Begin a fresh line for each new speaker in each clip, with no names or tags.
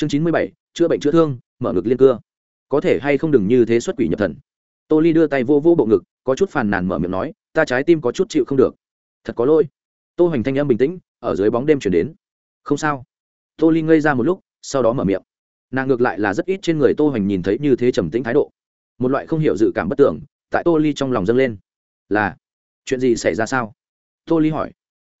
chương chín mươi bảy, chữa bệnh chữa thương, mở ngực liên cưa. Có thể hay không đừng như thế xuất quỷ nhập thần. Tô ly đưa tay vô vô bộ ngực, có chút phàn nàn mở miệng nói, ta trái tim có chút chịu không được. Thật có lỗi. Tô hoành thanh âm bình tĩnh, ở dưới bóng đêm chuyển đến. Không sao. Tô ly ngây ra một lúc, sau đó mở miệng. Nàng ngược lại là rất ít trên người tô hoành nhìn thấy như thế trầm tĩnh thái độ. Một loại không hiểu dự cảm bất tưởng, tại tô ly trong lòng dâng lên. Là, chuyện gì xảy ra sao? Tô ly hỏi.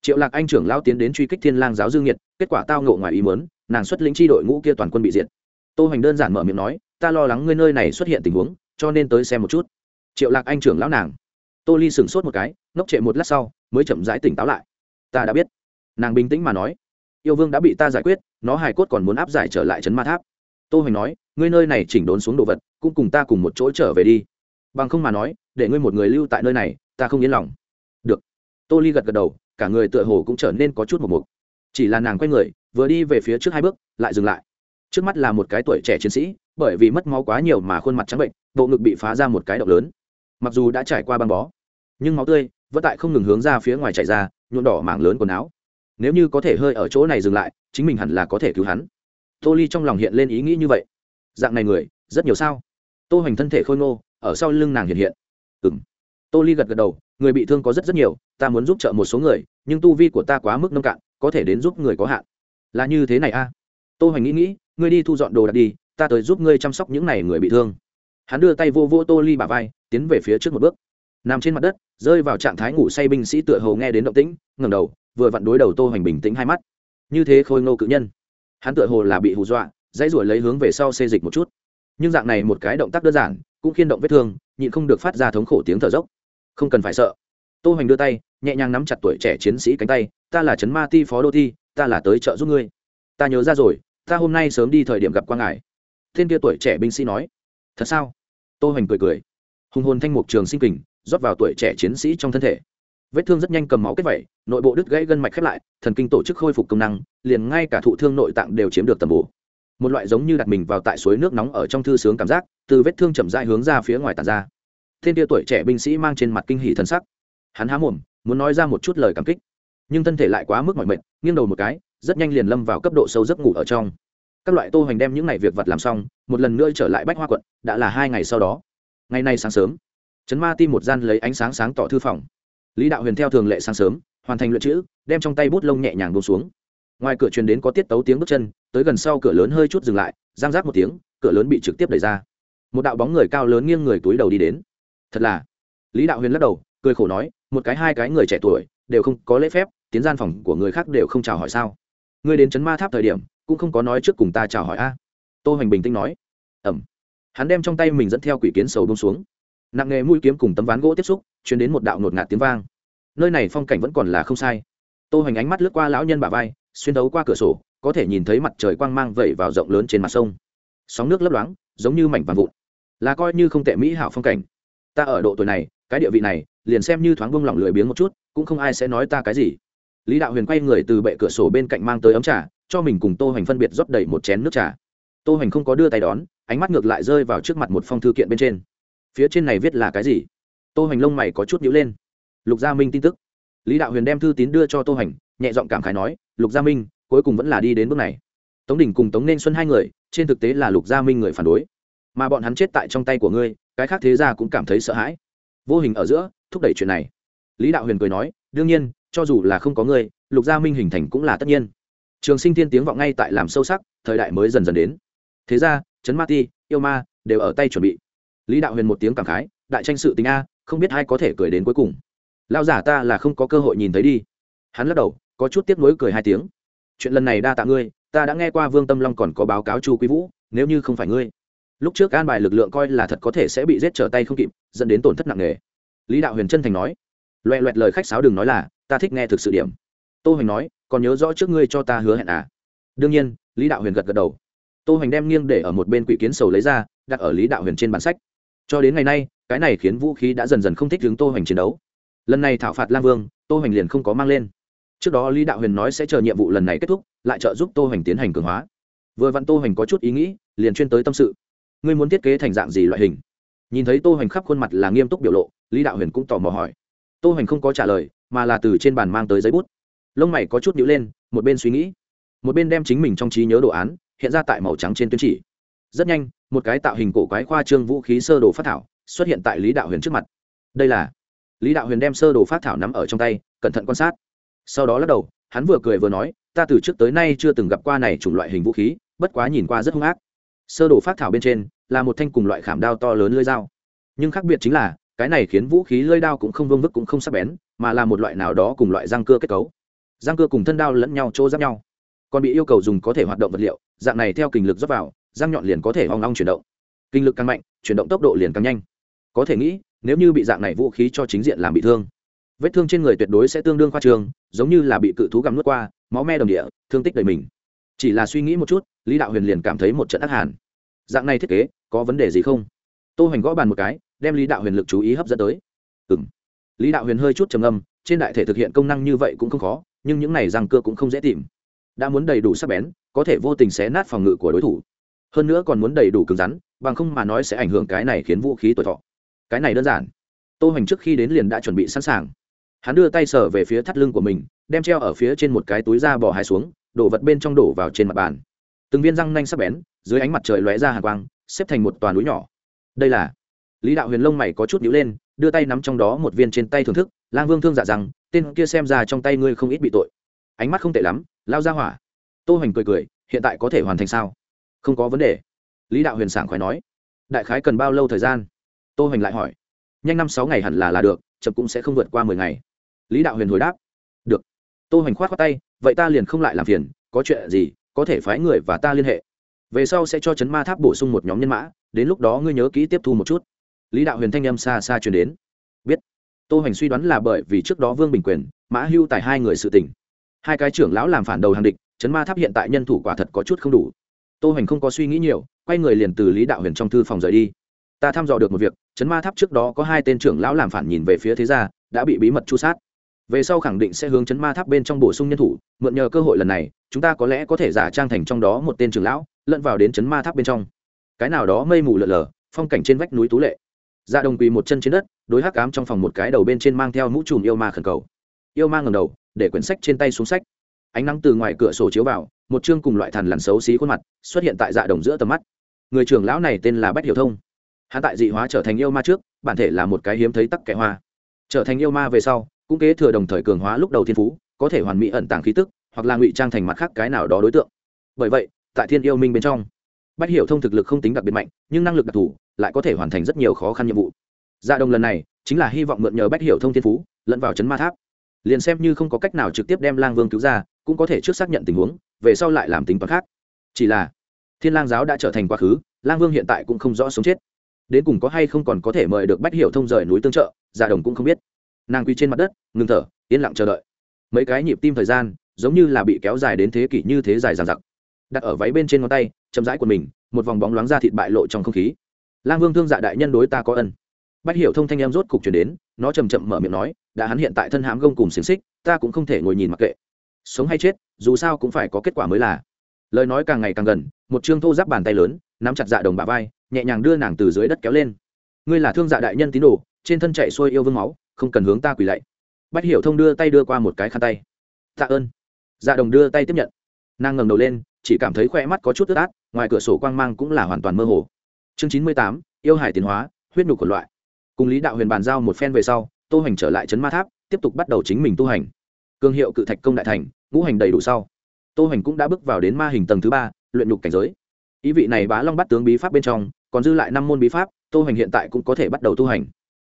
Triệu lạc anh trưởng lao tiến đến truy kích thiên lang giáo dương nhiệt, kết quả tao ngộ ngoài ý mớn nàng xuất lĩnh tri đội ngũ kia toàn quân bị diệt. Tô hoành đơn giản mở miệng nói, ta lo lắng ngươi nơi này xuất hiện tình huống, cho nên tới xem một chút. Triệu lạc anh trưởng lão nàng. Tô ly sững sốt một cái, ngốc trệ một lát sau, mới chậm rãi tỉnh táo lại. Ta đã biết. Nàng bình tĩnh mà nói, yêu vương đã bị ta giải quyết, nó hài cốt còn muốn áp giải trở lại trấn ma tháp. Tô hoành nói, ngươi nơi này chỉnh đốn xuống đồ vật, cũng cùng ta cùng một chỗ trở về đi. Bằng không mà nói, để ngươi một người lưu tại nơi này, ta không yên lòng. Được. Tô ly gật gật đầu, cả người tựa hồ cũng trở nên có chút một mục chỉ là nàng quay người, vừa đi về phía trước hai bước, lại dừng lại. Trước mắt là một cái tuổi trẻ chiến sĩ, bởi vì mất máu quá nhiều mà khuôn mặt trắng bệnh, bộ ngực bị phá ra một cái động lớn. Mặc dù đã trải qua băng bó, nhưng máu tươi vẫn tại không ngừng hướng ra phía ngoài chạy ra nhuộn đỏ mảng lớn quần áo. Nếu như có thể hơi ở chỗ này dừng lại, chính mình hẳn là có thể cứu hắn. Tô ly trong lòng hiện lên ý nghĩ như vậy. Dạng này người, rất nhiều sao? Tô hoành thân thể khôi ngô, ở sau lưng nàng hiện hiện. Ừ m tô ly gật gật đầu, người bị thương có rất rất nhiều, ta muốn giúp t r ợ một số người, nhưng tu vi của ta quá mức nông cạn có thể đến giúp người có hạn. Là như thế này a. Tô hoành nghĩ nghĩ, ngươi đi thu dọn đồ đạc đi, ta tới giúp ngươi chăm sóc những này người bị thương. Hắn đưa tay vô vô tô ly bà vai, tiến về phía trước một bước. Nằm trên mặt đất, rơi vào trạng thái ngủ say binh sĩ tựa hồ nghe đến động tĩnh, ngẩng đầu, vừa vặn đối đầu tô hoành bình tĩnh hai mắt. Như thế khôi ngô cự nhân. Hắn tựa hồ là bị hù dọa, dãy ruổi lấy hướng về sau xê dịch một chút. Nhưng dạng này một cái động tác đơn giản, cũng khiên động vết thương, nhịn không được phát ra thống khổ tiếng thở dốc. Không cần phải sợ tô hoành đưa tay, nhẹ nhàng nắm chặt tuổi trẻ chiến sĩ cánh tay, ta là trấn ma ti phó đô thi, ta là tới trợ giúp ngươi. Ta nhớ ra rồi, ta hôm nay sớm đi thời điểm gặp quan ngài. Tên kia tuổi trẻ binh sĩ nói. Thật sao? Tô hoành cười cười. Hùng hồn thanh mục trường sinh kình, rót vào tuổi trẻ chiến sĩ trong thân thể. Vết thương rất nhanh cầm máu kết vẩy nội bộ đứt gãy gân mạch khép lại, thần kinh tổ chức khôi phục công năng, liền ngay cả thụ thương nội tạng đều chiếm được tầm bổ. Một loại giống như đặt mình vào tại suối nước nóng ở trong thư sướng cảm giác, từ vết thương chậm rãi hướng ra phía ngoài tàn ra. Thiên tia tuổi trẻ binh sĩ mang trên mặt kinh hỉ thần sắc hắn há mồm, muốn nói ra một chút lời cảm kích. Nhưng thân thể lại quá mức mỏi mệt, nghiêng đầu một cái, rất nhanh liền lâm vào cấp độ sâu giấc ngủ ở trong. Các loại tô hoành đem những ngày việc vặt làm xong, một lần nữa trở lại bách hoa quận, đã là hai ngày sau đó. Ngày nay sáng sớm, trấn ma ti một gian lấy ánh sáng sáng tỏ thư phòng. Lý đạo huyền theo thường lệ sáng sớm, hoàn thành luyện chữ, đem trong tay bút lông nhẹ nhàng buông xuống. Ngoài cửa truyền đến có tiết tấu tiếng bước chân, tới gần sau cửa lớn hơi chút dừng lại, giang rác một tiếng, cửa lớn bị trực tiếp đẩy ra. Một đạo bóng người cao lớn nghiêng người túi đầu đi đến. Thật là, lý đạo huyền lắc đầu, cười khổ nói một cái hai cái người trẻ tuổi đều không có lễ phép, tiến gian phòng của người khác đều không chào hỏi sao? Người đến chấn ma tháp thời điểm, cũng không có nói trước cùng ta chào hỏi a? À. tô hoành bình tĩnh nói. Ẩm hắn đem trong tay mình dẫn theo quỷ kiến sầu bông xuống. Nặng nghề mũi kiếm cùng tấm ván gỗ tiếp xúc chuyển đến một đạo ngột ngạt tiếng vang. Nơi này phong cảnh vẫn còn là không sai. Tô hoành ánh mắt lướt qua lão nhân bà vai, xuyên đấu qua cửa sổ, có thể nhìn thấy mặt trời quang mang vẩy vào rộng lớn trên mặt sông. Sóng nước lấp loáng, giống như mảnh vàng vụn. Là coi như không tệ mỹ hảo phong cảnh. Ta ở độ tuổi này, cái địa vị này liền xem như thoáng bông lỏng lười biếng một chút, cũng không ai sẽ nói ta cái gì. Lý đạo huyền quay người từ bệ cửa sổ bên cạnh mang tới ấm trà, cho mình cùng tô hoành phân biệt rót đầy một chén nước trà. Tô hoành không có đưa tay đón, ánh mắt ngược lại rơi vào trước mặt một phong thư kiện bên trên. Phía trên này viết là cái gì? Tô hoành lông mày có chút nhíu lên. Lục gia minh tin tức. Lý đạo huyền đem thư tín đưa cho tô hoành, nhẹ giọng cảm khái nói, lục gia minh, cuối cùng vẫn là đi đến bước này. Tống đình cùng tống nên xuân hai người, trên thực tế là lục gia minh người phản đối. Mà bọn hắn chết tại trong tay của ngươi, cái khác thế gia cũng cảm thấy sợ hãi. Vô hình ở giữa thúc đẩy chuyện này. Lý đạo huyền cười nói, đương nhiên, cho dù là không có ngươi, lục gia minh hình thành cũng là tất nhiên. Trường sinh thiên tiếng vọng ngay tại làm sâu sắc, thời đại mới dần dần đến. Thế ra, trấn ma ti, yêu ma đều ở tay chuẩn bị. Lý đạo huyền một tiếng cảm khái, đại tranh sự tình a, không biết ai có thể cười đến cuối cùng. Lao giả ta là không có cơ hội nhìn thấy đi. Hắn lắc đầu, có chút tiếc nuối cười hai tiếng. Chuyện lần này đa tạ ngươi, ta đã nghe qua vương tâm long còn có báo cáo chu quý vũ, nếu như không phải ngươi, lúc trước an bài lực lượng coi là thật có thể sẽ bị giết trở tay không kịp, dẫn đến tổn thất nặng nề lý đạo huyền chân thành nói loẹ loẹt lời khách sáo đừng nói là, ta thích nghe thực sự điểm. Tô hoành nói, còn nhớ rõ trước ngươi cho ta hứa hẹn à? Đương nhiên, lý đạo huyền gật gật đầu. Tô hoành đem nghiêng để ở một bên quỷ kiến sầu lấy ra, đặt ở lý đạo huyền trên bản sách. Cho đến ngày nay, cái này khiến vũ khí đã dần dần không thích hướng tô hoành chiến đấu. Lần này thảo phạt lam vương, tô hoành liền không có mang lên. Trước đó lý đạo huyền nói sẽ chờ nhiệm vụ lần này kết thúc, lại trợ giúp tô hoành tiến hành cường hóa. Vừa vặn tô hoành có chút ý nghĩ, liền chuyên tới tâm sự. Ngươi muốn thiết kế thành dạng gì loại hình? nhìn thấy tô hoành khắp khuôn mặt là nghiêm túc biểu lộ, lý đạo huyền cũng tò mò hỏi. Tô hoành không có trả lời, mà là từ trên bàn mang tới giấy bút. Lông mày có chút nhíu lên, một bên suy nghĩ. Một bên đem chính mình trong trí nhớ đồ án, hiện ra tại màu trắng trên tuyên chỉ. Rất nhanh, một cái tạo hình cổ quái khoa trương vũ khí sơ đồ phát thảo xuất hiện tại lý đạo huyền trước mặt. Đây là lý đạo huyền đem sơ đồ phát thảo nắm ở trong tay, cẩn thận quan sát. Sau đó lắc đầu, hắn vừa cười vừa nói, ta từ trước tới nay chưa từng gặp qua này chủng loại hình vũ khí, bất quá nhìn qua rất hung ác. Sơ đồ phát thảo bên trên là một thanh cùng loại khảm đao to lớn lưỡi dao. Nhưng khác biệt chính là, cái này khiến vũ khí lưỡi đao cũng không vương vức cũng không sắc bén, mà là một loại nào đó cùng loại răng cưa kết cấu. Răng cưa cùng thân đao lẫn nhau chỗ giáp nhau. Còn bị yêu cầu dùng có thể hoạt động vật liệu, dạng này theo kình lực dốc vào, răng nhọn liền có thể ong ong chuyển động. Kinh lực càng mạnh, chuyển động tốc độ liền càng nhanh. Có thể nghĩ, nếu như bị dạng này vũ khí cho chính diện làm bị thương, vết thương trên người tuyệt đối sẽ tương đương khoa trường, giống như là bị cự thú gặm nuốt qua, máu me đồng địa, thương tích đầy mình. Chỉ là suy nghĩ một chút, lý đạo huyền liền cảm thấy một trận ác hàn. Dạng này thiết kế có vấn đề gì không? Tô hoành gõ bàn một cái, đem lý đạo huyền lực chú ý hấp dẫn tới. Ừ lý đạo huyền hơi chút trầm âm trên đại thể thực hiện công năng như vậy cũng không khó, nhưng những này răng cưa cũng không dễ tìm. Đã muốn đầy đủ sắc bén, có thể vô tình xé nát phòng ngự của đối thủ. Hơn nữa còn muốn đầy đủ cứng rắn, bằng không mà nói sẽ ảnh hưởng cái này khiến vũ khí tuổi thọ. Cái này đơn giản. Tô hoành trước khi đến liền đã chuẩn bị sẵn sàng. Hắn đưa tay sở về phía thắt lưng của mình, đem treo ở phía trên một cái túi da bỏ hai xuống đổ vật bên trong đổ vào trên mặt bàn. Từng viên răng nanh sắc bén, dưới ánh mặt trời lóe ra hàng quang xếp thành một toàn núi nhỏ. Đây là lý đạo huyền lông mày có chút nhíu lên, đưa tay nắm trong đó một viên trên tay thưởng thức. Lang vương thương dạ rằng, tên kia xem ra trong tay ngươi không ít bị tội. Ánh mắt không tệ lắm, lao ra hỏa. Tô hoành cười cười, hiện tại có thể hoàn thành sao? Không có vấn đề. Lý đạo huyền sảng khoái nói. Đại khái cần bao lâu thời gian? Tô hoành lại hỏi. Nhanh năm sáu ngày hẳn là là được, chậm cũng sẽ không vượt qua mười ngày. Lý đạo huyền hồi đáp. Được. Tô hoành khoát khoát tay, vậy ta liền không lại làm phiền, có chuyện gì, có thể phái người và ta liên hệ về sau sẽ cho chấn ma tháp bổ sung một nhóm nhân mã, đến lúc đó ngươi nhớ kỹ tiếp thu một chút. Lý đạo huyền thanh â m xa xa chuyển đến. Biết. Tô hoành suy đoán là bởi vì trước đó vương bình quyền, mã hưu tài hai người sự tình. Hai cái trưởng lão làm phản đầu hàng địch, chấn ma tháp hiện tại nhân thủ quả thật có chút không đủ. Tô hoành không có suy nghĩ nhiều, quay người liền từ lý đạo huyền trong thư phòng rời đi. Ta thăm dò được một việc, chấn ma tháp trước đó có hai tên trưởng lão làm phản nhìn về phía thế gia, đã bị bí mật chu sát. Về sau khẳng định sẽ hướng chấn ma tháp bên trong bổ sung nhân thủ, mượn nhờ cơ hội lần này, chúng ta có lẽ có thể giả trang thành trong đó một tên trưởng lão lẫn vào đến chấn ma tháp bên trong. Cái nào đó mây mù lợn lờ phong cảnh trên vách núi tú lệ. Dạ đồng quỳ một chân trên đất, đối hắc ám trong phòng một cái đầu bên trên mang theo mũ trùm yêu ma khẩn cầu. Yêu ma ngầm đầu, để quyển sách trên tay xuống sách. Ánh nắng từ ngoài cửa sổ chiếu vào, một chương cùng loại thằn lằn xấu xí khuôn mặt xuất hiện tại dạ đồng giữa tầm mắt. Người trưởng lão này tên là bách hiểu thông. Hắn tại dị hóa trở thành yêu ma trước, bản thể là một cái hiếm thấy tắc kẻ hoa. Trở thành yêu ma về sau, cũng kế thừa đồng thời cường hóa lúc đầu thiên phú, có thể hoàn mỹ ẩn tàng khí tức, hoặc là ngụy trang thành mặt khác cái nào đó đối tượng. Bởi vậy tại thiên yêu minh bên trong. Bách hiểu thông thực lực không tính đặc biệt mạnh, nhưng năng lực đặc thù lại có thể hoàn thành rất nhiều khó khăn nhiệm vụ. Dạ đồng lần này chính là hy vọng mượn nhờ bách hiểu thông thiên phú, lẫn vào chấn ma tháp. Liền xem như không có cách nào trực tiếp đem lang vương cứu ra, cũng có thể trước xác nhận tình huống, về sau lại làm tính toán khác. Chỉ là, thiên lang giáo đã trở thành quá khứ, lang vương hiện tại cũng không rõ sống chết. Đến cùng có hay không còn có thể mời được bách hiểu thông rời núi tương trợ Gia đồng cũng không biết. Nàng quy trên mặt đất, ngừng thở, yên lặng chờ đợi. Mấy cái nhịp tim thời gian giống như là bị kéo dài đến thế kỷ như thế dài dằng dặc đặt ở váy bên trên ngón tay, chậm rãi của mình, một vòng bóng loáng ra thịt bại lộ trong không khí. Lang vương thương dạ đại nhân đối ta có ân. Bách hiểu thông thanh em rốt cục chuyển đến, nó chầm chậm mở miệng nói, đã hắn hiện tại thân hãm gông cùng xiềng xích, ta cũng không thể ngồi nhìn mặc kệ. Sống hay chết, dù sao cũng phải có kết quả mới là. Lời nói càng ngày càng gần, một chương thô giáp bàn tay lớn, nắm chặt dạ đồng bà vai, nhẹ nhàng đưa nàng từ dưới đất kéo lên. Ngươi là thương dạ đại nhân tín đồ, trên thân chạy xuôi yêu vương máu, không cần hướng ta quỳ lạy. Bách hiểu thông đưa tay đưa qua một cái khăn tay. Tạ ơn. Dạ đồng đưa tay tiếp nhận. Nàng ngẩng đầu lên chỉ cảm thấy khoe mắt có chút ướt át, ngoài cửa sổ quang mang cũng là hoàn toàn mơ hồ. Chương chín mươi tám, yêu hải tiến hóa, huyết nhục của loại. Cùng lý đạo huyền bàn giao một phen về sau, tô hành trở lại trấn ma tháp, tiếp tục bắt đầu chính mình tu hành. Cương hiệu cự thạch công đại thành, ngũ hành đầy đủ sau. Tô hành cũng đã bước vào đến ma hình tầng thứ ba, luyện nhục cảnh giới. Ý vị này bá long bắt tướng bí pháp bên trong, còn dư lại năm môn bí pháp, tô hành hiện tại cũng có thể bắt đầu tu hành.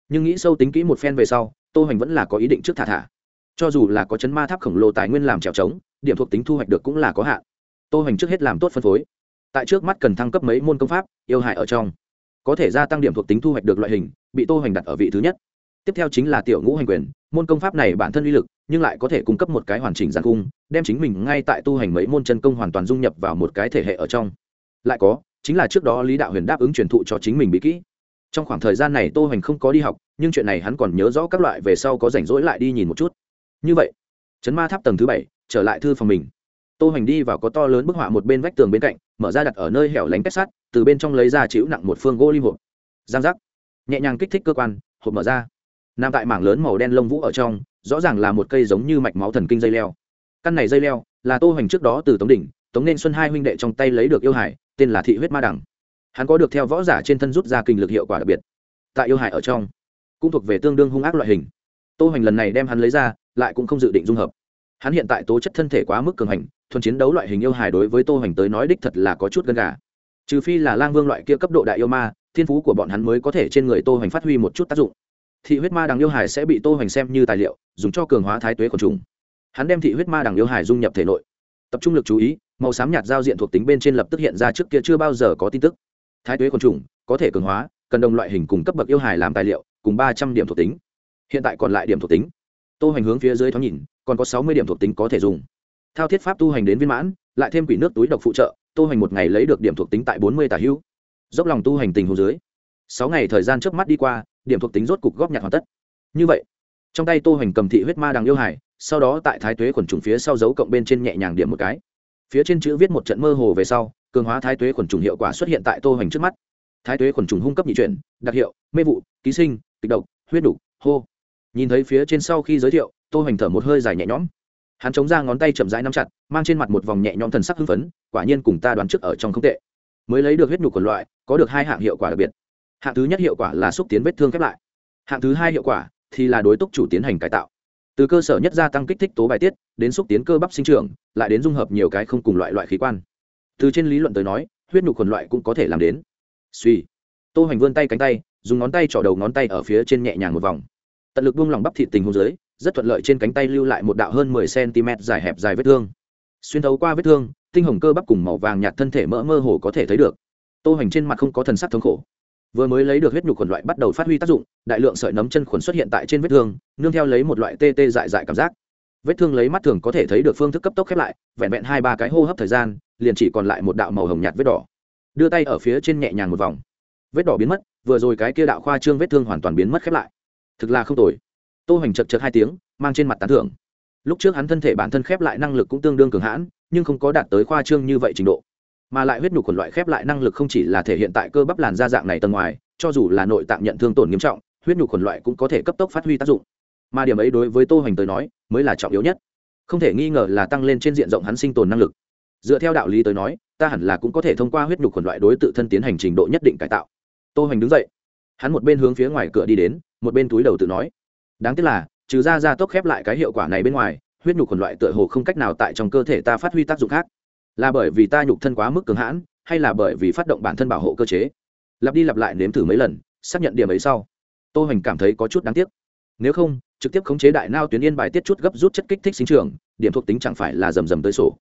Nhưng nghĩ sâu tính kỹ một phen về sau, tô hành vẫn là có ý định trước thả thả. Cho dù là có chấn ma tháp khổng lồ tài nguyên làm trèo trống, điểm thuộc tính thu hoạch được cũng là có hạn tô hành trước hết làm tốt phân phối. Tại trước mắt cần thăng cấp mấy môn công pháp, yêu hại ở trong. Có thể gia tăng điểm thuộc tính thu hoạch được loại hình, bị tô hành đặt ở vị thứ nhất. Tiếp theo chính là tiểu ngũ hành quyền, môn công pháp này bản thân uy lực, nhưng lại có thể cung cấp một cái hoàn chỉnh giàn cung, đem chính mình ngay tại tu hành mấy môn chân công hoàn toàn dung nhập vào một cái thể hệ ở trong. Lại có, chính là trước đó lý đạo huyền đáp ứng truyền thụ cho chính mình bị kỹ. Trong khoảng thời gian này tô hành không có đi học, nhưng chuyện này hắn còn nhớ rõ các loại về sau có rảnh rỗi lại đi nhìn một chút. Như vậy, chấn ma tháp tầng thứ bảy, trở lại thư phòng mình tô hoành đi vào có to lớn bức họa một bên vách tường bên cạnh mở ra đặt ở nơi hẻo lánh kết sắt từ bên trong lấy ra chịu nặng một phương gỗ lim hộp. Giang giác. Nhẹ nhàng kích thích cơ quan hộp mở ra. Nằm tại mảng lớn màu đen lông vũ ở trong rõ ràng là một cây giống như mạch máu thần kinh dây leo. Căn này dây leo là tô hoành trước đó từ tống đỉnh tống nên xuân hai huynh đệ trong tay lấy được yêu hải tên là thị huyết ma Đằng, hắn có được theo võ giả trên thân rút ra kinh lực hiệu quả đặc biệt. Tại yêu hải ở trong cũng thuộc về tương đương hung ác loại hình. Tô hoành lần này đem hắn lấy ra lại cũng không dự định dung hợp. Hắn hiện tại tố chất thân thể quá mức cường hành thuần chiến đấu loại hình yêu hài đối với tô hoành tới nói đích thật là có chút gần gà. Trừ phi là lang vương loại kia cấp độ đại yêu ma, thiên phú của bọn hắn mới có thể trên người tô hoành phát huy một chút tác dụng. Thị huyết ma đằng yêu hải sẽ bị tô hoành xem như tài liệu, dùng cho cường hóa thái tuế của chúng hắn đem thị huyết ma đằng yêu hải dung nhập thể nội. Tập trung lực chú ý, màu xám nhạt giao diện thuộc tính bên trên lập tức hiện ra trước kia chưa bao giờ có tin tức. Thái tuế côn trùng có thể cường hóa, cần đồng loại hình cùng cấp bậc yêu hài làm tài liệu, cùng ba trăm điểm thuộc tính. Hiện tại còn lại điểm thuộc tính. Tô hoành hướng phía dưới thoáng nhìn, còn có sáu mươi điểm thuộc tính có thể dùng thao thiết pháp tu hành đến viên mãn lại thêm quỷ nước túi độc phụ trợ tu hành một ngày lấy được điểm thuộc tính tại bốn mươi tà hưu, dốc lòng tu hành tình hồ dưới sáu ngày thời gian trước mắt đi qua điểm thuộc tính rốt cục góp nhặt hoàn tất. Như vậy trong tay tu hành cầm thị huyết ma đằng yêu hải sau đó tại thái tuế quần trùng phía sau dấu cộng bên trên nhẹ nhàng điểm một cái. Phía trên chữ viết một trận mơ hồ về sau cường hóa thái tuế quần trùng hiệu quả xuất hiện tại tô hành trước mắt. Thái tuế quần trùng hung cấp nhị chuyển đặc hiệu mê vụ ký sinh kịch độc huyết đục hô. Nhìn thấy phía trên sau khi giới thiệu tô hành thở một hơi dài nhẹ nhõm hắn chống ra ngón tay chậm rãi nắm chặt, mang trên mặt một vòng nhẹ nhõm thần sắc hưng phấn, quả nhiên cùng ta đoán trước ở trong không tệ. Mới lấy được huyết nhục quần loại, có được hai hạng hiệu quả đặc biệt. Hạng thứ nhất hiệu quả là xúc tiến vết thương khép lại. Hạng thứ hai hiệu quả thì là đối tốc chủ tiến hành cải tạo. Từ cơ sở nhất gia tăng kích thích tố bài tiết, đến xúc tiến cơ bắp sinh trưởng, lại đến dung hợp nhiều cái không cùng loại loại khí quan. Từ trên lý luận tới nói, huyết nhục quần loại cũng có thể làm đến. Suy. Tô hoành vươn tay cánh tay, dùng ngón tay trỏ đầu ngón tay ở phía trên nhẹ nhàng một vòng. Tận lực buông lỏng bắp thịt tình hôn dưới rất thuận lợi trên cánh tay lưu lại một đạo hơn mười cm dài hẹp dài vết thương. Xuyên thấu qua vết thương, tinh hồng cơ bắp cùng màu vàng nhạt thân thể mỡ mơ hồ có thể thấy được. Tô hoành trên mặt không có thần sắc thống khổ. Vừa mới lấy được huyết nhục khuẩn loại bắt đầu phát huy tác dụng, đại lượng sợi nấm chân khuẩn xuất hiện tại trên vết thương, nương theo lấy một loại tê tê dại dại cảm giác. Vết thương lấy mắt thường có thể thấy được phương thức cấp tốc khép lại, vẹn vẹn hai ba cái hô hấp thời gian, liền chỉ còn lại một đạo màu hồng nhạt vết đỏ. Đưa tay ở phía trên nhẹ nhàng một vòng. Vết đỏ biến mất, vừa rồi cái kia đạo khoa trương vết thương hoàn toàn biến mất khép lại. Thực là không tồi tô hoành chật chật hai tiếng, mang trên mặt tán thưởng. Lúc trước hắn thân thể bản thân khép lại năng lực cũng tương đương cường hãn, nhưng không có đạt tới khoa trương như vậy trình độ. Mà lại huyết nhục quần loại khép lại năng lực không chỉ là thể hiện tại cơ bắp làn da dạng này tầng ngoài, cho dù là nội tạng nhận thương tổn nghiêm trọng, huyết nhục quần loại cũng có thể cấp tốc phát huy tác dụng. Mà điểm ấy đối với tô hoành tới nói, mới là trọng yếu nhất. Không thể nghi ngờ là tăng lên trên diện rộng hắn sinh tồn năng lực. Dựa theo đạo lý tới nói, ta hẳn là cũng có thể thông qua huyết nhục quần loại đối tự thân tiến hành trình độ nhất định cải tạo. Tô hoành đứng dậy. Hắn một bên hướng phía ngoài cửa đi đến, một bên túi đầu tự nói đáng tiếc là, trừ ra ra tốc khép lại cái hiệu quả này bên ngoài, huyết nhục quần loại tựa hồ không cách nào tại trong cơ thể ta phát huy tác dụng khác. Là bởi vì ta nhục thân quá mức cường hãn, hay là bởi vì phát động bản thân bảo hộ cơ chế? Lặp đi lặp lại nếm thử mấy lần, xác nhận điểm ấy sau, tô hoành cảm thấy có chút đáng tiếc. Nếu không, trực tiếp khống chế đại nao tuyến yên bài tiết chút gấp rút chất kích thích sinh trưởng, điểm thuộc tính chẳng phải là rầm rầm tới sổ.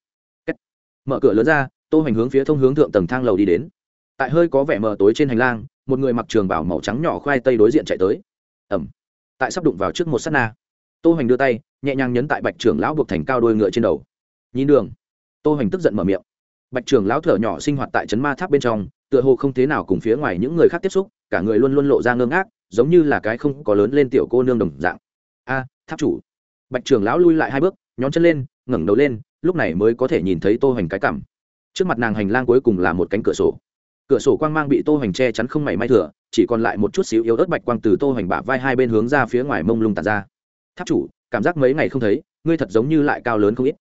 Mở cửa lớn ra, tô hoành hướng phía thông hướng thượng tầng thang lầu đi đến. Tại hơi có vẻ mờ tối trên hành lang, một người mặc trường bảo màu trắng nhỏ khoai tây đối diện chạy tới. Ẩm tại sắp đụng vào trước một s á t na. Tô hoành đưa tay, nhẹ nhàng nhấn tại bạch trưởng lão buộc thành cao đôi ngựa trên đầu. Nhìn đường. Tô hoành tức giận mở miệng. Bạch trưởng lão thở nhỏ sinh hoạt tại trấn ma tháp bên trong, tựa hồ không thế nào cùng phía ngoài những người khác tiếp xúc, cả người luôn luôn lộ ra ngơ ngác, giống như là cái không có lớn lên tiểu cô nương đồng dạng. A, tháp chủ. Bạch trưởng lão lui lại hai bước, nhón chân lên, ngẩng đầu lên, lúc này mới có thể nhìn thấy tô hoành cái cảm trước mặt nàng hành lang cuối cùng là một cánh cửa sổ. Cửa sổ quang mang bị tô hoành che chắn không mảy may thừa chỉ còn lại một chút xíu yếu ớt bạch quang từ tô hoành bả vai hai bên hướng ra phía ngoài mông lung tàn ra. Tháp chủ, cảm giác mấy ngày không thấy, ngươi thật giống như lại cao lớn không ít.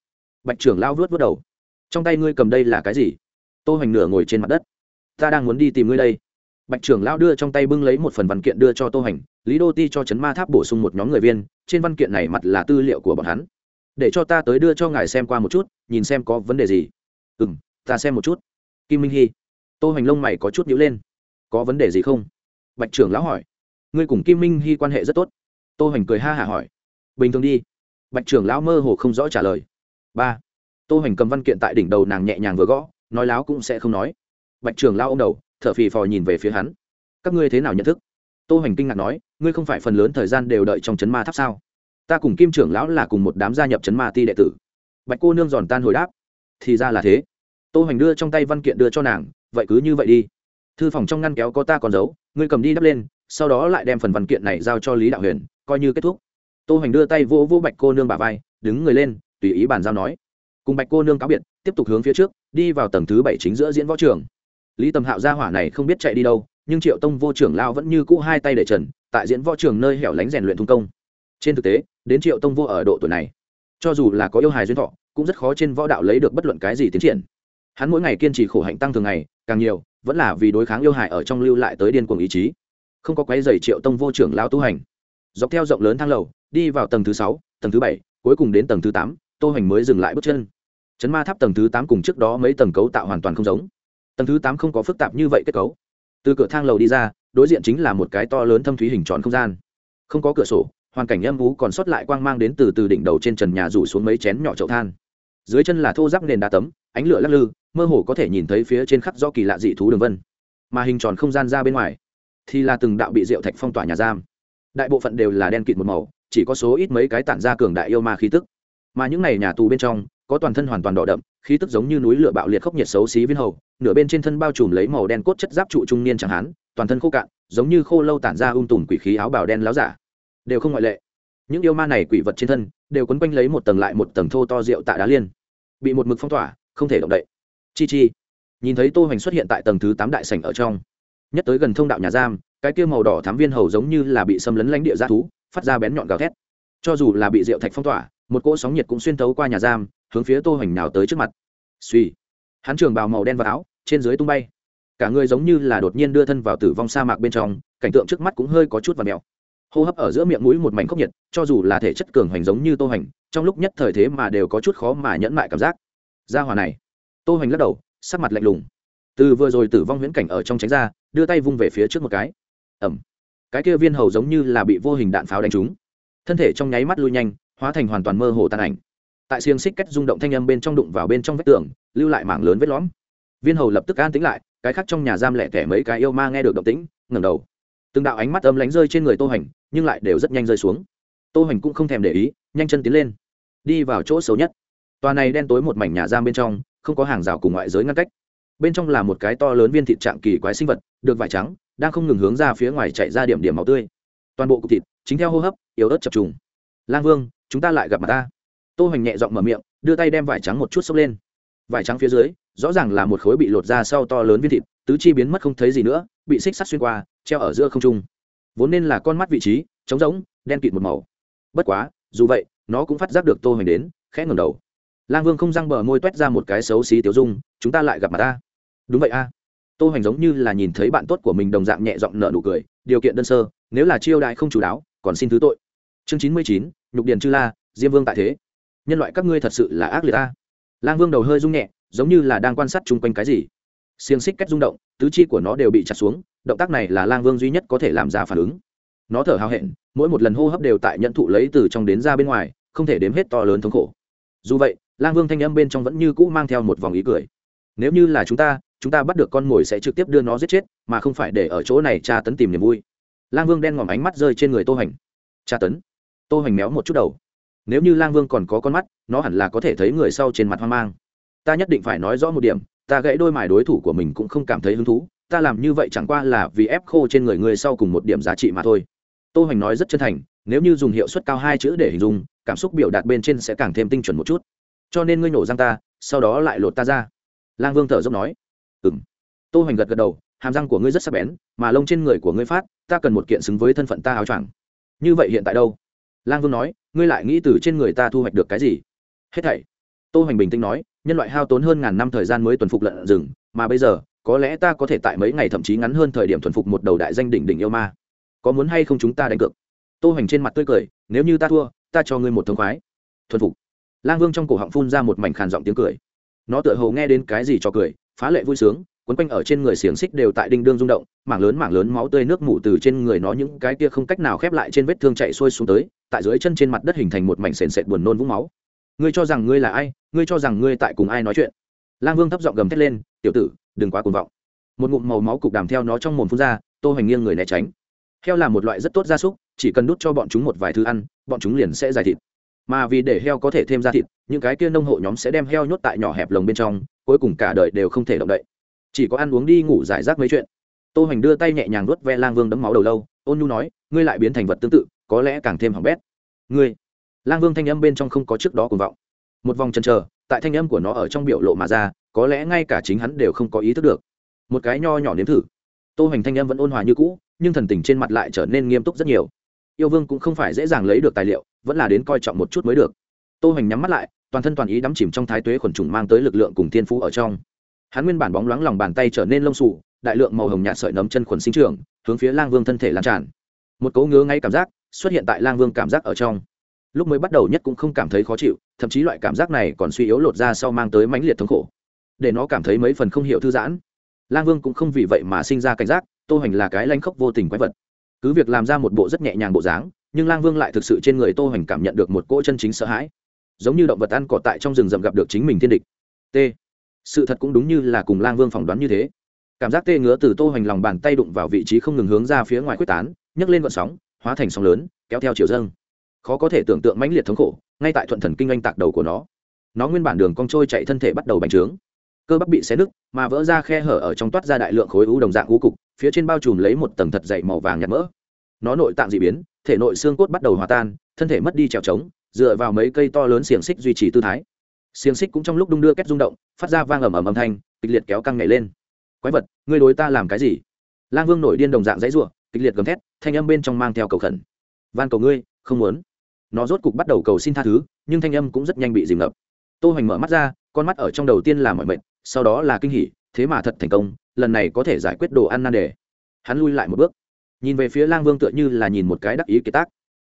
Bạch trưởng lao vớt vớt đầu. Trong tay ngươi cầm đây là cái gì? Tô hoành nửa ngồi trên mặt đất. Ta đang muốn đi tìm ngươi đây. Bạch trưởng lao đưa trong tay bưng lấy một phần văn kiện đưa cho tô hoành. Lý đô ti cho chấn ma tháp bổ sung một nhóm người viên. Trên văn kiện này mặt là tư liệu của bọn hắn. Để cho ta tới đưa cho ngài xem qua một chút, nhìn xem có vấn đề gì. Ừ m ta xem một chút. Kim minh hy tô hoành lông mày có chút nhữ lên. Có vấn đề gì không? bạch trưởng lão hỏi. Ngươi cùng kim minh hy quan hệ rất tốt. Tô hoành cười ha hả hỏi. Bình thường đi. Bạch trưởng lão mơ hồ không rõ trả lời. Ba. Tô hoành cầm văn kiện tại đỉnh đầu nàng nhẹ nhàng vừa gõ, nói láo cũng sẽ không nói. Bạch trưởng lão ô m đầu, thở phì phò nhìn về phía hắn. Các ngươi thế nào nhận thức? Tô hoành kinh ngạc nói, ngươi không phải phần lớn thời gian đều đợi trong chấn ma tháp sao? Ta cùng kim trưởng lão là cùng một đám gia nhập chấn ma ti đệ tử. Bạch cô nương giòn tan hồi đáp. Thì ra là thế. Tô hoành đưa trong tay văn kiện đưa cho nàng, vậy cứ như vậy đi thư phòng trong ngăn kéo có ta còn giấu, ngươi cầm đi đắp lên, sau đó lại đem phần văn kiện này giao cho lý đạo huyền, coi như kết thúc. Tô hoành đưa tay vỗ vỗ bạch cô nương bà vai, đứng người lên, tùy ý bàn giao nói. Cùng bạch cô nương cáo biệt, tiếp tục hướng phía trước, đi vào tầng thứ bảy chính giữa diễn võ trường. Lý tầm hạo gia hỏa này không biết chạy đi đâu, nhưng triệu tông vô trưởng lao vẫn như cũ hai tay để trần, tại diễn võ trường nơi hẻo lánh rèn luyện thung công. Trên thực tế, đến triệu tông vô ở độ tuổi này, cho dù là có yêu hài duyên thọ, cũng rất khó trên võ đạo lấy được bất luận cái gì tiến triển. Hắn mỗi ngày kiên trì khổ hạnh tăng thường ngày, càng nhiều vẫn là vì đối kháng yêu hại ở trong lưu lại tới điên cuồng ý chí. Không có quái dày triệu tông vô trưởng lao tu hành. Dọc theo rộng lớn thang lầu, đi vào tầng thứ sáu, tầng thứ bảy, cuối cùng đến tầng thứ tám, tô hành mới dừng lại bước chân. Chấn ma tháp tầng thứ tám cùng trước đó mấy tầng cấu tạo hoàn toàn không giống. Tầng thứ tám không có phức tạp như vậy kết cấu. Từ cửa thang lầu đi ra, đối diện chính là một cái to lớn thâm thúy hình tròn không gian. Không có cửa sổ, hoàn cảnh âm vú còn sót lại quang mang đến từ từ đỉnh đầu trên trần nhà rủ xuống mấy chén nhỏ chậu than. Dưới chân là thô giáp nền đá tấm, ánh lửa lắc lư mơ hồ có thể nhìn thấy phía trên khắc do kỳ lạ dị thú đường vân, mà hình tròn không gian ra bên ngoài thì là từng đạo bị diệu thạch phong tỏa nhà giam. Đại bộ phận đều là đen kịt một màu, chỉ có số ít mấy cái tản ra cường đại yêu ma khí tức. Mà những này nhà tù bên trong, có toàn thân hoàn toàn đỏ đậm, khí tức giống như núi lửa bạo liệt khốc nhiệt xấu xí viên hầu, nửa bên trên thân bao trùm lấy màu đen cốt chất giáp trụ trung niên chẳng hán, toàn thân khô cạn, giống như khô lâu tản ra um tùm quỷ khí áo bào đen láo giả. Đều không ngoại lệ. Những yêu ma này quỷ vật trên thân, đều quấn quanh lấy một tầng lại một tầng thô to rượu tạ đá liên. Bị một mực phong tỏa, không thể động đậy chi chi. Nhìn thấy tô hoành xuất hiện tại tầng thứ tám đại sảnh ở trong, nhất tới gần thông đạo nhà giam, cái kia màu đỏ thám viên hầu giống như là bị xâm lấn lãnh địa g thú, phát ra bén nhọn gào thét. Cho dù là bị rượu thạch phong tỏa, một cỗ sóng nhiệt cũng xuyên tấu qua nhà giam, hướng phía tô hoành nào tới trước mặt. Suy hắn trường bào màu đen và áo, trên dưới tung bay. Cả người giống như là đột nhiên đưa thân vào tử vong sa mạc bên trong, cảnh tượng trước mắt cũng hơi có chút và mèo hô hấp ở giữa miệng mũi một mảnh khốc nhiệt, cho dù là thể chất cường hoành giống như tô hoành, trong lúc nhất thời thế mà đều có chút khó mà nhẫn mại cảm giác. Gia hòa này tô hoành lắc đầu, sắc mặt lạnh lùng. Từ vừa rồi tử vong huyễn cảnh ở trong tránh ra, đưa tay vung về phía trước một cái. Ẩm. Cái kia viên hầu giống như là bị vô hình đạn pháo đánh trúng. Thân thể trong nháy mắt lui nhanh, hóa thành hoàn toàn mơ hồ tan ảnh. Tại xiềng xích cách rung động thanh âm bên trong đụng vào bên trong vách tường, lưu lại mảng lớn vết lõm. Viên hầu lập tức an tĩnh lại, cái khác trong nhà giam lẻ thẻ mấy cái yêu ma nghe được động tĩnh, ngẩng đầu. Từng đạo ánh mắt âm lánh rơi trên người tô hoành, nhưng lại đều rất nhanh rơi xuống. Tô hoành cũng không thèm để ý, nhanh chân tiến lên. Đi vào chỗ xấu nhất. Tòa này đen tối một mảnh nhà giam bên trong không có hàng rào cùng ngoại giới ngăn cách. Bên trong là một cái to lớn viên thịt trạng kỳ quái sinh vật, được vải trắng, đang không ngừng hướng ra phía ngoài chạy ra điểm điểm màu tươi. Toàn bộ cục thịt, chính theo hô hấp, yếu ớt chập trùng. Lang vương, chúng ta lại gặp mặt ta. Tô hoành nhẹ giọng mở miệng, đưa tay đem vải trắng một chút xốc lên. Vải trắng phía dưới, rõ ràng là một khối bị lột ra sau to lớn viên thịt, tứ chi biến mất không thấy gì nữa, bị xích sắt xuyên qua, treo ở giữa không trung. Vốn nên là con mắt vị trí, trống rỗng, đen kịt một màu. Bất quá, dù vậy, nó cũng phát giác được tô hoành đến, khẽ ngẩng đầu lang vương không răng bờ môi t u é t ra một cái xấu xí tiểu dung, chúng ta lại gặp mặt ta. Đúng vậy a. À. tô hoành giống như là nhìn thấy bạn tốt của mình đồng dạng nhẹ giọng nợ nụ cười, điều kiện đơn sơ, nếu là chiêu đại không chú đáo, còn xin thứ tội. Chương chín mươi chín, nhục điền chư la, diêm vương tại thế. Nhân loại các ngươi thật sự là ác liệt a lang vương đầu hơi rung nhẹ, giống như là đang quan sát chung quanh cái gì. Xiềng xích cách rung động, tứ chi của nó đều bị chặt xuống, động tác này là lang vương duy nhất có thể làm ra phản ứng. Nó thở hào hẹn, mỗi một lần hô hấp đều tại nhận thụ lấy từ trong đến ra bên ngoài, không thể đếm hết to lớn thống khổ. Dù vậy lang vương thanh âm bên trong vẫn như cũ mang theo một vòng ý cười. Nếu như là chúng ta chúng ta bắt được con mồi sẽ trực tiếp đưa nó giết chết, mà không phải để ở chỗ này tra tấn tìm niềm vui. Lang vương đen ngòm ánh mắt rơi trên người tô hành. Tra tấn? Tô hành méo một chút đầu. Nếu như lang vương còn có con mắt, nó hẳn là có thể thấy người sau trên mặt hoang mang. Ta nhất định phải nói rõ một điểm, ta gãy đôi mài đối thủ của mình cũng không cảm thấy hứng thú, ta làm như vậy chẳng qua là vì ép khô trên người người sau cùng một điểm giá trị mà thôi. Tô Hành nói rất chân thành, nếu như dùng hiệu suất cao hai chữ để hình dung, cảm xúc biểu đạt bên trên sẽ càng thêm tinh chuẩn một chút cho nên ngươi nổ răng ta, sau đó lại lột ta ra. Lang vương thở dốc nói. Ừ m tô hoành gật gật đầu, hàm răng của ngươi rất sắc bén, mà lông trên người của ngươi phát, ta cần một kiện xứng với thân phận ta áo choàng. Như vậy hiện tại đâu? Lang vương nói, ngươi lại nghĩ từ trên người ta thu hoạch được cái gì? Hết thảy. Tô hoành bình tĩnh nói, nhân loại hao tốn hơn ngàn năm thời gian mới tuần phục lận rừng, mà bây giờ, có lẽ ta có thể tại mấy ngày thậm chí ngắn hơn thời điểm thuần phục một đầu đại danh đỉnh đỉnh yêu ma. Có muốn hay không chúng ta đánh cược? Tô hoành trên mặt tươi cười, nếu như ta thua, ta cho ngươi một thông khoái. Thuần phục lang vương trong cổ họng phun ra một mảnh khàn giọng tiếng cười. Nó tựa hồ nghe đến cái gì cho cười, phá lệ vui sướng, quấn quanh ở trên người xiềng xích đều tại đinh đương rung động, mảng lớn mảng lớn máu tươi nước mủ từ trên người nó những cái kia không cách nào khép lại trên vết thương chạy xuôi xuống tới, tại dưới chân trên mặt đất hình thành một mảnh sền sệt buồn nôn vũng máu. Ngươi cho rằng ngươi là ai? Ngươi cho rằng ngươi tại cùng ai nói chuyện? Lang vương thấp giọng gầm thét lên, tiểu tử, đừng quá cuồng vọng. Một ngụm màu máu cục đàm theo nó trong mồm phun ra, tô hành nghiêng người né tránh. Heo là một loại rất tốt gia súc, chỉ cần đút cho bọn chúng một vài thứ ăn, bọn chúng liền sẽ giải thịt mà vì để heo có thể thêm ra thịt, những cái kia nông hộ nhóm sẽ đem heo nhốt tại nhỏ hẹp lồng bên trong, cuối cùng cả đời đều không thể động đậy. Chỉ có ăn uống đi ngủ giải rác mấy chuyện. Tô hành đưa tay nhẹ nhàng nuốt ve lang vương đấm máu đầu lâu, ôn nhu nói, ngươi lại biến thành vật tương tự, có lẽ càng thêm hỏng bét. Ngươi? Lang vương thanh âm bên trong không có trước đó cuồng vọng. Một vòng chân chờ, tại thanh âm của nó ở trong biểu lộ mà ra, có lẽ ngay cả chính hắn đều không có ý thức được. Một cái nho nhỏ nếm thử. Tô hành thanh âm vẫn ôn hòa như cũ, nhưng thần tình trên mặt lại trở nên nghiêm túc rất nhiều yêu vương cũng không phải dễ dàng lấy được tài liệu vẫn là đến coi trọng một chút mới được. Tô hoành nhắm mắt lại toàn thân toàn ý đắm chìm trong thái tuế khuẩn trùng mang tới lực lượng cùng thiên phú ở trong. Hắn nguyên bản bóng loáng lòng bàn tay trở nên lông sụ, đại lượng màu hồng nhạt sợi nấm chân khuẩn sinh trưởng hướng phía lang vương thân thể lan tràn. Một cấu ngứa ngay cảm giác xuất hiện tại lang vương cảm giác ở trong. Lúc mới bắt đầu nhất cũng không cảm thấy khó chịu thậm chí loại cảm giác này còn suy yếu lột ra sau mang tới mãnh liệt thống khổ. Để nó cảm thấy mấy phần không hiểu thư giãn. Lang vương cũng không vì vậy mà sinh ra cảnh giác tô hoành là cái lanh khốc vô tình quái vật cứ việc làm ra một bộ rất nhẹ nhàng bộ dáng, nhưng lang vương lại thực sự trên người tô hoành cảm nhận được một cỗ chân chính sợ hãi. Giống như động vật ăn cỏ tại trong rừng rậm gặp được chính mình thiên địch. T. Sự thật cũng đúng như là cùng lang vương phỏng đoán như thế. Cảm giác tê ngứa từ tô hoành lòng bàn tay đụng vào vị trí không ngừng hướng ra phía ngoài quyết tán, nhấc lên vận sóng, hóa thành sóng lớn, kéo theo chiều dâng. Khó có thể tưởng tượng mãnh liệt thống khổ, ngay tại thuận thần kinh anh tạc đầu của nó. Nó nguyên bản đường cong trôi chạy thân thể bắt đầu bành trướng. Cơ bắp bị xé nứt, mà vỡ ra khe hở ở trong toát ra đại lượng khối u đồng dạng u cục phía trên bao trùm lấy một tầng thật dày màu vàng nhạt mỡ. Nó nội tạng dị biến, thể nội xương cốt bắt đầu hòa tan, thân thể mất đi trèo trống, dựa vào mấy cây to lớn xiềng xích duy trì tư thái. Xiềng xích cũng trong lúc đung đưa kết rung động, phát ra vang ầm ầm âm thanh, kịch liệt kéo căng nhảy lên. Quái vật, ngươi đối ta làm cái gì? Lang vương nổi điên đồng dạng dãy r kịch liệt gầm thét, thanh âm bên trong mang theo cầu khẩn. Van cầu ngươi, không muốn. Nó rốt cục bắt đầu cầu xin tha thứ, nhưng thanh âm cũng rất nhanh bị dìm ngập. Tô hoành mở mắt ra, con mắt ở trong đầu tiên là mỏi mệt, sau đó là kinh hỉ, thế mà thật thành công lần này có thể giải quyết đồ ăn nan đề. Hắn lui lại một bước. Nhìn về phía lang vương tựa như là nhìn một cái đắc ý kỳ tác.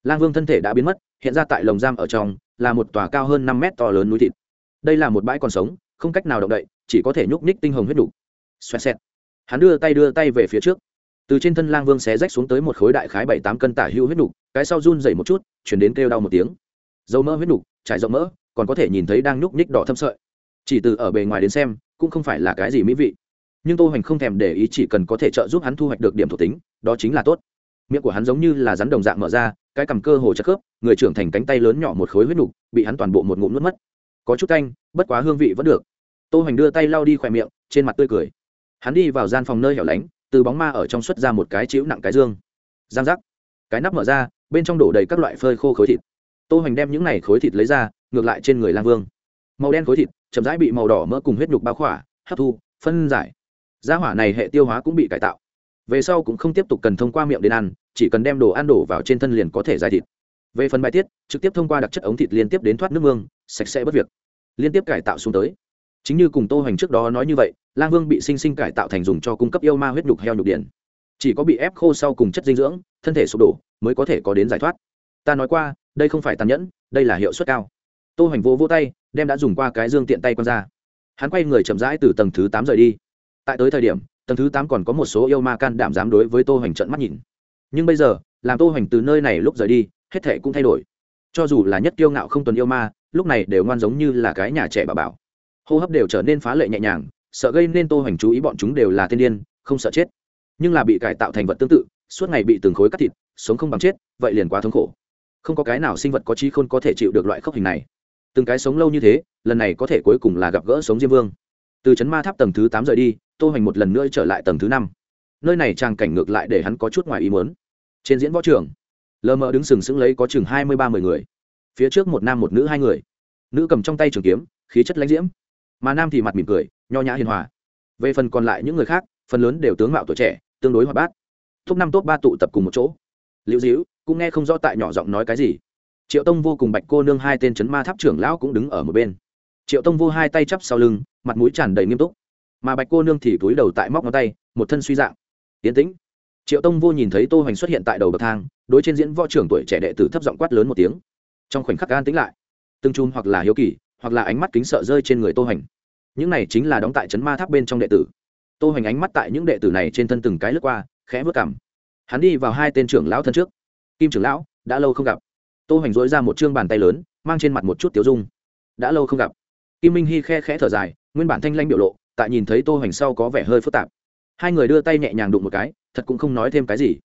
Lang vương thân thể đã biến mất hiện ra tại lồng giam ở trong là một tòa cao hơn năm mét to lớn núi thịt. Đây là một bãi còn sống không cách nào động đậy chỉ có thể nhúc nhích tinh hồng huyết đủ. xoẹt xẹt. Hắn đưa tay đưa tay về phía trước. Từ trên thân lang vương xé rách xuống tới một khối đại khái bảy tám cân tả hữu huyết đủ, cái sau run dày một chút truyền đến kêu đau một tiếng. Dầu mỡ huyết đủ, trải rộng mỡ còn có thể nhìn thấy đang nhúc nhích đỏ thâm sợi. Chỉ từ ở bề ngoài đến xem cũng không phải là cái gì mỹ vị nhưng tô hoành không thèm để ý chỉ cần có thể trợ giúp hắn thu hoạch được điểm thuộc tính, đó chính là tốt. Miệng của hắn giống như là rắn đồng dạng mở ra, cái cằm cơ hồ chặt khớp, người trưởng thành cánh tay lớn nhỏ một khối huyết nục, bị hắn toàn bộ một ngụm nuốt mất. Có chút canh bất quá hương vị vẫn được. Tô hoành đưa tay lau đi khỏe miệng, trên mặt tươi cười. Hắn đi vào gian phòng nơi hẻo lánh, từ bóng ma ở trong xuất ra một cái chiếu nặng cái dương. Giang giác. Cái nắp mở ra, bên trong đổ đầy các loại phơi khô khối thịt. Tô hoành đem những này khối thịt lấy ra, ngược lại trên người lang vương. Màu đen khối thịt, chậm rãi bị màu đỏ mỡ cùng huyết nhục bao khỏa, hấp thu, phân giải gia hỏa này hệ tiêu hóa cũng bị cải tạo. Về sau cũng không tiếp tục cần thông qua miệng đến ăn chỉ cần đem đồ ăn đổ vào trên thân liền có thể giải thịt. Về phần bài tiết trực tiếp thông qua đặc chất ống thịt liên tiếp đến thoát nước mương sạch sẽ bất việc. Liên tiếp cải tạo xuống tới. Chính như cùng tô hoành trước đó nói như vậy lang vương bị sinh sinh cải tạo thành dùng cho cung cấp yêu ma huyết nhục heo nhục điện, chỉ có bị ép khô sau cùng chất dinh dưỡng thân thể sụp đổ mới có thể có đến giải thoát. Ta nói qua đây không phải tàn nhẫn đây là hiệu suất cao. Tô hoành vô vô tay đem đã dùng qua cái dương tiện tay quan ra. Hắn quay người chậm rãi từ tầng thứ tám rời đi tại tới thời điểm, tầng thứ tám còn có một số yêu ma can đảm dám đối với tô hoành trận mắt nhìn. Nhưng bây giờ, làm tô hoành từ nơi này lúc rời đi, hết thệ cũng thay đổi. Cho dù là nhất kiêu ngạo không tuần yêu ma, lúc này đều ngoan giống như là cái nhà trẻ bà bảo. Hô hấp đều trở nên phá lệ nhẹ nhàng, sợ gây nên tô hoành chú ý bọn chúng đều là thiên điên, không sợ chết. Nhưng là bị cải tạo thành vật tương tự, suốt ngày bị từng khối cắt thịt, sống không bằng chết, vậy liền quá thống khổ. Không có cái nào sinh vật có trí khôn có thể chịu được loại khốc hình này. Từng cái sống lâu như thế, lần này có thể cuối cùng là gặp gỡ sống diêm vương từ c ma tháp tầng thứ tám rời đi, tô hoành một lần nữa trở lại tầng thứ năm. Nơi này trang cảnh ngược lại để hắn có chút ngoài ý muốn. Trên diễn võ trường lờ mờ đứng sừng sững lấy có chừng hai mươi ba mươi người. Phía trước một nam một nữ hai người. Nữ cầm trong tay trường kiếm, khí chất lãnh diễm. Mà nam thì mặt mỉm cười, nho nhã hiền hòa. Về phần còn lại những người khác, phần lớn đều tướng mạo tuổi trẻ, tương đối hoạt bát. Thúc năm, top ba tụ tập cùng một chỗ. Liễu dĩu cũng nghe không rõ tại nhỏ giọng nói cái gì. Triệu tông vô cùng bạch cô nương hai tên c h ấ n ma tháp trưởng lão cũng đứng ở một bên triệu tông vô hai tay chắp sau lưng, mặt mũi tràn đầy nghiêm túc. Mà bạch cô nương thì túi đầu tại móc ngón tay, một thân suy dạng. Yến tĩnh. Triệu tông vô nhìn thấy tô hoành xuất hiện tại đầu bậc thang, đối trên diễn võ trưởng tuổi trẻ đệ tử thấp giọng quát lớn một tiếng. Trong khoảnh khắc an tĩnh lại tương chùm hoặc là hiếu kỳ, hoặc là ánh mắt kính sợ rơi trên người tô hoành. Những này chính là đóng tại chấn ma tháp bên trong đệ tử. Tô hoành ánh mắt tại những đệ tử này trên thân từng cái lướt qua, khẽ vớt cảm hắn đi vào hai tên trưởng lão thân trước. Kim trưởng lão, đã lâu không gặp. Tô hoành dỗi ra một chương bàn tay lớn, mang trên mặt một chút tiếu dung. Đã lâu không gặp kim minh hy khe khẽ thở dài, nguyên bản thanh lanh biểu lộ, tại nhìn thấy tô hoành sau có vẻ hơi phức tạp. Hai người đưa tay nhẹ nhàng đụng một cái, thật cũng không nói thêm cái gì.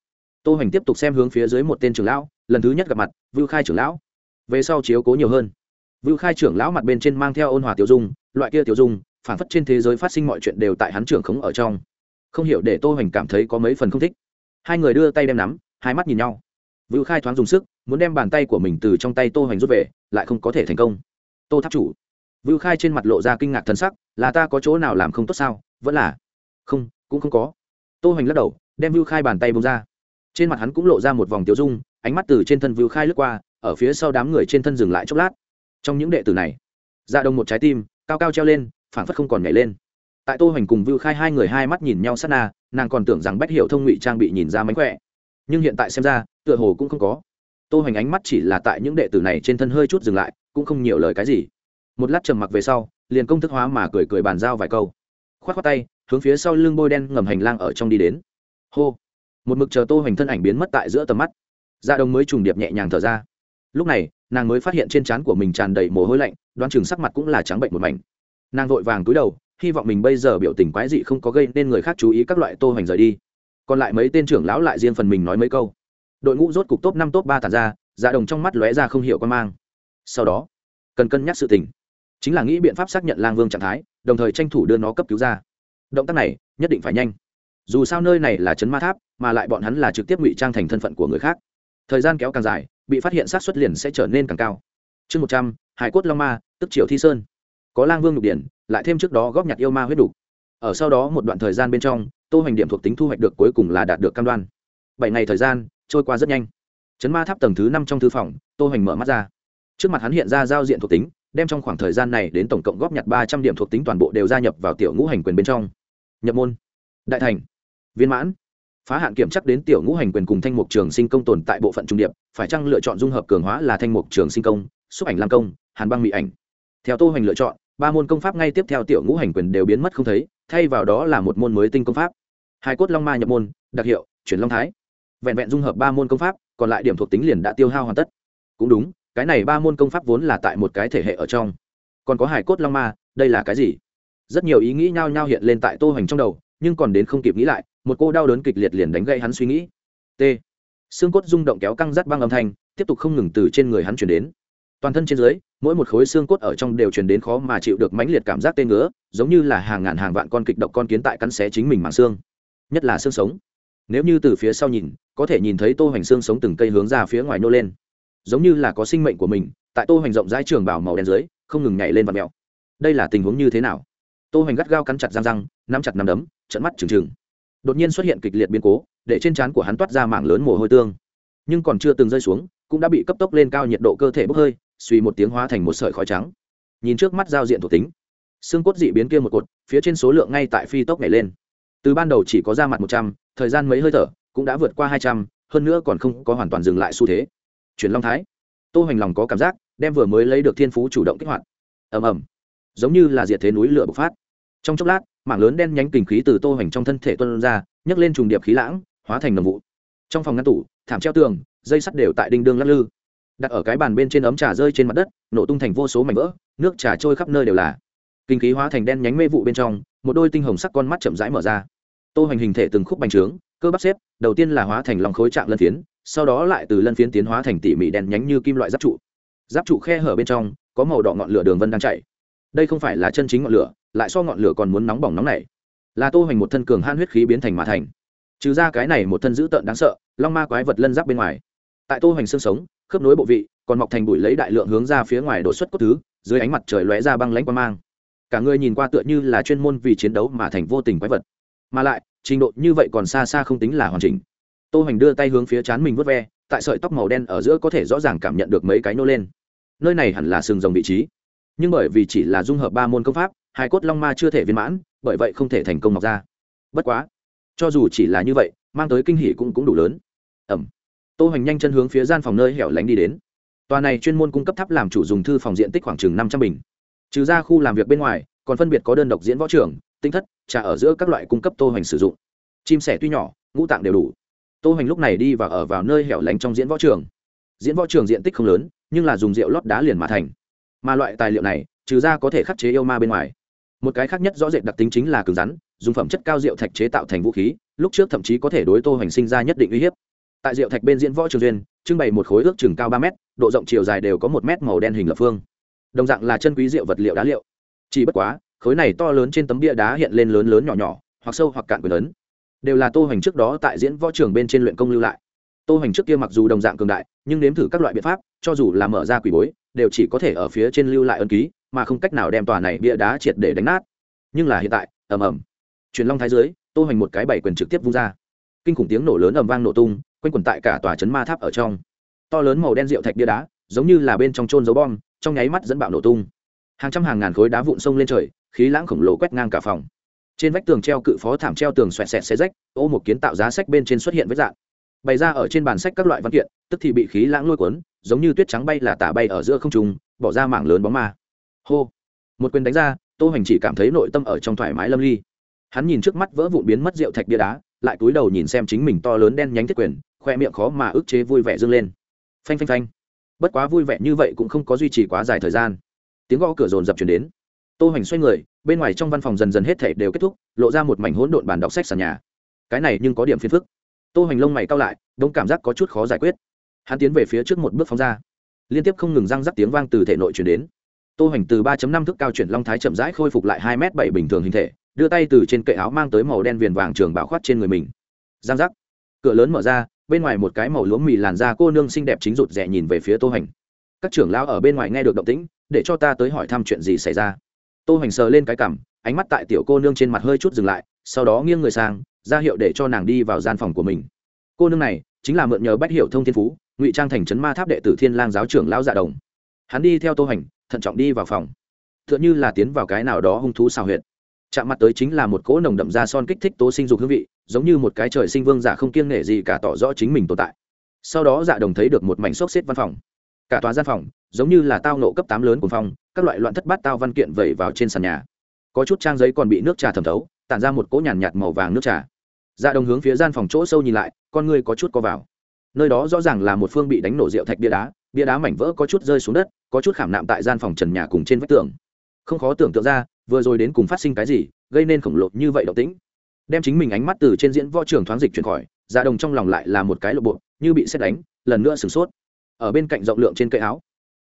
Tô hoành tiếp tục xem hướng phía dưới một tên trưởng lão, lần thứ nhất gặp mặt, vưu khai trưởng lão. Về sau chiếu cố nhiều hơn. Vưu khai trưởng lão mặt bên trên mang theo ôn hòa tiểu dung, loại kia tiểu dung, phản phất trên thế giới phát sinh mọi chuyện đều tại hắn trưởng khống ở trong. Không hiểu để tô hoành cảm thấy có mấy phần không thích. Hai người đưa tay đem nắm, hai mắt nhìn nhau. Vưu khai thoáng dùng sức, muốn đem bàn tay của mình từ trong tay tô hoành rút về, lại không có thể thành công. Tô tháp chủ vưu khai trên mặt lộ ra kinh ngạc thần sắc, là ta có chỗ nào làm không tốt sao? Vẫn là. Không, cũng không có. Tô hoành lắc đầu, đem vưu khai bàn tay buông ra. Trên mặt hắn cũng lộ ra một vòng tiêu dung, ánh mắt từ trên thân vưu khai lướt qua, ở phía sau đám người trên thân dừng lại chốc lát. Trong những đệ tử này dạ đồng một trái tim, cao cao treo lên phản phất không còn nhảy lên. Tại tô hoành cùng vưu khai hai người hai mắt nhìn nhau sát na, nàng còn tưởng rằng bách hiểu thông ngụy trang bị nhìn ra mánh khỏe. Nhưng hiện tại xem ra, tựa hồ cũng không có. Tô hoành ánh mắt chỉ là tại những đệ tử này trên thân hơi chút dừng lại, cũng không nhiều lời cái gì một lát trầm mặc về sau, liền công thức hóa mà cười cười bàn giao vài câu. K h o á t k h o á t tay, hướng phía sau lưng bôi đen ngầm hành lang ở trong đi đến. Hô! Một mực chờ tô hoành thân ảnh biến mất tại giữa tầm mắt. Dạ đồng mới trùng điệp nhẹ nhàng thở ra. Lúc này, nàng mới phát hiện trên trán của mình tràn đầy mồ hôi lạnh đoan chừng sắc mặt cũng là trắng bệnh một mảnh. Nàng vội vàng túi đầu, hy vọng mình bây giờ biểu tình quái dị không có gây nên người khác chú ý các loại tô hoành rời đi. Còn lại mấy tên trưởng lão lại riêng phần mình nói mấy câu. Đội ngũ rốt cục top năm, top ba tàn ra dạ đồng trong mắt lóe ra không hiểu quan mang. Sau đó, cần cân nhắc sự tình chính là nghĩ biện pháp xác nhận lang vương trạng thái, đồng thời tranh thủ đưa nó cấp cứu ra. Động tác này nhất định phải nhanh. Dù sao nơi này là Trấn ma tháp, mà lại bọn hắn là trực tiếp ngụy trang thành thân phận của người khác. Thời gian kéo càng dài, bị phát hiện sát xuất liền sẽ trở nên càng cao. Chương một trăm, hải cốt long ma, tức triệu thi sơn. Có lang vương nhục điển, lại thêm trước đó góp nhặt yêu ma huyết đục ở sau đó một đoạn thời gian bên trong, tô hoành điểm thuộc tính thu hoạch được cuối cùng là đạt được cam đoan. Bảy ngày thời gian, trôi qua rất nhanh. Trấn ma tháp tầng thứ năm trong thư phòng, tô hoành mở mắt ra. Trước mặt hắn hiện ra giao diện thuộc tính đem trong khoảng thời gian này đến tổng cộng góp nhặt ba trăm điểm thuộc tính toàn bộ đều gia nhập vào tiểu ngũ hành quyền bên trong. Nhập môn. Đại thành. Viên mãn. Phá hạn kiểm chắc đến tiểu ngũ hành quyền cùng thanh mục trường sinh công tồn tại bộ phận trung điệp, phải chăng lựa chọn dung hợp cường hóa là thanh mục trường sinh công, xúc ảnh lam công, hàn băng mỹ ảnh. Theo tô hoành lựa chọn, ba môn công pháp ngay tiếp theo tiểu ngũ hành quyền đều biến mất không thấy, thay vào đó là một môn mới tinh công pháp. Hai cốt long ma nhập môn, đặc hiệu, chuyển long thái. Vẹn vẹn dung hợp ba môn công pháp, còn lại điểm thuộc tính liền đã tiêu hao hoàn tất. Cũng đúng cái này ba môn công pháp vốn là tại một cái thể hệ ở trong. Còn có hải cốt long ma, đây là cái gì? Rất nhiều ý nghĩ nhao nhao hiện lên tại tô hoành trong đầu, nhưng còn đến không kịp nghĩ lại, một cô đau đớn kịch liệt liền đánh gây hắn suy nghĩ. T. Xương cốt rung động kéo căng rắt băng âm thanh, tiếp tục không ngừng từ trên người hắn chuyển đến. Toàn thân trên dưới, mỗi một khối xương cốt ở trong đều chuyển đến khó mà chịu được mãnh liệt cảm giác tê ngứa, giống như là hàng ngàn hàng vạn con kịch độc con kiến tại cắn xé chính mình màng xương. Nhất là xương sống. Nếu như từ phía sau nhìn, có thể nhìn thấy tô hoành xương sống từng cây hướng ra phía ngoài nô lên giống như là có sinh mệnh của mình, tại tô hoành rộng rãi trường bảo màu đen dưới, không ngừng nhảy lên và mèo. Đây là tình huống như thế nào? Tô hoành gắt gao cắn chặt răng răng, nắm chặt nắm đấm trận mắt trừng trừng. Đột nhiên xuất hiện kịch liệt biến cố, để trên trán của hắn toát ra mảng lớn mồ hôi tương. Nhưng còn chưa từng rơi xuống, cũng đã bị cấp tốc lên cao nhiệt độ cơ thể bốc hơi, suy một tiếng hóa thành một sợi khói trắng. Nhìn trước mắt giao diện thuộc tính. Xương cốt dị biến kia một cột, phía trên số lượng ngay tại phi tốc nhảy lên. Từ ban đầu chỉ có ra mặt một trăm, thời gian mấy hơi thở, cũng đã vượt qua hai trăm, hơn nữa còn không có hoàn toàn dừng lại xu thế chuyển long thái. Tô hoành lòng có cảm giác, đem vừa mới lấy được thiên phú chủ động kích hoạt. Ầm ầm. Giống như là diệt thế núi lửa bộc phát. Trong chốc lát, mảng lớn đen nhánh kình khí từ tô hoành trong thân thể tuôn ra, nhấc lên trùng điệp khí lãng, hóa thành nồng vụ. Trong phòng ngăn tủ, thảm treo tường, dây sắt đều tại đinh đương lắc lư. Đặt ở cái bàn bên trên ấm trà rơi trên mặt đất, nổ tung thành vô số mảnh vỡ, nước trà trôi khắp nơi đều là. Kinh khí hóa thành đen nhánh mê vụ bên trong, một đôi tinh hồng sắc con mắt chậm rãi mở ra. Tô hoành hình thể từng khúc bành trướng, cơ bắp xếp, đầu tiên là hóa thành lòng khối trạng lân thiến sau đó lại từ lân phiến tiến hóa thành tỉ mỉ đèn nhánh như kim loại giáp trụ. Giáp trụ khe hở bên trong, có màu đỏ ngọn lửa đường vân đang chạy. Đây không phải là chân chính ngọn lửa, lại so ngọn lửa còn muốn nóng bỏng nóng này là tô hoành một thân cường han huyết khí biến thành mà thành. Trừ ra cái này một thân dữ tợn đáng sợ, long ma quái vật lân giáp bên ngoài. Tại tô hoành xương sống, khớp nối bộ vị, còn mọc thành bụi lấy đại lượng hướng ra phía ngoài đột xuất cốt thứ, dưới ánh mặt trời lóe ra băng lãnh quang mang. Cả người nhìn qua tựa như là chuyên môn vì chiến đấu mà thành vô tình quái vật. Mà lại, trình độ như vậy còn xa xa không tính là hoàn chỉnh tô hoành đưa tay hướng phía chán mình vớt ve, tại sợi tóc màu đen ở giữa có thể rõ ràng cảm nhận được mấy cái nô lên. Nơi này hẳn là sừng rồng vị trí. Nhưng bởi vì chỉ là dung hợp ba môn công pháp, hai cốt long ma chưa thể viên mãn, bởi vậy không thể thành công mọc ra. Bất quá, cho dù chỉ là như vậy, mang tới kinh hỷ cũng cũng đủ lớn. Ẩm. Tô hoành nhanh chân hướng phía gian phòng nơi hẻo lánh đi đến. Tòa này chuyên môn cung cấp tháp làm chủ dùng thư phòng diện tích khoảng chừng năm trăm bình. Trừ ra khu làm việc bên ngoài, còn phân biệt có đơn độc diễn võ trường, tinh thất, trà ở giữa các loại cung cấp tô hoành sử dụng. Chim sẻ tuy nhỏ, ngũ tạng đều đủ tô hoành lúc này đi và ở vào nơi hẻo lánh trong diễn võ trường. Diễn võ trường diện tích không lớn, nhưng là dùng rượu lót đá liền mà thành. Mà loại tài liệu này, trừ ra có thể khắc chế yêu ma bên ngoài. Một cái khác nhất rõ rệt đặc tính chính là cứng rắn, dùng phẩm chất cao rượu thạch chế tạo thành vũ khí, lúc trước thậm chí có thể đối tô hoành sinh ra nhất định uy hiếp. Tại rượu thạch bên diễn võ trường duyên, trưng bày một khối ước chừng cao ba m độ rộng chiều dài đều có một m màu đen hình lập phương. Đồng dạng là chân quý rượu vật liệu đá liệu. Chỉ bất quá, khối này to lớn trên tấm bia đá hiện lên lớn lớn nhỏ nhỏ, hoặc sâu hoặc cạn quyền lớn đều là tô hoành trước đó tại diễn võ trường bên trên luyện công lưu lại. Tô hoành trước kia mặc dù đồng dạng cường đại, nhưng nếm thử các loại biện pháp, cho dù là mở ra quỷ bối, đều chỉ có thể ở phía trên lưu lại ân ký, mà không cách nào đem tòa này bịa đá triệt để đánh nát. Nhưng là hiện tại, ầm ầm. Truyền long thái dưới, tô hoành một cái bảy quyền trực tiếp vung ra. Kinh khủng tiếng nổ lớn ầm vang nổ tung, quanh quẩn tại cả tòa chấn ma tháp ở trong. To lớn màu đen rượu thạch bia đá, giống như là bên trong trôn dấu bom, trong nháy mắt dẫn bạo nổ tung. Hàng trăm hàng ngàn khối đá vụn sông lên trời, khí lãng khổng lồ quét ngang cả phòng trên vách tường treo cự phó thảm treo tường xoẹt xẹt xe rách, ô một kiến tạo giá sách bên trên xuất hiện vết dạng. Bày ra ở trên bàn sách các loại văn kiện, tức thì bị khí lãng lôi cuốn, giống như tuyết trắng bay là tả bay ở giữa không trùng bỏ ra mảng lớn bóng ma. Hô! Một quyền đánh ra, tô hoành chỉ cảm thấy nội tâm ở trong thoải mái lâm ly. Hắn nhìn trước mắt vỡ vụn biến mất rượu thạch bia đá, lại cúi đầu nhìn xem chính mình to lớn đen nhánh thiết quyền, khoe miệng khó mà ức chế vui vẻ dâng lên. Phanh phanh phanh. Bất quá vui vẻ như vậy cũng không có duy trì quá dài thời gian. Tiếng gõ cửa rồn dập chuyển đến. Tô hoành xoay người bên ngoài trong văn phòng dần dần hết thể đều kết thúc, lộ ra một mảnh hỗn độn bàn đọc sách sàn nhà. Cái này nhưng có điểm phiền phức. Tô hành lông mày cao lại, đông cảm giác có chút khó giải quyết. Hắn tiến về phía trước một bước phóng ra. Liên tiếp không ngừng răng rắc tiếng vang từ thể nội chuyển đến. Tô hành từ 3.5 thước cao chuyển long thái chậm rãi khôi phục lại hai m bảy bình thường hình thể, đưa tay từ trên cậy áo mang tới màu đen viền vàng trường bảo khoát trên người mình. Răng rắc. Cửa lớn mở ra, bên ngoài một cái màu lúa mì làn da cô nương xinh đẹp chính rụt rè nhìn về phía tô hành các trưởng lão ở bên ngoài nghe được động tĩnh, để cho ta tới hỏi thăm chuyện gì xảy ra tô hoành sờ lên cái cằm, ánh mắt tại tiểu cô nương trên mặt hơi chút dừng lại, sau đó nghiêng người sang, ra hiệu để cho nàng đi vào gian phòng của mình. Cô nương này chính là mượn nhờ bách hiểu thông thiên phú, ngụy trang thành trấn ma tháp đệ tử thiên lang giáo trưởng lão dạ đồng. Hắn đi theo tô hoành, thận trọng đi vào phòng. Tựa như là tiến vào cái nào đó hung thú xào huyệt. Chạm mặt tới chính là một cỗ nồng đậm da son kích thích tố sinh dục hương vị, giống như một cái trời sinh vương giả không kiêng nể gì cả tỏ rõ chính mình tồn tại. Sau đó dạ đồng thấy được một mảnh xốc xếp văn phòng. Cả tòa gian phòng giống như là tao nộ cấp tám lớn cuồng phong các loại loạn thất bát tao văn kiện vẩy vào trên sàn nhà. Có chút trang giấy còn bị nước trà thẩm thấu tản ra một cỗ nhàn nhạt, nhạt màu vàng nước trà. Dạ đồng hướng phía gian phòng chỗ sâu nhìn lại con người có chút co vào. Nơi đó rõ ràng là một phương bị đánh nổ rượu thạch bia đá bia đá mảnh vỡ có chút rơi xuống đất có chút khảm nạm tại gian phòng trần nhà cùng trên vách tường. Không khó tưởng tượng ra vừa rồi đến cùng phát sinh cái gì gây nên khổng lồ như vậy động tĩnh. Đem chính mình ánh mắt từ trên diễn võ trường thoáng dịch chuyển khỏi dạ đồng trong lòng lại là một cái lộp bộ như bị xét đánh lần nữa sửng sốt. Ở bên cạnh rộng lượng trên cây áo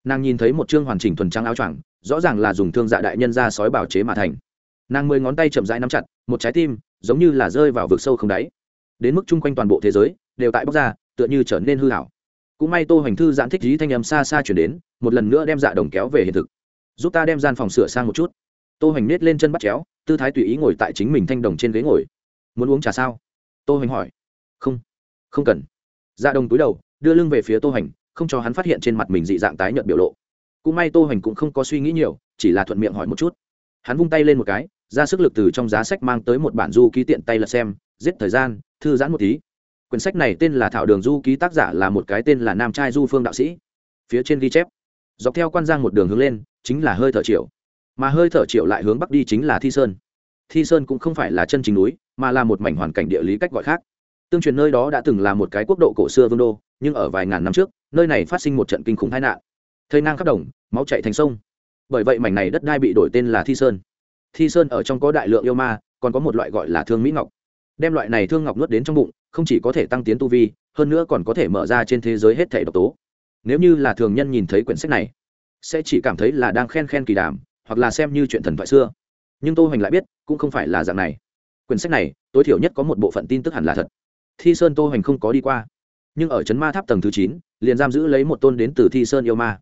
nàng nhìn thấy một chương hoàn chỉnh thuần trắng áo choàng, rõ ràng là dùng thương dạ đại nhân ra sói bảo chế mà thành. Nàng mười ngón tay chậm rãi nắm chặt, một trái tim, giống như là rơi vào vực sâu không đáy. Đến mức chung quanh toàn bộ thế giới, đều tại bóc ra, tựa như trở nên hư hảo cũng may tô hoành thư giãn thích dí thanh âm xa xa chuyển đến, một lần nữa đem dạ đồng kéo về hiện thực. Giúp ta đem gian phòng sửa sang một chút. Tô hoành nết lên chân bắt chéo, tư thái tùy ý ngồi tại chính mình thanh đồng trên ghế ngồi. Muốn uống trà sao? Tô hoành hỏi. Không không cần. Dạ đồng túi đầu, đưa lưng về phía tô hoành không cho hắn phát hiện trên mặt mình dị dạng tái nhợt biểu lộ. Cũng may tô hoành cũng không có suy nghĩ nhiều, chỉ là thuận miệng hỏi một chút. Hắn vung tay lên một cái, ra sức lực từ trong giá sách mang tới một bản du ký tiện tay lật xem, giết thời gian, thư giãn một tí. Quyển sách này tên là thảo đường du ký tác giả là một cái tên là nam trai du phương đạo sĩ. Phía trên ghi chép, dọc theo quan giang một đường hướng lên, chính là hơi thở triệu mà hơi thở triệu lại hướng bắc đi chính là thi sơn. Thi sơn cũng không phải là chân chính núi, mà là một mảnh hoàn cảnh địa lý cách gọi khác. Tương truyền nơi đó đã từng là một cái quốc độ cổ xưa vương đô, nhưng ở vài ngàn năm trước nơi này phát sinh một trận kinh khủng tai nạn. Thây nang khắp đồng, máu chảy thành sông. Bởi vậy mảnh này đất đai bị đổi tên là thi sơn. Thi sơn ở trong có đại lượng yêu ma, còn có một loại gọi là thương mỹ ngọc. Đem loại này thương ngọc nuốt đến trong bụng, không chỉ có thể tăng tiến tu vi, hơn nữa còn có thể mở ra trên thế giới hết thảy độc tố. Nếu như là thường nhân nhìn thấy quyển sách này, sẽ chỉ cảm thấy là đang khen khen kỳ đàm, hoặc là xem như chuyện thần thoại xưa. Nhưng tô hoành lại biết, cũng không phải là dạng này. Quyển sách này, tối thiểu nhất có một bộ phận tin tức hẳn là thật. Thi sơn tô hoành không có đi qua nhưng ở chấn ma tháp tầng thứ chín, liền giam giữ lấy một tôn đến từ thi sơn yêu ma.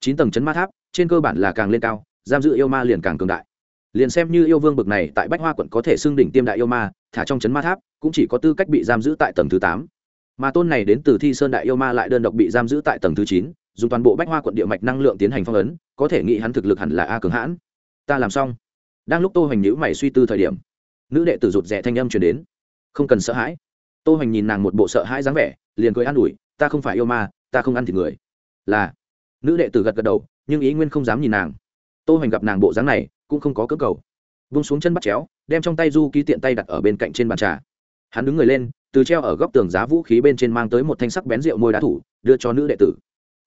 Chín tầng chấn ma tháp, trên cơ bản là càng lên cao, giam giữ yêu ma liền càng cường đại. Liền xem như yêu vương bực này, tại bách hoa quận có thể xưng đỉnh tiêm đại yêu ma, thả trong chấn ma tháp, cũng chỉ có tư cách bị giam giữ tại tầng thứ tám. Mà tôn này đến từ thi sơn đại yêu ma lại đơn độc bị giam giữ tại tầng thứ chín, dùng toàn bộ bách hoa quận địa mạch năng lượng tiến hành phong ấn, có thể nghĩ hắn thực lực hẳn là a cường hãn. Ta làm xong. Đang lúc tô hoành nhữ mày suy tư thời điểm, nữ đệ tử rụt rẽ thanh âm truyền đến. Không cần sợ hãi tô hoành nhìn nàng một bộ sợ hãi dáng vẻ, liền cười an ủi, ta không phải yêu ma, ta không ăn thịt người. Là. Nữ đệ tử gật gật đầu, nhưng ý nguyên không dám nhìn nàng. Tô hoành gặp nàng bộ dáng này, cũng không có cơ cầu. Vung xuống chân bắt chéo, đem trong tay du ký tiện tay đặt ở bên cạnh trên bàn trà. Hắn đứng người lên, từ treo ở góc tường giá vũ khí bên trên mang tới một thanh sắc bén rượu môi đá thủ, đưa cho nữ đệ tử.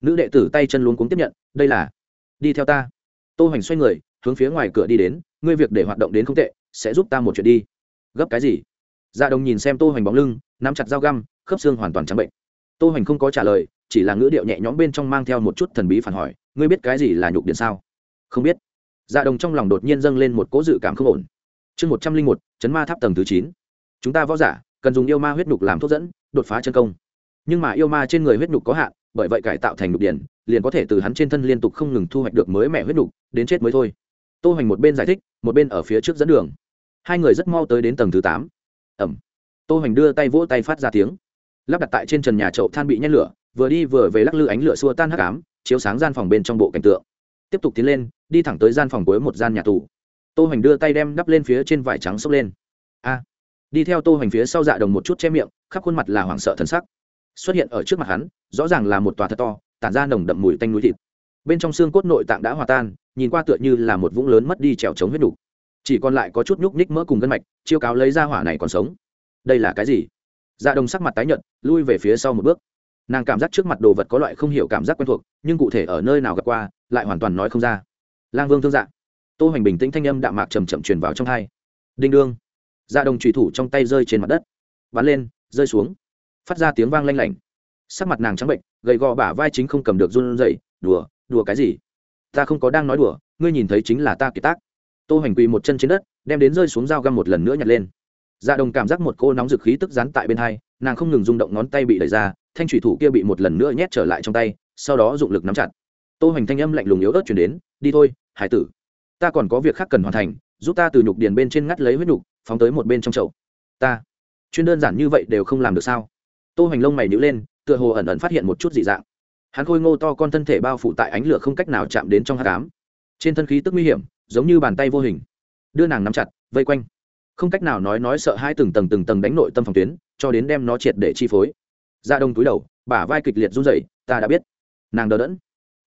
Nữ đệ tử tay chân luống cuống tiếp nhận, đây là, đi theo ta. Tô hoành xoay người, hướng phía ngoài cửa đi đến, ngươi việc để hoạt động đến không tệ, sẽ giúp ta một chuyện đi. Gấp cái gì? Dạ Ra đồng nhìn xem tô hoành bóng lưng nắm chặt dao găm khớp xương hoàn toàn trắng bệnh. Tô hoành không có trả lời chỉ là ngữ điệu nhẹ nhõm bên trong mang theo một chút thần bí phản hỏi ngươi biết cái gì là nhục điện sao? Không biết. Dạ đồng trong lòng đột nhiên dâng lên một cỗ dự cảm không ổn. Chương một trăm linh một chấn ma tháp tầng thứ chín. Chúng ta võ giả cần dùng yêu ma huyết nhục làm thuốc dẫn đột phá chân công. Nhưng mà yêu ma trên người huyết nhục có hạn bởi vậy cải tạo thành nhục điện, liền có thể từ hắn trên thân liên tục không ngừng thu hoạch được mới mẹ huyết nhục đến chết mới thôi. Tô hoành một bên giải thích một bên ở phía trước dẫn đường. Hai người rất mau tới đến tầng thứ tám. Ẩm tô hoành đưa tay vỗ tay phát ra tiếng. Lắp đặt tại trên trần nhà chậu than bị nhét lửa, vừa đi vừa về lắc lư ánh lửa xua tan hắc ám, chiếu sáng gian phòng bên trong bộ cảnh tượng. Tiếp tục tiến lên, đi thẳng tới gian phòng cuối một gian nhà tù. Tô hoành đưa tay đem đắp lên phía trên vải trắng xốc lên. A! Đi theo tô hoành phía sau dạ đồng một chút che miệng, khắp khuôn mặt là hoảng sợ thần sắc. Xuất hiện ở trước mặt hắn, rõ ràng là một tòa thật to, tản ra nồng đậm mùi tanh núi thịt. Bên trong xương cốt nội tạng đã hòa tan, nhìn qua tựa như là một vũng lớn mất đi trèo chống huyết đủ. chỉ còn lại có chút nhúc nhích mỡ cùng gân mạch, chiêu cáo lấy ra hỏa này còn sống đây là cái gì? Dạ đồng sắc mặt tái nhợt, lui về phía sau một bước. Nàng cảm giác trước mặt đồ vật có loại không hiểu cảm giác quen thuộc, nhưng cụ thể ở nơi nào gặp qua, lại hoàn toàn nói không ra. Lang vương thương dạ. Tô hoành bình tĩnh thanh âm đạm mạc chầm chậm truyền vào trong hai. Đinh đương. Dạ đồng trùy thủ trong tay rơi trên mặt đất. Bắn lên, rơi xuống. Phát ra tiếng vang lanh lảnh. Sắc mặt nàng trắng bệnh, gầy gò bả vai chính không cầm được run rẩy. Đùa đùa cái gì? Ta không có đang nói đùa, ngươi nhìn thấy chính là ta kiệt tác. Tô hoành quỳ một chân trên đất, đem đến rơi xuống dao găm một lần nữa nhặt lên dạ đồng cảm giác một cô nóng dực khí tức dán tại bên hai, nàng không ngừng rung động ngón tay bị đẩy ra, thanh thủy thủ kia bị một lần nữa nhét trở lại trong tay, sau đó dụng lực nắm chặt. Tô hoành thanh âm lạnh lùng yếu ớt truyền đến, đi thôi, hải tử. Ta còn có việc khác cần hoàn thành, giúp ta từ nhục điền bên trên ngắt lấy huyết nhục, phóng tới một bên trong chậu. Ta. Chuyện đơn giản như vậy đều không làm được sao? Tô hoành lông mày nhíu lên, tựa hồ ẩn ẩn phát hiện một chút dị dạng. Hắn khôi ngô to con thân thể bao phủ tại ánh lửa không cách nào chạm đến trong hắc trên thân khí tức nguy hiểm, giống như bàn tay vô hình. Đưa nàng nắm chặt, vây quanh không cách nào nói nói sợ hai từng tầng từng tầng đánh nội tâm phòng tuyến, cho đến đem nó triệt để chi phối. Ra đông túi đầu, bả vai kịch liệt run rẩy, ta đã biết. Nàng đờ đẫn,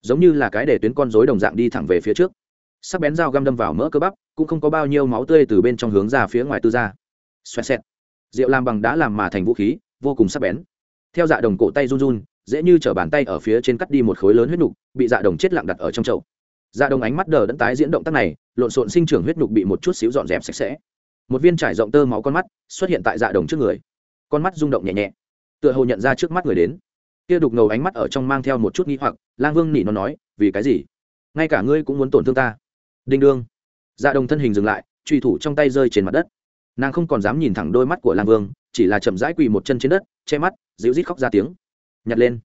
giống như là cái để tuyến con rối đồng dạng đi thẳng về phía trước. Sắc bén dao găm đâm vào mỡ cơ bắp, cũng không có bao nhiêu máu tươi từ bên trong hướng ra phía ngoài tư ra. Xoẹt xẹt. Rượu làm bằng đá làm mà thành vũ khí, vô cùng sắc bén. Theo dạ đồng cổ tay run run, dễ như chở bàn tay ở phía trên cắt đi một khối lớn huyết nục, bị dạ đồng chết lặng đặt ở trong chậu. Dạ đồng ánh mắt đờ đẫn tái diễn động tác này, lộn xộn sinh trưởng huyết nục bị một chút xíu dọn dẹp sạch sẽ một viên trải rộng tơ máu con mắt xuất hiện tại dạ đồng trước người con mắt rung động nhẹ nhẹ tựa hồ nhận ra trước mắt người đến kia đục ngầu ánh mắt ở trong mang theo một chút nghi hoặc lang vương nỉ nó nói vì cái gì ngay cả ngươi cũng muốn tổn thương ta đinh đương dạ đồng thân hình dừng lại truy thủ trong tay rơi trên mặt đất nàng không còn dám nhìn thẳng đôi mắt của lang vương chỉ là chậm rãi quỳ một chân trên đất che mắt dịu rít khóc ra tiếng nhặt lên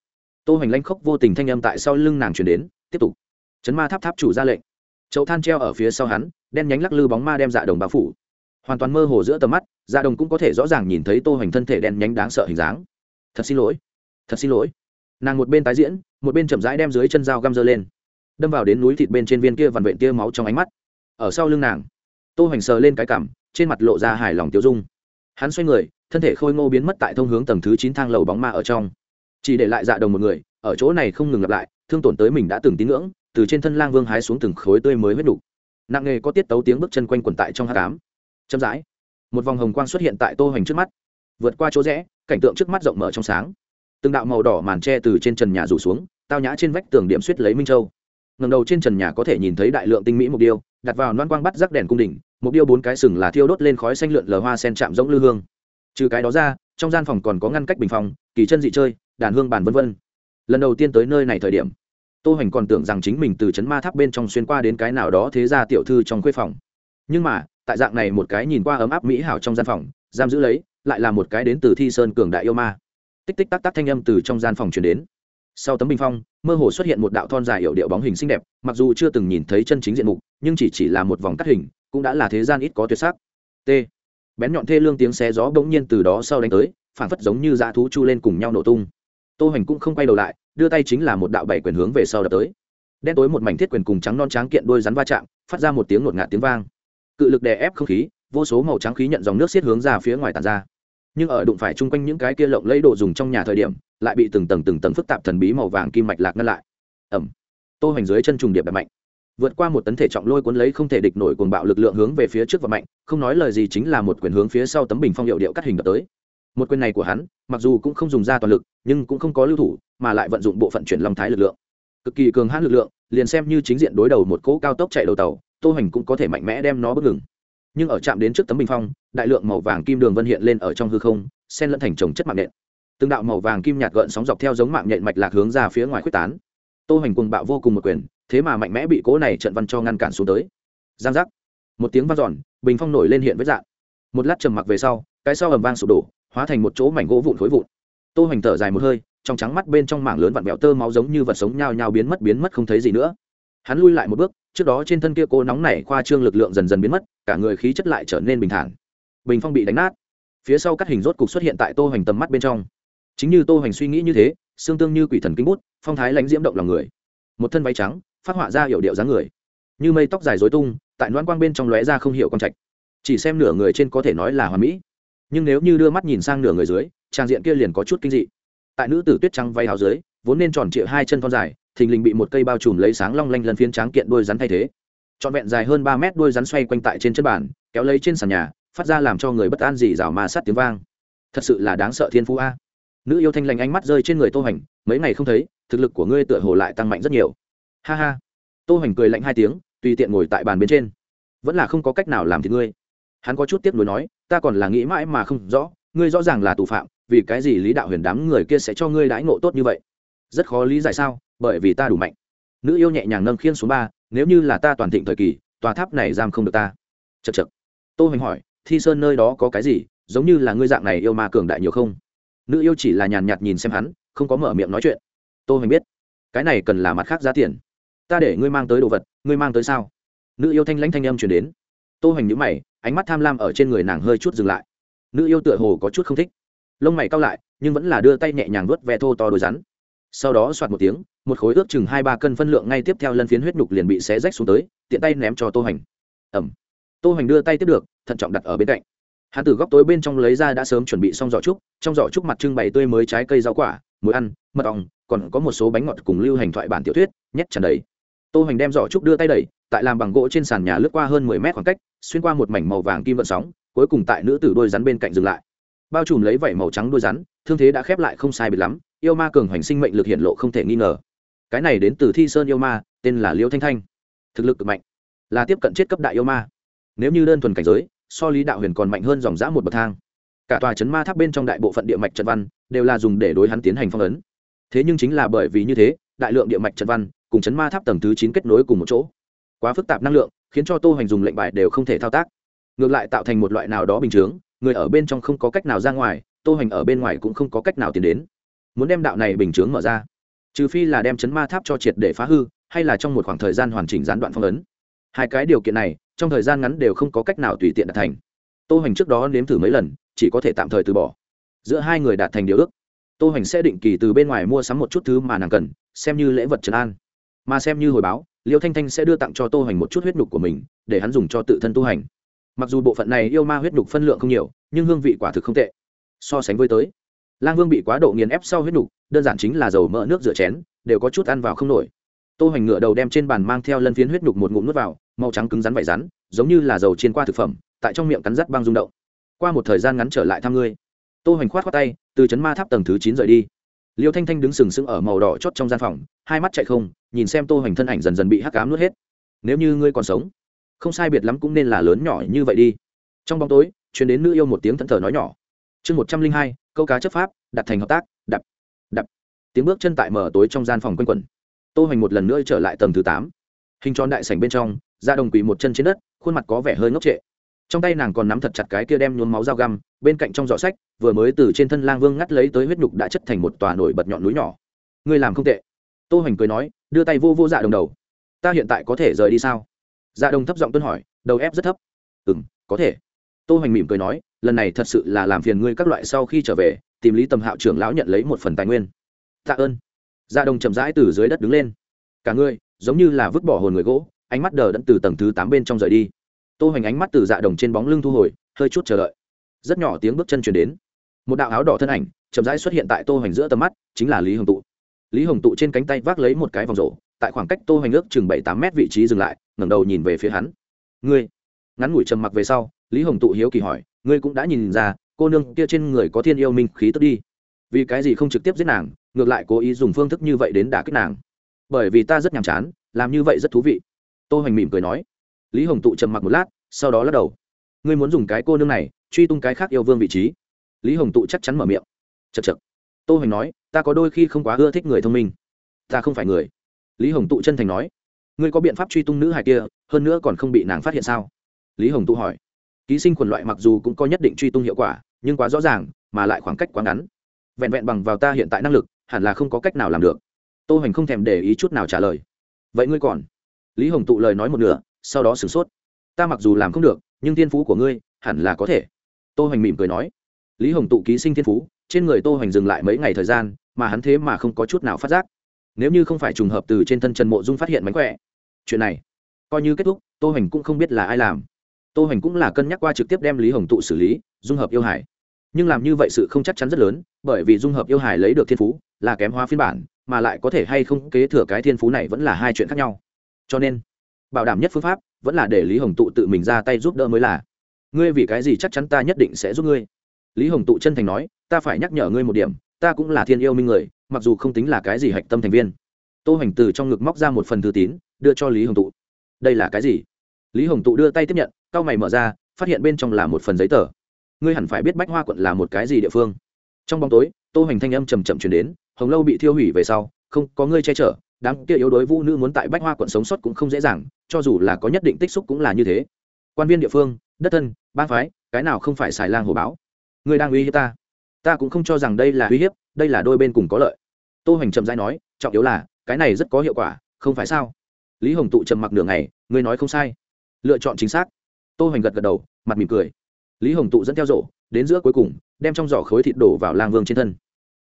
tô hoành lanh khóc vô tình thanh âm tại sau lưng nàng chuyển đến tiếp tục chấn ma tháp tháp chủ ra lệnh chậu than treo ở phía sau hắn đen nhánh lắc lư bóng ma đem dạ đồng bao phủ hoàn toàn mơ hồ giữa tầm mắt dạ đồng cũng có thể rõ ràng nhìn thấy tô hoành thân thể đen nhánh đáng sợ hình dáng. Thật xin lỗi, thật xin lỗi. Nàng một bên tái diễn, một bên chậm rãi đem dưới chân dao găm dơ lên, đâm vào đến núi thịt bên trên viên kia vằn vện tia máu trong ánh mắt. Ở sau lưng nàng, tô hoành sờ lên cái cằm trên mặt lộ ra hài lòng tiêu dung. Hắn xoay người, thân thể khôi ngô biến mất tại thông hướng tầng thứ chín thang lầu bóng ma ở trong. Chỉ để lại dạ đồng một người, ở chỗ này không ngừng lặp lại, thương tổn tới mình đã từng tín ngưỡng, từ trên thân lang vương hái xuống từng khối tươi mới huyết đủ. nặng nghề có tiết tấu tiếng bước chân quanh quẩn tại trong hát cám chậm rãi. Một vòng hồng quang xuất hiện tại tô hoành trước mắt. Vượt qua chỗ rẽ, cảnh tượng trước mắt rộng mở trong sáng. Từng đạo màu đỏ màn tre từ trên trần nhà rủ xuống, tao nhã trên vách tường điểm suýt lấy minh châu. Ngầm đầu trên trần nhà có thể nhìn thấy đại lượng tinh mỹ mục điêu, đặt vào loan quang bắt rắc đèn cung đỉnh, mục điêu bốn cái sừng là thiêu đốt lên khói xanh lượn lờ hoa sen chạm rỗng lư hương. Trừ cái đó ra, trong gian phòng còn có ngăn cách bình phòng, kỳ chân dị chơi, đàn hương bàn vân vân. Lần đầu tiên tới nơi này thời điểm, tô hoành còn tưởng rằng chính mình từ trấn ma tháp bên trong xuyên qua đến cái nào đó thế ra tiểu thư trong khuê phòng nhưng mà, tại dạng này một cái nhìn qua ấm áp mỹ hảo trong gian phòng, giam giữ lấy, lại là một cái đến từ thi sơn cường đại yêu ma. Tích tích tắc tắc thanh âm từ trong gian phòng truyền đến. Sau tấm bình phong, mơ hồ xuất hiện một đạo thon dài hiệu điệu bóng hình xinh đẹp, mặc dù chưa từng nhìn thấy chân chính diện mục, nhưng chỉ chỉ là một vòng cắt hình, cũng đã là thế gian ít có tuyệt sắc. T. Bén nhọn thê lương tiếng xé gió bỗng nhiên từ đó sau đánh tới phản phất giống như dã thú chu lên cùng nhau nổ tung. Tô hoành cũng không quay đầu lại, đưa tay chính là một đạo bảy quyền hướng về sau đập tới. Đen tối một mảnh thiết quyền cùng trắng non tráng kiện đôi rắn va chạm, phát ra một tiếng ngột ngạt tiếng vang cự lực đè ép không khí, vô số màu trắng khí nhận dòng nước xiết hướng ra phía ngoài tàn ra. Nhưng ở đụng phải chung quanh những cái kia lộng lấy đồ dùng trong nhà thời điểm, lại bị từng tầng từng tầng phức tạp thần bí màu vàng kim mạch lạc ngăn lại. Ẩm. Tô hoành dưới chân trùng điệp đập mạnh. Vượt qua một tấn thể trọng lôi cuốn lấy không thể địch nổi cuồng bạo lực lượng hướng về phía trước và mạnh, không nói lời gì chính là một quyền hướng phía sau tấm bình phong hiệu điệu cắt hình đập tới. Một quyền này của hắn, mặc dù cũng không dùng ra toàn lực, nhưng cũng không có lưu thủ, mà lại vận dụng bộ phận chuyển long thái lực lượng. Cực kỳ cường hãn lực lượng, liền xem như chính diện đối đầu một cỗ cao tốc chạy đầu tàu tô hoành cũng có thể mạnh mẽ đem nó bất ngừng. Nhưng ở chạm đến trước tấm bình phong, đại lượng màu vàng kim đường vân hiện lên ở trong hư không, sen lẫn thành trồng chất mạng nhện. Từng đạo màu vàng kim nhạt gợn sóng dọc theo giống mạng nhện mạch lạc hướng ra phía ngoài khuếch tán. Tô hoành cùng bạo vô cùng một quyền, thế mà mạnh mẽ bị cố này trận văn cho ngăn cản xuống tới. Giang giác. Một tiếng vang giòn bình phong nổi lên hiện với dạng một lát trầm mặc về sau, cái sau ầm vang sụp đổ, hóa thành một chỗ mảnh gỗ vụn khối vụn. Tô hoành thở dài một hơi, trong trắng mắt bên trong mảng lớn vặn vẹo tơ máu giống như vật sống nhao nhao biến mất biến mất không thấy gì nữa hắn lui lại một bước, trước đó trên thân kia cô nóng này khoa trương lực lượng dần dần biến mất, cả người khí chất lại trở nên bình thản. Bình phong bị đánh nát. Phía sau các hình rốt cục xuất hiện tại tô hoành tầm mắt bên trong. Chính như tô hoành suy nghĩ như thế, xương tương như quỷ thần kinh bút, phong thái lãnh diễm động lòng người. Một thân váy trắng, phát họa ra hiệu điệu dáng người. Như mây tóc dài dối tung, tại loan quang bên trong lóe ra không hiểu con trạch. Chỉ xem nửa người trên có thể nói là hoàn mỹ. Nhưng nếu như đưa mắt nhìn sang nửa người dưới, trang diện kia liền có chút kinh dị. Tại nữ tử tuyết trắng váy hào dưới, vốn nên tròn trịa hai chân con dài thình lình bị một cây bao trùm lấy sáng long lanh lần phiên tráng kiện đôi rắn thay thế. Trọn vẹn dài hơn ba mét đôi rắn xoay quanh tại trên chất bàn, kéo lấy trên sàn nhà, phát ra làm cho người bất an gì rào mà sát tiếng vang. Thật sự là đáng sợ thiên phú a. Nữ yêu thanh lành ánh mắt rơi trên người tô hành mấy ngày không thấy, thực lực của ngươi tựa hồ lại tăng mạnh rất nhiều. Ha ha. Tô hành cười lạnh hai tiếng, tùy tiện ngồi tại bàn bên trên. Vẫn là không có cách nào làm thì ngươi. Hắn có chút tiếc nuối nói, ta còn là nghĩ mãi mà không rõ, ngươi rõ ràng là tù phạm, vì cái gì lý đạo huyền đám người kia sẽ cho ngươi đãi ngộ tốt như vậy? Rất khó lý giải sao? bởi vì ta đủ mạnh. Nữ yêu nhẹ nhàng nâng khiên xuống ba, nếu như là ta toàn thịnh thời kỳ, tòa tháp này giam không được ta. Chật chật tô hoành hỏi, thi sơn nơi đó có cái gì, giống như là ngươi dạng này yêu ma cường đại nhiều không? Nữ yêu chỉ là nhàn nhạt nhìn xem hắn, không có mở miệng nói chuyện. Tô hoành biết, cái này cần là mặt khác giá tiền. Ta để ngươi mang tới đồ vật, ngươi mang tới sao? Nữ yêu thanh lãnh thanh âm truyền đến. Tô hoành nhíu mày, ánh mắt tham lam ở trên người nàng hơi chút dừng lại. Nữ yêu tựa hồ có chút không thích. Lông mày cau lại, nhưng vẫn là đưa tay nhẹ nhàng vuốt ve thô to đôi rắn sau đó soạt một tiếng, một khối ước chừng hai ba cân phân lượng ngay tiếp theo lân phiến huyết nhục liền bị xé rách xuống tới, tiện tay ném cho tô hoành. Ẩm tô hoành đưa tay tiếp được, thận trọng đặt ở bên cạnh. Hắn từ góc tối bên trong lấy ra đã sớm chuẩn bị xong giỏ trúc, trong giỏ trúc mặt trưng bày tươi mới trái cây rau quả, muối ăn, mật ong, còn có một số bánh ngọt cùng lưu hành thoại bản tiểu thuyết, nhét tràn đầy. Tô hoành đem giỏ trúc đưa tay đẩy, tại làm bằng gỗ trên sàn nhà lướt qua hơn mười mét khoảng cách, xuyên qua một mảnh màu vàng kim vận sóng, cuối cùng tại nữ tử đôi rắn bên cạnh dừng lại. Bao trùm lấy vảy màu trắng đôi rắn, thương thế đã khép lại không sai biệt lắm yêu ma cường hành sinh mệnh lực hiện lộ không thể nghi ngờ. Cái này đến từ thi sơn yêu ma, tên là Liễu thanh thanh. Thực lực cực mạnh, là tiếp cận chết cấp đại yêu ma. Nếu như đơn thuần cảnh giới, so lý đạo huyền còn mạnh hơn dòng dã một bậc thang. Cả tòa chấn ma tháp bên trong đại bộ phận địa mạch trận văn, đều là dùng để đối hắn tiến hành phong ấn. Thế nhưng chính là bởi vì như thế, đại lượng địa mạch trận văn cùng chấn ma tháp tầng thứ chín kết nối cùng một chỗ. Quá phức tạp năng lượng, khiến cho tô hoành dùng lệnh bài đều không thể thao tác. Ngược lại tạo thành một loại nào đó bình chướng, người ở bên trong không có cách nào ra ngoài, tô hoành ở bên ngoài cũng không có cách nào tiến đến muốn đem đạo này bình chướng mở ra. Trừ phi là đem chấn ma tháp cho triệt để phá hư, hay là trong một khoảng thời gian hoàn chỉnh gián đoạn phong ấn. Hai cái điều kiện này, trong thời gian ngắn đều không có cách nào tùy tiện đạt thành. Tô hoành trước đó nếm thử mấy lần, chỉ có thể tạm thời từ bỏ. Giữa hai người đạt thành điều ước. Tô hoành sẽ định kỳ từ bên ngoài mua sắm một chút thứ mà nàng cần, xem như lễ vật trấn an. Mà xem như hồi báo, liêu thanh thanh sẽ đưa tặng cho tô hoành một chút huyết nhục của mình, để hắn dùng cho tự thân tu hành. Mặc dù bộ phận này yêu ma huyết nhục phân lượng không nhiều, nhưng hương vị quả thực không tệ. So sánh với tới lang vương bị quá độ nghiền ép sau huyết đủ, đơn giản chính là dầu mỡ nước rửa chén đều có chút ăn vào không nổi. Tô hoành ngựa đầu đem trên bàn mang theo lân phiến huyết nhục một ngụm nuốt vào màu trắng cứng rắn vải rắn giống như là dầu chiên qua thực phẩm tại trong miệng cắn rắt băng rung động. Qua một thời gian ngắn trở lại thăm ngươi. Tô hoành khoát khoát tay từ chấn ma tháp tầng thứ chín rời đi. Liêu thanh thanh đứng sừng sững ở màu đỏ chót trong gian phòng hai mắt chạy không nhìn xem tô hoành thân ảnh dần dần bị hắc cám nuốt hết. Nếu như ngươi còn sống không sai biệt lắm cũng nên là lớn nhỏ như vậy đi. Trong bóng tối chuyến đến nữ yêu một tiếng thẫn thờ nói nhỏ chương một trăm linh hai, câu cá chấp pháp, đặt thành hợp tác, đập đập. Tiếng bước chân tại mở tối trong gian phòng quanh quẩn. Tô hoành một lần nữa trở lại tầng thứ tám. Hình tròn đại sảnh bên trong, da đồng quỳ một chân trên đất, khuôn mặt có vẻ hơi ngốc trệ. Trong tay nàng còn nắm thật chặt cái kia đem nhuốm máu dao găm, bên cạnh trong giỏ sách, vừa mới từ trên thân lang vương ngắt lấy tới huyết nhục đã chất thành một tòa nổi bật nhọn núi nhỏ. Người làm không tệ. Tô hoành cười nói, đưa tay vô vô dạ đồng đầu. Ta hiện tại có thể rời đi sao? Dạ đồng thấp giọng tuân hỏi, đầu ép rất thấp. Ừ m có thể. Tô hoành mỉm cười nói lần này thật sự là làm phiền ngươi các loại sau khi trở về, tìm lý tầm hạo trưởng lão nhận lấy một phần tài nguyên. Tạ ơn. Dạ đồng chậm rãi từ dưới đất đứng lên. Cả ngươi giống như là vứt bỏ hồn người gỗ, ánh mắt đờ đẫn từ tầng thứ tám bên trong rời đi. Tô hoành ánh mắt từ dạ đồng trên bóng lưng thu hồi, hơi chút chờ đợi. Rất nhỏ tiếng bước chân chuyển đến. Một đạo áo đỏ thân ảnh chậm rãi xuất hiện tại tô hoành giữa tầm mắt, chính là lý hồng tụ. Lý hồng tụ trên cánh tay vác lấy một cái vòng rổ, tại khoảng cách tô hoành ước chừng bảy tám mét vị trí dừng lại, ngẩng đầu nhìn về phía hắn. Ngươi? Ngắn ngủi trầm mặc về sau, lý hồng tụ hiếu kỳ hỏi ngươi cũng đã nhìn ra, cô nương kia trên người có thiên yêu minh khí tức đi. Vì cái gì không trực tiếp giết nàng, ngược lại cố ý dùng phương thức như vậy đến đả kích nàng? Bởi vì ta rất nhàm chán, làm như vậy rất thú vị. Tô hoành mỉm cười nói. Lý hồng tụ trầm mặc một lát, sau đó lắc đầu. Ngươi muốn dùng cái cô nương này, truy tung cái khác yêu vương vị trí. Lý hồng tụ chắc chắn mở miệng. Chật chật tô hoành nói, ta có đôi khi không quá ưa thích người thông minh. Ta không phải người. Lý hồng tụ chân thành nói. Ngươi có biện pháp truy tung nữ hài kia, hơn nữa còn không bị nàng phát hiện sao? Lý hồng tụ hỏi ký sinh khuẩn loại mặc dù cũng có nhất định truy tung hiệu quả, nhưng quá rõ ràng, mà lại khoảng cách quá ngắn. Vẹn vẹn bằng vào ta hiện tại năng lực, hẳn là không có cách nào làm được. Tô hoành không thèm để ý chút nào trả lời. Vậy ngươi còn? Lý hồng tụ lời nói một nửa, sau đó sửng sốt. Ta mặc dù làm không được, nhưng thiên phú của ngươi, hẳn là có thể. Tô hoành mỉm cười nói. Lý hồng tụ ký sinh thiên phú, trên người tô hoành dừng lại mấy ngày thời gian, mà hắn thế mà không có chút nào phát giác. Nếu như không phải trùng hợp từ trên thân trần mộ dung phát hiện mánh khỏe, chuyện này coi như kết thúc, tô hoành cũng không biết là ai làm tô hoành cũng là cân nhắc qua trực tiếp đem lý hồng tụ xử lý, dung hợp yêu hải nhưng làm như vậy sự không chắc chắn rất lớn, bởi vì dung hợp yêu hải lấy được thiên phú là kém hóa phiên bản, mà lại có thể hay không kế thừa cái thiên phú này vẫn là hai chuyện khác nhau. Cho nên, bảo đảm nhất phương pháp vẫn là để lý hồng tụ tự mình ra tay giúp đỡ mới là. Ngươi vì cái gì chắc chắn ta nhất định sẽ giúp ngươi. Lý hồng tụ chân thành nói, ta phải nhắc nhở ngươi một điểm, ta cũng là thiên yêu minh người, mặc dù không tính là cái gì hạch tâm thành viên. Tô hoành từ trong ngực móc ra một phần thư tín, đưa cho lý hồng tụ. Đây là cái gì? Lý hồng tụ đưa tay tiếp nhận Cao mày mở ra, phát hiện bên trong là một phần giấy tờ. Ngươi hẳn phải biết bách hoa quận là một cái gì địa phương. Trong bóng tối, tô Hành thanh âm trầm trầm truyền đến, hồng lâu bị thiêu hủy về sau, không, có ngươi che chở, đám kia yếu đối vũ nữ muốn tại bách hoa quận sống sót cũng không dễ dàng, cho dù là có nhất định tích xúc cũng là như thế. Quan viên địa phương, đất thân ban phái, cái nào không phải xài lang hồ báo? Ngươi đang uy hiếp ta. Ta cũng không cho rằng đây là uy hiếp, đây là đôi bên cùng có lợi. Tô Hành trầm dai nói, trọng yếu là, cái này rất có hiệu quả, không phải sao? Lý hồng tụ trầm mặc nửa ngày, ngươi nói không sai. Lựa chọn chính xác tô hoành gật gật đầu, mặt mỉm cười. Lý hồng tụ dẫn theo rổ, đến giữa cuối cùng, đem trong giỏ khối thịt đổ vào lang vương trên thân.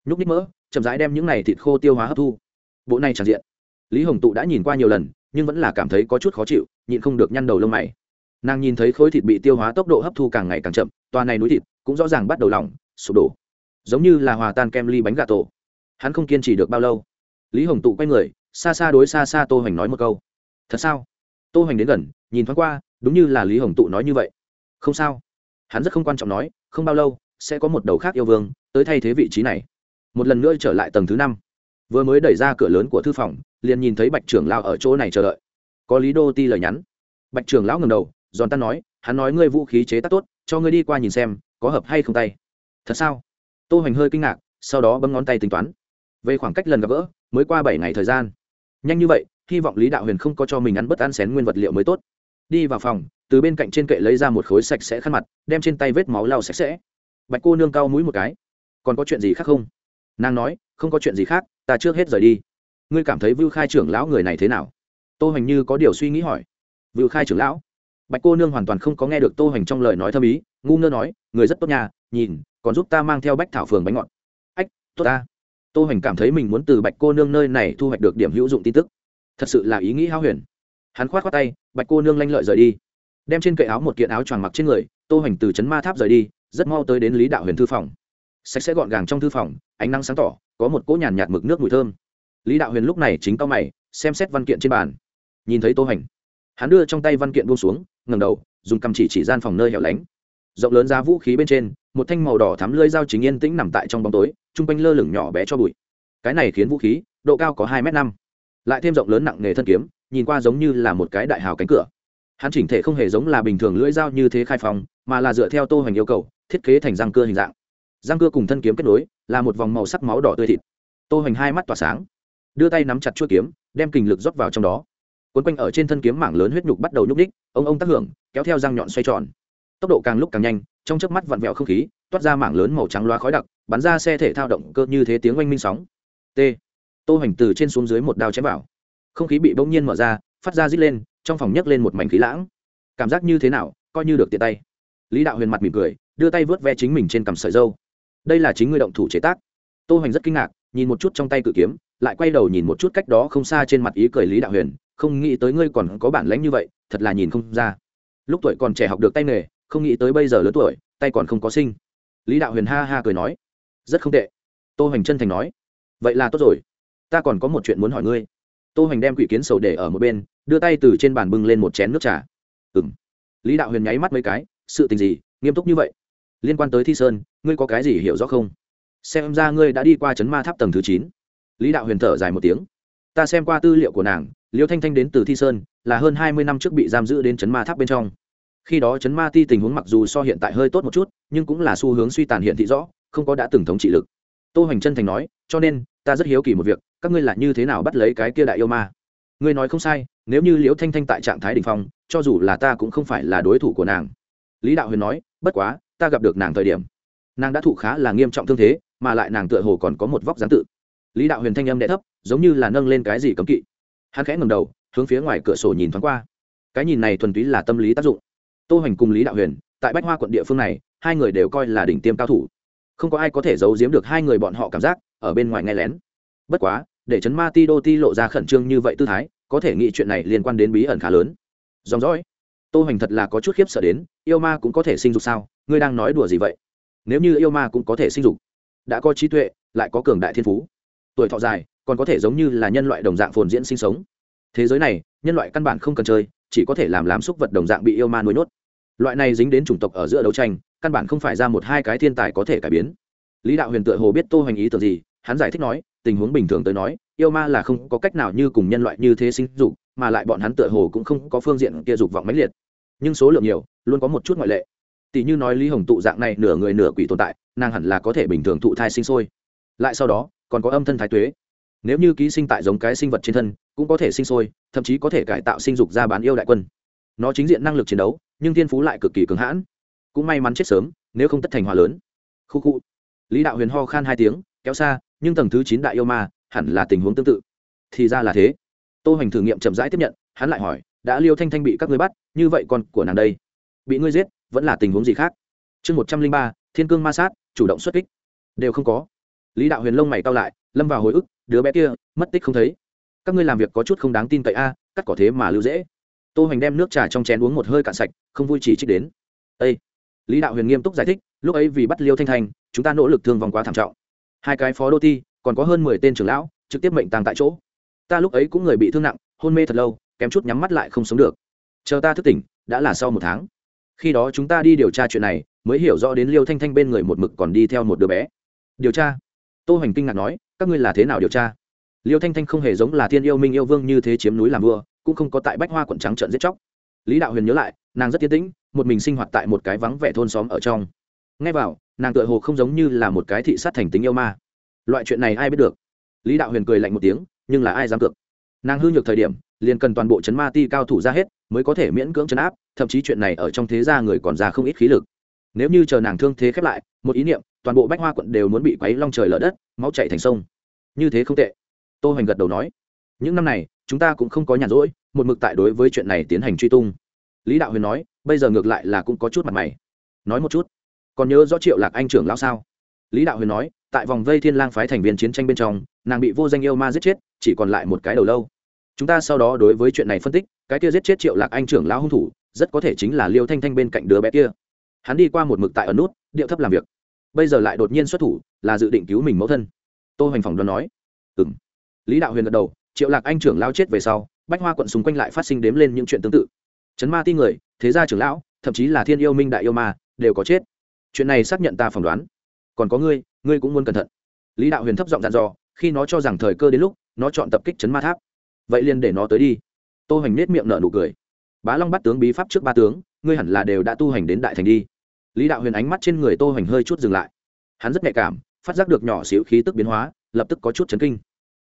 Nhúc ních mỡ, chậm rãi đem những này thịt khô tiêu hóa hấp thu. Bộ này tràn diện. Lý hồng tụ đã nhìn qua nhiều lần, nhưng vẫn là cảm thấy có chút khó chịu, nhịn không được nhăn đầu lông mày. Nàng nhìn thấy khối thịt bị tiêu hóa tốc độ hấp thu càng ngày càng chậm, toàn này núi thịt cũng rõ ràng bắt đầu lỏng, sụp đổ. Giống như là hòa tan kem ly bánh gà tổ. Hắn không kiên trì được bao lâu. Lý hồng tụ quay người, xa xa đối xa xa tô hoành nói một câu. Thật sao? Tô hoành đến gần, nhìn thoáng qua đúng như là lý hồng tụ nói như vậy. Không sao. Hắn rất không quan trọng nói, không bao lâu, sẽ có một đầu khác yêu vương, tới thay thế vị trí này. Một lần nữa trở lại tầng thứ năm. Vừa mới đẩy ra cửa lớn của thư phòng, liền nhìn thấy bạch trưởng lao ở chỗ này chờ đợi. Có lý đô ti lời nhắn. Bạch trưởng lão ngầm đầu, giòn tan nói, hắn nói ngươi vũ khí chế tác tốt, cho ngươi đi qua nhìn xem, có hợp hay không tay. Thật sao? Tô hoành hơi kinh ngạc, sau đó bấm ngón tay tính toán. Về khoảng cách lần gặp gỡ, mới qua bảy ngày thời gian. Nhanh như vậy, hy vọng lý đạo huyền không có cho mình ăn bất ăn xén nguyên vật liệu mới tốt đi vào phòng, từ bên cạnh trên kệ lấy ra một khối sạch sẽ khăn mặt, đem trên tay vết máu lau sạch sẽ. Bạch cô nương cao mũi một cái. Còn có chuyện gì khác không? Nàng nói, không có chuyện gì khác, ta trước hết rời đi. Ngươi cảm thấy vưu khai trưởng lão người này thế nào? Tô hoành như có điều suy nghĩ hỏi. Vưu khai trưởng lão? Bạch cô nương hoàn toàn không có nghe được tô hoành trong lời nói thâm ý, ngu ngơ nói, người rất tốt nhà nhìn, còn giúp ta mang theo bách thảo phường bánh ngọt. Ách, tốt ta. Tô hoành cảm thấy mình muốn từ bạch cô nương nơi này thu hoạch được điểm hữu dụng tin tức. Thật sự là ý nghĩ hao huyền hắn khoát khoát tay bạch cô nương lanh lợi rời đi. Đem trên cậy áo một kiện áo choàng mặc trên người tô hoành từ trấn ma tháp rời đi rất mau tới đến lý đạo huyền thư phòng. Sạch sẽ gọn gàng trong thư phòng ánh nắng sáng tỏ có một cỗ nhàn nhạt, mực nước mùi thơm. Lý đạo huyền lúc này chính cao mày xem xét văn kiện trên bàn. Nhìn thấy tô hoành hắn đưa trong tay văn kiện buông xuống ngẩng đầu dùng cầm chỉ chỉ gian phòng nơi hẻo lánh. Rộng lớn giá vũ khí bên trên một thanh màu đỏ thắm lưỡi dao chính yên tĩnh nằm tại trong bóng tối chung quanh lơ lửng nhỏ bé cho bụi. Cái này khiến vũ khí độ cao có hai m năm lại thêm rộng lớn nặng nghề thân kiếm nhìn qua giống như là một cái đại hào cánh cửa. Hắn chỉnh thể không hề giống là bình thường lưỡi dao như thế khai phóng mà là dựa theo tô hoành yêu cầu, thiết kế thành răng cưa hình dạng. Răng cưa cùng thân kiếm kết nối, là một vòng màu sắc máu đỏ tươi thịt. Tô hoành hai mắt tỏa sáng, đưa tay nắm chặt chuôi kiếm, đem kình lực rót vào trong đó. Quấn quanh ở trên thân kiếm mảng lớn huyết nhục bắt đầu nhúc ních ông ông tác hưởng, kéo theo răng nhọn xoay tròn. Tốc độ càng lúc càng nhanh, trong chớp mắt vặn vẹo không khí, toát ra mảng lớn màu trắng loa khói đặc, bắn ra xe thể thao động cơ như thế tiếng oanh minh sóng. T. Tô hoành từ trên xuống dưới một đao chém vào không khí bị bỗng nhiên mở ra, phát ra rít lên, trong phòng nhấc lên một mảnh khí lãng. Cảm giác như thế nào, coi như được tiện tay. Lý đạo huyền mặt mỉm cười, đưa tay vớt ve chính mình trên cằm sợi dâu. Đây là chính người động thủ chế tác. Tô hoành rất kinh ngạc, nhìn một chút trong tay cự kiếm, lại quay đầu nhìn một chút cách đó không xa trên mặt ý cười lý đạo huyền, không nghĩ tới ngươi còn có bản lãnh như vậy, thật là nhìn không ra. Lúc tuổi còn trẻ học được tay nghề, không nghĩ tới bây giờ lớn tuổi, tay còn không có sinh. Lý đạo huyền ha ha cười nói, rất không tệ. Tô hoành chân thành nói, vậy là tốt rồi. Ta còn có một chuyện muốn hỏi ngươi tô hoành đem quỷ kiến sầu để ở một bên, đưa tay từ trên bàn bưng lên một chén nước trà. Ừ m lý đạo huyền nháy mắt mấy cái, sự tình gì, nghiêm túc như vậy? Liên quan tới thi sơn, ngươi có cái gì hiểu rõ không? Xem ra ngươi đã đi qua chấn ma tháp tầng thứ chín. Lý đạo huyền thở dài một tiếng. Ta xem qua tư liệu của nàng, liêu thanh thanh đến từ thi sơn, là hơn hai mươi năm trước bị giam giữ đến chấn ma tháp bên trong. Khi đó chấn ma ti tình huống mặc dù so hiện tại hơi tốt một chút, nhưng cũng là xu hướng suy tàn hiện thị rõ, không có đã từng thống trị lực. Tô hoành chân thành nói, cho nên, ta rất hiếu kỳ một việc các ngươi là như thế nào bắt lấy cái kia đại yêu ma? Ngươi nói không sai, nếu như liễu thanh thanh tại trạng thái đ ỉ n h phong, cho dù là ta cũng không phải là đối thủ của nàng. Lý đạo huyền nói, bất quá, ta gặp được nàng thời điểm. Nàng đã thụ khá là nghiêm trọng thương thế, mà lại nàng tựa hồ còn có một vóc gián tự. Lý đạo huyền thanh âm đ thấp, giống như là nâng lên cái gì cấm kỵ. Hắn khẽ ngầm đầu, hướng phía ngoài cửa sổ nhìn thoáng qua. Cái nhìn này thuần túy là tâm lý tác dụng. Tô hoành cùng lý đạo huyền, tại bách hoa quận địa phương này, hai người đều coi là đỉnh tiêm cao thủ. Không có ai có thể giấu giếm được hai người bọn họ cảm giác, ở bên ngoài nghe lén. Bất quá để chấn ma ti đô ti lộ ra khẩn trương như vậy tư thái, có thể nghĩ chuyện này liên quan đến bí ẩn khá lớn. Dòng dõi. Tô hoành thật là có chút khiếp sợ đến, yêu ma cũng có thể sinh dục sao? Ngươi đang nói đùa gì vậy? Nếu như yêu ma cũng có thể sinh dục, đã có trí tuệ, lại có cường đại thiên phú, tuổi thọ dài, còn có thể giống như là nhân loại đồng dạng phồn diễn sinh sống. Thế giới này, nhân loại căn bản không cần chơi, chỉ có thể làm làm xúc vật đồng dạng bị yêu ma nuôi nhốt loại này dính đến chủng tộc ở giữa đấu tranh, căn bản không phải ra một hai cái thiên tài có thể cải biến. Lý đạo huyền tựa hồ biết tô hoành ý tưởng gì, hắn giải thích nói tình huống bình thường tới nói, yêu ma là không có cách nào như cùng nhân loại như thế sinh dục, mà lại bọn hắn tựa hồ cũng không có phương diện kia dục vọng mãnh liệt. Nhưng số lượng nhiều, luôn có một chút ngoại lệ. Tỷ như nói lý hồng tụ dạng này nửa người nửa quỷ tồn tại, nàng hẳn là có thể bình thường thụ thai sinh sôi. Lại sau đó, còn có âm thân thái tuế. Nếu như ký sinh tại giống cái sinh vật trên thân, cũng có thể sinh sôi, thậm chí có thể cải tạo sinh dục ra bán yêu đại quân. Nó chính diện năng lực chiến đấu, nhưng thiên phú lại cực kỳ cứng hãn. Cũng may mắn chết sớm, nếu không tất thành hòa lớn. Khu khu. Lý đạo huyền ho khan hai tiếng kéo xa, nhưng tầng thứ chín đại yêu ma, hẳn là tình huống tương tự. Thì ra là thế. Tô hoành thử nghiệm chậm rãi tiếp nhận, hắn lại hỏi, đã liêu thanh thanh bị các ngươi bắt, như vậy còn của nàng đây, bị ngươi giết, vẫn là tình huống gì khác? Chương một trăm linh ba, thiên cương ma sát, chủ động xuất kích. Đều không có. Lý đạo huyền lông mày cao lại, lâm vào hồi ức, đứa bé kia, mất tích không thấy. Các ngươi làm việc có chút không đáng tin cậy a, cắt cỏ thế mà lưu dễ. Tô hoành đem nước trà trong chén uống một hơi cạn sạch, không vui chỉ trích đến. Â lý đạo huyền nghiêm túc giải thích, lúc ấy vì bắt liêu thanh thanh, chúng ta nỗ lực thương vòng quá thảm trọng hai cái phó đô thi, còn có hơn mười tên trưởng lão, trực tiếp mệnh tàng tại chỗ. Ta lúc ấy cũng người bị thương nặng, hôn mê thật lâu, kém chút nhắm mắt lại không sống được. Chờ ta thức tỉnh, đã là sau một tháng. Khi đó chúng ta đi điều tra chuyện này, mới hiểu rõ đến liêu thanh thanh bên người một mực còn đi theo một đứa bé. Điều tra. Tô hoành kinh ngạc nói, các ngươi là thế nào điều tra? Liêu thanh thanh không hề giống là thiên yêu minh yêu vương như thế chiếm núi làm vua, cũng không có tại bách hoa quận trắng trận giết chóc. Lý đạo huyền nhớ lại, nàng rất tiến tĩnh, một mình sinh hoạt tại một cái vắng vẻ thôn xóm ở trong ngay vào, nàng tựa hồ không giống như là một cái thị sát thành tính yêu ma. Loại chuyện này ai biết được? Lý đạo huyền cười lạnh một tiếng, nhưng là ai dám cược? Nàng hư nhược thời điểm, liền cần toàn bộ chấn ma ti cao thủ ra hết, mới có thể miễn cưỡng chấn áp, thậm chí chuyện này ở trong thế gia người còn ra không ít khí lực. Nếu như chờ nàng thương thế khép lại, một ý niệm, toàn bộ bách hoa quận đều muốn bị quấy long trời lở đất, máu chạy thành sông. Như thế không tệ. Tô hoành gật đầu nói, những năm này, chúng ta cũng không có nhàn rỗi, một mực tại đối với chuyện này tiến hành truy tung. Lý đạo huyền nói, bây giờ ngược lại là cũng có chút mặt mày. Nói một chút còn nhớ rõ triệu lạc anh trưởng lão sao? Lý đạo huyền nói, tại vòng vây thiên lang phái thành viên chiến tranh bên trong, nàng bị vô danh yêu ma giết chết, chỉ còn lại một cái đầu lâu. Chúng ta sau đó đối với chuyện này phân tích, cái kia giết chết triệu lạc anh trưởng lão hung thủ, rất có thể chính là liêu thanh thanh bên cạnh đứa bé kia. Hắn đi qua một mực tại ở nút, điệu thấp làm việc. Bây giờ lại đột nhiên xuất thủ, là dự định cứu mình mẫu thân. Tô hoành phòng đoán nói ừ m lý đạo huyền gật đầu, triệu lạc anh trưởng lao chết về sau, bách hoa quận xung quanh lại phát sinh đếm lên những chuyện tương tự. Chấn ma ti người, thế gia trưởng lão, thậm chí là thiên yêu minh đại yêu ma, đều có chết chuyện này xác nhận ta phỏng đoán. Còn có ngươi ngươi cũng muốn cẩn thận. Lý đạo huyền thấp giọng dặn dò, khi nó cho rằng thời cơ đến lúc, nó chọn tập kích chấn ma tháp. Vậy liền để nó tới đi. Tô hoành nết miệng nở nụ cười. Bá long bắt tướng bí pháp trước ba tướng, ngươi hẳn là đều đã tu hành đến đại thành đi. Lý đạo huyền ánh mắt trên người tô hoành hơi chút dừng lại. Hắn rất nhạy cảm, phát giác được nhỏ xíu khí tức biến hóa, lập tức có chút chấn kinh.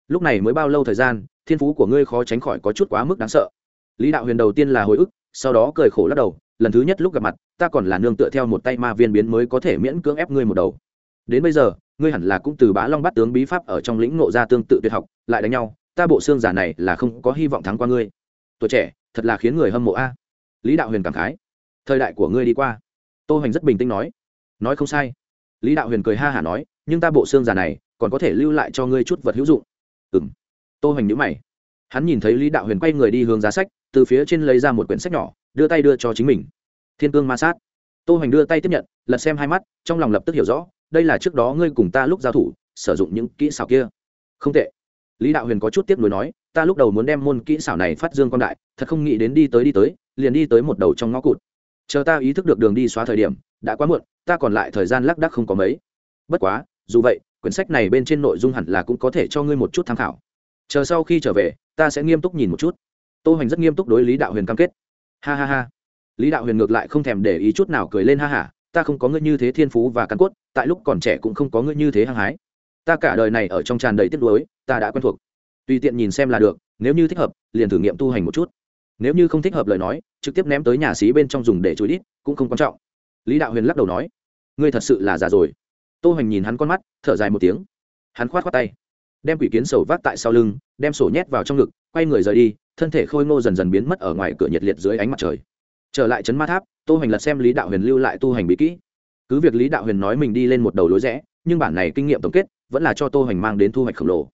Lúc này mới bao lâu thời gian, thiên phú của ngươi khó tránh khỏi có chút quá mức đáng sợ. Lý đạo huyền đầu tiên là hồi ức, sau đó cười khổ lắc đầu lần thứ nhất lúc gặp mặt, ta còn là nương tựa theo một tay ma viên biến mới có thể miễn cưỡng ép ngươi một đầu. Đến bây giờ, ngươi hẳn là cũng từ bá long bắt tướng bí pháp ở trong lĩnh ngộ ra tương tự tuyệt học, lại đánh nhau, ta bộ xương giả này là không có hy vọng thắng qua ngươi. Tuổi trẻ, thật là khiến người hâm mộ a. Lý đạo huyền cảm khái. Thời đại của ngươi đi qua. Tô hoành rất bình tĩnh nói. Nói không sai. Lý đạo huyền cười ha hả nói, nhưng ta bộ xương giả này, còn có thể lưu lại cho ngươi chút vật hữu dụng. Ừ m tô hoành nhữ mày. Hắn nhìn thấy lý đạo huyền quay người đi hướng giá sách, từ phía trên lấy ra một quyển sách nhỏ đưa tay đưa cho chính mình. Thiên cương ma sát. Tô hoành đưa tay tiếp nhận, lật xem hai mắt, trong lòng lập tức hiểu rõ, đây là trước đó ngươi cùng ta lúc giao thủ, sử dụng những kỹ xảo kia. Không tệ. Lý đạo huyền có chút tiếp nối nói, ta lúc đầu muốn đem môn kỹ xảo này phát dương con đại, thật không nghĩ đến đi tới đi tới, liền đi tới một đầu trong ngõ cụt. Chờ ta ý thức được đường đi xóa thời điểm, đã quá muộn, ta còn lại thời gian lác đác không có mấy. Bất quá, dù vậy, quyển sách này bên trên nội dung hẳn là cũng có thể cho ngươi một chút tham khảo. Chờ sau khi trở về, ta sẽ nghiêm túc nhìn một chút. Tô hoành rất nghiêm túc đối lý đạo huyền cam kết ha ha ha. Lý đạo huyền ngược lại không thèm để ý chút nào cười lên ha hả ta không có ngươi như thế thiên phú và căn cốt, tại lúc còn trẻ cũng không có ngươi như thế hăng hái. Ta cả đời này ở trong tràn đầy tiếc nuối, ta đã quen thuộc. Tùy tiện nhìn xem là được, nếu như thích hợp, liền thử nghiệm tu hành một chút. Nếu như không thích hợp lời nói, trực tiếp ném tới nhà xí bên trong dùng để chối đít, cũng không quan trọng. Lý đạo huyền lắc đầu nói, ngươi thật sự là già rồi. Tô hoành nhìn hắn con mắt, thở dài một tiếng. Hắn khoát khoát tay, đem quỷ kiến sầu vác tại sau lưng, đem sổ nhét vào trong ngực, quay người rời đi thân thể khôi ngô dần dần biến mất ở ngoài cửa nhiệt liệt dưới ánh mặt trời. Trở lại trấn ma tháp, tô hành lật xem lý đạo huyền lưu lại tu hành bí kỹ. Cứ việc lý đạo huyền nói mình đi lên một đầu lối rẽ, nhưng bản này kinh nghiệm tổng kết vẫn là cho tô hành mang đến thu hoạch khổng lồ.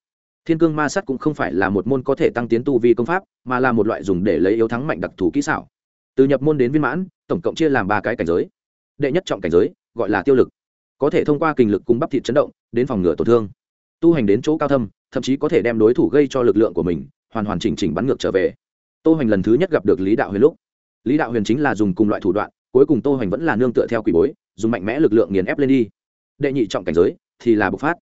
Thiên cương ma sắt cũng không phải là một môn có thể tăng tiến tu vi công pháp, mà là một loại dùng để lấy yếu thắng mạnh đặc thù kỹ xảo. Từ nhập môn đến viên mãn, tổng cộng chia làm ba cái cảnh giới. Đệ nhất trọng cảnh giới, gọi là tiêu lực. Có thể thông qua kinh lực cung bắp thịt chấn động, đến phòng ngừa tổn thương. Tu hành đến chỗ cao thâm, thậm chí có thể đem đối thủ gây cho lực lượng của mình hoàn hoàn chỉnh chỉnh bắn ngược trở về. Tô hoành lần thứ nhất gặp được lý đạo huyền lúc. Lý đạo huyền chính là dùng cùng loại thủ đoạn, cuối cùng tô hoành vẫn là nương tựa theo quỷ bối, dùng mạnh mẽ lực lượng nghiền ép lên đi. Đệ nhị trọng cảnh giới thì là bộc phát.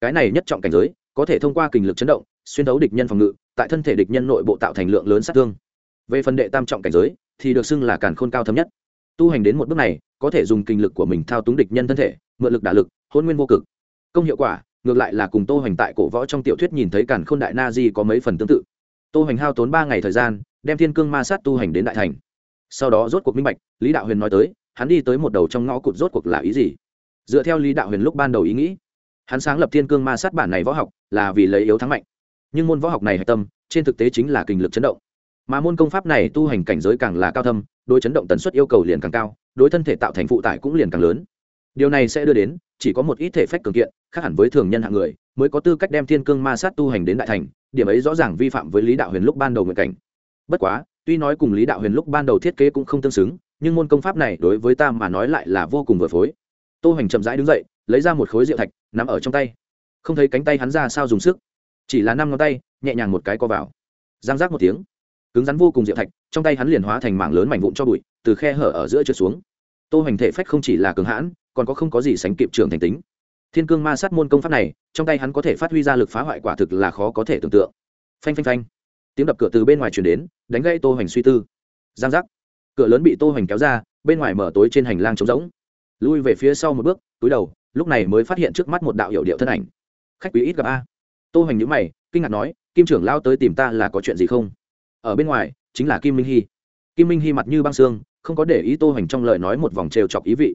Cái này nhất trọng cảnh giới có thể thông qua kình lực chấn động, xuyên thấu địch nhân phòng ngự, tại thân thể địch nhân nội bộ tạo thành lượng lớn sát thương. Về phần đệ tam trọng cảnh giới thì được xưng là càn khôn cao thâm nhất. Tu hành đến một bước này có thể dùng kinh lực của mình thao túng địch nhân thân thể, mượn lực đả lực, hôn nguyên vô cực. Công hiệu quả, ngược lại là cùng tô hoành tại cổ võ trong tiểu thuyết nhìn thấy càn khôn đại na di có mấy phần tương tự tô hành hao tốn ba ngày thời gian, đem thiên cương ma sát tu hành đến đại thành. Sau đó rốt cuộc minh bạch, lý đạo huyền nói tới, hắn đi tới một đầu trong ngõ cụt rốt cuộc là ý gì? Dựa theo lý đạo huyền lúc ban đầu ý nghĩ, hắn sáng lập thiên cương ma sát bản này võ học là vì lấy yếu thắng mạnh. Nhưng môn võ học này hạch tâm, trên thực tế chính là kinh lực chấn động. Mà môn công pháp này tu hành cảnh giới càng là cao thâm, đối chấn động tần suất yêu cầu liền càng cao, đối thân thể tạo thành phụ tải cũng liền càng lớn điều này sẽ đưa đến, chỉ có một ít thể phách cường kiện, khác hẳn với thường nhân hạng người, mới có tư cách đem thiên cương ma sát tu hành đến đại thành, điểm ấy rõ ràng vi phạm với lý đạo huyền lúc ban đầu nguyện cảnh. Bất quá, tuy nói cùng lý đạo huyền lúc ban đầu thiết kế cũng không tương xứng, nhưng môn công pháp này đối với ta mà nói lại là vô cùng vừa phối. Tô hoành chậm rãi đứng dậy, lấy ra một khối rượu thạch n ắ m ở trong tay. Không thấy cánh tay hắn ra sao dùng sức, chỉ là năm ngón tay, nhẹ nhàng một cái co vào. Giang rác một tiếng, cứng rắn vô cùng rượu thạch, trong tay hắn liền hóa thành mảng lớn mảnh vụn cho bụi, từ khe hở ở giữa trượt xuống. Tô hoành thể phách không chỉ là cường hãn còn có không có gì sánh kịp trường thành tính. Thiên cương ma sát môn công pháp này, trong tay hắn có thể phát huy ra lực phá hoại quả thực là khó có thể tưởng tượng. Phanh phanh phanh. Tiếng đập cửa từ bên ngoài chuyển đến, đánh gây tô hoành suy tư. Giang giác. Cửa lớn bị tô hoành kéo ra, bên ngoài mở tối trên hành lang trống rỗng. Lui về phía sau một bước, túi đầu, lúc này mới phát hiện trước mắt một đạo hiệu điệu thân ảnh. Khách quý ít gặp a. Tô hoành nhữ mày, kinh ngạc nói, kim trưởng lao tới tìm ta là có chuyện gì không? Ở bên ngoài, chính là kim minh hy kim minh hy mặt như băng xương, không có để ý tô hoành trong lời nói một vòng trêu chọc ý vị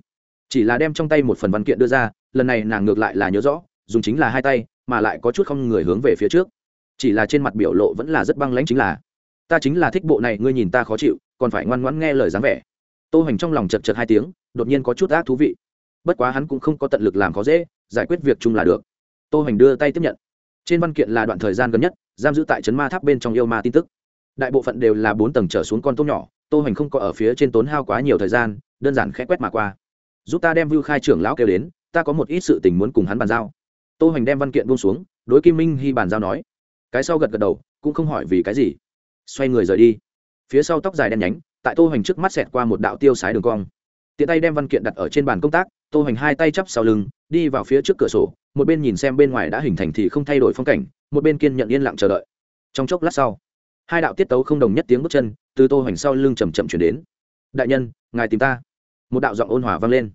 chỉ là đem trong tay một phần văn kiện đưa ra, lần này nàng ngược lại là nhớ rõ, dùng chính là hai tay, mà lại có chút không người hướng về phía trước. Chỉ là trên mặt biểu lộ vẫn là rất băng lãnh chính là, ta chính là thích bộ này, ngươi nhìn ta khó chịu, còn phải ngoan ngoãn nghe lời dáng vẻ. Tô Hành trong lòng chật chật hai tiếng, đột nhiên có chút ác thú vị. Bất quá hắn cũng không có tận lực làm khó dễ, giải quyết việc chung là được. Tô Hành đưa tay tiếp nhận. Trên văn kiện là đoạn thời gian gần nhất, giam giữ tại trấn ma tháp bên trong yêu ma tin tức. Đại bộ phận đều là bốn tầng trở xuống con tôm nhỏ, tô Hành không có ở phía trên tốn hao quá nhiều thời gian, đơn giản khẽ quét mà qua giúp ta đem vưu khai trưởng lão kêu đến, ta có một ít sự tình muốn cùng hắn bàn giao. Tô hoành đem văn kiện buông xuống, đối kim minh hy bàn giao nói. Cái sau gật gật đầu, cũng không hỏi vì cái gì. Xoay người rời đi. Phía sau tóc dài đen nhánh, tại tô hoành trước mắt xẹt qua một đạo tiêu sái đường cong. Tiện tay đem văn kiện đặt ở trên bàn công tác, tô hoành hai tay chắp sau lưng, đi vào phía trước cửa sổ, một bên nhìn xem bên ngoài đã hình thành thì không thay đổi phong cảnh, một bên kiên nhận yên lặng chờ đợi. Trong chốc lát sau, hai đạo tiết tấu không đồng nhất tiếng bước chân, từ tô hoành sau lưng chầm chậm chuyển đến. Đại nhân, ngài tìm ta một đạo giọng ôn hòa vang lên.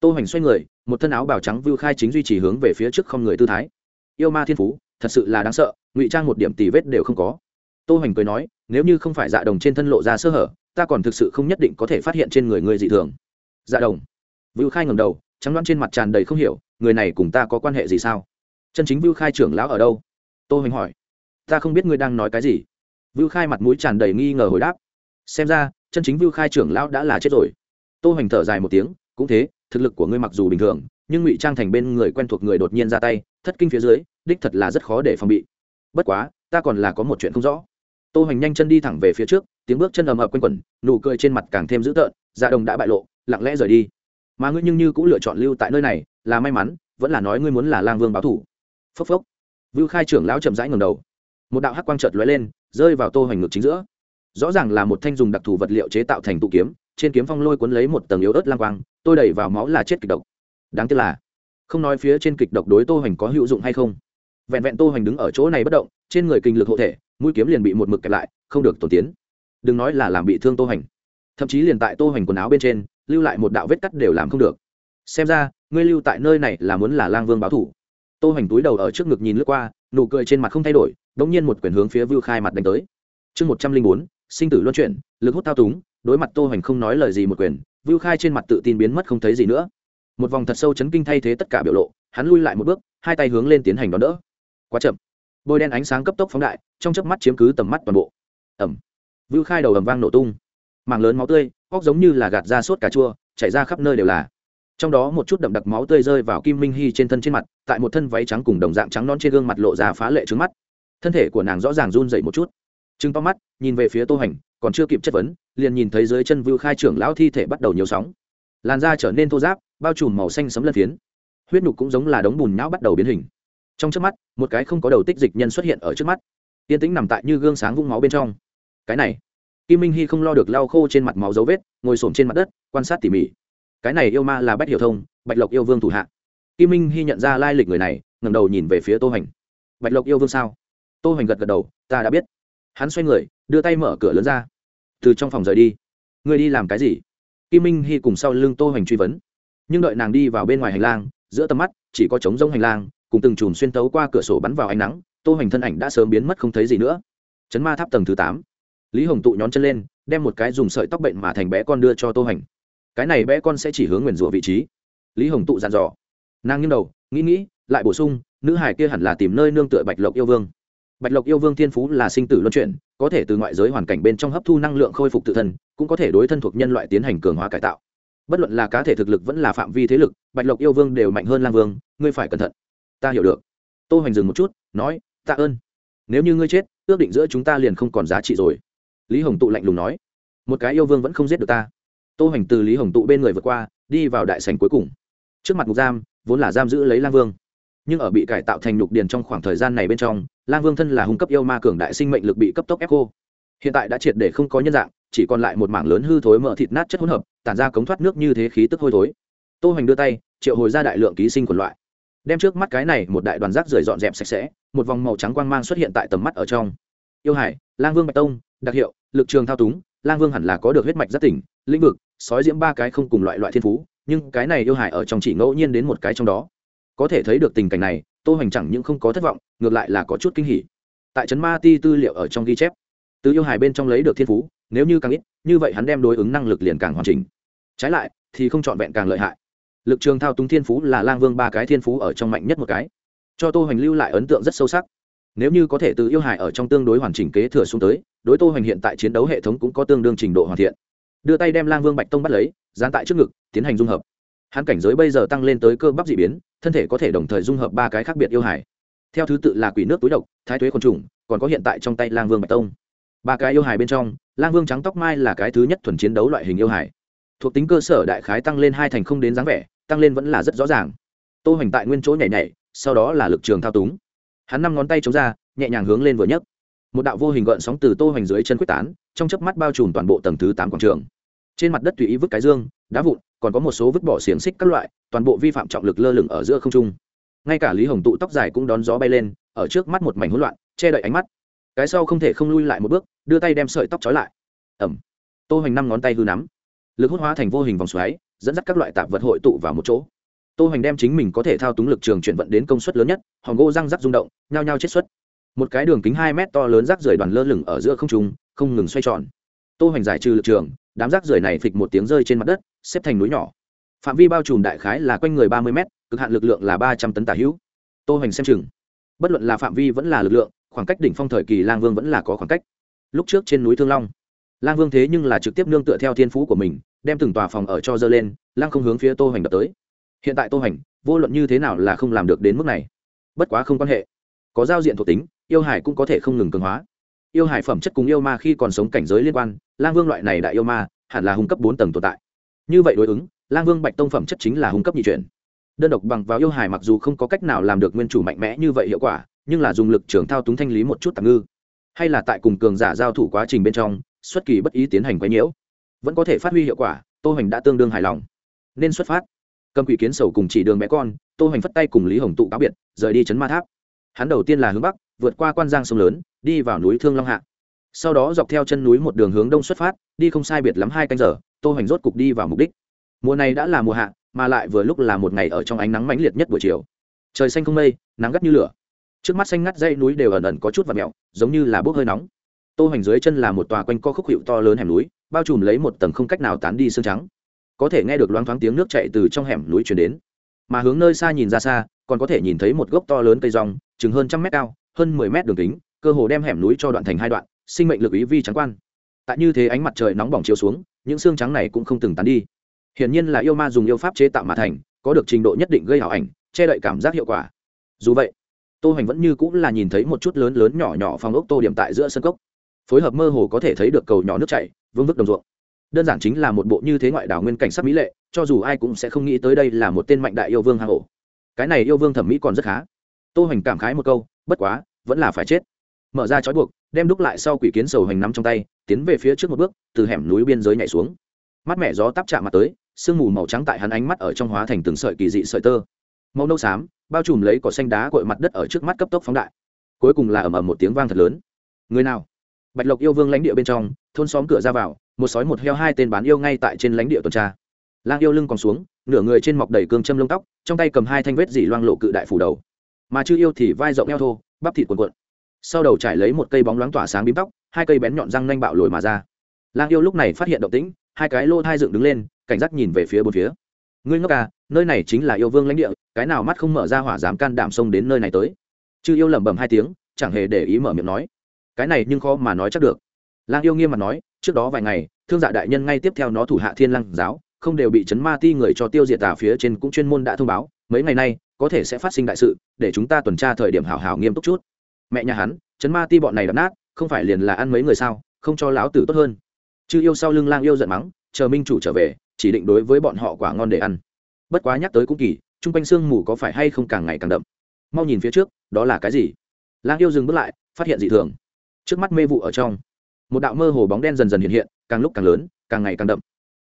Tô hoành xoay người, một thân áo bào trắng vưu khai chính duy trì hướng về phía trước không người tư thái. Yêu ma thiên phú, thật sự là đáng sợ, ngụy trang một điểm tì vết đều không có. Tô hoành cười nói, nếu như không phải dạ đồng trên thân lộ ra sơ hở, ta còn thực sự không nhất định có thể phát hiện trên người ngươi dị thường. Dạ đồng. Vưu khai ngầm đầu, trắng đoán trên mặt tràn đầy không hiểu, người này cùng ta có quan hệ gì sao? Chân chính vưu khai trưởng lão ở đâu? Tô hoành hỏi. Ta không biết ngươi đang nói cái gì. Vưu khai mặt mũi tràn đầy nghi ngờ hồi đáp. Xem ra, chân chính vưu khai trưởng lão đã là chết rồi tô hoành thở dài một tiếng, cũng thế, thực lực của ngươi mặc dù bình thường, nhưng ngụy trang thành bên người quen thuộc người đột nhiên ra tay, thất kinh phía dưới, đích thật là rất khó để phòng bị. Bất quá, ta còn là có một chuyện không rõ. Tô hoành nhanh chân đi thẳng về phía trước, tiếng bước chân ầm ầm quanh quẩn, nụ cười trên mặt càng thêm dữ tợn dạ đồng đã bại lộ, lặng lẽ rời đi. Mà ngươi nhưng như cũng lựa chọn lưu tại nơi này, là may mắn, vẫn là nói ngươi muốn là lang vương báo thủ. Phốc phốc. Vưu khai trưởng lão chậm rãi ngầm đầu. Một đạo hắc quang chợt lóe lên, rơi vào tô hoành ngực chính giữa. Rõ ràng là một thanh dùng đặc thù vật liệu chế tạo thành tụ kiếm trên kiếm phong lôi cuốn lấy một tầng yếu ớt lang quang, tôi đẩy vào máu là chết kịch độc. Đáng tiếc là, không nói phía trên kịch độc đối tô hoành có hữu dụng hay không. Vẹn vẹn tô hoành đứng ở chỗ này bất động, trên người kinh lực hộ thể, mũi kiếm liền bị một mực kẹp lại, không được tổn tiến. Đừng nói là làm bị thương tô hoành. Thậm chí liền tại tô hoành quần áo bên trên, lưu lại một đạo vết cắt đều làm không được. Xem ra, ngươi lưu tại nơi này là muốn là lang vương báo thủ. Tô hoành túi đầu ở trước ngực nhìn lướt qua, nụ cười trên mặt không thay đổi đ ỗ n g nhiên một quyển hướng phía vưu khai mặt đánh tới. Chương một trăm linh bốn, sinh tử luân chuyển, lực hút thao túng đối mặt tô hoành không nói lời gì một quyền, vưu khai trên mặt tự tin biến mất không thấy gì nữa. Một vòng thật sâu chấn kinh thay thế tất cả biểu lộ, hắn lui lại một bước, hai tay hướng lên tiến hành đón đỡ. Quá chậm. Bôi đen ánh sáng cấp tốc phóng đại, trong chớp mắt chiếm cứ tầm mắt toàn bộ. Ẩm. Vưu khai đầu ầm vang nổ tung. Mảng lớn máu tươi góc giống như là gạt ra sốt cà chua, chảy ra khắp nơi đều là. Trong đó một chút đậm đặc máu tươi rơi vào kim minh hy trên thân trên mặt, tại một thân váy trắng cùng đồng dạng trắng non trên gương mặt lộ ra phá lệ trứng mắt. Thân thể của nàng rõ ràng run dậy một chút. T r to mắt, nhìn về phía tô hành còn chưa kịp chất vấn, liền nhìn thấy dưới chân vưu khai trưởng lão thi thể bắt đầu nhiều sóng. Làn da trở nên thô giáp bao trùm màu xanh sấm lân phiến. Huyết nhục cũng giống là đống bùn nhão bắt đầu biến hình. Trong trước mắt, một cái không có đầu tích dịch nhân xuất hiện ở trước mắt. Tiên tĩnh nằm tại như gương sáng vung máu bên trong. Cái này, kim minh hy không lo được lau khô trên mặt máu dấu vết, ngồi s trên mặt đất, quan sát tỉ mỉ. Cái này yêu ma là bách hiểu thông, bạch lộc yêu vương thủ hạ. Kim minh hy nhận ra lai lịch người này ngầm đầu nhìn về phía tô hành bạch lộc yêu vương sao? Tô hành gật gật đầu, ta đã biết. Hắn xoay người, đưa tay mở cửa lớn ra từ trong phòng rời đi. Ngươi đi làm cái gì? Kim minh hy cùng sau lưng tô hoành truy vấn. Nhưng đợi nàng đi vào bên ngoài hành lang, giữa tầm mắt, chỉ có trống rông hành lang, cùng từng chùm xuyên tấu qua cửa sổ bắn vào ánh nắng, tô hoành thân ảnh đã sớm biến mất không thấy gì nữa. Chấn ma tháp tầng thứ tám. Lý hồng tụ nhón chân lên, đem một cái dùng sợi tóc bệnh mà thành bé con đưa cho tô hoành. Cái này bé con sẽ chỉ hướng nguyền rủa vị trí. Lý hồng tụ dặn dò. Nàng nghiêng đầu, nghĩ nghĩ, lại bổ sung, nữ hải kia hẳn là tìm nơi nương tựa bạch lộc yêu vương bạch lộc yêu vương thiên phú là sinh tử luân chuyển, có thể từ ngoại giới hoàn cảnh bên trong hấp thu năng lượng khôi phục tự thân, cũng có thể đối thân thuộc nhân loại tiến hành cường hóa cải tạo. Bất luận là cá thể thực lực vẫn là phạm vi thế lực, bạch lộc yêu vương đều mạnh hơn lang vương, ngươi phải cẩn thận. Ta hiểu được. Tô hoành dừng một chút, nói, tạ ơn. Nếu như ngươi chết, ước định giữa chúng ta liền không còn giá trị rồi. Lý hồng tụ lạnh lùng nói, một cái yêu vương vẫn không giết được ta. Tô hoành từ lý hồng tụ bên người vượt qua, đi vào đại sảnh cuối cùng. Trước mặt ngục giam, vốn là giam giữ lấy lang vương, nhưng ở bị cải tạo thành nhục điền trong khoảng thời gian này bên trong lang vương thân là hung cấp yêu ma cường đại sinh mệnh lực bị cấp tốc ép khô. Hiện tại đã triệt để không có nhân dạng, chỉ còn lại một mảng lớn hư thối mỡ thịt nát chất hỗn hợp, tản ra cống thoát nước như thế khí tức hôi thối. Tô hoành đưa tay, triệu hồi ra đại lượng ký sinh quần loại. Đem trước mắt cái này một đại đoàn rác rưởi dọn dẹp sạch sẽ, một vòng màu trắng quang mang xuất hiện tại tầm mắt ở trong. Yêu hải, lang vương bạch tông, đặc hiệu, lực trường thao túng, lang vương hẳn là có được huyết mạch rất tỉnh, lĩnh vực, sói diễm ba cái không cùng loại loại thiên phú, nhưng cái này yêu hải ở trong chỉ ngẫu nhiên đến một cái trong đó. Có thể thấy được tình cảnh này tô hoành chẳng những không có thất vọng, ngược lại là có chút kinh hỉ. Tại trấn ma ti tư liệu ở trong ghi chép, từ yêu hài bên trong lấy được thiên phú, nếu như càng ít, như vậy hắn đem đối ứng năng lực liền càng hoàn chỉnh. Trái lại, thì không trọn vẹn càng lợi hại. Lực trường thao túng thiên phú là lang vương ba cái thiên phú ở trong mạnh nhất một cái. Cho tô hoành lưu lại ấn tượng rất sâu sắc. Nếu như có thể từ yêu hài ở trong tương đối hoàn chỉnh kế thừa xuống tới, đối tô hoành hiện tại chiến đấu hệ thống cũng có tương đương trình độ hoàn thiện. Đưa tay đem lang vương bạch tông bắt lấy dán tại trước ngực, tiến hành dung hợp hắn cảnh giới bây giờ tăng lên tới cơ bắp d ị biến, thân thể có thể đồng thời dung hợp ba cái khác biệt yêu hải. Theo thứ tự là quỷ nước túi độc, thái thuế côn trùng, còn có hiện tại trong tay lang vương bạch tông. Ba cái yêu hải bên trong, lang vương trắng tóc mai là cái thứ nhất thuần chiến đấu loại hình yêu hải. Thuộc tính cơ sở đại khái tăng lên hai thành không đến dáng vẻ, tăng lên vẫn là rất rõ ràng. Tô hoành tại nguyên chỗ nhảy nhảy, sau đó là lực trường thao túng. Hắn năm ngón tay chống ra, nhẹ nhàng hướng lên vừa nhấc. Một đạo vô hình gợn sóng từ tô hoành dưới chân quyết tán, trong chớp mắt bao trùm toàn bộ tầng thứ tám quảng trường. Trên mặt đất tùy ý vứt cái dương, đá vụn còn có một số vứt bỏ xiềng xích các loại, toàn bộ vi phạm trọng lực lơ lửng ở giữa không trung. Ngay cả lý hồng tụ tóc dài cũng đón gió bay lên, ở trước mắt một mảnh hỗn loạn, che đậy ánh mắt. Cái sau không thể không lui lại một bước, đưa tay đem sợi tóc trói lại. Ẩm tô hoành năm ngón tay hư nắm. Lực hút hóa thành vô hình vòng xoáy, dẫn dắt các loại tạp vật hội tụ vào một chỗ. Tô hoành đem chính mình có thể thao túng lực trường chuyển vận đến công suất lớn nhất hòn gỗ răng rắc rung động, nhao nhao chết xuất. Một cái đường kính hai mét to lớn rác rưởi đoàn lơ lửng ở giữa không trung, không ngừng xoay tròn. Tô hoành giải trừ lực trường đám rác rưởi này phịch một tiếng rơi trên mặt đất, xếp thành núi nhỏ. Phạm vi bao trùm đại khái là quanh người ba mươi m cực hạn lực lượng là ba trăm tấn tà hữu. Tô hoành xem chừng. Bất luận là phạm vi vẫn là lực lượng, khoảng cách đỉnh phong thời kỳ lang vương vẫn là có khoảng cách. Lúc trước trên núi thương long, lang vương thế nhưng là trực tiếp nương tựa theo thiên phú của mình, đem từng tòa phòng ở cho dơ lên, lang không hướng phía tô hoành đập tới. Hiện tại tô hoành, vô luận như thế nào là không làm được đến mức này. Bất quá không quan hệ. Có giao diện thuộc tính, yêu hải cũng có thể không ngừng cường hóa yêu hải phẩm chất cùng yêu ma khi còn sống cảnh giới liên quan, lang vương loại này đại yêu ma, hẳn là hung cấp bốn tầng tồn tại. Như vậy đối ứng, lang vương bạch tông phẩm chất chính là hung cấp nhị chuyển. Đơn độc bằng vào yêu hải mặc dù không có cách nào làm được nguyên chủ mạnh mẽ như vậy hiệu quả, nhưng là dùng lực trưởng thao túng thanh lý một chút tạm ngư. Hay là tại cùng cường giả giao thủ quá trình bên trong, xuất kỳ bất ý tiến hành quấy nhiễu, vẫn có thể phát huy hiệu quả, tô hoành đã tương đương hài lòng. Nên xuất phát. Cầm quỷ kiến sầu cùng chỉ đường bé con, tô hoành phất tay cùng lý hồng tụ cáo biệt, rời đi chấn ma tháp. Hắn đầu tiên là hướng bắc vượt qua quan giang sông lớn, đi vào núi thương long hạ. Sau đó dọc theo chân núi một đường hướng đông xuất phát, đi không sai biệt lắm hai canh giờ, tô hoành rốt cục đi vào mục đích. Mùa này đã là mùa hạ, mà lại vừa lúc là một ngày ở trong ánh nắng mãnh liệt nhất buổi chiều. Trời xanh không mây, nắng gắt như lửa. Trước mắt xanh ngắt dãy núi đều ẩn ẩn có chút và mẹo, giống như là bốc hơi nóng. Tô hoành dưới chân là một tòa quanh co khúc hiệu to lớn hẻm núi, bao trùm lấy một tầng không cách nào tán đi sương trắng. Có thể nghe được loáng thoáng tiếng nước chạy từ trong hẻm núi truyền đến. Mà hướng nơi xa nhìn ra xa, còn có thể nhìn thấy một gốc to lớn cây rong, chừng hơn trăm mét cao hơn mười mét đường kính, cơ hồ đem hẻm núi cho đoạn thành hai đoạn, sinh mệnh lực ý vi trắng quan. Tại như thế ánh mặt trời nóng bỏng chiếu xuống, những xương trắng này cũng không từng tán đi. Hiển nhiên là yêu ma dùng yêu pháp chế tạo mà thành, có được trình độ nhất định gây hảo ảnh, che đậy cảm giác hiệu quả. Dù vậy, tô hoành vẫn như cũng là nhìn thấy một chút lớn lớn nhỏ nhỏ phòng ốc tô điểm tại giữa sân cốc. Phối hợp mơ hồ có thể thấy được cầu nhỏ nước chảy, vương vức đồng ruộng. Đơn giản chính là một bộ như thế ngoại đảo nguyên cảnh sắc mỹ lệ, cho dù ai cũng sẽ không nghĩ tới đây là một tên mạnh đại yêu vương hang ổ. Cái này yêu vương thẩm mỹ còn rất khá. Tô hoành cảm khái một câu, bất quá vẫn là phải chết. Mở ra trói buộc, đem đúc lại sau quỷ kiến sầu hành nắm trong tay, tiến về phía trước một bước, từ hẻm núi biên giới nhảy xuống. Mắt mẹ gió tắp chạm mặt tới, sương mù màu trắng tại hắn ánh mắt ở trong hóa thành từng sợi kỳ dị sợi tơ. Màu nâu xám, bao trùm lấy cỏ xanh đá cội mặt đất ở trước mắt cấp tốc phóng đại. Cuối cùng là ầm ầm một tiếng vang thật lớn. Người nào? Bạch lộc yêu vương lãnh địa bên trong, thôn xóm cửa ra vào, một sói một heo hai tên bán yêu ngay tại trên lãnh địa tuần tra. Lang yêu lưng còn xuống, nửa người trên mọc đầy cương châm lông tóc, trong tay cầm hai thanh vết dỉ loang lộ cự đại phủ đầu. Mà chư yêu thì vai rộng eo thô bắp thịt cuộn cuộn. Sau đầu trải lấy một cây bóng loáng tỏa sáng bím tóc, hai cây bén nhọn răng nanh bạo lồi mà ra. Lang yêu lúc này phát hiện động tĩnh, hai cái lô thai dựng đứng lên, cảnh giác nhìn về phía bốn phía. Ngươi ngốc à nơi này chính là yêu vương lãnh địa, cái nào mắt không mở ra hỏa dám can đảm xông đến nơi này tới. Chư yêu lẩm bẩm hai tiếng, chẳng hề để ý mở miệng nói. Cái này nhưng khó mà nói chắc được. Lang yêu nghiêm mặt nói, trước đó vài ngày, thương dạ đại nhân ngay tiếp theo nó thủ hạ thiên lăng giáo, không đều bị chấn ma ti người cho tiêu diệt tà phía trên cũng chuyên môn đã thông báo. Mấy ngày nay có thể sẽ phát sinh đại sự, để chúng ta tuần tra thời điểm hảo hảo nghiêm túc chút. Mẹ nhà hắn chấn ma ti bọn này đập nát, không phải liền là ăn mấy người sao, không cho lão tử tốt hơn. Chứ yêu sau lưng lang yêu giận mắng, chờ minh chủ trở về, chỉ định đối với bọn họ quả ngon để ăn. Bất quá nhắc tới cũng kỳ, chung quanh sương mù có phải hay không càng ngày càng đậm? Mau nhìn phía trước, đó là cái gì? Lang yêu dừng bước lại, phát hiện dị thường. Trước mắt mê vụ ở trong, một đạo mơ hồ bóng đen dần dần hiện hiện, càng lúc càng lớn, càng ngày càng đậm.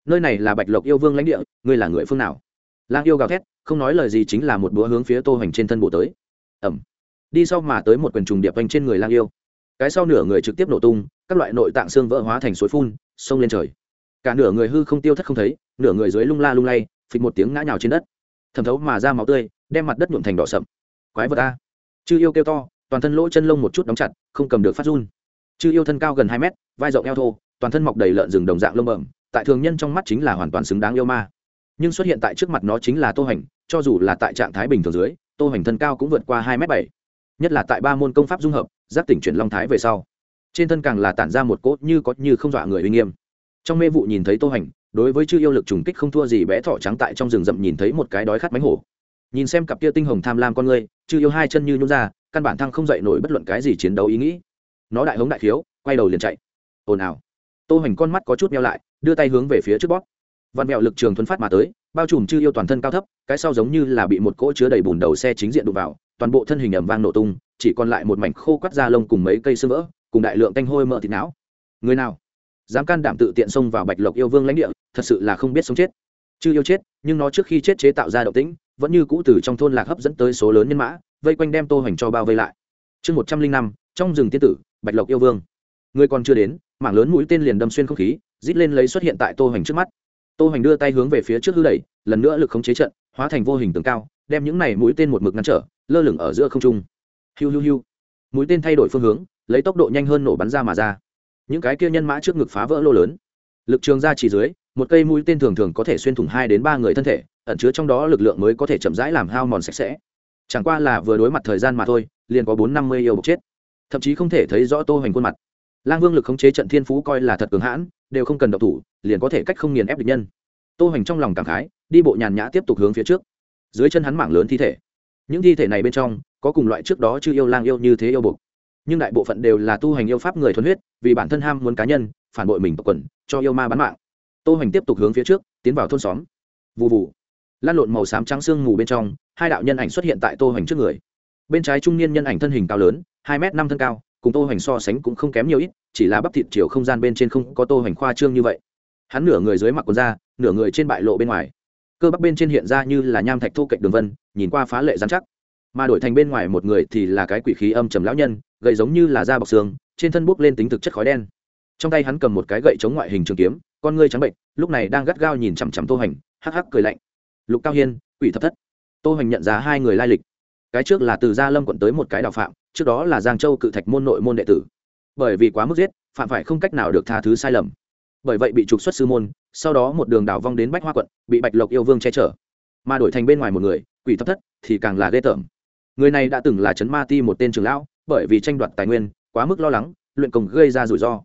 Nơi này là bạch lộc yêu vương lãnh địa, ngươi là người phương nào? lang yêu gào thét, không nói lời gì chính là một búa hướng phía tô hoành trên thân bộ tới. Ẩm đi sau mà tới một quyền trùng điệp quanh trên người lang yêu. Cái sau nửa người trực tiếp nổ tung, các loại nội tạng xương vỡ hóa thành suối phun xông lên trời. Cả nửa người hư không tiêu thất không thấy, nửa người dưới lung la lung lay, phịch một tiếng ngã nhào trên đất. Thẩm thấu mà ra máu tươi, đem mặt đất nhuộm thành đỏ sậm. Quái vật a. Chư yêu kêu to, toàn thân lỗ chân lông một chút đóng chặt, không cầm được phát run. Chư yêu thân cao gần hai mét, vai rộng eo thô, toàn thân mọc đầy lợn rừng đồng dạng lông bẩm, tại thường nhân trong mắt chính là hoàn toàn xứng đáng yêu ma nhưng xuất hiện tại trước mặt nó chính là tô hành, cho dù là tại trạng thái bình thường dưới, tô hành thân cao cũng vượt qua hai m bảy, nhất là tại ba môn công pháp dung hợp, giáp tỉnh chuyển long thái về sau. Trên thân càng là tản ra một cốt như có như không dọa người uy nghiêm. Trong mê vụ nhìn thấy tô hành, đối với chư yêu lực trùng kích không thua gì bé thỏ trắng tại trong rừng rậm nhìn thấy một cái đói khát mánh hổ. Nhìn xem cặp kia tinh hồng tham lam con người chư yêu hai chân như nhún ra, căn bản thăng không dậy nổi bất luận cái gì chiến đấu ý nghĩ. Nó đại hống đại khiếu, quay đầu liền chạy. Ồn ào. Tô hành con mắt có chút meo lại, đưa tay hướng về phía trước bóp văn mẹo lực trường thuần phát mà tới, bao trùm chư yêu toàn thân cao thấp, cái sau giống như là bị một cỗ chứa đầy bùn đầu xe chính diện đụng vào, toàn bộ thân hình ầm vang nổ tung, chỉ còn lại một mảnh khô quắt da lông cùng mấy cây xương vỡ, cùng đại lượng tanh hôi mỡ thịt não. Người nào? Dám can đảm tự tiện xông vào bạch lộc yêu vương lãnh địa, thật sự là không biết sống chết. Chư yêu chết, nhưng nó trước khi chết chế tạo ra động tĩnh, vẫn như cũ từ trong thôn lạc hấp dẫn tới số lớn nhân mã, vây quanh đem tô hoành cho bao vây lại. Chương một trăm linh năm, trong rừng tiên tử, bạch lộc yêu vương. Người còn chưa đến, mảng lớn mũi tên liền đâm xuyên không khí, rít lên lấy xuất hiện tại tô hoành trước mắt tô hoành đưa tay hướng về phía trước hư đẩy, lần nữa lực khống chế trận, hóa thành vô hình tường cao, đem những này mũi tên một mực ngăn trở, lơ lửng ở giữa không trung. Hiu hiu hiu. Mũi tên thay đổi phương hướng, lấy tốc độ nhanh hơn nổ bắn ra mà ra. Những cái kia nhân mã trước ngực phá vỡ lô lớn. Lực trường ra chỉ dưới, một cây mũi tên thường thường có thể xuyên thủng hai đến ba người thân thể, ẩn chứa trong đó lực lượng mới có thể chậm rãi làm hao mòn sạch sẽ. Chẳng qua là vừa đối mặt thời gian mà thôi, liền có bốn năm mươi yêu bộc chết. Thậm chí không thể thấy rõ tô hoành khuôn mặt lang vương lực khống chế trận thiên phú coi là thật cường hãn, đều không cần độc thủ, liền có thể cách không nghiền ép địch nhân. Tô hoành trong lòng cảm khái, đi bộ nhàn nhã tiếp tục hướng phía trước. Dưới chân hắn mảng lớn thi thể. Những thi thể này bên trong, có cùng loại trước đó chưa yêu lang yêu như thế yêu bục nhưng đại bộ phận đều là tu hành yêu pháp người thuần huyết, vì bản thân ham muốn cá nhân, phản bội mình tộc quần, cho yêu ma bán mạng. Tô hoành tiếp tục hướng phía trước, tiến vào thôn xóm. Vụ vụ lan lộn màu xám trắng sương mù bên trong, hai đạo nhân ảnh xuất hiện tại tô hoành trước người. Bên trái trung niên nhân ảnh thân hình cao lớn, hai m năm thân cao cùng tô hoành so sánh cũng không kém nhiều ít, chỉ là bắp thịt chiều không gian bên trên không có tô hoành khoa trương như vậy. Hắn nửa người dưới mặc quần da, nửa người trên bại lộ bên ngoài. Cơ bắp bên trên hiện ra như là nham thạch thô cạnh đường vân, nhìn qua phá lệ dán chắc. Mà đổi thành bên ngoài một người thì là cái quỷ khí âm trầm lão nhân gậy giống như là da bọc xương, trên thân bốc lên tính thực chất khói đen. Trong tay hắn cầm một cái gậy chống ngoại hình trường kiếm, con ngươi trắng bệnh lúc này đang gắt gao nhìn chằm chằm tô hành hắc hắc cười lạnh. Lục cao hiên, quỷ thập thất. Tô hành nhận ra hai người lai lịch. Cái trước là từ gia lâm quận tới một cái đào phạm trước đó là giang châu cự thạch môn nội môn đệ tử. Bởi vì quá mức giết, phạm phải không cách nào được tha thứ sai lầm. Bởi vậy bị trục xuất sư môn, sau đó một đường đảo vong đến bách hoa quận, bị bạch lộc yêu vương che chở. Mà đổi thành bên ngoài một người, quỷ thấp thất, thì càng là ghê tởm. Người này đã từng là trấn ma ti một tên trường lão, bởi vì tranh đoạt tài nguyên, quá mức lo lắng, luyện công gây ra rủi ro.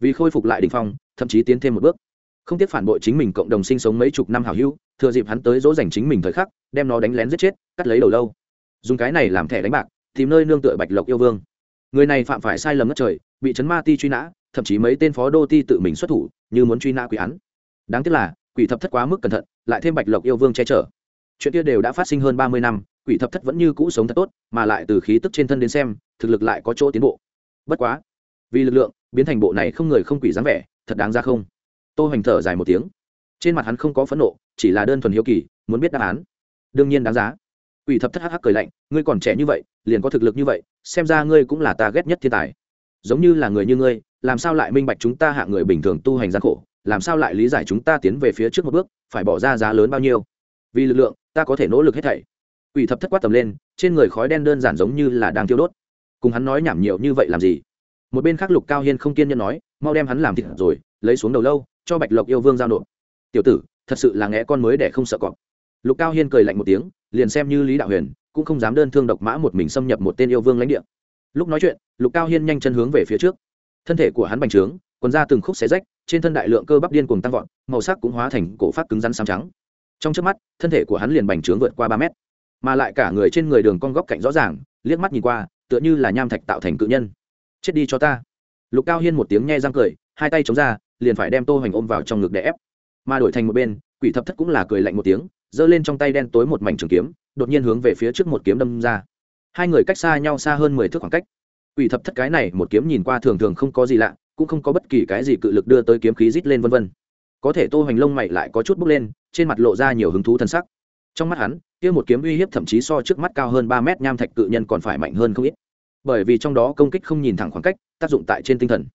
Vì khôi phục lại đ phong, thậm chí tiến thêm một bước. Không tiếc phản bội chính mình cộng đồng sinh sống mấy chục năm hào hữu, thừa dịp hắn tới dỗ dành chính mình thời khắc, đem nó đánh lén giết chết, cắt lấy đầu lâu. Dùng cái này làm thẻ đánh bạc tìm nơi nương tựa bạch lộc yêu vương. Người này phạm phải sai lầm ngất trời, bị chấn ma ti truy nã, thậm chí mấy tên phó đô ti tự mình xuất thủ, như muốn truy nã quỷ án. Đáng tiếc là, quỷ thập thất quá mức cẩn thận, lại thêm bạch lộc yêu vương che chở. Chuyện kia đều đã phát sinh hơn ba mươi năm, quỷ thập thất vẫn như cũ sống thật tốt, mà lại từ khí tức trên thân đến xem, thực lực lại có chỗ tiến bộ. Bất quá, vì lực lượng, biến thành bộ này không người không quỷ dám vẻ, thật đáng ra không. Tô hoành thở dài một tiếng. Trên mặt hắn không có phẫn nộ, chỉ là đơn thuần hiếu kỳ, muốn biết đáp án. Đương nhiên đáng giá quỷ thập thất hắc hắc cười lạnh, ngươi còn trẻ như vậy, liền có thực lực như vậy, xem ra ngươi cũng là ta ghét nhất thiên tài. Giống như là người như ngươi, làm sao lại minh bạch chúng ta hạ người bình thường tu hành gian khổ, làm sao lại lý giải chúng ta tiến về phía trước một bước, phải bỏ ra giá lớn bao nhiêu? Vì lực lượng, ta có thể nỗ lực hết thảy. Quỷ thập thất quát tầm lên, trên người khói đen đơn giản giống như là đang thiêu đốt. Cùng hắn nói nhảm nhiều như vậy làm gì? Một bên khác lục cao hiên không kiên nhẫn nói, mau đem hắn làm thịt rồi, lấy xuống đầu lâu, cho bạch lộc yêu vương giao nộp. Tiểu tử, thật sự là nghe con mới để không sợ cọp lục cao hiên cười lạnh một tiếng, liền xem như lý đạo huyền, cũng không dám đơn thương độc mã một mình xâm nhập một tên yêu vương lãnh địa. Lúc nói chuyện, lục cao hiên nhanh chân hướng về phía trước. Thân thể của hắn bành trướng, quần ra từng khúc xé rách, trên thân đại lượng cơ bắp điên cuồng tăng vọt, màu sắc cũng hóa thành cổ phát cứng rắn xám trắng. Trong trước mắt, thân thể của hắn liền bành trướng vượt qua ba mét. Mà lại cả người trên người đường con góc cạnh rõ ràng, liếc mắt nhìn qua, tựa như là nham thạch tạo thành cự nhân. Chết đi cho ta. Lục cao hiên một tiếng nhe răng cười, hai tay chống ra, liền phải đem tô hoành ôm vào trong ngực đè ép. Mà đổi thành một bên, quỷ thập thất cũng là cười lạnh một tiếng giơ lên trong tay đen tối một mảnh trường kiếm, đột nhiên hướng về phía trước một kiếm đâm ra. Hai người cách xa nhau xa hơn mười thước khoảng cách. Quỷ thập thất cái này một kiếm nhìn qua thường thường không có gì lạ, cũng không có bất kỳ cái gì cự lực đưa tới kiếm khí rít lên vân vân. Có thể tô hoành lông mày lại có chút bốc lên, trên mặt lộ ra nhiều hứng thú thân sắc. Trong mắt hắn, kia một kiếm uy hiếp thậm chí so trước mắt cao hơn ba mét nham thạch cự nhân còn phải mạnh hơn không ít. Bởi vì trong đó công kích không nhìn thẳng khoảng cách, tác dụng tại trên tinh thần.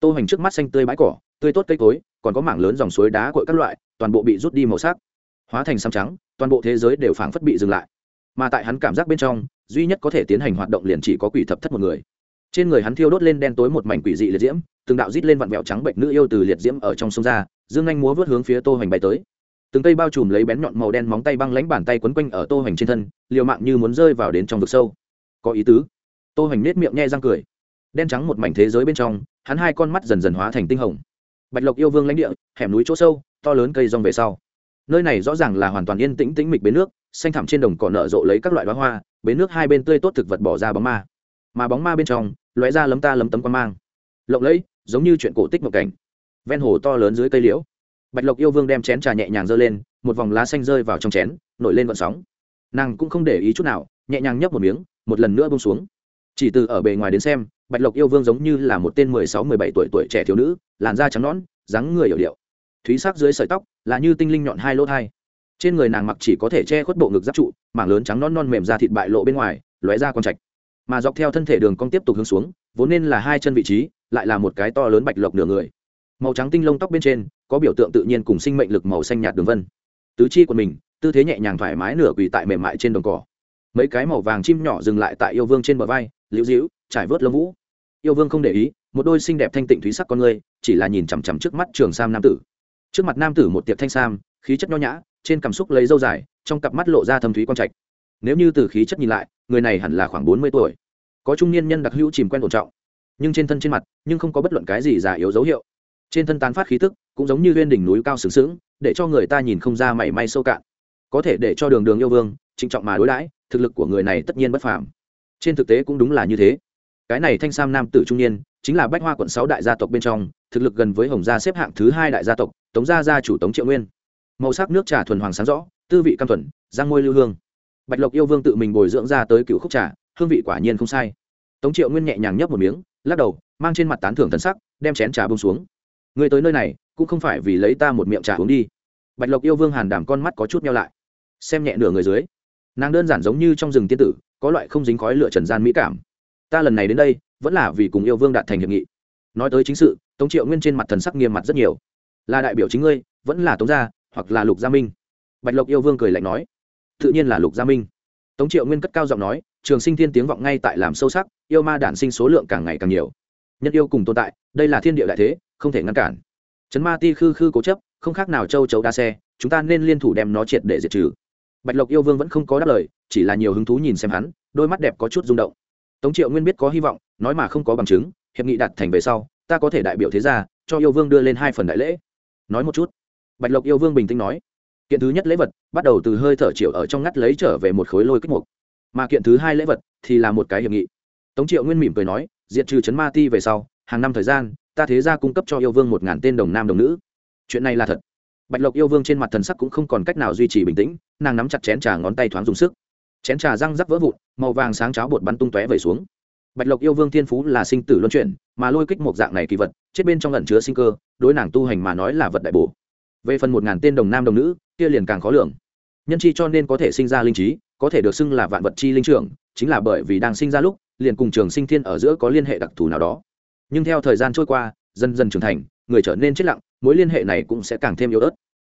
Tô hoành trước mắt xanh tươi bãi cỏ, tươi tốt cây cối, còn có mảng lớn dòng suối đá cội các loại, toàn bộ bị rút đi màu sắc hóa thành xám trắng, toàn bộ thế giới đều phảng phất bị dừng lại. Mà tại hắn cảm giác bên trong, duy nhất có thể tiến hành hoạt động liền chỉ có quỷ thập thất một người. Trên người hắn thiêu đốt lên đen tối một mảnh quỷ dị liệt diễm, từng đạo rít lên vặn vẹo trắng bệnh nữ yêu từ liệt diễm ở trong sông ra, dương anh múa vớt hướng phía tô hoành bay tới. Từng cây bao trùm lấy bén nhọn màu đen móng tay băng lánh bàn tay quấn quanh ở tô hoành trên thân, liều mạng như muốn rơi vào đến trong vực sâu. Có ý tứ. Tô hoành nết miệng nhe răng cười. Đen trắng một mảnh thế giới bên trong, hắn hai con mắt dần dần hóa thành tinh hồng. Bạch lộc yêu vương lãnh địa, hẻm núi chỗ sâu, to lớn cây rong về sau nơi này rõ ràng là hoàn toàn yên tĩnh tĩnh mịch bến nước, xanh thẳm trên đồng cỏ nở rộ lấy các loại đoá hoa, bến nước hai bên tươi tốt thực vật bỏ ra bóng ma. Mà bóng ma bên trong, lóe ra lấm ta lấm tấm quan mang. Lộng lẫy, giống như chuyện cổ tích một cảnh. Ven hồ to lớn dưới cây liễu. Bạch lộc yêu vương đem chén trà nhẹ nhàng giơ lên, một vòng lá xanh rơi vào trong chén, nổi lên vận sóng. Nàng cũng không để ý chút nào, nhẹ nhàng nhấp một miếng, một lần nữa bông xuống. Chỉ từ ở bề ngoài đến xem, bạch lộc yêu vương giống như là một tên mười sáu, mười bảy tuổi tuổi trẻ thiếu nữ, làn da trắng nõn, dáng người hiểu điệu thúy sắc dưới sợi tóc, là như tinh linh nhọn hai lỗ thai. Trên người nàng mặc chỉ có thể che khuất bộ ngực giáp trụ, mảng lớn trắng non non mềm ra thịt bại lộ bên ngoài, lóe ra con trạch. Mà dọc theo thân thể đường cong tiếp tục hướng xuống, vốn nên là hai chân vị trí, lại là một cái to lớn bạch lộc nửa người. Màu trắng tinh lông tóc bên trên, có biểu tượng tự nhiên cùng sinh mệnh lực màu xanh nhạt đường vân. Tứ chi của mình, tư thế nhẹ nhàng thoải mái nửa quỳ tại mềm mại trên đồng cỏ. Mấy cái màu vàng chim nhỏ dừng lại tại yêu vương trên bờ vai, liễu dĩu trải vớt lông vũ. Yêu vương không để ý, một đôi xinh đẹp thanh tịnh thúy sắc con người chỉ là nhìn chằm chằm trước mắt trường sam nam tử trước mặt nam tử một tiệp thanh sam, khí chất nho nhã, trên cảm xúc lấy dâu dài, trong cặp mắt lộ ra thâm thúy quang trạch. Nếu như từ khí chất nhìn lại, người này hẳn là khoảng bốn mươi tuổi. Có trung niên nhân đặc hữu chìm quen ổn trọng, nhưng trên thân trên mặt, nhưng không có bất luận cái gì già yếu dấu hiệu. Trên thân tán phát khí tức, cũng giống như huyên đỉnh núi cao sướng sướng để cho người ta nhìn không ra mảy may sâu cạn. Có thể để cho đường đường yêu vương, trịnh trọng mà đối đãi, thực lực của người này tất nhiên bất phàm. Trên thực tế cũng đúng là như thế. Cái này thanh sam nam tử trung niên chính là bách hoa quận sáu đại gia tộc bên trong, thực lực gần với hồng gia xếp hạng thứ hai đại gia tộc, tống gia gia chủ tống triệu nguyên. Màu sắc nước trà thuần hoàng sáng rõ, tư vị cam thuần giang môi lưu hương. Bạch lộc yêu vương tự mình bồi dưỡng ra tới cựu khúc trà, hương vị quả nhiên không sai. Tống triệu nguyên nhẹ nhàng nhấp một miếng, lắc đầu, mang trên mặt tán thưởng thần sắc, đem chén trà bông xuống. Người tới nơi này, cũng không phải vì lấy ta một miệng trà uống đi. Bạch lộc yêu vương hàn đàm con mắt có chút nhau lại. Xem nhẹ nửa người dưới, nàng đơn giản giống như trong rừng tiên tử, có loại không dính khói lửa trần gian mỹ cảm. Ta lần này đến đây vẫn là vì cùng yêu vương đạt thành hiệp nghị. Nói tới chính sự, tống triệu nguyên trên mặt thần sắc nghiêm mặt rất nhiều. Là đại biểu chính ngươi, vẫn là tống gia, hoặc là lục gia minh? Bạch lộc yêu vương cười lạnh nói. Tự nhiên là lục gia minh. Tống triệu nguyên cất cao giọng nói, trường sinh thiên tiếng vọng ngay tại làm sâu sắc, yêu ma đản sinh số lượng càng ngày càng nhiều. Nhân yêu cùng tồn tại, đây là thiên địa đại thế, không thể ngăn cản. Trấn ma ti khư khư cố chấp, không khác nào châu chấu đa xe, chúng ta nên liên thủ đem nó triệt để diệt trừ. Bạch lộc yêu vương vẫn không có đáp lời, chỉ là nhiều hứng thú nhìn xem hắn, đôi mắt đẹp có chút rung động. Tống triệu nguyên biết có hy vọng nói mà không có bằng chứng, hiệp nghị đặt thành về sau, ta có thể đại biểu thế gia, cho yêu vương đưa lên hai phần đại lễ. Nói một chút. Bạch lộc yêu vương bình tĩnh nói. Kiện thứ nhất lễ vật, bắt đầu từ hơi thở triệu ở trong ngắt lấy trở về một khối lôi kích mục. Mà kiện thứ hai lễ vật thì là một cái hiệp nghị. Tống triệu nguyên mỉm cười nói, diệt trừ chấn ma ti về sau, hàng năm thời gian, ta thế gia cung cấp cho yêu vương một ngàn tên đồng nam đồng nữ. Chuyện này là thật. Bạch lộc yêu vương trên mặt thần sắc cũng không còn cách nào duy trì bình tĩnh, nàng nắm chặt chén trà ngón tay thoáng dùng sức. Chén trà răng rắc vỡ vụn, màu vàng sáng cháo bột bắn tung tóe về xuống bạch lộc yêu vương thiên phú là sinh tử luân chuyển, mà lôi kích một dạng này kỳ vật, chết bên trong lẩn chứa sinh cơ, đối nàng tu hành mà nói là vật đại bổ. Về phần một ngàn tên đồng nam đồng nữ, kia liền càng khó lường. Nhân chi cho nên có thể sinh ra linh trí, có thể được xưng là vạn vật chi linh trưởng, chính là bởi vì đang sinh ra lúc, liền cùng trường sinh thiên ở giữa có liên hệ đặc thù nào đó. Nhưng theo thời gian trôi qua, dần dần trưởng thành, người trở nên chết lặng, mối liên hệ này cũng sẽ càng thêm yếu ớt.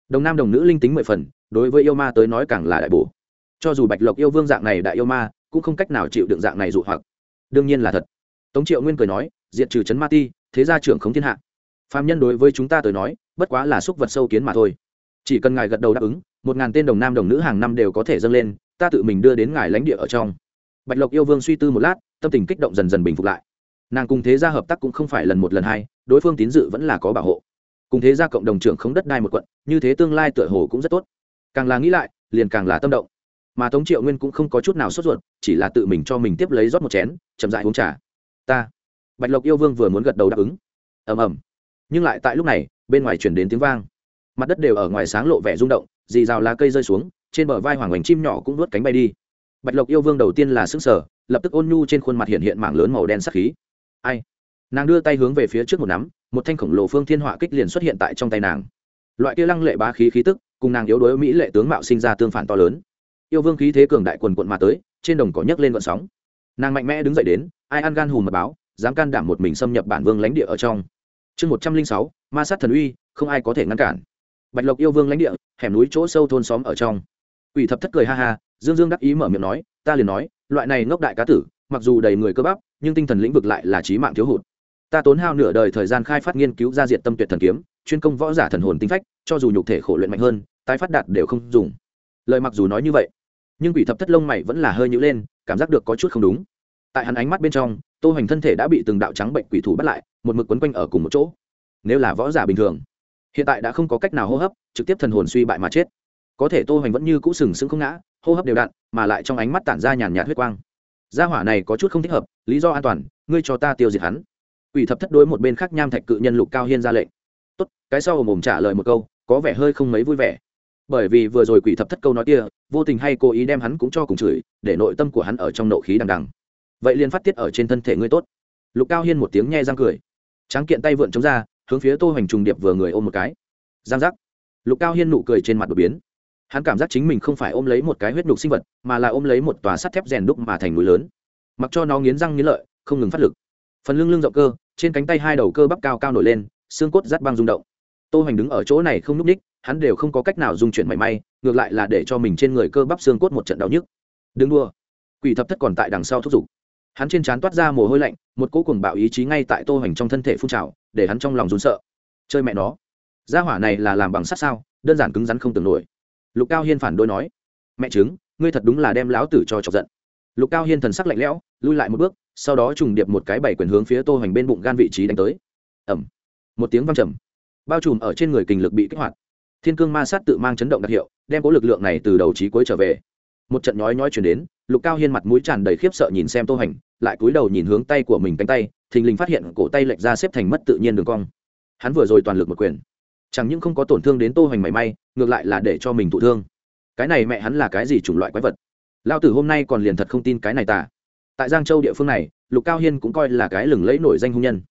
Đồng nam đồng nữ linh tính mười phần, đối với yêu ma tới nói càng là đại bổ. Cho dù bạch lộc yêu vương dạng này đại yêu ma, cũng không cách nào chịu đựng dạng này dụ hoặc đương nhiên là thật. Tống triệu nguyên cười nói diện trừ trấn ma ti, thế gia trưởng khống thiên hạ. Phạm nhân đối với chúng ta tới nói, bất quá là xúc vật sâu kiến mà thôi. Chỉ cần ngài gật đầu đáp ứng, một ngàn tên đồng nam đồng nữ hàng năm đều có thể dâng lên, ta tự mình đưa đến ngài lãnh địa ở trong. Bạch lộc yêu vương suy tư một lát, tâm tình kích động dần dần bình phục lại. Nàng cùng thế gia hợp tác cũng không phải lần một lần hai, đối phương tín dự vẫn là có bảo hộ. Cùng thế gia cộng đồng trưởng không đất đai một quận, như thế tương lai tựa hồ cũng rất tốt. Càng là nghĩ lại, liền càng là tâm động mà tống triệu nguyên cũng không có chút nào sốt ruột, chỉ là tự mình cho mình tiếp lấy rót một chén, chậm dại uống trà. Ta. Bạch lộc yêu vương vừa muốn gật đầu đáp ứng. Ầm ầm. Nhưng lại tại lúc này, bên ngoài chuyển đến tiếng vang. Mặt đất đều ở ngoài sáng lộ vẻ rung động, dì rào lá cây rơi xuống, trên bờ vai hoàng hoành chim nhỏ cũng vớt cánh bay đi. Bạch lộc yêu vương đầu tiên là xứng sở lập tức ôn nhu trên khuôn mặt hiện hiện mảng lớn màu đen sắc khí. Ai? Nàng đưa tay hướng về phía trước một nắm, một thanh khổng lồ phương thiên họa kích liền xuất hiện tại trong tay nàng. Loại kia lăng lệ bá khí khí tức, cùng nàng yếu đuối mỹ lệ tướng mạo sinh ra tương phản to lớn yêu vương khí thế cường đại quần quận mà tới, trên đồng cỏ nhấc lên vận sóng. Nàng mạnh mẽ đứng dậy đến, ai ăn gan hùm mật báo, dám can đảm một mình xâm nhập bản vương lãnh địa ở trong. Chương một trăm linh sáu, ma sát thần uy, không ai có thể ngăn cản. Bạch lộc yêu vương lãnh địa, hẻm núi chỗ sâu thôn xóm ở trong. Ủy thập thất cười ha ha, dương dương đắc ý mở miệng nói, ta liền nói, loại này ngốc đại cá tử, mặc dù đầy người cơ bắp, nhưng tinh thần lĩnh vực lại là trí mạng thiếu hụt. Ta tốn hao nửa đời thời gian khai phát nghiên cứu ra diệt tâm tuyệt thần kiếm, chuyên công võ giả thần hồn tinh phách, cho dù nhục thể khổ luyện mạnh hơn, tái phát đạt đều không dùng. Lời mặc dù nói như vậy nhưng quỷ thập thất lông mày vẫn là hơi nhữ lên, cảm giác được có chút không đúng. Tại hắn ánh mắt bên trong, tô hoành thân thể đã bị từng đạo trắng bệnh quỷ thủ bắt lại, một mực quấn quanh ở cùng một chỗ. Nếu là võ giả bình thường, hiện tại đã không có cách nào hô hấp, trực tiếp thần hồn suy bại mà chết. Có thể tô hoành vẫn như cũ sừng sững không ngã, hô hấp đều đặn, mà lại trong ánh mắt tản ra nhàn nhạt huyết quang. Gia hỏa này có chút không thích hợp, lý do an toàn, ngươi cho ta tiêu diệt hắn. Quỷ thập thất đối một bên khác nham thạch cự nhân lục cao hiên ra lệnh. Tốt, cái sau mồm trả lời một câu, có vẻ hơi không mấy vui vẻ bởi vì vừa rồi quỷ thập thất câu nói kia, vô tình hay cố ý đem hắn cũng cho cùng chửi, để nội tâm của hắn ở trong nộ khí đằng đằng. Vậy liền phát tiết ở trên thân thể ngươi tốt. Lục cao hiên một tiếng nghe răng cười. Tráng kiện tay vượn chống ra, hướng phía tô hoành trùng điệp vừa người ôm một cái. Giang giác. Lục cao hiên nụ cười trên mặt đột biến. Hắn cảm giác chính mình không phải ôm lấy một cái huyết nhục sinh vật, mà là ôm lấy một tòa sắt thép rèn đúc mà thành núi lớn. Mặc cho nó nghiến răng nghiến lợi, không ngừng phát lực. Phần lưng lưng rộng cơ, trên cánh tay hai đầu cơ bắp cao cao nổi lên, xương cốt rát băng rung động. Tô hoành đứng ở chỗ này không n ú c ních hắn đều không có cách nào dung chuyển mảy may, ngược lại là để cho mình trên người cơ bắp xương cốt một trận đau nhức. Đừng đua quỷ thập thất còn tại đằng sau thúc giục. Hắn trên trán toát ra mồ hôi lạnh, một cỗ cuồng bạo ý chí ngay tại tô hoành trong thân thể phun trào, để hắn trong lòng run sợ. Chơi mẹ nó. Gia hỏa này là làm bằng sắt sao, đơn giản cứng rắn không tưởng nổi. Lục cao hiên phản đối nói, mẹ chứng ngươi thật đúng là đem láo tử cho chọc giận. Lục cao hiên thần sắc lạnh lẽo, lui lại một bước, sau đó trùng điệp một cái bảy quyền hướng phía tô hoành bên bụng gan vị trí đánh tới. Ẩm một tiếng văng trầm. Bao trùm ở trên người kình lực bị kích hoạt thiên cương ma sát tự mang chấn động đặc hiệu, đem có lực lượng này từ đầu trí cuối trở về. Một trận nhói nhói chuyển đến, lục cao hiên mặt mũi tràn đầy khiếp sợ nhìn xem tô hành, lại cúi đầu nhìn hướng tay của mình cánh tay, thình lình phát hiện cổ tay lệch ra xếp thành mất tự nhiên đường cong. Hắn vừa rồi toàn lực một quyền. Chẳng những không có tổn thương đến tô Hành mảy may, ngược lại là để cho mình thụ thương. Cái này mẹ hắn là cái gì chủng loại quái vật? Lao tử hôm nay còn liền thật không tin cái này tả tại giang châu địa phương này, lục cao hiên cũng coi là cái lừng lẫy nổi danh hung nhân.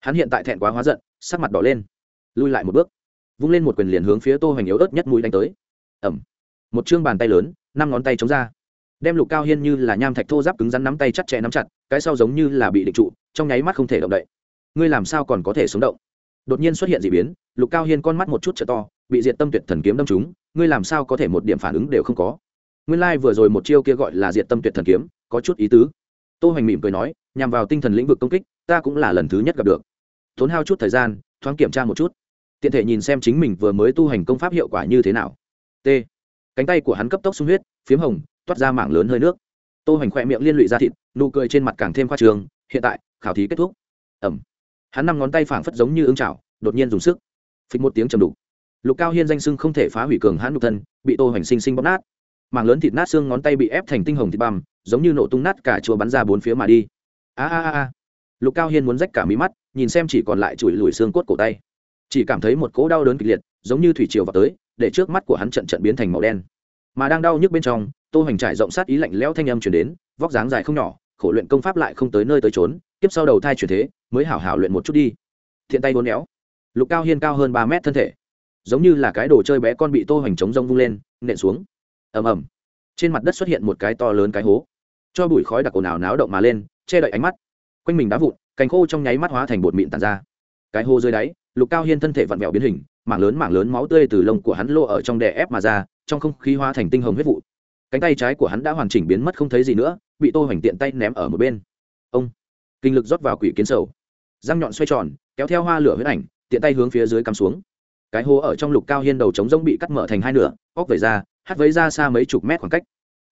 Hắn hiện tại thẹn quá hóa giận, sắc mặt đỏ lên. Lui lại một bước vung lên một quyền liền hướng phía tô hoành yếu ớt nhất mũi đánh tới. Ẩm một chương bàn tay lớn, năm ngón tay chống ra. Đem lục cao hiên như là nham thạch thô giáp cứng rắn nắm tay chặt chẽ nắm chặt, cái sau giống như là bị định trụ, trong nháy mắt không thể động đậy. Ngươi làm sao còn có thể sống động? Đột nhiên xuất hiện d ị biến, lục cao hiên con mắt một chút t to, bị diệt tâm tuyệt thần kiếm đâm trúng, ngươi làm sao có thể một điểm phản ứng đều không có? Nguyên lai、like、vừa rồi một chiêu kia gọi là diệt tâm tuyệt thần kiếm, có chút ý tứ. Tô hoành mỉm cười nói, nhằm vào tinh thần lĩnh vực công kích, ta cũng là lần thứ nhất gặp được. Tốn hao chút thời gian, thoáng kiểm tra một chút tiện thể nhìn xem chính mình vừa mới tu hành công pháp hiệu quả như thế nào. T. Cánh tay của hắn cấp tốc sung huyết, phiếm hồng, toát ra mảng lớn hơi nước. Tô hoành khỏe miệng liên lụy ra thịt, nụ cười trên mặt càng thêm khoa trường hiện tại, khảo thí kết thúc. Ẩm. Hắn năm ngón tay phảng phất giống như ưng chảo, đột nhiên dùng sức. Phịch một tiếng trầm đục. Lục cao hiên danh sưng không thể phá hủy cường hãn nhục thân, bị tô hoành sinh sinh bóp nát. Mảng lớn thịt nát xương ngón tay bị ép thành tinh hồng thịt bằm, giống như nổ tung nát cả chùa bắn ra bốn phía mà đi. A a a. Lục cao hiên muốn rách cả mí mắt, nhìn xem chỉ còn lại chùi lùi xương cốt cổ tay chỉ cảm thấy một cỗ đau đớn kịch liệt, giống như thủy triều vào tới, để trước mắt của hắn trận trận biến thành màu đen. Mà đang đau nhức bên trong, tô hoành trải rộng sát ý lạnh lẽo thanh âm chuyển đến, vóc dáng dài không nhỏ, khổ luyện công pháp lại không tới nơi tới trốn tiếp sau đầu thai chuyển thế, mới hảo hảo luyện một chút đi. Thiện tay vốn éo lục cao hiên cao hơn ba mét thân thể. Giống như là cái đồ chơi bé con bị tô hoành chống rông vung lên, nện xuống. Ầm ầm. Trên mặt đất xuất hiện một cái to lớn cái hố. Cho bụi khói đặc ồn ào náo động mà lên, che đậy ánh mắt. Quanh mình đá vụn, cành khô trong nháy mắt hóa thành bột mịn tàn ra. Cái hô dưới đáy lục cao hiên thân thể vặn vẹo biến hình, mảng lớn mảng lớn máu tươi từ lông của hắn lô ở trong đè ép mà ra, trong không khí hóa thành tinh hồng huyết vụ. Cánh tay trái của hắn đã hoàn chỉnh biến mất không thấy gì nữa, bị tô hoành tiện tay ném ở một bên. Ông! Kinh lực rót vào quỷ kiến sầu. Răng nhọn xoay tròn, kéo theo hoa lửa huyết ảnh, tiện tay hướng phía dưới cắm xuống. Cái hố ở trong lục cao hiên đầu trống rỗng bị cắt mở thành hai nửa óc vẩy ra hắt vấy ra xa mấy chục mét khoảng cách.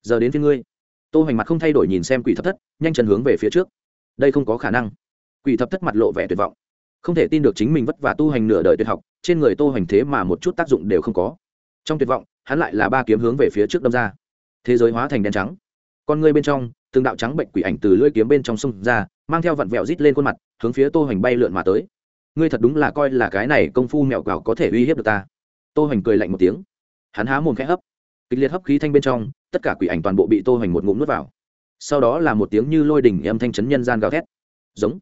Giờ đến phía ngươi. Tô hoành mặt không thay đổi nhìn xem quỷ thấp thất, nhanh chân hướng về phía trước. Đây không có khả năng. Quỷ thấp thất mặt lộ vẻ tuyệt vọng không thể tin được chính mình vất vả tu hành nửa đời tuyệt học, trên người tô hành thế mà một chút tác dụng đều không có. Trong tuyệt vọng, hắn lại là ba kiếm hướng về phía trước đâm ra. Thế giới hóa thành đen trắng. Con người bên trong, từng đạo trắng bệnh quỷ ảnh từ lưỡi kiếm bên trong sông ra, mang theo vặn vẹo rít lên khuôn mặt, hướng phía tô hành bay lượn mà tới. Ngươi thật đúng là coi là cái này công phu mẹo quào có thể uy hiếp được ta. Tô hành cười lạnh một tiếng. Hắn há mồm khẽ hấp. Kịch liệt hấp khí thanh bên trong, tất cả quỷ ảnh toàn bộ bị tô hành một ngụm nuốt vào. Sau đó là một tiếng như lôi đình âm thanh chấn nhân gian gào thét. Giống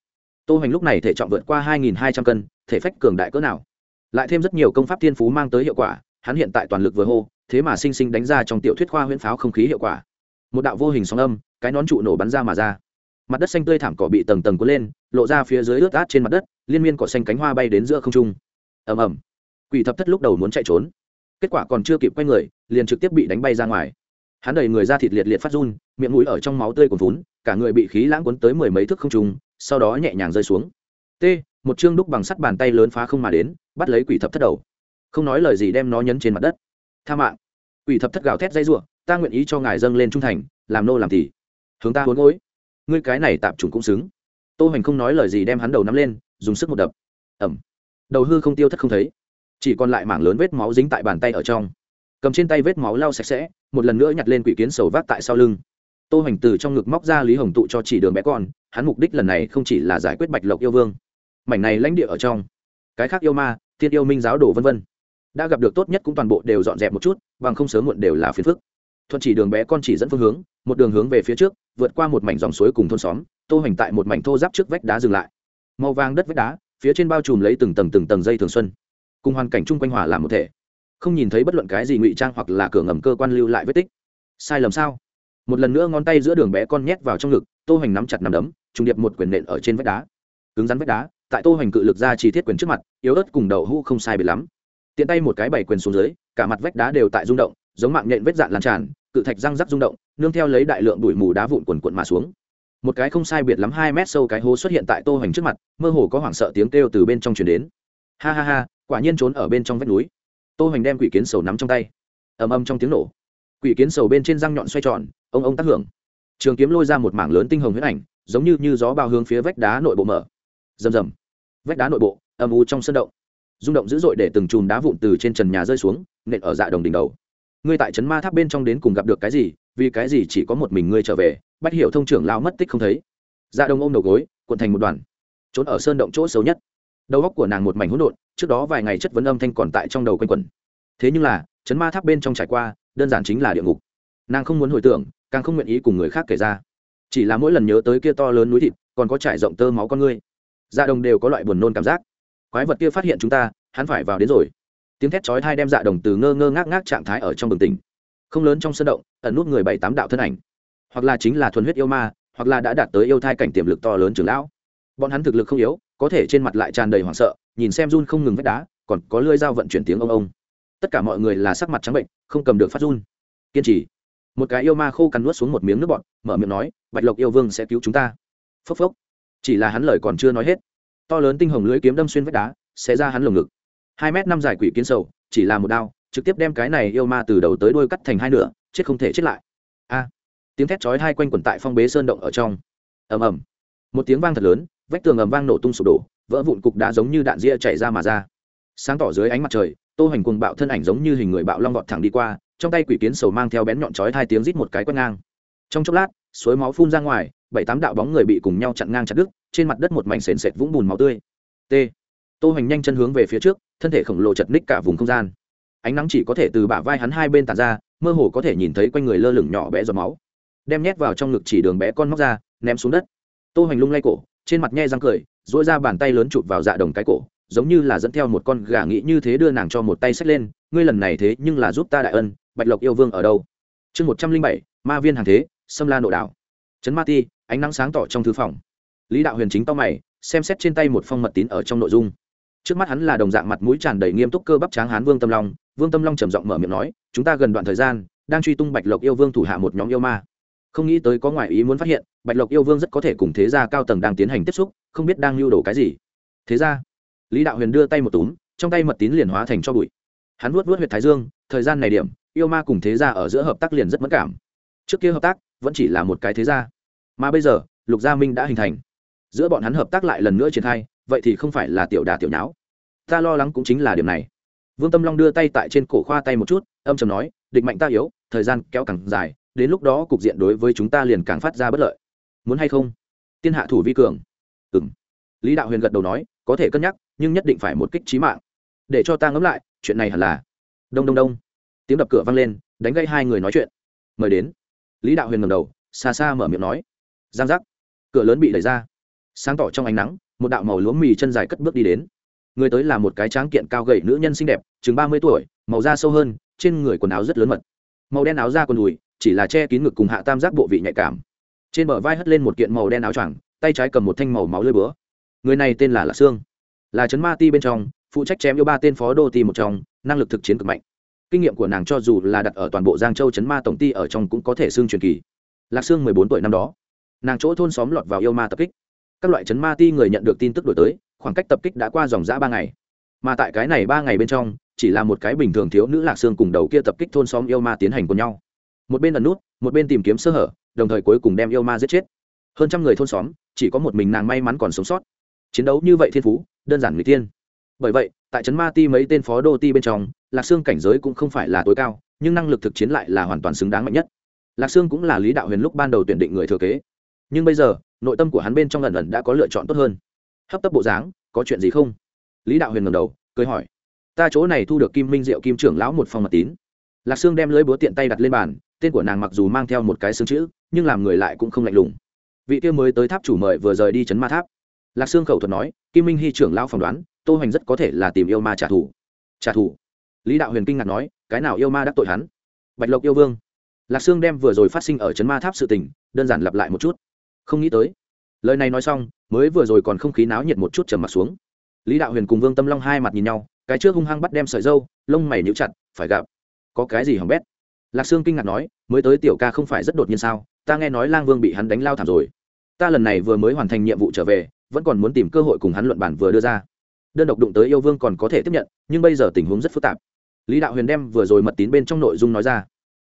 tô hoành lúc này thể trọng vượt qua hai nghìn hai trăm cân, thể phách cường đại cỡ nào? Lại thêm rất nhiều công pháp thiên phú mang tới hiệu quả, hắn hiện tại toàn lực vừa hô, thế mà sinh sinh đánh ra trong tiểu thuyết khoa huyễn pháo không khí hiệu quả. Một đạo vô hình sóng âm, cái nón trụ nổ bắn ra mà ra. Mặt đất xanh tươi thảm cỏ bị tầng tầng cuốn lên, lộ ra phía dưới ướt át trên mặt đất, liên miên cỏ xanh cánh hoa bay đến giữa không trung. Ầm ầm. Quỷ thập thất lúc đầu muốn chạy trốn, kết quả còn chưa kịp quay người, liền trực tiếp bị đánh bay ra ngoài. Hắn đầy người ra thịt liệt liệt phát run, miệng mũi ở trong máu tươi còn vốn cả người bị khí lãng cuốn tới mười mấy thước không trung sau đó nhẹ nhàng rơi xuống. T một chương đúc bằng sắt bàn tay lớn phá không mà đến bắt lấy quỷ thập thất đầu. Không nói lời gì đem nó nhấn trên mặt đất. Tha mạng. Quỷ thập thất gào thét dây r ta nguyện ý cho ngài dâng lên trung thành làm nô làm thì hướng ta hốn gối. Ngươi cái này tạp trùng cũng xứng. Tô hành không nói lời gì đem hắn đầu nắm lên dùng sức một đập. Ầm, đầu hư không tiêu thất không thấy. Chỉ còn lại mảng lớn vết máu dính tại bàn tay ở trong. Cầm trên tay vết máu lau sạch sẽ một lần nữa nhặt lên quỷ kiến sầu vác tại sau lưng tô hoành từ trong ngực móc ra lý hồng tụ cho chỉ đường bé con, hắn mục đích lần này không chỉ là giải quyết bạch lộc yêu vương, mảnh này lãnh địa ở trong, cái khác yêu ma, thiên yêu minh giáo đồ vân vân, đã gặp được tốt nhất cũng toàn bộ đều dọn dẹp một chút, bằng không sớm muộn đều là phiền phức. Thuận chỉ đường bé con chỉ dẫn phương hướng, một đường hướng về phía trước, vượt qua một mảnh dòng suối cùng thôn xóm, tô hoành tại một mảnh thô giáp trước vách đá dừng lại. Màu vàng đất vách đá, phía trên bao trùm lấy từng tầng từng tầng dây thường xuân. Cùng hoàn cảnh chung quanh hòa làm một thể. Không nhìn thấy bất luận cái gì ngụy trang hoặc là cửa ngầm cơ quan lưu lại vết tích. Sai lầm sao? một lần nữa ngón tay giữa đường bé con nhét vào trong ngực, tô hoành nắm chặt nằm đấm, trùng điệp một quyền nện ở trên vách đá. Cứng rắn vách đá, tại tô hoành cự lực ra chỉ thiết quyền trước mặt, yếu ớt cùng đầu hũ không sai biệt lắm. Tiện tay một cái bảy quyền xuống dưới, cả mặt vách đá đều tại rung động, giống mạng nhện vết dạn lan tràn, cự thạch răng rắc rung động, nương theo lấy đại lượng bụi mù đá vụn quần quần mà xuống. Một cái không sai biệt lắm hai mét sâu cái hố xuất hiện tại tô hoành trước mặt, mơ hồ có hoảng sợ tiếng kêu từ bên trong truyền đến. Ha ha ha, quả nhiên trốn ở bên trong vách núi. Tô hoành đem quỷ kiến sầu nắm trong tay. Ầm ầm trong tiếng nổ. Quỷ kiến sầu bên trên răng nhọn xoay tròn ông ông tác hưởng. Trường kiếm lôi ra một mảng lớn tinh hồng huyết ảnh, giống như như gió bao hướng phía vách đá nội bộ mở. Rầm rầm. Vách đá nội bộ, âm u trong sân động. Rung động dữ dội để từng chùm đá vụn từ trên trần nhà rơi xuống, nện ở dạ đồng đỉnh đầu. Ngươi tại trấn ma tháp bên trong đến cùng gặp được cái gì, vì cái gì chỉ có một mình ngươi trở về, bách hiểu thông trưởng lao mất tích không thấy. Dạ đồng ôm đầu gối, cuộn thành một đoàn. Trốn ở sơn động chỗ xấu nhất. Đầu góc của nàng một mảnh hỗn độn, trước đó vài ngày chất vấn âm thanh còn tại trong đầu quanh quẩn. Thế nhưng là chấn ma tháp bên trong trải qua, đơn giản chính là địa ngục. Nàng không muốn hồi tưởng càng không nguyện ý cùng người khác kể ra. Chỉ là mỗi lần nhớ tới kia to lớn núi thịt, còn có trải rộng tơ máu con ngươi. Dạ đồng đều có loại buồn nôn cảm giác. Quái vật kia phát hiện chúng ta, hắn phải vào đến rồi. Tiếng thét chói thai đem dạ đồng từ ngơ ngơ ngác ngác trạng thái ở trong bừng tỉnh. Không lớn trong sân động, ẩn nút người bảy tám đạo thân ảnh. Hoặc là chính là thuần huyết yêu ma, hoặc là đã đạt tới yêu thai cảnh tiềm lực to lớn trường lão. Bọn hắn thực lực không yếu, có thể trên mặt lại tràn đầy hoảng sợ, nhìn xem run không ngừng vách đá, còn có lưỡi dao vận chuyển tiếng ông ông. Tất cả mọi người là sắc mặt trắng bệnh, không cầm được phát run. Kiên trì một cái yêu ma khô cằn nuốt xuống một miếng nước bọt, mở miệng nói, bạch lộc yêu vương sẽ cứu chúng ta. Phốc phốc. Chỉ là hắn lời còn chưa nói hết, to lớn tinh hồng lưới kiếm đâm xuyên vách đá sẽ ra hắn lồng ngực. Hai m năm dài quỷ kiến sầu, chỉ là một đao, trực tiếp đem cái này yêu ma từ đầu tới đuôi cắt thành hai nửa, chết không thể chết lại. A. Tiếng thét chói hai quanh quẩn tại phong bế sơn động ở trong. Ầm ầm. Một tiếng vang thật lớn, vách tường ầm vang nổ tung sụp đổ, vỡ vụn cục đá giống như đạn ria chảy ra mà ra. Sáng tỏ dưới ánh mặt trời, tô hoành cuồng bạo thân ảnh giống như hình người bạo long vọt thẳng đi qua trong tay quỷ kiến sầu mang theo bén nhọn chói hai tiếng rít một cái quét ngang. Trong chốc lát, suối máu phun ra ngoài, bảy tám đạo bóng người bị cùng nhau chặn ngang chặt đứt, trên mặt đất một mảnh sền sệt vũng bùn máu tươi. T. Tô hoành nhanh chân hướng về phía trước, thân thể khổng lồ chật ních cả vùng không gian. Ánh nắng chỉ có thể từ bả vai hắn hai bên tàn ra, mơ hồ có thể nhìn thấy quanh người lơ lửng nhỏ bé giọt máu. Đem nhét vào trong ngực chỉ đường bé con móc ra, ném xuống đất. Tô hoành lung lay cổ, trên mặt nhe răng cười, duỗi ra bàn tay lớn chụp vào dạ đồng cái cổ, giống như là dẫn theo một con gà nghĩ như thế đưa nàng cho một tay xách lên, ngươi lần này thế nhưng là giúp ta đại ân bạch lộc yêu vương ở đâu? Chương một trăm linh bảy, ma viên hàng thế xâm la nội đảo. Trấn ma ti, ánh nắng sáng tỏ trong thư phòng. Lý đạo huyền chính to mày, xem xét trên tay một phong mật tín ở trong nội dung. Trước mắt hắn là đồng dạng mặt mũi tràn đầy nghiêm túc cơ bắp tráng hán vương tâm long. Vương tâm long trầm giọng mở miệng nói, chúng ta gần đoạn thời gian, đang truy tung bạch lộc yêu vương thủ hạ một nhóm yêu ma. Không nghĩ tới có ngoại ý muốn phát hiện, bạch lộc yêu vương rất có thể cùng thế gia cao tầng đang tiến hành tiếp xúc, không biết đang lưu đồ cái gì. Thế ra? Lý đạo huyền đưa tay một túm, trong tay mật tín liền hóa thành cho bụi. Hắn vuốt vuốt huyệt thái dương, thời gian này điểm yêu ma cùng thế gia ở giữa hợp tác liền rất mất cảm. Trước kia hợp tác, vẫn chỉ là một cái thế gia. Mà bây giờ, lục gia minh đã hình thành. Giữa bọn hắn hợp tác lại lần nữa triển khai, vậy thì không phải là tiểu đà tiểu nháo. Ta lo lắng cũng chính là điều này. Vương tâm long đưa tay tại trên cổ khoa tay một chút, âm chầm nói, địch mạnh ta yếu, thời gian kéo càng dài, đến lúc đó cục diện đối với chúng ta liền càng phát ra bất lợi. Muốn hay không? Tiên hạ thủ vi cường. Ừ m lý đạo huyền gật đầu nói, có thể cân nhắc, nhưng nhất định phải một k í c h trí mạng. Để cho ta ngẫm lại, chuyện này hẳn là đông đông đông tiếng đập cửa vang lên, đánh gây hai người nói chuyện. Mời đến. Lý đạo huyền ngầm đầu, xa xa mở miệng nói. Giang giác. Cửa lớn bị đẩy ra. Sáng tỏ trong ánh nắng, một đạo màu lúa mì chân dài cất bước đi đến. Người tới là một cái tráng kiện cao gầy nữ nhân xinh đẹp, chừng ba mươi tuổi, màu da sâu hơn, trên người quần áo rất lớn mật. Màu đen áo da quần đùi, chỉ là che kín ngực cùng hạ tam giác bộ vị nhạy cảm. Trên bờ vai hất lên một kiện màu đen áo choàng, tay trái cầm một thanh màu máu lơi bữa người này tên là lạc sương. Là trấn ma ti bên trong, phụ trách chém yêu ba tên phó đô ti một trong, năng lực thực chiến cực mạnh kinh nghiệm của nàng cho dù là đặt ở toàn bộ giang châu chấn ma tổng ty ở trong cũng có thể xương truyền kỳ. Lạc sương mười bốn tuổi năm đó. Nàng chỗ thôn xóm lọt vào yêu ma tập kích. Các loại chấn ma ti người nhận được tin tức đổi tới, khoảng cách tập kích đã qua dòng giã ba ngày. Mà tại cái này ba ngày bên trong, chỉ là một cái bình thường thiếu nữ lạc sương cùng đầu kia tập kích thôn xóm yêu ma tiến hành cùng nhau. Một bên ẩn nút, một bên tìm kiếm sơ hở, đồng thời cuối cùng đem yêu ma giết chết. Hơn trăm người thôn xóm, chỉ có một mình nàng may mắn còn sống sót. Chiến đấu như vậy thiên phú, đơn giản người tiên bởi vậy tại trấn ma ti mấy tên phó đô ti bên trong, lạc sương cảnh giới cũng không phải là tối cao, nhưng năng lực thực chiến lại là hoàn toàn xứng đáng mạnh nhất. Lạc sương cũng là lý đạo huyền lúc ban đầu tuyển định người thừa kế. Nhưng bây giờ, nội tâm của hắn bên trong lần lần đã có lựa chọn tốt hơn. Hấp tấp bộ dáng, có chuyện gì không? Lý đạo huyền ngầm đầu, cười hỏi. Ta chỗ này thu được kim minh diệu kim trưởng lão một phòng mật tín. Lạc sương đem lưới búa tiện tay đặt lên bàn, tên của nàng mặc dù mang theo một cái xương chữ, nhưng làm người lại cũng không lạnh lùng. Vị kia mới tới tháp chủ mời vừa rời đi trấn ma tháp. Lạc sương khẩu thuật nói, kim minh hy trưởng lão phỏng đoán tô hoành rất có thể là tìm yêu ma trả thù. Trả thù? Lý đạo huyền kinh ngạc nói, cái nào yêu ma đắc tội hắn? Bạch lộc yêu vương. Lạc sương đem vừa rồi phát sinh ở trấn ma tháp sự tình, đơn giản lặp lại một chút. Không nghĩ tới. Lời này nói xong, mới vừa rồi còn không khí náo nhiệt một chút trầm m ặ t xuống. Lý đạo huyền cùng vương tâm long hai mặt nhìn nhau, cái trước hung hăng bắt đem sợi dâu, lông mày nhũ chặt, phải gặp. Có cái gì hỏng bét? Lạc sương kinh ngạc nói, mới tới tiểu ca không phải rất đột nhiên sao? Ta nghe nói lang vương bị hắn đánh lao thảm rồi. Ta lần này vừa mới hoàn thành nhiệm vụ trở về, vẫn còn muốn tìm cơ hội cùng hắn luận bản vừa đưa ra đơn độc đụng tới yêu vương còn có thể tiếp nhận, nhưng bây giờ tình huống rất phức tạp. Lý đạo huyền đem vừa rồi mật tín bên trong nội dung nói ra.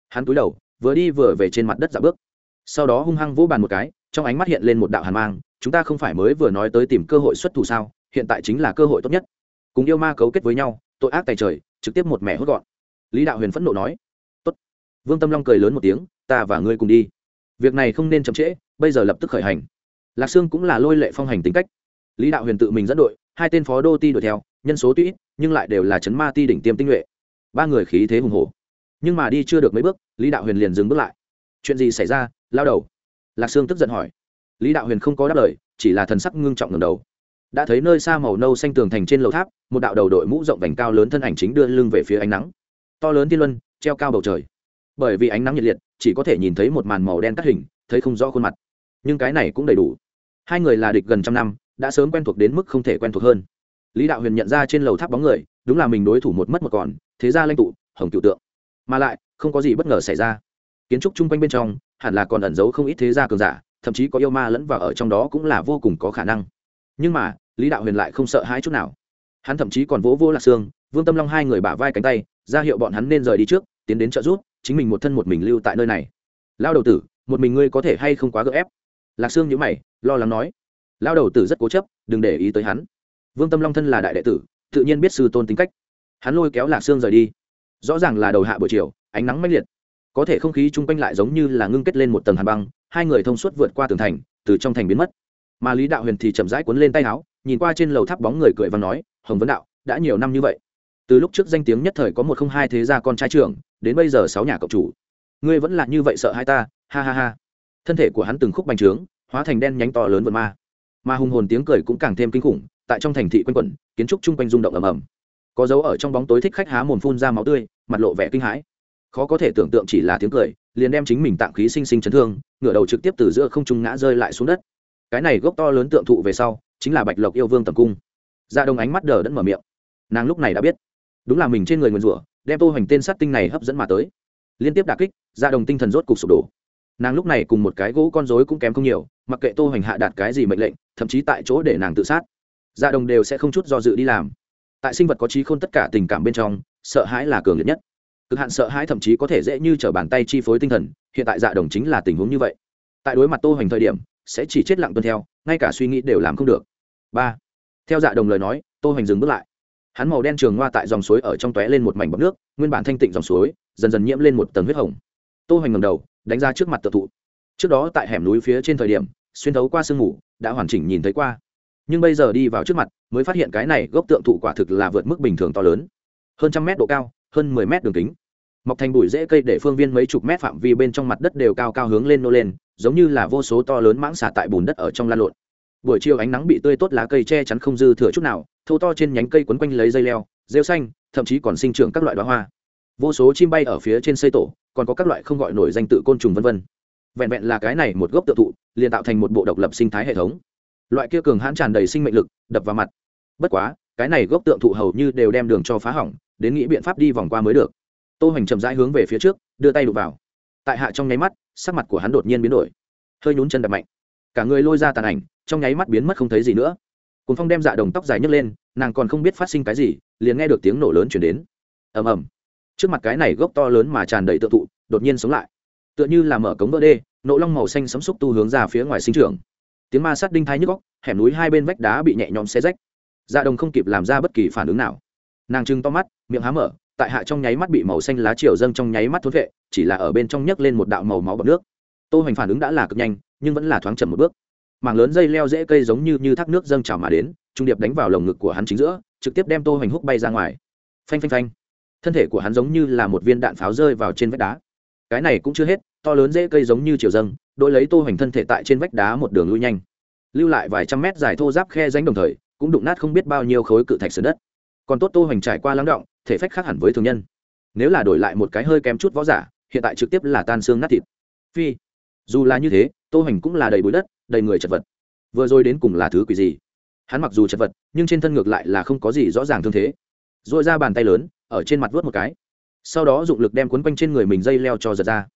Hắn cúi đầu, vừa đi vừa về trên mặt đất dạ bước. Sau đó hung hăng vỗ bàn một cái, trong ánh mắt hiện lên một đạo hàn mang, chúng ta không phải mới vừa nói tới tìm cơ hội xuất thủ sao? Hiện tại chính là cơ hội tốt nhất. Cùng yêu ma cấu kết với nhau, tội ác tài trời, trực tiếp một mẻ hốt gọn. Lý đạo huyền phẫn nộ nói, tốt. Vương tâm long cười lớn một tiếng, ta và ngươi cùng đi. Việc này không nên chậm trễ, bây giờ lập tức khởi hành. Lạc sương cũng là lôi lệ phong hành tính cách. Lý đạo huyền tự mình dẫn đội hai tên phó đô ti đuổi theo, nhân số tuy ít, nhưng lại đều là chấn ma ti đỉnh tiêm tinh nhuệ. Ba người khí thế hùng hổ. Nhưng mà đi chưa được mấy bước, lý đạo huyền liền dừng bước lại. Chuyện gì xảy ra, lao đầu? Lạc sương tức giận hỏi. Lý đạo huyền không có đáp lời, chỉ là thần sắc ngưng trọng ngầm đầu. Đã thấy nơi xa màu nâu xanh tường thành trên lầu tháp, một đạo đầu đội mũ rộng vành cao lớn thân ảnh chính đưa lưng về phía ánh nắng. To lớn thiên luân, treo cao bầu trời. Bởi vì ánh nắng nhiệt liệt, chỉ có thể nhìn thấy một màn màu đen cắt hình, thấy không rõ khuôn mặt. Nhưng cái này cũng đầy đủ. Hai người là địch gần trăm năm đã sớm quen thuộc đến mức không thể quen thuộc hơn. Lý đạo huyền nhận ra trên lầu tháp bóng người, đúng là mình đối thủ một mất một còn, thế ra lãnh tụ, hồng cựu tượng. Mà lại, không có gì bất ngờ xảy ra. Kiến trúc chung quanh bên trong, hẳn là còn ẩn giấu không ít thế gia cường giả, thậm chí có yêu ma lẫn vào ở trong đó cũng là vô cùng có khả năng. Nhưng mà, lý đạo huyền lại không sợ hãi chút nào. Hắn thậm chí còn vỗ vỗ lạc xương vương tâm long hai người bả vai cánh tay, ra hiệu bọn hắn nên rời đi trước, tiến đến trợ giúp, chính mình một thân một mình lưu tại nơi này. Lao đầu tử, một mình ngươi có thể hay không quá gỡ ép? Lạc xương nhữ mày, lo lắng nói lao đầu tử rất cố chấp, đừng để ý tới hắn. Vương tâm long thân là đại đệ tử, tự nhiên biết sư tôn tính cách. Hắn lôi kéo lạc sương rời đi. Rõ ràng là đầu hạ buổi chiều, ánh nắng mãnh liệt. Có thể không khí chung quanh lại giống như là ngưng kết lên một tầng hàn băng, hai người thông suốt vượt qua tường thành, từ trong thành biến mất. Mà lý đạo huyền thì chậm rãi cuốn lên tay áo, nhìn qua trên lầu tháp bóng người cười và nói, hồng vấn đạo, đã nhiều năm như vậy. Từ lúc trước danh tiếng nhất thời có một không hai thế gia con trai trưởng, đến bây giờ sáu nhà cộng chủ. Ngươi vẫn là như vậy sợ hai ta, ha ha ha. Thân thể của hắn từng khúc bành trướng, hóa thành đen nhánh to lớn vượt ma mà hùng hồn tiếng cười cũng càng thêm kinh khủng, tại trong thành thị quanh quẩn, kiến trúc chung quanh rung động ầm ầm. Có dấu ở trong bóng tối thích khách há mồm phun ra máu tươi, mặt lộ vẻ kinh hãi. Khó có thể tưởng tượng chỉ là tiếng cười, liền đem chính mình tạm khí sinh sinh chấn thương, ngửa đầu trực tiếp từ giữa không trung ngã rơi lại xuống đất. Cái này gốc to lớn tượng thụ về sau, chính là bạch lộc yêu vương tầm cung. Ra đông ánh mắt đờ đẫn mở miệng. Nàng lúc này đã biết. Đúng là mình trên người nguyền rủa, đem tô hoành tên sát tinh này hấp dẫn mà tới. Liên tiếp đả kích dạ ra đồng tinh thần rốt cục sụp đổ nàng lúc này cùng một cái gỗ con rối cũng kém không nhiều, mặc kệ tô hoành hạ đạt cái gì mệnh lệnh, thậm chí tại chỗ để nàng tự sát. Dạ đồng đều sẽ không chút do dự đi làm. Tại sinh vật có trí khôn tất cả tình cảm bên trong, sợ hãi là cường liệt nhất. Cực hạn sợ hãi thậm chí có thể dễ như t r ở bàn tay chi phối tinh thần, hiện tại dạ đồng chính là tình huống như vậy. Tại đối mặt tô hoành thời điểm, sẽ chỉ chết lặng tuân theo, ngay cả suy nghĩ đều làm không được. Ba. Theo dạ đồng lời nói, tô hoành dừng bước lại. Hắn màu đen trường hoa tại dòng suối ở trong tóe lên một mảnh bọc nước, nguyên bản thanh tịnh dòng suối, dần dần nhiễm lên một tầng huyết hồng tô hoành ngầm đầu, đánh ra trước mặt tự thụ. Trước đó tại hẻm núi phía trên thời điểm, xuyên thấu qua sương mù, đã hoàn chỉnh nhìn thấy qua. Nhưng bây giờ đi vào trước mặt, mới phát hiện cái này gốc tượng thụ quả thực là vượt mức bình thường to lớn. Hơn trăm mét độ cao, hơn mười mét đường kính. Mọc thành bụi rễ cây để phương viên mấy chục mét phạm vi bên trong mặt đất đều cao cao hướng lên nô lên, giống như là vô số to lớn mãng xả tại bùn đất ở trong lan lộn. Buổi chiều ánh nắng bị tươi tốt lá cây che chắn không dư thừa chút nào thâu to trên nhánh cây quấn quanh lấy dây leo, rêu xanh, thậm chí còn sinh trưởng các loại đoá hoa. Vô số chim bay ở phía trên xây tổ còn có các loại không gọi nổi danh tự côn trùng vân vân. Vẹn vẹn là cái này một gốc tự thụ, liền tạo thành một bộ độc lập sinh thái hệ thống. Loại kia cường hãn tràn đầy sinh mệnh lực, đập vào mặt. Bất quá, cái này gốc tượng thụ hầu như đều đem đường cho phá hỏng, đến nghĩ biện pháp đi vòng qua mới được. Tô hoành chậm rãi hướng về phía trước, đưa tay đụt vào. Tại hạ trong nháy mắt, sắc mặt của hắn đột nhiên biến đổi. Hơi nhún chân đập mạnh. Cả người lôi ra tàn ảnh, trong nháy mắt biến mất không thấy gì nữa. Cuốn phong đem dạ đồng tóc dài nhấc lên, nàng còn không biết phát sinh cái gì, liền nghe được tiếng nổ lớn truyền đến. Ầm ầm trước mặt cái này gốc to lớn mà tràn đầy tự thụ, đột nhiên sống lại. Tựa như là mở cống vỡ đê, nộ long màu xanh sấm xúc tu hướng ra phía ngoài sinh trường tiếng ma sát đinh thái nhức góc hẻm núi hai bên vách đá bị nhẹ nhõm xe rách. Dạ đồng không kịp làm ra bất kỳ phản ứng nào. Nàng trưng to mắt, miệng há mở, tại hạ trong nháy mắt bị màu xanh lá chiều dâng trong nháy mắt thốn vệ chỉ là ở bên trong nhấc lên một đạo màu máu bọc nước. Tô hoành phản ứng đã là cực nhanh, nhưng vẫn là thoáng chậm một bước. Mảng lớn dây leo dễ cây giống như như thác nước dâng trào mà đến, trung điệp đánh vào lồng ngực của hắn chính giữa, trực tiếp đem tô hoành húc bay ra ngoài. Phanh phanh phanh thân thể của hắn giống như là một viên đạn pháo rơi vào trên vách đá. Cái này cũng chưa hết, to lớn dễ cây giống như chiều dâng, đội lấy tô hoành thân thể tại trên vách đá một đường lui nhanh. Lưu lại vài trăm mét dài thô giáp khe ránh đồng thời, cũng đụng nát không biết bao nhiêu khối cự thạch sườn đất. Còn tốt tô hoành trải qua lắng động, thể phách khác hẳn với thường nhân. Nếu là đổi lại một cái hơi kém chút võ giả, hiện tại trực tiếp là tan xương nát thịt. Phi, dù là như thế, tô hoành cũng là đầy bụi đất, đầy người chật vật. Vừa rồi đến cùng là thứ quỷ gì? Hắn mặc dù chật vật, nhưng trên thân ngược lại là không có gì rõ ràng thương thế. R ra bàn tay lớn ở trên mặt vuốt một cái. Sau đó dụng lực đem cuốn quanh trên người mình dây leo cho giật ra.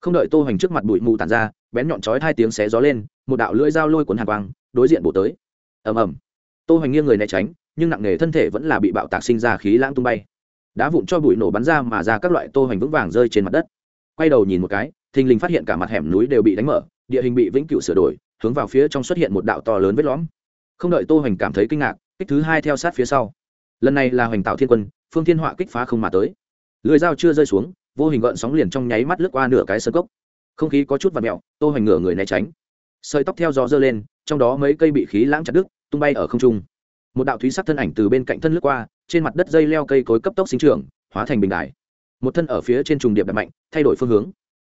Không đợi tô hoành trước mặt bụi mù tàn ra, bén nhọn chói hai tiếng xé gió lên, một đạo lưỡi dao lôi cuốn hàn quang, đối diện bổ tới. Ầm ầm. Tô hoành nghiêng người né tránh, nhưng nặng nề thân thể vẫn là bị bạo tạc sinh ra khí lãng tung bay. Đã vụn cho bụi nổ bắn ra mà ra các loại tô hoành vững vàng rơi trên mặt đất. Quay đầu nhìn một cái, thình lình phát hiện cả mặt hẻm núi đều bị đánh mở, địa hình bị vĩnh cửu sửa đổi, hướng vào phía trong xuất hiện một đạo to lớn vết lõm. Không đợi tô hoành cảm thấy kinh ngạc, kích thứ hai theo sát phía sau. Lần này là hoành tạo thiên quân phương thiên họa kích phá không mà tới. Lưới dao chưa rơi xuống, vô hình gợn sóng liền trong nháy mắt lướt qua nửa cái sơ cốc. Không khí có chút và mẹo tô hoành ngửa người né tránh. Sợi tóc theo gió dơ lên, trong đó mấy cây bị khí lãng chặt đứt, tung bay ở không trung. Một đạo thúy sắc thân ảnh từ bên cạnh thân lướt qua, trên mặt đất dây leo cây cối cấp tốc sinh trưởng, hóa thành bình đại. một thân ở phía trên trùng điệp đập mạnh, thay đổi phương hướng.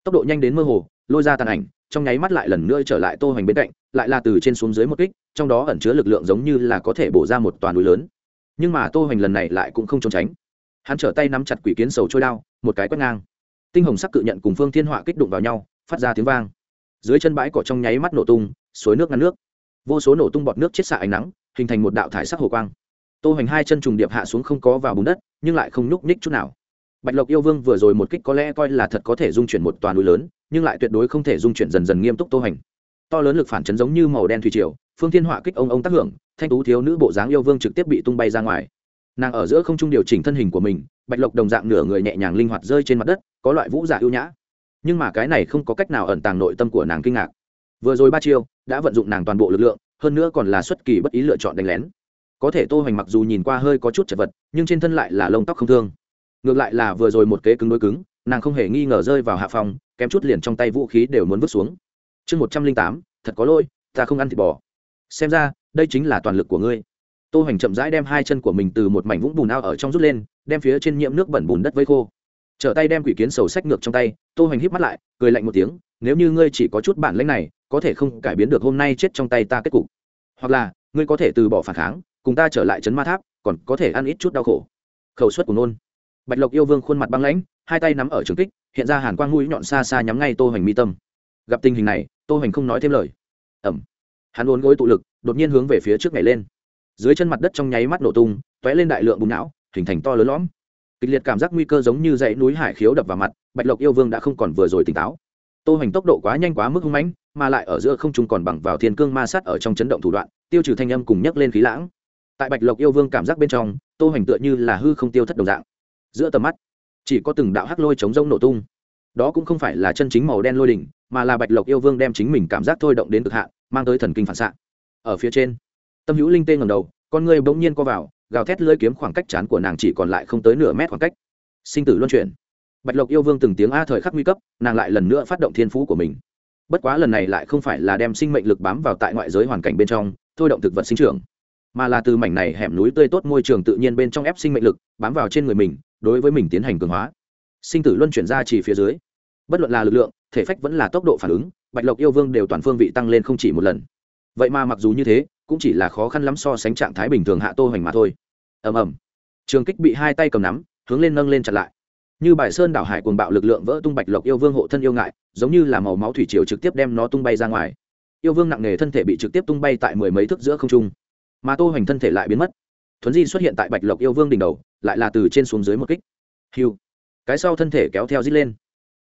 Tốc độ nhanh đến mơ hồ, lôi ra tàn ảnh, trong nháy mắt lại lần nữa trở lại tô hoành bên cạnh, lại là từ trên xuống dưới một kích, trong đó ẩn chứa lực lượng giống như là có thể bổ ra một toàn núi lớn nhưng mà tô hoành lần này lại cũng không trốn tránh. Hắn trở tay nắm chặt quỷ kiến sầu trôi đao, một cái quét ngang. Tinh hồng sắc cự nhận cùng phương thiên họa kích đụng vào nhau, phát ra tiếng vang. Dưới chân bãi cỏ trong nháy mắt nổ tung, suối nước ngăn nước. Vô số nổ tung bọt nước chết xạ ánh nắng, hình thành một đạo thải sắc hồ quang. Tô hoành hai chân trùng điệp hạ xuống không có vào bùn đất, nhưng lại không nhúc nhích chút nào. Bạch lộc yêu vương vừa rồi một kích có lẽ coi là thật có thể dung chuyển một toàn núi lớn, nhưng lại tuyệt đối không thể dung chuyển dần dần nghiêm túc tô hoành. To lớn lực phản chấn giống như màu đen thủy triều, phương thiên họa kích ông ông tác hưởng thanh tú thiếu nữ bộ dáng yêu vương trực tiếp bị tung bay ra ngoài. Nàng ở giữa không trung điều chỉnh thân hình của mình, bạch lộc đồng dạng nửa người nhẹ nhàng linh hoạt rơi trên mặt đất, có loại vũ giả ưu nhã. Nhưng mà cái này không có cách nào ẩn tàng nội tâm của nàng kinh ngạc. Vừa rồi ba chiêu đã vận dụng nàng toàn bộ lực lượng, hơn nữa còn là xuất kỳ bất ý lựa chọn đánh lén. Có thể tô hoành mặc dù nhìn qua hơi có chút chật vật, nhưng trên thân lại là lông tóc không thương. Ngược lại là vừa rồi một kế cứng đối cứng, nàng không hề nghi ngờ rơi vào hạ phòng, kém chút liền trong tay vũ khí đều muốn vứt xuống. Chương một trăm linh tám, thật có lỗi, ta không ăn thịt bò xem ra, đây chính là toàn lực của ngươi. Tô hoành chậm rãi đem hai chân của mình từ một mảnh vũng bùn ao ở trong rút lên, đem phía trên nhiễm nước bẩn bùn đất vây khô. Trở tay đem quỷ kiến sầu sách ngược trong tay, tô hoành hít mắt lại, cười lạnh một tiếng, nếu như ngươi chỉ có chút bản lĩnh này, có thể không cải biến được hôm nay chết trong tay ta kết cục. Hoặc là, ngươi có thể từ bỏ phản kháng, cùng ta trở lại trấn ma tháp, còn có thể ăn ít chút đau khổ. Khẩu suất của nôn. Bạch lộc yêu vương khuôn mặt băng lãnh, hai tay nắm ở trường kích, hiện ra hàn quang mũi nhọn xa xa nhắm ngay tô hoành mi tâm. Gặp tình hình này, tô hoành không nói thêm lời. Ẩm hắn uốn gối tụ lực, đột nhiên hướng về phía trước nhảy lên. Dưới chân mặt đất trong nháy mắt nổ tung t lên đại lượng bùn não, hình thành to lớn lõm. Kịch liệt cảm giác nguy cơ giống như dãy núi hải khiếu đập vào mặt, bạch lộc yêu vương đã không còn vừa rồi tỉnh táo. Tô hành tốc độ quá nhanh quá mức hung mãnh, mà lại ở giữa không trung còn bằng vào thiên cương ma sát ở trong chấn động thủ đoạn, tiêu trừ thanh âm cùng nhấc lên khí lãng. Tại bạch lộc yêu vương cảm giác bên trong, tô hành tựa như là hư không tiêu thất đồng dạng. Giữa tầm mắt, chỉ có từng đạo hắc lôi chống rông nổ tung. Đó cũng không phải là chân chính màu đen lôi đỉnh, mà là bạch lộc yêu vương đem chính mình cảm giác thôi động đến cực hạn mang tới thần kinh phản xạ. Ở phía trên, tâm hữu linh tê ngẩng đầu, con người bỗng nhiên co vào, gào thét lưỡi kiếm khoảng cách chán của nàng chỉ còn lại không tới nửa mét khoảng cách. Sinh tử luân chuyển. Bạch lộc yêu vương từng tiếng a thời khắc nguy cấp, nàng lại lần nữa phát động thiên phú của mình. Bất quá lần này lại không phải là đem sinh mệnh lực bám vào tại ngoại giới hoàn cảnh bên trong, thôi động thực vật sinh trưởng, mà là từ mảnh này hẻm núi tươi tốt môi trường tự nhiên bên trong ép sinh mệnh lực, bám vào trên người mình, đối với mình tiến hành cường hóa. Sinh tử luân chuyển ra chỉ phía dưới. Bất luận là lực lượng, thể phách vẫn là tốc độ phản ứng bạch lộc yêu vương đều toàn phương vị tăng lên không chỉ một lần. Vậy mà mặc dù như thế, cũng chỉ là khó khăn lắm so sánh trạng thái bình thường hạ tô hoành mà thôi. Ầm ầm. Trường kích bị hai tay cầm nắm, hướng lên nâng lên chặt lại. Như bài sơn đảo hải cuồng bạo lực lượng vỡ tung bạch lộc yêu vương hộ thân yêu ngại, giống như là màu máu thủy triều trực tiếp đem nó tung bay ra ngoài. Yêu vương nặng nề thân thể bị trực tiếp tung bay tại mười mấy thước giữa không trung. Mà tô hoành thân thể lại biến mất. Thuấn di xuất hiện tại bạch lộc yêu vương đỉnh đầu, lại là từ trên xuống dưới một kích. Hiu cái sau thân thể kéo theo d lên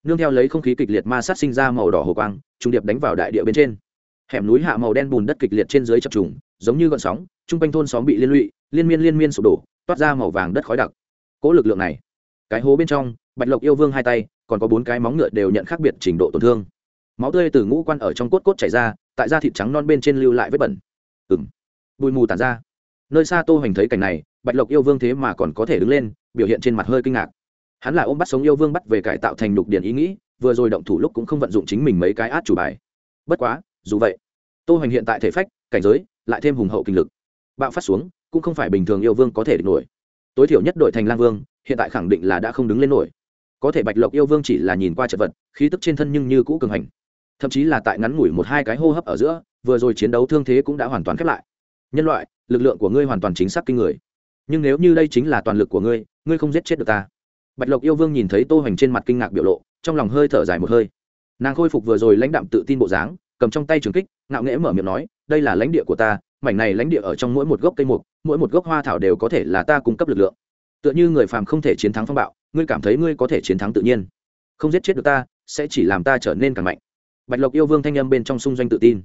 nương theo lấy không khí kịch liệt ma sát sinh ra màu đỏ hồ quang trung điệp đánh vào đại địa bên trên. Hẻm núi hạ màu đen bùn đất kịch liệt trên dưới chập trùng, giống như gọn sóng, chung quanh thôn xóm bị liên lụy, liên miên liên miên sụp đổ, toát ra màu vàng đất khói đặc. Cỗ lực lượng này, cái hố bên trong, bạch lộc yêu vương hai tay, còn có bốn cái móng ngựa đều nhận khác biệt trình độ tổn thương. Máu tươi từ ngũ quan ở trong cốt cốt chảy ra, tại da thịt trắng non bên trên lưu lại vết bẩn. Ừng bụi mù tàn ra. Nơi xa tô hoành thấy cảnh này, bạch lộc yêu vương thế mà còn có thể đứng lên, biểu hiện trên mặt hơi kinh ngạc hắn là ôm bắt sống yêu vương bắt về cải tạo thành lục điền ý nghĩ, vừa rồi động thủ lúc cũng không vận dụng chính mình mấy cái át chủ bài. Bất quá, dù vậy, tô hoành hiện tại thể phách, cảnh giới, lại thêm hùng hậu kinh lực. Bạo phát xuống, cũng không phải bình thường yêu vương có thể địch nổi. Tối thiểu nhất đội thành lang vương, hiện tại khẳng định là đã không đứng lên nổi. Có thể bạch lộc yêu vương chỉ là nhìn qua chật vật, khí tức trên thân nhưng như cũ cường hành. Thậm chí là tại ngắn ngủi một hai cái hô hấp ở giữa, vừa rồi chiến đấu thương thế cũng đã hoàn toàn khép lại. Nhân loại, lực lượng của ngươi hoàn toàn chính xác kinh người. Nhưng nếu như đây chính là toàn lực của ngươi ngươi không giết chết được ta bạch lộc yêu vương nhìn thấy tô hoành trên mặt kinh ngạc biểu lộ, trong lòng hơi thở dài một hơi. Nàng khôi phục vừa rồi lãnh đạm tự tin bộ dáng, cầm trong tay trường kích, ngạo nghễ mở miệng nói, đây là lãnh địa của ta, mảnh này lãnh địa ở trong mỗi một gốc cây mục, mỗi một gốc hoa thảo đều có thể là ta cung cấp lực lượng. Tựa như người phàm không thể chiến thắng phong bạo, ngươi cảm thấy ngươi có thể chiến thắng tự nhiên. Không giết chết được ta, sẽ chỉ làm ta trở nên càng mạnh. Bạch lộc yêu vương thanh âm bên trong xung doanh tự tin.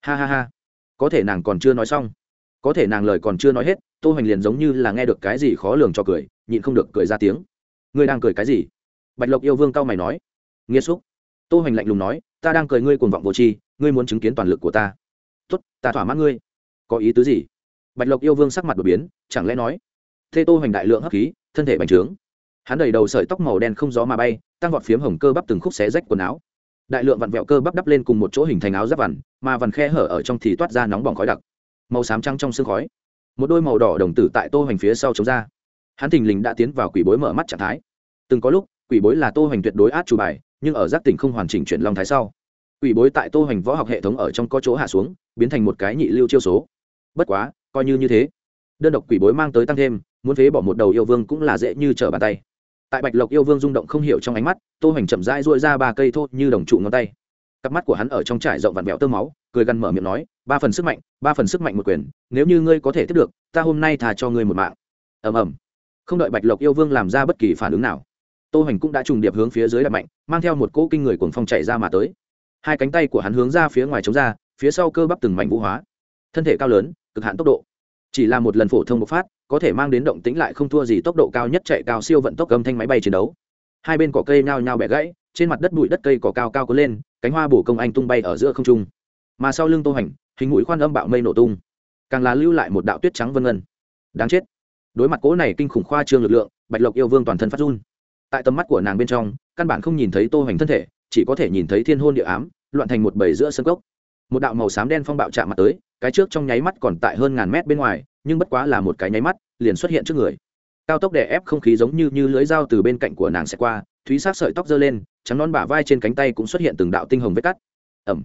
Ha ha ha, có thể nàng còn chưa nói xong, có thể nàng lời còn chưa nói hết, tô hoành liền giống như là nghe được cái gì khó lường cho cười, nhịn không được cười ra tiếng ngươi đang cười cái gì? Bạch lộc yêu vương cao mày nói. Nghiêm xúc. Tô hoành lạnh lùng nói, ta đang cười ngươi cuồng vọng vô tri, ngươi muốn chứng kiến toàn lực của ta. Tốt, ta thỏa mãn ngươi. Có ý tứ gì? Bạch lộc yêu vương sắc mặt đột biến, chẳng lẽ nói, thế tô hoành đại lượng hấp khí, thân thể bành trướng. Hắn đầy đầu sợi tóc màu đen không gió mà bay, tăng vọt phiếm hồng cơ bắp từng khúc xé rách quần áo. Đại lượng vặn vẹo cơ bắp đắp lên cùng một chỗ hình thành áo giáp vằn, mà vằn khe hở ở trong thì toát ra nóng bỏng khói đặc. Màu xám trăng trong sương khói. Một đôi màu đỏ đồng tử tại tô hoành phía sau chống ra hắn thình lình đã tiến vào quỷ bối mở mắt trạng thái. Từng có lúc, quỷ bối là tô hoành tuyệt đối át chủ bài, nhưng ở giác tỉnh không hoàn chỉnh chuyển long thái sau, quỷ bối tại tô hoành võ học hệ thống ở trong có chỗ hạ xuống, biến thành một cái nhị lưu chiêu số. Bất quá, coi như như thế, đơn độc quỷ bối mang tới tăng thêm, muốn phế bỏ một đầu yêu vương cũng là dễ như trở bàn tay. Tại bạch lộc yêu vương rung động không hiểu trong ánh mắt, tô hoành chậm rãi duỗi ra ba cây thô như đồng trụ ngón tay. Cặp mắt của hắn ở trong trải rộng vặn vẹo tơ máu, cười gằn mở miệng nói, ba phần sức mạnh, ba phần sức mạnh một quyền, nếu như ngươi có thể tiếp được, ta hôm nay thà cho ngươi một mạng. Ầm ầm không đợi bạch lộc yêu vương làm ra bất kỳ phản ứng nào. Tô hoành cũng đã trùng điệp hướng phía dưới đập mạnh, mang theo một cỗ kinh người cuồng phong chạy ra mà tới. Hai cánh tay của hắn hướng ra phía ngoài chống ra, phía sau cơ bắp từng mảnh vũ hóa. Thân thể cao lớn, cực hạn tốc độ. Chỉ là một lần phổ thông bộc phát, có thể mang đến động tĩnh lại không thua gì tốc độ cao nhất chạy cao siêu vận tốc gầm thanh máy bay chiến đấu. Hai bên cỏ cây nhao nhao bẻ gãy, trên mặt đất bụi đất cây cỏ cao cao có lên, cánh hoa bổ công anh tung bay ở giữa không trung. Mà sau lưng tô hành hình mũi khoan âm bạo mây nổ tung. Càng là lưu lại một đạo tuyết trắng vân ngân đáng chết đối mặt cố này kinh khủng khoa trương lực lượng, bạch lộc yêu vương toàn thân phát run. Tại tầm mắt của nàng bên trong, căn bản không nhìn thấy tô hoành thân thể, chỉ có thể nhìn thấy thiên hôn địa ám, loạn thành một bầy giữa sân cốc. Một đạo màu xám đen phong bạo chạm mặt tới, cái trước trong nháy mắt còn tại hơn ngàn mét bên ngoài, nhưng bất quá là một cái nháy mắt, liền xuất hiện trước người. Cao tốc đè ép không khí giống như như lưới dao từ bên cạnh của nàng sẽ qua, thúy sát sợi tóc giơ lên, trắng non bả vai trên cánh tay cũng xuất hiện từng đạo tinh hồng vết cắt. Ẩm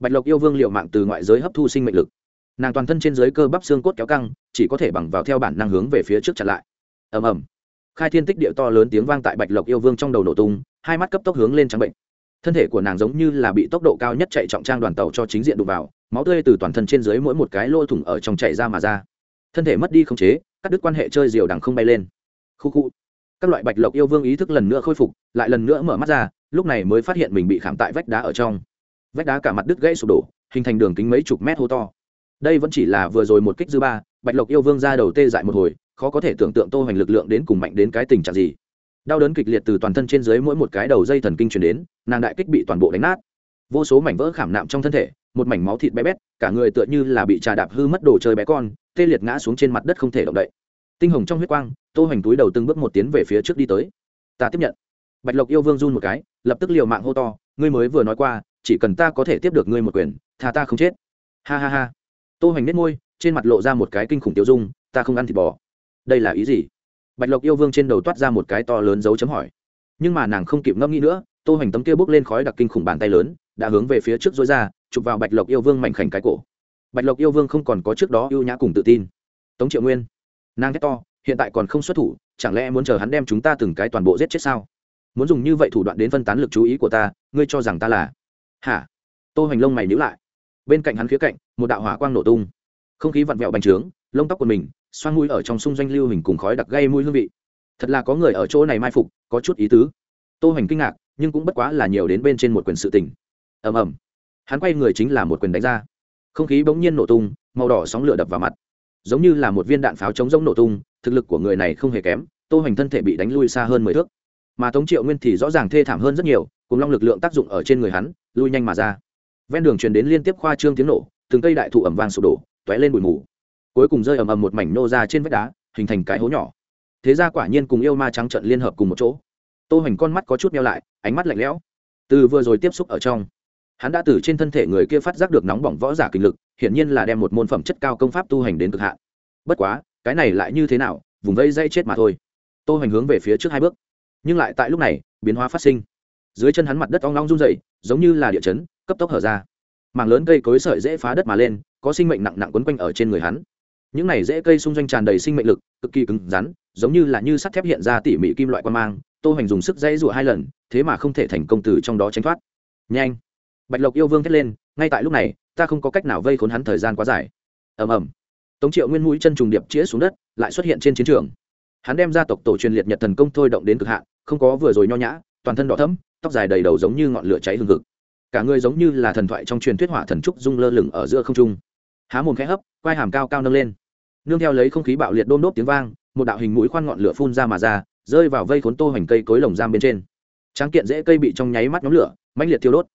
bạch lộc yêu vương liệu mạng từ ngoại giới hấp thu sinh mệnh lực nàng toàn thân trên dưới cơ bắp xương cốt kéo căng, chỉ có thể bằng vào theo bản năng hướng về phía trước chặn lại. Ầm ầm. Khai thiên tích địa to lớn tiếng vang tại bạch lộc yêu vương trong đầu nổ tung, hai mắt cấp tốc hướng lên trắng bệnh. Thân thể của nàng giống như là bị tốc độ cao nhất chạy trọng trang đoàn tàu cho chính diện đụng vào, máu tươi từ toàn thân trên dưới mỗi một cái lỗ thủng ở trong chạy ra mà ra. Thân thể mất đi không chế các đứt quan hệ chơi diều đằng không bay lên. Khu khu. Các loại bạch lộc yêu vương ý thức lần nữa khôi phục, lại lần nữa mở mắt ra, lúc này mới phát hiện mình bị khảm tại vách đá ở trong. Vách đá cả mặt đứt gãy sụp đổ, hình thành đường kính mấy chục mét hô to đây vẫn chỉ là vừa rồi một kích dư ba, bạch lộc yêu vương ra đầu tê dại một hồi, khó có thể tưởng tượng tô hoành lực lượng đến cùng mạnh đến cái tình trạng gì. Đau đớn kịch liệt từ toàn thân trên dưới mỗi một cái đầu dây thần kinh truyền đến, nàng đại kích bị toàn bộ đánh nát. Vô số mảnh vỡ khảm nạm trong thân thể, một mảnh máu thịt bé bét, cả người tựa như là bị trà đạp hư mất đồ chơi bé con, tê liệt ngã xuống trên mặt đất không thể động đậy. Tinh hồng trong huyết quang, tô hoành túi đầu từng bước một tiến về phía trước đi tới. Ta tiếp nhận. Bạch lộc yêu vương run một cái, lập tức liều mạng hô to, ngươi mới vừa nói qua, chỉ cần ta có thể tiếp được ngươi một quyền thà ta không chết. Ha ha ha tô hoành nết môi, trên mặt lộ ra một cái kinh khủng tiêu dung, ta không ăn thịt bò. Đây là ý gì? Bạch lộc yêu vương trên đầu toát ra một cái to lớn dấu chấm hỏi. Nhưng mà nàng không kịp ngẫm nghĩ nữa, tô hoành tấm kia bước lên khói đặc kinh khủng bàn tay lớn, đã hướng về phía trước dối ra, chụp vào bạch lộc yêu vương mảnh khảnh cái cổ. Bạch lộc yêu vương không còn có trước đó ưu nhã cùng tự tin. Tống triệu nguyên. Nàng thét to, hiện tại còn không xuất thủ, chẳng lẽ muốn chờ hắn đem chúng ta từng cái toàn bộ giết chết sao? Muốn dùng như vậy thủ đoạn đến phân tán lực chú ý của ta, ngươi cho rằng ta là? Hả? Tô hoành lông mày nhữ lại. Bên cạnh hắn khía cạnh một đạo hỏa quang nổ tung. Không khí vặn vẹo bành trướng, lông tóc của mình xoan mũi ở trong xung doanh lưu hình cùng khói đặc gây mũi hương vị. Thật là có người ở chỗ này mai phục, có chút ý tứ. Tô hoành kinh ngạc, nhưng cũng bất quá là nhiều đến bên trên một quyền sự tình. Ầm ầm. Hắn quay người chính là một quyền đánh ra. Không khí bỗng nhiên nổ tung, màu đỏ sóng lửa đập vào mặt. Giống như là một viên đạn pháo chống rỗng nổ tung, thực lực của người này không hề kém, tô hoành thân thể bị đánh lui xa hơn mười thước. Mà tống triệu nguyên thì rõ ràng thê thảm hơn rất nhiều, cùng long lực lượng tác dụng ở trên người hắn, lui nhanh mà ra. Ven đường truyền đến liên tiếp khoa trương tiếng nổ từng cây đại thụ ẩm vang sụp đổ t ó é lên bụi mù. Cuối cùng rơi ầm ầm một mảnh nô ra trên vách đá, hình thành cái hố nhỏ. Thế ra quả nhiên cùng yêu ma trắng trận liên hợp cùng một chỗ. Tô hoành con mắt có chút neo lại, ánh mắt lạnh lẽo. Từ vừa rồi tiếp xúc ở trong, hắn đã từ trên thân thể người kia phát giác được nóng bỏng võ giả kinh lực, hiển nhiên là đem một môn phẩm chất cao công pháp tu hành đến cực hạn. Bất quá, cái này lại như thế nào, vùng vây dây chết mà thôi. Tô hoành hướng về phía trước hai bước. Nhưng lại tại lúc này, biến hóa phát sinh. Dưới chân hắn mặt đất ong long run dậy giống như là địa chấn, cấp tốc hở ra mảng lớn cây cối sợi dễ phá đất mà lên, có sinh mệnh nặng nặng quấn quanh ở trên người hắn. Những này dễ cây xung doanh tràn đầy sinh mệnh lực, cực kỳ cứng rắn, giống như là như sắt thép hiện ra tỉ mỉ kim loại quan mang. Tô hành dùng sức dãy rủa hai lần, thế mà không thể thành công từ trong đó tránh thoát. Nhanh! Bạch lộc yêu vương thét lên, ngay tại lúc này, ta không có cách nào vây khốn hắn thời gian quá dài. Ầm ầm. Tống triệu nguyên mũi chân trùng điệp chĩa xuống đất, lại xuất hiện trên chiến trường. Hắn đem gia tộc tổ truyền liệt nhật thần công thôi động đến cực hạn, không có vừa rồi nho nhã, toàn thân đỏ thẫm, tóc dài đầy đầu giống như ngọn lửa cháy hừng hực cả người giống như là thần thoại trong truyền thuyết hỏa thần trúc dung lơ lửng ở giữa không trung. Há mồm khẽ hấp, quai hàm cao cao nâng lên. Nương theo lấy không khí bạo liệt đôm đốt tiếng vang, một đạo hình mũi khoan ngọn lửa phun ra mà ra, rơi vào vây khốn tô hoành cây cối lồng giam bên trên. Tráng kiện dễ cây bị trong nháy mắt nhóm lửa, mãnh liệt tiêu đốt.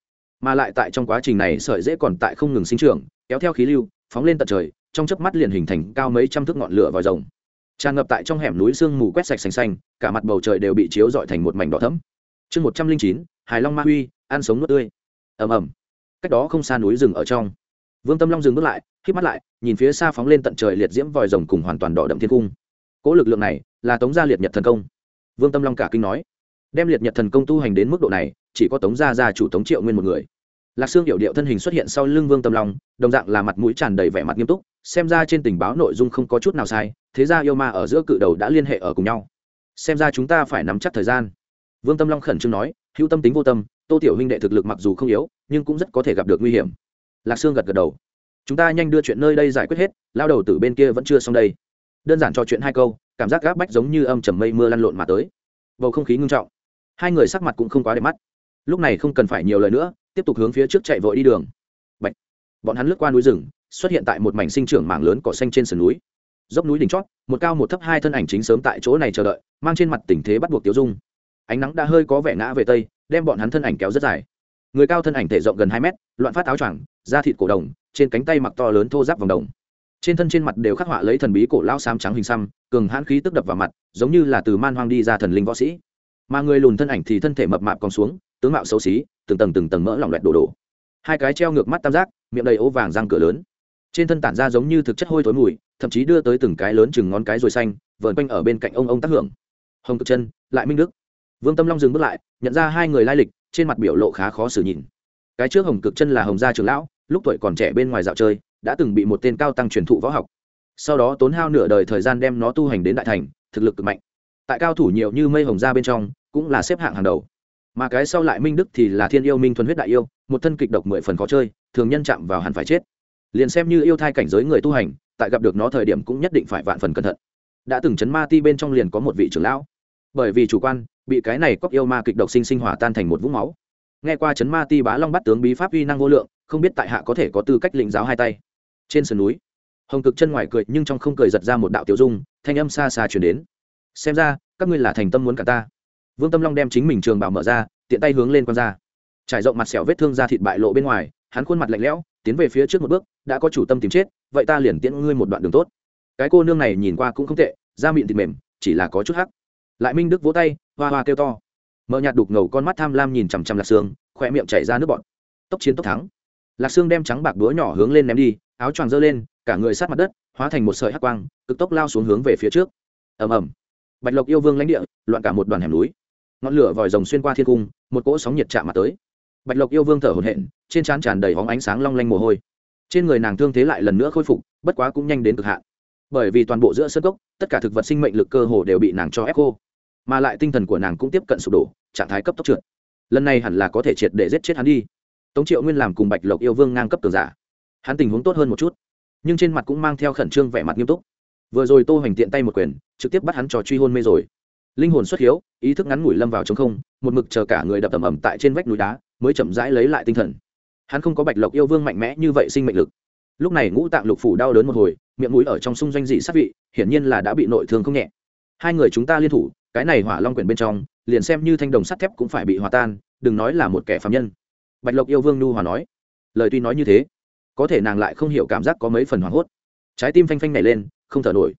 Mà lại tại trong quá trình này, sợi dễ còn tại không ngừng sinh trưởng, kéo theo khí lưu, phóng lên tận trời, trong chớp mắt liền hình thành cao mấy trăm thước ngọn lửa vòi rồng. Tràn ngập tại trong hẻm núi sương mù quét sạch xanh xanh, cả mặt bầu trời đều bị chiếu rọi thành một mảnh đỏ thẫm. Chương một trăm linh chín, hài long ma huy, ăn sống nuốt tươi ầm ầm. Cách đó không xa núi rừng ở trong. Vương tâm long dừng bước lại k mắt lại, nhìn phía xa phóng lên tận trời liệt diễm vòi rồng cùng hoàn toàn đỏ đậm thiên cung. Cỗ lực lượng này là tống gia liệt nhật thần công. Vương tâm long cả kinh nói, đem liệt nhật thần công tu hành đến mức độ này, chỉ có tống gia gia chủ tống triệu nguyên một người. Lạc xương hiệu điệu thân hình xuất hiện sau lưng vương tâm long, đồng dạng là mặt mũi tràn đầy vẻ mặt nghiêm túc, xem ra trên tình báo nội dung không có chút nào sai, thế ra yêu ma ở giữa cự đầu đã liên hệ ở cùng nhau. Xem ra chúng ta phải nắm chắc thời gian. Vương tâm long khẩn trương nói, hữu tâm tính vô tâm tô tiểu huynh đệ thực lực mặc dù không yếu, nhưng cũng rất có thể gặp được nguy hiểm. Lạc sương gật gật đầu. Chúng ta nhanh đưa chuyện nơi đây giải quyết hết, lao đầu từ bên kia vẫn chưa xong đây. Đơn giản cho chuyện hai câu, cảm giác gác bách giống như âm trầm mây mưa lăn lộn mà tới. Bầu không khí ngưng trọng. Hai người sắc mặt cũng không quá đẹp mắt. Lúc này không cần phải nhiều lời nữa, tiếp tục hướng phía trước chạy vội đi đường. Bạch. bọn hắn lướt qua núi rừng, xuất hiện tại một mảnh sinh trưởng mảng lớn cỏ xanh trên sườn núi. Dốc núi đỉnh chót, một cao một thấp hai thân ảnh chính sớm tại chỗ này chờ đợi, mang trên mặt tình thế bắt buộc tiêu dung. Ánh nắng đã hơi có vẻ ngã về tây đem bọn hắn thân ảnh kéo rất dài. Người cao thân ảnh thể rộng gần hai mét, loạn phát áo choàng, da thịt cổ đồng, trên cánh tay mặc to lớn thô giáp vòng đồng. Trên thân trên mặt đều khắc họa lấy thần bí cổ lao xám trắng hình xăm, cường hãn khí tức đập vào mặt, giống như là từ man hoang đi ra thần linh võ sĩ. Mà người lùn thân ảnh thì thân thể mập mạp còn xuống, tướng mạo xấu xí, từng tầng từng tầng mỡ lỏng loẹt đổ đổ. Hai cái treo ngược mắt tam giác, miệng đầy ố vàng răng cửa lớn. Trên thân tản ra giống như thực chất hôi thối mùi, thậm chí đưa tới từng cái lớn chừng ngón cái rồi xanh, vờn quanh ở bên cạnh ông ông tác hưởng. Hồng cực chân, lại minh đức vương tâm long dừng bước lại, nhận ra hai người lai lịch, trên mặt biểu lộ khá khó xử nhìn. Cái trước hồng cực chân là hồng gia trường lão, lúc tuổi còn trẻ bên ngoài dạo chơi, đã từng bị một tên cao tăng truyền thụ võ học. Sau đó tốn hao nửa đời thời gian đem nó tu hành đến đại thành, thực lực cực mạnh. Tại cao thủ nhiều như mây hồng gia bên trong, cũng là xếp hạng hàng đầu. Mà cái sau lại minh đức thì là thiên yêu minh thuần huyết đại yêu, một thân kịch độc mười phần khó chơi, thường nhân chạm vào hẳn phải chết. Liền xem như yêu thai cảnh giới người tu hành, tại gặp được nó thời điểm cũng nhất định phải vạn phần cẩn thận. Đã từng chấn ma ti bên trong liền có một vị trưởng lão. Bởi vì chủ quan bị cái này cóc yêu ma kịch độc sinh sinh hỏa tan thành một vũng máu. Nghe qua chấn ma ti bá long bắt tướng bí pháp uy năng vô lượng, không biết tại hạ có thể có tư cách lĩnh giáo hai tay. Trên sườn núi, hồng cực chân ngoài cười nhưng trong không cười giật ra một đạo tiểu dung, thanh âm xa xa truyền đến. Xem ra, các ngươi là thành tâm muốn cả ta. Vương tâm long đem chính mình trường bảo mở ra, tiện tay hướng lên quan ra. Trải rộng mặt sẹo vết thương ra thịt bại lộ bên ngoài, hắn khuôn mặt lạnh lẽo, tiến về phía trước một bước, đã có chủ tâm tìm chết, vậy ta liền tiễn ngươi một đoạn đường tốt. Cái cô nương này nhìn qua cũng không tệ, da mịn thịt mềm, chỉ là có chút hắc. Lại minh đức vỗ tay hoa hoa kêu to. Mờ nhạt đục ngầu con mắt tham lam nhìn chằm chằm lạc xương, khỏe miệng chảy ra nước bọt. Tốc chiến tốc thắng. Lạc xương đem trắng bạc đũa nhỏ hướng lên ném đi áo choàng giơ lên cả người sát mặt đất hóa thành một sợi hắc quang cực tốc lao xuống hướng về phía trước. Ầm ầm. Bạch lộc yêu vương lãnh địa loạn cả một đoàn hẻm núi. Ngọn lửa vòi rồng xuyên qua thiên cung một cỗ sóng nhiệt chạm mặt tới. Bạch lộc yêu vương thở hổn hển trên trán tràn đầy hóng ánh sáng long lanh mồ hôi. Trên người nàng thương thế lại lần nữa khôi phục bất quá cũng nhanh đến cực hạn. Bởi vì toàn bộ giữa sân gốc, tất cả thực vật sinh mệnh lực cơ hồ đều bị nàng cho ép khô mà lại tinh thần của nàng cũng tiếp cận sụp đổ, trạng thái cấp tốc trượt. Lần này hẳn là có thể triệt để giết chết hắn đi. Tống triệu nguyên làm cùng bạch lộc yêu vương ngang cấp cường giả. Hắn tình huống tốt hơn một chút, nhưng trên mặt cũng mang theo khẩn trương vẻ mặt nghiêm túc. Vừa rồi tô hoành tiện tay một quyền, trực tiếp bắt hắn trò truy hôn mê rồi. Linh hồn xuất hiếu, ý thức ngắn ngủi lâm vào t không, một mực chờ cả người đập ầm ẩm tại trên vách núi đá, mới chậm rãi lấy lại tinh thần. Hắn không có bạch lộc yêu vương mạnh mẽ như vậy sinh mệnh lực. Lúc này ngũ tạng lục phủ đau đớn một hồi, miệng mũi ở trong xung doanh dị sát vị, hiển nhiên là đã bị nội thương không nhẹ. Hai người chúng ta liên thủ cái này hỏa long quyển bên trong, liền xem như thanh đồng sắt thép cũng phải bị hòa tan, đừng nói là một kẻ phạm nhân. Bạch lộc yêu vương nu hòa nói. Lời tuy nói như thế, có thể nàng lại không hiểu cảm giác có mấy phần hoảng hốt. Trái tim phanh phanh nảy lên, không thở nổi.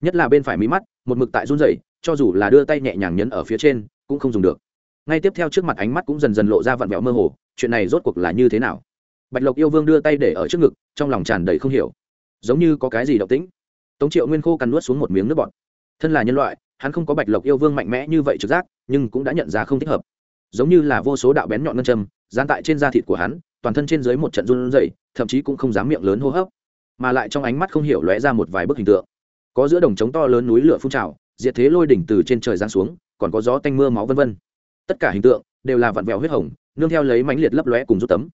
Nhất là bên phải mí mắt, một mực tại run rẩy, cho dù là đưa tay nhẹ nhàng nhấn ở phía trên, cũng không dùng được. Ngay tiếp theo trước mặt ánh mắt cũng dần dần lộ ra vặn vẹo mơ hồ, chuyện này rốt cuộc là như thế nào? Bạch lộc yêu vương đưa tay để ở trước ngực, trong lòng tràn đầy không hiểu. Giống như có cái gì động tĩnh. Tống triệu nguyên khô cắn nuốt xuống một miếng nước bọt. Thân là nhân loại hắn không có bạch lộc yêu vương mạnh mẽ như vậy trực giác, nhưng cũng đã nhận ra không thích hợp. Giống như là vô số đạo bén nhọn ngân châm, dán tại trên da thịt của hắn, toàn thân trên dưới một trận run rẩy, thậm chí cũng không dám miệng lớn hô hấp, mà lại trong ánh mắt không hiểu lóe ra một vài bức hình tượng. Có giữa đồng trống to lớn núi lửa phun trào, diệt thế lôi đỉnh từ trên trời giáng xuống, còn có gió tanh mưa máu vân vân. Tất cả hình tượng đều là vặn vẹo huyết hồng, nương theo lấy mánh liệt lấp lóe cùng rút tấm.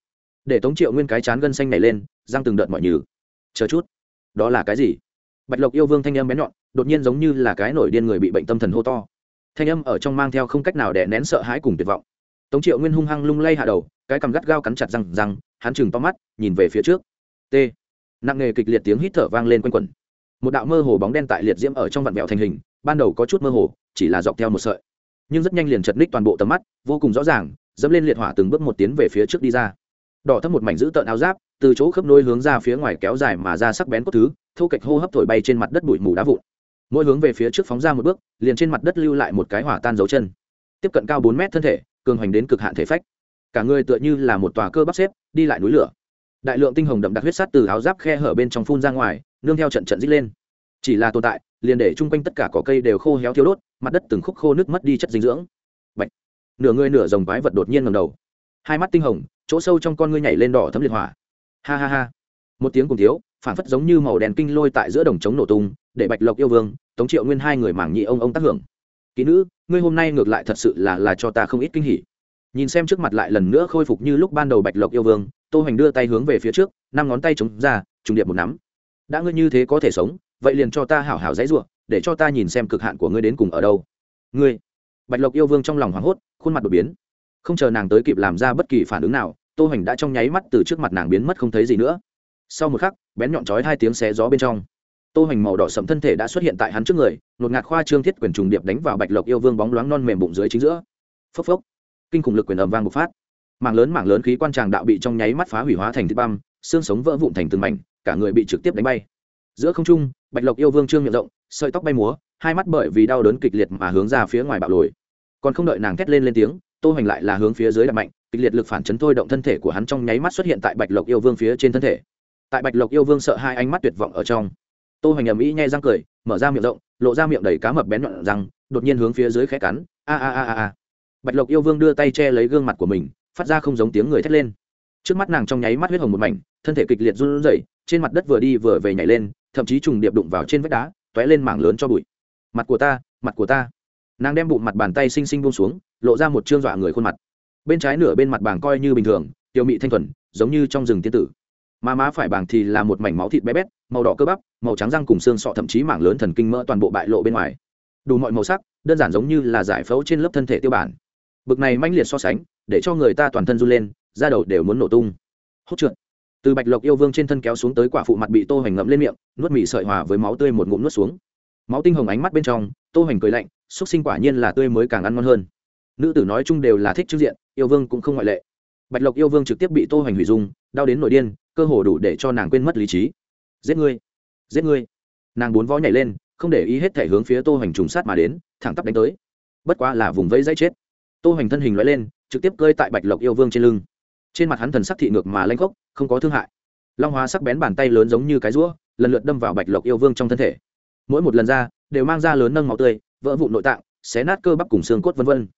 Để tống triệu nguyên cái chán gân xanh này lên giang từng đợt mọi nhừ. Chờ chút, đó là cái gì? Bạch lộc yêu vương thanh em bén nhọn đột nhiên giống như là cái nổi điên người bị bệnh tâm thần hô to. Thanh âm ở trong mang theo không cách nào để nén sợ hãi cùng tuyệt vọng. Tống triệu nguyên hung hăng lung lay hạ đầu, cái cằm gắt gao cắn chặt răng răng, hắn chừng to mắt, nhìn về phía trước. T. Nặng nghề kịch liệt tiếng hít thở vang lên quanh quẩn. Một đạo mơ hồ bóng đen tại liệt diễm ở trong vạn vẹo thành hình, ban đầu có chút mơ hồ, chỉ là dọc theo một sợi. Nhưng rất nhanh liền chật ních toàn bộ tầm mắt, vô cùng rõ ràng, dẫm lên liệt hỏa từng bước một tiến về phía trước đi ra. Đỏ thấp một mảnh giữ tợn áo giáp, từ chỗ khớp nối hướng ra phía ngoài kéo dài mà ra sắc bén cốt thứ, thô kệch hô hấp thổi bay trên mặt đất bụi mù đá vụn mỗi hướng về phía trước phóng ra một bước, liền trên mặt đất lưu lại một cái hỏa tan dấu chân. Tiếp cận cao bốn mét thân thể, cường hoành đến cực hạn thể phách. Cả người tựa như là một tòa cơ bắp xếp, đi lại núi lửa. Đại lượng tinh hồng đậm đặc huyết sắt từ áo giáp khe hở bên trong phun ra ngoài, nương theo trận trận dít lên. Chỉ là tồn tại, liền để chung quanh tất cả cỏ cây đều khô héo thiếu đốt, mặt đất từng khúc khô nước mất đi chất dinh dưỡng. Bạch. nửa người nửa dòng quái vật đột nhiên ngầm đầu. Hai mắt tinh hồng, chỗ sâu trong con ngươi nhảy lên đỏ thấm liệt hỏa. Ha ha ha. Một tiếng cùng thiếu phản phất giống như màu đèn kinh lôi tại giữa đồng trống nổ tung để bạch lộc yêu vương, tống triệu nguyên hai người mảng nhị ông ông tác hưởng. Kỹ nữ, ngươi hôm nay ngược lại thật sự là là cho ta không ít kinh hỉ. Nhìn xem trước mặt lại lần nữa khôi phục như lúc ban đầu bạch lộc yêu vương, tô hành đưa tay hướng về phía trước, năm ngón tay chống ra, trùng điệp một nắm. Đã ngươi như thế có thể sống, vậy liền cho ta hảo hảo dãy ruộng, để cho ta nhìn xem cực hạn của ngươi đến cùng ở đâu. Ngươi, bạch lộc yêu vương trong lòng hoảng hốt, khuôn mặt đột biến. Không chờ nàng tới kịp làm ra bất kỳ phản ứng nào, tô hành đã trong nháy mắt từ trước mặt nàng biến mất không thấy gì nữa. Sau một khắc, bén nhọn chói hai tiếng xé gió bên trong tô hoành màu đỏ sẫm thân thể đã xuất hiện tại hắn trước người, nột ngạt khoa trương thiết quyền trùng điệp đánh vào bạch lộc yêu vương bóng loáng non mềm bụng dưới chính giữa. Phốc phốc. Kinh khủng lực quyền ầm vang bộc phát. Mảng lớn mảng lớn khí quan tràng đạo bị trong nháy mắt phá hủy hóa thành thịt băm, xương sống vỡ vụn thành từng mảnh, cả người bị trực tiếp đánh bay. Giữa không trung, bạch lộc yêu vương trương miệng rộng, sợi tóc bay múa, hai mắt bởi vì đau đớn kịch liệt mà hướng ra phía ngoài bạo lồi. Còn không đợi nàng thét lên lên tiếng, tô hoành lại là hướng phía dưới đập mạnh, kịch liệt lực phản chấn thôi động thân thể của hắn trong nháy mắt xuất hiện tại bạch lộc yêu vương phía trên thân thể. Tại bạch lộc yêu vương sợ hai ánh mắt tuyệt vọng ở trong tô hoành ầm ĩ nhai răng cười, mở ra miệng rộng, lộ ra miệng đầy cá mập bén nhọn răng, đột nhiên hướng phía dưới khẽ cắn, a a a a a. Bạch lộc yêu vương đưa tay che lấy gương mặt của mình, phát ra không giống tiếng người thét lên. Trước mắt nàng trong nháy mắt huyết hồng một mảnh, thân thể kịch liệt run rẩy, trên mặt đất vừa đi vừa về nhảy lên, thậm chí trùng điệp đụng vào trên vách đá, tóe lên mảng lớn cho bụi. Mặt của ta, mặt của ta. Nàng đem bụng mặt bàn tay xinh xinh buông xuống, lộ ra một trương dọa người khuôn mặt. Bên trái nửa bên mặt bảng coi như bình thường tiêu mị thanh thuần, giống như trong rừng tiên tử mà má phải bảng thì là một mảnh máu thịt bé bét, màu đỏ cơ bắp, màu trắng răng cùng xương sọ thậm chí mảng lớn thần kinh mỡ toàn bộ bại lộ bên ngoài. Đủ mọi màu sắc, đơn giản giống như là giải phẫu trên lớp thân thể tiêu bản. Bực này manh liệt so sánh, để cho người ta toàn thân run lên, da đầu đều muốn nổ tung. Hốt trượt. Từ bạch lộc yêu vương trên thân kéo xuống tới quả phụ mặt bị tô hoành ngậm lên miệng, nuốt mị sợi hòa với máu tươi một ngụm nuốt xuống. Máu tinh hồng ánh mắt bên trong, tô hoành cười lạnh, xúc sinh quả nhiên là tươi mới càng ăn ngon hơn. Nữ tử nói chung đều là thích trước diện, yêu vương cũng không ngoại lệ. Bạch lộc yêu vương trực tiếp bị tô hoành hủy dung, đau đến nội điên cơ hồ đủ để cho nàng quên mất lý trí. Giết ngươi giết ngươi. Nàng bốn vó nhảy lên, không để ý hết thể hướng phía tô hoành trùng sát mà đến, thẳng tắp đánh tới. Bất quá là vùng vẫy dãy chết. Tô hoành thân hình loại lên, trực tiếp cơi tại bạch lộc yêu vương trên lưng. Trên mặt hắn thần sắc thị ngược mà lãnh khốc, không có thương hại. Long hóa sắc bén bàn tay lớn giống như cái rũa lần lượt đâm vào bạch lộc yêu vương trong thân thể. Mỗi một lần ra, đều mang ra lớn nâng máu tươi, vỡ vụn nội tạng, xé nát cơ bắp cùng xương cốt vân vân.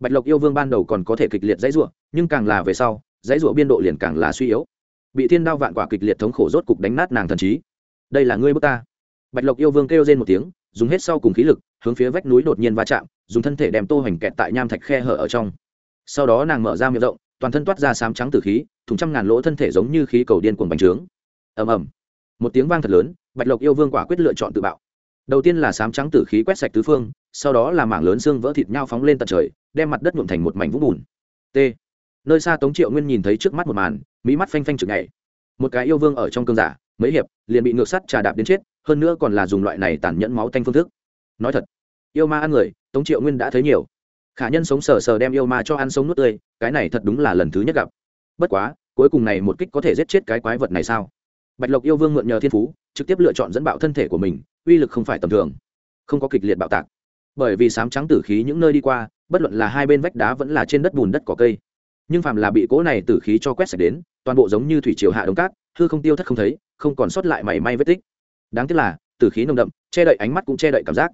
Bạch lộc yêu vương ban đầu còn có thể kịch liệt dãy rụa nhưng càng là về sau, dãy rụa biên độ liền càng là suy yếu bị thiên đao vạn quả kịch liệt thống khổ rốt cục đánh nát nàng thần trí. Đây là ngươi bước ta. Bạch lộc yêu vương kêu lên một tiếng, dùng hết sau cùng khí lực, hướng phía vách núi đột nhiên va chạm, dùng thân thể đem tô hoành kẹt tại nham thạch khe hở ở trong. Sau đó nàng mở ra miệng rộng, toàn thân toát ra sám trắng từ khí thùng trăm ngàn lỗ thân thể giống như khí cầu điên cuồng bành trướng. Ầm ầm. Một tiếng vang thật lớn, bạch lộc yêu vương quả quyết lựa chọn tự bạo. Đầu tiên là sám trắng tử khí quét sạch tứ phương, sau đó là mảng lớn xương vỡ thịt nhau phóng lên tận trời, đem mặt đất nhuộm thành một mảnh vũng bùn. T nơi xa tống triệu nguyên nhìn thấy trước mắt một màn mỹ mắt phanh phanh chực nhảy. Một cái yêu vương ở trong cơn giả, mấy hiệp, liền bị ngược sắt trà đạp đến chết, hơn nữa còn là dùng loại này tàn nhẫn máu thanh phương thức. Nói thật, yêu ma ăn người, tống triệu nguyên đã thấy nhiều. Khả nhân sống sờ sờ đem yêu ma cho ăn sống nuốt tươi, cái này thật đúng là lần thứ nhất gặp. Bất quá, cuối cùng này một kích có thể giết chết cái quái vật này sao? Bạch lộc yêu vương mượn nhờ thiên phú, trực tiếp lựa chọn dẫn bạo thân thể của mình, uy lực không phải tầm thường. Không có kịch liệt bạo tạc. Bởi vì sám trắng tử khí những nơi đi qua, bất luận là hai bên vách đá vẫn là trên đất bùn đất cỏ cây nhưng phàm là bị cỗ này tử khí cho quét sạch đến, toàn bộ giống như thủy triều hạ đống cát, hư không tiêu thất không thấy, không còn sót lại mảy may vết tích. Đáng tiếc là, tử khí nồng đậm, che đậy ánh mắt cũng che đậy cảm giác.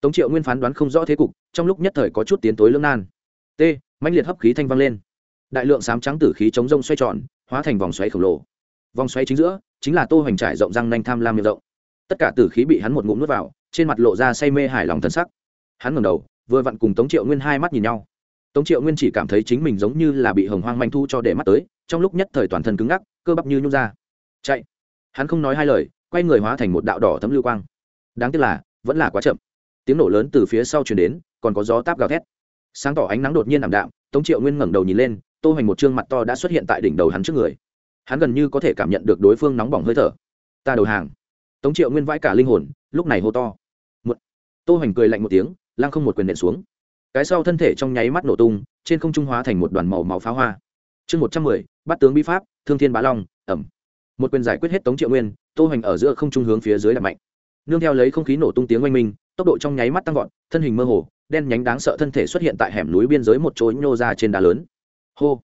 Tống triệu nguyên phán đoán không rõ thế cục, trong lúc nhất thời có chút tiến tối lưỡng nan. T mạnh liệt hấp khí thanh vang lên. Đại lượng sám trắng tử khí chống rông xoay tròn, hóa thành vòng xoáy khổng lồ. Vòng xoáy chính giữa, chính là tô hoành trải rộng răng nanh tham lam miệng rộng. Tất cả tử khí bị hắn một ngụm nuốt vào, trên mặt lộ ra say mê hài lòng thân sắc. Hắn ngẩng đầu, vừa vặn cùng tống triệu nguyên hai mắt nhìn nhau tống triệu nguyên chỉ cảm thấy chính mình giống như là bị hồng hoang manh thu cho để mắt tới, trong lúc nhất thời toàn thân cứng ngắc, cơ bắp như nhút ra. Chạy. Hắn không nói hai lời, quay người hóa thành một đạo đỏ thấm lưu quang. Đáng tiếc là, vẫn là quá chậm. Tiếng nổ lớn từ phía sau truyền đến, còn có gió táp gào thét. Sáng tỏ ánh nắng đột nhiên ảm đạm, tống triệu nguyên ngẩng đầu nhìn lên, tô hoành một trương mặt to đã xuất hiện tại đỉnh đầu hắn trước người. Hắn gần như có thể cảm nhận được đối phương nóng bỏng hơi thở. Ta đầu hàng. Tống triệu nguyên vãi cả linh hồn, lúc này hô to. Một. Tô hoành cười lạnh một tiếng lang không một quyền nện xuống cái sau thân thể trong nháy mắt nổ tung, trên không trung hóa thành một đoàn màu máu pháo hoa. Chương một trăm mười, bắt tướng bi pháp, thương thiên bá long, ẩm. Một quyền giải quyết hết tống triệu nguyên, tô hoành ở giữa không trung hướng phía dưới đập mạnh. Nương theo lấy không khí nổ tung tiếng oanh minh, tốc độ trong nháy mắt tăng vọt, thân hình mơ hồ, đen nhánh đáng sợ thân thể xuất hiện tại hẻm núi biên giới một chỗ nhô ra trên đá lớn. Hô!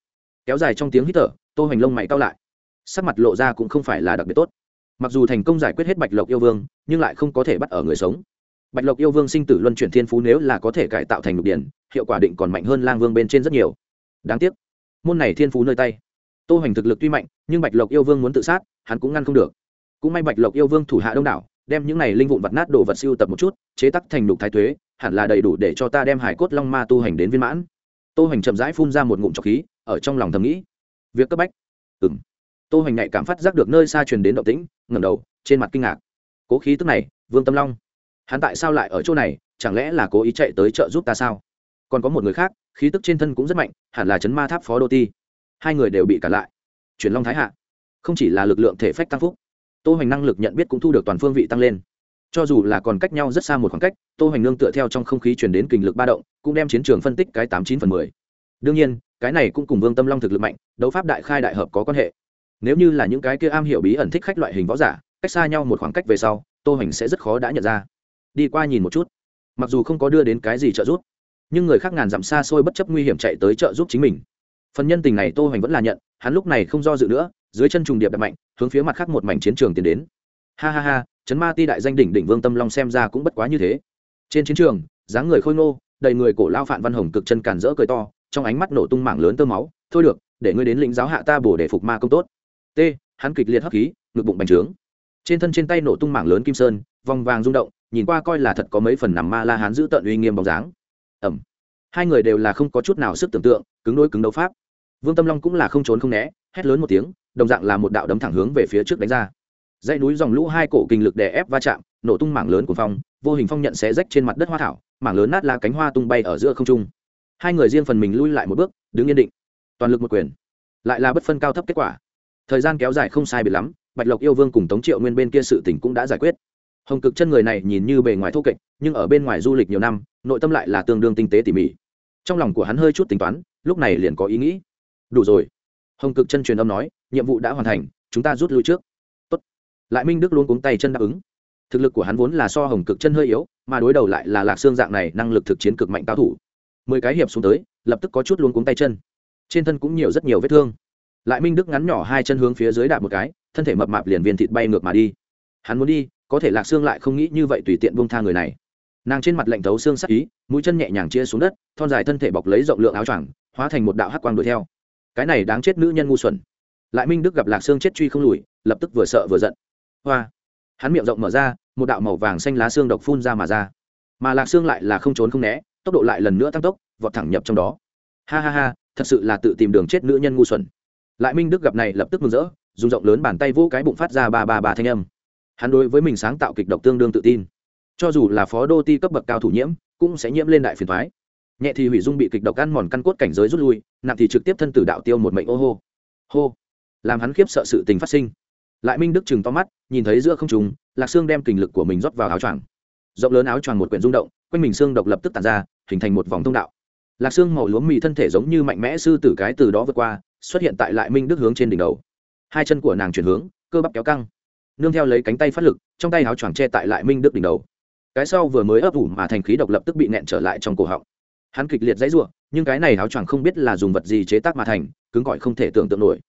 Kéo dài trong tiếng hít thở, tô hoành lông mày cao lại. Sắc mặt lộ ra cũng không phải là đặc biệt tốt. Mặc dù thành công giải quyết hết bạch lộc yêu vương, nhưng lại không có thể bắt ở người sống bạch lộc yêu vương sinh tử luân chuyển thiên phú nếu là có thể cải tạo thành lục điển, hiệu quả định còn mạnh hơn lang vương bên trên rất nhiều. Đáng tiếc, môn này thiên phú nơi tay. Tô hoành thực lực tuy mạnh, nhưng bạch lộc yêu vương muốn tự sát, hắn cũng ngăn không được. Cũng may bạch lộc yêu vương thủ hạ đông đảo, đem những này linh vụn vật nát đồ vật siêu tập một chút, chế tắc thành lục thái tuế hẳn là đầy đủ để cho ta đem hải cốt long ma tu hành đến viên mãn. Tô hoành chậm rãi phun ra một ngụm trọc khí, ở trong lòng thầm nghĩ. Việc cấp bách. Ừng tô hoành nhạy cảm phát giác được nơi xa truyền đến động tĩnh, ngẩng đầu, trên mặt kinh ngạc. Cố khí tức này, vương tâm long hắn tại sao lại ở chỗ này, chẳng lẽ là cố ý chạy tới chợ giúp ta sao? Còn có một người khác, khí tức trên thân cũng rất mạnh, hẳn là chấn ma tháp phó đô ti. Hai người đều bị cản lại. Truyền long thái hạ, không chỉ là lực lượng thể phách tăng phúc, tô hoành năng lực nhận biết cũng thu được toàn phương vị tăng lên. Cho dù là còn cách nhau rất xa một khoảng cách, tô hoành nương tựa theo trong không khí chuyển đến kình lực ba động, cũng đem chiến trường phân tích cái tám chín phần mười. Đương nhiên, cái này cũng cùng vương tâm long thực lực mạnh, đấu pháp đại khai đại hợp có quan hệ. Nếu như là những cái kia am hiểu bí ẩn thích khách loại hình võ giả, cách xa nhau một khoảng cách về sau, tô hoành sẽ rất khó đã nhận ra đi qua nhìn một chút. Mặc dù không có đưa đến cái gì trợ giúp, nhưng người khác ngàn dặm xa xôi bất chấp nguy hiểm chạy tới trợ giúp chính mình. Phần nhân tình này tô hoành vẫn là nhận, hắn lúc này không do dự nữa, dưới chân trùng điệp đập mạnh, hướng phía mặt khác một mảnh chiến trường tiến đến. Ha ha ha chấn ma ti đại danh đỉnh đỉnh vương tâm long xem ra cũng bất quá như thế. Trên chiến trường, dáng người khôi ngô, đầy người cổ lao phạn văn hồng cực chân cản rỡ cười to, trong ánh mắt nổ tung mảng lớn tơ máu, thôi được, để ngươi đến lĩnh giáo hạ ta bổ để phục ma công tốt. T, hắn kịch liệt hấp khí, ngực bụng bành trướng trên thân trên tay nổ tung mảng lớn kim sơn, vòng vàng rung động, nhìn qua coi là thật có mấy phần nằm ma la hán giữ tận uy nghiêm bóng dáng. Ẩm hai người đều là không có chút nào sức tưởng tượng, cứng đối cứng đấu pháp. Vương tâm long cũng là không trốn không né, hét lớn một tiếng, đồng dạng là một đạo đấm thẳng hướng về phía trước đánh ra. Dãy núi dòng lũ hai cổ kinh lực đè ép va chạm, nổ tung mảng lớn của phong, vô hình phong nhận xé rách trên mặt đất hoa thảo, mảng lớn nát là cánh hoa tung bay ở giữa không trung. Hai người riêng phần mình lui lại một bước, đứng yên định. Toàn lực một quyền. Lại là bất phân cao thấp kết quả. Thời gian kéo dài không sai biệt lắm bạch lộc yêu vương cùng tống triệu nguyên bên kia sự tỉnh cũng đã giải quyết. Hồng cực chân người này nhìn như bề ngoài thô kệch, nhưng ở bên ngoài du lịch nhiều năm, nội tâm lại là tương đương tinh tế tỉ mỉ. Trong lòng của hắn hơi chút tính toán, lúc này liền có ý nghĩ. Đủ rồi. Hồng cực chân truyền âm nói, nhiệm vụ đã hoàn thành, chúng ta rút lui trước. Tốt. lại minh đức luôn cuống tay chân đáp ứng. Thực lực của hắn vốn là so hồng cực chân hơi yếu, mà đối đầu lại là lạc xương dạng này, năng lực thực chiến cực mạnh cao thủ. Mười cái hiệp xuống tới, lập tức có chút luôn cuống tay chân. Trên thân cũng nhiều rất nhiều vết thương. Lại minh đức ngắn nhỏ hai chân hướng phía dưới đạp một cái thân thể mập mạp liền viên thịt bay ngược mà đi. Hắn muốn đi, có thể lạc xương lại không nghĩ như vậy tùy tiện buông tha người này. Nàng trên mặt lạnh thấu xương sắc ý, mũi chân nhẹ nhàng chia xuống đất, thon dài thân thể bọc lấy rộng lượng áo choàng, hóa thành một đạo hắc quang đuổi theo. Cái này đáng chết nữ nhân ngu xuẩn. Lại minh đức gặp lạc xương chết truy không lùi, lập tức vừa sợ vừa giận. Hoa! Hắn miệng rộng mở ra, một đạo màu vàng xanh lá xương độc phun ra mà ra. Mà lạc xương lại là không trốn không né, tốc độ lại lần nữa tăng tốc, vọt thẳng nhập trong đó. Ha ha ha, thật sự là tự tìm đường chết nữ nhân ngu xuẩn. Lại minh đức gặp này lập tức mừng rỡ dùng rộng lớn bàn tay vỗ cái bụng phát ra ba ba ba thanh âm. Hắn đối với mình sáng tạo kịch độc tương đương tự tin. Cho dù là phó đô ti cấp bậc cao thủ nhiễm cũng sẽ nhiễm lên đại phiền thoái nhẹ thì hủy dung bị kịch độc ăn mòn căn cốt cảnh giới rút lui nặng thì trực tiếp thân tử đạo tiêu một mệnh ô hô. Hô. Làm hắn khiếp sợ sự tình phát sinh. Lại minh đức chừng to mắt nhìn thấy giữa không trung, lạc xương đem kình lực của mình rót vào áo choàng. Rộng lớn áo choàng một quyển rung động quanh mình xương độc lập tức tản ra hình thành một vòng thông đạo. Lạc xương màu lúa mì thân thể giống như mạnh mẽ sư tử cái từ đó vượt qua xuất hiện tại lại minh đức hướng trên đỉnh đầu hai chân của nàng chuyển hướng, cơ bắp kéo căng. Nương theo lấy cánh tay phát lực, trong tay áo choàng che tại lại minh đức đỉnh đầu. Cái sau vừa mới ấp ủ mà thành khí độc lập tức bị nẹn trở lại trong cổ họng. Hắn kịch liệt dãy ruộng nhưng cái này áo choàng không biết là dùng vật gì chế tác mà thành, cứng gọi không thể tưởng tượng nổi.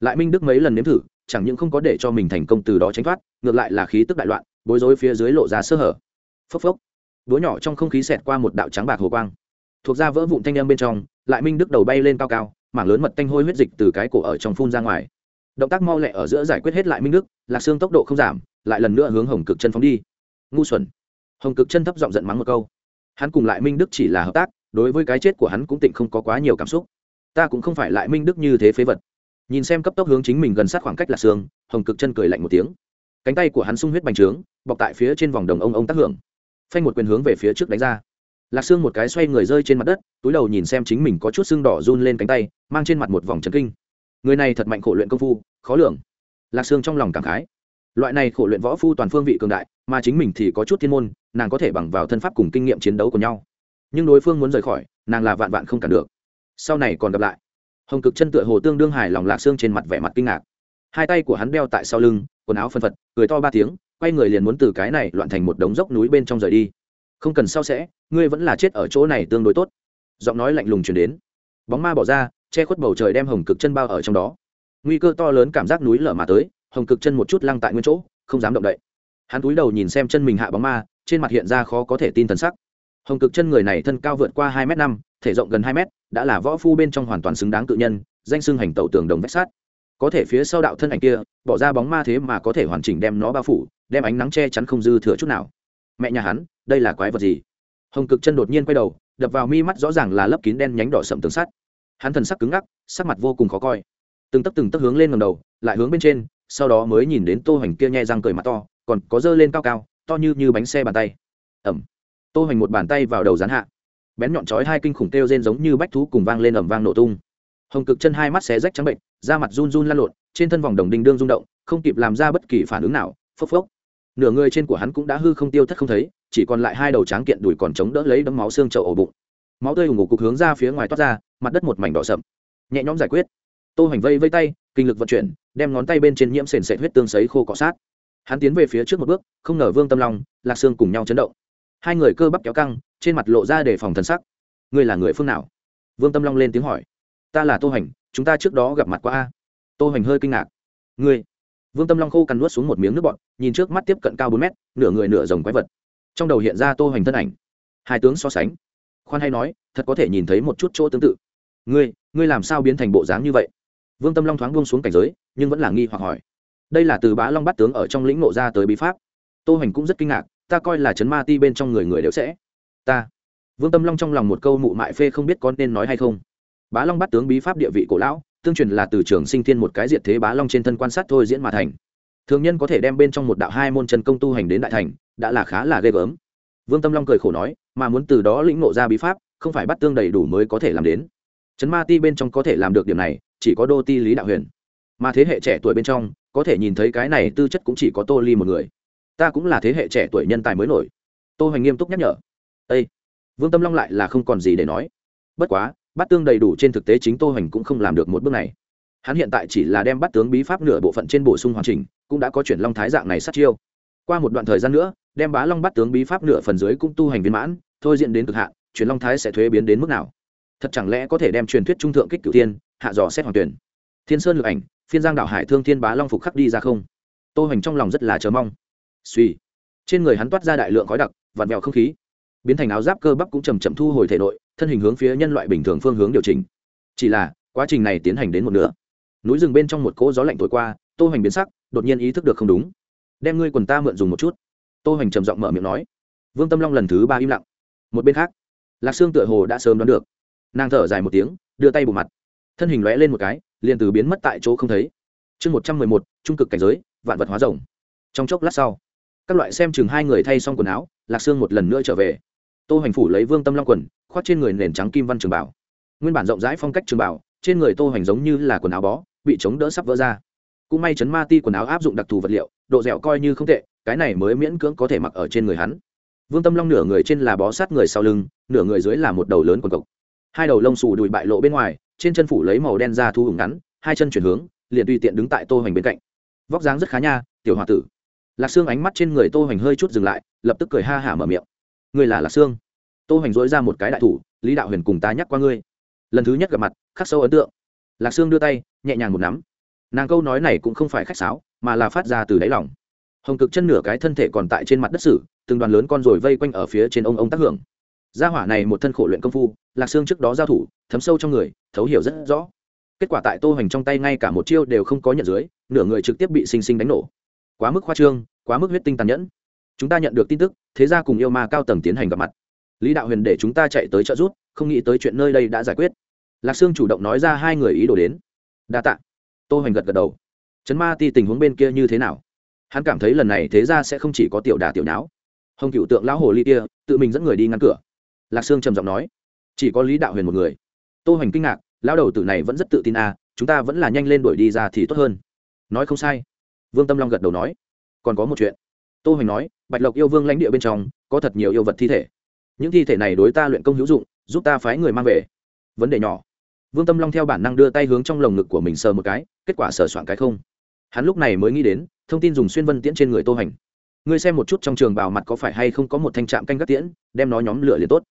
Lại minh đức mấy lần nếm thử, chẳng những không có để cho mình thành công từ đó tránh thoát, ngược lại là khí tức đại loạn, bối rối phía dưới lộ ra sơ hở. Phốc phốc. Búa nhỏ trong không khí xẹt qua một đạo trắng bạc hồ quang. Thuộc ra vỡ vụn thanh â m bên trong, lại minh đức đầu bay lên cao cao, mảng lớn mật tanh hôi huyết dịch từ cái cổ ở trong phun ra ngoài động tác mau lẹ ở giữa giải quyết hết lại minh đức, lạc xương tốc độ không giảm, lại lần nữa hướng hồng cực chân phóng đi. Ngu xuẩn. Hồng cực chân thấp giọng giận mắng một câu. Hắn cùng lại minh đức chỉ là hợp tác, đối với cái chết của hắn cũng tịnh không có quá nhiều cảm xúc. Ta cũng không phải lại minh đức như thế phế vật. Nhìn xem cấp tốc hướng chính mình gần sát khoảng cách lạc xương, hồng cực chân cười lạnh một tiếng. Cánh tay của hắn sung huyết bành trướng, bọc tại phía trên vòng đồng ông ông tác hưởng. Phanh một quyền hướng về phía trước đánh ra. Lạc xương một cái xoay người rơi trên mặt đất, túi đầu nhìn xem chính mình có chút xương đỏ run lên cánh tay, mang trên mặt một vòng trấn kinh người này thật mạnh khổ luyện công phu, khó lường. Lạc sương trong lòng cảm khái. Loại này khổ luyện võ phu toàn phương vị cường đại, mà chính mình thì có chút thiên môn, nàng có thể bằng vào thân pháp cùng kinh nghiệm chiến đấu của nhau. Nhưng đối phương muốn rời khỏi, nàng là vạn vạn không cản được. Sau này còn gặp lại. Hồng cực chân tựa hồ tương đương hài lòng lạc xương trên mặt vẻ mặt kinh ngạc. Hai tay của hắn đeo tại sau lưng, quần áo phân phật, cười to ba tiếng, quay người liền muốn từ cái này loạn thành một đống dốc núi bên trong rời đi. Không cần sao sẽ, ngươi vẫn là chết ở chỗ này tương đối tốt. Giọng nói lạnh lùng chuyển đến. Bóng ma bỏ ra che khuất bầu trời đem hồng cực chân bao ở trong đó. Nguy cơ to lớn cảm giác núi lở mà tới, hồng cực chân một chút lăng tại nguyên chỗ, không dám động đậy. Hắn túi đầu nhìn xem chân mình hạ bóng ma, trên mặt hiện ra khó có thể tin t sắc. Hồng cực chân người này thân cao vượt qua hai m năm, thể rộng gần hai m đã là võ phu bên trong hoàn toàn xứng đáng tự nhân, danh xưng hành tẩu tường đồng vách sát có thể phía sau đạo thân ảnh kia, bỏ ra bóng ma thế mà có thể hoàn chỉnh đem nó bao phủ, đem ánh nắng che chắn không dư thừa chút nào. Mẹ nhà hắn, đây là quái vật gì? Hồng cực chân đột nhiên quay đầu, đập vào mi mắt rõ ràng là lấp kín đen nhánh đỏ sậm tường sắt hắn thần sắc cứng ngắc, sắc mặt vô cùng khó coi. Từng tấc từng tấc hướng lên ngầm đầu, lại hướng bên trên, sau đó mới nhìn đến tô hoành kia nhẹ răng cười mặt to, còn có dơ lên cao cao, to như như bánh xe bàn tay. Ẩm. Tô hoành một bàn tay vào đầu gián hạ. Bén nhọn chói hai kinh khủng kêu rên giống như bách thú cùng vang lên ầm vang nổ tung. Hồng cực chân hai mắt xé rách trắng bệnh, da mặt run run lăn lộn, trên thân vòng đồng đình đương rung động, không kịp làm ra bất kỳ phản ứng nào, phốc phốc. Nửa người trên của hắn cũng đã hư không tiêu thất không thấy, chỉ còn lại hai đầu tráng kiện đùi còn chống đỡ lấy đấm máu xương chậu ổ bụng máu tươi ủng ngục cục hướng ra phía ngoài toát ra, mặt đất một mảnh đỏ sậm. Nhẹ nhõm giải quyết. Tô hoành vây vây tay, kinh lực vận chuyển, đem ngón tay bên trên nhiễm sền sệt huyết tương sấy khô cọ sát. Hắn tiến về phía trước một bước, không ngờ vương tâm long, lạc xương cùng nhau chấn động. Hai người cơ bắp kéo căng, trên mặt lộ ra để phòng thần sắc. Ngươi là người phương nào? Vương tâm long lên tiếng hỏi. Ta là tô hoành, chúng ta trước đó gặp mặt qua a. Tô hoành hơi kinh ngạc. Ngươi? Vương tâm long khô cằn nuốt xuống một miếng nước bọt, nhìn trước mắt tiếp cận cao bốn mét, nửa người nửa rồng quái vật. Trong đầu hiện ra tô hoành thân ảnh. Hai tướng so sánh khoan hay nói, thật có thể nhìn thấy một chút chỗ tương tự. Ngươi ngươi làm sao biến thành bộ dáng như vậy? Vương tâm long thoáng buông xuống cảnh giới, nhưng vẫn là nghi hoặc hỏi. Đây là từ bá long bắt tướng ở trong lĩnh nộ ra tới bí pháp. Tô hành cũng rất kinh ngạc, ta coi là chấn ma ti bên trong người người đều sẽ. Ta. Vương tâm long trong lòng một câu mụ mại phê không biết có nên nói hay không. Bá long bắt tướng bí pháp địa vị cổ lão, tương truyền là từ trường sinh thiên một cái diệt thế bá long trên thân quan sát thôi diễn mà thành. Thường nhân có thể đem bên trong một đạo hai môn chân công tu hành đến đại thành, đã là khá là ghê gớm. Vương tâm long cười khổ nói mà muốn từ đó lĩnh ngộ ra bí pháp, không phải bắt tương đầy đủ mới có thể làm đến. Chấn ma ti bên trong có thể làm được điểm này, chỉ có đô ti lý đạo huyền. Mà thế hệ trẻ tuổi bên trong, có thể nhìn thấy cái này tư chất cũng chỉ có tô ly một người. Ta cũng là thế hệ trẻ tuổi nhân tài mới nổi. Tô hoành nghiêm túc nhắc nhở. Â vương tâm long lại là không còn gì để nói. Bất quá, bắt tương đầy đủ trên thực tế chính tô hoành cũng không làm được một bước này. Hắn hiện tại chỉ là đem bắt tướng bí pháp nửa bộ phận trên bổ sung hoàn chỉnh, cũng đã có chuyển long thái dạng này sát chiêu. Qua một đoạn thời gian nữa, đem bá long bắt tướng bí pháp nửa phần dưới cũng tu hành viên mãn thôi diễn đến cực hạn truyền long thái sẽ thuế biến đến mức nào? Thật chẳng lẽ có thể đem truyền thuyết trung thượng kích cửu tiên hạ dò xét hoàng tuyển? Thiên sơn lực ảnh, phiên giang đảo hải thương thiên bá long phục khắc đi ra không? Tô hoành trong lòng rất là chờ mong. Suy trên người hắn toát ra đại lượng khói đặc, vặn vẹo không khí. Biến thành áo giáp cơ bắp cũng chầm chậm thu hồi thể nội, thân hình hướng phía nhân loại bình thường phương hướng điều chỉnh. Chỉ là, quá trình này tiến hành đến một nửa. Núi rừng bên trong một cỗ gió lạnh thổi qua, tô hoành biến sắc, đột nhiên ý thức được không đúng. Đem ngươi quần ta mượn dùng một chút. Tô hoành trầm giọng mở miệng nói. Vương tâm long lần thứ ba im lặng một bên khác, lạc sương tựa hồ đã sớm đoán được. Nàng thở dài một tiếng, đưa tay bù mặt. Thân hình lóe lên một cái, liền từ biến mất tại chỗ không thấy. Chương một trăm mười một, trung cực cảnh giới, vạn vật hóa rồng. Trong chốc lát sau, các loại xem chừng hai người thay xong quần áo, lạc sương một lần nữa trở về. Tô hoành phủ lấy vương tâm long quần, khoác trên người nền trắng kim văn trường bảo. Nguyên bản rộng rãi phong cách trường bảo, trên người tô hoành giống như là quần áo bó, bị chống đỡ sắp vỡ ra. Cũng may chấn ma ti quần áo áp dụng đặc thù vật liệu, độ dẻo coi như không tệ, cái này mới miễn cưỡng có thể mặc ở trên người hắn vương tâm long nửa người trên là bó sát người sau lưng, nửa người dưới là một đầu lớn quần cộc. Hai đầu lông xù đùi bại lộ bên ngoài, trên chân phủ lấy màu đen ra thu hùng ngắn, hai chân chuyển hướng, liền tùy tiện đứng tại tô hoành bên cạnh. Vóc dáng rất khá nha, tiểu h o a tử. Lạc sương ánh mắt trên người tô hoành hơi chút dừng lại, lập tức cười ha hả mở miệng. Người là lạc sương? Tô hoành dối ra một cái đại thủ, lý đạo huyền cùng ta nhắc qua ngươi. Lần thứ nhất gặp mặt, khắc sâu ấn tượng. Lạc sương đưa tay, nhẹ nhàng một nắm. Nàng câu nói này cũng không phải khách sáo, mà là phát ra từ đáy lòng. Hồng cực chân nửa cái thân thể còn tại trên mặt đất sử từng đoàn lớn con rồi vây quanh ở phía trên ông ông tác hưởng. Gia hỏa này một thân khổ luyện công phu lạc xương trước đó giao thủ thấm sâu trong người thấu hiểu rất rõ. Kết quả tại tô hoành trong tay ngay cả một chiêu đều không có nhận dưới nửa người trực tiếp bị sinh sinh đánh nổ. Quá mức khoa trương quá mức huyết tinh tàn nhẫn. Chúng ta nhận được tin tức thế gia cùng yêu ma cao tầng tiến hành gặp mặt. Lý đạo huyền để chúng ta chạy tới trợ giúp, không nghĩ tới chuyện nơi đây đã giải quyết. Lạc sương chủ động nói ra hai người ý đồ đến. Đa tạ. Tô hoành gật gật đầu. Trấn ma ti tình huống bên kia như thế nào? Hắn cảm thấy lần này thế gia sẽ không chỉ có tiểu đà tiểu não hồng cựu tượng lão hồ ly kia, tự mình dẫn người đi ngăn cửa. Lạc sương trầm giọng nói, chỉ có lý đạo huyền một người. Tô hoành kinh ngạc, lão đầu tử này vẫn rất tự tin à chúng ta vẫn là nhanh lên đuổi đi ra thì tốt hơn. Nói không sai. Vương tâm long gật đầu nói, còn có một chuyện. Tô hoành nói, bạch lộc yêu vương lãnh địa bên trong, có thật nhiều yêu vật thi thể. Những thi thể này đối ta luyện công hữu dụng, giúp ta phái người mang về. Vấn đề nhỏ. Vương tâm long theo bản năng đưa tay hướng trong lồng ngực của mình sờ một cái, kết quả sờ soạn cái không. Hắn lúc này mới nghĩ đến, thông tin dùng xuyên vân tiễn trên người tô hoành ngươi xem một chút trong trường bào mặt có phải hay không có một thanh trạm canh gác tiễn, đem nó nhóm lửa liền tốt.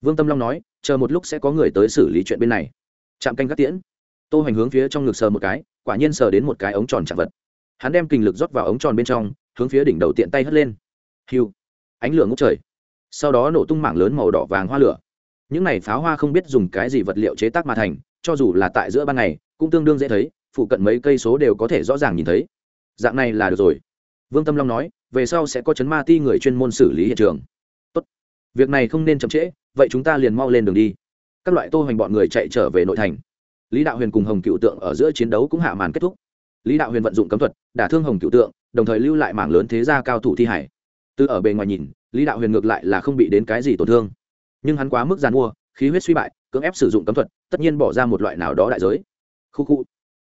Vương tâm long nói, chờ một lúc sẽ có người tới xử lý chuyện bên này. Trạm canh gác tiễn. Tô hành hướng phía trong ngực sờ một cái, quả nhiên sờ đến một cái ống tròn chạm vật. Hắn đem kình lực rót vào ống tròn bên trong, hướng phía đỉnh đầu tiện tay hất lên. Hiu. Ánh lửa ngốc trời. Sau đó nổ tung mảng lớn màu đỏ vàng hoa lửa. Những này pháo hoa không biết dùng cái gì vật liệu chế tác mà thành, cho dù là tại giữa ban ngày, cũng tương đương dễ thấy, phụ cận mấy cây số đều có thể rõ ràng nhìn thấy. Dạng này là được rồi vương tâm long nói, về sau sẽ có chấn ma ti người chuyên môn xử lý hiện trường. Tốt. việc này không nên chậm trễ, vậy chúng ta liền mau lên đường đi. Các loại tô hoành bọn người chạy trở về nội thành. Lý đạo huyền cùng hồng cựu tượng ở giữa chiến đấu cũng hạ màn kết thúc. Lý đạo huyền vận dụng cấm thuật, đả thương hồng cựu tượng, đồng thời lưu lại mảng lớn thế gia cao thủ thi hải. Từ ở bề ngoài nhìn, lý đạo huyền ngược lại là không bị đến cái gì tổn thương. Nhưng hắn quá mức giàn mua, khí huyết suy bại, cưỡng ép sử dụng cấm thuật, tất nhiên bỏ ra một loại nào đó đại giới. Khu khu.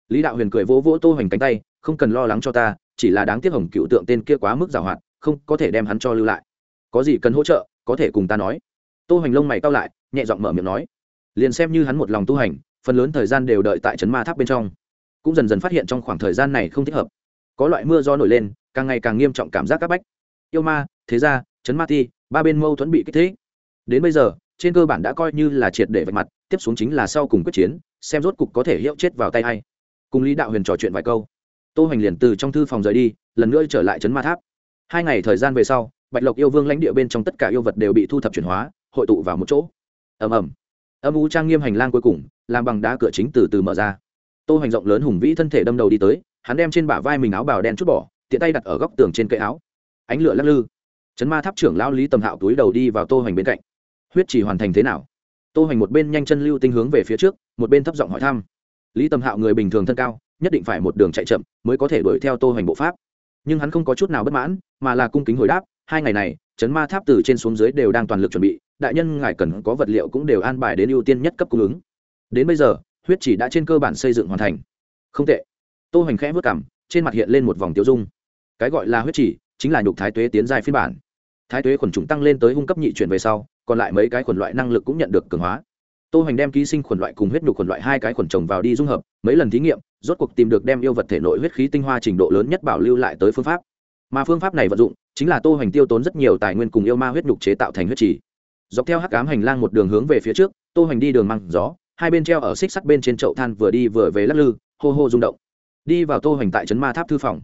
Lý đạo huyền cười vỗ vỗ tô hoành cánh tay, không cần lo lắng cho ta chỉ là đáng tiếc hồng cựu tượng tên kia quá mức giàu hoạt không có thể đem hắn cho lưu lại. Có gì cần hỗ trợ, có thể cùng ta nói. Tô hoành lông mày cao lại, nhẹ giọng mở miệng nói. Liền xem như hắn một lòng tu hành, phần lớn thời gian đều đợi tại trấn ma tháp bên trong. Cũng dần dần phát hiện trong khoảng thời gian này không thích hợp. Có loại mưa gió nổi lên, càng ngày càng nghiêm trọng cảm giác các bách. Yêu ma, thế ra trấn ma thi ba bên mâu thuẫn bị kích thích. Đến bây giờ, trên cơ bản đã coi như là triệt để vạch mặt, tiếp xuống chính là sau cùng quyết chiến, xem rốt cục có thể hiệu chết vào tay hay cùng lý đạo huyền trò chuyện vài câu tô hoành liền từ trong thư phòng rời đi, lần nữa trở lại trấn ma tháp. Hai ngày thời gian về sau, bạch lộc yêu vương lãnh địa bên trong tất cả yêu vật đều bị thu thập chuyển hóa, hội tụ vào một chỗ. Ầm ầm. Âm u trang nghiêm hành lang cuối cùng, làm bằng đá cửa chính từ từ mở ra. Tô hoành rộng lớn hùng vĩ thân thể đâm đầu đi tới, hắn đem trên bả vai mình áo bào đen chút bỏ, tiện tay đặt ở góc tường trên cây áo. Ánh lửa lắc lư. Trấn ma tháp trưởng lão lý tầm hạo túi đầu đi vào tô hoành bên cạnh. Huyết chỉ hoàn thành thế nào? Tô hoành một bên nhanh chân lưu tinh hướng về phía trước, một bên thấp giọng hỏi thăm. Lý tầm hạo người bình thường thân cao nhất định phải một đường chạy chậm mới có thể đuổi theo tô hoành bộ pháp. Nhưng hắn không có chút nào bất mãn, mà là cung kính hồi đáp, hai ngày này, chấn ma tháp từ trên xuống dưới đều đang toàn lực chuẩn bị, đại nhân ngài cần có vật liệu cũng đều an bài đến ưu tiên nhất cấp cung ứng. Đến bây giờ, huyết chỉ đã trên cơ bản xây dựng hoàn thành. Không tệ. Tô hoành khẽ vất cảm trên mặt hiện lên một vòng tiêu dung. Cái gọi là huyết chỉ, chính là nhục thái tuế tiến giai phiên bản. Thái tuế khuẩn trùng tăng lên tới hung cấp nhị chuyển về sau, còn lại mấy cái khuẩn loại năng lực cũng nhận được cường hóa tô hoành đem ký sinh khuẩn loại cùng huyết nhục khuẩn loại hai cái khuẩn trồng vào đi dung hợp, mấy lần thí nghiệm, rốt cuộc tìm được đem yêu vật thể nội huyết khí tinh hoa trình độ lớn nhất bảo lưu lại tới phương pháp. Mà phương pháp này vận dụng, chính là tô hoành tiêu tốn rất nhiều tài nguyên cùng yêu ma huyết nhục chế tạo thành huyết trì. Dọc theo hắc ám hành lang một đường hướng về phía trước, tô hoành đi đường măng gió, hai bên treo ở xích sắt bên trên chậu than vừa đi vừa về lắc lư, hô hô rung động. Đi vào tô hoành tại trấn ma tháp thư phòng.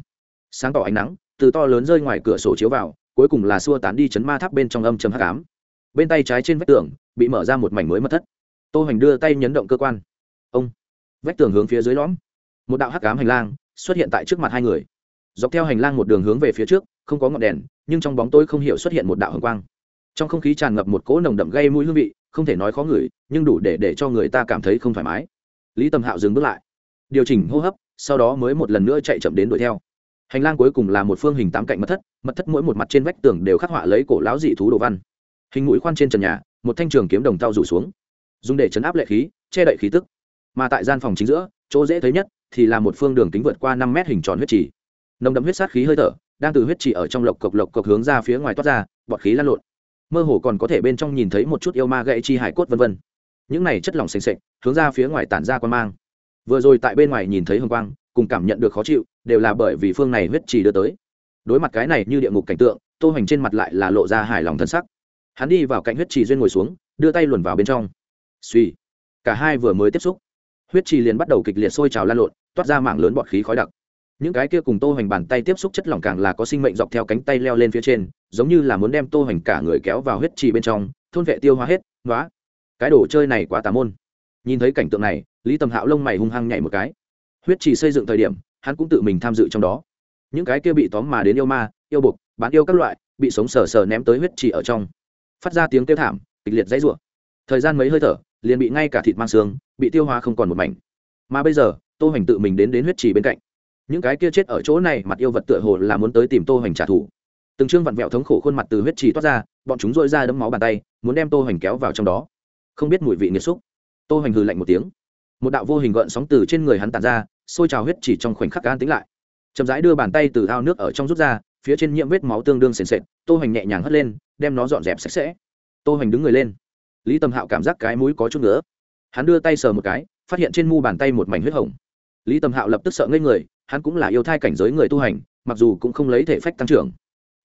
Sáng tỏ ánh nắng, từ to lớn rơi ngoài cửa sổ chiếu vào, cuối cùng là xua tán đi trấn ma tháp bên trong âm chấm hắc ám. Bên tay trái trên vách tường, bị mở ra một mảnh mới mất thất tô hoành đưa tay nhấn động cơ quan. Ông vách tường hướng phía dưới lõm. Một đạo hắc cám hành lang xuất hiện tại trước mặt hai người. Dọc theo hành lang một đường hướng về phía trước, không có ngọn đèn, nhưng trong bóng tối không hiểu xuất hiện một đạo hồng quang. Trong không khí tràn ngập một cỗ nồng đậm gây mũi hương vị, không thể nói khó ngửi, nhưng đủ để để cho người ta cảm thấy không thoải mái. Lý Tâm hạo dừng bước lại. Điều chỉnh hô hấp, sau đó mới một lần nữa chạy chậm đến đuổi theo. Hành lang cuối cùng là một phương hình tám cạnh mật thất mật thất mỗi một mặt trên vách tường đều khắc họa lấy cổ lão dị thú đồ văn. Hình mũi khoan trên trần nhà, một thanh trường kiếm đồng tao rủ xuống dùng để chấn áp lệ khí, che đậy khí tức. Mà tại gian phòng chính giữa, chỗ dễ thấy nhất thì là một phương đường kính vượt qua năm mét hình tròn huyết trì. Nồng đậm huyết sát khí hơi thở, đang từ huyết trì ở trong lộc cộc lộc cộc hướng ra phía ngoài toát ra, bọt khí lan lộn. Mơ hồ còn có thể bên trong nhìn thấy một chút yêu ma gậy chi hải cốt vân vân. Những này chất lỏng s ề hướng ra phía ngoài tản ra quan mang. Vừa rồi tại bên ngoài nhìn thấy hồng quang, cùng cảm nhận được khó chịu, đều là bởi vì phương này huyết trì đưa tới. Đối mặt cái này như địa ngục cảnh tượng, tô hoành trên mặt lại là lộ ra hài lòng thân sắc. Hắn đi vào cạnh huyết trì duyên ngồi xuống, đưa tay luồn vào bên trong suy. Cả hai vừa mới tiếp xúc, huyết trì liền bắt đầu kịch liệt sôi trào lan lộn, toát ra mảng lớn bọt khí khói đặc. Những cái kia cùng tô hoành bàn tay tiếp xúc chất lỏng càng là có sinh mệnh dọc theo cánh tay leo lên phía trên, giống như là muốn đem tô hoành cả người kéo vào huyết trì bên trong, thôn vệ tiêu hóa hết nói cái đồ chơi này quá tà môn. Nhìn thấy cảnh tượng này, lý tầm hạo lông mày hung hăng nhảy một cái. Huyết trì xây dựng thời điểm, hắn cũng tự mình tham dự trong đó. Những cái kia bị tóm mà đến yêu ma, yêu bục bán yêu các loại, bị sống sờ sờ ném tới huyết trì ở trong. Phát ra tiếng kêu thảm, kịch liệt dãy rủa. Thời gian mấy hơi thở liền bị ngay cả thịt mang xương, bị tiêu hóa không còn một mảnh. Mà bây giờ, tô hoành tự mình đến đến huyết trì bên cạnh. Những cái kia chết ở chỗ này mặt yêu vật tựa hồ là muốn tới tìm tô hoành trả thù. Từng trương vặn vẹo thống khổ khuôn mặt từ huyết trì toát ra, bọn chúng dội ra đấm máu bàn tay, muốn đem tô hoành kéo vào trong đó. Không biết mùi vị nghiệt xúc. Tô hoành hừ lạnh một tiếng. Một đạo vô hình gợn sóng từ trên người hắn tàn ra xôi trào huyết trì trong khoảnh khắc an tính lại. Chậm rãi đưa bàn tay từ ao nước ở trong rút ra, phía trên nhiễm vết máu tương đương sền sệt, tô hoành nhẹ nhàng hất lên, đem nó dọn dẹp sạch sẽ. Tô hoành đứng người lên lý tâm hạo cảm giác cái mũi có chút nữa hắn đưa tay sờ một cái, phát hiện trên mu bàn tay một mảnh huyết hồng. Lý tâm hạo lập tức sợ ngây người, hắn cũng là yêu thai cảnh giới người tu hành, mặc dù cũng không lấy thể phách tăng trưởng,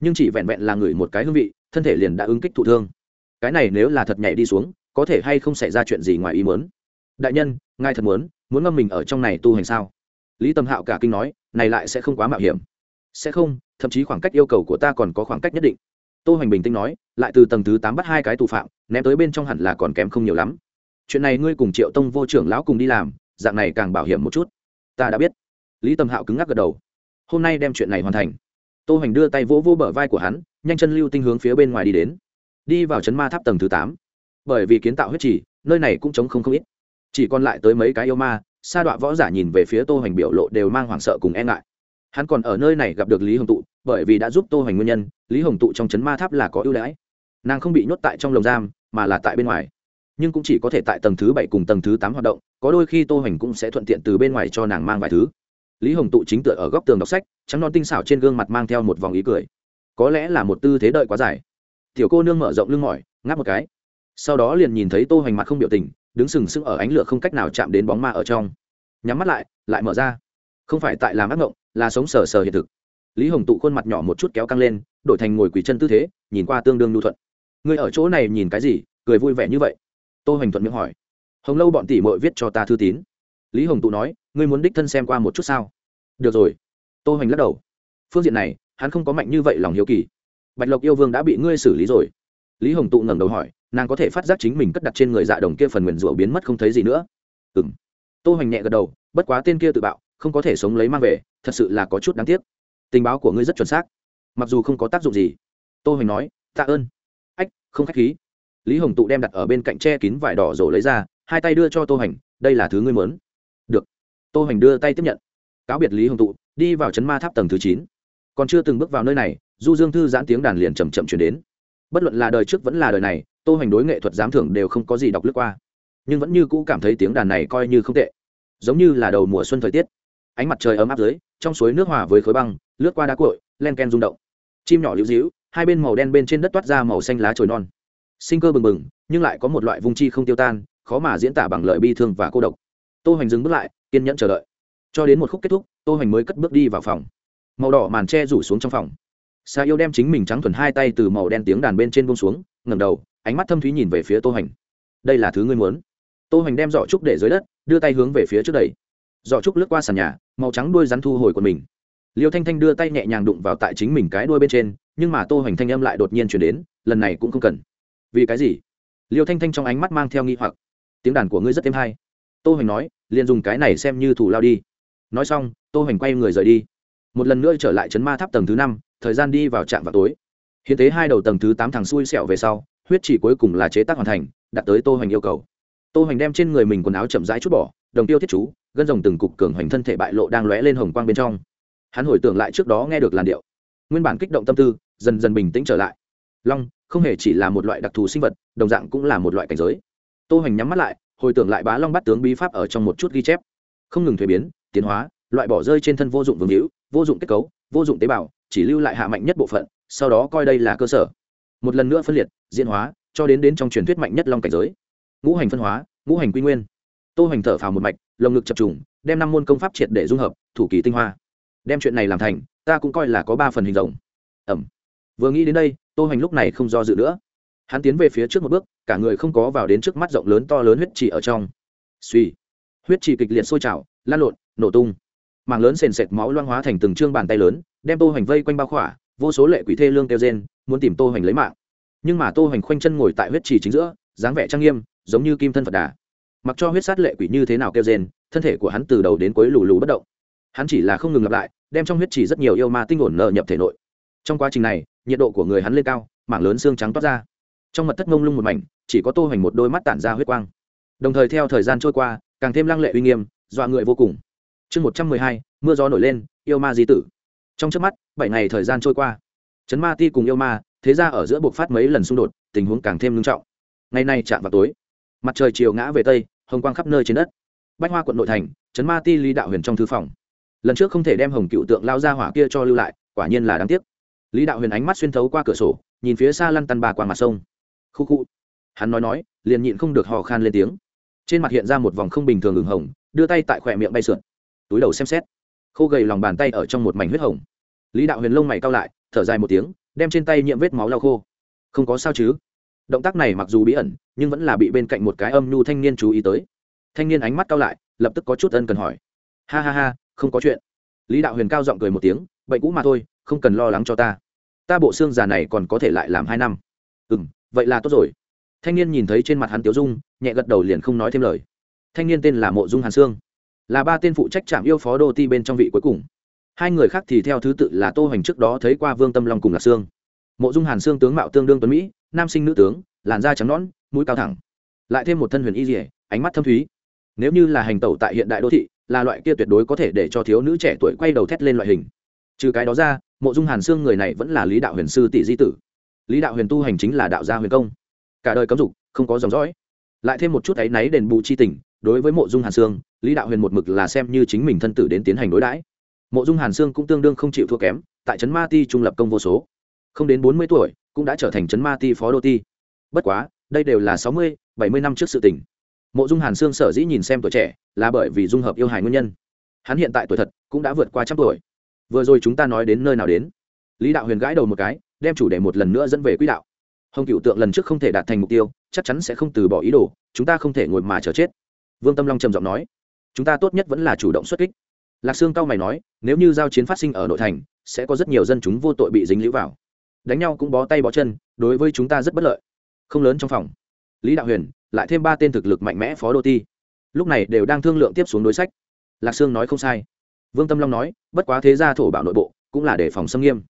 nhưng chỉ vẹn vẹn là người một cái hương vị, thân thể liền đã ứng kích thụ thương. Cái này nếu là thật nhảy đi xuống, có thể hay không xảy ra chuyện gì ngoài ý muốn? Đại nhân, ngài thật muốn muốn ngâm mình ở trong này tu hành sao? Lý tâm hạo cả kinh nói, này lại sẽ không quá mạo hiểm. Sẽ không, thậm chí khoảng cách yêu cầu của ta còn có khoảng cách nhất định. Tô hoành bình tĩnh nói, lại từ tầng thứ tám bắt hai cái tù phạm ném tới bên trong hẳn là còn kém không nhiều lắm. Chuyện này ngươi cùng triệu tông vô trưởng lão cùng đi làm, dạng này càng bảo hiểm một chút. Ta đã biết. Lý tâm hạo cứng ngắc gật đầu. Hôm nay đem chuyện này hoàn thành. Tô hoành đưa tay vỗ vỗ bờ vai của hắn, nhanh chân lưu tinh hướng phía bên ngoài đi đến. Đi vào chấn ma tháp tầng thứ tám. Bởi vì kiến tạo huyết trì, nơi này cũng chống không không ít. Chỉ còn lại tới mấy cái yêu ma, sa đọa võ giả nhìn về phía tô hoành biểu lộ đều mang hoảng sợ cùng e ngại. Hắn còn ở nơi này gặp được lý hồng tụ, bởi vì đã giúp tô hoành nguyên nhân, lý hồng tụ trong chấn ma tháp là có ưu đãi nàng không bị nhốt tại trong lồng giam, mà là tại bên ngoài. Nhưng cũng chỉ có thể tại tầng thứ bảy cùng tầng thứ tám hoạt động, có đôi khi tô hoành cũng sẽ thuận tiện từ bên ngoài cho nàng mang vài thứ. Lý hồng tụ chính tựa ở góc tường đọc sách, trắng non tinh xảo trên gương mặt mang theo một vòng ý cười. Có lẽ là một tư thế đợi quá dài. Tiểu cô nương mở rộng lưng mỏi, ngáp một cái. Sau đó liền nhìn thấy tô hoành mặt không biểu tình, đứng sừng sững ở ánh lửa không cách nào chạm đến bóng ma ở trong. Nhắm mắt lại lại mở ra. Không phải tại làm ác ngộng, là sống sờ sờ hiện thực. Lý hồng tụ khuôn mặt nhỏ một chút kéo căng lên, đổi thành ngồi quỳ chân tư thế, nhìn qua tương đương nhu thuận ngươi ở chỗ này nhìn cái gì, cười vui vẻ như vậy? Tô hoành thuận miệng hỏi. Hồng lâu bọn tỷ mội viết cho ta thư tín. Lý hồng tụ nói, ngươi muốn đích thân xem qua một chút sao? Được rồi. Tô hoành lắc đầu. Phương diện này, hắn không có mạnh như vậy lòng hiếu kỳ. Bạch lộc yêu vương đã bị ngươi xử lý rồi. Lý hồng tụ ngẩng đầu hỏi, nàng có thể phát giác chính mình cất đặt trên người dạ đồng kia phần nguyền rủa biến mất không thấy gì nữa. Ừ m tô hoành nhẹ gật đầu, bất quá tên kia tự bạo, không có thể sống lấy mang về, thật sự là có chút đáng tiếc. Tình báo của ngươi rất chuẩn xác, mặc dù không có tác dụng gì. Tô hoành nói, tạ ơn không khách khí. Lý hồng tụ đem đặt ở bên cạnh tre kín vải đỏ rồi lấy ra hai tay đưa cho tô hành đây là thứ ngươi muốn. được. Tô hành đưa tay tiếp nhận. Cáo biệt lý hồng tụ đi vào chấn ma tháp tầng thứ chín. Còn chưa từng bước vào nơi này du dương thư giãn tiếng đàn liền chậm chậm chuyển đến. Bất luận là đời trước vẫn là đời này tô hành đối nghệ thuật giám thưởng đều không có gì đọc lướt qua. Nhưng vẫn như cũ cảm thấy tiếng đàn này coi như không tệ. Giống như là đầu mùa xuân thời tiết. Ánh mặt trời ấm áp dưới trong suối nước hòa với khối băng lướt qua đá cuội, len ken rung động. Chim nhỏ lưu dĩu hai bên màu đen bên trên đất toát ra màu xanh lá trồi non. Sinh cơ bừng bừng, nhưng lại có một loại vung chi không tiêu tan, khó mà diễn tả bằng lời bi thương và cô độc. Tô hoành dừng bước lại, kiên nhẫn chờ đợi. Cho đến một khúc kết thúc, tô hoành mới cất bước đi vào phòng. Màu đỏ màn tre rủ xuống trong phòng. Sa yêu đem chính mình trắng thuần hai tay từ màu đen tiếng đàn bên trên bông xuống, ngẩng đầu, ánh mắt thâm thúy nhìn về phía tô hoành. Đây là thứ ngươi muốn. Tô hoành đem giỏ trúc để dưới đất, đưa tay hướng về phía trước đầy giỏ trúc lướt qua sàn nhà, màu trắng đuôi rắn thu hồi của mình. Liêu thanh thanh đưa tay nhẹ nhàng đụng vào tại chính mình cái đuôi bên trên nhưng mà tô hoành thanh âm lại đột nhiên chuyển đến, lần này cũng không cần. Vì cái gì? Liêu thanh thanh trong ánh mắt mang theo nghi hoặc. Tiếng đàn của ngươi rất êm hay. Tô hoành nói, liền dùng cái này xem như thủ lao đi. Nói xong, tô hoành quay người rời đi. Một lần nữa trở lại chấn ma tháp tầng thứ năm, thời gian đi vào trạm vào tối. Hiến tế hai đầu tầng thứ tám thằng xui xẹo về sau, huyết chỉ cuối cùng là chế tác hoàn thành, đạt tới tô hoành yêu cầu. Tô hoành đem trên người mình quần áo chậm rãi chút bỏ, đồng tiêu thiết chú, gân rồng từng cục cường hoành thân thể bại lộ đang lóe lên hồng quang bên trong. Hắn hồi tưởng lại trước đó nghe được làn điệu nguyên bản kích động tâm tư, dần dần bình tĩnh trở lại. Long không hề chỉ là một loại đặc thù sinh vật, đồng dạng cũng là một loại cảnh giới. Tô hoành nhắm mắt lại, hồi tưởng lại bá long bắt tướng bí pháp ở trong một chút ghi chép. Không ngừng thuế biến, tiến hóa, loại bỏ rơi trên thân vô dụng vương hữu, vô dụng kết cấu, vô dụng tế bào, chỉ lưu lại hạ mạnh nhất bộ phận, sau đó coi đây là cơ sở. Một lần nữa phân liệt, diễn hóa, cho đến đến trong truyền thuyết mạnh nhất long cảnh giới. Ngũ hành phân hóa, ngũ hành quy nguyên. Tô hoành thở phào một mạch, lồng ngực chập trùng, đem năm môn công pháp triệt để dung hợp, thủ kỳ tinh hoa. Đem chuyện này làm thành ta cũng coi là có ba phần hình rồng. Ẩm. Vừa nghĩ đến đây tô hoành lúc này không do dự nữa. Hắn tiến về phía trước một bước cả người không có vào đến trước mắt rộng lớn to lớn huyết trì ở trong. Suy. Huyết trì kịch liệt sôi trào lan lộn nổ tung. Mảng lớn sền sệt máu loang hóa thành từng chương bàn tay lớn đem tô hoành vây quanh bao khỏa vô số lệ quỷ thê lương kêu gen, muốn tìm tô hoành lấy mạng. Nhưng mà tô hoành khoanh chân ngồi tại huyết trì chính giữa dáng vẻ trang nghiêm giống như kim thân phật đà. Mặc cho huyết sát lệ quỷ như thế nào kêu gen, thân thể của hắn từ đầu đến cuối lù lù bất động. Hắn chỉ là không ngừng lặp lại đem trong huyết chỉ rất nhiều yêu ma tinh ổn nợ nhập thể nội. Trong quá trình này, nhiệt độ của người hắn lên cao, mảng lớn xương trắng toát ra. Trong mật thất mông lung một mảnh, chỉ có tô hoành một đôi mắt tản ra huyết quang. Đồng thời theo thời gian trôi qua, càng thêm lăng lệ uy nghiêm, dọa người vô cùng. Chương một trăm mười hai, mưa gió nổi lên, yêu ma di tử. Trong trước mắt, bảy ngày thời gian trôi qua. Chấn ma ti cùng yêu ma, thế ra ở giữa buộc phát mấy lần xung đột, tình huống càng thêm nghiêm trọng. Ngày nay chạm vào tối, mặt trời chiều ngã về tây, hồng quang khắp nơi trên đất. Bách hoa quận nội thành, chấn ma ti lý đạo huyền trong thư phòng lần trước không thể đem hồng cựu tượng lao ra hỏa kia cho lưu lại, quả nhiên là đáng tiếc. Lý đạo huyền ánh mắt xuyên thấu qua cửa sổ, nhìn phía xa lăn tăn bà qua mặt sông. Khu khu. Hắn nói nói, liền nhịn không được hò khan lên tiếng. Trên mặt hiện ra một vòng không bình thường ửng hồng, đưa tay tại khỏe miệng bay sượn túi đầu xem xét. Khô gầy lòng bàn tay ở trong một mảnh huyết hồng. Lý đạo huyền lông mày cao lại, thở dài một tiếng, đem trên tay nhiễm vết máu lao khô. Không có sao chứ? Động tác này mặc dù bí ẩn, nhưng vẫn là bị bên cạnh một cái âm nhu thanh niên chú ý tới. Thanh niên ánh mắt cao lại, lập tức có chút ân cần hỏi. Ha ha ha không có chuyện. Lý đạo huyền cao giọng cười một tiếng bệnh cũ mà thôi, không cần lo lắng cho ta. Ta bộ xương già này còn có thể lại làm hai năm. Ừ m vậy là tốt rồi. Thanh niên nhìn thấy trên mặt hắn tiếu dung, nhẹ gật đầu liền không nói thêm lời. Thanh niên tên là mộ dung hàn sương. Là ba tên phụ trách trạm yêu phó đô ti bên trong vị cuối cùng. Hai người khác thì theo thứ tự là tô hoành trước đó thấy qua vương tâm long cùng là sương. Mộ dung hàn sương tướng mạo tương đương tuấn mỹ, nam sinh nữ tướng, làn da trắng nõn, mũi cao thẳng. Lại thêm một thân huyền y dỉa ánh mắt thâm thúy. Nếu như là hành tẩu tại hiện đại đô thị là loại kia tuyệt đối có thể để cho thiếu nữ trẻ tuổi quay đầu thét lên loại hình. Trừ cái đó ra mộ dung hàn xương người này vẫn là lý đạo huyền sư tỷ di tử. Lý đạo huyền tu hành chính là đạo gia huyền công. Cả đời cấm dục không có dòng dõi. Lại thêm một chút áy náy đền bù c h i tình đối với mộ dung hàn xương, lý đạo huyền một mực là xem như chính mình thân tử đến tiến hành đối đãi. Mộ dung hàn xương cũng tương đương không chịu thua kém tại trấn ma ti trung lập công vô số. Không đến bốn mươi tuổi cũng đã trở thành trấn ma ti phó đô ti. Bất quá đây đều là sáu mươi bảy mươi năm trước sự tỉnh mộ dung hàn sương sở dĩ nhìn xem tuổi trẻ là bởi vì dung hợp yêu hài nguyên nhân. Hắn hiện tại tuổi thật cũng đã vượt qua trăm tuổi. Vừa rồi chúng ta nói đến nơi nào đến? Lý đạo huyền gãi đầu một cái, đem chủ đề một lần nữa dẫn về quỹ đạo. Hồng cựu tượng lần trước không thể đạt thành mục tiêu, chắc chắn sẽ không từ bỏ ý đồ, chúng ta không thể ngồi mà chờ chết. Vương tâm long trầm giọng nói, chúng ta tốt nhất vẫn là chủ động xuất kích. Lạc sương cao mày nói, nếu như giao chiến phát sinh ở nội thành, sẽ có rất nhiều dân chúng vô tội bị dính lũ vào. Đánh nhau cũng bó tay bó chân, đối với chúng ta rất bất lợi. Không lớn trong phòng. Lý đạo huyền lại thêm ba tên thực lực mạnh mẽ phó đô ti. Lúc này đều đang thương lượng tiếp xuống đối sách. Lạc sương nói không sai. Vương tâm long nói, bất quá thế gia thổ bảo nội bộ, cũng là để phòng xâm nghiêm.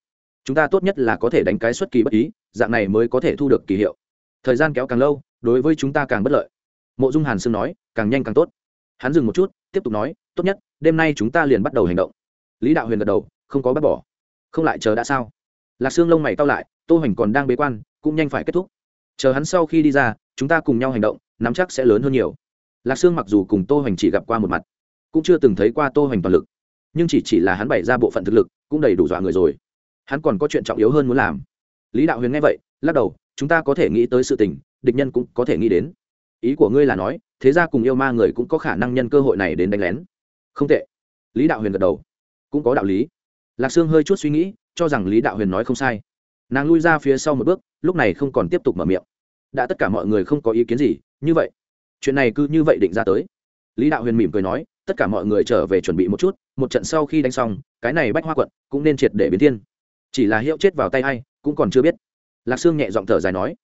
Chúng ta tốt nhất là có thể đánh cái xuất kỳ bất ý, dạng này mới có thể thu được kỳ hiệu. Thời gian kéo càng lâu, đối với chúng ta càng bất lợi. Mộ dung hàn sương nói, càng nhanh càng tốt. Hắn dừng một chút, tiếp tục nói, tốt nhất, đêm nay chúng ta liền bắt đầu hành động. Lý đạo huyền gật đầu, không có bắt bỏ. Không lại chờ đã sao? Lạc sương lông mày cao lại, tô hoành còn đang bế quan, cũng nhanh phải kết thúc chờ hắn sau khi đi ra, chúng ta cùng nhau hành động, nắm chắc sẽ lớn hơn nhiều. Lạc sương mặc dù cùng tô hoành chỉ gặp qua một mặt, cũng chưa từng thấy qua tô hoành toàn lực. Nhưng chỉ chỉ là hắn bày ra bộ phận thực lực, cũng đầy đủ dọa người rồi. Hắn còn có chuyện trọng yếu hơn muốn làm. Lý đạo huyền nghe vậy, lắc đầu, chúng ta có thể nghĩ tới sự tình, địch nhân cũng có thể nghĩ đến. Ý của ngươi là nói, thế ra cùng yêu ma người cũng có khả năng nhân cơ hội này đến đánh lén. Không tệ. Lý đạo huyền gật đầu. Cũng có đạo lý. Lạc sương hơi chút suy nghĩ, cho rằng lý đạo huyền nói không sai nàng lui ra phía sau một bước, lúc này không còn tiếp tục mở miệng. Đã tất cả mọi người không có ý kiến gì, như vậy, chuyện này cứ như vậy định ra tới. Lý đạo huyền mỉm cười nói, tất cả mọi người trở về chuẩn bị một chút, một trận sau khi đánh xong, cái này bách hoa quận cũng nên triệt để biến thiên. Chỉ là hiệu chết vào tay hay cũng còn chưa biết. Lạc sương nhẹ giọng thở dài nói,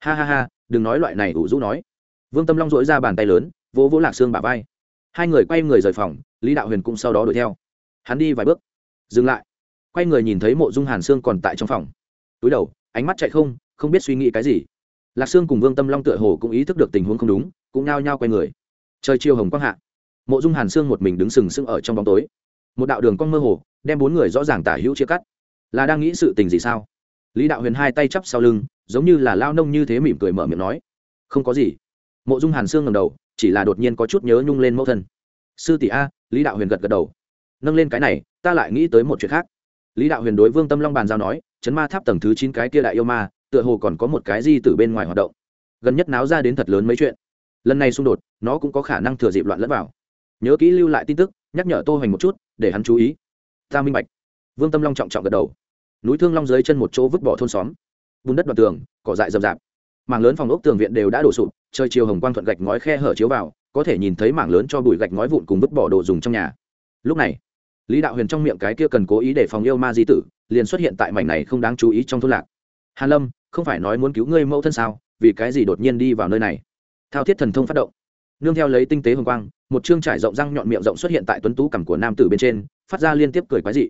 ha ha ha, đừng nói loại này ủ rũ nói. Vương tâm long dỗi ra bàn tay lớn, vỗ vỗ lạc sương bà vai. Hai người quay người rời phòng, lý đạo huyền cũng sau đó đuổi theo. Hắn đi vài bước, dừng lại. Quay người nhìn thấy mộ dung hàn sương còn tại trong phòng túi đầu, ánh mắt chạy không không biết suy nghĩ cái gì. Lạc sương cùng vương tâm long tựa hồ cũng ý thức được tình huống không đúng, cũng nao nhao quay người. Trời chiều hồng quang hạ, mộ dung hàn sương một mình đứng sừng sững ở trong bóng tối. Một đạo đường cong mơ hồ, đem bốn người rõ ràng tả hữu chia cắt. Là đang nghĩ sự tình gì sao? Lý đạo huyền hai tay chắp sau lưng, giống như là lao nông như thế mỉm cười mở miệng nói. Không có gì. Mộ dung hàn sương ngầm đầu, chỉ là đột nhiên có chút nhớ nhung lên mẫu thân. Sư tỷ a, lý đạo huyền gật gật đầu. Nâng lên cái này, ta lại nghĩ tới một chuyện khác lý đạo huyền đối vương tâm long bàn giao nói, chấn ma tháp tầng thứ chín cái kia đại yêu ma, tựa hồ còn có một cái gì từ bên ngoài hoạt động. Gần nhất náo ra đến thật lớn mấy chuyện. Lần này xung đột, nó cũng có khả năng thừa dịp loạn lẫn vào. Nhớ kỹ lưu lại tin tức, nhắc nhở tô hoành một chút, để hắn chú ý. Ta minh bạch. Vương tâm long trọng trọng gật đầu. Núi thương long dưới chân một chỗ vứt bỏ thôn xóm. Bùn đất đoạn tường, cỏ dại rậm rạp. Mảng lớn phòng ốc tường viện đều đã đổ sụp, trời chiều hồng quang thuận gạch ngói khe hở chiếu vào, có thể nhìn thấy mảng lớn cho bụi gạch ngói vụn cùng vứt bỏ đồ dùng trong nhà. Lúc này lý đạo huyền trong miệng cái kia cần cố ý để phòng yêu ma di tử liền xuất hiện tại mảnh này không đáng chú ý trong thôn lạc. Hàn lâm không phải nói muốn cứu ngươi mẫu thân sao? Vì cái gì đột nhiên đi vào nơi này? Thao thiết thần thông phát động. Nương theo lấy tinh tế hồng quang một chương trải rộng răng nhọn miệng rộng xuất hiện tại tuấn tú cằm của nam tử bên trên phát ra liên tiếp cười quái dị.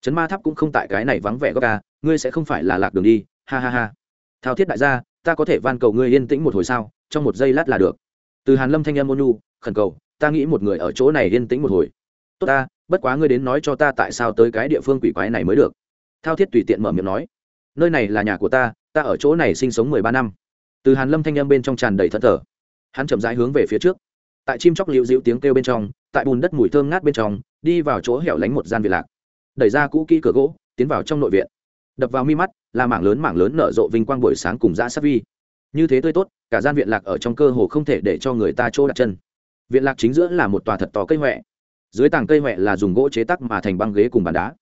Chấn ma tháp cũng không tại cái này vắng vẻ góc ca à, ngươi sẽ không phải là lạc đường đi ha ha ha. Thao thiết đại gia ta có thể van cầu ngươi yên tĩnh một hồi sao? Trong một giây lát là được. Từ hàn lâm thanh em monu, khẩn cầu ta nghĩ một người ở chỗ này yên tĩnh một hồi. Tốt ta bất quá ngươi đến nói cho ta tại sao tới cái địa phương quỷ quái này mới được. Thao thiết tùy tiện mở miệng nói, nơi này là nhà của ta ta ở chỗ này sinh sống mười ba năm. Từ hàn lâm thanh â m bên trong tràn đầy thân thở hắn chậm rãi hướng về phía trước. Tại chim chóc liễu dịu tiếng kêu bên trong, tại bùn đất mùi thơm ngát bên trong, đi vào chỗ hẻo lánh một gian việt lạc. Đẩy ra cũ kỹ cửa gỗ, tiến vào trong nội viện. Đập vào mi mắt, là mảng lớn mảng lớn nở rộ vinh quang buổi sáng cùng dã sát vi. Như thế tươi tốt, cả gian viện lạc ở trong cơ hồ không thể để cho người ta chỗ đặt chân. Viện lạc chính giữa là một tòa thật to cây huệ dưới tàng cây huệ là dùng gỗ chế tắc mà thành băng ghế cùng bàn đá.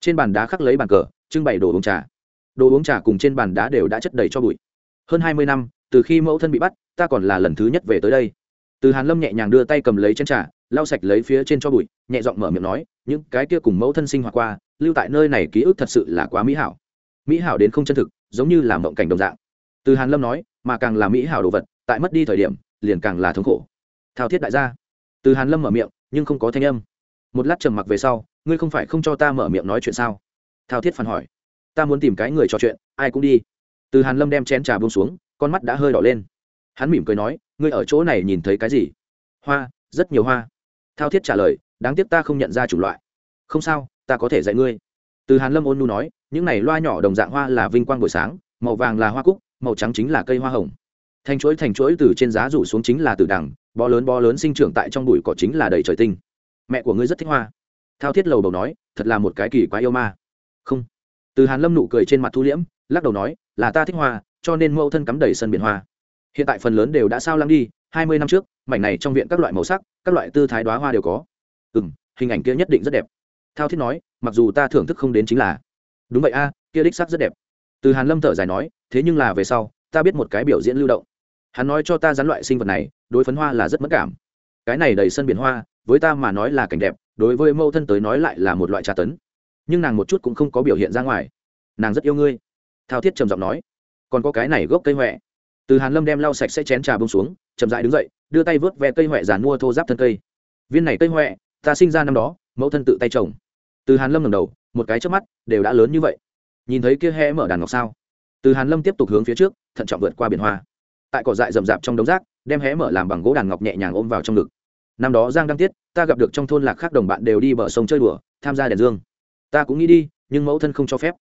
Trên bàn đá khắc lấy bàn cờ, trưng bày đồ uống trà. Đồ uống trà cùng trên bàn đá đều đã chất đầy cho bụi. Hơn hai mươi năm, từ khi mẫu thân bị bắt, ta còn là lần thứ nhất về tới đây. Từ hàn lâm nhẹ nhàng đưa tay cầm lấy chén trà, lau sạch lấy phía trên cho bụi, nhẹ giọng mở miệng nói, những cái kia cùng mẫu thân sinh hoạt qua, lưu tại nơi này ký ức thật sự là quá mỹ hảo. Mỹ hảo đến không chân thực, giống như là mộng cảnh đồng dạng. Từ hàn lâm nói, mà càng là mỹ hảo đồ vật, tại mất đi thời điểm, liền càng là thống khổ. Thao thiết đại gia. Từ hàn lâm mở miệng nhưng không có thanh âm. Một lát trầm mặc về sau, ngươi không phải không cho ta mở miệng nói chuyện sao? Thao thiết phản hỏi. Ta muốn tìm cái người trò chuyện, ai cũng đi. Từ hàn lâm đem chén trà buông xuống, con mắt đã hơi đỏ lên. Hắn mỉm cười nói, ngươi ở chỗ này nhìn thấy cái gì? Hoa, rất nhiều hoa. Thao thiết trả lời, đáng tiếc ta không nhận ra chủng loại. Không sao, ta có thể dạy ngươi. Từ hàn lâm ôn nu nói, những này loa nhỏ đồng dạng hoa là vinh quang buổi sáng, màu vàng là hoa cúc, màu trắng chính là cây hoa hồng. Thành chuỗi thành chuỗi từ trên giá rủ xuống chính là từ đằng bó lớn bó lớn sinh trưởng tại trong bụi cỏ chính là đầy trời tinh. Mẹ của ngươi rất thích hoa. Thao thiết lầu đầu nói, thật là một cái kỳ quá yêu ma. Không. Từ hàn lâm nụ cười trên mặt thu liễm, lắc đầu nói, là ta thích hoa, cho nên mẫu thân cắm đầy sân biển hoa. Hiện tại phần lớn đều đã sao lăng đi, hai mươi năm trước, mảnh này trong viện các loại màu sắc, các loại tư thái đoá hoa đều có. Ừ m hình ảnh kia nhất định rất đẹp. Thao thiết nói, mặc dù ta thưởng thức không đến chính là. Đúng vậy a, kia đích sắc rất đẹp. Từ hàn lâm thở dài nói, thế nhưng là về sau, ta biết một cái biểu diễn lưu động hắn nói cho ta rắn loại sinh vật này, đối phấn hoa là rất mất cảm. Cái này đầy sân biển hoa, với ta mà nói là cảnh đẹp, đối với mẫu thân tới nói lại là một loại tra tấn. Nhưng nàng một chút cũng không có biểu hiện ra ngoài. Nàng rất yêu ngươi. Thao thiết trầm giọng nói. Còn có cái này gốc cây huệ từ hàn lâm đem lau sạch sẽ chén trà bông xuống, chậm dại đứng dậy, đưa tay vớt ve cây huệ giàn mua thô giáp thân cây. Viên này cây huệ ta sinh ra năm đó, mẫu thân tự tay trồng. Từ hàn lâm ngẩng đầu, một cái trước mắt, đều đã lớn như vậy. Nhìn thấy kia hé mở đàn ngọc sao? Từ hàn lâm tiếp tục hướng phía trước, thận trọng vượt qua biển hoa tại cỏ dại rậm rạp trong đống rác, đem hé mở làm bằng gỗ đàn ngọc nhẹ nhàng ôm vào trong ngực. Năm đó giang đăng tiết, ta gặp được trong thôn lạc khác đồng bạn đều đi bờ sông chơi đùa, tham gia đèn dương. Ta cũng nghĩ đi, nhưng mẫu thân không cho phép.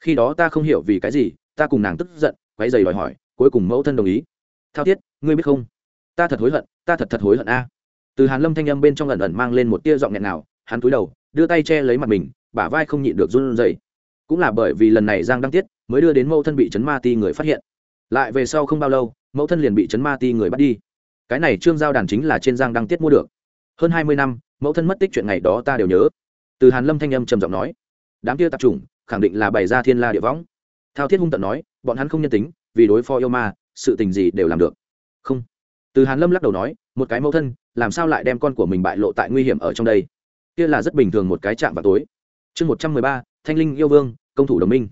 Khi đó ta không hiểu vì cái gì, ta cùng nàng tức giận, quấy giày đòi hỏi, cuối cùng mẫu thân đồng ý. Thao thiết ngươi biết không? Ta thật hối hận, ta thật thật hối hận a. Từ hàn lâm thanh âm bên trong lần ẩn mang lên một tia giọng nghẹn nào hắn cúi đầu, đưa tay che lấy mặt mình, bả vai không nhịn được run rẩy. Cũng là bởi vì lần này giang đăng tiết mới đưa đến mẫu thân bị chấn ma ti người phát hiện. Lại về sau không bao lâu mẫu thân liền bị chấn ma ti người bắt đi. Cái này trương giao đàn chính là trên giang đăng tiết mua được. Hơn hai mươi năm, mẫu thân mất tích chuyện ngày đó ta đều nhớ. Từ hàn lâm thanh âm trầm giọng nói, đám kia tạp chủng, khẳng định là bày ra thiên la địa võng. Thao thiết hung tận nói, bọn hắn không nhân tính, vì đối phó yêu ma, sự tình gì đều làm được. Không. Từ hàn lâm lắc đầu nói, một cái mẫu thân, làm sao lại đem con của mình bại lộ tại nguy hiểm ở trong đây? Kia là rất bình thường một cái chạm vào tối. Chương một trăm mười ba, thanh linh yêu vương, công thủ đồng minh.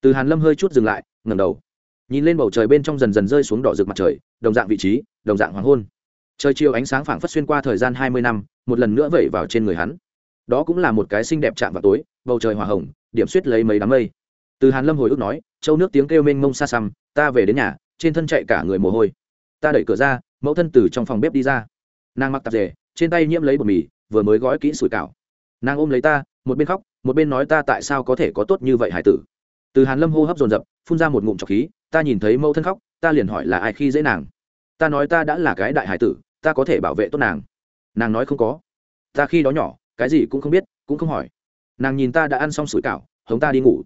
Từ hàn lâm hơi chút dừng lại, ngẩng đầu nhìn lên bầu trời bên trong dần dần rơi xuống đỏ rực mặt trời, đồng dạng vị trí, đồng dạng hoàng hôn. Trời chiều ánh sáng phảng phất xuyên qua thời gian hai mươi năm, một lần nữa vẩy vào trên người hắn. Đó cũng là một cái xinh đẹp chạm vào tối, bầu trời hòa hồng, điểm suýt lấy mấy đám mây. Từ hàn lâm hồi ức nói, châu nước tiếng kêu mênh mông xa xăm, ta về đến nhà, trên thân chạy cả người mồ hôi. Ta đẩy cửa ra, mẫu thân từ trong phòng bếp đi ra. Nàng mặc tạp dề, trên tay nhiễm lấy bột mì, vừa mới gói kỹ sủi cảo. Nàng ôm lấy ta, một bên khóc, một bên nói ta tại sao có thể có tốt như vậy hải tử. Từ hàn lâm hô hấp dồn dập, phun ra một ngụm trọc khí ta nhìn thấy mẫu thân khóc, ta liền hỏi là ai khi dễ nàng. Ta nói ta đã là cái đại hải tử, ta có thể bảo vệ tốt nàng. Nàng nói không có. Ta khi đó nhỏ, cái gì cũng không biết, cũng không hỏi. Nàng nhìn ta đã ăn xong sủi cảo, hống ta đi ngủ.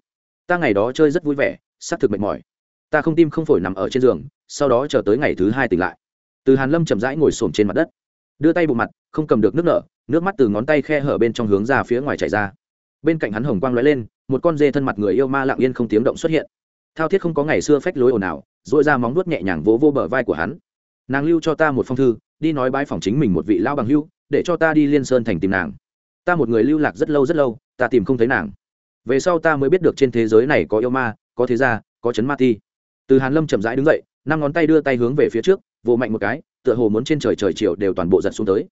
Ta ngày đó chơi rất vui vẻ s ắ c thực mệt mỏi. Ta không tim không phổi nằm ở trên giường, sau đó chờ tới ngày thứ hai tỉnh lại. Từ hàn lâm chậm rãi ngồi s ổ m trên mặt đất. Đưa tay bụng mặt, không cầm được nước nở, nước mắt từ ngón tay khe hở bên trong hướng ra phía ngoài chảy ra. Bên cạnh hắn hồng quang l ó e lên, một con dê thân mặt người yêu ma lạng yên không tiếng động xuất hiện thao thiết không có ngày xưa phách lối ồn ào dội ra móng nuốt nhẹ nhàng vỗ vô, vô bờ vai của hắn. Nàng lưu cho ta một phong thư đi nói bãi phòng chính mình một vị lao bằng hưu để cho ta đi liên sơn thành tìm nàng. Ta một người lưu lạc rất lâu rất lâu ta tìm không thấy nàng. Về sau ta mới biết được trên thế giới này có yêu ma có thế gia có chấn ma thi. từ hàn lâm chậm rãi đứng dậy năm ngón tay đưa tay hướng về phía trước vỗ mạnh một cái tựa hồ muốn trên trời trời chiều đều toàn bộ giật xuống tới.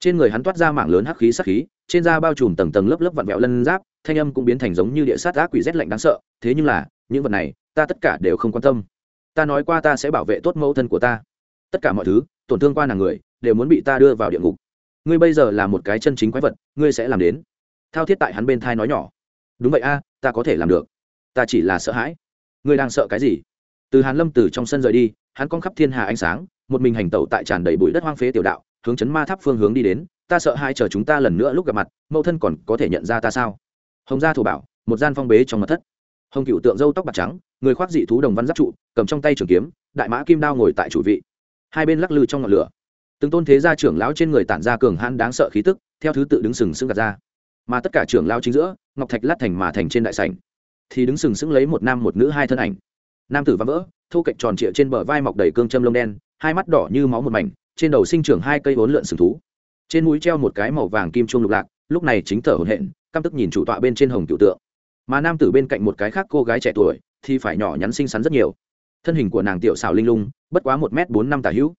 Trên người hắn toát ra mảng lớn hắc khí sát khí trên da bao trùm tầng tầng lớp lớp vặn vẹo lân giáp thanh âm cũng biến thành giống như địa sát ác quỷ rét lạnh đáng sợ thế nhưng là những vật này ta tất cả đều không quan tâm. Ta nói qua ta sẽ bảo vệ tốt mẫu thân của ta. Tất cả mọi thứ, tổn thương qua nàng người, đều muốn bị ta đưa vào địa ngục. Ngươi bây giờ là một cái chân chính quái vật, ngươi sẽ làm đến. Thao thiết tại hắn bên thai nói nhỏ. Đúng vậy a, ta có thể làm được. Ta chỉ là sợ hãi. Ngươi đang sợ cái gì? Từ hàn lâm từ trong sân rời đi, hắn con khắp thiên hà ánh sáng, một mình hành tẩu tại tràn đầy bụi đất hoang phế tiểu đạo, hướng chấn ma tháp phương hướng đi đến. Ta sợ hai chờ chúng ta lần nữa lúc gặp mặt, mẫu thân còn có thể nhận ra ta sao? Hồng gia thủ bảo, một gian phong bế trong mật thất hồng cựu tượng dâu tóc bạc trắng, người khoác dị thú đồng văn giáp trụ, cầm trong tay trường kiếm, đại mã kim đao ngồi tại chủ vị. Hai bên lắc lư trong ngọn lửa. Từng tôn thế gia trưởng lão trên người tản ra cường hãn đáng sợ khí tức, theo thứ tự đứng sừng sững gạt ra. Mà tất cả trưởng lão chính giữa, ngọc thạch lát thành mà thành trên đại sảnh. Thì đứng sừng sững lấy một nam một nữ hai thân ảnh. Nam tử vã vỡ, thô cạnh tròn trịa trên bờ vai mọc đầy cương châm lông đen, hai mắt đỏ như máu một mảnh, trên đầu sinh trưởng hai cây vốn lượn sừng thú. Trên mũi treo một cái màu vàng kim chuông lục lạc, lúc này chính thở hổn hển, căm tức nhìn chủ tọa bên trên hồng cựu tượng mà nam tử bên cạnh một cái khác cô gái trẻ tuổi thì phải nhỏ nhắn xinh xắn rất nhiều. Thân hình của nàng tiểu xảo linh lung, bất quá một m bốn năm tả hữu.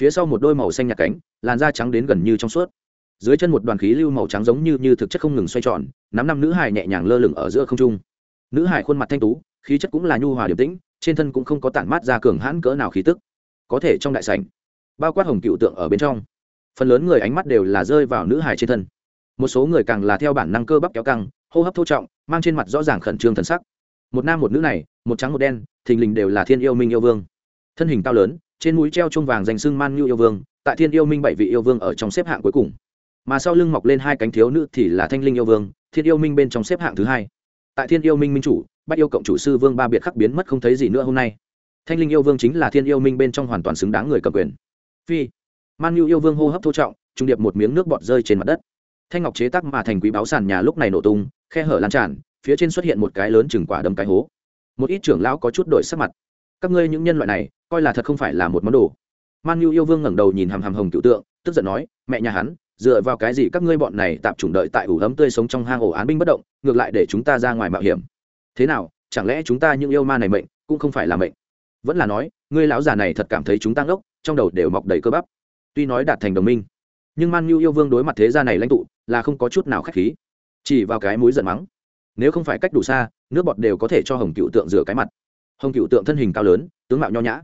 Phía sau một đôi màu xanh nhạt cánh, làn da trắng đến gần như trong suốt. Dưới chân một đoàn khí lưu màu trắng giống như như thực chất không ngừng xoay tròn, nắm năm nữ hải nhẹ nhàng lơ lửng ở giữa không trung. Nữ hải khuôn mặt thanh tú, khí chất cũng là nhu hòa điềm tĩnh, trên thân cũng không có tản mát ra cường hãn cỡ nào khí tức. Có thể trong đại sảnh, bao quát hồng cựu tượng ở bên trong, phần lớn người ánh mắt đều là rơi vào nữ hải trên thân. Một số người càng là theo bản năng cơ bắp kéo căng hô hấp thô trọng, mang trên mặt rõ ràng khẩn trương thần sắc. Một nam một nữ này, một trắng một đen, thình lình đều là thiên yêu minh yêu vương. Thân hình cao lớn, trên núi treo chuông vàng danh xưng man nhu yêu vương, tại thiên yêu minh bảy vị yêu vương ở trong xếp hạng cuối cùng. Mà sau lưng mọc lên hai cánh thiếu nữ thì là thanh linh yêu vương, thiên yêu minh bên trong xếp hạng thứ hai. Tại thiên yêu minh minh chủ bách yêu cộng chủ sư vương ba biệt khắc biến mất không thấy gì nữa hôm nay. Thanh linh yêu vương chính là thiên yêu minh bên trong hoàn toàn xứng đáng người cầm quyền. Phi, man nhu yêu vương hô hấp thô trọng, trung điệp một miếng nước bọt rơi trên mặt đất thanh ngọc chế tác mà thành quý báo sàn nhà lúc này nổ tung, khe hở lan tràn, phía trên xuất hiện một cái lớn chừng quả đấm cái hố. Một ít trưởng lão có chút đổi sắc mặt. Các ngươi những nhân loại này, coi là thật không phải là một món đồ. Man nhu yêu vương ngẩng đầu nhìn hàm hàm hồng cựu tượng, tức giận nói, mẹ nhà hắn, dựa vào cái gì các ngươi bọn này tạm chủng đợi tại ủ ấm tươi sống trong hang ổ án binh bất động, ngược lại để chúng ta ra ngoài mạo hiểm? Thế nào, chẳng lẽ chúng ta những yêu ma này mệnh, cũng không phải là mệnh? Vẫn là nói, ngươi lão già này thật cảm thấy chúng ta ngốc, trong đầu đều mọc đầy cơ bắp. Tuy nói đạt thành đồng minh, nhưng man nhu yêu vương đối mặt thế gia này lãnh tụ là không có chút nào khách khí. Chỉ vào cái mũi giận mắng. Nếu không phải cách đủ xa, nước bọt đều có thể cho hồng cựu tượng rửa cái mặt. Hồng cựu tượng thân hình cao lớn, tướng mạo nho nhã.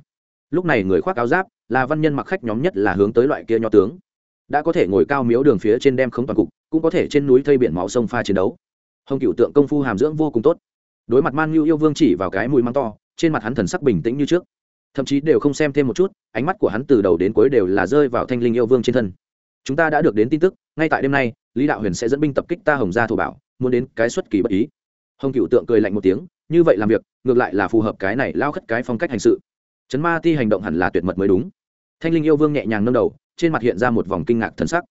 Lúc này người khoác áo giáp, là văn nhân mặc khách nhóm nhất là hướng tới loại kia nho tướng. Đã có thể ngồi cao miếu đường phía trên đem không toàn cục, cũng có thể trên núi thây biển máu sông pha chiến đấu. Hồng cựu tượng công phu hàm dưỡng vô cùng tốt. Đối mặt man như yêu vương chỉ vào cái mũi mắng to, trên mặt hắn thần sắc bình tĩnh như trước. Thậm chí đều không xem thêm một chút, ánh mắt của hắn từ đầu đến cuối đều là rơi vào thanh linh yêu vương trên thân chúng ta đã được đến tin tức, ngay tại đêm nay, lý đạo huyền sẽ dẫn binh tập kích ta hồng gia thổ bảo, muốn đến cái xuất kỳ bất ý. Hồng cựu tượng cười lạnh một tiếng, như vậy làm việc, ngược lại là phù hợp cái này lao khất cái phong cách hành sự. Chấn ma ti hành động hẳn là tuyệt mật mới đúng. Thanh linh yêu vương nhẹ nhàng nâng đầu, trên mặt hiện ra một vòng kinh ngạc thân sắc.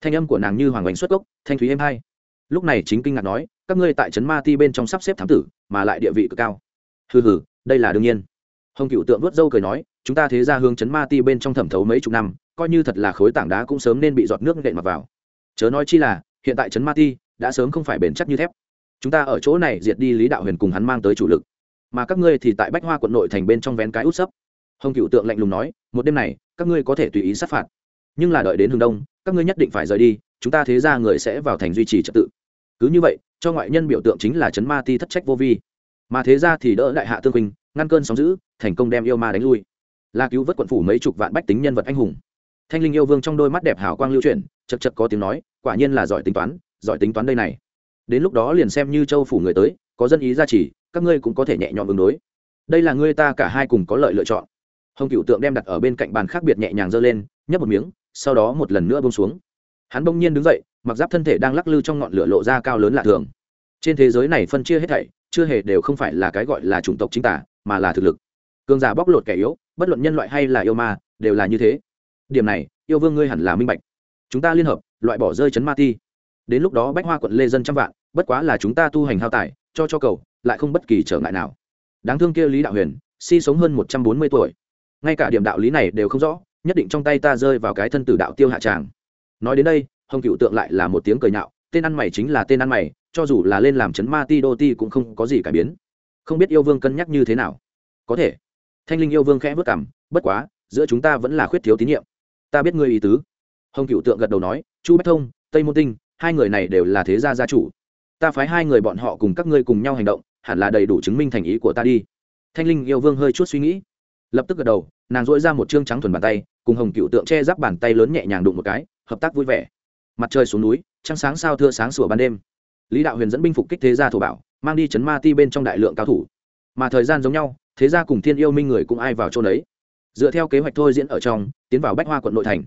Thanh âm của nàng như hoàng oanh xuất gốc, thanh thúy êm hai lúc này chính kinh ngạc nói, các ngươi tại trấn ma ti bên trong sắp xếp thám tử, mà lại địa vị cực cao. Hừ hừ, đây là đương nhiên. Hồng cựu tượng vớt dâu cười nói chúng ta thế ra hướng chấn ma ti bên trong thẩm thấu mấy chục năm, coi như thật là khối tảng đá cũng sớm nên bị giọt nước nện mặt vào. Chớ nói chi là, hiện tại chấn ma ti đã sớm không phải bền chắc như thép. Chúng ta ở chỗ này diệt đi lý đạo huyền cùng hắn mang tới chủ lực. Mà các ngươi thì tại bách hoa quận nội thành bên trong vén cái út sấp. Hồng cựu tượng lạnh lùng nói, một đêm này, các ngươi có thể tùy ý sát phạt. Nhưng là đợi đến hướng đông, các ngươi nhất định phải rời đi, chúng ta thế ra người sẽ vào thành duy trì trật tự. Cứ như vậy, cho ngoại nhân biểu tượng chính là chấn ma ti thất trách vô vi. Mà thế ra thì đỡ đại hạ tương quỳnh ngăn cơn sóng giữ thành công đem yêu ma đánh lui là cứu vớt quận phủ mấy chục vạn bách tính nhân vật anh hùng. Thanh linh yêu vương trong đôi mắt đẹp hào quang lưu chuyển chật chật có tiếng nói, quả nhiên là giỏi tính toán, giỏi tính toán đây này. Đến lúc đó liền xem như châu phủ người tới, có dân ý ra chỉ các ngươi cũng có thể nhẹ nhõm ứng đối. Đây là ngươi ta cả hai cùng có lợi lựa chọn. Hồng cựu tượng đem đặt ở bên cạnh bàn khác biệt nhẹ nhàng giơ lên, nhấp một miếng, sau đó một lần nữa bông xuống. Hắn bỗng nhiên đứng dậy, mặc giáp thân thể đang lắc lư trong ngọn lửa lộ ra cao lớn lạ thường. Trên thế giới này phân chia hết thảy, chưa hề đều không phải là cái gọi là chủng tộc chính tả, mà là thực lực. Cường giả bóc lột kẻ yếu bất luận nhân loại hay là yêu ma, đều là như thế. Điểm này, yêu vương ngươi hẳn là minh bạch. Chúng ta liên hợp, loại bỏ rơi chấn ma ti. Đến lúc đó bách hoa quận lê dân trăm vạn, bất quá là chúng ta tu hành hao tài, cho cho cầu, lại không bất kỳ trở ngại nào. Đáng thương kia lý đạo huyền, si sống hơn một trăm bốn mươi tuổi. Ngay cả điểm đạo lý này đều không rõ, nhất định trong tay ta rơi vào cái thân tử đạo tiêu hạ tràng. Nói đến đây, hồng cựu tượng lại là một tiếng cười nhạo, tên ăn mày chính là tên ăn mày, cho dù là lên làm chấn ma ti đô ti cũng không có gì cải biến. Không biết yêu vương cân nhắc như thế nào. Có thể thanh linh yêu vương khẽ vất cảm, bất quá, giữa chúng ta vẫn là khuyết thiếu tín nhiệm. Ta biết ngươi ý tứ. Hồng cựu tượng gật đầu nói, chu bách thông, tây môn tinh, hai người này đều là thế gia gia chủ. Ta phái hai người bọn họ cùng các ngươi cùng nhau hành động, hẳn là đầy đủ chứng minh thành ý của ta đi. Thanh linh yêu vương hơi chút suy nghĩ, lập tức gật đầu, nàng dỗi ra một chương trắng thuần bàn tay, cùng hồng cựu tượng che giáp bàn tay lớn nhẹ nhàng đụng một cái, hợp tác vui vẻ. Mặt trời xuống núi, trăng sáng sao thưa sáng sủa ban đêm. Lý đạo huyền dẫn binh phục kích thế gia thổ bảo, mang đi chấn ma ti bên trong đại lượng cao thủ. Mà thời gian giống nhau thế ra cùng thiên yêu minh người cũng ai vào chỗ đấy? Dựa theo kế hoạch thôi diễn ở trong, tiến vào bách hoa quận nội thành.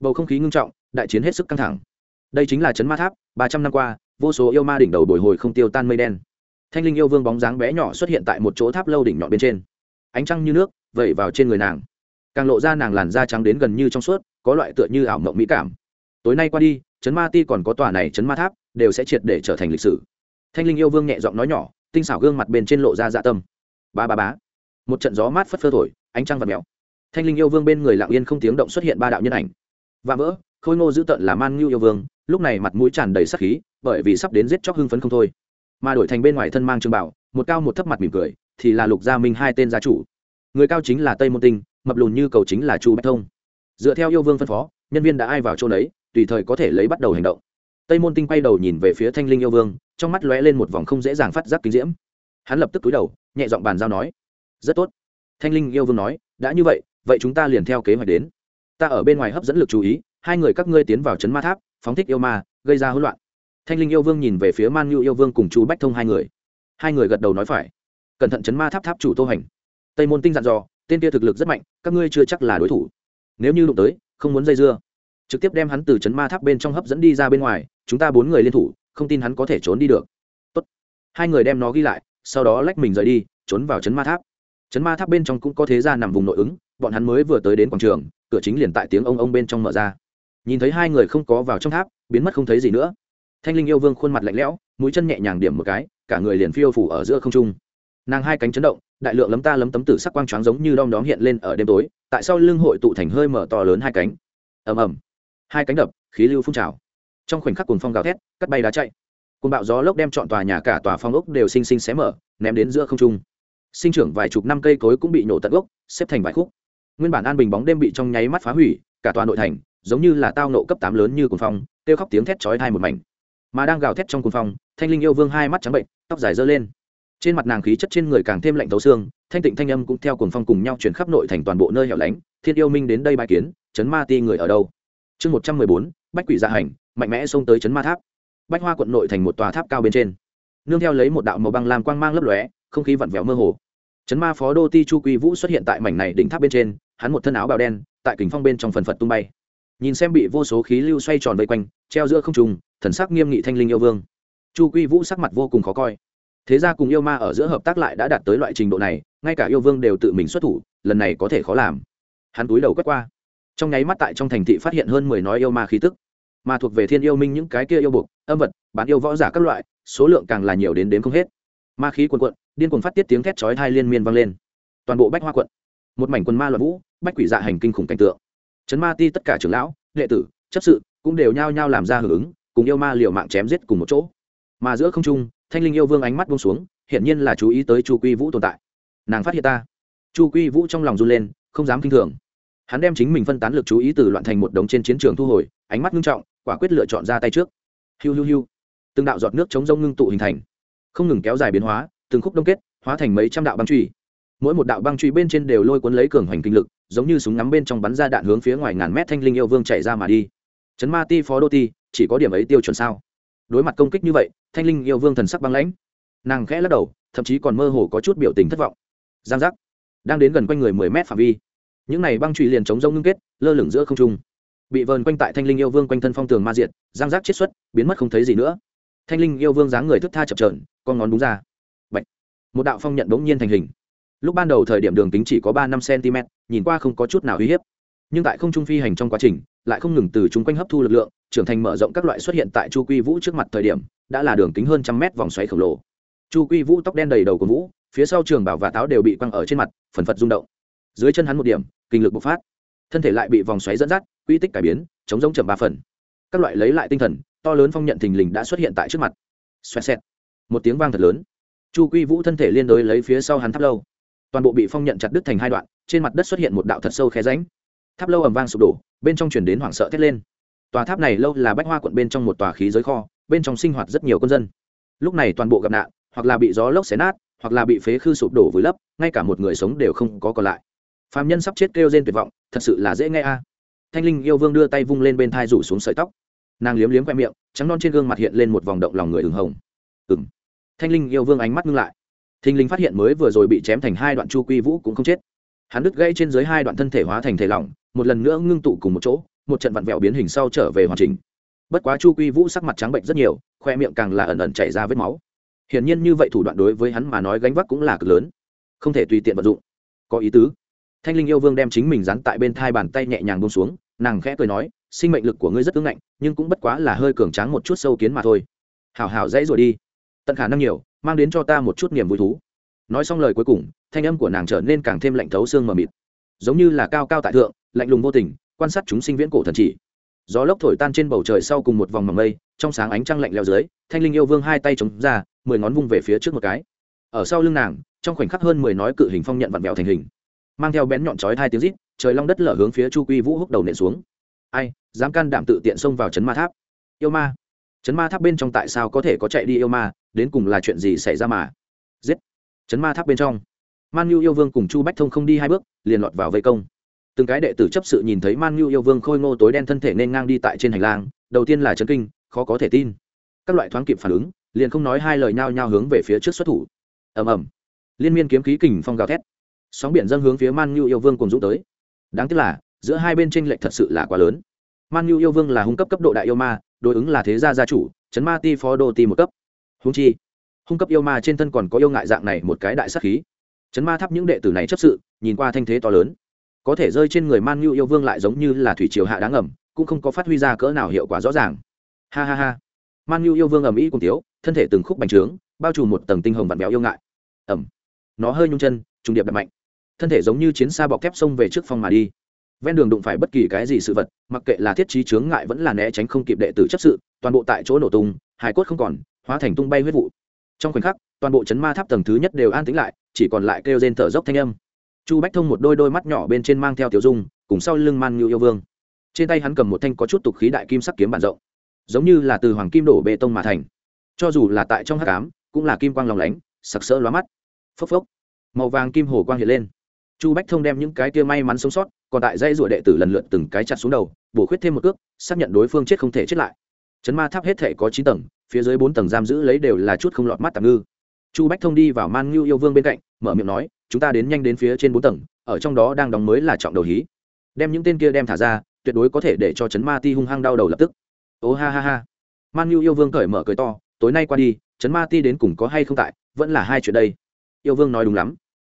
Bầu không khí ngưng trọng, đại chiến hết sức căng thẳng. Đây chính là chấn ma tháp, ba trăm năm qua, vô số yêu ma đỉnh đầu bồi hồi không tiêu tan mây đen. Thanh linh yêu vương bóng dáng bé nhỏ xuất hiện tại một chỗ tháp lâu đỉnh nhọn bên trên. Ánh trăng như nước, vẩy vào trên người nàng. Càng lộ ra nàng làn da trắng đến gần như trong suốt, có loại tựa như ảo mộng mỹ cảm. Tối nay qua đi chấn ma ti còn có tòa này chấn ma tháp, đều sẽ triệt để trở thành lịch sử. Thanh linh yêu vương nhẹ giọng nói nhỏ, tinh xảo gương mặt bên trên lộ ra dạ tâm. Ba ba bá một trận gió mát phất phơ thổi, ánh trăng và mèo. Thanh linh yêu vương bên người lạng yên không tiếng động xuất hiện ba đạo nhân ảnh. Và vỡ, khôi ngô dữ tợn là man ngưu yêu vương, lúc này mặt mũi tràn đầy sắc khí, bởi vì sắp đến giết chóc hưng phấn không thôi. Mà đổi thành bên ngoài thân mang trường bảo, một cao một thấp mặt mỉm cười, thì là lục gia minh hai tên gia chủ. Người cao chính là tây môn tinh, mập lùn như cầu chính là chu bách thông. Dựa theo yêu vương phân phó, nhân viên đã ai vào chỗ đấy tùy thời có thể lấy bắt đầu hành động. Tây môn tinh quay đầu nhìn về phía thanh linh yêu vương, trong mắt lóe lên một vòng không dễ dàng phát giác kinh diễm. Hắn lập tức túi đầu, nhẹ giọng bàn giao nói rất tốt. Thanh linh yêu vương nói, đã như vậy vậy chúng ta liền theo kế hoạch đến. Ta ở bên ngoài hấp dẫn lực chú ý, hai người các ngươi tiến vào trấn ma tháp, phóng thích yêu ma, gây ra hỗn loạn. Thanh linh yêu vương nhìn về phía man nhu yêu vương cùng chú bách thông hai người. Hai người gật đầu nói phải. Cẩn thận chấn ma tháp tháp chủ tô hành. Tây môn tinh dặn dò, tên kia thực lực rất mạnh, các ngươi chưa chắc là đối thủ. Nếu như đụng tới, không muốn dây dưa. Trực tiếp đem hắn từ chấn ma tháp bên trong hấp dẫn đi ra bên ngoài, chúng ta bốn người liên thủ, không tin hắn có thể trốn đi được. Tốt. hai người đem nó ghi lại, sau đó lách mình rời đi, trốn vào chấn ma tháp. Chấn ma tháp bên trong cũng có thế gia nằm vùng nội ứng, bọn hắn mới vừa tới đến quảng trường, cửa chính liền tại tiếng ông ông bên trong mở ra. Nhìn thấy hai người không có vào trong tháp, biến mất không thấy gì nữa. Thanh Linh yêu vương khuôn mặt lạnh lẽo, mũi chân nhẹ nhàng điểm một cái, cả người liền phiêu phủ ở giữa không trung. Nàng hai cánh chấn động, đại lượng lấm ta lấm tấm tử sắc quang tráng giống như đom đóm hiện lên ở đêm tối, tại sao lưng hội tụ thành hơi mở to lớn hai cánh. Ầm ầm. Hai cánh đập, khí lưu phun trào. Trong khoảnh khắc cuồng phong gào thét, cắt bay đá chạy. Cuồng bạo gió lốc đem trọn tòa nhà cả tòa phong ốc đều sinh sinh xé mở, ném đến giữa không trung sinh trưởng vài chục năm cây cối cũng bị nổ tận gốc, xếp thành vài khúc. Nguyên bản an bình bóng đêm bị trong nháy mắt phá hủy, cả tòa nội thành, giống như là tao nộ cấp tám lớn như cồn phong, kêu khóc tiếng thét chói thai một mảnh. Mà đang gào thét trong cồn phong, thanh linh yêu vương hai mắt trắng bệnh, tóc dài dơ lên. Trên mặt nàng khí chất trên người càng thêm lạnh thấu xương, thanh tịnh thanh âm cũng theo cồn phong cùng nhau chuyển khắp nội thành toàn bộ nơi hẻo lánh. Thiên yêu minh đến đây bài kiến, chấn ma ti người ở đâu? Chương một trăm mười bốn, bách quỷ dạ hành, mạnh mẽ xông tới chấn ma tháp. Bách hoa quận nội thành một tòa tháp cao bên trên. Nương theo lấy một đạo màu băng làm quang mang lấp lóe, không khí vặn vẹo mơ hồ. Chấn ma phó đô ti Chu Quy Vũ xuất hiện tại mảnh này đỉnh tháp bên trên, hắn một thân áo bào đen, tại kính phong bên trong phần phật tung bay. Nhìn xem bị vô số khí lưu xoay tròn vây quanh, treo giữa không trung, thần sắc nghiêm nghị thanh linh yêu vương. Chu Quy Vũ sắc mặt vô cùng khó coi. Thế ra cùng yêu ma ở giữa hợp tác lại đã đạt tới loại trình độ này, ngay cả yêu vương đều tự mình xuất thủ, lần này có thể khó làm. Hắn túi đầu quét qua, trong nháy mắt tại trong thành thị phát hiện hơn mười nói yêu ma khí tức, mà thuộc về thiên yêu minh những cái kia yêu buộc, âm vật, bán yêu võ giả các loại, số lượng càng là nhiều đến đến không hết. Ma khí cuồn cuộn, điên cuồng phát tiết tiếng thét chói thai liên miên vang lên. Toàn bộ bách hoa quận, một mảnh quân ma loạn vũ, bách quỷ dạ hành kinh khủng cảnh tượng. Chấn ma ti tất cả trưởng lão, đệ tử, chấp sự cũng đều nhao nhao làm ra hưởng ứng, cùng yêu ma liều mạng chém giết cùng một chỗ. Mà giữa không trung, thanh linh yêu vương ánh mắt buông xuống, hiển nhiên là chú ý tới chu quy vũ tồn tại. Nàng phát hiện ta. Chu quy vũ trong lòng run lên, không dám kinh i thường. Hắn đem chính mình phân tán lực chú ý từ loạn thành một đống trên chiến trường thu hồi, ánh mắt nghiêm trọng, quả quyết lựa chọn ra tay trước. Hiu hiu hiu. Từng đạo giọt nước chống rông ngưng tụ hình thành. Không ngừng kéo dài biến hóa từng khúc đông kết, hóa thành mấy trăm đạo băng truy. Mỗi một đạo băng truy bên trên đều lôi cuốn lấy cường hoành kinh lực, giống như súng ngắm bên trong bắn ra đạn hướng phía ngoài ngàn mét thanh linh yêu vương chạy ra mà đi. Chấn ma ti, phó đô ti, chỉ có điểm ấy tiêu chuẩn sao? Đối mặt công kích như vậy, thanh linh yêu vương thần sắc băng lãnh. Nàng khẽ lắc đầu, thậm chí còn mơ hồ có chút biểu tình thất vọng. Giang giác. Đang đến gần quanh người mười mét phạm vi. Những này băng trụy liền chống rông ngưng kết, lơ lửng giữa không trung. Bị vờn quanh tại thanh linh yêu vương quanh thân phong tường ma diệt, giang giác chết xuất, biến mất không thấy gì nữa. Thanh linh yêu vương dáng người thức tha chập trờn con ngón đúng ra một đạo phong nhận bỗng nhiên thành hình. Lúc ban đầu thời điểm đường kính chỉ có ba năm cm nhìn qua không có chút nào uy hiếp. Nhưng tại không trung phi hành trong quá trình, lại không ngừng từ chung quanh hấp thu lực lượng, trưởng thành mở rộng các loại xuất hiện tại chu quy vũ trước mặt thời điểm, đã là đường kính hơn trăm mét vòng xoáy khổng lồ. Chu quy vũ tóc đen đầy đầu của vũ, phía sau trường bảo và táo đều bị quăng ở trên mặt, phần phật rung động. Dưới chân hắn một điểm, kinh lực bộc phát. Thân thể lại bị vòng xoáy dẫn dắt, quy tích cải biến, chống giống chậm ba phần. Các loại lấy lại tinh thần, to lớn phong nhận thình lình đã xuất hiện tại trước mặt. Xoẹt xẹt. Một tiếng vang thật lớn chu quy vũ thân thể liên đối lấy phía sau hắn tháp lâu. Toàn bộ bị phong nhận chặt đứt thành hai đoạn, trên mặt đất xuất hiện một đạo thật sâu khe ránh tháp lâu ầm vang sụp đổ, bên trong chuyển đến hoảng sợ thét lên. Tòa tháp này lâu là bách hoa quận bên trong một tòa khí giới kho, bên trong sinh hoạt rất nhiều công dân. Lúc này toàn bộ gặp nạn, hoặc là bị gió lốc xé nát, hoặc là bị phế khư sụp đổ vùi lấp, ngay cả một người sống đều không có còn lại. Phạm nhân sắp chết kêu trên tuyệt vọng, thật sự là dễ nghe a. Thanh linh yêu vương đưa tay vung lên bên thai rủ xuống sợi tóc. Nàng liếm liếm khoe miệng, trắng non trên gương mặt hiện lên một vòng động lòng người ửng hồng. Ừng thanh linh yêu vương ánh mắt ngưng lại. Thình linh phát hiện mới vừa rồi bị chém thành hai đoạn chu quy vũ cũng không chết. Hắn đứt gãy trên dưới hai đoạn thân thể hóa thành thể lỏng, một lần nữa ngưng tụ cùng một chỗ, một trận vặn vẹo biến hình sau trở về hoàn chỉnh. Bất quá chu quy vũ sắc mặt trắng bệnh rất nhiều, khoe miệng càng là ẩn ẩn chảy ra vết máu. Hiển nhiên như vậy thủ đoạn đối với hắn mà nói gánh vác cũng là cực lớn. Không thể tùy tiện vận dụng. Có ý tứ. Thanh linh yêu vương đem chính mình dán tại bên thai bàn tay nhẹ nhàng bông xuống, nàng khẽ cười nói, sinh mệnh lực của ngươi rất tương ngạnh, nhưng cũng bất quá là hơi cường tráng một chút sâu kiến mà thôi. Hảo hảo dãy rồi đi tận khả năng nhiều, mang đến cho ta một chút niềm vui thú. Nói xong lời cuối cùng, thanh âm của nàng trở nên càng thêm lạnh thấu xương mờ mịt. Giống như là cao cao tại thượng, lạnh lùng vô tình, quan sát chúng sinh viễn cổ thần chỉ. Gió lốc thổi tan trên bầu trời sau cùng một vòng mầm mây, trong sáng ánh trăng lạnh leo dưới, thanh linh yêu vương hai tay chống ra, mười ngón vung về phía trước một cái. Ở sau lưng nàng, trong khoảnh khắc hơn mười nói cự hình phong nhận vặn vẹo thành hình. Mang theo bén nhọn chói hai tiếng rít, trời long đất lở hướng phía chu quy vũ húc đầu nện xuống. Ai, dám can đảm tự tiện xông vào trấn ma tháp? Yêu ma chấn ma tháp bên trong tại sao có thể có chạy đi yêu ma, đến cùng là chuyện gì xảy ra mà? Giết! Chấn ma tháp bên trong. Man nhu yêu vương cùng chu bách thông không đi hai bước, liền lọt vào vây công. Từng cái đệ tử chấp sự nhìn thấy man nhu yêu vương khôi ngô tối đen thân thể nên ngang đi tại trên hành lang, đầu tiên là chấn kinh, khó có thể tin. Các loại thoáng kịp phản ứng, liền không nói hai lời nhao nhao hướng về phía trước xuất thủ. Ầm ầm. Liên miên kiếm khí kình phong gào thét. Sóng biển dâng hướng phía man nhu yêu vương cùng dũng tới. Đáng tiếc là, giữa hai bên tranh lệch thật sự là quá lớn. Man nhu yêu vương là hung cấp cấp độ đại yêu ma đối ứng là thế gia gia chủ, chấn ma ti phó đô ti một cấp. Hung chi, hung cấp yêu ma trên thân còn có yêu ngại dạng này một cái đại sắc khí. Chấn ma tháp những đệ tử này chấp sự, nhìn qua thanh thế to lớn. Có thể rơi trên người man nhu yêu vương lại giống như là thủy triều hạ đáng ẩm cũng không có phát huy ra cỡ nào hiệu quả rõ ràng. Ha ha ha. Man nhu yêu vương ầm ĩ cùng tiếu, thân thể từng khúc bành trướng, bao trùm một tầng tinh hồng vặn béo yêu ngại. Ẩm nó hơi nhung chân, trùng điệp đập mạnh. Thân thể giống như chiến xa bọc thép sông về trước phong mà đi ven đường đụng phải bất kỳ cái gì sự vật, mặc kệ là thiết trí chướng ngại vẫn là né tránh không kịp đệ tử chấp sự, toàn bộ tại chỗ nổ tung hải cốt không còn, hóa thành tung bay huyết vụ. Trong khoảnh khắc, toàn bộ chấn ma tháp tầng thứ nhất đều an tĩnh lại, chỉ còn lại kêu rên thở dốc thanh âm. Chu bách thông một đôi đôi mắt nhỏ bên trên mang theo tiểu dung, cùng sau lưng mang như yêu vương. Trên tay hắn cầm một thanh có chút tục khí đại kim sắc kiếm bản rộng, giống như là từ hoàng kim đổ bê tông mà thành. Cho dù là tại trong hát cám cũng là kim quang lòng lánh, sặc sỡ lóa mắt. Phốc phốc, màu vàng kim hồ quang hiện lên chu bách thông đem những cái kia may mắn sống sót, còn tại dây ruổi đệ tử lần lượt từng cái chặt xuống đầu, bổ khuyết thêm một cước, xác nhận đối phương chết không thể chết lại. Chấn ma tháp hết thể có chín tầng, phía dưới bốn tầng giam giữ lấy đều là chút không lọt mắt tạm ngư. Chu bách thông đi vào man ngưu yêu vương bên cạnh, mở miệng nói, chúng ta đến nhanh đến phía trên bốn tầng, ở trong đó đang đóng mới là trọng đầu hí. Đem những tên kia đem thả ra, tuyệt đối có thể để cho chấn ma ti hung hăng đau đầu lập tức. Ô ha ha ha. Man ngưu yêu vương cởi mở cười to, tối nay qua đi, chấn ma ti đến cùng có hay không tại, vẫn là hai chuyện đây. Yêu vương nói đúng lắm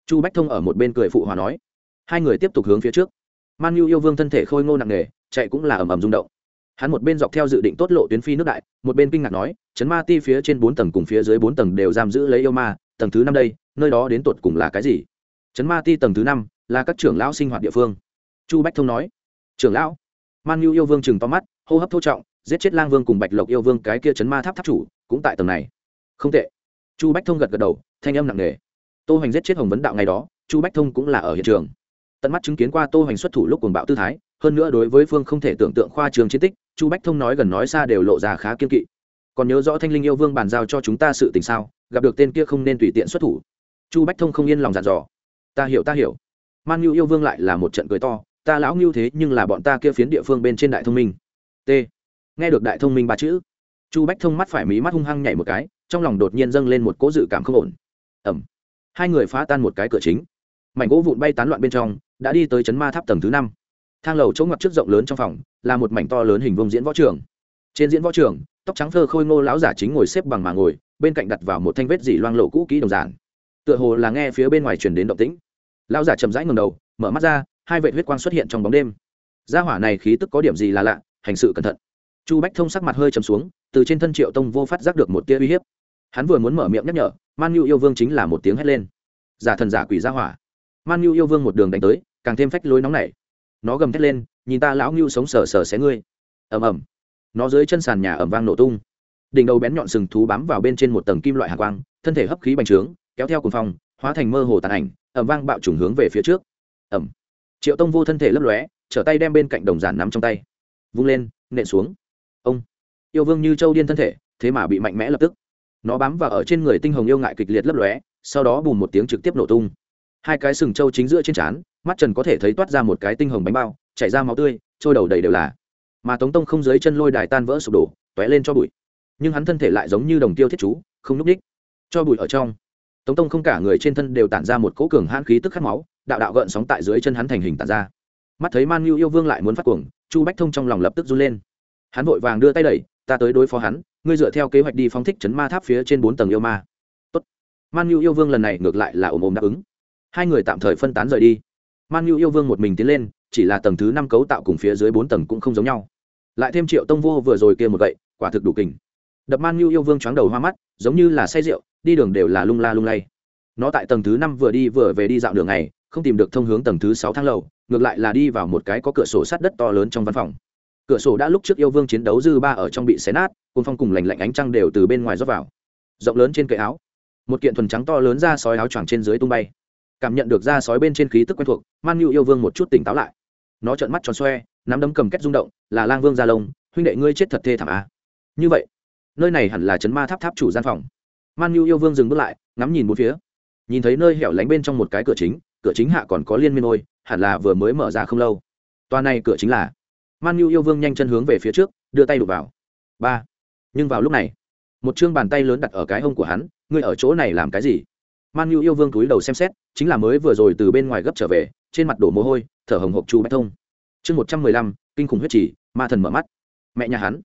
chu bách thông ở một bên cười phụ hòa nói. Hai người tiếp tục hướng phía trước. Man nhu yêu vương thân thể khôi ngô nặng nề, chạy cũng là ầm ầm rung động. Hắn một bên dọc theo dự định tốt lộ tuyến phi nước đại, một bên kinh ngạc nói, chấn ma ti phía trên bốn tầng cùng phía dưới bốn tầng đều giam giữ lấy yêu ma, tầng thứ năm đây, nơi đó đến tột cùng là cái gì? Chấn ma ti tầng thứ năm là các trưởng lão sinh hoạt địa phương. Chu bách thông nói, trưởng lão? Man nhu yêu vương chừng to mắt, hô hấp thô trọng, giết chết lang vương cùng bạch lộc yêu vương cái kia chấn ma tháp tháp chủ cũng tại tầng này. Không tệ. Chu bách thông gật gật đầu, thanh âm nặng nề tô hoành giết chết hồng vấn đạo ngày đó, chu bách thông cũng là ở hiện trường. Tận mắt chứng kiến qua tô hoành xuất thủ lúc cuồng bạo tư thái, hơn nữa đối với phương không thể tưởng tượng khoa trường chiến tích, chu bách thông nói gần nói xa đều lộ ra khá kiên kỵ. Còn nhớ rõ thanh linh yêu vương bàn giao cho chúng ta sự tình sao, gặp được tên kia không nên tùy tiện xuất thủ. Chu bách thông không yên lòng dặn dò. Ta hiểu ta hiểu. Man nhu yêu vương lại là một trận cười to, ta lão nhu thế nhưng là bọn ta kia phiến địa phương bên trên đại thông minh. T. Nghe được đại thông minh ba chữ, chu bách thông mắt phải mí mắt hung hăng nhảy một cái, trong lòng đột nhiên dâng lên một cỗ dự cảm không ổn. Ẩm hai người phá tan một cái cửa chính. Mảnh gỗ vụn bay tán loạn bên trong, đã đi tới chấn ma tháp tầng thứ năm. Thang lầu chỗ ngoặt trước rộng lớn trong phòng, là một mảnh to lớn hình vông diễn võ trường. Trên diễn võ trường, tóc trắng thơ khôi ngô lão giả chính ngồi xếp bằng mà ngồi, bên cạnh đặt vào một thanh vết dỉ loang lộ cũ kỹ đồng giản. Tựa hồ là nghe phía bên ngoài truyền đến động tĩnh. Lão giả chậm rãi ngầm đầu, mở mắt ra, hai vệ huyết quang xuất hiện trong bóng đêm. Gia hỏa này khí tức có điểm gì là lạ, hành sự cẩn thận. Chu bách thông sắc mặt hơi chầm xuống, từ trên thân triệu tông vô phát giác được một tia uy hiếp hắn vừa muốn mở miệng nhắc nhở, man nhu yêu vương chính là một tiếng hét lên. Giả thần giả quỷ ra hỏa. Man nhu yêu vương một đường đánh tới, càng thêm phách lối nóng nảy. Nó gầm thét lên, nhìn ta lão nhu sống sờ sờ xé ngươi. Ầm ầm. Nó dưới chân sàn nhà ầm vang nổ tung. Đỉnh đầu bén nhọn sừng thú bám vào bên trên một tầng kim loại hạ quang, thân thể hấp khí bành trướng, kéo theo cùng phòng hóa thành mơ hồ tàn ảnh, ầm vang bạo trùng hướng về phía trước. Ầm. Triệu tông vô thân thể lấp lóe, trở tay đem bên cạnh đồng giản nắm trong tay. Vung lên, nện xuống. Ông. Yêu vương như châu điên thân thể, thế mà bị mạnh mẽ lập tức nó bám vào ở trên người tinh hồng yêu ngại kịch liệt lấp lóe, sau đó bùm một tiếng trực tiếp nổ tung. Hai cái sừng trâu chính giữa trên trán, mắt trần có thể thấy toát ra một cái tinh hồng bánh bao, chảy ra máu tươi, trôi đầu đầy đều là. Mà tống tông không dưới chân lôi đài tan vỡ sụp đổ t lên cho bụi. Nhưng hắn thân thể lại giống như đồng tiêu thiết chú, không núp ních cho bụi ở trong. Tống tông không cả người trên thân đều tản ra một cỗ cường hãn khí tức khát máu, đạo đạo gợn sóng tại dưới chân hắn thành hình tản ra. Mắt thấy man ngưu yêu vương lại muốn phát cuồng, chu bách thông trong lòng lập tức run lên. Hắn vội vàng đưa tay đẩy, ta tới đối phó hắn ngươi dựa theo kế hoạch đi phóng thích chấn ma tháp phía trên bốn tầng yêu ma. Tốt. Man nhu yêu vương lần này ngược lại là ồm ồm đáp ứng. Hai người tạm thời phân tán rời đi. Man nhu yêu vương một mình tiến lên, chỉ là tầng thứ năm cấu tạo cùng phía dưới bốn tầng cũng không giống nhau. Lại thêm triệu tông vô vừa rồi kia một gậy, quả thực đủ kình. Đập man nhu yêu vương choáng đầu hoa mắt, giống như là say rượu, đi đường đều là lung la lung lay. Nó tại tầng thứ năm vừa đi vừa về đi dạo đường này, không tìm được thông hướng tầng thứ sáu thang lầu, ngược lại là đi vào một cái có cửa sổ sắt đất to lớn trong văn phòng cửa sổ đã lúc trước yêu vương chiến đấu dư ba ở trong bị xé nát cồn phong cùng lành lạnh ánh trăng đều từ bên ngoài rót vào. Rộng lớn trên cậy áo, một kiện thuần trắng to lớn ra sói áo choàng trên dưới tung bay. Cảm nhận được ra sói bên trên khí tức quen thuộc, man nhu yêu vương một chút tỉnh táo lại. Nó trợn mắt tròn xoe, nắm đấm cầm kết rung động, là lang vương gia lông huynh đệ ngươi chết thật thê thảm á như vậy, nơi này hẳn là chấn ma tháp tháp chủ gian phòng. Man nhu yêu vương dừng bước lại, ngắm nhìn một phía. Nhìn thấy nơi hẻo lánh bên trong một cái cửa chính cửa chính hạ còn có liên miên ôi, hẳn là vừa mới mở ra không lâu. Toa này cửa chính là man nhu yêu vương nhanh chân hướng về phía trước, đưa tay đục vào. Ba. Nhưng vào lúc này, một chương bàn tay lớn đặt ở cái hông của hắn, ngươi ở chỗ này làm cái gì? Man nhu yêu vương túi đầu xem xét, chính là mới vừa rồi từ bên ngoài gấp trở về, trên mặt đổ mồ hôi, thở hồng hộc chu bách thông. Chương một trăm mười lăm, kinh khủng huyết trì, ma thần mở mắt. Mẹ nhà hắn.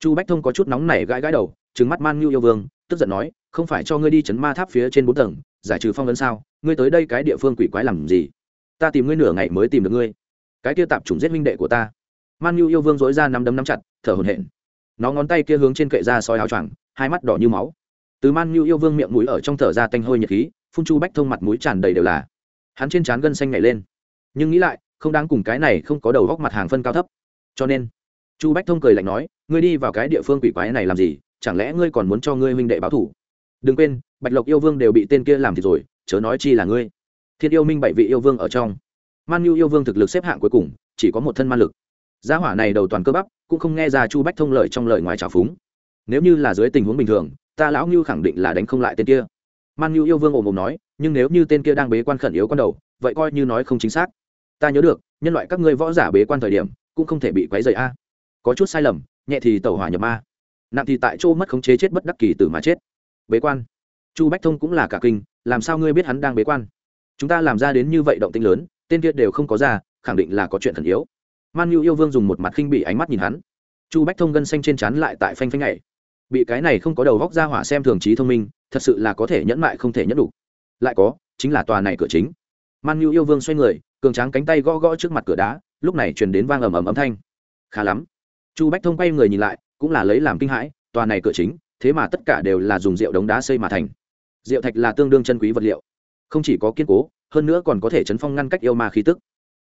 Chu bách thông có chút nóng nảy gãi gãi đầu trứng mắt man nhu yêu vương, tức giận nói, không phải cho ngươi đi chấn ma tháp phía trên bốn tầng, giải trừ phong vấn sao? Ngươi tới đây cái địa phương quỷ quái làm gì? Ta tìm ngươi nửa ngày mới tìm được ngươi. Cái kia tạp chủng giết minh đệ của ta man nhu yêu vương dối ra nắm đấm nắm chặt, thở hồn hển. Nó ngón tay kia hướng trên kệ ra soi áo choàng, hai mắt đỏ như máu. Từ man nhu yêu vương miệng mũi ở trong thở ra tanh hơi nhiệt khí, phun chu bách thông mặt mũi tràn đầy đều là. Hắn trên trán gân xanh nhảy lên. Nhưng nghĩ lại, không đáng cùng cái này không có đầu góc mặt hàng phân cao thấp. Cho nên, chu bách thông cười lạnh nói, ngươi đi vào cái địa phương quỷ quái này làm gì? Chẳng lẽ ngươi còn muốn cho ngươi huynh đệ báo thủ? Đừng quên, bạch lộc yêu vương đều bị tên kia làm thì rồi, chớ nói chi là ngươi. Thiên yêu minh bảy vị yêu vương ở trong. Man nhu yêu vương thực lực xếp hạng cuối cùng, chỉ có một thân man lực gia hỏa này đầu toàn cơ bắp, cũng không nghe ra chu bách thông lời trong lời ngoài trào phúng. Nếu như là dưới tình huống bình thường, ta lão ngưu khẳng định là đánh không lại tên kia. Man ngưu yêu vương ồm ồm nói, nhưng nếu như tên kia đang bế quan khẩn yếu con đầu, vậy coi như nói không chính xác. Ta nhớ được, nhân loại các ngươi võ giả bế quan thời điểm, cũng không thể bị quấy rầy a. Có chút sai lầm, nhẹ thì tẩu hỏa nhập ma. Nặng thì tại chỗ mất khống chế chết bất đắc kỳ tử mà chết. Bế quan. Chu bách thông cũng là cả kinh, làm sao ngươi biết hắn đang bế quan? Chúng ta làm ra đến như vậy động tinh lớn, tên kia đều không có ra, khẳng định là có chuyện thần yếu man nhu yêu vương dùng một mặt khinh bị ánh mắt nhìn hắn. Chu bách thông gân xanh trên chắn lại tại phanh phanh này bị cái này không có đầu góc ra hỏa xem thường trí thông minh, thật sự là có thể nhẫn mại không thể nhẫn đủ. Lại có, chính là tòa này cửa chính. Man nhu yêu vương xoay người, cường tráng cánh tay gõ gõ trước mặt cửa đá, lúc này chuyển đến vang ầm ầm âm thanh. Khá lắm. Chu bách thông quay người nhìn lại, cũng là lấy làm kinh hãi, tòa này cửa chính, thế mà tất cả đều là dùng rượu đống đá xây mà thành. Rượu thạch là tương đương chân quý vật liệu. Không chỉ có kiên cố, hơn nữa còn có thể chấn phong ngăn cách yêu ma khí tức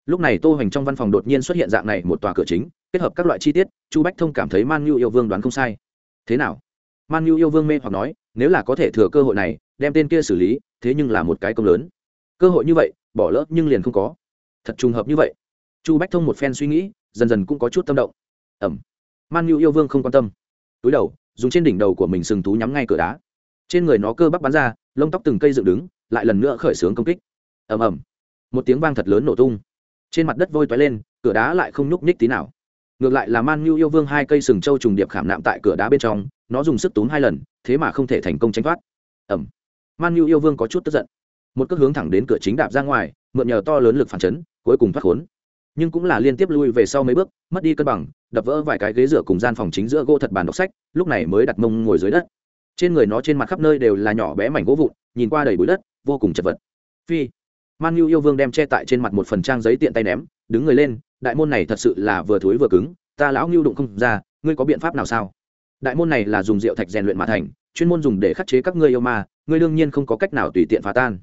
lúc này tô hoành trong văn phòng đột nhiên xuất hiện dạng này một tòa cửa chính, kết hợp các loại chi tiết, chu bách thông cảm thấy man nhu yêu vương đoán không sai. Thế nào? Man nhu yêu vương mê hoặc nói, nếu là có thể thừa cơ hội này, đem tên kia xử lý, thế nhưng là một cái công lớn. Cơ hội như vậy, bỏ lỡ nhưng liền không có. Thật trùng hợp như vậy. Chu bách thông một phen suy nghĩ, dần dần cũng có chút tâm động. Ẩm. Man nhu yêu vương không quan tâm. Túi đầu, dùng trên đỉnh đầu của mình sừng thú nhắm ngay cửa đá. Trên người nó cơ bắp bắn ra, lông tóc từng cây dựng đứng, lại lần nữa khởi xướng công kích. Ầm ầm. Một tiếng vang thật lớn nổ tung trên mặt đất vôi toái lên, cửa đá lại không nhúc nhích tí nào. Ngược lại là man như yêu vương hai cây sừng trâu trùng điệp khảm nạm tại cửa đá bên trong, nó dùng sức túm hai lần, thế mà không thể thành công tránh thoát. Ẩm man như yêu vương có chút tức giận. Một cước hướng thẳng đến cửa chính đạp ra ngoài, mượn nhờ to lớn lực phản chấn, cuối cùng thoát khốn. Nhưng cũng là liên tiếp lui về sau mấy bước, mất đi cân bằng, đập vỡ vài cái ghế rửa cùng gian phòng chính giữa gỗ thật bàn đọc sách, lúc này mới đặt mông ngồi dưới đất. Trên người nó trên mặt khắp nơi đều là nhỏ bé mảnh gỗ vụn, nhìn qua đầy bụi đất, vô cùng chật vật. Phi man nhu yêu vương đem che tại trên mặt một phần trang giấy tiện tay ném đứng người lên đại môn này thật sự là vừa thối vừa cứng ta lão nhu đụng không ra ngươi có biện pháp nào sao? Đại môn này là dùng rượu thạch rèn luyện mà thành chuyên môn dùng để khắc chế các ngươi yêu ma ngươi đương nhiên không có cách nào tùy tiện phá tan.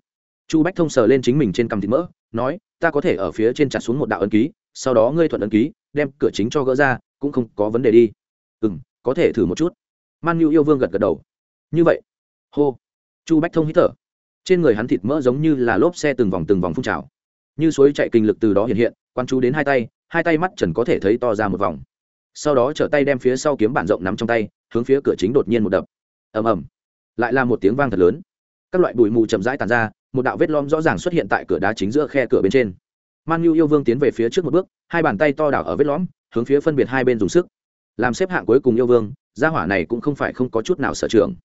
Chu bách thông sờ lên chính mình trên cằm thịt mỡ nói ta có thể ở phía trên chặt xuống một đạo ấn ký sau đó ngươi thuận ấn ký đem cửa chính cho gỡ ra cũng không có vấn đề đi. Ừm, có thể thử một chút. Man nhu yêu vương gật gật đầu. Như vậy. Hô. Chu bách thông hít thở trên người hắn thịt mỡ giống như là lốp xe từng vòng từng vòng phun trào. Như suối chạy kinh lực từ đó hiện hiện quan chú đến hai tay hai tay mắt trần có thể thấy to ra một vòng. Sau đó trở tay đem phía sau kiếm bản rộng nắm trong tay, hướng phía cửa chính đột nhiên một đập. Ầm ầm. Lại là một tiếng vang thật lớn. Các loại bụi mù chậm rãi tàn ra, một đạo vết lom rõ ràng xuất hiện tại cửa đá chính giữa khe cửa bên trên. Man nhu yêu vương tiến về phía trước một bước, hai bàn tay to đảo ở vết lõm, hướng phía phân biệt hai bên dùng sức. Làm xếp hạng cuối cùng yêu vương, gia hỏa này cũng không phải không có chút nào sở trường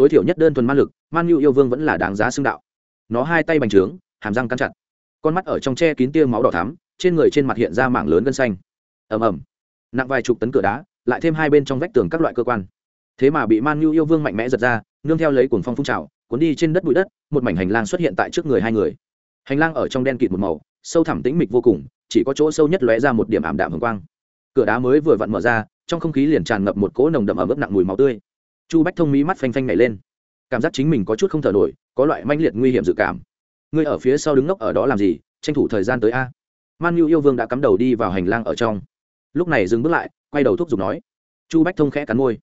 tối thiểu nhất đơn thuần man lực, man nhu yêu vương vẫn là đáng giá xưng đạo. Nó hai tay bành trướng, hàm răng cắn chặt. Con mắt ở trong tre kín tia máu đỏ thắm, trên người trên mặt hiện ra mảng lớn gân xanh. Ầm ầm. Nặng vài chục tấn cửa đá, lại thêm hai bên trong vách tường các loại cơ quan. Thế mà bị man nhu yêu vương mạnh mẽ giật ra, nương theo lấy cuồng phong phun trào, cuốn đi trên đất bụi đất, một mảnh hành lang xuất hiện tại trước người hai người. Hành lang ở trong đen kịt một màu, sâu thẳm tĩnh mịch vô cùng, chỉ có chỗ sâu nhất lóe ra một điểm ảm đạm hồng quang. Cửa đá mới vừa vặn mở ra, trong không khí liền tràn ngập một cỗ nồng đậm ẩm ướt nặng mùi máu tươi chu bách thông mỹ mắt phanh phanh nhảy lên. Cảm giác chính mình có chút không thở nổi, có loại manh liệt nguy hiểm dự cảm. Ngươi ở phía sau đứng ngốc ở đó làm gì, tranh thủ thời gian tới a. Man nhu yêu vương đã cắm đầu đi vào hành lang ở trong. Lúc này dừng bước lại, quay đầu thúc giục nói. Chu bách thông khẽ cắn môi.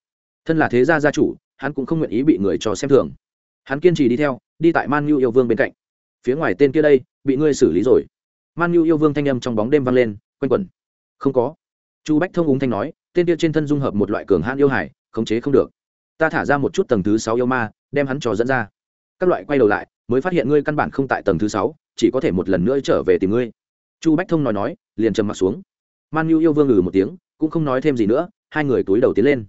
Thân là thế gia gia chủ, hắn cũng không nguyện ý bị người cho xem thường. Hắn kiên trì đi theo, đi tại man nhu yêu vương bên cạnh. Phía ngoài tên kia đây, bị ngươi xử lý rồi. Man nhu yêu vương thanh â m trong bóng đêm vang lên, quanh quẩn. Không có. Chu bách thông úng thanh nói, tên kia trên thân dung hợp một loại cường hãn yêu hải khống chế không được ta thả ra một chút tầng thứ sáu yêu ma, đem hắn cho dẫn ra. Các loại quay đầu lại, mới phát hiện ngươi căn bản không tại tầng thứ sáu, chỉ có thể một lần nữa trở về tìm ngươi. Chu bách thông nói nói, liền trầm m ặ t xuống. Man nhu yêu vương ngừ một tiếng, cũng không nói thêm gì nữa, hai người túi đầu tiến lên.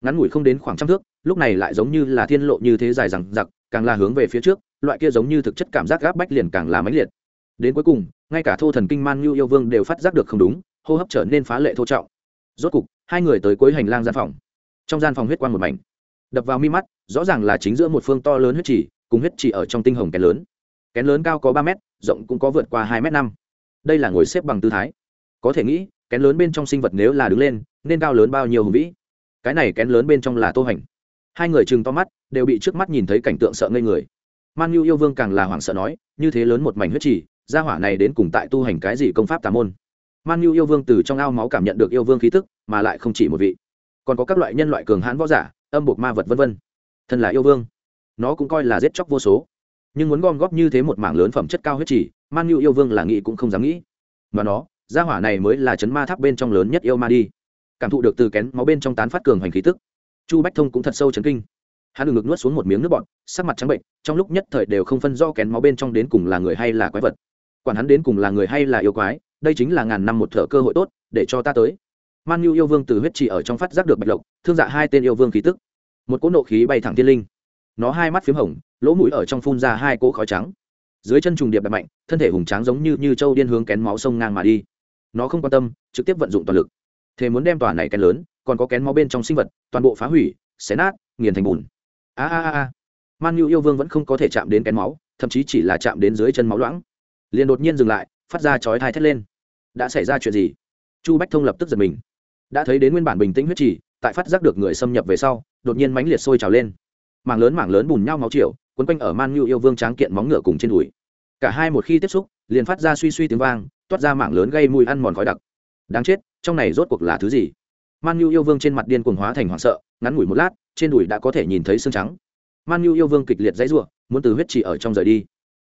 Ngắn ngủi không đến khoảng trăm thước, lúc này lại giống như là thiên lộ như thế dài rằng giặc càng là hướng về phía trước, loại kia giống như thực chất cảm giác gáp bách liền càng là mãnh liệt. Đến cuối cùng, ngay cả thô thần kinh man nhu yêu vương đều phát giác được không đúng, hô hấp trở nên phá lệ thô trọng. Rốt cục, hai người tới cuối hành lang gian phòng. Trong gian phòng huyết quang một mảnh đập vào mi mắt, rõ ràng là chính giữa một phương to lớn huyết chỉ cùng huyết chỉ ở trong tinh hồng kén lớn. Kén lớn cao có ba m rộng cũng có vượt qua hai m năm. Đây là ngồi xếp bằng tư thái. Có thể nghĩ, kén lớn bên trong sinh vật nếu là đứng lên, nên cao lớn bao nhiêu hùng vĩ. Cái này kén lớn bên trong là tô hành. Hai người chừng to mắt, đều bị trước mắt nhìn thấy cảnh tượng sợ ngây người. Man yêu yêu vương càng là hoảng sợ nói, như thế lớn một mảnh huyết trì, gia hỏa này đến cùng tại tu hành cái gì công pháp tà môn? Man yêu yêu vương từ trong ao máu cảm nhận được yêu vương khí tức, mà lại không chỉ một vị. Còn có các loại nhân loại cường hãn võ giả âm buộc ma vật vân vân. Thân là yêu vương, nó cũng coi là giết chóc vô số. Nhưng muốn gom góp như thế một mảng lớn phẩm chất cao huyết chỉ man nhu yêu vương là nghĩ cũng không dám nghĩ. Mà nó, gia hỏa này mới là chấn ma tháp bên trong lớn nhất yêu ma đi. Cảm thụ được từ kén máu bên trong tán phát cường hoành khí tức, chu bách thông cũng thật sâu chấn kinh. Hắn ngừng ngực nuốt xuống một miếng nước bọt, sắc mặt trắng bệnh, trong lúc nhất thời đều không phân do kén máu bên trong đến cùng là người hay là quái vật. Quản hắn đến cùng là người hay là yêu quái, đây chính là ngàn năm một thở cơ hội tốt để cho ta tới man nhu yêu vương từ huyết trì ở trong phát giác được bạch lộc, thương dạ hai tên yêu vương khí tức. Một cỗ nộ khí bay thẳng tiên linh. Nó hai mắt p h í m hồng, lỗ mũi ở trong phun ra hai cỗ khói trắng. Dưới chân trùng điệp đập mạnh, thân thể hùng tráng giống như như châu điên hướng kén máu sông ngang mà đi. Nó không quan tâm, trực tiếp vận dụng toàn lực. Thế muốn đem tòa này kén lớn, còn có kén máu bên trong sinh vật, toàn bộ phá hủy, xé nát, nghiền thành bùn. A a a a. Man nhu yêu vương vẫn không có thể chạm đến kén máu, thậm chí chỉ là chạm đến dưới chân máu loãng. Liền đột nhiên dừng lại, phát ra chói thai thét lên. Đã xảy ra chuyện gì? Chu bách thông lập tức giật mình đã thấy đến nguyên bản bình tĩnh huyết trì, tại phát giác được người xâm nhập về sau, đột nhiên mãnh liệt sôi trào lên. Mảng lớn mảng lớn bùn nhau máu triệu quấn quanh ở man nhu yêu vương tráng kiện móng ngựa cùng trên đùi. Cả hai một khi tiếp xúc, liền phát ra suy suy tiếng vang, toát ra mảng lớn gây mùi ăn mòn khói đặc. Đáng chết, trong này rốt cuộc là thứ gì? Man nhu yêu vương trên mặt điên cuồng hóa thành hoảng sợ, ngắn ngủi một lát, trên đùi đã có thể nhìn thấy xương trắng. Man nhu yêu vương kịch liệt dãy ruộng muốn từ huyết trì ở trong rời đi.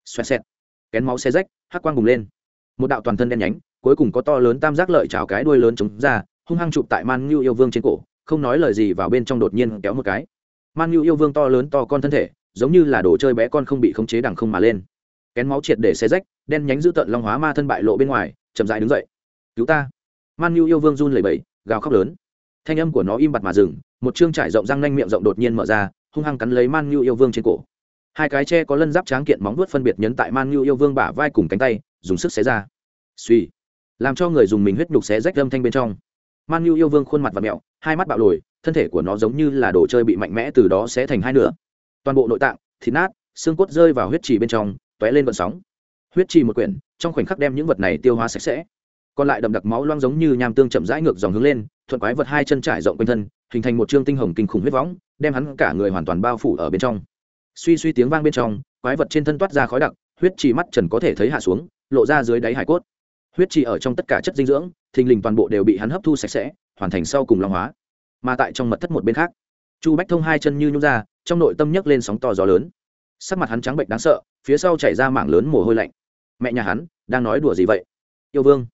Xoẹt xẹt. Kén máu xe rách, hắc quang bùng lên. Một đạo toàn thân đen nhánh, cuối cùng có to lớn tam giác lợi trào cái đuôi lớn chống ra hung hăng chụp tại man nhu yêu vương trên cổ, không nói lời gì vào bên trong đột nhiên kéo một cái. Man nhu yêu vương to lớn to con thân thể, giống như là đồ chơi bé con không bị khống chế đằng không mà lên. Kén máu triệt để xe rách, đen nhánh giữ tận long hóa ma thân bại lộ bên ngoài, chậm dại đứng dậy. Cứu ta. Man nhu yêu vương run lẩy bẩy, gào khóc lớn. Thanh âm của nó im bặt mà dừng, một chương trải rộng răng nanh miệng rộng đột nhiên mở ra, hung hăng cắn lấy man nhu yêu vương trên cổ. Hai cái tre có lân giáp tráng kiện móng vuốt phân biệt nhấn tại man nhu yêu vương bả vai cùng cánh tay, dùng sức xé ra. Suy làm cho người dùng mình huyết nhục xé rách âm thanh bên trong man nhu yêu vương khuôn mặt và mẹo, hai mắt bạo lồi, thân thể của nó giống như là đồ chơi bị mạnh mẽ từ đó sẽ thành hai nửa. Toàn bộ nội tạng, thịt nát, xương cốt rơi vào huyết trì bên trong t lên vận sóng. Huyết trì một quyển, trong khoảnh khắc đem những vật này tiêu hóa sạch sẽ. Còn lại đậm đặc máu loang giống như nham tương chậm rãi ngược dòng hướng lên, thuận quái vật hai chân trải rộng quanh thân, hình thành một chương tinh hồng kinh khủng huyết võng, đem hắn cả người hoàn toàn bao phủ ở bên trong. Suy suy tiếng vang bên trong, quái vật trên thân toát ra khói đặc, huyết trì mắt trần có thể thấy hạ xuống, lộ ra dưới đáy hải cốt. Huyết trì ở trong tất cả chất dinh dưỡng thình lình toàn bộ đều bị hắn hấp thu sạch sẽ, hoàn thành sau cùng long hóa. Mà tại trong mật thất một bên khác, chu bách thông hai chân như nhún ra, trong nội tâm nhấc lên sóng to gió lớn. Sắc mặt hắn trắng bệnh đáng sợ, phía sau chảy ra mảng lớn mồ hôi lạnh. Mẹ nhà hắn, đang nói đùa gì vậy? Yêu vương.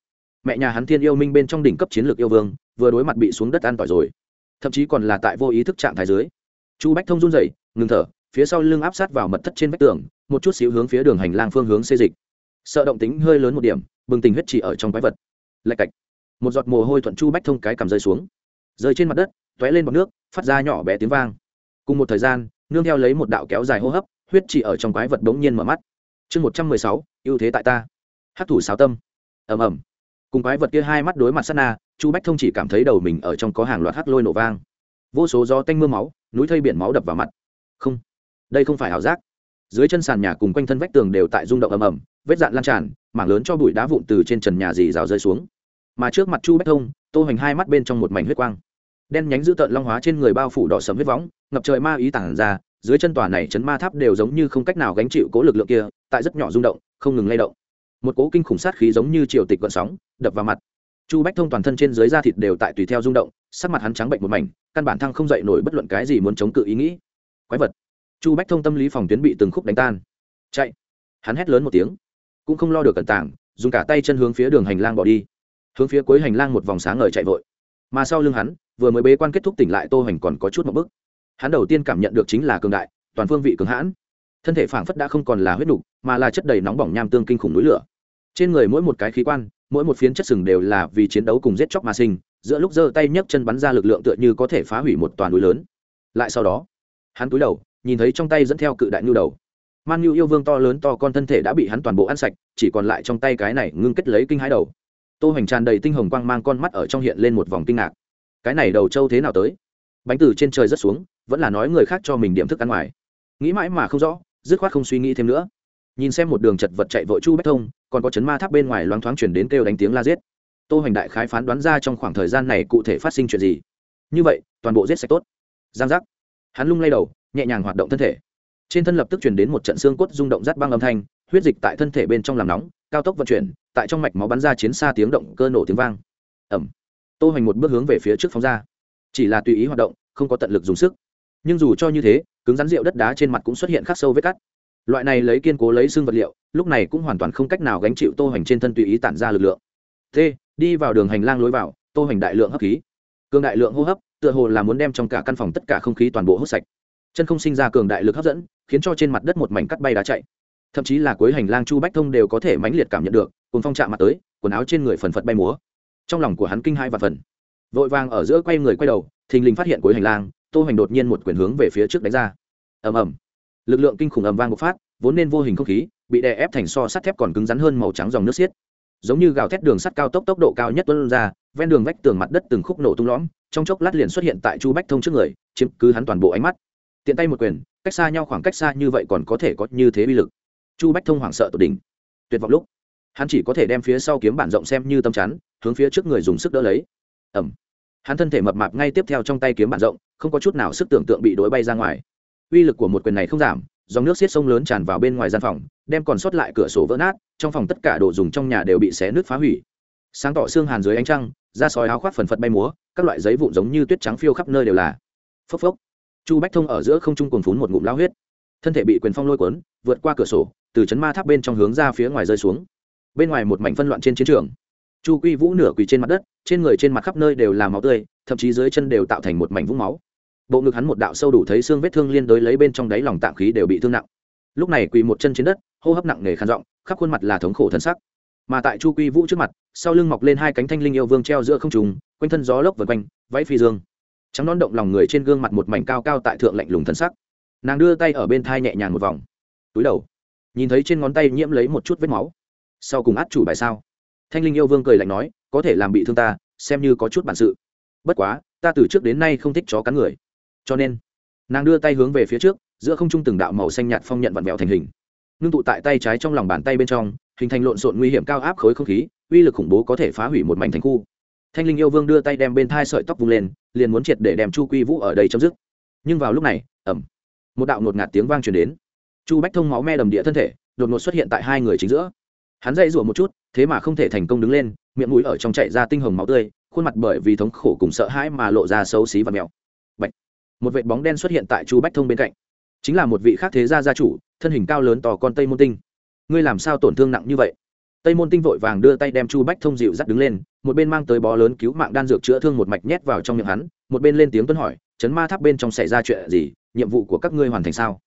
Mẹ nhà hắn thiên yêu minh bên trong đỉnh cấp chiến lược yêu vương, vừa đối mặt bị xuống đất ăn tỏi rồi. Thậm chí còn là tại vô ý thức trạng thái dưới. Chu bách thông run rẩy, ngừng thở, phía sau lưng áp sát vào mật thất trên vách tường, một chút xíu hướng phía đường hành lang phương hướng xê dịch. Sợ động tính hơi lớn một điểm, bừng tình huyết chỉ ở trong quái vật. Lạch cạch một giọt mồ hôi thuận chu bách thông cái cầm rơi xuống. Rơi trên mặt đất, t ó é lên bọc nước, phát ra nhỏ bé tiếng vang. Cùng một thời gian, nương theo lấy một đạo kéo dài hô hấp, huyết chỉ ở trong quái vật bỗng nhiên mở mắt. Chương một trăm mười sáu, ưu thế tại ta. Hát thủ sáo tâm. Ẩm ẩm cùng quái vật kia hai mắt đối mặt sát na, chu bách thông chỉ cảm thấy đầu mình ở trong có hàng loạt hát lôi nổ vang. Vô số gió tanh m ư a máu, núi thây biển máu đập vào mặt. Không, đây không phải ảo giác. Dưới chân sàn nhà cùng quanh thân vách tường đều tại rung động ầm ầm, vết dạn lan tràn, mảng lớn cho bụi đá vụn từ trên trần nhà dì rào rơi xuống mà trước mặt chu bách thông, tô hoành hai mắt bên trong một mảnh huyết quang. Đen nhánh dữ tợn long hóa trên người bao phủ đỏ sầm huyết võng, ngập trời ma ý tản ra, dưới chân tòa này chấn ma tháp đều giống như không cách nào gánh chịu cố lực lượng kia, tại rất nhỏ rung động, không ngừng lay động. Một cố kinh khủng sát khí giống như triều tịch gợn sóng, đập vào mặt. Chu bách thông toàn thân trên dưới da thịt đều tại tùy theo rung động, sắc mặt hắn trắng bệnh một mảnh, căn bản thăng không dậy nổi bất luận cái gì muốn chống cự ý nghĩ. Quái vật. Chu bách thông tâm lý phòng tuyến bị từng khúc đánh tan. Chạy. Hắn hét lớn một tiếng. Cũng không lo được cẩn tảng, dùng cả tay chân hướng phía đường hành lang bỏ đi hướng phía cuối hành lang một vòng sáng ngời chạy vội. Mà sau lưng hắn, vừa mới bế quan kết thúc tỉnh lại tô hành còn có chút một bức hắn đầu tiên cảm nhận được chính là cường đại, toàn phương vị cường hãn. Thân thể phảng phất đã không còn là huyết nục, mà là chất đầy nóng bỏng nham tương kinh khủng núi lửa. Trên người mỗi một cái khí quan, mỗi một phiến chất sừng đều là vì chiến đấu cùng giết chóc mà sinh, giữa lúc giơ tay nhấc chân bắn ra lực lượng tựa như có thể phá hủy một toàn núi lớn. Lại sau đó, hắn cúi đầu, nhìn thấy trong tay dẫn theo cự đại nhu đầu. Man nhu yêu vương to lớn to con thân thể đã bị hắn toàn bộ ăn sạch, chỉ còn lại trong tay cái này ngưng kết lấy kinh hãi đầu tô hoành tràn đầy tinh hồng quang mang con mắt ở trong hiện lên một vòng kinh ngạc. Cái này đầu trâu thế nào tới? Bánh từ trên trời rất xuống, vẫn là nói người khác cho mình điểm thức ăn ngoài. Nghĩ mãi mà không rõ, dứt khoát không suy nghĩ thêm nữa. Nhìn xem một đường chật vật chạy vội chu bách thông, còn có chấn ma tháp bên ngoài loáng thoáng chuyển đến kêu đánh tiếng la giết. Tô hoành đại khái phán đoán ra trong khoảng thời gian này cụ thể phát sinh chuyện gì. Như vậy, toàn bộ giết sạch tốt. Giang giác. Hắn lung lay đầu, nhẹ nhàng hoạt động thân thể. Trên thân lập tức chuyển đến một trận xương cốt rung động rát băng âm thanh, huyết dịch tại thân thể bên trong làm nóng cao tốc vận chuyển, tại trong mạch máu bắn ra chiến xa tiếng động cơ nổ tiếng vang. Ẩm tô hoành một bước hướng về phía trước phóng ra. Chỉ là tùy ý hoạt động, không có tận lực dùng sức. Nhưng dù cho như thế, cứng rắn rượu đất đá trên mặt cũng xuất hiện khắc sâu vết cắt. Loại này lấy kiên cố lấy xương vật liệu, lúc này cũng hoàn toàn không cách nào gánh chịu tô hoành trên thân tùy ý tản ra lực lượng. T đi vào đường hành lang lối vào, tô hoành đại lượng hấp khí. Cường đại lượng hô hấp, tựa hồ là muốn đem trong cả căn phòng tất cả không khí toàn bộ hút sạch. Chân không sinh ra cường đại lực hấp dẫn, khiến cho trên mặt đất một mảnh cắt bay đá chạy thậm chí là cuối hành lang chu bách thông đều có thể mãnh liệt cảm nhận được cùng phong chạm mặt tới, quần áo trên người phần phật bay múa. Trong lòng của hắn kinh hai và phần. Vội vàng ở giữa quay người quay đầu, thình lình phát hiện cuối hành lang, tô hoành đột nhiên một quyền hướng về phía trước đánh ra. Ầm ầm. Lực lượng kinh khủng ầm vang bộc phát, vốn nên vô hình không khí, bị đè ép thành so sắt thép còn cứng rắn hơn màu trắng dòng nước xiết. Giống như gào thét đường sắt cao tốc tốc độ cao nhất tuôn ra, ven đường vách tường mặt đất từng khúc nổ tung lõm, trong chốc lát liền xuất hiện tại chu bách thông trước người, chiếm cứ hắn toàn bộ ánh mắt. Tiện tay một quyền, cách xa nhau khoảng cách xa như vậy còn có thể có như thế bi lực chu bách thông hoảng sợ tột đỉnh. Tuyệt vọng lúc, hắn chỉ có thể đem phía sau kiếm bản rộng xem như tâm chắn, hướng phía trước người dùng sức đỡ lấy. Ẩm hắn thân thể mập mạp ngay tiếp theo trong tay kiếm bản rộng, không có chút nào sức tưởng tượng bị đối bay ra ngoài. Uy lực của một quyền này không giảm, dòng nước xiết sông lớn tràn vào bên ngoài gian phòng, đem còn sót lại cửa sổ vỡ nát, trong phòng tất cả đồ dùng trong nhà đều bị xé nước phá hủy. Sáng tỏ xương hàn dưới ánh trăng, da sói áo khoác phần phật bay múa, các loại giấy vụn giống như tuyết trắng phiêu khắp nơi đều là. Phốc phốc. Chu bách thông ở giữa không trung cồn phún một ngụm lao huyết thân thể bị quyền phong lôi cuốn, vượt qua cửa sổ, từ chấn ma tháp bên trong hướng ra phía ngoài rơi xuống. Bên ngoài một mảnh phân loạn trên chiến trường. Chu quy vũ nửa quỳ trên mặt đất, trên người trên mặt khắp nơi đều là máu tươi, thậm chí dưới chân đều tạo thành một mảnh vũng máu. Bộ ngực hắn một đạo sâu đủ thấy xương vết thương liên đối lấy bên trong đáy lòng tạm khí đều bị thương nặng. Lúc này quỳ một chân trên đất, hô hấp nặng nề khăn giọng, khắp khuôn mặt là thống khổ thân sắc. Mà tại chu quy vũ trước mặt, sau lưng mọc lên hai cánh thanh linh yêu vương treo giữa không trùng quanh thân gió lốc vượt quanh váy phi dương. Trắng nón động lòng người trên gương mặt một mảnh cao cao tại thượng lạnh lùng thân sắc nàng đưa tay ở bên thai nhẹ nhàng một vòng túi đầu nhìn thấy trên ngón tay nhiễm lấy một chút vết máu sau cùng át chủ bài sao thanh linh yêu vương cười lạnh nói có thể làm bị thương ta xem như có chút bản sự bất quá ta từ trước đến nay không thích chó cắn người cho nên nàng đưa tay hướng về phía trước giữa không trung từng đạo màu xanh nhạt phong nhận vặn vẹo thành hình ngưng tụ tại tay trái trong lòng bàn tay bên trong hình thành lộn xộn nguy hiểm cao áp khối không khí uy lực khủng bố có thể phá hủy một mảnh thành khu thanh linh yêu vương đưa tay đem bên thai sợi tóc vung lên liền muốn triệt để đem chu quy vũ ở đây chấm dứt nhưng vào lúc này ẩm một đạo ngột ngạt tiếng vang truyền đến. Chu bách thông máu me đầm địa thân thể, đột ngột xuất hiện tại hai người chính giữa. Hắn dây rủa một chút, thế mà không thể thành công đứng lên, miệng mũi ở trong chạy ra tinh hồng máu tươi, khuôn mặt bởi vì thống khổ cùng sợ hãi mà lộ ra xấu xí và mèo Bạch. một vệt bóng đen xuất hiện tại chu bách thông bên cạnh. Chính là một vị khác thế gia gia chủ, thân hình cao lớn tò con tây môn tinh. Ngươi làm sao tổn thương nặng như vậy? Tây môn tinh vội vàng đưa tay đem chu bách thông dịu dắt đứng lên, một bên mang tới bó lớn cứu mạng đan dược chữa thương một mạch nhét vào trong miệng hắn, một bên lên tiếng tuấn hỏi, chấn ma tháp bên trong xảy ra chuyện gì? nhiệm vụ của các ngươi hoàn thành sao?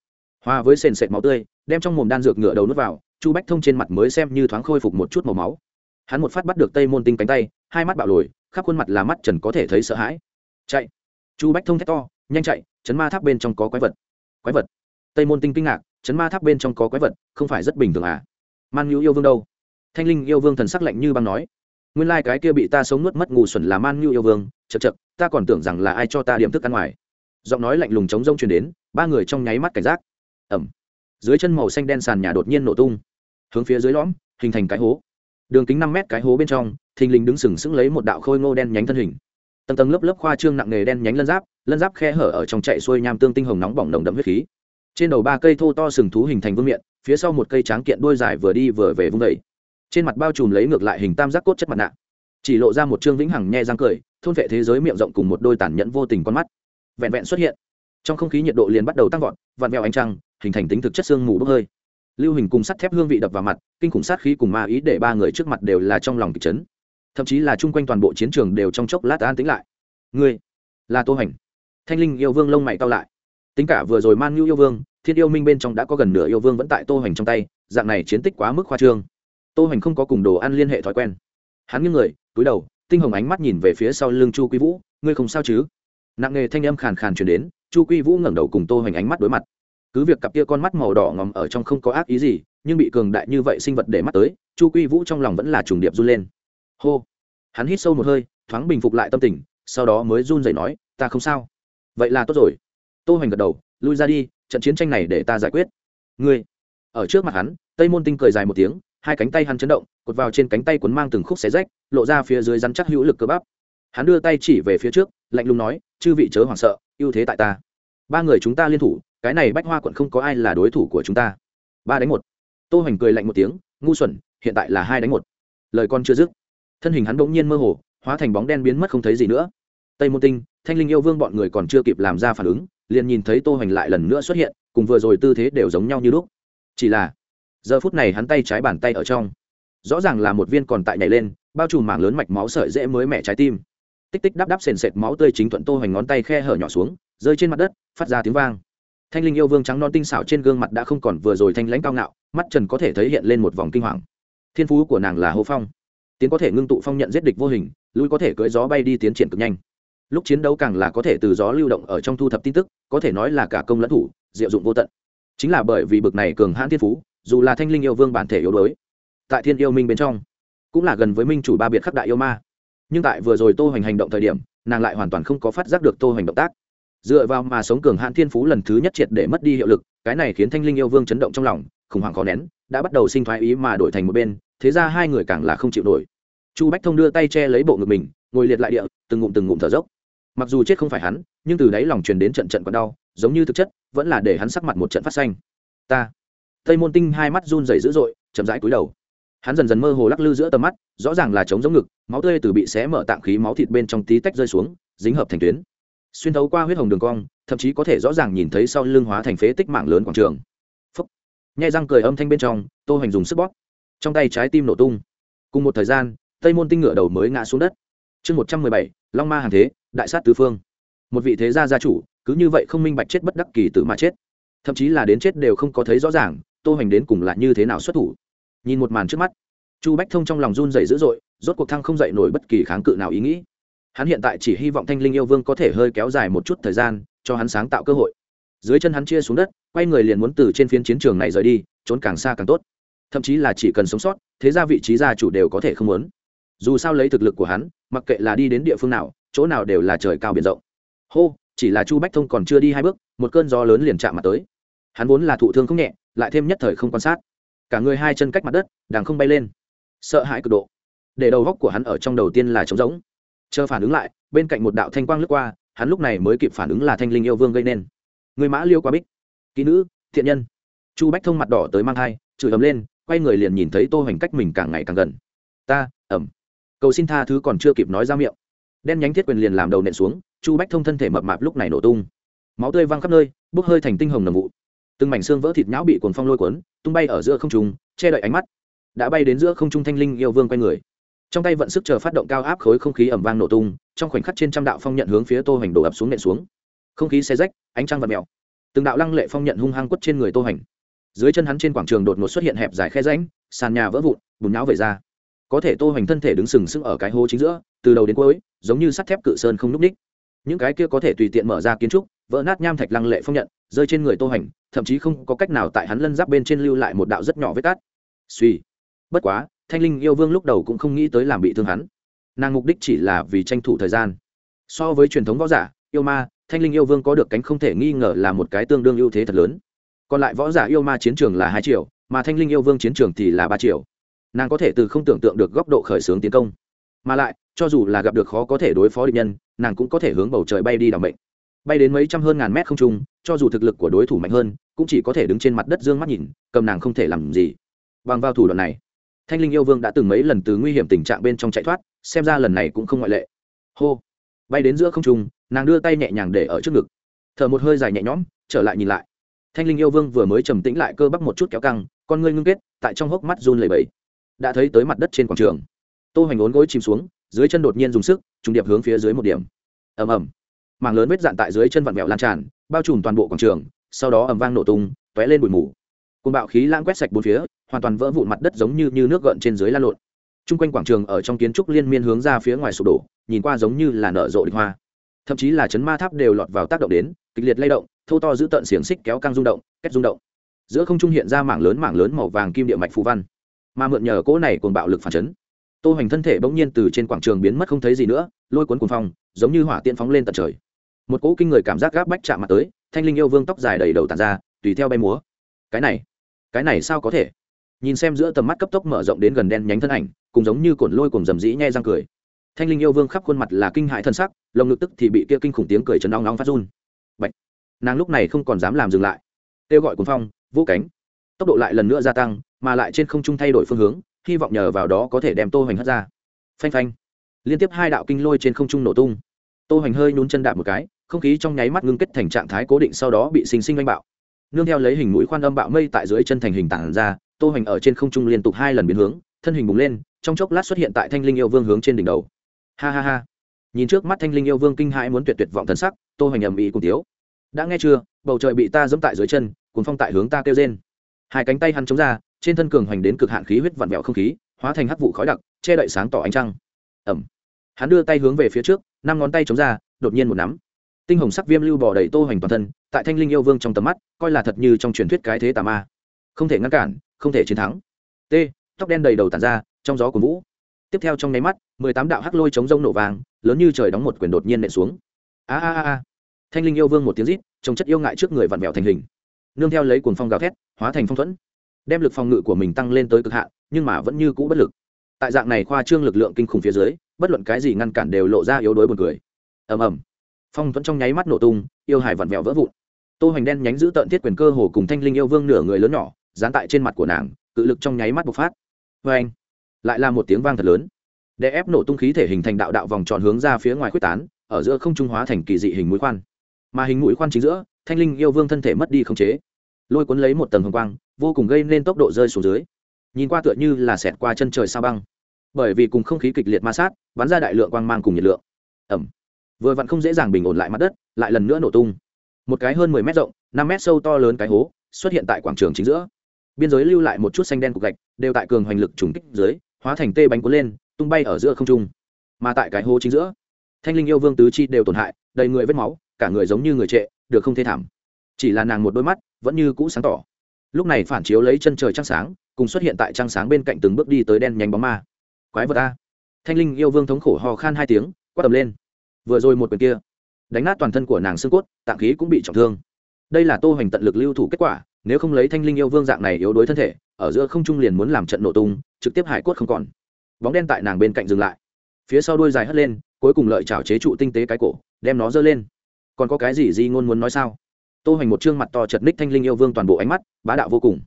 Hòa với sền sệt máu tươi, đem trong mồm đan dược ngựa đầu nuốt vào, chu bách thông trên mặt mới xem như thoáng khôi phục một chút màu máu. Hắn một phát bắt được tây môn tinh cánh tay, hai mắt bạo lồi, khắp khuôn mặt là mắt trần có thể thấy sợ hãi. Chạy! Chu bách thông thét to, nhanh chạy, chấn ma tháp bên trong có quái vật. Quái vật? Tây môn tinh kinh ngạc, chấn ma tháp bên trong có quái vật, không phải rất bình thường à? Man nhu yêu vương đâu? Thanh linh yêu vương thần sắc lạnh như băng nói. Nguyên lai cái kia bị ta sống nuốt mất ngủ xuẩn là man nhu yêu vương chật chật ta còn tưởng rằng là ai cho ta điểm thức ăn ngoài giọng nói lạnh lùng chống rông truyền đến, ba người trong nháy mắt cảnh giác. Ẩm. Dưới chân màu xanh đen sàn nhà đột nhiên nổ tung. Hướng phía dưới lõm, hình thành cái hố. Đường kính năm mét cái hố bên trong, thình lình đứng sừng sững lấy một đạo khôi ngô đen nhánh thân hình. Tầng tầng lớp lớp khoa trương nặng nề đen nhánh lân giáp lân giáp khe hở ở trong chạy xuôi nham tương tinh hồng nóng bỏng nồng đậm huyết khí. Trên đầu ba cây thô to sừng thú hình thành vương miện, phía sau một cây tráng kiện đuôi dài vừa đi vừa về vung đầy trên mặt bao trùm lấy ngược lại hình tam giác cốt chất mặt nạ. Chỉ lộ ra một trương vĩnh hằng nhe răng cười, thôn vệ thế giới miệng rộng cùng một đôi tàn nhẫn vô tình con mắt vẹn vẹn xuất hiện. Trong không khí nhiệt độ liền bắt đầu tăng vọt, vặn vẹo ánh trăng, hình thành tính thực chất xương mù bốc hơi. Lưu hình cùng sắt thép hương vị đập vào mặt, kinh khủng sát khí cùng ma ý để ba người trước mặt đều là trong lòng kịch chấn. Thậm chí là chung quanh toàn bộ chiến trường đều trong chốc lát an tính lại. Ngươi là tô hành. Thanh linh yêu vương lông mày cao lại. Tính cả vừa rồi man nhu yêu vương, thiên yêu minh bên trong đã có gần nửa yêu vương vẫn tại tô hành trong tay, dạng này chiến tích quá mức khoa trương. Tô hành không có cùng đồ ăn liên hệ thói quen. Hắn như người, túi đầu, tinh hồng ánh mắt nhìn về phía sau lưng chu quý vũ, ngươi không sao chứ? nặng nề thanh âm khàn khàn chuyển đến, chu quy vũ ngẩng đầu cùng tô hoành ánh mắt đối mặt. Cứ việc cặp kia con mắt màu đỏ ngòm ở trong không có ác ý gì, nhưng bị cường đại như vậy sinh vật để mắt tới, chu quy vũ trong lòng vẫn là trùng điệp run lên. Hô! Hắn hít sâu một hơi, thoáng bình phục lại tâm tình, sau đó mới run rẩy nói, ta không sao. Vậy là tốt rồi. Tô hoành gật đầu, lui ra đi, trận chiến tranh này để ta giải quyết. Ngươi? Ở trước mặt hắn, tây môn tinh cười dài một tiếng, hai cánh tay hắn chấn động, cột vào trên cánh tay cuốn mang từng khúc xé rách, lộ ra phía dưới rắn chắc hữu lực cơ bắp. Hắn đưa tay chỉ về phía trước lạnh lùng nói, chư vị chớ hoảng sợ, ưu thế tại ta. Ba người chúng ta liên thủ, cái này bách hoa quận không có ai là đối thủ của chúng ta. Ba đánh một. Tô hoành cười lạnh một tiếng, ngu xuẩn, hiện tại là hai đánh một. Lời con chưa dứt, thân hình hắn bỗng nhiên mơ hồ, hóa thành bóng đen biến mất không thấy gì nữa. Tây môn tinh, thanh linh yêu vương bọn người còn chưa kịp làm ra phản ứng, liền nhìn thấy tô hoành lại lần nữa xuất hiện, cùng vừa rồi tư thế đều giống nhau như lúc. Chỉ là, giờ phút này hắn tay trái bàn tay ở trong, rõ ràng là một viên còn tại nhảy lên, bao trùm mảng lớn mạch máu sợi dễ mới mẻ trái tim tích tích đắp đắp sền sệt máu tươi chính thuận tô hoành ngón tay khe hở nhỏ xuống, rơi trên mặt đất, phát ra tiếng vang. Thanh linh yêu vương trắng non tinh xảo trên gương mặt đã không còn vừa rồi thanh lãnh cao ngạo, mắt trần có thể thấy hiện lên một vòng kinh hoàng. Thiên phú của nàng là hô phong. Tiến có thể ngưng tụ phong nhận giết địch vô hình, lui có thể cưỡi gió bay đi tiến triển cực nhanh. Lúc chiến đấu càng là có thể từ gió lưu động ở trong thu thập tin tức, có thể nói là cả công lẫn thủ, diệu dụng vô tận. Chính là bởi vì bực này cường hãn thiên phú, dù là thanh linh yêu vương bản thể yếu đuối, tại thiên yêu minh bên trong, cũng là gần với minh chủ ba biệt khắc đại yêu ma nhưng tại vừa rồi tô hoành hành động thời điểm, nàng lại hoàn toàn không có phát giác được tô hoành động tác. Dựa vào mà sống cường hạn thiên phú lần thứ nhất triệt để mất đi hiệu lực, cái này khiến thanh linh yêu vương chấn động trong lòng, khủng hoảng khó nén, đã bắt đầu sinh thoái ý mà đổi thành một bên, thế ra hai người càng là không chịu nổi. Chu bách thông đưa tay che lấy bộ ngực mình, ngồi liệt lại địa, từng ngụm từng ngụm thở dốc. Mặc dù chết không phải hắn, nhưng từ đáy lòng truyền đến trận trận còn đau, giống như thực chất, vẫn là để hắn sắc mặt một trận phát xanh. Ta. Tây môn tinh hai mắt run rẩy dữ dội, chậm rãi cúi đầu hắn dần dần mơ hồ lắc lư giữa tầm mắt, rõ ràng là chống giống ngực, máu tươi từ bị xé mở tạm khí máu thịt bên trong tí tách rơi xuống, dính hợp thành tuyến. Xuyên thấu qua huyết hồng đường cong, thậm chí có thể rõ ràng nhìn thấy sau lưng hóa thành phế tích mạng lớn quảng trường. Phấp răng cười âm thanh bên trong, tô hành dùng sức bóp. Trong tay trái tim nổ tung. Cùng một thời gian, tây môn tinh ngựa đầu mới ngã xuống đất. Chương một trăm mười bảy, long ma hàng thế, đại sát tứ phương. Một vị thế gia gia chủ, cứ như vậy không minh bạch chết bất đắc kỳ tử mà chết. Thậm chí là đến chết đều không có thấy rõ ràng, tô hành đến cùng là như thế nào xuất thủ nhìn một màn trước mắt. Chu bách thông trong lòng run dày dữ dội, rốt cuộc thăng không dậy nổi bất kỳ kháng cự nào ý nghĩ. Hắn hiện tại chỉ hy vọng thanh linh yêu vương có thể hơi kéo dài một chút thời gian, cho hắn sáng tạo cơ hội. Dưới chân hắn chia xuống đất, quay người liền muốn từ trên phiến chiến trường này rời đi, trốn càng xa càng tốt. Thậm chí là chỉ cần sống sót, thế ra vị trí gia chủ đều có thể không muốn. Dù sao lấy thực lực của hắn, mặc kệ là đi đến địa phương nào, chỗ nào đều là trời cao biển rộng. Hô, chỉ là chu bách thông còn chưa đi hai bước, một cơn gió lớn liền chạm mặt tới. Hắn vốn là thụ thương không nhẹ, lại thêm nhất thời không quan sát cả người hai chân cách mặt đất đang không bay lên. Sợ hãi cực độ. Để đầu góc của hắn ở trong đầu tiên là trống rỗng. Chờ phản ứng lại, bên cạnh một đạo thanh quang lướt qua, hắn lúc này mới kịp phản ứng là thanh linh yêu vương gây nên. Người mã liêu quá bích. Kỹ nữ, thiện nhân. Chu bách thông mặt đỏ tới mang thai, chửi ấm lên, quay người liền nhìn thấy tô hoành cách mình càng ngày càng gần. Ta ẩm cầu xin tha thứ còn chưa kịp nói ra miệng. Đen nhánh thiết quyền liền làm đầu nện xuống, chu bách thông thân thể mập mạp lúc này nổ tung. Máu tươi văng khắp nơi, bốc hơi thành tinh hồng nồng ngụ từng mảnh xương vỡ thịt nhão bị cuồng phong lôi cuốn, tung bay ở giữa không trung, che đậy ánh mắt. Đã bay đến giữa không trung thanh linh yêu vương quay người. Trong tay vận sức chờ phát động cao áp khối không khí ẩm vang nổ tung, trong khoảnh khắc trên trăm đạo phong nhận hướng phía tô hoành đổ ập xuống nện xuống. Không khí xe rách, ánh trăng và mèo. Từng đạo lăng lệ phong nhận hung hăng quất trên người tô hoành. Dưới chân hắn trên quảng trường đột ngột xuất hiện hẹp dài khe ránh sàn nhà vỡ vụn, bùn nhão về ra. Có thể tô hoành thân thể đứng sừng sững ở cái hố chính giữa, từ đầu đến cuối, giống như sắt thép cự sơn không núc ních. Những cái kia có thể tùy tiện mở ra kiến trúc, vỡ nát nham thạch lăng lệ phong nhận, rơi trên người tô hoành thậm chí không có cách nào tại hắn lân giáp bên trên lưu lại một đạo rất nhỏ vết cát. Suy. Bất quá, thanh linh yêu vương lúc đầu cũng không nghĩ tới làm bị thương hắn. Nàng mục đích chỉ là vì tranh thủ thời gian. So với truyền thống võ giả, yêu ma, thanh linh yêu vương có được cánh không thể nghi ngờ là một cái tương đương ưu thế thật lớn. Còn lại võ giả yêu ma chiến trường là hai triệu, mà thanh linh yêu vương chiến trường thì là ba triệu. Nàng có thể từ không tưởng tượng được góc độ khởi xướng tiến công. Mà lại, cho dù là gặp được khó có thể đối phó địch nhân, nàng cũng có thể hướng bầu trời bay đi đ ả o mệnh bay đến mấy trăm hơn ngàn mét không trung, cho dù thực lực của đối thủ mạnh hơn, cũng chỉ có thể đứng trên mặt đất dương mắt nhìn, cầm nàng không thể làm gì. Bằng vào thủ đoạn này, thanh linh yêu vương đã từng mấy lần từ nguy hiểm tình trạng bên trong chạy thoát, xem ra lần này cũng không ngoại lệ. Hô, bay đến giữa không trung, nàng đưa tay nhẹ nhàng để ở trước ngực. Thở một hơi dài nhẹ nhõm, trở lại nhìn lại. Thanh linh yêu vương vừa mới trầm tĩnh lại cơ bắp một chút kéo căng, con ngươi ngưng kết, tại trong hốc mắt run lầy bẫy đã thấy tới mặt đất trên quảng trường. Tô hoành ốn gối chìm xuống, dưới chân đột nhiên dùng sức, trùng điệp hướng phía dưới một điểm. Ầm ầm mảng lớn vết dạn tại dưới chân vặn vẹo lan tràn bao trùm toàn bộ quảng trường sau đó ầm vang nổ tung tóe lên bụi mù. Cùng bạo khí lãng quét sạch bốn phía hoàn toàn vỡ vụn mặt đất giống như, như nước gợn trên dưới lan lộn. Chung quanh quảng trường ở trong kiến trúc liên miên hướng ra phía ngoài sụp đổ nhìn qua giống như là nở rộ địch hoa. Thậm chí là chấn ma tháp đều lọt vào tác động đến kịch liệt lay động thâu to giữ tận xiềng xích kéo căng rung động cách rung động. Giữa không trung hiện ra mảng lớn mảng lớn màu vàng kim địa mạch phù văn. Mà mượn nhờ cỗ này cùng bạo lực phản chấn tô hoành thân thể bỗng nhiên từ trên quảng trường biến mất không thấy gì nữa lôi cuốn cuồng phong giống như hỏa tiễn phóng lên tận trời một cỗ kinh người cảm giác gáp bách chạm mặt tới thanh linh yêu vương tóc dài đầy đầu tàn ra tùy theo bay múa. Cái này cái này sao có thể? Nhìn xem giữa tầm mắt cấp tốc mở rộng đến gần đen nhánh thân ảnh cùng giống như cồn lôi cùng dầm dĩ nhai răng cười. Thanh linh yêu vương khắp khuôn mặt là kinh hại thân sắc lồng ngực tức thì bị kia kinh khủng tiếng cười chấn nóng nóng phát run. Bệnh, nàng lúc này không còn dám làm dừng lại. Kêu gọi cuốn phong vũ cánh. Tốc độ lại lần nữa gia tăng mà lại trên không trung thay đổi phương hướng hy vọng nhờ vào đó có thể đem tô hoành hất ra. Phanh phanh. Liên tiếp hai đạo kinh lôi trên không trung nổ tung tô hoành hơi nhún chân đạp một cái, không khí trong nháy mắt ngưng kết thành trạng thái cố định sau đó bị sinh sinh oanh bạo. Nương theo lấy hình mũi khoan âm bạo mây tại dưới chân thành hình tảng ra, tô hoành ở trên không trung liên tục hai lần biến hướng, thân hình bùng lên, trong chốc lát xuất hiện tại thanh linh yêu vương hướng trên đỉnh đầu. Ha ha ha. Nhìn trước mắt thanh linh yêu vương kinh hãi muốn tuyệt tuyệt vọng thần sắc, tô hoành ầm ĩ cùng tiếu. Đã nghe chưa, bầu trời bị ta giẫm tại dưới chân cuốn phong tại hướng ta kêu rên. Hai cánh tay hắn chống ra, trên thân cường hoành đến cực hạn khí huyết vặn vẹo không khí, hóa thành hắc vụ khói đặc, che đậy sáng tỏ ánh trăng. Ẩm hắn đưa tay hướng về phía trước, năm ngón tay chống ra, đột nhiên một nắm. Tinh hồng sắc viêm lưu bỏ đầy tô hoành toàn thân, tại thanh linh yêu vương trong tầm mắt, coi là thật như trong truyền thuyết cái thế tà ma. Không thể ngăn cản, không thể chiến thắng. T, tóc đen đầy đầu tàn ra, trong gió của vũ. Tiếp theo trong nháy mắt, mười tám đạo hắc lôi chống rông nổ vàng, lớn như trời đóng một quyền đột nhiên nện xuống. A a a thanh linh yêu vương một tiếng rít trồng chất yêu ngại trước người vặn vẹo thành hình. Nương theo lấy cuồng phong gào thét, hóa thành phong thuẫn. Đem lực phòng ngự của mình tăng lên tới cực hạn, nhưng mà vẫn như cũ bất lực. Tại dạng này khoa trương lực lượng kinh khủng phía dưới bất luận cái gì ngăn cản đều lộ ra yếu đuối buồn cười. Ầm ầm. Phong tuấn trong nháy mắt nổ tung, yêu hải vặn vẹo vỡ vụn. Tô hoành đen nhánh giữ tận thiết quyền cơ hồ cùng thanh linh yêu vương nửa người lớn nhỏ, dán tại trên mặt của nàng, cự lực trong nháy mắt bộc phát. Vê lại là một tiếng vang thật lớn. Để ép nổ tung khí thể hình thành đạo đạo vòng tròn hướng ra phía ngoài quyết tán, ở giữa không trung hóa thành kỳ dị hình mũi khoan. Mà hình mũi khoan chính giữa, thanh linh yêu vương thân thể mất đi không chế. Lôi cuốn lấy một tầng hồng quang, vô cùng gây nên tốc độ rơi xuống dưới. Nhìn qua tựa như là xẹt qua chân trời sao băng bởi vì cùng không khí kịch liệt ma sát, bắn ra đại lượng quang mang cùng nhiệt lượng. Ẩm. Vừa vặn không dễ dàng bình ổn lại mặt đất, lại lần nữa nổ tung. Một cái hơn mười mét rộng, năm mét sâu to lớn cái hố xuất hiện tại quảng trường chính giữa. Biên giới lưu lại một chút xanh đen cục gạch, đều tại cường hoành lực trùng kích dưới, hóa thành tê bánh cuốn lên, tung bay ở giữa không trung. Mà tại cái hố chính giữa, thanh linh yêu vương tứ chi đều tổn hại, đầy người vết máu, cả người giống như người trệ, được không thê thảm. Chỉ là nàng một đôi mắt, vẫn như cũ sáng tỏ. Lúc này phản chiếu lấy chân trời trăng sáng, cùng xuất hiện tại trăng sáng bên cạnh từng bước đi tới đen nhánh bóng ma quái vật a. Thanh linh yêu vương thống khổ hò khan hai tiếng, quát tầm lên. Vừa rồi một quyền kia, đánh nát toàn thân của nàng xương cốt, tạng khí cũng bị trọng thương. Đây là tô hoành tận lực lưu thủ kết quả, nếu không lấy thanh linh yêu vương dạng này yếu đuối thân thể, ở giữa không trung liền muốn làm trận nổ tung, trực tiếp hải cốt không còn. Bóng đen tại nàng bên cạnh dừng lại. Phía sau đuôi dài hất lên, cuối cùng lợi chảo chế trụ tinh tế cái cổ, đem nó giơ lên. Còn có cái gì di ngôn muốn nói sao? Tô hoành một trương mặt to chật ních thanh linh yêu vương toàn bộ ánh mắt, bá đạo vô cùng.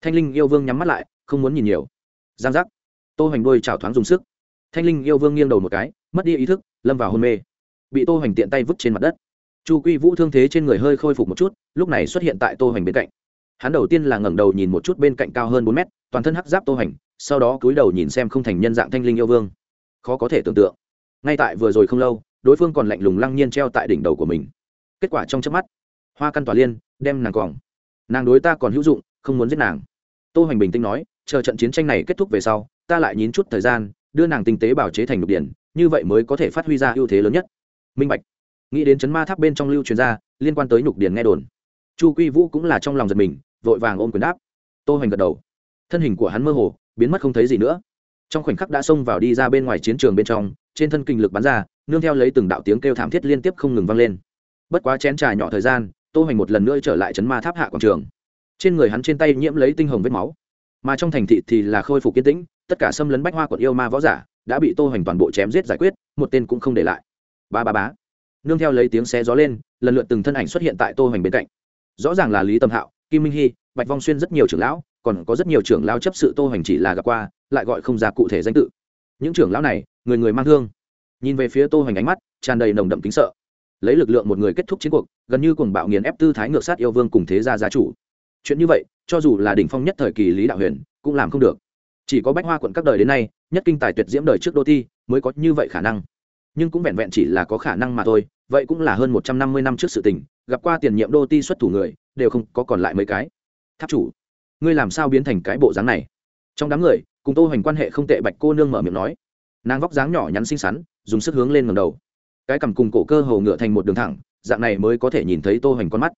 Thanh linh yêu vương nhắm mắt lại, không muốn nhìn nhiều. Giang giác tô hoành đôi chảo thoáng dùng sức. Thanh linh yêu vương nghiêng đầu một cái, mất đi ý thức, lâm vào hôn mê. Bị tô hoành tiện tay vứt trên mặt đất. Chu quy vũ thương thế trên người hơi khôi phục một chút, lúc này xuất hiện tại tô hoành bên cạnh. Hắn đầu tiên là ngẩng đầu nhìn một chút bên cạnh cao hơn bốn mét, toàn thân hắc giáp tô hoành, sau đó cúi đầu nhìn xem không thành nhân dạng thanh linh yêu vương. Khó có thể tưởng tượng. Ngay tại vừa rồi không lâu, đối phương còn lạnh lùng lăng nhiên treo tại đỉnh đầu của mình. Kết quả trong chớp mắt, hoa căn tòa liên, đem nàng còng nàng đối ta còn hữu dụng, không muốn giết nàng. Tô hoành bình tĩnh nói chờ trận chiến tranh này kết thúc về sau, ta lại nhín chút thời gian, đưa nàng tinh tế bảo chế thành lục điển, như vậy mới có thể phát huy ra ưu thế lớn nhất. Minh bạch. Nghĩ đến chấn ma tháp bên trong lưu truyền ra, liên quan tới nhục điển nghe đồn. Chu quy vũ cũng là trong lòng giật mình, vội vàng ôm quyền đáp. Tô hoành gật đầu. Thân hình của hắn mơ hồ, biến mất không thấy gì nữa. Trong khoảnh khắc đã xông vào đi ra bên ngoài chiến trường bên trong, trên thân kinh lực bắn ra, nương theo lấy từng đạo tiếng kêu thảm thiết liên tiếp không ngừng vang lên. Bất quá chén trà nhỏ thời gian, tô hoành một lần nữa trở lại chấn ma tháp hạ quảng trường. Trên người hắn trên tay nhiễm lấy tinh hồng vết máu mà trong thành thị thì là khôi phục kiên tĩnh, tất cả xâm lấn bách hoa quận yêu ma võ giả đã bị tô hoành toàn bộ chém giết giải quyết, một tên cũng không để lại. Ba ba bá nương theo lấy tiếng xé gió lên, lần lượt từng thân ảnh xuất hiện tại tô hoành bên cạnh. Rõ ràng là lý tâm hạo, kim minh hy bạch vong xuyên rất nhiều trưởng lão, còn có rất nhiều trưởng lão chấp sự tô hoành chỉ là gặp qua, lại gọi không ra cụ thể danh tự. Những trưởng lão này, người người mang thương. Nhìn về phía tô hoành ánh mắt, tràn đầy nồng đậm kính sợ. Lấy lực lượng một người kết thúc chiến cuộc, gần như cùng bạo nghiền ép tư thái ngược sát yêu vương cùng thế gia gia chủ chuyện như vậy, cho dù là đỉnh phong nhất thời kỳ lý đạo huyền, cũng làm không được. Chỉ có bách hoa quận các đời đến nay, nhất kinh tài tuyệt diễm đời trước đô thi, mới có như vậy khả năng. Nhưng cũng vẹn vẹn chỉ là có khả năng mà thôi, vậy cũng là hơn một trăm năm mươi năm trước sự tình, gặp qua tiền nhiệm đô ti xuất thủ người, đều không có còn lại mấy cái. Tháp chủ, ngươi làm sao biến thành cái bộ dáng này? Trong đám người, cùng tô hoành quan hệ không tệ, bạch cô nương mở miệng nói. Nàng vóc dáng nhỏ nhắn xinh xắn, dùng sức hướng lên ngầm đầu. Cái cằm cùng cổ cơ hầu ngựa thành một đường thẳng, dạng này mới có thể nhìn thấy tô hoành con mắt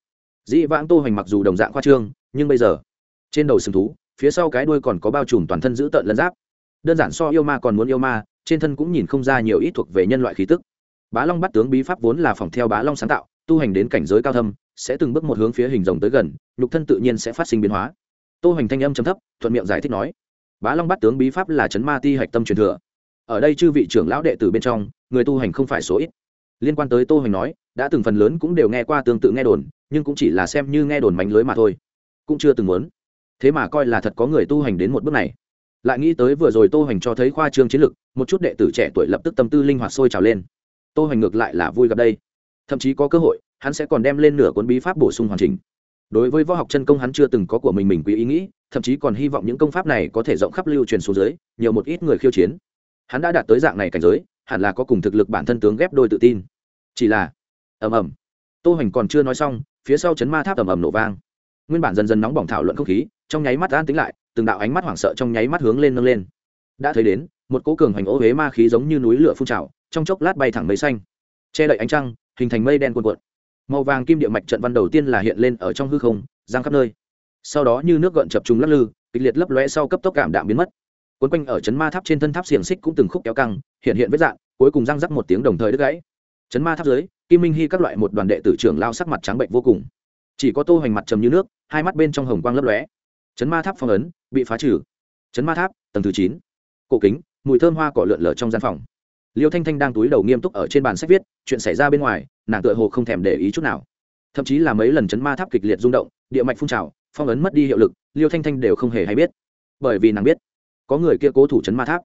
dĩ vãng tô hoành mặc dù đồng dạng khoa trương, nhưng bây giờ, trên đầu sừng thú, phía sau cái đuôi còn có bao trùm toàn thân giữ tợn lân giáp. Đơn giản so yêu ma còn muốn yêu ma, trên thân cũng nhìn không ra nhiều ít thuộc về nhân loại khí tức. Bá long bắt tướng bí pháp vốn là phòng theo bá long sáng tạo tu hành đến cảnh giới cao thâm, sẽ từng bước một hướng phía hình rồng tới gần, nhục thân tự nhiên sẽ phát sinh biến hóa. Tô hoành thanh âm chấm thấp, thuận miệng giải thích nói, bá long bắt tướng bí pháp là chấn ma ti hạch tâm truyền thừa. Ở đây chư vị trưởng lão đệ tử bên trong, người tu hành không phải số ít. Liên quan tới tô hoành nói, đã từng phần lớn cũng đều nghe qua tương tự nghe đồn nhưng cũng chỉ là xem như nghe đồn mánh lưới mà thôi cũng chưa từng muốn. Thế mà coi là thật có người tu hành đến một bước này. Lại nghĩ tới vừa rồi tô hành cho thấy khoa trương chiến lược, một chút đệ tử trẻ tuổi lập tức tâm tư linh hoạt sôi trào lên. Tô hành ngược lại là vui gặp đây. Thậm chí có cơ hội hắn sẽ còn đem lên nửa cuốn bí pháp bổ sung hoàn chỉnh. Đối với võ học chân công hắn chưa từng có của mình mình quý ý nghĩ thậm chí còn hy vọng những công pháp này có thể rộng khắp lưu truyền xuống dưới nhiều một ít người khiêu chiến. Hắn đã đạt tới dạng này cảnh giới hẳn là có cùng thực lực bản thân tướng ghép đôi tự tin. Chỉ là ầm ầm. Tô hành còn chưa nói xong phía sau chấn ma tháp ầm ầm nổ vang. Nguyên bản dần dần nóng bỏng thảo luận không khí, trong nháy mắt an tĩnh lại, từng đạo ánh mắt hoảng sợ trong nháy mắt hướng lên nâng lên. Đã thấy đến, một cỗ cường hành ô hế ma khí giống như núi lửa phun trào, trong chốc lát bay thẳng mây xanh. Che đậy ánh trăng, hình thành mây đen cuồn cuộn. Màu vàng kim địa mạch trận văn đầu tiên là hiện lên ở trong hư không, giang khắp nơi. Sau đó như nước gợn chập trùng lắc lư, kịch liệt lấp lóe sau cấp tốc cảm đạm biến mất. Cuốn quanh ở chấn ma tháp trên thân tháp xiềng xích cũng từng khúc kéo căng, hiện hiện vết dạng cuối cùng răng rắc một tiếng đồng thời đứt gãy chấn ma tháp dưới, kim minh hy các loại một đoàn đệ tử trưởng lao sắc mặt trắng bệnh vô cùng. Chỉ có tô hoành mặt trầm như nước, hai mắt bên trong hồng quang lấp lóe. Chấn ma tháp phong ấn, bị phá trừ. Chấn ma tháp, tầng thứ chín. Cổ kính, mùi thơm hoa cỏ lượn lờ trong gian phòng. Liêu thanh thanh đang túi đầu nghiêm túc ở trên bàn sách viết, chuyện xảy ra bên ngoài, nàng tựa hồ không thèm để ý chút nào. Thậm chí là mấy lần chấn ma tháp kịch liệt rung động, địa mạch phun trào, phong ấn mất đi hiệu lực, liêu thanh thanh đều không hề hay biết. Bởi vì nàng biết, có người kia cố thủ chấn ma tháp.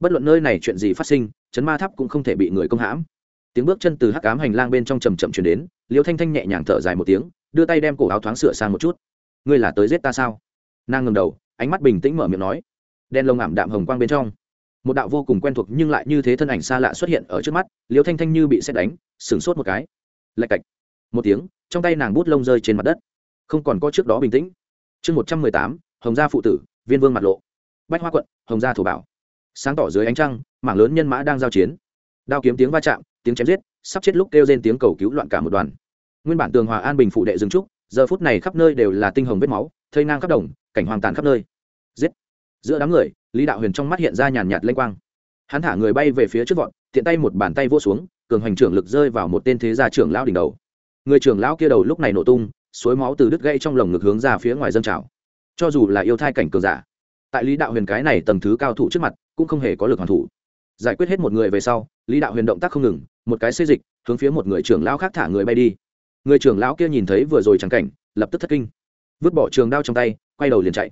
Bất luận nơi này chuyện gì phát sinh, chấn ma tháp cũng không thể bị người công hãm tiếng bước chân từ hắc cám hành lang bên trong chầm chậm chuyển đến, liêu thanh thanh nhẹ nhàng thở dài một tiếng, đưa tay đem cổ áo thoáng sửa sang một chút. Ngươi là tới giết ta sao? Nàng ngầm đầu, ánh mắt bình tĩnh mở miệng nói. Đen lông ảm đạm hồng quang bên trong. Một đạo vô cùng quen thuộc nhưng lại như thế thân ảnh xa lạ xuất hiện ở trước mắt, liêu thanh thanh như bị xét đánh, sửng sốt một cái. Lạch cạch. Một tiếng, trong tay nàng bút lông rơi trên mặt đất. Không còn có trước đó bình tĩnh. Chương một trăm mười tám, hồng gia phụ tử, viên vương mặt lộ. Bách hoa quận, hồng gia thủ bảo. Sáng tỏ dưới ánh trăng, mảng lớn nhân mã đang giao chiến. Đao kiếm tiếng va chạm tiếng chém giết, sắp chết lúc kêu lên tiếng cầu cứu loạn cả một đoàn. Nguyên bản tường hòa an bình phủ đệ dừng trúc, giờ phút này khắp nơi đều là tinh hồng vết máu, thây ngang khắp đồng, cảnh hoàng tàn khắp nơi. Giết! Giữa đám người, lý đạo huyền trong mắt hiện ra nhàn nhạt lênh quang. Hắn thả người bay về phía trước vọt, tiện tay một bàn tay vỗ xuống, cường hoành trưởng lực rơi vào một tên thế gia trưởng lão đỉnh đầu. Người trưởng lão kia đầu lúc này nổ tung, suối máu từ đứt gãy trong lồng ngực hướng ra phía ngoài dân trào. Cho dù là yêu thai cảnh cường giả, tại lý đạo huyền cái này tầng thứ cao thủ trước mặt, cũng không hề có lực hoàn thủ giải quyết hết một người về sau, lý đạo huyền động tác không ngừng, một cái xây dịch, hướng phía một người trưởng lão khác thả người bay đi. Người trưởng lão kia nhìn thấy vừa rồi trắng cảnh, lập tức thất kinh. Vứt bỏ trường đao trong tay, quay đầu liền chạy.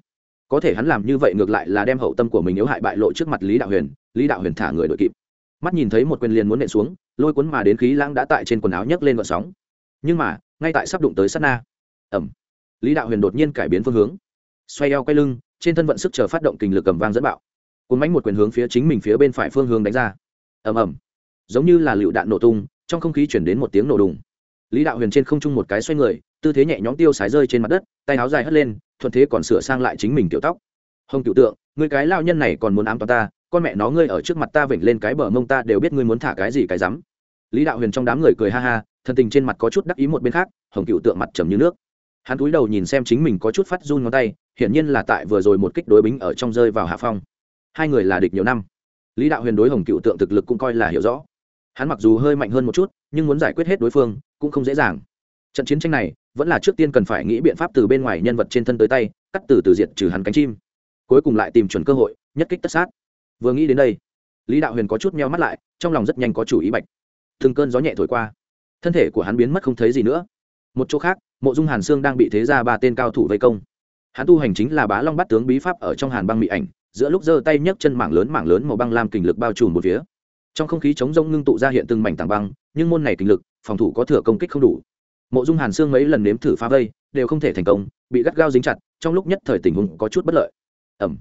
Có thể hắn làm như vậy ngược lại là đem hậu tâm của mình yếu hại bại lộ trước mặt lý đạo huyền, lý đạo huyền thả người đội kịp. Mắt nhìn thấy một quyền liền muốn nện xuống, lôi cuốn mà đến khí lãng đã tại trên quần áo nhấc lên vận sóng. Nhưng mà, ngay tại sắp đụng tới sát na. Ẩm lý đạo huyền đột nhiên cải biến phương hướng. Xoay eo quay lưng, trên thân vận sức chờ phát động kình lực cầm vang dẫn bạo cuốn mánh một quyền hướng phía chính mình phía bên phải phương hướng đánh ra. Ầm ầm. Giống như là lựu đạn nổ tung, trong không khí chuyển đến một tiếng nổ đùng. Lý đạo huyền trên không trung một cái xoay người, tư thế nhẹ nhõm tiêu sái rơi trên mặt đất, tay áo dài hất lên, thuận thế còn sửa sang lại chính mình tiểu tóc. Hồng tiểu tượng người cái lao nhân này còn muốn ám toàn ta, con mẹ nó ngươi ở trước mặt ta vểnh lên cái bờ mông ta đều biết ngươi muốn thả cái gì cái rắm. Lý đạo huyền trong đám người cười ha ha, thân tình trên mặt có chút đắc ý một bên khác, hồng cựu tượng mặt trầm như nước. Hắn cúi đầu nhìn xem chính mình có chút phát run ngón tay, hiển nhiên là tại vừa rồi một kích đối bính ở trong rơi vào hạ phong hai người là địch nhiều năm. Lý đạo huyền đối hồng cựu tượng thực lực cũng coi là hiểu rõ. Hắn mặc dù hơi mạnh hơn một chút, nhưng muốn giải quyết hết đối phương, cũng không dễ dàng. Trận chiến tranh này, vẫn là trước tiên cần phải nghĩ biện pháp từ bên ngoài nhân vật trên thân tới tay, cắt từ từ diệt trừ hắn cánh chim. Cuối cùng lại tìm chuẩn cơ hội, nhất kích tất sát. Vừa nghĩ đến đây, lý đạo huyền có chút meo mắt lại, trong lòng rất nhanh có chủ ý bạch. Từng cơn gió nhẹ thổi qua, thân thể của hắn biến mất không thấy gì nữa. Một chỗ khác, mộ dung hàn sương đang bị thế ra ba tên cao thủ vây công. Hắn tu hành chính là bá long bắt tướng bí pháp ở trong hàn băng mỹ ảnh giữa lúc giơ tay nhấc chân mảng lớn mảng lớn màu băng lam kình lực bao trùm một phía. Trong không khí trống rỗng ngưng tụ ra hiện từng mảnh tảng băng, nhưng môn này kình lực, phòng thủ có thừa công kích không đủ. Mộ dung hàn xương mấy lần nếm thử phá vây, đều không thể thành công, bị gắt gao dính chặt, trong lúc nhất thời tình huống có chút bất lợi. Ẩm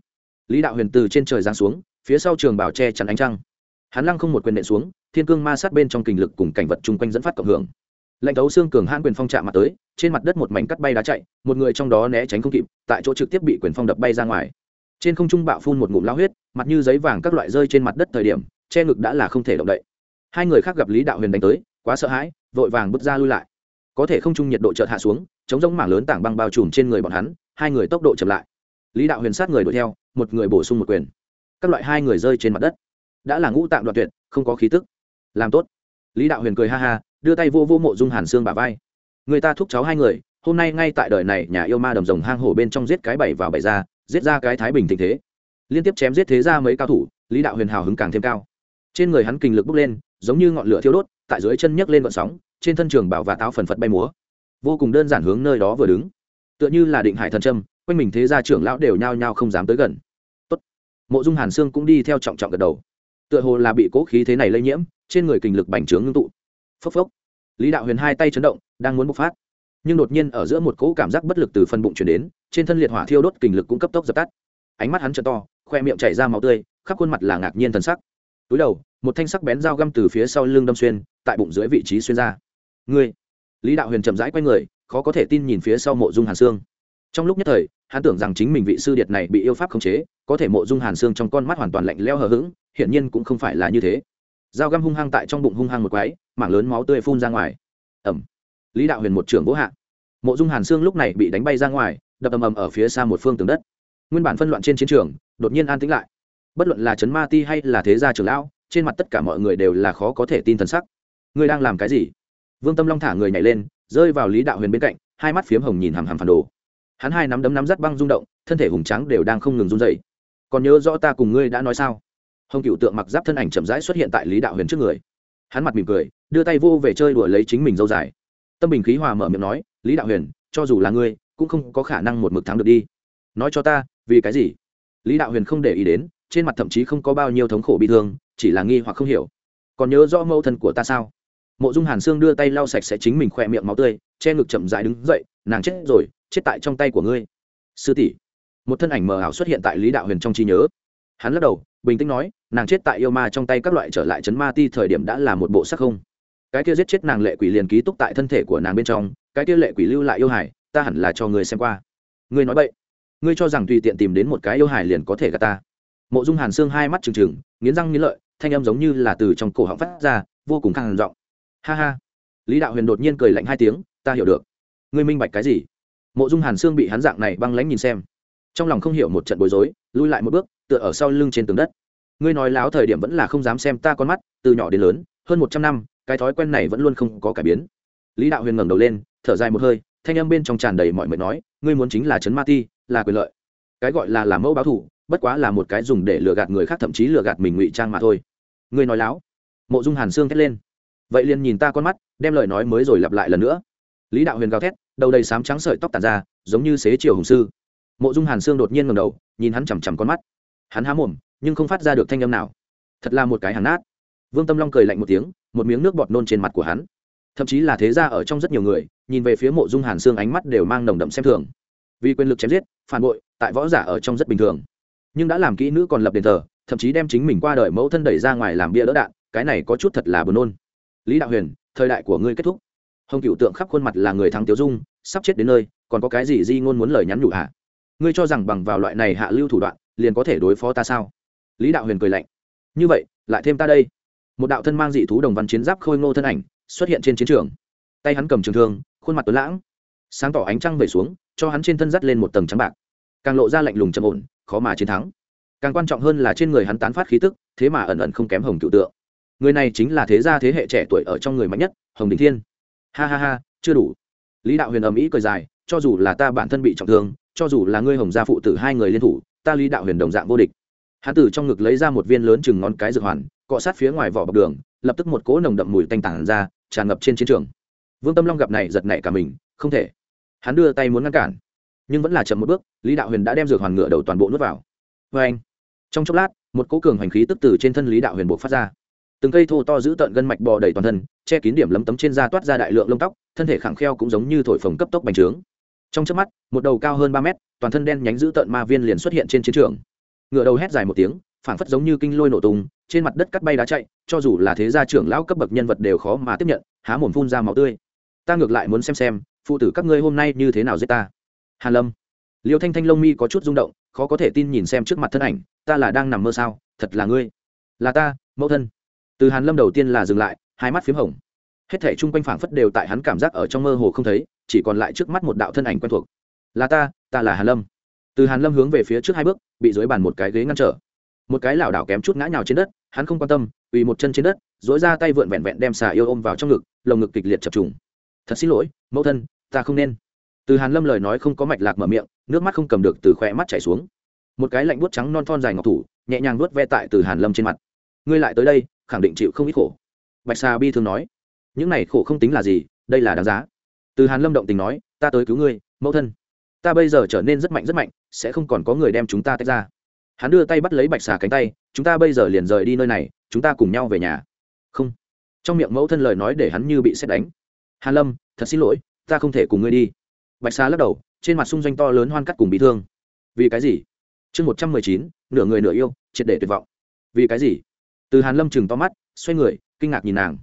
lý đạo huyền từ trên trời giáng xuống, phía sau trường bảo che chắn ánh trăng. Hắn lăng không một quyền nện xuống, thiên cương ma sát bên trong kình lực cùng cảnh vật chung quanh dẫn phát cộng hưởng. Lệnh đấu xương cường hãn quyền phong chạm mặt tới, trên mặt đất một mảnh cắt bay đá chạy, một người trong đó né tránh không kịp, tại chỗ trực tiếp bị quyền phong đập bay ra ngoài trên không trung bạo phun một ngụm lao huyết, mặt như giấy vàng các loại rơi trên mặt đất thời điểm, che ngực đã là không thể động đậy. Hai người khác gặp lý đạo huyền đánh tới, quá sợ hãi, vội vàng bước ra lui lại. Có thể không trung nhiệt độ chợt hạ xuống, chống giống mảng lớn tảng băng bao trùm trên người bọn hắn, hai người tốc độ chậm lại. Lý đạo huyền sát người đuổi theo, một người bổ sung một quyền. Các loại hai người rơi trên mặt đất. Đã là ngũ tạng đoạn tuyệt, không có khí tức. Làm tốt. Lý đạo huyền cười ha ha, đưa tay vô vô mộ dung hàn xương bà vai. Người ta thúc cháu hai người, hôm nay ngay tại đời này, nhà yêu ma đầm rồng hang hổ bên trong giết cái bảy vào bảy ra giết ra cái thái bình tình thế. Liên tiếp chém giết thế ra mấy cao thủ, lý đạo huyền hào hứng càng thêm cao. Trên người hắn kinh lực bốc lên, giống như ngọn lửa thiêu đốt, tại dưới chân nhấc lên vận sóng, trên thân trường bảo và táo phần phật bay múa. Vô cùng đơn giản hướng nơi đó vừa đứng. Tựa như là định hải thần trâm quanh mình thế gia trưởng lão đều nhao nhao không dám tới gần. Tốt. mộ dung hàn sương cũng đi theo trọng trọng gật đầu. Tựa hồ là bị cố khí thế này lây nhiễm, trên người kinh lực bành trướng ngưng tụ. Phốc phốc. Lý đạo huyền hai tay chấn động, đang muốn bộc phát nhưng đột nhiên ở giữa một cỗ cảm giác bất lực từ phần bụng chuyển đến, trên thân liệt hỏa thiêu đốt kinh lực cũng cấp tốc dập tắt. Ánh mắt hắn t to, khoe miệng chảy ra máu tươi, khắp khuôn mặt là ngạc nhiên thần sắc. Túi đầu, một thanh sắc bén dao găm từ phía sau lưng đâm xuyên, tại bụng dưới vị trí xuyên ra. Ngươi! Lý đạo huyền chậm rãi q u a y người, khó có thể tin nhìn phía sau mộ dung hàn xương trong lúc nhất thời, hắn tưởng rằng chính mình vị sư điệt này bị yêu pháp khống chế, có thể mộ dung hàn xương trong con mắt hoàn toàn lạnh leo hờ hững, hiển nhiên cũng không phải là như thế. Dao găm hung hăng tại trong bụng hung hăng một quái, mảng lớn máu tươi phun ra ngoài. Ẩm lý đạo huyền một trưởng vỗ hạ. Mộ dung hàn sương lúc này bị đánh bay ra ngoài, đập ầm ầm ở phía xa một phương tường đất. Nguyên bản phân loạn trên chiến trường, đột nhiên an tĩnh lại. Bất luận là trấn ma ti hay là thế gia trường lão, trên mặt tất cả mọi người đều là khó có thể tin t sắc. Ngươi đang làm cái gì? Vương tâm long thả người nhảy lên, rơi vào lý đạo huyền bên cạnh, hai mắt phiếm hồng nhìn hàm hàm phản đồ. Hắn hai nắm đấm nắm rắt băng rung động, thân thể hùng trắng đều đang không ngừng run dậy còn nhớ rõ ta cùng ngươi đã nói sao? Hồng cựu tượng mặc giáp thân ảnh chậm rãi xuất hiện tại lý đạo huyền trước người. Hắn mặt mỉm cười, đưa tay vô về chơi đùa lấy chính mình dâu dài tâm bình khí hòa mở miệng nói, lý đạo huyền, cho dù là ngươi, cũng không có khả năng một mực thắng được đi. Nói cho ta, vì cái gì? Lý đạo huyền không để ý đến, trên mặt thậm chí không có bao nhiêu thống khổ bị thương, chỉ là nghi hoặc không hiểu. Còn nhớ rõ mẫu thân của ta sao? Mộ dung hàn sương đưa tay lau sạch sẽ chính mình khỏe miệng máu tươi, che ngực chậm dại đứng dậy, nàng chết rồi, chết tại trong tay của ngươi. Sư tỷ. Một thân ảnh mờ ảo xuất hiện tại lý đạo huyền trong trí nhớ. Hắn lắc đầu, bình tĩnh nói, nàng chết tại yêu ma trong tay các loại trở lại chấn ma ti thời điểm đã là một bộ sắc không cái kia giết chết nàng lệ quỷ liền ký túc tại thân thể của nàng bên trong, cái kia lệ quỷ lưu lại yêu hải ta hẳn là cho người xem qua. Ngươi nói vậy ngươi cho rằng tùy tiện tìm đến một cái yêu hải liền có thể gạt ta. Mộ dung hàn xương hai mắt trừng trừng, nghiến răng nghiến lợi, thanh âm giống như là từ trong cổ họng phát ra, vô cùng khang giọng. Ha ha. Lý đạo huyền đột nhiên cười lạnh hai tiếng, ta hiểu được. Ngươi minh bạch cái gì? Mộ dung hàn xương bị hắn dạng này băng lánh nhìn xem. Trong lòng không hiểu một trận bối rối, lui lại một bước, tựa ở sau lưng trên tường đất. Ngươi nói láo thời điểm vẫn là không dám xem ta con mắt, từ nhỏ đến lớn, hơn một trăm năm cái thói quen này vẫn luôn không có cải biến. Lý đạo huyền ngẩng đầu lên, thở dài một hơi, thanh âm bên trong tràn đầy mọi mệt nói, ngươi muốn chính là chấn ma ti, là quyền lợi. Cái gọi là làm mẫu báo thủ, bất quá là một cái dùng để lừa gạt người khác thậm chí lừa gạt mình ngụy trang mà thôi. Ngươi nói láo. Mộ dung hàn sương thét lên. Vậy liền nhìn ta con mắt, đem lời nói mới rồi lặp lại lần nữa. Lý đạo huyền gào thét, đầu đầy sám trắng sợi tóc tàn ra, giống như xế chiều hùng sư. Mộ dung hàn sương đột nhiên ngẩng đầu, nhìn hắn chằm chằm con mắt. Hắn há mồm, nhưng không phát ra được thanh âm nào. Thật là một cái hàn nát. Vương tâm long cười lạnh một tiếng một miếng nước bọt nôn trên mặt của hắn. Thậm chí là thế ra ở trong rất nhiều người, nhìn về phía mộ dung hàn xương ánh mắt đều mang nồng đậm xem thường. Vì quyền lực chém giết, phản bội, tại võ giả ở trong rất bình thường. Nhưng đã làm kỹ nữ còn lập đền thờ, thậm chí đem chính mình qua đời mẫu thân đẩy ra ngoài làm bia đỡ đạn, cái này có chút thật là buồn nôn. Lý đạo huyền, thời đại của ngươi kết thúc. Hồng cựu tượng khắp khuôn mặt là người thắng tiểu dung, sắp chết đến nơi, còn có cái gì di ngôn muốn lời nhắn nhủ hạ ngươi cho rằng bằng vào loại này hạ lưu thủ đoạn, liền có thể đối phó ta sao? Lý đạo huyền cười lạnh. Như vậy, lại thêm ta đây một đạo thân mang dị thú đồng văn chiến giáp khôi ngô thân ảnh xuất hiện trên chiến trường. Tay hắn cầm trường thương, khuôn mặt tuấn lãng, sáng tỏ ánh trăng về xuống, cho hắn trên thân dắt lên một tầng trắng bạc. Càng lộ ra lạnh lùng trầm ổn, khó mà chiến thắng. Càng quan trọng hơn là trên người hắn tán phát khí tức, thế mà ẩn ẩn không kém hồng cựu tượng. Người này chính là thế gia thế hệ trẻ tuổi ở trong người mạnh nhất, hồng đình thiên. Ha ha ha, chưa đủ. Lý đạo huyền ầm ĩ cười dài, cho dù là ta bản thân bị trọng thương, cho dù là ngươi hồng gia phụ tử hai người liên thủ, ta lý đạo huyền đồng dạng vô địch hắn từ trong ngực lấy ra một viên lớn chừng ngón cái dược hoàn, cọ sát phía ngoài vỏ bọc đường, lập tức một cỗ nồng đậm mùi tanh tản ra, tràn ngập trên chiến trường. Vương tâm long gặp này, giật nảy cả mình, không thể. Hắn đưa tay muốn ngăn cản, nhưng vẫn là chậm một bước, lý đạo huyền đã đem dược hoàn ngựa đầu toàn bộ nuốt vào. Vê anh, trong chốc lát, một cỗ cường hành khí tức từ trên thân lý đạo huyền buộc phát ra. Từng cây thô to giữ tợn gân mạch bò đầy toàn thân, che kín điểm lấm tấm trên da toát ra đại lượng lông tóc, thân thể khẳng kheo cũng giống như thổi phồng cấp tốc bành trướng. Trong trước mắt, một đầu cao hơn ba mét, toàn thân đen nhánh giữ tợn ma viên liền xuất hiện trên chiến trường ngựa đầu hét dài một tiếng, phảng phất giống như kinh lôi nổ tung, trên mặt đất cắt bay đá chạy, cho dù là thế gia trưởng lão cấp bậc nhân vật đều khó mà tiếp nhận, há mồm phun ra máu tươi. Ta ngược lại muốn xem xem, phụ tử các ngươi hôm nay như thế nào giết ta. Hàn lâm. Liêu thanh thanh lông mi có chút rung động, khó có thể tin nhìn xem trước mặt thân ảnh, ta là đang nằm mơ sao, thật là ngươi. Là ta, mẫu thân. Từ hàn lâm đầu tiên là dừng lại, hai mắt p hồng. Hết thảy chung quanh phảng phất đều tại hắn cảm giác ở trong mơ hồ không thấy, chỉ còn lại trước mắt một đạo thân ảnh quen thuộc. Là ta ta là hàn lâm từ hàn lâm hướng về phía trước hai bước, bị dưới bàn một cái ghế ngăn trở. Một cái lảo đảo kém chút ngã nhào trên đất, hắn không quan tâm vì một chân trên đất dỗi ra tay vượn vẹn vẹn đem xà yêu ôm vào trong ngực, lồng ngực kịch liệt chập trùng. Thật xin lỗi, mẫu thân, ta không nên. Từ hàn lâm lời nói không có mạch lạc mở miệng, nước mắt không cầm được từ khỏe mắt chảy xuống. Một cái lạnh buốt trắng non thon dài ngọc thủ, nhẹ nhàng vuốt ve tại từ hàn lâm trên mặt. Ngươi lại tới đây, khẳng định chịu không ít khổ. Bạch xà bi thường nói. Những này khổ không tính là gì, đây là đáng giá. Từ hàn lâm động tình nói, ta tới cứu ngươi, mẫu thân ta bây giờ trở nên rất mạnh rất mạnh, sẽ không còn có người đem chúng ta tách ra. Hắn đưa tay bắt lấy bạch xà cánh tay, chúng ta bây giờ liền rời đi nơi này, chúng ta cùng nhau về nhà. Không. Trong miệng mẫu thân lời nói để hắn như bị xét đánh. Hàn lâm, thật xin lỗi, ta không thể cùng ngươi đi. Bạch xà lắc đầu, trên mặt xung doanh to lớn hoan cắt cùng bị thương. Vì cái gì? Chương một trăm mười chín, nửa người nửa yêu, triệt để tuyệt vọng. Vì cái gì? Từ hàn lâm chừng to mắt, xoay người, kinh ngạc nhìn nàng.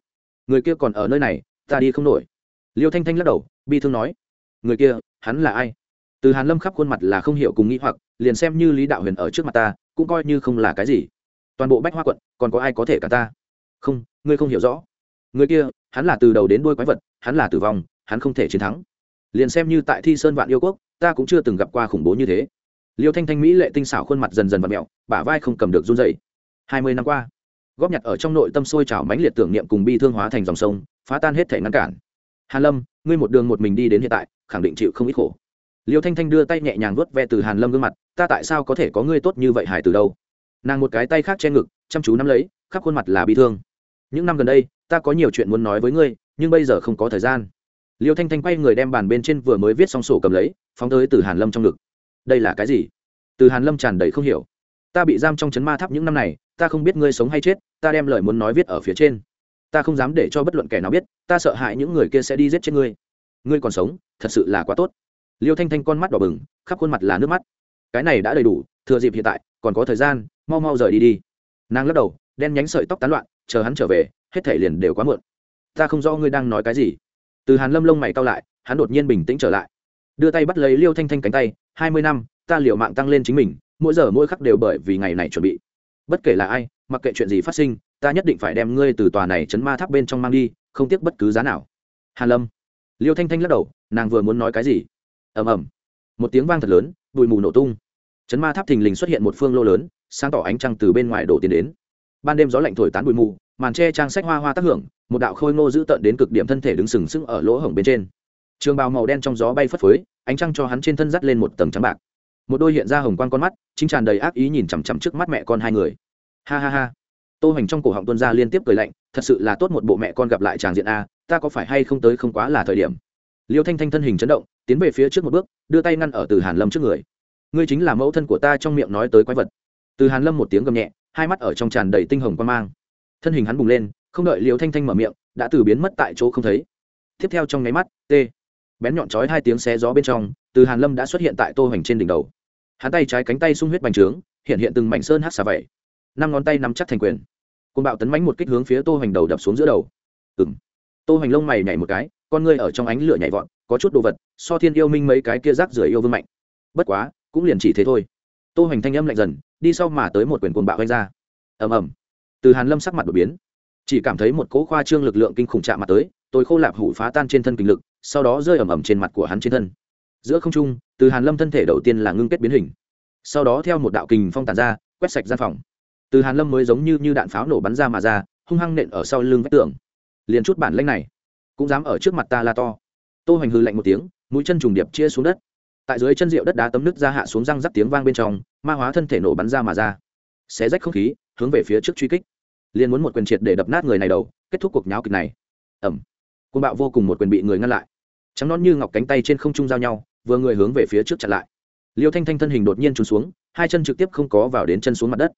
Người kia còn ở nơi này, ta đi không nổi. Liêu thanh thanh lắc đầu, bi thương nói. Người kia, hắn là ai? từ hàn lâm khắp khuôn mặt là không hiểu cùng nghĩ hoặc, liền xem như lý đạo huyền ở trước mặt ta, cũng coi như không là cái gì. Toàn bộ bách hoa quận, còn có ai có thể cả ta? Không, ngươi không hiểu rõ. Người kia, hắn là từ đầu đến đuôi quái vật, hắn là tử vong, hắn không thể chiến thắng. Liền xem như tại thi sơn vạn yêu quốc, ta cũng chưa từng gặp qua khủng bố như thế. Liêu thanh thanh mỹ lệ tinh xảo khuôn mặt dần dần v ặ mẹo, bả vai không cầm được run dày hai mươi năm qua, góp nhặt ở trong nội tâm sôi trào mãnh liệt tưởng niệm cùng bi thương hóa thành dòng sông, phá tan hết thể ngăn cản. Hàn lâm, ngươi một đường một mình đi đến hiện tại, khẳng định chịu không ít khổ liêu thanh thanh đưa tay nhẹ nhàng vuốt ve từ hàn lâm gương mặt, ta tại sao có thể có ngươi tốt như vậy hải từ đâu? Nàng một cái tay khác che ngực, chăm chú nắm lấy, khắp khuôn mặt là bi thương. Những năm gần đây, ta có nhiều chuyện muốn nói với ngươi, nhưng bây giờ không có thời gian. Liêu thanh thanh quay người đem bàn bên trên vừa mới viết xong sổ cầm lấy, phóng tới từ hàn lâm trong ngực. Đây là cái gì? Từ hàn lâm tràn đầy không hiểu. Ta bị giam trong chấn ma tháp những năm này, ta không biết ngươi sống hay chết, ta đem lời muốn nói viết ở phía trên. Ta không dám để cho bất luận kẻ nào biết, ta sợ hãi những người kia sẽ đi giết chết ngươi. Ngươi còn sống, thật sự là quá tốt liêu thanh thanh con mắt đỏ bừng, khắp khuôn mặt là nước mắt. Cái này đã đầy đủ, thừa dịp hiện tại, còn có thời gian, mau mau rời đi đi. Nàng lắc đầu, đen nhánh sợi tóc tán loạn, chờ hắn trở về, hết thể liền đều quá mượn. ta không rõ ngươi đang nói cái gì. Từ hàn lâm lông mày cau lại, hắn đột nhiên bình tĩnh trở lại. Đưa tay bắt lấy liêu thanh thanh cánh tay, hai mươi năm, ta liều mạng tăng lên chính mình, mỗi giờ mỗi khắc đều bởi vì ngày này chuẩn bị. Bất kể là ai, mặc kệ chuyện gì phát sinh, ta nhất định phải đem ngươi từ tòa này chấn ma tháp bên trong mang đi, không tiếc bất cứ giá nào. Hàn lâm. Liêu thanh thanh lắc đầu, nàng vừa muốn nói cái gì ầm ầm. Một tiếng vang thật lớn, bụi mù nổ tung. Chấn ma tháp thình lình xuất hiện một phương lô lớn, sáng tỏ ánh trăng từ bên ngoài đổ tiến đến. Ban đêm gió lạnh thổi tán bụi mù, màn tre trang sách hoa hoa tác hưởng, một đạo khôi ngô dữ tợn đến cực điểm thân thể đứng sừng sững ở lỗ hổng bên trên. Trường bào màu đen trong gió bay phất phới, ánh trăng cho hắn trên thân dắt lên một tầng trắng bạc. Một đôi hiện ra hồng quang con mắt, chính tràn đầy ác ý nhìn chằm chằm trước mắt mẹ con hai người. Ha ha ha. Tô hành trong cổ họng tuân ra liên tiếp cười lạnh, thật sự là tốt một bộ mẹ con gặp lại chàng diện a, ta có phải hay không tới không quá là thời điểm. Liêu thanh thanh thân hình chấn động tiến về phía trước một bước, đưa tay ngăn ở từ hàn lâm trước người. Ngươi chính là mẫu thân của ta trong miệng nói tới quái vật. Từ hàn lâm một tiếng gầm nhẹ, hai mắt ở trong tràn đầy tinh hồng quan mang. Thân hình hắn bùng lên, không đợi liều thanh thanh mở miệng, đã từ biến mất tại chỗ không thấy. Tiếp theo trong nháy mắt t bén nhọn chói hai tiếng xé gió bên trong, từ hàn lâm đã xuất hiện tại tô hoành trên đỉnh đầu. Hắn tay trái cánh tay sung huyết bành trướng, hiện hiện từng mảnh sơn hát xà vẩy năm ngón tay nắm chắc thành quyền. Côn bạo tấn mánh một kích hướng phía tô hoành đầu đập xuống giữa đầu. Ừ m tô hoành lông mày nhảy một cái, con ngươi ở trong ánh lửa nhảy vọt có chút đồ vật, so thiên yêu minh mấy cái kia rác rưởi yêu vương mạnh. Bất quá, cũng liền chỉ thế thôi. Tô hoành thanh âm lạnh dần, đi sau mà tới một quyền cuồng bạo vanh ra. Ầm ầm. Từ hàn lâm sắc mặt đột biến. Chỉ cảm thấy một cỗ khoa trương lực lượng kinh khủng chạm mặt tới, tôi khô lạp hủ phá tan trên thân kinh lực, sau đó rơi ầm ầm trên mặt của hắn trên thân. Giữa không trung, từ hàn lâm thân thể đầu tiên là ngưng kết biến hình. Sau đó theo một đạo kình phong tàn ra, quét sạch gian phòng. Từ hàn lâm mới giống như như đạn pháo nổ bắn ra mà ra, hung hăng nện ở sau lưng vách tường. Liền chút bản lanh này, cũng dám ở trước mặt ta la to tô hoành hư lạnh một tiếng, mũi chân trùng điệp chia xuống đất. Tại dưới chân rượu đất đá tấm nước ra hạ xuống răng rắc tiếng vang bên trong, ma hóa thân thể nổ bắn ra mà ra. Xé rách không khí, hướng về phía trước truy kích. Liền muốn một quyền triệt để đập nát người này đầu, kết thúc cuộc nháo kịch này. Ẩm. Côn bạo vô cùng một quyền bị người ngăn lại. Trắng nón như ngọc cánh tay trên không trung giao nhau, vừa người hướng về phía trước chặn lại. Liêu thanh thanh thân hình đột nhiên trùn xuống, hai chân trực tiếp không có vào đến chân xuống mặt đất.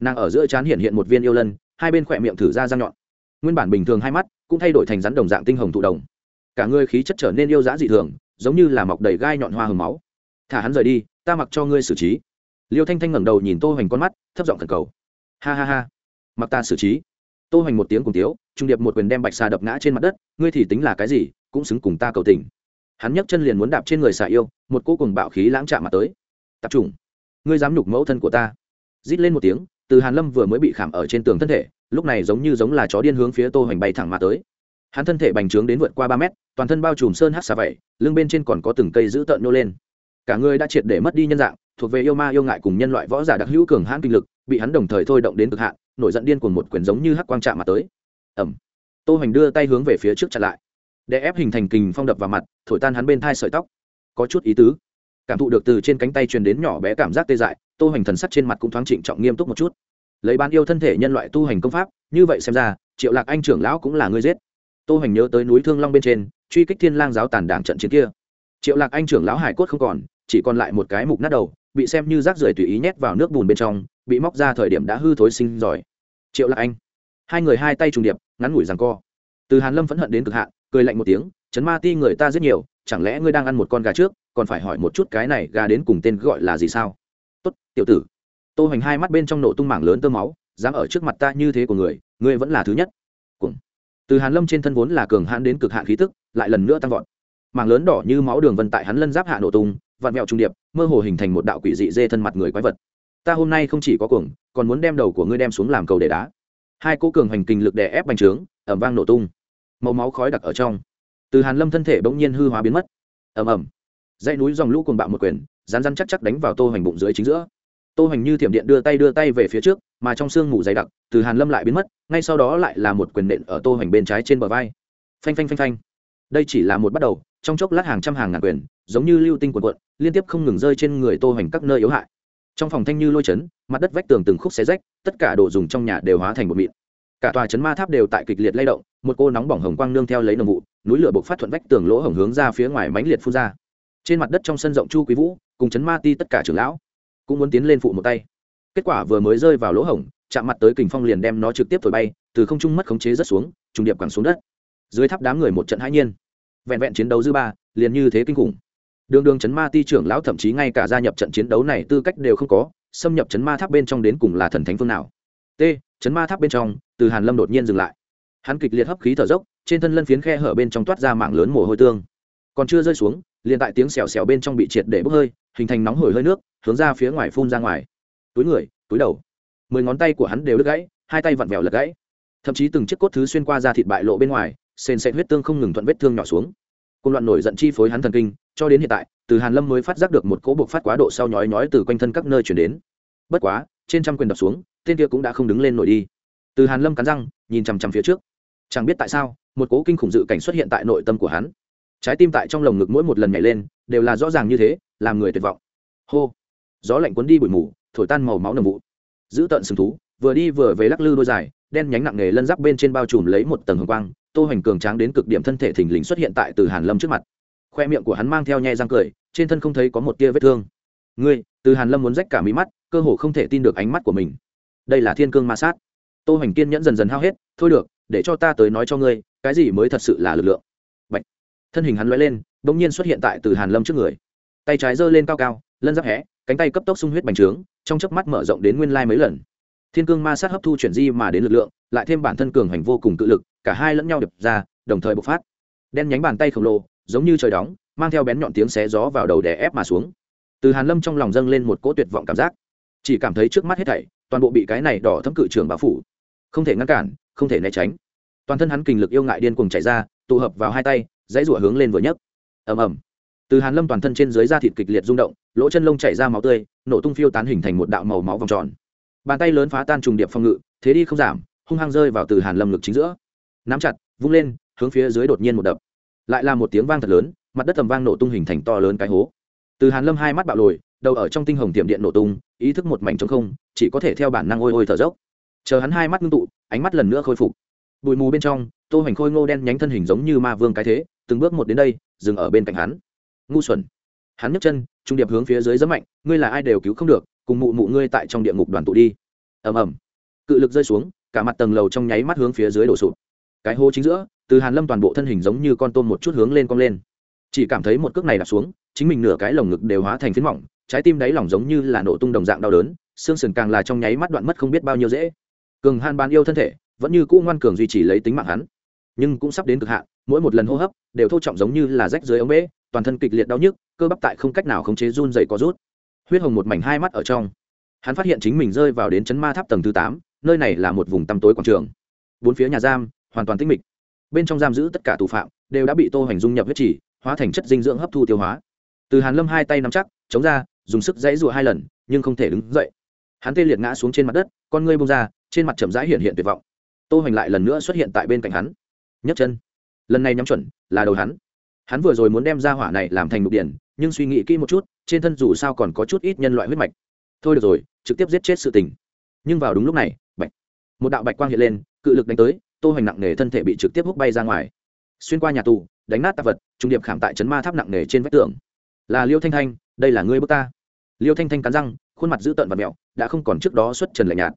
Nàng ở giữa trán hiện hiện một viên yêu lân, hai bên khỏe miệng thử ra răng nhọn. Nguyên bản bình thường hai mắt cũng thay đổi thành rắn đồng dạng tinh hồng thụ đồng cả ngươi khí chất trở nên yêu dã dị thường, giống như là mọc đầy gai nhọn hoa hồng máu. Thả hắn rời đi, ta mặc cho ngươi xử trí. Liêu thanh thanh ngẩng đầu nhìn tô hoành con mắt, thấp giọng thần cầu. Ha ha ha, mặc ta xử trí. Tô hoành một tiếng cùng tiếu, trung điệp một quyền đem bạch xà đập ngã trên mặt đất, ngươi thì tính là cái gì, cũng xứng cùng ta cầu tình. Hắn nhấc chân liền muốn đạp trên người xà yêu, một cô cùng bạo khí lãng chạm mặt tới. Tập trung. Ngươi dám nhục mẫu thân của ta. Rít lên một tiếng, từ hàn lâm vừa mới bị khảm ở trên tường thân thể, lúc này giống như giống là chó điên hướng phía tô hoành bay thẳng mà tới hắn thân thể bành trướng đến vượt qua ba mét, toàn thân bao trùm sơn hát xà vẩy lưng bên trên còn có từng cây dữ tợn nô lên. Cả người đã triệt để mất đi nhân dạng, thuộc về yêu ma yêu ngại cùng nhân loại võ giả đặc hữu cường hãn kinh lực, bị hắn đồng thời thôi động đến cực hạn, nổi giận điên cùng một quyền giống như hắc quang chạm mà tới. Ẩm tô hoành đưa tay hướng về phía trước chặn lại. Để ép hình thành kình phong đập vào mặt, thổi tan hắn bên thai sợi tóc. Có chút ý tứ. Cảm thụ được từ trên cánh tay truyền đến nhỏ bé cảm giác tê dại, tô hoành thần sắc trên mặt cũng thoáng trịnh trọng nghiêm túc một chút. Lấy bán yêu thân thể nhân loại tu hành công pháp, như vậy xem ra, triệu lạc anh trưởng lão cũng là người giết tô hoành nhớ tới núi thương long bên trên, truy kích thiên lang giáo tàn đảng trận chiến kia. Triệu lạc anh trưởng lão hải cốt không còn, chỉ còn lại một cái mục nát đầu, bị xem như rác rưởi tùy ý nhét vào nước bùn bên trong, bị móc ra thời điểm đã hư thối sinh giỏi. Triệu lạc anh. Hai người hai tay trùng điệp, ngắn ngủi rằng co. Từ hàn lâm phẫn hận đến cực hạn, cười lạnh một tiếng, chấn ma ti người ta rất nhiều, chẳng lẽ ngươi đang ăn một con gà trước, còn phải hỏi một chút cái này gà đến cùng tên gọi là gì sao? Tốt, tiểu tử. Tô hoành hai mắt bên trong nổ tung mảng lớn tơ máu, dám ở trước mặt ta như thế của người, ngươi vẫn là thứ nhất từ hàn lâm trên thân vốn là cường hãn đến cực hạn khí tức, lại lần nữa tăng vọt. Mảng lớn đỏ như máu đường vân tại hắn lân giáp hạ nổ tung, vạn mẹo trung điệp, mơ hồ hình thành một đạo quỷ dị dê thân mặt người quái vật. Ta hôm nay không chỉ có cuồng, còn muốn đem đầu của ngươi đem xuống làm cầu để đá. Hai cô cường hành kinh lực đè ép bành trướng ẩm vang nổ tung. Màu máu khói đặc ở trong. Từ hàn lâm thân thể bỗng nhiên hư hóa biến mất. Ầm ầm. Dãy núi dòng lũ cuồng bạo một quyền rán rán chắc chắc đánh vào tô hành bụng dưới chính giữa tô hoành như thiểm điện đưa tay đưa tay về phía trước, mà trong sương mù dày đặc, từ hàn lâm lại biến mất, ngay sau đó lại là một quyền nện ở tô hoành bên trái trên bờ vai. Phanh phanh phanh phanh. Đây chỉ là một bắt đầu, trong chốc lát hàng trăm hàng ngàn quyền, giống như lưu tinh quần quận liên tiếp không ngừng rơi trên người tô hoành các nơi yếu hại. Trong phòng thanh như lôi chấn, mặt đất vách tường từng khúc xé rách, tất cả đồ dùng trong nhà đều hóa thành một mịn. Cả tòa chấn ma tháp đều tại kịch liệt lay động, một cô nóng bỏng hồng quang nương theo lấy nồng vụ, núi lửa bộc phát thuận vách tường lỗ hổng hướng ra phía ngoài mãnh liệt phun ra. Trên mặt đất trong sân rộng chu quý vũ, cùng chấn ma ti tất cả trưởng lão cũng muốn tiến lên phụ một tay. Kết quả vừa mới rơi vào lỗ hổng, chạm mặt tới kình phong liền đem nó trực tiếp thổi bay, từ không trung mất khống chế rất xuống, trùng điệp quẳng xuống đất. Dưới tháp đám người một trận hãi nhiên. Vẹn vẹn chiến đấu dư ba, liền như thế kinh khủng. Đường đường chấn ma ti trưởng lão thậm chí ngay cả gia nhập trận chiến đấu này tư cách đều không có, xâm nhập chấn ma tháp bên trong đến cùng là thần thánh phương nào. T, chấn ma tháp bên trong, từ hàn lâm đột nhiên dừng lại. Hắn kịch liệt hấp khí thở dốc, trên thân lân phiến khe hở bên trong toát ra mạng lớn mồ hôi tương. Còn chưa rơi xuống, liền tại tiếng xèo xèo bên trong bị triệt để bốc hơi hình thành nóng hổi hơi nước, hướng ra phía ngoài phun ra ngoài. Túi người, túi đầu. Mười ngón tay của hắn đều đứt gãy, hai tay vặn vẹo lật gãy. Thậm chí từng chiếc cốt thứ xuyên qua ra thịt bại lộ bên ngoài, sền sệt huyết tương không ngừng thuận vết thương nhỏ xuống. Cùng loạn nổi giận chi phối hắn thần kinh, cho đến hiện tại, từ hàn lâm mới phát giác được một cỗ bộc phát quá độ sau nhói nhói từ quanh thân các nơi chuyển đến. Bất quá, trên trăm quyền đập xuống, tên kia cũng đã không đứng lên nổi đi. Từ hàn lâm cắn răng, nhìn chằm chằm phía trước. Chẳng biết tại sao, một cỗ kinh khủng dự cảnh xuất hiện tại nội tâm của hắn. Trái tim tại trong lồng ngực mỗi một lần nhảy lên, đều là rõ ràng như thế làm người tuyệt vọng. Hô. Gió lạnh cuốn đi bụi mù, thổi tan màu máu nồng vụ. Giữ tận sừng thú, vừa đi vừa về lắc lư đôi dài, đen nhánh nặng nề lân giáp bên trên bao trùm lấy một tầng hồng quang, tô hoành cường tráng đến cực điểm thân thể thình lình xuất hiện tại từ hàn lâm trước mặt. Khoe miệng của hắn mang theo nhẹ răng cười, trên thân không thấy có một tia vết thương. Ngươi, từ hàn lâm muốn rách cả mí mắt, cơ hồ không thể tin được ánh mắt của mình. Đây là thiên cương ma sát. Tô hoành kiên nhẫn dần dần hao hết, thôi được, để cho ta tới nói cho ngươi, cái gì mới thật sự là lực lượng? Bạch. thân hình hắn lóe lên bỗng nhiên xuất hiện tại từ hàn lâm trước người tay trái giơ lên cao cao, lân giáp hé, cánh tay cấp tốc sung huyết bành trướng, trong chớp mắt mở rộng đến nguyên lai mấy lần. Thiên cương ma sát hấp thu chuyển di mà đến lực lượng, lại thêm bản thân cường hành vô cùng cự lực, cả hai lẫn nhau đập ra, đồng thời bộc phát. Đen nhánh bàn tay khổng lồ, giống như trời đóng, mang theo bén nhọn tiếng xé gió vào đầu đè ép mà xuống. Từ hàn lâm trong lòng dâng lên một cỗ tuyệt vọng cảm giác. Chỉ cảm thấy trước mắt hết thảy, toàn bộ bị cái này đỏ thấm cự trường bao phủ. Không thể ngăn cản, không thể né tránh. Toàn thân hắn kình lực yêu ngại điên cuồng chảy ra, tụ hợp vào hai tay, dãy rủa hướng lên vừa nhấc. Ầm ầm từ hàn lâm toàn thân trên dưới da thịt kịch liệt rung động, lỗ chân lông chảy ra máu tươi, nổ tung phiêu tán hình thành một đạo màu máu vòng tròn. Bàn tay lớn phá tan trùng điệp phòng ngự, thế đi không giảm, hung hăng rơi vào từ hàn lâm ngực chính giữa. Nắm chặt, vung lên, hướng phía dưới đột nhiên một đập. Lại là một tiếng vang thật lớn, mặt đất tầm vang nổ tung hình thành to lớn cái hố. Từ hàn lâm hai mắt bạo lồi, đầu ở trong tinh hồng tiệm điện nổ tung, ý thức một mảnh trống không, chỉ có thể theo bản năng ôi ôi thở dốc. Chờ hắn hai mắt ngưng tụ, ánh mắt lần nữa khôi phục. Bụi mù bên trong, tô hoành khôi ngô đen nhánh thân hình giống như ma vương cái thế, từng bước một đến đây, dừng ở bên cạnh hắn ngu xuẩn. Hắn nhấc chân, trung điệp hướng phía dưới rất mạnh, ngươi là ai đều cứu không được, cùng mụ mụ ngươi tại trong địa ngục đoàn tụ đi. Ầm ầm. Cự lực rơi xuống, cả mặt tầng lầu trong nháy mắt hướng phía dưới đổ sụp. Cái hô chính giữa, từ hàn lâm toàn bộ thân hình giống như con tôm một chút hướng lên cong lên. Chỉ cảm thấy một cước này đặt xuống, chính mình nửa cái lồng ngực đều hóa thành phiến mỏng, trái tim đáy lỏng giống như là nổ tung đồng dạng đau đớn, xương sườn càng là trong nháy mắt đoạn mất không biết bao nhiêu dễ. Cường hàn bán yêu thân thể, vẫn như cũ ngoan cường duy trì lấy tính mạng hắn. Nhưng cũng sắp đến cực hạn, mỗi một lần hô hấp, đều thô trọng giống như là rách dưới ống bể toàn thân kịch liệt đau nhức, cơ bắp tại không cách nào khống chế run dày có rút. Huyết hồng một mảnh hai mắt ở trong. Hắn phát hiện chính mình rơi vào đến chấn ma tháp tầng thứ tám, nơi này là một vùng tăm tối quảng trường. Bốn phía nhà giam, hoàn toàn tĩnh mịch. Bên trong giam giữ tất cả tù phạm, đều đã bị tô hoành dung nhập huyết trì, hóa thành chất dinh dưỡng hấp thu tiêu hóa. Từ hàn lâm hai tay nắm chắc, chống ra, dùng sức dãy rụa hai lần, nhưng không thể đứng dậy. Hắn tê liệt ngã xuống trên mặt đất, con ngươi bông ra, trên mặt chậm rãi hiện hiện tuyệt vọng. Tô hoành lại lần nữa xuất hiện tại bên cạnh hắn. Nhấc chân. Lần này nhắm chuẩn, là đầu hắn hắn vừa rồi muốn đem ra hỏa này làm thành mục điển, nhưng suy nghĩ kỹ một chút, trên thân dù sao còn có chút ít nhân loại huyết mạch. Thôi được rồi, trực tiếp giết chết sự tình. Nhưng vào đúng lúc này, bạch, một đạo bạch quang hiện lên, cự lực đánh tới, tô hoành nặng nề thân thể bị trực tiếp hút bay ra ngoài. Xuyên qua nhà tù, đánh nát tạp vật, trung điệp khảm tại chấn ma tháp nặng nề trên vách tường. Là liêu thanh thanh, đây là ngươi bước ta. Liêu thanh thanh cắn răng, khuôn mặt dữ tợn và mẹo, đã không còn trước đó xuất trần lạnh nhạt.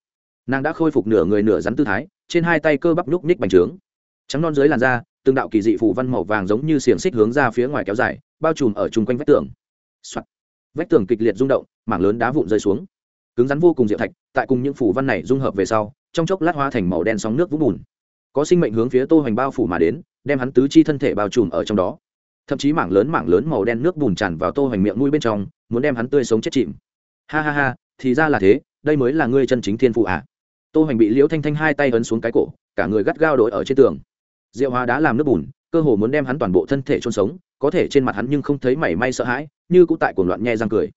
Nàng đã khôi phục nửa người nửa rắn tư thái, trên hai tay cơ bắp nhúc nhích bành trướng. Trắng non dưới làn da từng đạo kỳ dị phù văn màu vàng giống như xiềng xích hướng ra phía ngoài kéo dài, bao trùm ở chung quanh vách tường、Soạn. vách tường kịch liệt rung động, mảng lớn đá vụn rơi xuống. Cứng rắn vô cùng diệu thạch, tại cùng những phù văn này dung hợp về sau, trong chốc lát hóa thành màu đen sóng nước vũng bùn. Có sinh mệnh hướng phía tô hoành bao phủ mà đến, đem hắn tứ chi thân thể bao trùm ở trong đó. Thậm chí mảng lớn mảng lớn màu đen nước bùn tràn vào tô hoành miệng mũi bên trong, muốn đem hắn tươi sống chết chìm. Ha ha ha, thì ra là thế, đây mới là ngươi chân chính thiên phù à? Tô hoành bị liễu thanh thanh hai tay ấn xuống cái cổ, cả người gắt gao đội ở trên tường. Diệu hóa đá làm nước bùn, cơ hồ muốn đem hắn toàn bộ thân thể chôn sống, có thể trên mặt hắn nhưng không thấy mảy may sợ hãi, như cũng tại cuồng loạn nhe răng cười.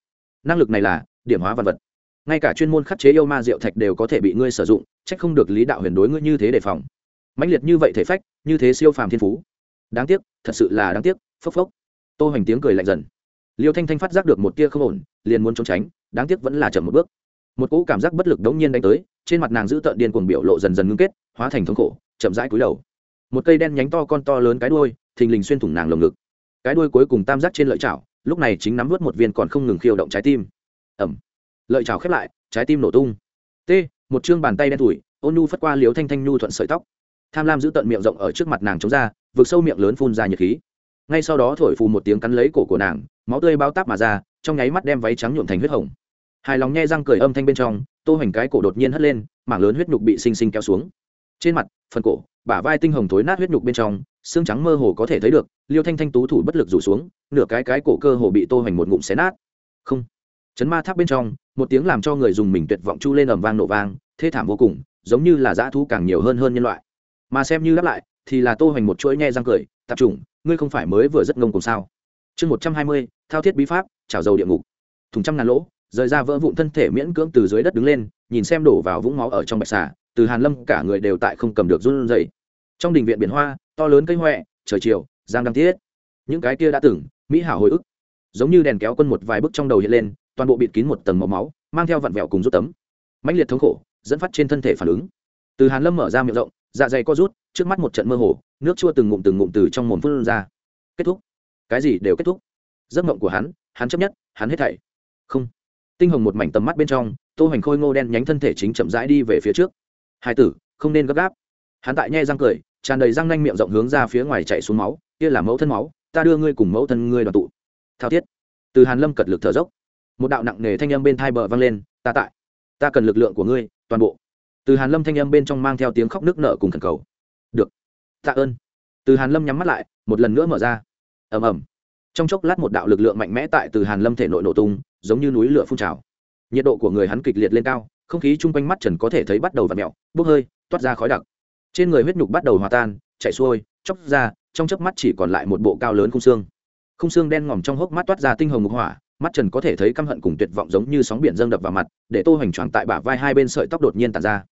Năng lực này là điểm hóa văn vật. Ngay cả chuyên môn khắc chế yêu ma rượu thạch đều có thể bị ngươi sử dụng trách không được lý đạo huyền đối ngươi như thế đề phòng. Mạnh liệt như vậy thể phách, như thế siêu phàm thiên phú. Đáng tiếc, thật sự là đáng tiếc, phốc phốc. Tô hoành tiếng cười lạnh dần. Liêu thanh thanh phát giác được một tia không ổn, liền muốn trốn tránh, đáng tiếc vẫn là chậm một bước. Một cỗ cảm giác bất lực đống nhiên đánh tới, trên mặt nàng giữ tợn điên cuồng biểu lộ dần dần ngưng kết, hóa thành thống khổ, chậm rãi cúi đầu một cây đen nhánh to con to lớn cái đuôi, thình lình xuyên thủng nàng lồng ngực. Cái đuôi cuối cùng tam giác trên lợi chảo, lúc này chính nắm vớt một viên còn không ngừng khiêu động trái tim. Ẩm. Lợi chảo khép lại, trái tim nổ tung. T, một chương bàn tay đen thủi ôn nhu phất qua liếu thanh thanh nhu thuận sợi tóc. Tham lam giữ tận miệng rộng ở trước mặt nàng chống ra vượt sâu miệng lớn phun ra nhiệt khí. Ngay sau đó thổi phù một tiếng cắn lấy cổ của nàng, máu tươi bao táp mà ra, trong nháy mắt đem váy trắng nhuộm thành huyết hồng. Hài lòng nhe răng cười âm thanh bên trong, tô hoành cái cổ đột nhiên hất lên, mảng lớn huyết nhục bị xinh xinh kéo xuống. Trên mặt, phần cổ bả vai tinh hồng thối nát huyết nhục bên trong, xương trắng mơ hồ có thể thấy được, liêu thanh thanh tú thủ bất lực rủ xuống, nửa cái cái cổ cơ hồ bị tô hoành một ngụm xé nát. Không. Chấn ma tháp bên trong, một tiếng làm cho người dùng mình tuyệt vọng chu lên ầm vang nổ vang, thê thảm vô cùng, giống như là dã thú càng nhiều hơn hơn nhân loại. Mà xem như đáp lại, thì là tô hoành một chuỗi nhe răng cười, tạp chủng, ngươi không phải mới vừa rất ngông cùng sao? Chương một trăm hai mươi, thao thiết bí pháp chảo dầu địa ngục. Thùng trăm ngàn lỗ, rời ra vỡ vụn thân thể miễn cưỡng từ dưới đất đứng lên, nhìn xem đổ vào vũng máu ở trong bạch xà, từ hàn lâm cả người đều tại không cầm được run rẩy trong đình viện biển hoa, to lớn cây huệ trời chiều, giang đăng tiết. Những cái kia đã từng, mỹ hảo hồi ức. Giống như đèn kéo quân một vài bức trong đầu hiện lên, toàn bộ bịt kín một tầng màu máu, mang theo vặn vẹo cùng rút tấm. Mãnh liệt thống khổ, dẫn phát trên thân thể phản ứng. Từ hàn lâm mở ra miệng rộng dạ dày co rút, trước mắt một trận mơ hồ, nước chua từng ngụm từng ngụm từ trong mồm phun ra. Kết thúc. Cái gì đều kết thúc. Giấc mộng của hắn hắn chấp nhất, hắn hết thảy. Không. Tinh hồng một mảnh tầm mắt bên trong, tô hành khôi ngô đen nhánh thân thể chính chậm rãi đi về phía trước. Hai tử, không nên gấp gáp. Hắn tại nhai răng cười tràn đầy răng nanh miệng rộng hướng ra phía ngoài chạy xuống máu kia là mẫu thân máu ta đưa ngươi cùng mẫu thân ngươi đoàn tụ. Thao thiết. Từ hàn lâm cật lực thở dốc. Một đạo nặng nề thanh âm bên thai bờ vang lên ta tại ta cần lực lượng của ngươi toàn bộ. Từ hàn lâm thanh âm bên trong mang theo tiếng khóc nước nở cùng thần cầu. Được tạ ơn. Từ hàn lâm nhắm mắt lại một lần nữa mở ra. Ầm ầm. Trong chốc lát một đạo lực lượng mạnh mẽ tại từ hàn lâm thể nội nổ tung giống như núi lửa phun trào. Nhiệt độ của người hắn kịch liệt lên cao không khí chung quanh mắt trần có thể thấy bắt đầu v mèo, mẹo bốc hơi toát ra khói đặc trên người huyết nhục bắt đầu hòa tan chạy xuôi chóc ra trong chớp mắt chỉ còn lại một bộ cao lớn khung xương. Khung xương đen ngòm trong hốc mắt toát ra tinh hồng ngục hỏa mắt trần có thể thấy căm hận cùng tuyệt vọng giống như sóng biển dâng đập vào mặt để tô hoành choàng tại bả vai hai bên sợi tóc đột nhiên tàn ra.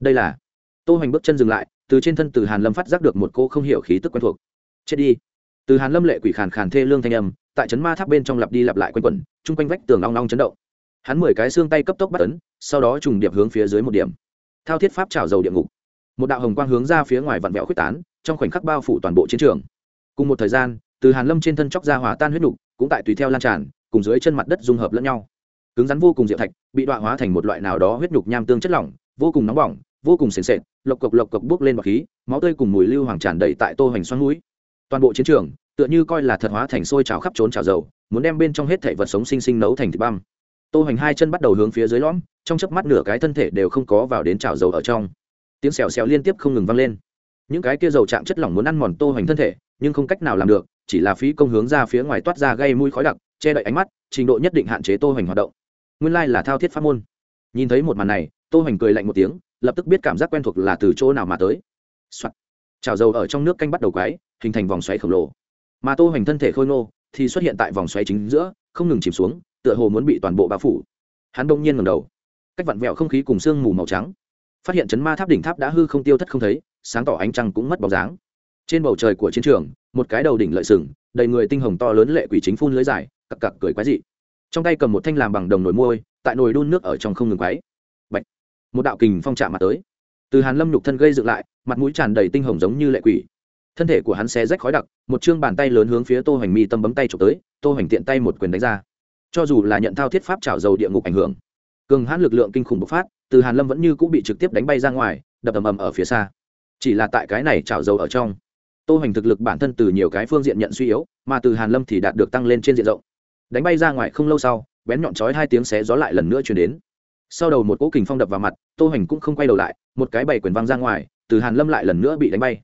Đây là tô hoành bước chân dừng lại từ trên thân từ hàn lâm phát giác được một cô không hiểu khí tức quen thuộc. Chết đi. Từ hàn lâm lệ quỷ khàn khàn thê lương thanh âm tại trấn ma tháp bên trong lặp đi lặp lại quanh quẩn chung quanh vách tường long long chấn động. Hắn mười cái xương tay cấp tốc bắt ấn, sau đó trùng điệp hướng phía dưới một điểm. Thao thiết pháp trào dầu địa ngục một đạo hồng quang hướng ra phía ngoài vặn vẹo khuếch tán, trong khoảnh khắc bao phủ toàn bộ chiến trường. Cùng một thời gian, từ hàn lâm trên thân chóc ra hòa tan huyết nục, cũng tại tùy theo lan tràn, cùng dưới chân mặt đất dung hợp lẫn nhau. Cứng rắn vô cùng diệu thạch, bị đoạn hóa thành một loại nào đó huyết nhục nham tương chất lỏng, vô cùng nóng bỏng, vô cùng sền sệt, lộc cộc lộc cộc bước lên bọc khí, máu tươi cùng mùi lưu hoàng tràn đầy tại tô hoành xoắn núi. toàn bộ chiến trường, tựa như coi là thật hóa thành sôi trào khắp trốn trào dầu, muốn đem bên trong hết thể vật sống sinh sinh nấu thành thịt băm. Tô hoành hai chân bắt đầu hướng phía dưới lõm, trong chớp mắt nửa cái thân thể đều không có vào đến trào dầu ở trong tiếng xèo xèo liên tiếp không ngừng vang lên những cái kia dầu chạm chất lỏng muốn ăn mòn tô hoành thân thể nhưng không cách nào làm được chỉ là phí công hướng ra phía ngoài toát ra gây mũi khói đặc che đậy ánh mắt trình độ nhất định hạn chế tô hoành hoạt động nguyên lai là thao thiết pháp môn nhìn thấy một màn này tô hoành cười lạnh một tiếng lập tức biết cảm giác quen thuộc là từ chỗ nào mà tới Soạt. Chảo dầu ở trong nước canh bắt đầu quái, hình thành vòng xoáy khổng lồ. Mà Tô Hoành thân thể khôi ngô thì xuất hiện tại vòng xoáy chính giữa, không ngừng chìm xuống, tựa hồ muốn bị toàn bộ bao phủ. Hắn đột nhiên ngẩng đầu. Cách vặn vẹo không khí cùng sương mù màu trắng phát hiện chấn ma tháp đỉnh tháp đã hư không tiêu thất không thấy, sáng tỏ ánh trăng cũng mất bóng dáng. Trên bầu trời của chiến trường, một cái đầu đỉnh lợi sừng, đầy người tinh hồng to lớn lệ quỷ chính phun lưới dài, cặc cặc cười quái dị. Trong tay cầm một thanh làm bằng đồng nồi môi, tại nồi đun nước ở trong không ngừng quái Bạch. một đạo kình phong chạm mặt tới. Từ hàn lâm nhục thân gây dựng lại, mặt mũi tràn đầy tinh hồng giống như lệ quỷ. Thân thể của hắn xé rách khói đặc, một chương bàn tay lớn hướng phía tô hoành mi tâm bấm tay trộm tới, tô hoành tiện tay một quyền đánh ra. Cho dù là nhận thao thiết pháp trảo dầu địa ngục ảnh hưởng, cường hãn lực lượng kinh khủng bộc phát từ hàn lâm vẫn như cũng bị trực tiếp đánh bay ra ngoài, đập ầm ầm ở phía xa. Chỉ là tại cái này trào dầu ở trong, tô hoành thực lực bản thân từ nhiều cái phương diện nhận suy yếu, mà từ hàn lâm thì đạt được tăng lên trên diện rộng. Đánh bay ra ngoài không lâu sau, bén nhọn chói hai tiếng xé gió lại lần nữa truyền đến. Sau đầu một cỗ kình phong đập vào mặt, tô hoành cũng không quay đầu lại, một cái bảy quyền văng ra ngoài, từ hàn lâm lại lần nữa bị đánh bay.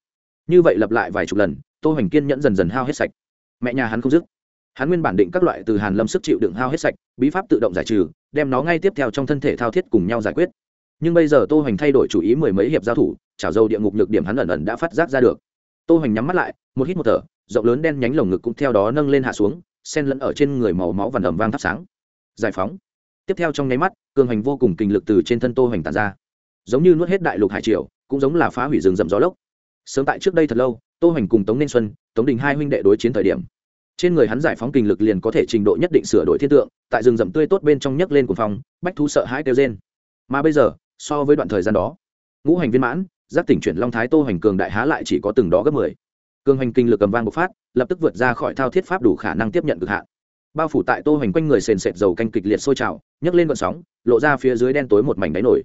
Như vậy lặp lại vài chục lần, tô hoành kiên nhẫn dần dần hao hết sạch. Mẹ nhà hắn không dứt. Hắn nguyên bản định các loại từ hàn lâm sức chịu đựng hao hết sạch, bí pháp tự động giải trừ đem nó ngay tiếp theo trong thân thể thao thiết cùng nhau giải quyết. Nhưng bây giờ tô hoành thay đổi chủ ý mười mấy hiệp giao thủ, chảo dâu địa ngục nhược điểm hắn ẩn ẩn đã phát giác ra được. Tô hoành nhắm mắt lại, một hít một thở, rộng lớn đen nhánh lồng ngực cũng theo đó nâng lên hạ xuống, sen lẫn ở trên người màu máu vằn ẩm vang thắp sáng. Giải phóng. Tiếp theo trong nháy mắt, cường hành vô cùng kinh lực từ trên thân tô hoành tàn ra. Giống như nuốt hết đại lục hải triều, cũng giống là phá hủy rừng rậm gió lốc. Sớm tại trước đây thật lâu, tô hoành cùng tống nên xuân, tống đình hai huynh đệ đối chiến thời điểm trên người hắn giải phóng kinh lực liền có thể trình độ nhất định sửa đổi thiên tượng, tại rừng rậm tươi tốt bên trong nhấc lên cuồng phong, bách thú sợ hãi kêu trên mà bây giờ, so với đoạn thời gian đó, ngũ hành viên mãn giác tỉnh chuyển long thái tô hành cường đại há lại chỉ có từng đó gấp mười. Cường hành kinh lực cầm vang bộc phát, lập tức vượt ra khỏi thao thiết pháp đủ khả năng tiếp nhận cực hạn. Bao phủ tại tô hành quanh người sền sệt dầu canh kịch liệt sôi trào, nhấc lên vận sóng, lộ ra phía dưới đen tối một mảnh đáy nổi.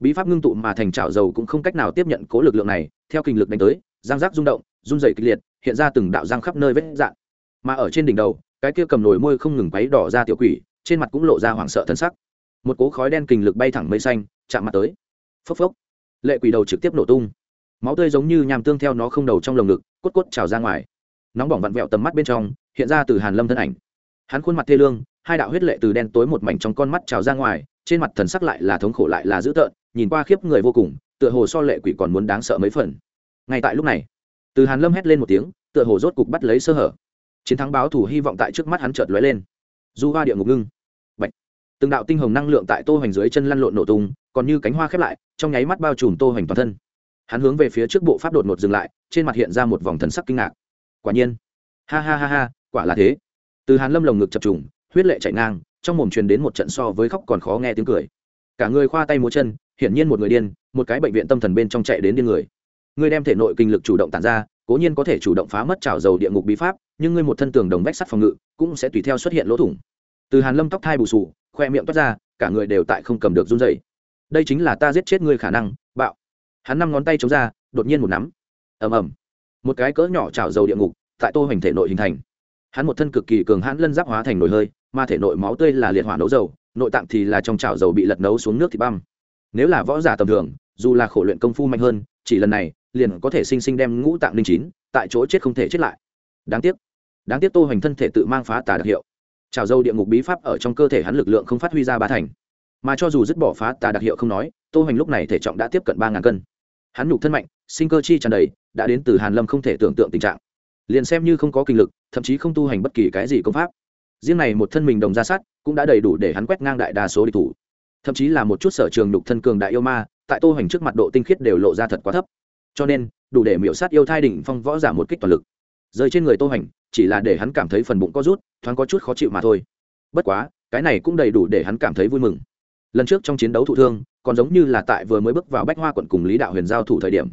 Bí pháp ngưng tụ mà thành trào dầu cũng không cách nào tiếp nhận cố lực lượng này, theo kinh lực đánh tới giang giác rung động rung dày kịch liệt, hiện ra từng đạo giang khắp nơi vết dạng mà ở trên đỉnh đầu, cái kia cầm nồi môi không ngừng quấy đỏ ra tiểu quỷ, trên mặt cũng lộ ra hoảng sợ thân sắc. Một cố khói đen kình lực bay thẳng mây xanh, chạm mặt tới. Phốc phốc. Lệ quỷ đầu trực tiếp nổ tung. Máu tươi giống như nhàm tương theo nó không đầu trong lồng ngực, cốt cốt trào ra ngoài. Nóng bỏng vặn vẹo tầm mắt bên trong, hiện ra từ hàn lâm thân ảnh. Hắn khuôn mặt thê lương, hai đạo huyết lệ từ đen tối một mảnh trong con mắt trào ra ngoài, trên mặt thần sắc lại là thống khổ lại là dữ tợn, nhìn qua khiếp người vô cùng, tựa hồ so lệ quỷ còn muốn đáng sợ mấy phần. Ngay tại lúc này, từ hàn lâm hét lên một tiếng, tựa hồ rốt cục bắt lấy sơ hở chiến thắng báo thủ hy vọng tại trước mắt hắn chợt lóe lên. Du hoa địa ngục ngưng. Bệnh, từng đạo tinh hồng năng lượng tại tô hoành dưới chân lăn lộn nổ tung còn như cánh hoa khép lại trong nháy mắt bao trùm tô hoành toàn thân. Hắn hướng về phía trước bộ pháp đột ngột dừng lại trên mặt hiện ra một vòng thần sắc kinh ngạc. Quả nhiên. Ha ha ha ha quả là thế. Từ hàn lâm lồng ngực chập trùng huyết lệ chảy ngang trong mồm truyền đến một trận so với khóc còn khó nghe tiếng cười. Cả người khoa tay múa chân hiển nhiên một người điên một cái bệnh viện tâm thần bên trong chạy đến điên người. Người đem thể nội kinh lực chủ động tản ra cố nhiên có thể chủ động phá mất trào dầu địa ngục bí pháp, nhưng ngươi một thân tường đồng vách sắt phòng ngự cũng sẽ tùy theo xuất hiện lỗ thủng. Từ hàn lâm tóc thai bù sù khoe miệng toát ra, cả người đều tại không cầm được run dậy đây chính là ta giết chết ngươi khả năng, bạo. Hắn năm ngón tay chống ra, đột nhiên một nắm. Ầm ầm. Một cái cỡ nhỏ trào dầu địa ngục tại tô hoành thể nội hình thành. Hắn một thân cực kỳ cường hãn lân giáp hóa thành nồi hơi, mà thể nội máu tươi là liệt hỏa nấu dầu, nội tạng thì là trong chảo dầu bị lật nấu xuống nước thì băm. Nếu là võ giả tầm thường, dù là khổ luyện công phu mạnh hơn, chỉ lần này liền có thể sinh sinh đem ngũ tạng linh chín tại chỗ chết không thể chết lại. Đáng tiếc đáng tiếc tô hoành thân thể tự mang phá tà đặc hiệu. Trào dâu địa ngục bí pháp ở trong cơ thể hắn lực lượng không phát huy ra ba thành. Mà cho dù dứt bỏ phá tà đặc hiệu không nói, tô hoành lúc này thể trọng đã tiếp cận ba ngàn cân. Hắn nhục thân mạnh, sinh cơ chi tràn đầy, đã đến từ hàn lâm không thể tưởng tượng tình trạng. Liền xem như không có kinh lực, thậm chí không tu hành bất kỳ cái gì công pháp. Riêng này một thân mình đồng ra sát, cũng đã đầy đủ để hắn quét ngang đại đa số địch thủ. Thậm chí là một chút sở trường nhục thân cường đại yêu ma, tại tô hoành trước mặt độ tinh khiết đều lộ ra thật quá thấp cho nên, đủ để miểu sát yêu thai đỉnh phong võ giả một kích toàn lực. Rơi trên người tô hành, chỉ là để hắn cảm thấy phần bụng có rút, thoáng có chút khó chịu mà thôi. Bất quá, cái này cũng đầy đủ để hắn cảm thấy vui mừng. Lần trước trong chiến đấu thụ thương, còn giống như là tại vừa mới bước vào bách hoa quận cùng lý đạo huyền giao thủ thời điểm.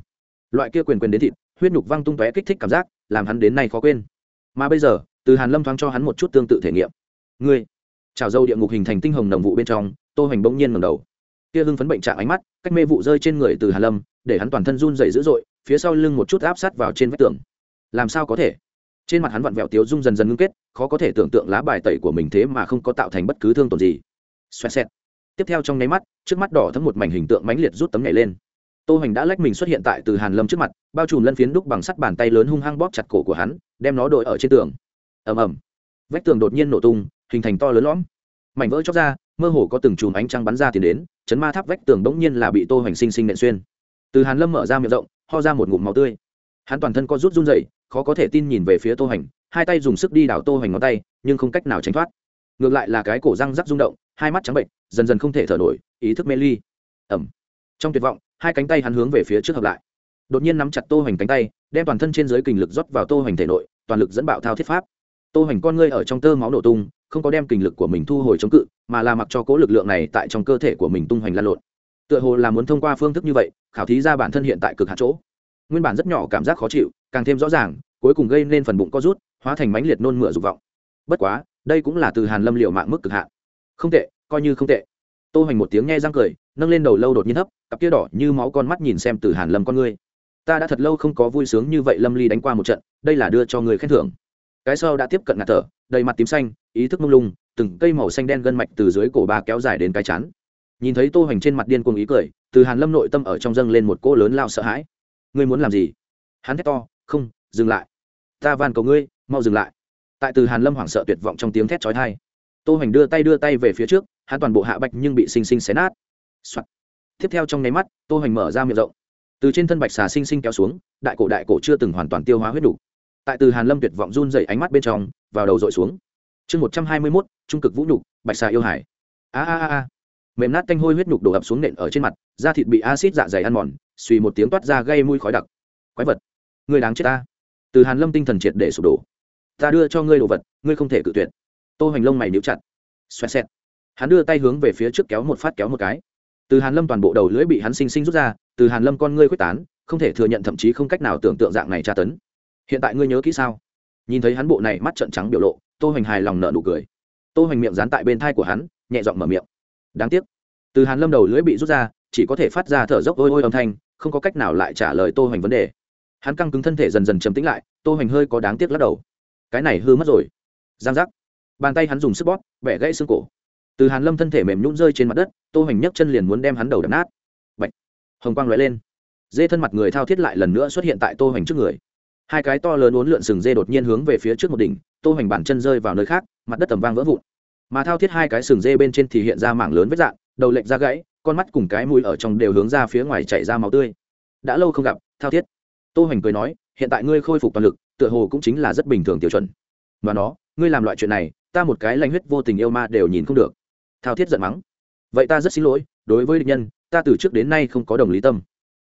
Loại kia quyền quyền đến thịt, huyết nhục văng tung tóe kích thích cảm giác, làm hắn đến nay khó quên. Mà bây giờ, từ hàn lâm thoáng cho hắn một chút tương tự thể nghiệm. Người trào dâu địa ngục hình thành tinh hồng đồng vụ bên trong, tô Hành bỗng nhiên ngẩng đầu. Kia hưng phấn bệnh trạng ánh mắt, cách mê vụ rơi trên người từ hàn lâm để hắn toàn thân run dày dữ dội, phía sau lưng một chút áp sát vào trên vách tường. Làm sao có thể? Trên mặt hắn vặn vẹo tiếu dung dần dần ngưng kết, khó có thể tưởng tượng lá bài tẩy của mình thế mà không có tạo thành bất cứ thương tổn gì. Xoẹt xẹt. Tiếp theo trong nháy mắt, trước mắt đỏ thấm một mảnh hình tượng mãnh liệt rút tấm nhảy lên. Tô hoành đã lách mình xuất hiện tại từ hàn lâm trước mặt, bao trùm lân phiến đúc bằng sắt bàn tay lớn hung hăng bóp chặt cổ của hắn, đem nó đội ở trên tường. Ầm ầm. Vách tường đột nhiên nổ tung, hình thành to lớn lõm. Mảnh vỡ chóc ra, mơ hồ có từng chùm ánh trăng bắn ra tiền đến, chấn ma tháp vách tường đống nhiên là bị tô hoành sinh sinh nện xuyên từ hàn lâm mở ra miệng rộng, ho ra một ngụm máu tươi. Hắn toàn thân co rút run dậy khó có thể tin nhìn về phía tô hành, hai tay dùng sức đi đảo tô hành ngón tay, nhưng không cách nào tránh thoát. Ngược lại là cái cổ răng rắc rung động, hai mắt trắng bệnh dần dần không thể thở nổi, ý thức mê ly. Ẩm trong tuyệt vọng, hai cánh tay hắn hướng về phía trước hợp lại. Đột nhiên nắm chặt tô hành cánh tay, đem toàn thân trên dưới kình lực rót vào tô hành thể nội, toàn lực dẫn bạo thao thiết pháp. Tô hành con ngươi ở trong tơ máu nổ tung, không có đem kình lực của mình thu hồi chống cự, mà là mặc cho cố lực lượng này tại trong cơ thể của mình tung hoành lan lộn tựa hồ là muốn thông qua phương thức như vậy, khảo thí ra bản thân hiện tại cực hạt chỗ. Nguyên bản rất nhỏ cảm giác khó chịu, càng thêm rõ ràng, cuối cùng gây nên phần bụng co rút, hóa thành mánh liệt nôn mửa dục vọng. Bất quá, đây cũng là từ hàn lâm liệu mạng mức cực hạn. Không tệ, coi như không tệ. Tô hoành một tiếng nghe răng cười, nâng lên đầu lâu đột nhiên thấp cặp kia đỏ như máu con mắt nhìn xem từ hàn lâm con ngươi. Ta đã thật lâu không có vui sướng như vậy lâm ly đánh qua một trận, đây là đưa cho người khen thưởng. Cái sau đã tiếp cận ngạt thở, đầy mặt tím xanh, ý thức mông lung, từng cây màu xanh đen gân mạch từ dưới cổ bà kéo dài đến cái chán nhìn thấy tô hoành trên mặt điên cuồng ý cười, từ hàn lâm nội tâm ở trong dâng lên một cỗ lớn lao sợ hãi. Ngươi muốn làm gì? Hắn thét to, không, dừng lại. Ta van cầu ngươi, mau dừng lại. Tại từ hàn lâm hoảng sợ tuyệt vọng trong tiếng thét chói tai, tô hoành đưa tay đưa tay về phía trước, hắn toàn bộ hạ bạch nhưng bị xinh xinh xé nát、Soạn. tiếp theo trong nháy mắt, tô hoành mở ra miệng rộng. Từ trên thân bạch xà xinh xinh kéo xuống, đại cổ đại cổ chưa từng hoàn toàn tiêu hóa huyết đủ. tại từ hàn lâm tuyệt vọng run dậy ánh mắt bên trong, vào đầu dội xuống. Chương một trăm hai mươi mốt, trung cực vũ nhục, bạch xà yêu hải. A a a a mềm nát tanh hôi huyết nhục đổ ập xuống nện ở trên mặt, da thịt bị acid dạ dày ăn mòn suy một tiếng toát ra gây mùi khói đặc. Quái vật người đáng chết ta. Từ hàn lâm tinh thần triệt để sụp đổ. Ta đưa cho ngươi đồ vật, ngươi không thể cự tuyệt. Tô hoành lông mày níu chặt. Xoẹt xẹt. Hắn đưa tay hướng về phía trước kéo một phát kéo một cái. Từ hàn lâm toàn bộ đầu lưỡi bị hắn sinh sinh rút ra, từ hàn lâm con ngươi quyết tán, không thể thừa nhận thậm chí không cách nào tưởng tượng dạng này tra tấn. Hiện tại ngươi nhớ kỹ sao? Nhìn thấy hắn bộ này mắt trợn trắng biểu lộ, tô hoành hài lòng nở nụ cười. Tô hoành miệng dán tại bên thai của hắn, nhẹ giọng mở miệng đáng tiếc. Từ hàn lâm đầu lưỡi bị rút ra, chỉ có thể phát ra thở dốc ôi ôi âm thanh, không có cách nào lại trả lời tô hoành vấn đề. Hắn căng cứng thân thể dần dần chấm tĩnh lại, tô hoành hơi có đáng tiếc lắc đầu. Cái này hư mất rồi. Giang giác. Bàn tay hắn dùng sức bóp, bẻ gãy xương cổ. Từ hàn lâm thân thể mềm nhũn rơi trên mặt đất, tô hoành nhấc chân liền muốn đem hắn đầu đập nát. Bạch. hồng quang lóe lên. Dê thân mặt người thao thiết lại lần nữa xuất hiện tại tô hoành trước người. Hai cái to lớn uốn lượn sừng dê đột nhiên hướng về phía trước một đỉnh, tô hoành bản chân rơi vào nơi khác, mặt đất tầm vang vỡ vụn mà thao thiết hai cái sừng dê bên trên thì hiện ra mảng lớn vết dạn đầu lệnh ra gãy, con mắt cùng cái mũi ở trong đều hướng ra phía ngoài chảy ra máu tươi. Đã lâu không gặp, thao thiết. Tô hoành cười nói, hiện tại ngươi khôi phục toàn lực, tựa hồ cũng chính là rất bình thường tiêu chuẩn. Mà nó, ngươi làm loại chuyện này, ta một cái lanh huyết vô tình yêu ma đều nhìn không được. Thao thiết giận mắng. Vậy ta rất xin lỗi, đối với địch nhân, ta từ trước đến nay không có đồng lý tâm.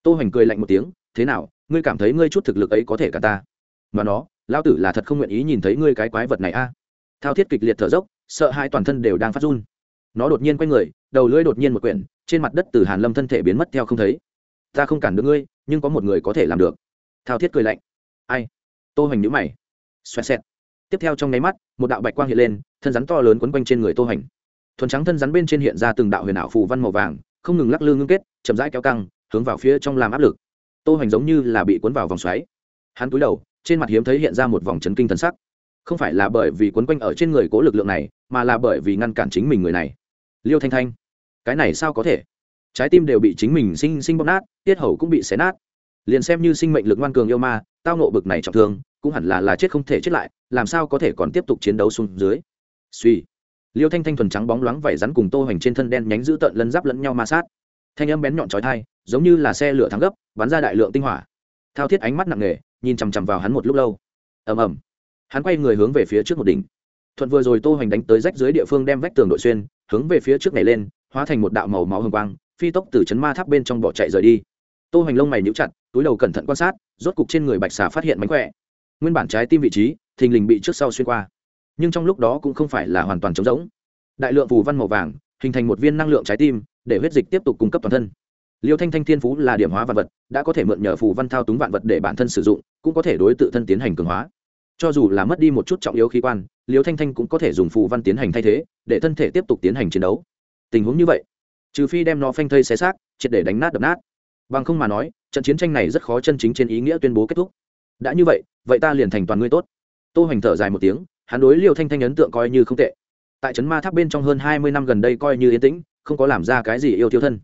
Tô hoành cười lạnh một tiếng, thế nào, ngươi cảm thấy ngươi chút thực lực ấy có thể cả ta? Mà nó, lão tử là thật không nguyện ý nhìn thấy ngươi cái quái vật này a. Thao thiết kịch liệt thở dốc sợ hai toàn thân đều đang phát run. Nó đột nhiên quay người, đầu lưỡi đột nhiên một quyển, trên mặt đất từ hàn lâm thân thể biến mất theo không thấy. Ta không cản được ngươi, nhưng có một người có thể làm được. Thao thiết cười lạnh. Ai? Tô hoành nhíu mày. Xoẹt xẹt. Tiếp theo trong nháy mắt, một đạo bạch quang hiện lên, thân rắn to lớn quấn quanh trên người tô hoành. Thuần trắng thân rắn bên trên hiện ra từng đạo huyền ảo phù văn màu vàng, không ngừng lắc lư ngưng kết, chậm rãi kéo căng, hướng vào phía trong làm áp lực. Tô hoành giống như là bị cuốn vào vòng xoáy. Hắn cúi đầu, trên mặt hiếm thấy hiện ra một vòng chấn kinh thần sắc không phải là bởi vì quấn quanh ở trên người cố lực lượng này, mà là bởi vì ngăn cản chính mình người này. Liêu thanh thanh, cái này sao có thể? Trái tim đều bị chính mình sinh sinh bóp nát, tiết hầu cũng bị xé nát. Liền xem như sinh mệnh lực ngoan cường yêu ma, tao nộ bực này trọng thương, cũng hẳn là là chết không thể chết lại, làm sao có thể còn tiếp tục chiến đấu xuống dưới? Suy liêu thanh thanh thuần trắng bóng loáng vảy rắn cùng tô hoành trên thân đen nhánh giữ tợn lân giáp lẫn nhau ma sát. Thanh âm bén nhọn chói tai, giống như là xe lửa thắng gấp, bắn ra đại lượng tinh hỏa. Thao thiết ánh mắt nặng nề, nhìn chằm chằm vào hắn một lúc lâu. Ầm ầm hắn quay người hướng về phía trước một đỉnh. Thuận vừa rồi tô hoành đánh tới rách dưới địa phương đem vách tường đội xuyên, hướng về phía trước này lên, hóa thành một đạo màu máu hồng quang, phi tốc từ chấn ma tháp bên trong bỏ chạy rời đi. Tô hoành lông mày nhíu chặt, túi đầu cẩn thận quan sát, rốt cục trên người bạch xà phát hiện mánh khỏe. Nguyên bản trái tim vị trí, thình lình bị trước sau xuyên qua. Nhưng trong lúc đó cũng không phải là hoàn toàn trống rỗng. Đại lượng phù văn màu vàng, hình thành một viên năng lượng trái tim, để huyết dịch tiếp tục cung cấp toàn thân. Liêu thanh thanh thiên phú là điểm hóa vạn vật, đã có thể mượn nhờ phù văn thao túng vạn vật để bản thân sử dụng, cũng có thể đối tự thân tiến hành cường hóa cho dù là mất đi một chút trọng yếu khí quan, liêu thanh thanh cũng có thể dùng phù văn tiến hành thay thế, để thân thể tiếp tục tiến hành chiến đấu. Tình huống như vậy, trừ phi đem nó phanh thây xé xác, triệt để đánh nát đập nát. Bằng không mà nói, trận chiến tranh này rất khó chân chính trên ý nghĩa tuyên bố kết thúc. Đã như vậy vậy ta liền thành toàn ngươi tốt. Tô hoành thở dài một tiếng, hắn đối liêu thanh thanh ấn tượng coi như không tệ. Tại trấn ma tháp bên trong hơn hai mươi năm gần đây coi như yên tĩnh, không có làm ra cái gì yêu thiêu thân.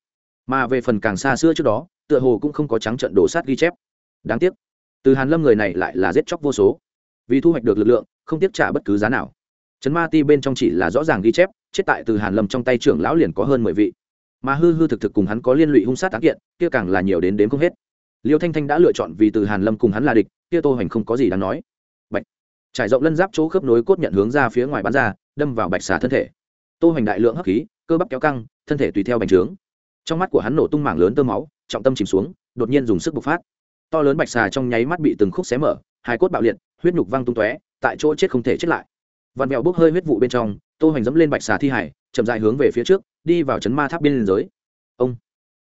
Mà về phần càng xa xưa trước đó, tựa hồ cũng không có trắng trận đổ sát ghi chép. Đáng tiếc, từ hàn lâm người này lại là giết chóc vô số vì thu hoạch được lực lượng, không tiếp trả bất cứ giá nào. Trấn ma ti bên trong chỉ là rõ ràng ghi chép, chết tại từ hàn lâm trong tay trưởng lão liền có hơn mười vị. Mà hư hư thực thực cùng hắn có liên lụy hung sát án kiện, kia càng là nhiều đến đếm không hết. Liêu thanh thanh đã lựa chọn vì từ hàn lâm cùng hắn là địch, kia tô hoành không có gì đáng nói. Bạch. Trải rộng lân giáp chỗ khớp nối cốt nhận hướng ra phía ngoài bán ra, đâm vào bạch xà thân thể. Tô hoành đại lượng hấp khí, cơ bắp kéo căng, thân thể tùy theo bành trướng. Trong mắt của hắn nổ tung mảng lớn tơ máu, trọng tâm chìm xuống, đột nhiên dùng sức bộc phát. To lớn bạch xà trong nháy mắt bị từng khúc xé mở hai cốt bạo liệt, huyết nhục văng tung tóe, tại chỗ chết không thể chết lại. Vằn mèo bốc hơi huyết vụ bên trong, tô hoành dẫm lên bạch xà thi hải, chậm rãi hướng về phía trước, đi vào chấn ma tháp bên dưới. ông!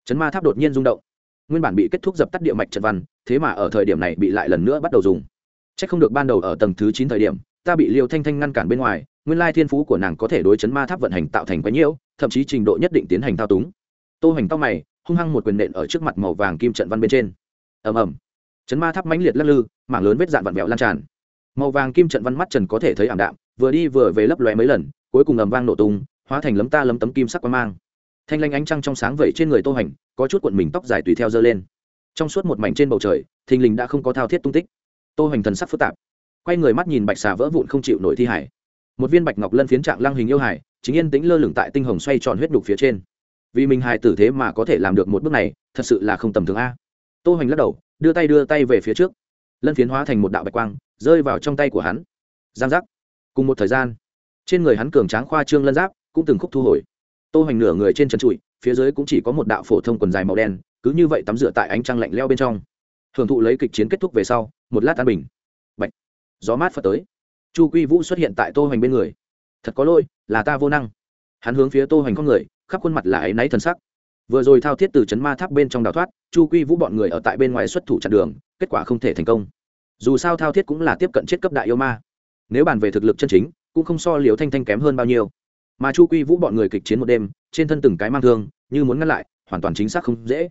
Chấn ma tháp đột nhiên rung động. Nguyên bản bị kết thúc dập tắt địa mạch trận văn, thế mà ở thời điểm này bị lại lần nữa bắt đầu dùng. C không được ban đầu ở tầng thứ chín thời điểm, ta bị liêu thanh thanh ngăn cản bên ngoài, nguyên lai thiên phú của nàng có thể đối chấn ma tháp vận hành tạo thành quái nhiễu thậm chí trình độ nhất định tiến hành thao túng. Tô hoành tóc mày, hung hăng một quyền nện ở trước mặt màu vàng kim trận văn bên trên. Ầm ầm chấn ma tháp mãnh liệt lắc lư, mảng lớn vết dạn vặn vẹo lan tràn. Màu vàng kim trận văn mắt trần có thể thấy ảm đạm, vừa đi vừa về lấp lóe mấy lần, cuối cùng ầm vang nổ tung, hóa thành lấm ta lấm tấm kim sắc quang mang. Thanh lanh ánh trăng trong sáng vẩy trên người tô hành, có chút cuộn mình tóc dài tùy theo dơ lên. Trong suốt một mảnh trên bầu trời, thình lình đã không có thao thiết tung tích. Tô hành thần sắc phức tạp, quay người mắt nhìn bạch xà vỡ vụn không chịu nổi thi hải. Một viên bạch ngọc lân phiến trạng lăng hình yêu hải, chính yên tĩnh lơ lửng tại tinh hồng xoay tròn huyết đục phía trên. Vì mình hài tử thế mà có thể làm được một bước này, thật sự là không tầm thường a tô hoành lắc đầu, đưa tay đưa tay về phía trước. Lân phiến hóa thành một đạo bạch quang, rơi vào trong tay của hắn. Giang giác. Cùng một thời gian, trên người hắn cường tráng khoa trương lân giáp cũng từng khúc thu hồi. Tô hoành nửa người trên trần trụi, phía dưới cũng chỉ có một đạo phổ thông quần dài màu đen, cứ như vậy tắm rửa tại ánh trăng lạnh leo bên trong. Hưởng thụ lấy kịch chiến kết thúc về sau, một lát an bình. Bạch. gió mát phật tới. Chu quy vũ xuất hiện tại tô hoành bên người. Thật có lỗi, là ta vô năng. Hắn hướng phía tô hoành con người, khắp khuôn mặt là áy náy thần sắc vừa rồi thao thiết từ chấn ma tháp bên trong đào thoát, chu quy vũ bọn người ở tại bên ngoài xuất thủ chặn đường, kết quả không thể thành công. Dù sao thao thiết cũng là tiếp cận chết cấp đại yêu ma. Nếu bàn về thực lực chân chính, cũng không so liều thanh thanh kém hơn bao nhiêu. Mà chu quy vũ bọn người kịch chiến một đêm, trên thân từng cái mang thương, như muốn ngăn lại, hoàn toàn chính xác không dễ.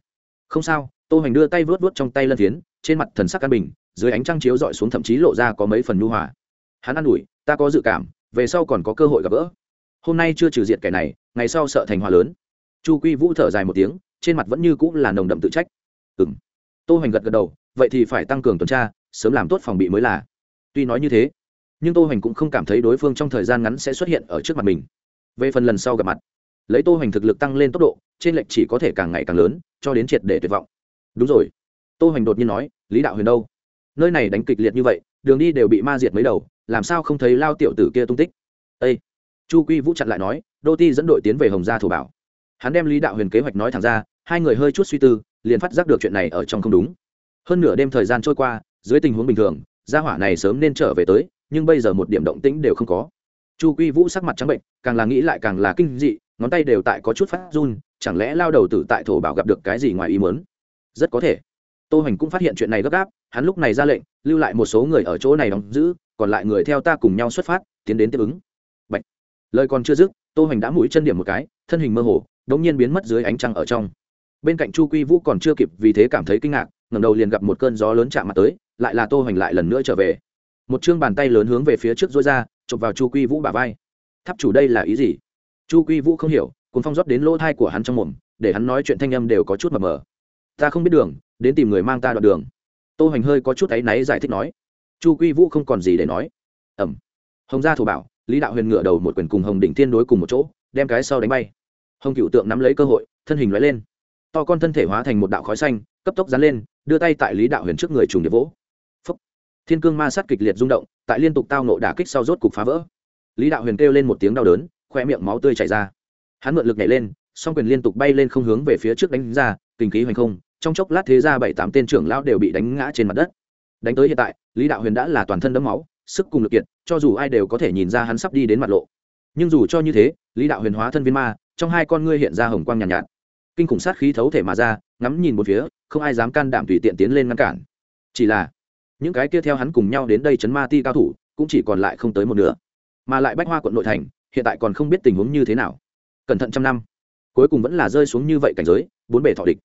Không sao, tô hoành đưa tay vớt vớt trong tay lân thiến, trên mặt thần sắc căn bình, dưới ánh trăng chiếu dọi xuống thậm chí lộ ra có mấy phần nu hòa. Hắn an ủi, ta có dự cảm, về sau còn có cơ hội gặp gỡ. Hôm nay chưa trừ diện kẻ này, ngày sau sợ thành hòa lớn chu quy vũ thở dài một tiếng, trên mặt vẫn như cũng là nồng đậm tự trách. Ừ m tô hoành gật gật đầu, vậy thì phải tăng cường tuần tra, sớm làm tốt phòng bị mới là. Tuy nói như thế, nhưng tô hoành cũng không cảm thấy đối phương trong thời gian ngắn sẽ xuất hiện ở trước mặt mình. Về phần lần sau gặp mặt, lấy tô hoành thực lực tăng lên tốc độ, trên lệch chỉ có thể càng ngày càng lớn, cho đến triệt để tuyệt vọng. Đúng rồi. Tô hoành đột nhiên nói, lý đạo huyền đâu? Nơi này đánh kịch liệt như vậy, đường đi đều bị ma diệt mấy đầu, làm sao không thấy lao tiểu tử kia tung tích? Â chu quy vũ chặn lại nói, đô ti dẫn đội tiến về hồng gia thổ bảo hắn đem lý đạo huyền kế hoạch nói thẳng ra, hai người hơi chút suy tư, liền phát giác được chuyện này ở trong không đúng. Hơn nửa đêm thời gian trôi qua, dưới tình huống bình thường, gia hỏa này sớm nên trở về tới, nhưng bây giờ một điểm động tĩnh đều không có. Chu quy vũ sắc mặt trắng bệnh, càng là nghĩ lại càng là kinh dị, ngón tay đều tại có chút phát run, chẳng lẽ lao đầu tử tại thổ bảo gặp được cái gì ngoài ý mớn rất có thể. Tô hoành cũng phát hiện chuyện này gấp gáp, hắn lúc này ra lệnh, lưu lại một số người ở chỗ này đóng giữ, còn lại người theo ta cùng nhau xuất phát, tiến đến tiếp ứng. Bạch. lời còn chưa dứt, tô hoành đã mũi chân điểm một cái, thân hình mơ hồ đống nhiên biến mất dưới ánh trăng ở trong. Bên cạnh chu quy vũ còn chưa kịp vì thế cảm thấy kinh ngạc, ngẩng đầu liền gặp một cơn gió lớn chạm mặt tới, lại là tô hoành lại lần nữa trở về. Một chương bàn tay lớn hướng về phía trước dối ra, chụp vào chu quy vũ bả vai. Tháp chủ đây là ý gì? Chu quy vũ không hiểu, cuốn phong rót đến lỗ thai của hắn trong mồm, để hắn nói chuyện thanh âm đều có chút mờ mờ. Ta không biết đường, đến tìm người mang ta đoạn đường. Tô hoành hơi có chút áy náy giải thích nói. Chu quy vũ không còn gì để nói. Ẩm hồng gia thủ bảo, lý đạo huyền ngửa đầu một quyền cùng hồng đỉnh thiên đối cùng một chỗ, đem cái sau đánh bay hồng cựu tượng nắm lấy cơ hội, thân hình l lên. To con thân thể hóa thành một đạo khói xanh, cấp tốc dán lên, đưa tay tại lý đạo huyền trước người trùng điệp vỗ. Phấp thiên cương ma sát kịch liệt rung động, tại liên tục tao nộ đả kích sau rốt cục phá vỡ. Lý đạo huyền kêu lên một tiếng đau đớn, khoe miệng máu tươi chảy ra. Hắn mượn lực nhảy lên, song quyền liên tục bay lên không hướng về phía trước đánh ra, kinh khí hoành không, trong chốc lát thế ra bảy tám tên trưởng lão đều bị đánh ngã trên mặt đất. Đánh tới hiện tại, lý đạo huyền đã là toàn thân đấm máu, sức cùng lực kiệt, cho dù ai đều có thể nhìn ra hắn sắp đi đến mặt lộ. Nhưng dù cho như thế, lý đạo huyền hóa thân viên ma trong hai con ngươi hiện ra hồng quang nhàn nhạt, nhạt. Kinh khủng sát khí thấu thể mà ra ngắm nhìn một phía không ai dám can đảm tùy tiện tiến lên ngăn cản. Chỉ là những cái kia theo hắn cùng nhau đến đây chấn ma ti cao thủ cũng chỉ còn lại không tới một nửa. Mà lại bách hoa quận nội thành hiện tại còn không biết tình huống như thế nào. Cẩn thận trăm năm cuối cùng vẫn là rơi xuống như vậy cảnh giới bốn bề thọ địch.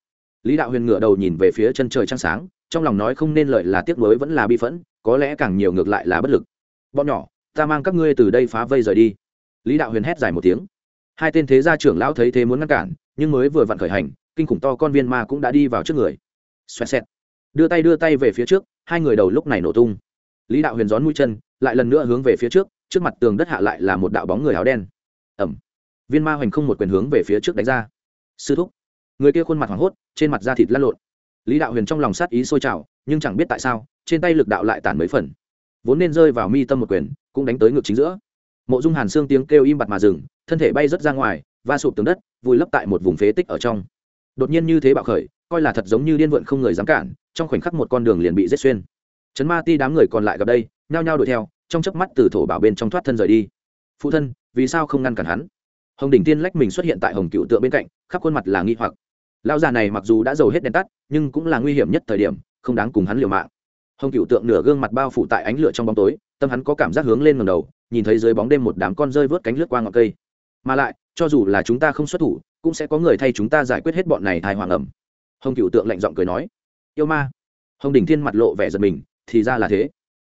Lý đạo huyền ngửa đầu nhìn về phía chân trời trăng sáng trong lòng nói không nên lợi là tiếc nuối vẫn là bi phẫn có lẽ càng nhiều ngược lại là bất lực. Bọn nhỏ ta mang các ngươi từ đây phá vây rời đi. Lý đạo huyền hét dài một tiếng hai tên thế gia trưởng lão thấy thế muốn ngăn cản, nhưng mới vừa vặn khởi hành, kinh khủng to con viên ma cũng đã đi vào trước người. Xoẹt xẹt. Đưa tay đưa tay về phía trước, hai người đầu lúc này nổ tung. Lý đạo huyền gión mũi chân, lại lần nữa hướng về phía trước trước mặt tường đất hạ lại là một đạo bóng người áo đen. Ẩm. Viên ma hoành không một quyền hướng về phía trước đánh ra. Sư thúc. Người kia khuôn mặt hoảng hốt, trên mặt da thịt lăn lộn. Lý đạo huyền trong lòng sát ý sôi trào, nhưng chẳng biết tại sao, trên tay lực đạo lại tản mấy phần. Vốn nên rơi vào mi tâm một quyền, cũng đánh tới ngực chính giữa mộ dung hàn xương tiếng kêu im bặt mà dừng, thân thể bay rớt ra ngoài, va sụp tường đất, vùi lấp tại một vùng phế tích ở trong. Đột nhiên như thế bạo khởi, coi là thật giống như điên vượn không người dám cản, trong khoảnh khắc một con đường liền bị rết xuyên. Chấn ma ti đám người còn lại gặp đây, nhao nhao đuổi theo, trong chớp mắt từ thổ bảo bên trong thoát thân rời đi. Phụ thân, vì sao không ngăn cản hắn? Hồng đỉnh tiên lách mình xuất hiện tại hồng cựu tượng bên cạnh, khắp khuôn mặt là nghi hoặc. Lao già này mặc dù đã giàu hết đèn tắt, nhưng cũng là nguy hiểm nhất thời điểm, không đáng cùng hắn liều mạng hồng cựu tượng nửa gương mặt bao phủ tại ánh lửa trong bóng tối, tâm hắn có cảm giác hướng lên ngầm đầu, nhìn thấy dưới bóng đêm một đám con rơi vớt cánh lướt qua ngọn cây. Mà lại, cho dù là chúng ta không xuất thủ, cũng sẽ có người thay chúng ta giải quyết hết bọn này thai hoàng ẩm hồng cựu tượng lạnh giọng cười nói, yêu ma. Hồng đình thiên mặt lộ vẻ giật mình, thì ra là thế.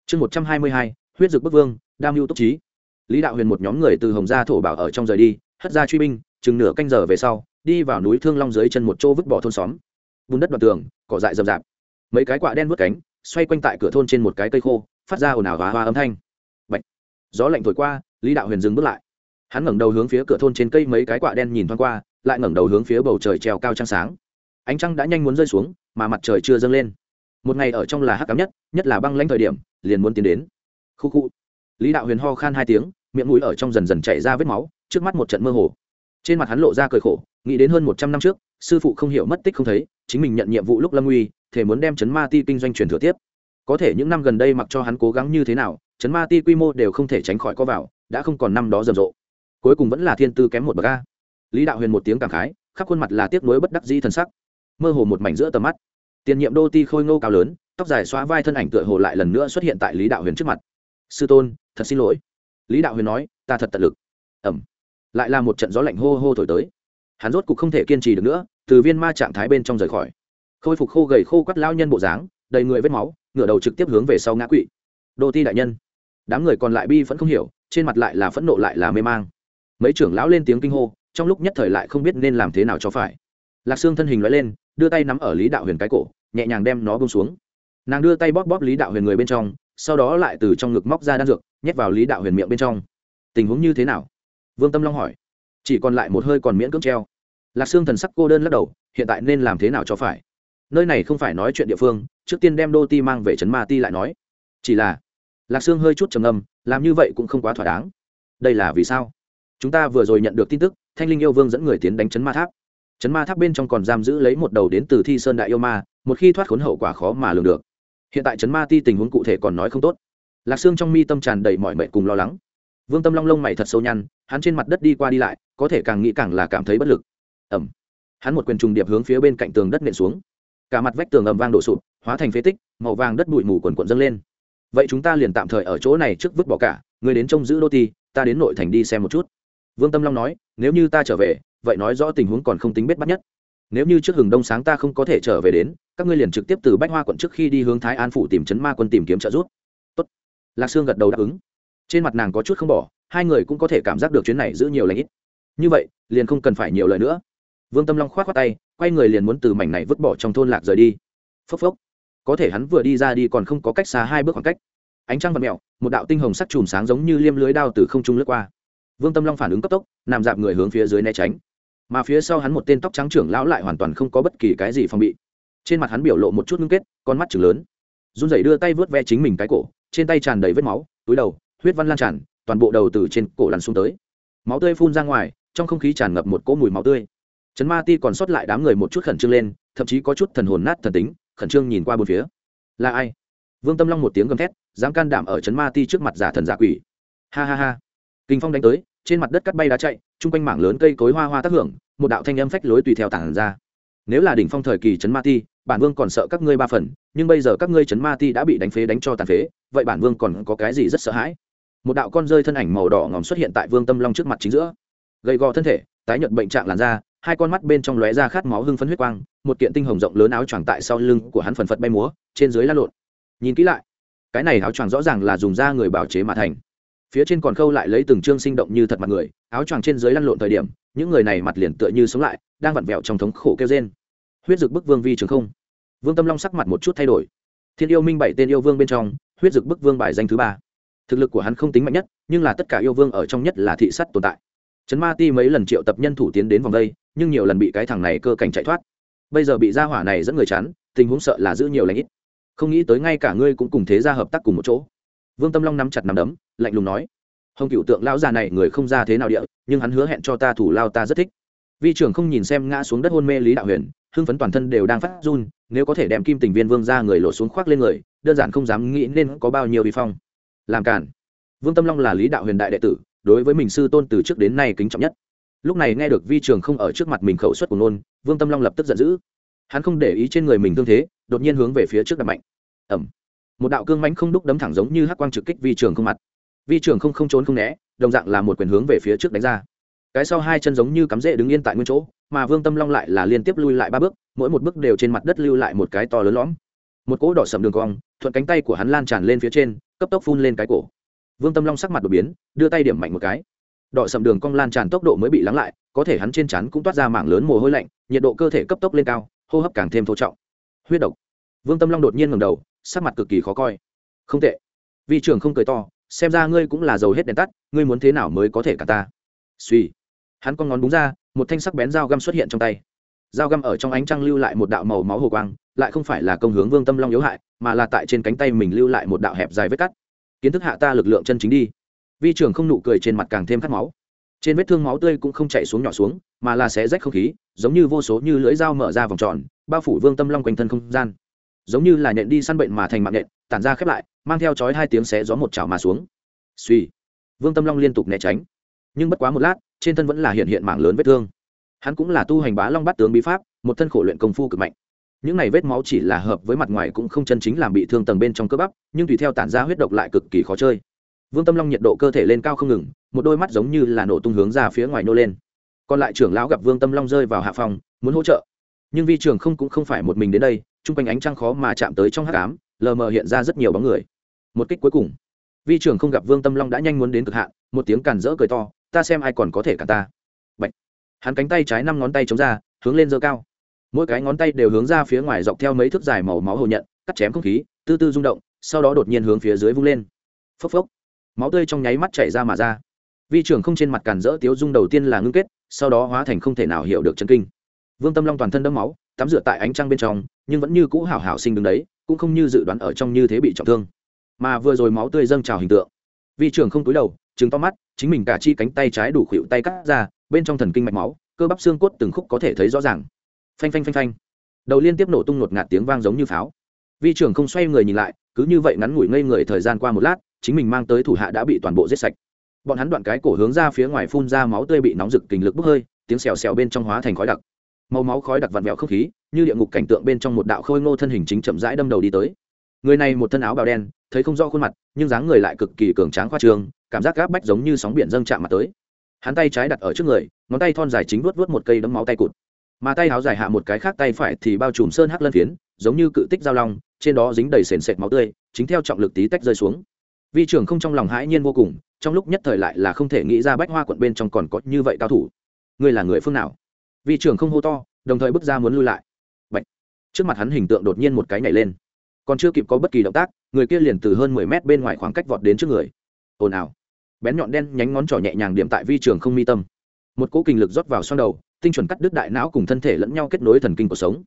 Chương một trăm hai mươi hai, huyết dực bức vương, đam mưu tốc trí. Lý đạo huyền một nhóm người từ hồng gia thổ bảo ở trong rời đi, hất ra truy binh, chừng nửa canh giờ về sau, đi vào núi thương long dưới chân một chỗ vứt bỏ thôn xóm. Bùn đất đoạn tường, cỏ dại rậm rạp. Mấy cái quạ đen vứt cánh xoay quanh tại cửa thôn trên một cái cây khô, phát ra ồn ào và hoa âm thanh. Bạch. gió lạnh thổi qua, lý đạo huyền dừng bước lại. Hắn ngẩng đầu hướng phía cửa thôn trên cây mấy cái quạ đen nhìn thoáng qua, lại ngẩng đầu hướng phía bầu trời treo cao trăng sáng. Ánh trăng đã nhanh muốn rơi xuống, mà mặt trời chưa dâng lên. Một ngày ở trong là hắc cám nhất nhất là băng lãnh thời điểm, liền muốn tiến đến. Khu khu. Lý đạo huyền ho khan hai tiếng, miệng mũi ở trong dần dần chảy ra vết máu, trước mắt một trận mơ hồ. Trên mặt hắn lộ ra cười khổ, nghĩ đến hơn một trăm năm trước, sư phụ không hiểu mất tích không thấy, chính mình nhận nhiệm vụ lúc lâm nguy thể muốn đem chấn ma ti kinh doanh truyền thừa tiếp. Có thể những năm gần đây mặc cho hắn cố gắng như thế nào, chấn ma ti quy mô đều không thể tránh khỏi có vào, đã không còn năm đó rầm rộ. Cuối cùng vẫn là thiên tư kém một bậc a. Lý đạo huyền một tiếng cảm khái, khắp khuôn mặt là tiếc nuối bất đắc dĩ thần sắc. Mơ hồ một mảnh giữa tầm mắt. Tiền nhiệm đô ti khôi ngô cao lớn, tóc dài xóa vai thân ảnh tựa hồ lại lần nữa xuất hiện tại lý đạo huyền trước mặt. Sư tôn, thật xin lỗi. Lý đạo huyền nói, ta thật tận lực. Ẩm. Lại là một trận gió lạnh hô hô thổi tới. Hắn rốt cục không thể kiên trì được nữa, từ viên ma trạng thái bên trong rời khỏi khôi phục khô gầy khô quắt lao nhân bộ dáng, đầy người vết máu, ngửa đầu trực tiếp hướng về sau ngã quỵ. Đô ti đại nhân, đám người còn lại bi vẫn không hiểu, trên mặt lại là phẫn nộ lại là mê mang. Mấy trưởng lão lên tiếng kinh hô, trong lúc nhất thời lại không biết nên làm thế nào cho phải. Lạc sương thân hình nói lên, đưa tay nắm ở lý đạo huyền cái cổ, nhẹ nhàng đem nó bông xuống. Nàng đưa tay bóp bóp lý đạo huyền người bên trong, sau đó lại từ trong ngực móc ra đan dược, nhét vào lý đạo huyền miệng bên trong. Tình huống như thế nào? Vương tâm long hỏi. Chỉ còn lại một hơi còn miễn cưỡng treo. Lạc sương thần sắc cô đơn lắc đầu, hiện tại nên làm thế nào cho phải? nơi này không phải nói chuyện địa phương, trước tiên đem đô ti mang về trấn ma ti lại nói. Chỉ là, lạc sương hơi chút trầm âm làm như vậy cũng không quá thỏa đáng. Đây là vì sao? Chúng ta vừa rồi nhận được tin tức, thanh linh yêu vương dẫn người tiến đánh trấn ma tháp. Trấn ma tháp bên trong còn giam giữ lấy một đầu đến từ thi sơn đại yêu ma, một khi thoát khốn hậu quả khó mà lường được. Hiện tại trấn ma ti tình huống cụ thể còn nói không tốt. Lạc sương trong mi tâm tràn đầy mọi mệnh cùng lo lắng. Vương tâm long lông mày thật sâu nhăn, hắn trên mặt đất đi qua đi lại, có thể càng nghĩ càng là cảm thấy bất lực. Ẩm hắn một quyền trùng điệp hướng phía bên cạnh tường đất nện xuống cả mặt vách tường ầm vang đổ sụp, hóa thành phế tích, màu vàng đất bụi mù quần quận dâng lên. Vậy chúng ta liền tạm thời ở chỗ này trước vứt bỏ cả, người đến trông giữ đô ti, ta đến nội thành đi xem một chút. Vương tâm long nói, nếu như ta trở về, vậy nói rõ tình huống còn không tính bết bắt nhất. Nếu như trước hừng đông sáng ta không có thể trở về đến, các ngươi liền trực tiếp từ bách hoa quận trước khi đi hướng thái an phủ tìm chấn ma quân tìm kiếm trợ giúp. Tốt. lạc sương gật đầu đáp ứng. Trên mặt nàng có chút không bỏ, hai người cũng có thể cảm giác được chuyến này giữ nhiều lãnh ít. Như vậy, liền không cần phải nhiều lời nữa. Vương tâm long k h o á t khoác tay quay người liền muốn từ mảnh này vứt bỏ trong thôn lạc rời đi. Phốc phốc. Có thể hắn vừa đi ra đi còn không có cách xa hai bước khoảng cách. Ánh trăng vật mẹo một đạo tinh hồng sắc chùm sáng giống như liêm lưới đao từ không trung lướt qua. Vương tâm long phản ứng cấp tốc, nằm dạp người hướng phía dưới né tránh. Mà phía sau hắn một tên tóc trắng trưởng lão lại hoàn toàn không có bất kỳ cái gì phòng bị. Trên mặt hắn biểu lộ một chút ngưng kết, con mắt chừng lớn. Run rẩy đưa tay vớt ve chính mình cái cổ, trên tay tràn đầy vết máu, túi đầu, huyết văn lan tràn, toàn bộ đầu từ trên cổ lăn xuống tới. Máu tươi phun ra ngoài, trong không khí tràn ngập một cỗ mùi máu tươi trấn ma ti còn sót lại đám người một chút khẩn trương lên, thậm chí có chút thần hồn nát thần tính, khẩn trương nhìn qua bốn phía. Là ai? Vương tâm long một tiếng gầm thét, dám can đảm ở trấn ma ti trước mặt giả thần giả quỷ. Ha ha ha. Kinh phong đánh tới, trên mặt đất cắt bay đá chạy trung quanh mảng lớn cây cối hoa hoa tác hưởng, một đạo thanh âm phách lối tùy theo tảng ra. Nếu là đỉnh phong thời kỳ trấn ma ti, bản vương còn sợ các ngươi ba phần, nhưng bây giờ các ngươi trấn ma ti đã bị đánh phế đánh cho tàn phế, vậy bản vương còn có cái gì rất sợ hãi? Một đạo con rơi thân ảnh màu đỏ ngòm xuất hiện tại vương tâm long trước mặt chính giữa. Gầy gò thân thể, tái nhợt bệnh trạng làn da hai con mắt bên trong lóe ra khát máu hưng phấn huyết quang, một kiện tinh hồng rộng lớn áo choàng tại sau lưng của hắn phần phật bay múa, trên dưới la lộn. Nhìn kỹ lại, cái này áo choàng rõ ràng là dùng da người bảo chế mà thành. Phía trên còn khâu lại lấy từng chương sinh động như thật mặt người, áo choàng trên dưới lăn lộn thời điểm, những người này mặt liền tựa như sống lại, đang vặn vẹo trong thống khổ kêu trên huyết dực bức vương vi trường không. Vương tâm long sắc mặt một chút thay đổi. Thiên yêu minh bảy tên yêu vương bên trong, huyết dực bức vương bài danh thứ ba. Thực lực của hắn không tính mạnh nhất, nhưng là tất cả yêu vương ở trong nhất là thị sắt tồn tại. Trấn ma ti mấy lần triệu tập nhân thủ tiến đến vòng đây nhưng nhiều lần bị cái thằng này cơ cảnh chạy thoát. Bây giờ bị gia hỏa này dẫn người chán, tình huống sợ là giữ nhiều lãnh ít. Không nghĩ tới ngay cả ngươi cũng cùng thế gia hợp tác cùng một chỗ. Vương tâm long nắm chặt nắm đấm lạnh lùng nói hồng cựu tượng lão già này người không ra thế nào địa nhưng hắn hứa hẹn cho ta thủ lao ta rất thích. Vi trưởng không nhìn xem ngã xuống đất hôn mê lý đạo huyền hưng phấn toàn thân đều đang phát run nếu có thể đem kim tình viên vương ra người lộ xuống khoác lên người đơn giản không dám nghĩ nên có bao nhiêu vi phong. Làm cản vương tâm long là lý đạo huyền đại đệ tử đối với mình sư tôn từ trước đến nay kính trọng nhất lúc này nghe được vi trường không ở trước mặt mình khẩu suất của nôn, vương tâm long lập tức giận dữ. Hắn không để ý trên người mình thương thế, đột nhiên hướng về phía trước đập mạnh. Ẩm một đạo cương mánh không đúc đấm thẳng giống như hắc quang trực kích vi trường không mặt. Vi trường không không trốn không né, đồng dạng là một quyền hướng về phía trước đánh ra. Cái sau hai chân giống như cắm rễ đứng yên tại nguyên chỗ, mà vương tâm long lại là liên tiếp lui lại ba bước, mỗi một bước đều trên mặt đất lưu lại một cái to lớn lõm. Một cỗ đỏ sầm đường cong, thuận cánh tay của hắn lan tràn lên phía trên, cấp tốc phun lên cái cổ. Vương tâm long sắc mặt đột biến, đưa tay điểm mạnh một cái đọ sầm đường cong lan tràn tốc độ mới bị lắng lại, có thể hắn trên chắn cũng toát ra mảng lớn mồ hôi lạnh, nhiệt độ cơ thể cấp tốc lên cao, hô hấp càng thêm thô trọng. Huyết độc. Vương tâm long đột nhiên ngầm đầu, sắc mặt cực kỳ khó coi. Không tệ. Vị trưởng không cười to, xem ra ngươi cũng là giàu hết đèn tắt, ngươi muốn thế nào mới có thể cả ta? Suy hắn con ngón búng ra, một thanh sắc bén dao găm xuất hiện trong tay. Dao găm ở trong ánh trăng lưu lại một đạo màu máu hồ quang, lại không phải là công hướng vương tâm long yếu hại, mà là tại trên cánh tay mình lưu lại một đạo hẹp dài vết cắt. Kiến thức hạ ta lực lượng chân chính đi vi trường không nụ cười trên mặt càng thêm khát máu. Trên vết thương máu tươi cũng không chạy xuống nhỏ xuống, mà là sẽ rách không khí, giống như vô số như lưỡi dao mở ra vòng tròn, bao phủ vương tâm long quanh thân không gian. Giống như là nhện đi săn bệnh mà thành mạng nhện, tản ra khép lại, mang theo chói hai tiếng xé gió một chảo mà xuống. Suy vương tâm long liên tục né tránh. Nhưng bất quá một lát, trên thân vẫn là hiện hiện mạng lớn vết thương. Hắn cũng là tu hành bá long bát tướng bí pháp, một thân khổ luyện công phu cực mạnh. Những này vết máu chỉ là hợp với mặt ngoài cũng không chân chính làm bị thương tầng bên trong cơ bắp, nhưng tùy theo tản ra huyết độc lại cực kỳ khó chơi vương tâm long nhiệt độ cơ thể lên cao không ngừng, một đôi mắt giống như là nổ tung hướng ra phía ngoài nô lên. Còn lại trưởng lão gặp vương tâm long rơi vào hạ phòng, muốn hỗ trợ. Nhưng vi trường không cũng không phải một mình đến đây, chung quanh ánh trăng khó mà chạm tới trong hát cám lờ mờ hiện ra rất nhiều bóng người. Một kích cuối cùng, vi trường không gặp vương tâm long đã nhanh muốn đến cực hạn, một tiếng cản rỡ cười to, ta xem ai còn có thể cả ta. Bạch. hắn cánh tay trái năm ngón tay chống ra, hướng lên dơ cao. Mỗi cái ngón tay đều hướng ra phía ngoài dọc theo mấy thước dài màu máu hồ nhận, cắt chém không khí tư tư rung động, sau đó đột nhiên hướng phía dưới vung lên. Phốc phốc máu tươi trong nháy mắt chảy ra mà ra. Vi trưởng không trên mặt càn rỡ tiếu dung đầu tiên là ngưng kết, sau đó hóa thành không thể nào hiểu được chân kinh. Vương tâm long toàn thân đẫm máu, tắm rửa tại ánh trăng bên trong, nhưng vẫn như cũ hảo hảo sinh đứng đấy, cũng không như dự đoán ở trong như thế bị trọng thương. Mà vừa rồi máu tươi dâng trào hình tượng. Vi trưởng không túi đầu chứng to mắt, chính mình cả chi cánh tay trái đủ khuỵu tay cắt ra, bên trong thần kinh mạch máu, cơ bắp xương cốt từng khúc có thể thấy rõ ràng. Phanh phanh phanh phanh. Đầu liên tiếp nổ tung ngột ngạt tiếng vang giống như pháo. Vi trưởng không xoay người nhìn lại, cứ như vậy ngắn ngủi ngây người thời gian qua một lát chính mình mang tới thủ hạ đã bị toàn bộ giết sạch. Bọn hắn đoạn cái cổ hướng ra phía ngoài phun ra máu tươi bị nóng rực kình lực bốc hơi, tiếng xèo xèo bên trong hóa thành khói đặc. Màu máu khói đặc vặn vẹo không khí, như địa ngục cảnh tượng bên trong một đạo khôi ngô thân hình chính chậm rãi đâm đầu đi tới. Người này một thân áo bào đen, thấy không rõ khuôn mặt, nhưng dáng người lại cực kỳ cường tráng khoa trương, cảm giác gáp bách giống như sóng biển dâng chạm mặt tới. Hắn tay trái đặt ở trước người, ngón tay thon dài chính vuốt vuốt một cây đấm máu tay cụt. Mà tay áo dài hạ một cái khác tay phải thì bao trùm sơn hắc lân phiến, giống như cự tích dao long, trên đó dính đầy sền sệt máu tươi, chính theo trọng lực tí tách rơi xuống vi trưởng không trong lòng hãi nhiên vô cùng, trong lúc nhất thời lại là không thể nghĩ ra bách hoa quận bên trong còn có như vậy cao thủ. Ngươi là người phương nào? Vi trưởng không hô to, đồng thời bước ra muốn lui lại. Bạch. trước mặt hắn hình tượng đột nhiên một cái nhảy lên. Còn chưa kịp có bất kỳ động tác, người kia liền từ hơn mười mét bên ngoài khoảng cách vọt đến trước người. Ồn ào. Bén nhọn đen nhánh ngón trỏ nhẹ nhàng điểm tại vi trường không mi tâm. Một cỗ kinh lực rót vào xoang đầu, tinh chuẩn cắt đứt đại não cùng thân thể lẫn nhau kết nối thần kinh cuộc sống.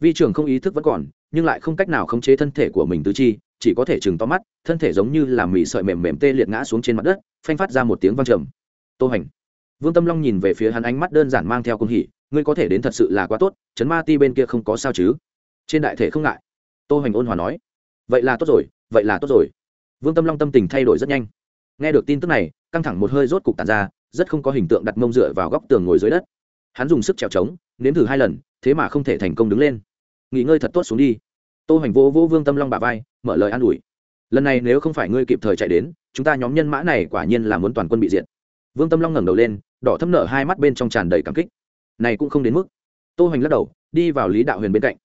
Vi trường không ý thức vẫn còn, nhưng lại không cách nào khống chế thân thể của mình tứ chi chỉ có thể chừng to mắt, thân thể giống như là mì sợi mềm mềm tê liệt ngã xuống trên mặt đất, phanh phát ra một tiếng văng trầm. Tô hành. Vương tâm long nhìn về phía hắn ánh mắt đơn giản mang theo công hỉ, ngươi có thể đến thật sự là quá tốt, chấn ma ti bên kia không có sao chứ? Trên đại thể không ngại. Tô hành ôn hòa nói. Vậy là tốt rồi, vậy là tốt rồi. Vương tâm long tâm tình thay đổi rất nhanh. Nghe được tin tức này, căng thẳng một hơi rốt cục tàn ra, rất không có hình tượng đặt mông dựa vào góc tường ngồi dưới đất. Hắn dùng sức trèo trống, nếm thử hai lần, thế mà không thể thành công đứng lên. Nghỉ ngơi thật tốt xuống đi tô hoành Vô Vô vương tâm long bà vai, mở lời an ủi. Lần này nếu không phải ngươi kịp thời chạy đến, chúng ta nhóm nhân mã này quả nhiên là muốn toàn quân bị diệt. Vương tâm long ngẩng đầu lên, đỏ thấm nở hai mắt bên trong tràn đầy cảm kích. Này cũng không đến mức. Tô hoành lắc đầu, đi vào lý đạo huyền bên cạnh.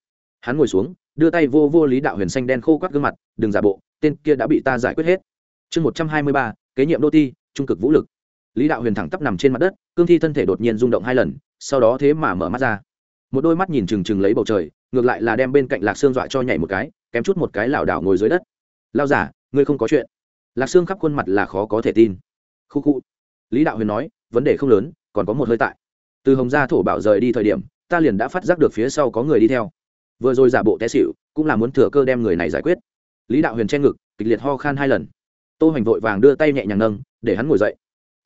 Hắn ngồi xuống, đưa tay vô vô lý đạo huyền xanh đen khô quắt gương mặt, đừng giả bộ, tên kia đã bị ta giải quyết hết. Chương một trăm hai mươi ba, kế nhiệm đô ti, trung cực vũ lực. Lý đạo huyền thẳng tắp nằm trên mặt đất, cương thi thân thể đột nhiên rung động hai lần, sau đó thế mà mở mắt ra một đôi mắt nhìn trừng trừng lấy bầu trời, ngược lại là đem bên cạnh lạc sương dọa cho nhảy một cái, kém chút một cái lảo đảo ngồi dưới đất. Lao giả, ngươi không có chuyện. Lạc sương khắp khuôn mặt là khó có thể tin. Khu khu. Lý đạo huyền nói, vấn đề không lớn, còn có một hơi tại. Từ hồng gia thổ bảo rời đi thời điểm, ta liền đã phát giác được phía sau có người đi theo. Vừa rồi giả bộ té xịu cũng là muốn thừa cơ đem người này giải quyết. Lý đạo huyền che ngực, kịch liệt ho khan hai lần. Tô hoành vội vàng đưa tay nhẹ nhàng nâng, để hắn ngồi dậy.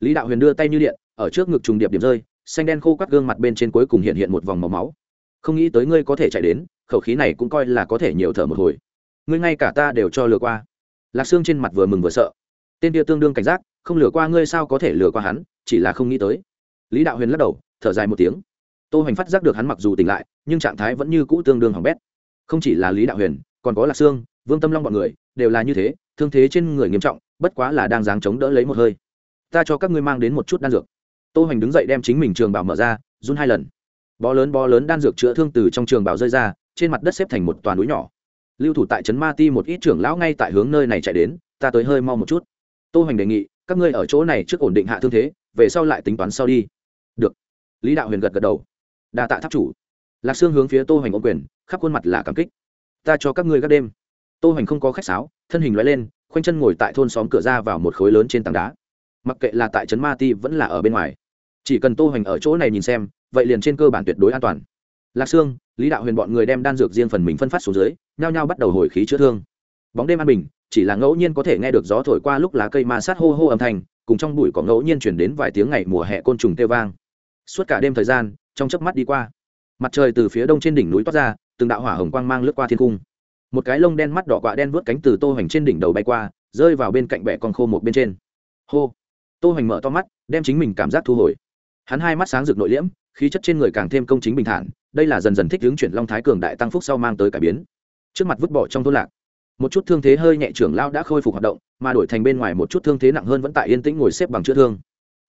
Lý đạo huyền đưa tay như điện, ở trước ngực trùng điệp điểm rơi xanh đen khô quắt gương mặt bên trên cuối cùng hiện hiện một vòng màu máu. Không nghĩ tới ngươi có thể chạy đến, khẩu khí này cũng coi là có thể nhiều thở một hồi. Ngươi ngay cả ta đều cho lừa qua. Lạc xương trên mặt vừa mừng vừa sợ. Tên địa tương đương cảnh giác, không lừa qua ngươi sao có thể lừa qua hắn, chỉ là không nghĩ tới. Lý đạo huyền lắc đầu, thở dài một tiếng. Tô hoành phát giác được hắn mặc dù tỉnh lại, nhưng trạng thái vẫn như cũ tương đương hỏng bét. Không chỉ là lý đạo huyền, còn có lạc sương, vương tâm long bọn người, đều là như thế, thương thế trên người nghiêm trọng, bất quá là đang giáng chống đỡ lấy một hơi. Ta cho các ngươi mang đến một chút đan dược tô hoành đứng dậy đem chính mình trường bảo mở ra, run hai lần. Bó lớn bó lớn đan dược chữa thương từ trong trường bảo rơi ra, trên mặt đất xếp thành một toàn núi nhỏ. Lưu thủ tại trấn ma ti một ít trưởng lão ngay tại hướng nơi này chạy đến, ta tới hơi mau một chút. Tô hoành đề nghị, các ngươi ở chỗ này trước ổn định hạ thương thế, về sau lại tính toán sau đi. Được. Lý đạo huyền gật gật đầu. Đa tạ tháp chủ. Lạc sương hướng phía tô hoành ô quyền, khắp khuôn mặt là cảm kích. Ta cho các ngươi các đêm. Tô hoành không có khách sáo, thân hình loại lên, khoanh chân ngồi tại thôn xóm cửa ra vào một khối lớn trên tảng đá. Mặc kệ là tại trấn ma ti vẫn là ở bên ngoài chỉ cần tô hoành ở chỗ này nhìn xem, vậy liền trên cơ bản tuyệt đối an toàn. Lạc sương, lý đạo huyền bọn người đem đan dược riêng phần mình phân phát xuống dưới, nhao nhao bắt đầu hồi khí chữa thương. Bóng đêm an bình, chỉ là ngẫu nhiên có thể nghe được gió thổi qua lúc lá cây ma sát hô hô âm thanh, cùng trong bụi có ngẫu nhiên chuyển đến vài tiếng ngày mùa hè côn trùng kêu vang. Suốt cả đêm thời gian, trong chớp mắt đi qua, mặt trời từ phía đông trên đỉnh núi toát ra, từng đạo hỏa hồng quang mang lướt qua thiên cung. Một cái lông đen mắt đỏ quạ đen vớt cánh từ tô hoành trên đỉnh đầu bay qua, rơi vào bên cạnh bẻ con khô một bên trên. Hô! Tô hoành mở to mắt, đem chính mình cảm giác thu hồi hắn hai mắt sáng rực nội liễm, khí chất trên người càng thêm công chính bình thản, đây là dần dần thích hướng chuyển long thái cường đại tăng phúc sau mang tới cải biến. Trước mặt vứt bỏ trong thôn lạc, một chút thương thế hơi nhẹ trưởng lao đã khôi phục hoạt động, mà đổi thành bên ngoài một chút thương thế nặng hơn vẫn tại yên tĩnh ngồi xếp bằng chữa thương.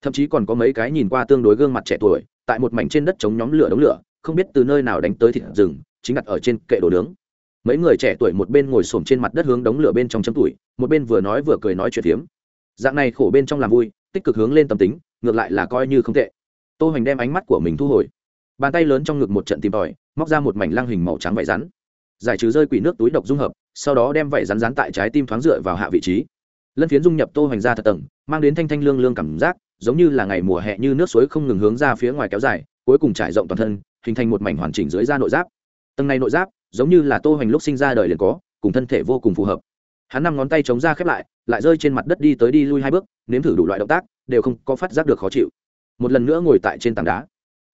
Thậm chí còn có mấy cái nhìn qua tương đối gương mặt trẻ tuổi, tại một mảnh trên đất chống nhóm lửa đống lửa, không biết từ nơi nào đánh tới thịt rừng, chính đặt ở trên kệ đồ nướng. Mấy người trẻ tuổi một bên ngồi xổm trên mặt đất hướng đống lửa bên trong chấm tuổi một bên vừa nói vừa cười nói chuyện hiếm. dạng này khổ bên trong làm vui, tích cực hướng lên tâm tính, ngược lại là coi như không tệ tô hoành đem ánh mắt của mình thu hồi. Bàn tay lớn trong ngực một trận tìm tòi, móc ra một mảnh lăng hình màu trắng vải rắn. Giải trừ rơi quỷ nước túi độc dung hợp, sau đó đem vải rắn rán tại trái tim thoáng dựa vào hạ vị trí. Lân phiến dung nhập tô hoành ra thật tầng, mang đến thanh thanh lương lương cảm giác, giống như là ngày mùa hè như nước suối không ngừng hướng ra phía ngoài kéo dài, cuối cùng trải rộng toàn thân, hình thành một mảnh hoàn chỉnh dưới da nội giáp. Tầng này nội giáp, giống như là tô hoành lúc sinh ra đời liền có, cùng thân thể vô cùng phù hợp. Hắn năm ngón tay chống ra khép lại lại rơi trên mặt đất đi tới đi lui hai bước, nếm thử đủ loại động tác, đều không có phát giác được khó chịu một lần nữa ngồi tại trên tảng đá.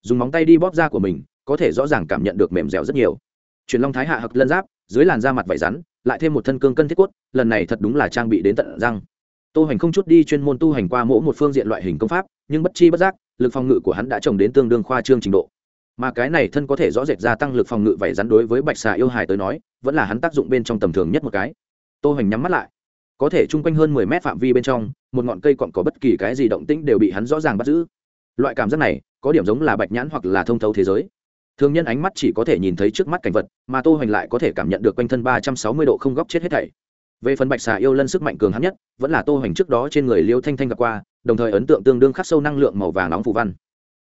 Dùng móng tay đi bóp da của mình, có thể rõ ràng cảm nhận được mềm dẻo rất nhiều. Truyền long thái hạ hực lân giáp, dưới làn da mặt vải rắn, lại thêm một thân cương cân thiết quất lần này thật đúng là trang bị đến tận răng. Tô hoành không chút đi chuyên môn tu hành qua mỗi một phương diện loại hình công pháp, nhưng bất chi bất giác, lực phòng ngự của hắn đã trồng đến tương đương khoa trương trình độ. Mà cái này thân có thể rõ rệt gia tăng lực phòng ngự vảy rắn đối với bạch xà yêu hài tới nói, vẫn là hắn tác dụng bên trong tầm thường nhất một cái. Tô hoành nhắm mắt lại. Có thể chung quanh hơn mười mét phạm vi bên trong, một ngọn cây cọn có bất kỳ cái gì động tĩnh đều bị hắn rõ ràng bắt giữ loại cảm giác này, có điểm giống là bạch nhãn hoặc là thông thấu thế giới. Thường nhân ánh mắt chỉ có thể nhìn thấy trước mắt cảnh vật, mà tô hoành lại có thể cảm nhận được quanh thân ba trăm sáu mươi độ không góc chết hết thảy. Về phần bạch xà yêu lân sức mạnh cường hắn nhất, vẫn là tô hoành trước đó trên người liêu thanh thanh gặp qua, đồng thời ấn tượng tương đương khắc sâu năng lượng màu vàng nóng phù văn.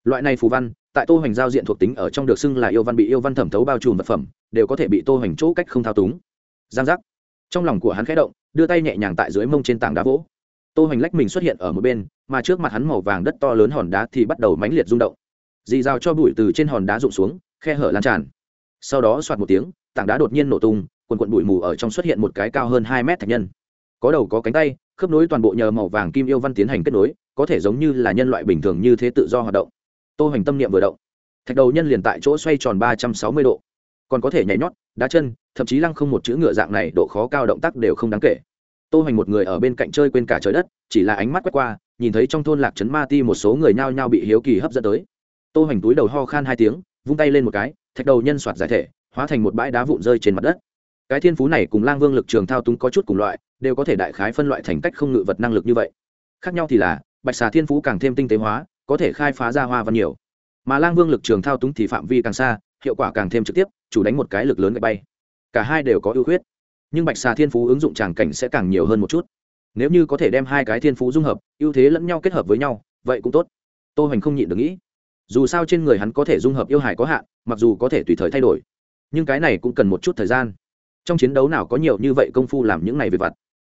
Loại này phù văn, tại tô hoành giao diện thuộc tính ở trong được xưng là yêu văn bị yêu văn thẩm thấu bao trùm vật phẩm, đều có thể bị tô hoành chỗ cách không thao túng. Giang giác. Trong lòng của hắn khẽ động, đưa tay nhẹ nhàng tại dưới mông trên tảng đá vỗ tô hoành lách mình xuất hiện ở một bên, mà trước mặt hắn màu vàng đất to lớn hòn đá thì bắt đầu mãnh liệt rung động. Dì rào cho bụi từ trên hòn đá rụng xuống, khe hở lan tràn. Sau đó soạt một tiếng, tảng đá đột nhiên nổ tung, quần quận bụi mù ở trong xuất hiện một cái cao hơn hai mét thạch nhân. Có đầu có cánh tay, khớp nối toàn bộ nhờ màu vàng kim yêu văn tiến hành kết nối, có thể giống như là nhân loại bình thường như thế tự do hoạt động. Tô hoành tâm niệm vừa động. Thạch đầu nhân liền tại chỗ xoay tròn ba trăm sáu mươi độ. Còn có thể nhảy nhót, đá chân, thậm chí lăng không một chữ ngựa dạng này độ khó cao động tác đều không đáng kể tô hoành một người ở bên cạnh chơi quên cả trời đất, chỉ là ánh mắt quét qua, nhìn thấy trong thôn lạc trấn ma ti một số người nhao nhao bị hiếu kỳ hấp dẫn tới. Tô hoành túi đầu ho khan hai tiếng, vung tay lên một cái, thạch đầu nhân soạt giải thể, hóa thành một bãi đá vụn rơi trên mặt đất. Cái thiên phú này cùng lang vương lực trường thao túng có chút cùng loại, đều có thể đại khái phân loại thành cách không ngự vật năng lực như vậy. Khác nhau thì là, bạch xà thiên phú càng thêm tinh tế hóa, có thể khai phá ra hoa văn nhiều. Mà lang vương lực trường thao túng thì phạm vi càng xa, hiệu quả càng thêm trực tiếp, chủ đánh một cái lực lớn gạch bay. Cả hai đều có ưu khuyết nhưng bạch xà thiên phú ứng dụng tràng cảnh sẽ càng nhiều hơn một chút. Nếu như có thể đem hai cái thiên phú dung hợp, ưu thế lẫn nhau kết hợp với nhau, vậy cũng tốt. Tô hoành không nhịn được nghĩ. Dù sao trên người hắn có thể dung hợp yêu hải có hạn, mặc dù có thể tùy thời thay đổi, nhưng cái này cũng cần một chút thời gian. Trong chiến đấu nào có nhiều như vậy công phu làm những này về vặt?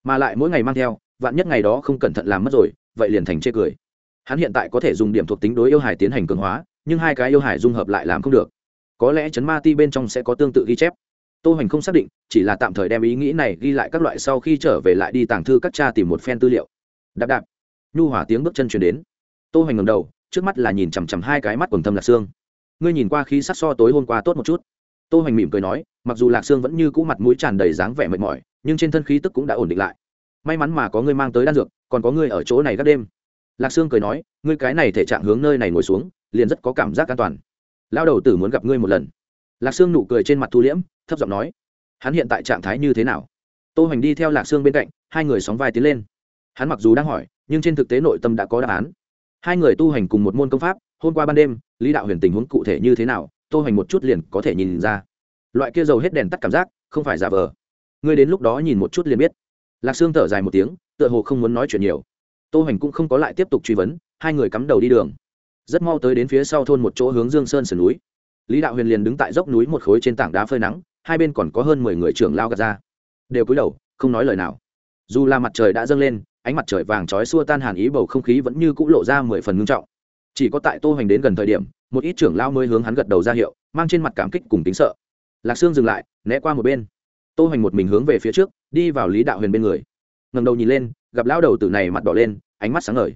Mà lại mỗi ngày mang theo, vạn nhất ngày đó không cẩn thận làm mất rồi, vậy liền thành chê cười. Hắn hiện tại có thể dùng điểm thuộc tính đối yêu hải tiến hành cường hóa, nhưng hai cái yêu hải dung hợp lại làm không được. Có lẽ chấn ma ti bên trong sẽ có tương tự ghi chép tô hoành không xác định, chỉ là tạm thời đem ý nghĩ này ghi lại các loại sau khi trở về lại đi tàng thư các cha tìm một phen tư liệu. Đạp đạp. Nhu hỏa tiếng bước chân chuyển đến. Tô hoành ngầm đầu, trước mắt là nhìn chằm chằm hai cái mắt quần thâm lạc xương. Ngươi nhìn qua khí sắc so tối hôm qua tốt một chút. Tô hoành mỉm cười nói, mặc dù lạc xương vẫn như cũ mặt mũi tràn đầy dáng vẻ mệt mỏi, nhưng trên thân khí tức cũng đã ổn định lại. May mắn mà có ngươi mang tới đan dược, còn có ngươi ở chỗ này các đêm. Lạc sương cười nói, ngươi cái này thể trạng hướng nơi này ngồi xuống, liền rất có cảm giác an toàn. Lao đầu tử muốn gặp ngươi một lần. Lạc sương nụ cười trên mặt thu liễm thấp giọng nói, hắn hiện tại trạng thái như thế nào? Tô hoành đi theo lạc sương bên cạnh, hai người sóng vai tiến lên. Hắn mặc dù đang hỏi, nhưng trên thực tế nội tâm đã có đáp án. Hai người tu hành cùng một môn công pháp, hôm qua ban đêm, lý đạo huyền tình huống cụ thể như thế nào, tô hoành một chút liền có thể nhìn ra. Loại kia dầu hết đèn tắt cảm giác, không phải giả vờ. Ngươi đến lúc đó nhìn một chút liền biết. Lạc sương thở dài một tiếng, tựa hồ không muốn nói chuyện nhiều. Tô hoành cũng không có lại tiếp tục truy vấn, hai người cắm đầu đi đường. Rất mau tới đến phía sau thôn một chỗ hướng dương sơn sườn núi. Lý đạo huyền liền đứng tại dốc núi một khối trên tảng đá phơi nắng hai bên còn có hơn mười người trưởng lao gạt ra. Đều cúi đầu, không nói lời nào. Dù là mặt trời đã dâng lên, ánh mặt trời vàng chói xua tan hàn ý bầu không khí vẫn như cũ lộ ra mười phần nghiêm trọng. Chỉ có tại tô hoành đến gần thời điểm, một ít trưởng lao mới hướng hắn gật đầu ra hiệu, mang trên mặt cảm kích cùng tính sợ. Lạc sương dừng lại, né qua một bên. Tô hoành một mình hướng về phía trước, đi vào lý đạo huyền bên người. Ngẩng đầu nhìn lên, gặp lao đầu tử này mặt đỏ lên, ánh mắt sáng ngời.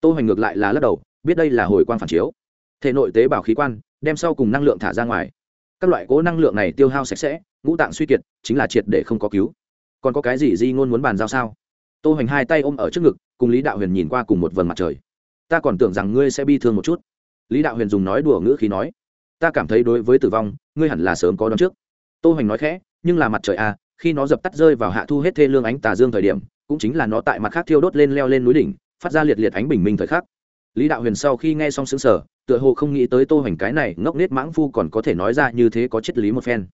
Tô hoành ngược lại là lắc đầu, biết đây là hồi quang phản chiếu. Thể nội tế bào khí quan, đem sau cùng năng lượng thả ra ngoài các loại cố năng lượng này tiêu hao sạch sẽ, ngũ tạng suy kiệt, chính là triệt để không có cứu. Còn có cái gì di ngôn muốn bàn giao sao? Tô hoành hai tay ôm ở trước ngực, cùng lý đạo huyền nhìn qua cùng một vầng mặt trời. Ta còn tưởng rằng ngươi sẽ bi thương một chút. Lý đạo huyền dùng nói đùa ngữ khí nói, ta cảm thấy đối với tử vong, ngươi hẳn là sớm có đón trước. Tô hoành nói khẽ, nhưng là mặt trời à khi nó dập tắt rơi vào hạ thu hết thê lương ánh tà dương thời điểm, cũng chính là nó tại mặt khác thiêu đốt lên leo lên núi đỉnh, phát ra liệt liệt ánh bình minh thời khắc lý đạo huyền sau khi nghe xong xứng sở tựa hồ không nghĩ tới tô hoành cái này ngốc nết mãng phu còn có thể nói ra như thế có triết lý một phen.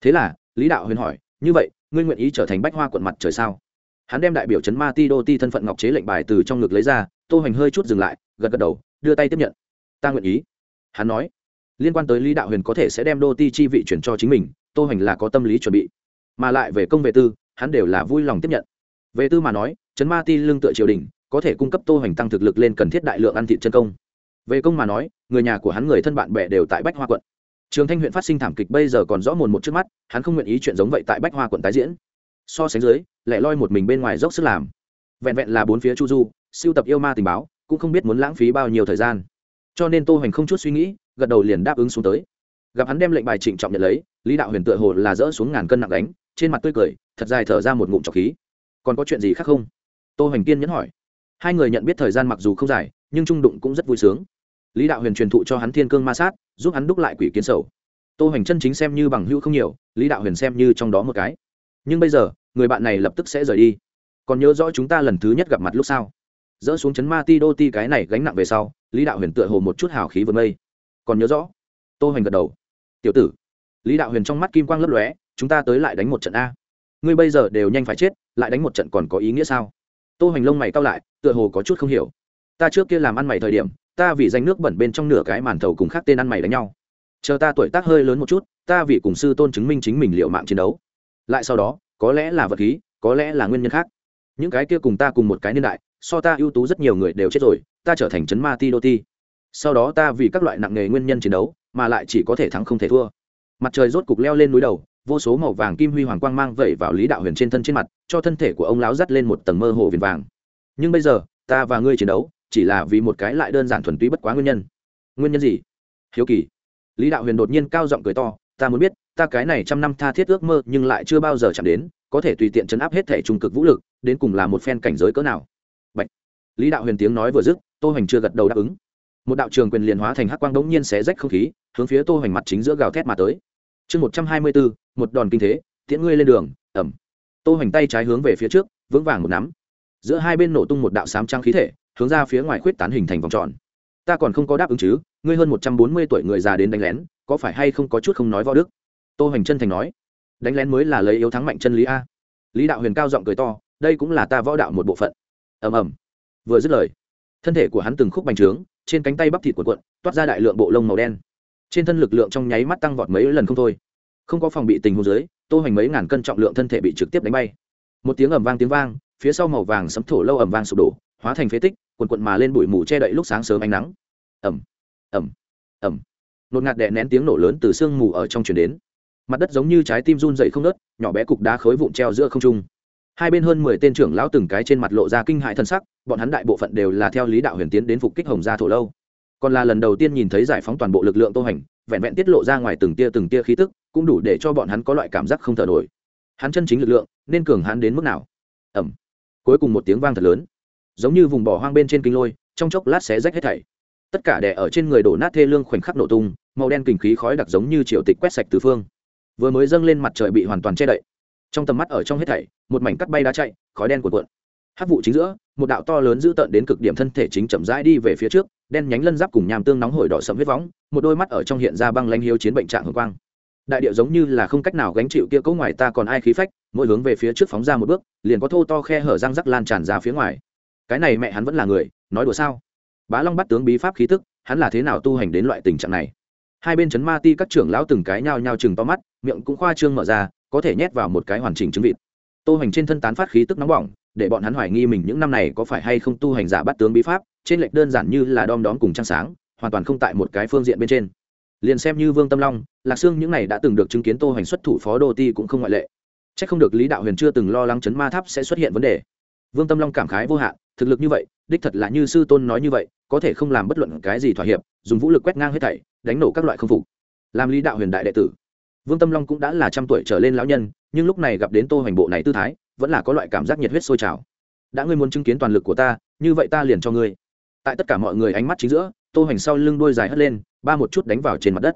Thế là, lý đạo huyền hỏi, như vậy, ngươi nguyện ý trở thành bách hoa quận mặt trời sao? Hắn đem đại biểu trấn ma ti đô ti thân phận ngọc chế lệnh bài từ trong ngực lấy ra, tô hoành hơi chút dừng lại, gật gật đầu, đưa tay tiếp nhận. Ta nguyện ý. Hắn nói, liên quan tới lý đạo huyền có thể sẽ đem đô ti chi vị chuyển cho chính mình, tô hoành là có tâm lý chuẩn bị. Mà lại về công vệ tư, hắn đều là vui lòng tiếp nhận. Về tư mà nói, trấn ma ti lương tựa triều đình có thể cung cấp tô hoành tăng thực lực lên cần thiết đại lượng ăn thịt chân công. Về công mà nói, người nhà của hắn người thân bạn bè đều tại bách hoa quận. Trường thanh huyện phát sinh thảm kịch bây giờ còn rõ mồn một trước mắt, hắn không nguyện ý chuyện giống vậy tại bách hoa quận tái diễn. So sánh dưới lẻ loi một mình bên ngoài dốc sức làm. Vẹn vẹn là bốn phía chu du, siêu tập yêu ma tình báo, cũng không biết muốn lãng phí bao nhiêu thời gian. Cho nên tô hoành không chút suy nghĩ, gật đầu liền đáp ứng xuống tới. Gặp hắn đem lệnh bài trịnh trọng nhận lấy, lý đạo huyền tựa hồ là dỡ xuống ngàn cân nặng đánh, trên mặt tươi cười, thật dài thở ra một ngụm trọc khí. Còn có chuyện gì khác không? Tô hoành kiên nhẫn hỏi hai người nhận biết thời gian mặc dù không dài, nhưng trung đụng cũng rất vui sướng. Lý đạo huyền truyền thụ cho hắn thiên cương ma sát, giúp hắn đúc lại quỷ kiến sầu. Tô hoành chân chính xem như bằng hữu không nhiều, lý đạo huyền xem như trong đó một cái. Nhưng bây giờ, người bạn này lập tức sẽ rời đi. Còn nhớ rõ chúng ta lần thứ nhất gặp mặt lúc sau. Dỡ xuống chấn ma ti đô ti cái này gánh nặng về sau, lý đạo huyền tựa hồ một chút hào khí vượt mây còn nhớ rõ, tô hoành gật đầu. Tiểu tử. Lý đạo huyền trong mắt kim quang lấp lóe, chúng ta tới lại đánh một trận a. Ngươi bây giờ đều nhanh phải chết, lại đánh một trận còn có ý nghĩa sao? tô hoành lông mày cao lại, tựa hồ có chút không hiểu. Ta trước kia làm ăn mày thời điểm, ta vì danh nước bẩn bên trong nửa cái màn thầu cùng khác tên ăn mày đánh nhau. Chờ ta tuổi tác hơi lớn một chút, ta vì cùng sư tôn chứng minh chính mình liệu mạng chiến đấu. Lại sau đó, có lẽ là vật khí, có lẽ là nguyên nhân khác. Những cái kia cùng ta cùng một cái niên đại, so ta ưu tú rất nhiều người đều chết rồi, ta trở thành chấn ma ti đô ti. Sau đó ta vì các loại nặng nghề nguyên nhân chiến đấu, mà lại chỉ có thể thắng không thể thua. Mặt trời rốt cục leo lên núi đầu vô số màu vàng kim huy hoàng quang mang vẩy vào lý đạo huyền trên thân trên mặt, cho thân thể của ông lão dắt lên một tầng mơ hồ viền vàng. Nhưng bây giờ, ta và ngươi chiến đấu, chỉ là vì một cái lại đơn giản thuần túy bất quá nguyên nhân. Nguyên nhân gì? Hiếu kỳ. Lý đạo huyền đột nhiên cao giọng cười to, ta muốn biết, ta cái này trăm năm tha thiết ước mơ nhưng lại chưa bao giờ chạm đến, có thể tùy tiện chấn áp hết thể trung cực vũ lực, đến cùng là một phen cảnh giới cỡ nào? Bạch. lý đạo huyền tiếng nói vừa dứt, tô hoành chưa gật đầu đáp ứng. Một đạo trường quyền liền hóa thành hắc quang đống nhiên xé rách không khí, hướng phía tô hoành mặt chính giữa gào thét mà tới chương một trăm hai mươi bốn một đòn kinh thế, tiễn ngươi lên đường, ẩm. Tô hoành tay trái hướng về phía trước, vững vàng một nắm. Giữa hai bên nổ tung một đạo sám trăng khí thể, hướng ra phía ngoài khuyết tán hình thành vòng tròn. Ta còn không có đáp ứng chứ, ngươi hơn một trăm bốn mươi tuổi người già đến đánh lén, có phải hay không có chút không nói võ đức? Tô hoành chân thành nói. Đánh lén mới là lấy yếu thắng mạnh chân lý a. Lý đạo huyền cao giọng cười to, đây cũng là ta võ đạo một bộ phận. Ầm ầm. Vừa dứt lời, thân thể của hắn từng khúc bành trướng, trên cánh tay bắp thịt cuộn cuộn, toát ra đại lượng bộ lông màu đen trên thân lực lượng trong nháy mắt tăng vọt mấy lần không thôi. Không có phòng bị tình hồ dưới, tô hoành mấy ngàn cân trọng lượng thân thể bị trực tiếp đánh bay. Một tiếng ầm vang tiếng vang, phía sau màu vàng sấm thổ lâu ầm vang sụp đổ, hóa thành phế tích quần quận mà lên bụi mù che đậy lúc sáng sớm ánh nắng. Ầm ầm ầm. Nột ngạt đè nén tiếng nổ lớn từ sương mù ở trong truyền đến. Mặt đất giống như trái tim run dậy không nớt nhỏ bé cục đá khối vụn treo giữa không trung. Hai bên hơn mười tên trưởng lão từng cái trên mặt lộ ra kinh hại thân sắc, bọn hắn đại bộ phận đều là theo lý đạo huyền tiến đến phục kích hồng gia thổ lâu còn là lần đầu tiên nhìn thấy giải phóng toàn bộ lực lượng tô hành, vẹn vẹn tiết lộ ra ngoài từng tia từng tia khí tức, cũng đủ để cho bọn hắn có loại cảm giác không t nổi. Hắn chân chính lực lượng, nên cường hắn đến mức nào? Ẩm cuối cùng một tiếng vang thật lớn. Giống như vùng bỏ hoang bên trên kinh lôi, trong chốc lát xé rách hết thảy. Tất cả đẻ ở trên người đổ nát thê lương khoảnh khắc nổ tung, màu đen kinh khí khói đặc giống như triều tịch quét sạch từ phương. Vừa mới dâng lên mặt trời bị hoàn toàn che đậy. Trong tầm mắt ở trong hết thảy, một mảnh cắt bay đá chạy, khói đen của cuộn hát vụ chính giữa, một đạo to lớn dữ tợn đến cực điểm thân thể chính chậm rãi đi về phía trước, đen nhánh lân giáp cùng nhàm tương nóng hổi đỏ sẫm huyết võng, một đôi mắt ở trong hiện ra băng lanh hiếu chiến bệnh trạng hồng quang. Đại điệu giống như là không cách nào gánh chịu kia cấu ngoài ta còn ai khí phách, mỗi hướng về phía trước phóng ra một bước, liền có thô to khe hở răng rắc lan tràn ra phía ngoài. Cái này mẹ hắn vẫn là người, nói đùa sao? Bá long bắt tướng bí pháp khí tức, hắn là thế nào tu hành đến loại tình trạng này? Hai bên chấn ma ti các trưởng lão từng cái nhao nhao chừng to mắt, miệng cũng khoa trương mở ra, có thể nhét vào một cái hoàn chỉnh trứng vịt. Tô hành trên thân tán phát khí tức nóng bỏng để bọn hắn hoài nghi mình những năm này có phải hay không tu hành giả bắt tướng bí pháp, trên lệch đơn giản như là đom đóm cùng trăng sáng, hoàn toàn không tại một cái phương diện bên trên. Liền xem như vương tâm long, lạc sương những này đã từng được chứng kiến tô hành xuất thủ phó đô ti cũng không ngoại lệ. C h ắ c không được lý đạo huyền chưa từng lo lắng chấn ma tháp sẽ xuất hiện vấn đề. Vương tâm long cảm khái vô hạn, thực lực như vậy, đích thật là như sư tôn nói như vậy, có thể không làm bất luận cái gì thỏa hiệp, dùng vũ lực quét ngang hết thảy, đánh nổ các loại không phục. Làm lý đạo huyền đại đệ tử. Vương tâm long cũng đã là trăm tuổi trở lên lão nhân, nhưng lúc này gặp đến tô hoành bộ này tư thái vẫn là có loại cảm giác nhiệt huyết sôi trào. Đã ngươi muốn chứng kiến toàn lực của ta, như vậy ta liền cho ngươi. Tại tất cả mọi người ánh mắt chính giữa, tô hoành sau lưng đuôi dài hất lên, ba một chút đánh vào trên mặt đất.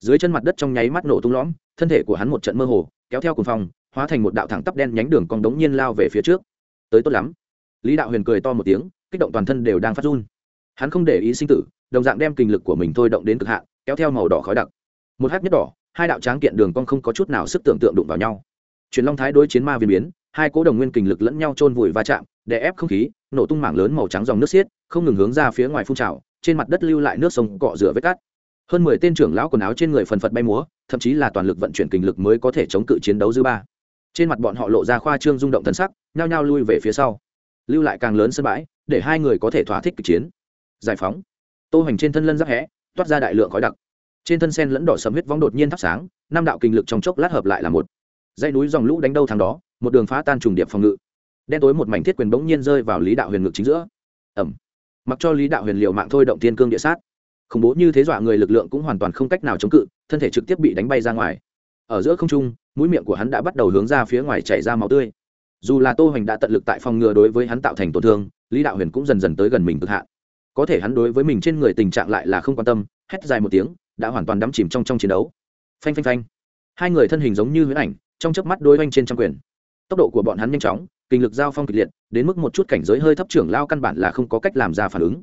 Dưới chân mặt đất trong nháy mắt nổ tung lõm, thân thể của hắn một trận mơ hồ, kéo theo cùng phòng hóa thành một đạo thẳng tắp đen nhánh đường cong đống nhiên lao về phía trước. Tới tốt lắm. Lý đạo huyền cười to một tiếng, kích động toàn thân đều đang phát run. Hắn không để ý sinh tử, đồng dạng đem kinh lực của mình thôi động đến cực hạn, kéo theo màu đỏ khói đặc. Một hát nhất đỏ, hai đạo tráng kiện đường cong không có chút nào sức tưởng tượng đụng vào nhau. Truyền long thái đối chiến ma viên biến hai cố đồng nguyên kình lực lẫn nhau chôn vùi va chạm, đè ép không khí, nổ tung mảng lớn màu trắng dòng nước xiết, không ngừng hướng ra phía ngoài phun trào, trên mặt đất lưu lại nước sông cọ rửa vết cắt. Hơn mười tên trưởng lão quần áo trên người phần phật bay múa, thậm chí là toàn lực vận chuyển kình lực mới có thể chống cự chiến đấu dư ba. Trên mặt bọn họ lộ ra khoa trương rung động thần sắc, nhao nhao lui về phía sau. Lưu lại càng lớn sân bãi, để hai người có thể thỏa thích kịch chiến. Giải phóng. Tô Hành trên thân lân giáp hẽ, toát ra đại lượng khói đặc. Trên thân sen lẫn đỏ sẫm huyết vong đột nhiên thắp sáng, năm đạo kình lực trong chốc lát hợp lại là một. Dãy núi dòng lũ đánh đâu thắng đó, một đường phá tan trùng điệp phòng ngự. Đen tối một mảnh thiết quyền bỗng nhiên rơi vào lý đạo huyền ngực chính giữa. Ẩm mặc cho lý đạo huyền liều mạng thôi động tiên cương địa sát. Khủng bố như thế dọa người lực lượng cũng hoàn toàn không cách nào chống cự, thân thể trực tiếp bị đánh bay ra ngoài. Ở giữa không trung, mũi miệng của hắn đã bắt đầu hướng ra phía ngoài chảy ra máu tươi. Dù là tô hoành đã tận lực tại phòng ngừa đối với hắn tạo thành tổn thương, lý đạo huyền cũng dần dần tới gần mình cực hạn. Có thể hắn đối với mình trên người tình trạng lại là không quan tâm, hét dài một tiếng, đã hoàn toàn đắm chìm trong trong chiến đấu. Phanh phanh phanh. Hai người thân hình giống như huyễn ảnh, trong chớp mắt đôi oanh trên trăm quyền tốc độ của bọn hắn nhanh chóng, kinh lực giao phong kịch liệt, đến mức một chút cảnh giới hơi thấp trưởng lao căn bản là không có cách làm ra phản ứng.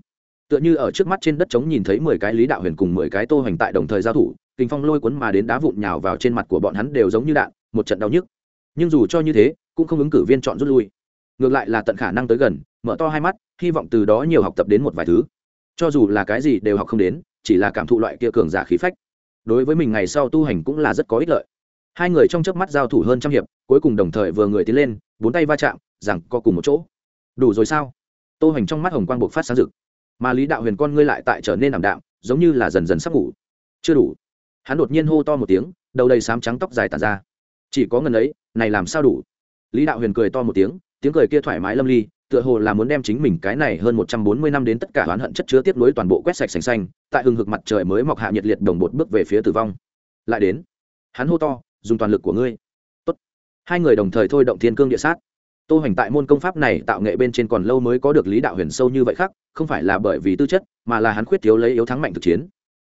Tựa như ở trước mắt trên đất trống nhìn thấy mười cái lý đạo huyền cùng mười cái tô hoành tại đồng thời giao thủ, kinh phong lôi cuốn mà đến đá vụn nhào vào trên mặt của bọn hắn đều giống như đạn, một trận đau nhức. Nhưng dù cho như thế, cũng không ứng cử viên chọn rút lui. Ngược lại là tận khả năng tới gần, mở to hai mắt, hy vọng từ đó nhiều học tập đến một vài thứ. Cho dù là cái gì đều học không đến, chỉ là cảm thụ loại kia cường giả khí phách. Đối với mình ngày sau tu hành cũng là rất có ích lợi hai người trong chớp mắt giao thủ hơn trăm hiệp, cuối cùng đồng thời vừa người tiến lên, bốn tay va chạm, rằng co cùng một chỗ. Đủ rồi sao? Tô hoành trong mắt hồng quang bộc phát sáng rực. Mà lý đạo huyền con ngươi lại tại trở nên ảm đạm, giống như là dần dần sắp ngủ. Chưa đủ. Hắn đột nhiên hô to một tiếng, đầu đầy sám trắng tóc dài tàn ra. Chỉ có ngần ấy, này làm sao đủ? Lý đạo huyền cười to một tiếng tiếng cười kia thoải mái lâm ly, tựa hồ là muốn đem chính mình cái này hơn một trăm bốn mươi năm đến tất cả oán hận chất chứa tiếp nối toàn bộ quét sạch sành xanh, tại hừng hực mặt trời mới mọc hạ nhiệt liệt đồng bột bước về phía tử vong. Lại đến. Hắn hô to dùng toàn lực của ngươi. Tốt. hai người đồng thời thôi động thiên cương địa sát. Tô hoành tại môn công pháp này tạo nghệ bên trên còn lâu mới có được lý đạo huyền sâu như vậy khác, không phải là bởi vì tư chất, mà là hắn khuyết thiếu lấy yếu thắng mạnh thực chiến.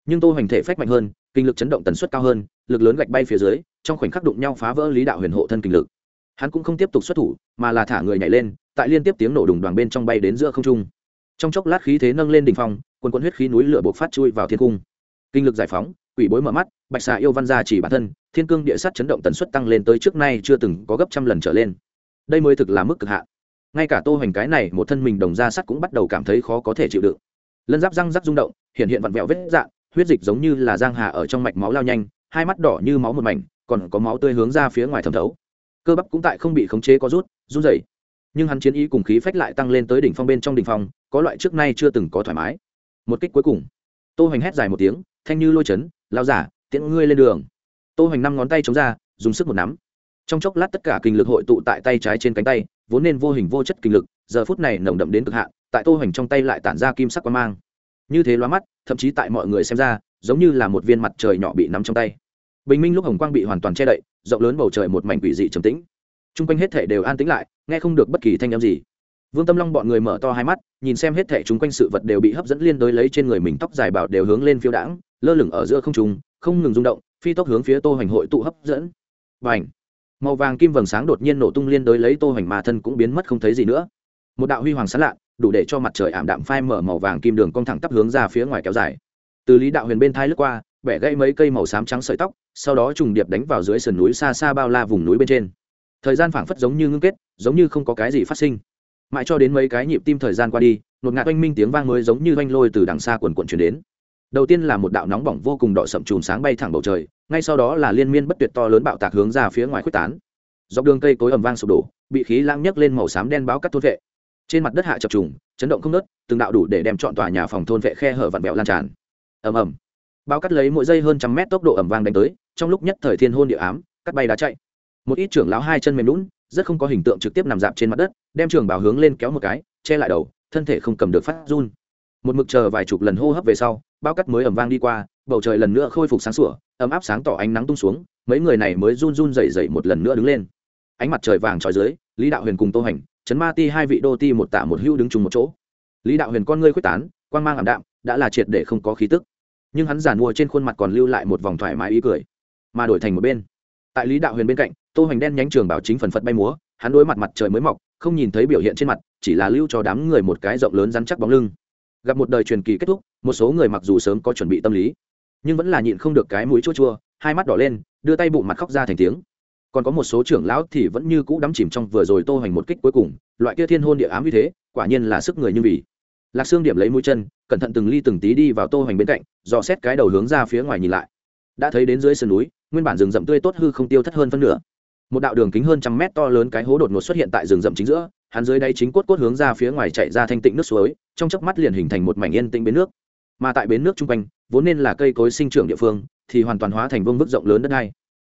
Nhưng tô hoành thể phách mạnh hơn, kinh lực chấn động tần suất cao hơn, lực lớn gạch bay phía dưới, trong khoảnh khắc đụng nhau phá vỡ lý đạo huyền hộ thân kinh lực. Hắn cũng không tiếp tục xuất thủ, mà là thả người nhảy lên, tại liên tiếp tiếng nổ đùng đoàn bên trong bay đến giữa không trung. Trong chốc lát khí thế nâng lên đỉnh phong, quần quần huyết khí núi lửa buộc phát chui vào thiên cung. Kinh lực giải phóng quỷ bối mở mắt bạch xà yêu văn gia chỉ bản thân thiên cương địa sát chấn động tần suất tăng lên tới trước nay chưa từng có gấp trăm lần trở lên. Đây mới thực là mức cực hạ. ngay cả tô hoành cái này một thân mình đồng ra sắt cũng bắt đầu cảm thấy khó có thể chịu đựng. Lân giáp răng rắc rung động hiện hiện vặn vẹo vết dạ, huyết dịch giống như là giang hà ở trong mạch máu lao nhanh hai mắt đỏ như máu một mảnh còn có máu tươi hướng ra phía ngoài thẩm thấu. Cơ bắp cũng tại không bị khống chế có rút run rẩy. Nhưng hắn chiến ý cùng khí phách lại tăng lên tới đỉnh phong bên trong đỉnh phong có loại trước nay chưa từng có thoải mái. Một kích cuối cùng. Tô hoành hét dài một tiếng thanh như lôi chấn lao giả, tiễn ngươi lên đường. Tô hoành năm ngón tay chống ra, dùng sức một nắm. Trong chốc lát tất cả kinh lực hội tụ tại tay trái trên cánh tay, vốn nên vô hình vô chất kinh lực, giờ phút này nồng đậm đến cực hạn, tại tô hoành trong tay lại tản ra kim sắc quang mang. Như thế loa mắt, thậm chí tại mọi người xem ra, giống như là một viên mặt trời nhỏ bị nắm trong tay. Bình minh lúc hồng quang bị hoàn toàn che đậy, rộng lớn bầu trời một mảnh quỷ dị trầm tĩnh. Chung quanh hết thể đều an tĩnh lại, nghe không được bất kỳ thanh âm gì vương tâm long bọn người mở to hai mắt nhìn xem hết thảy chúng quanh sự vật đều bị hấp dẫn liên đối lấy trên người mình tóc dài bảo đều hướng lên phiêu đãng lơ lửng ở giữa không trung, không ngừng rung động phi tốc hướng phía tô hoành hội tụ hấp dẫn. B à màu vàng kim vầng sáng đột nhiên nổ tung liên đối lấy tô hoành mà thân cũng biến mất không thấy gì nữa. Một đạo huy hoàng sáng lạ đủ để cho mặt trời ảm đạm phai mở màu vàng kim đường cong thẳng tắp hướng ra phía ngoài kéo dài. Từ lý đạo huyền bên thái lướt qua bẻ gãy mấy cây màu xám trắng sợi tóc sau đó trùng điệp đánh vào dưới sườn núi xa xa bao la vùng núi bên trên. Thời gian phảng phất giống như ngưng kết giống như không có cái gì phát sinh mãi cho đến mấy cái nhịp tim thời gian qua đi một ngạt oanh minh tiếng vang mới giống như oanh lôi từ đằng xa quần quần chuyển đến. Đầu tiên là một đạo nóng bỏng vô cùng đỏ sậm chùm sáng bay thẳng bầu trời, ngay sau đó là liên miên bất tuyệt to lớn bạo tạc hướng ra phía ngoài khuếch tán. Dọc đường cây cối ầm vang sụp đổ, bị khí lãng nhấc lên màu xám đen báo cắt thôn vệ. Trên mặt đất hạ chập trùng, chấn động không nớt từng đạo đủ để đem chọn tòa nhà phòng thôn vệ khe hở vặn vẹo lan tràn. Ầm ầm. Bao cắt lấy mỗi giây hơn trăm mét tốc độ ầm vang đánh tới, trong lúc nhất thời thiên hôn địa ám, cắt bay đá chạy. Một ít trưởng lão hai chân mềm lún rất không có hình tượng trực tiếp nằm dạp trên mặt đất, đem trường bào hướng lên kéo một cái, che lại đầu, thân thể không cầm được phát run. Một mực chờ vài chục lần hô hấp về sau, bao cắt mới ầm vang đi qua, bầu trời lần nữa khôi phục sáng sủa, ấm áp sáng tỏ ánh nắng tung xuống, mấy người này mới run run dậy dậy một lần nữa đứng lên. Ánh mặt trời vàng trói dưới, lý đạo huyền cùng tô hành chấn ma ti hai vị đô ti một tạ một hữu đứng chung một chỗ. Lý đạo huyền con ngươi khuyết tán, quang mang ảm đạm, đã là triệt để không có khí tức. Nhưng hắn giản mua trên khuôn mặt còn lưu lại một vòng thoải mái ý cười, mà đổi thành một bên tại lý đạo huyền bên cạnh, tô hoành đen nhánh trường bảo chính phần phật bay múa, hắn đối mặt mặt trời mới mọc, không nhìn thấy biểu hiện trên mặt, chỉ là lưu cho đám người một cái rộng lớn rắn chắc bóng lưng. Gặp một đời truyền kỳ kết thúc, một số người mặc dù sớm có chuẩn bị tâm lý, nhưng vẫn là nhịn không được cái mũi chua chua, hai mắt đỏ lên, đưa tay bụng mặt khóc ra thành tiếng. Còn có một số trưởng lão thì vẫn như cũ đắm chìm trong vừa rồi tô hoành một kích cuối cùng, loại kia thiên hôn địa ám như thế, quả nhiên là sức người như vì lạc xương điểm lấy mũi chân, cẩn thận từng ly từng tí đi vào tô hoành bên cạnh, dò xét cái đầu hướng ra phía ngoài nhìn lại. Đã thấy đến dưới sườn núi nguyên bản rừng rậm tươi tốt hư không tiêu thất hơn phân nửa. Một đạo đường kính hơn trăm mét to lớn cái hố đột ngột xuất hiện tại rừng rậm chính giữa, hắn dưới đáy chính cốt cốt hướng ra phía ngoài chạy ra thanh tịnh nước suối, trong chớp mắt liền hình thành một mảnh yên tĩnh bến nước. Mà tại bến nước chung quanh, vốn nên là cây cối sinh trưởng địa phương, thì hoàn toàn hóa thành vương bức rộng lớn đất đai.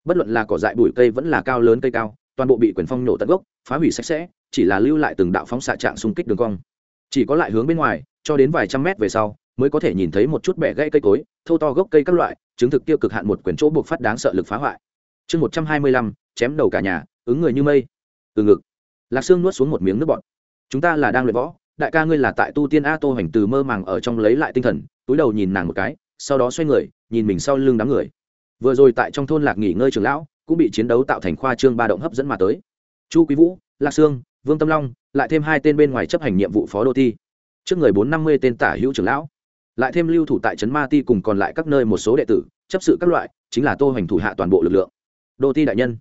Bất luận là cỏ dại bụi cây vẫn là cao lớn cây cao, toàn bộ bị quyền phong nổ tận gốc, phá hủy sạch sẽ, chỉ là lưu lại từng đạo phóng xạ trạng xung kích đường cong. Chỉ có lại hướng bên ngoài, cho đến vài trăm mét về sau, mới có thể nhìn thấy một chút bẻ gãy cây cối thâu to gốc cây các loại chứng thực tiêu cực hạn một quyền chỗ buộc phát đáng sợ lực phá hoại. Chương một trăm hai mươi lăm, chém đầu cả nhà, ứng người như mây. Từ ngực. Lạc sương nuốt xuống một miếng nước bọt. Chúng ta là đang luyện võ, đại ca ngươi là tại tu tiên a tô hành từ mơ màng ở trong lấy lại tinh thần, túi đầu nhìn nàng một cái, sau đó xoay người, nhìn mình sau lưng đám người. Vừa rồi tại trong thôn lạc nghỉ ngơi trường lão, cũng bị chiến đấu tạo thành khoa trương ba động hấp dẫn mà tới. Chu quý vũ, lạc sương, vương tâm long, lại thêm hai tên bên ngoài chấp hành nhiệm vụ phó đô thi. Trước người bốn năm mươi tên tả hữu trưởng lão lại thêm lưu thủ tại trấn ma ti cùng còn lại các nơi một số đệ tử, chấp sự các loại, chính là tô hoành thủ hạ toàn bộ lực lượng. Đô ti đại nhân.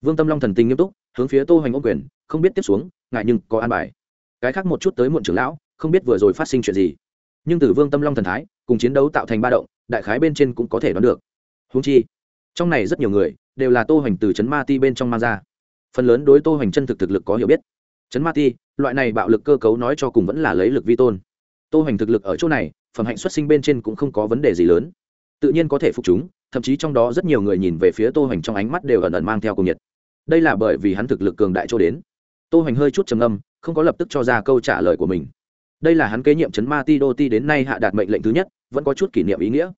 Vương tâm long thần tình nghiêm túc, hướng phía tô hoành ô quyền, không biết tiếp xuống, ngại nhưng có an bài. Cái khác một chút tới muộn trưởng lão, không biết vừa rồi phát sinh chuyện gì. Nhưng từ vương tâm long thần thái, cùng chiến đấu tạo thành ba động, đại khái bên trên cũng có thể đoán được. Húng chi, trong này rất nhiều người, đều là tô hoành từ trấn ma ti bên trong mang ra. Phần lớn đối tô hoành chân thực thực lực có hiểu biết. Trấn ma ti, loại này bạo lực cơ cấu nói cho cùng vẫn là lấy lực vi tôn. Tô hoành thực lực ở chỗ này phẩm hạnh xuất sinh bên trên cũng không có vấn đề gì lớn. Tự nhiên có thể phục chúng, thậm chí trong đó rất nhiều người nhìn về phía tô hoành trong ánh mắt đều ẩn ẩn mang theo cung nhiệt. Đây là bởi vì hắn thực lực cường đại cho đến. Tô hoành hơi chút trầm âm không có lập tức cho ra câu trả lời của mình. Đây là hắn kế nhiệm chấn ma ti đô ti đến nay hạ đạt mệnh lệnh thứ nhất, vẫn có chút kỷ niệm ý nghĩa.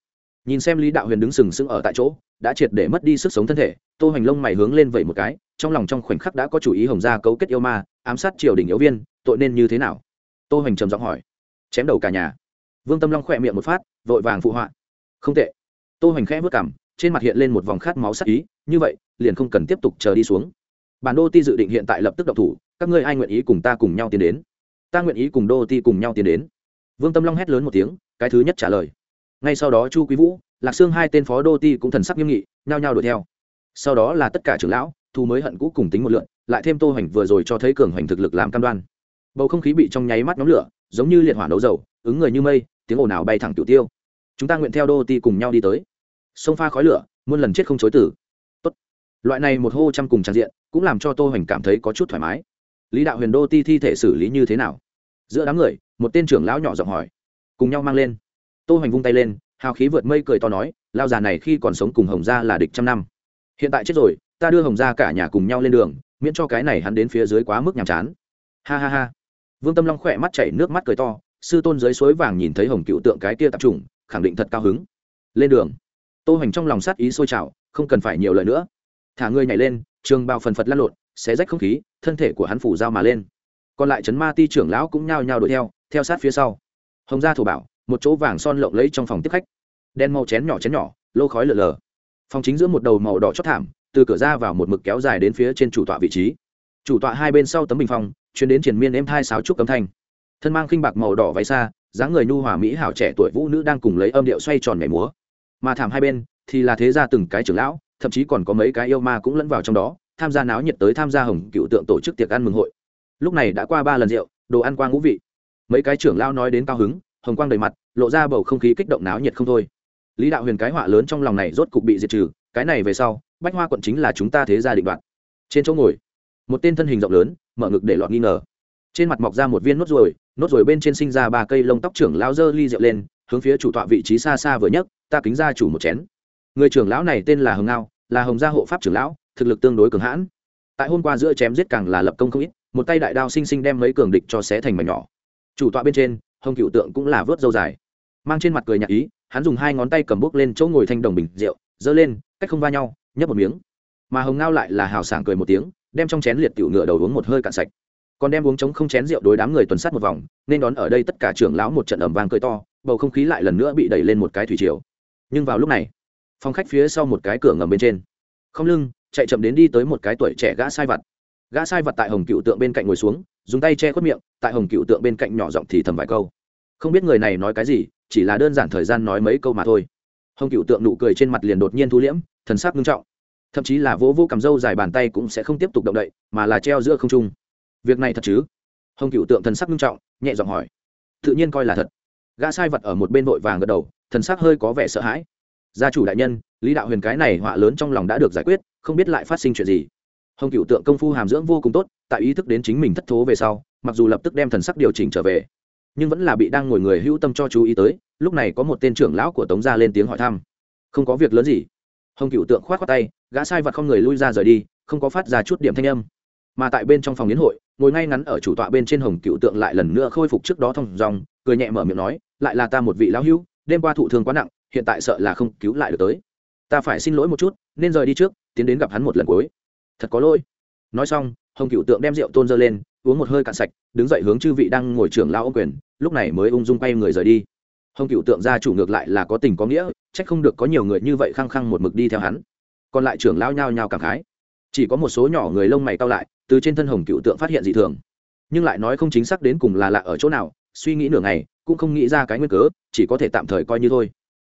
Nhìn xem lý đạo huyền đứng sừng sững ở tại chỗ, đã triệt để mất đi sức sống thân thể, tô hoành lông mày hướng lên vẩy một cái, trong lòng trong khoảnh khắc đã có chủ ý hồng gia cấu kết yêu ma, ám sát triều đình yếu viên, tội nên như thế nào? Tô hoành trầm giọng hỏi. Chém đầu cả nhà vương tâm long khỏe miệng một phát, vội vàng phụ họa. Không tệ. Tô hoành khẽ vất cảm trên mặt hiện lên một vòng khát máu sắc ý, như vậy, liền không cần tiếp tục chờ đi xuống. Bản đô ti dự định hiện tại lập tức độc thủ, các ngươi ai nguyện ý cùng ta cùng nhau tiến đến? Ta nguyện ý cùng đô ti cùng nhau tiến đến. Vương tâm long hét lớn một tiếng, cái thứ nhất trả lời. Ngay sau đó chu quý vũ, lạc sương hai tên phó đô ti cũng thần sắc nghiêm nghị, nhao nhao đuổi theo. Sau đó là tất cả trưởng lão, thu mới hận cũ cùng tính một lượn, lại thêm tô hoành vừa rồi cho thấy cường hoành thực lực làm cam đoan. Bầu không khí bị trong nháy mắt nhóm lửa, giống như liệt hỏa đấu dầu, ứng người như mây tiếng ồn ào bay thẳng tiểu tiêu. Chúng ta nguyện theo đô ti cùng nhau đi tới. Sông pha khói lửa, muôn lần chết không chối tử Tốt. loại này một hô trăm cùng tràn diện, cũng làm cho tô hoành cảm thấy có chút thoải mái. Lý đạo huyền đô ti thi thể xử lý như thế nào? Giữa đám người, một tên trưởng lão nhỏ giọng hỏi. Cùng nhau mang lên. Tô hoành vung tay lên, hào khí vượt mây cười to nói lao già này khi còn sống cùng hồng gia là địch trăm năm. Hiện tại chết rồi, ta đưa hồng gia cả nhà cùng nhau lên đường, miễn cho cái này hắn đến phía dưới quá mức nhàm chán. Ha ha ha. Vương tâm long khỏe mắt chảy, nước mắt cười to sư tôn dưới suối vàng nhìn thấy hồng cựu tượng cái kia tạp trùng khẳng định thật cao hứng. Lên đường. Tô hoành trong lòng sát ý sôi trào, không cần phải nhiều lời nữa. Thả người nhảy lên, trường bao phần phật lăn lộn, xé rách không khí, thân thể của hắn phủ dao mà lên. Còn lại trấn ma ti trưởng lão cũng nhao nhao đuổi theo theo sát phía sau. Hồng gia thổ bảo, một chỗ vàng son lộng lẫy trong phòng tiếp khách. Đen màu chén nhỏ chén nhỏ, lô khói lờ lờ phòng chính giữa một đầu màu đỏ chót thảm, từ cửa ra vào một mực kéo dài đến phía trên chủ tọa vị trí. Chủ tọa hai bên sau tấm bình phong chuyến đến triển miên êm thai sáo trúc cấm thanh thân mang khinh bạc màu đỏ váy xa, dáng người nhu hòa mỹ hảo trẻ tuổi vũ nữ đang cùng lấy âm điệu xoay tròn mẻ múa. Mà thảm hai bên thì là thế gia từng cái trưởng lão, thậm chí còn có mấy cái yêu ma cũng lẫn vào trong đó, tham gia náo nhiệt tới tham gia hồng cựu tượng tổ chức tiệc ăn mừng hội. Lúc này đã qua ba lần rượu, đồ ăn qua ngũ vị. Mấy cái trưởng lão nói đến cao hứng, hồng quang đầy mặt, lộ ra bầu không khí kích động náo nhiệt không thôi. Lý đạo huyền cái họa lớn trong lòng này rốt cục bị diệt trừ, cái này về sau, bách hoa quận chính là chúng ta thế gia định đoạn trên chỗ ngồi, một tên thân hình rộng lớn, mở ngực để lọt nghi ngờ. Trên mặt mọc ra một viên nốt ruồi nốt rồi bên trên sinh ra ba cây lông tóc trưởng lão dơ ly rượu lên, hướng phía chủ tọa vị trí xa xa vừa nhất ta kính ra chủ một chén. Người trưởng lão này tên là hồng ngao, là hồng gia hộ pháp trưởng lão, thực lực tương đối cường hãn. Tại hôm qua giữa chém giết càng là lập công không ít, một tay đại đao sinh sinh đem mấy cường địch cho xé thành mảnh nhỏ. Chủ tọa bên trên, hồng cựu tượng cũng là vớt dâu dài. Mang trên mặt cười nhạc ý, hắn dùng hai ngón tay cầm bốc lên chỗ ngồi thanh đồng bình rượu giơ lên, cách không va nhau, nhấp một miếng. Mà hồng ngao lại là hào sảng cười một tiếng, đem trong chén liệt tiểu ngựa đầu uống một hơi cạn sạch còn đem uống trống không chén rượu đối đám người tuần sát một vòng, nên đón ở đây tất cả trưởng lão một trận ẩm vàng cười to, bầu không khí lại lần nữa bị đẩy lên một cái thủy triều. Nhưng vào lúc này, phòng khách phía sau một cái cửa ngầm bên trên. Không lưng, chạy chậm đến đi tới một cái tuổi trẻ gã sai vặt. Gã sai vặt tại hồng cựu tượng bên cạnh ngồi xuống, dùng tay che khuất miệng, tại hồng cựu tượng bên cạnh nhỏ giọng thì thầm vài câu. Không biết người này nói cái gì, chỉ là đơn giản thời gian nói mấy câu mà thôi. Hồng cựu tượng nụ cười trên mặt liền đột nhiên thu liễm, thần sắc nghiêm trọng. Thậm chí là vỗ vỗ cầm râu dài bàn tay cũng sẽ không tiếp tục động đậy, mà là treo giữa không trung việc này thật chứ? Hồng cựu tượng thần sắc nghiêm trọng, nhẹ giọng hỏi. Tự nhiên coi là thật. Gã sai vật ở một bên vội vàng gật đầu, thần sắc hơi có vẻ sợ hãi. Gia chủ đại nhân, lý đạo huyền cái này họa lớn trong lòng đã được giải quyết, không biết lại phát sinh chuyện gì. Hồng cựu tượng công phu hàm dưỡng vô cùng tốt, tại ý thức đến chính mình thất thố về sau, mặc dù lập tức đem thần sắc điều chỉnh trở về, nhưng vẫn là bị đang ngồi người hữu tâm cho chú ý tới, lúc này có một tên trưởng lão của tống gia lên tiếng hỏi thăm. Không có việc lớn gì. Hồng cựu tượng k h o á t khoác tay, gã sai vật không người lui ra rời đi, không có phát ra chút điểm thanh âm. Mà tại bên trong phòng yến hội ngồi ngay ngắn ở chủ tọa bên trên hồng cựu tượng lại lần nữa khôi phục trước đó thông dòng cười nhẹ mở miệng nói, lại là ta một vị lão hữu, đêm qua thụ thương quá nặng, hiện tại sợ là không cứu lại được tới. Ta phải xin lỗi một chút, nên rời đi trước, tiến đến gặp hắn một lần cuối. Thật có lỗi. Nói xong, hồng cựu tượng đem rượu tôn dơ lên, uống một hơi cạn sạch, đứng dậy hướng chư vị đang ngồi trưởng lao ô quyền, lúc này mới ung dung quay người rời đi. Hồng cựu tượng gia chủ ngược lại là có tình có nghĩa, trách không được có nhiều người như vậy khăng khăng một mực đi theo hắn. Còn lại trưởng lao nhao nhao cảm khái. Chỉ có một số nhỏ người lông mày cao lại từ trên thân hồng cựu tượng phát hiện dị thường. Nhưng lại nói không chính xác đến cùng là lạ ở chỗ nào, suy nghĩ nửa ngày, cũng không nghĩ ra cái nguyên cớ, chỉ có thể tạm thời coi như thôi.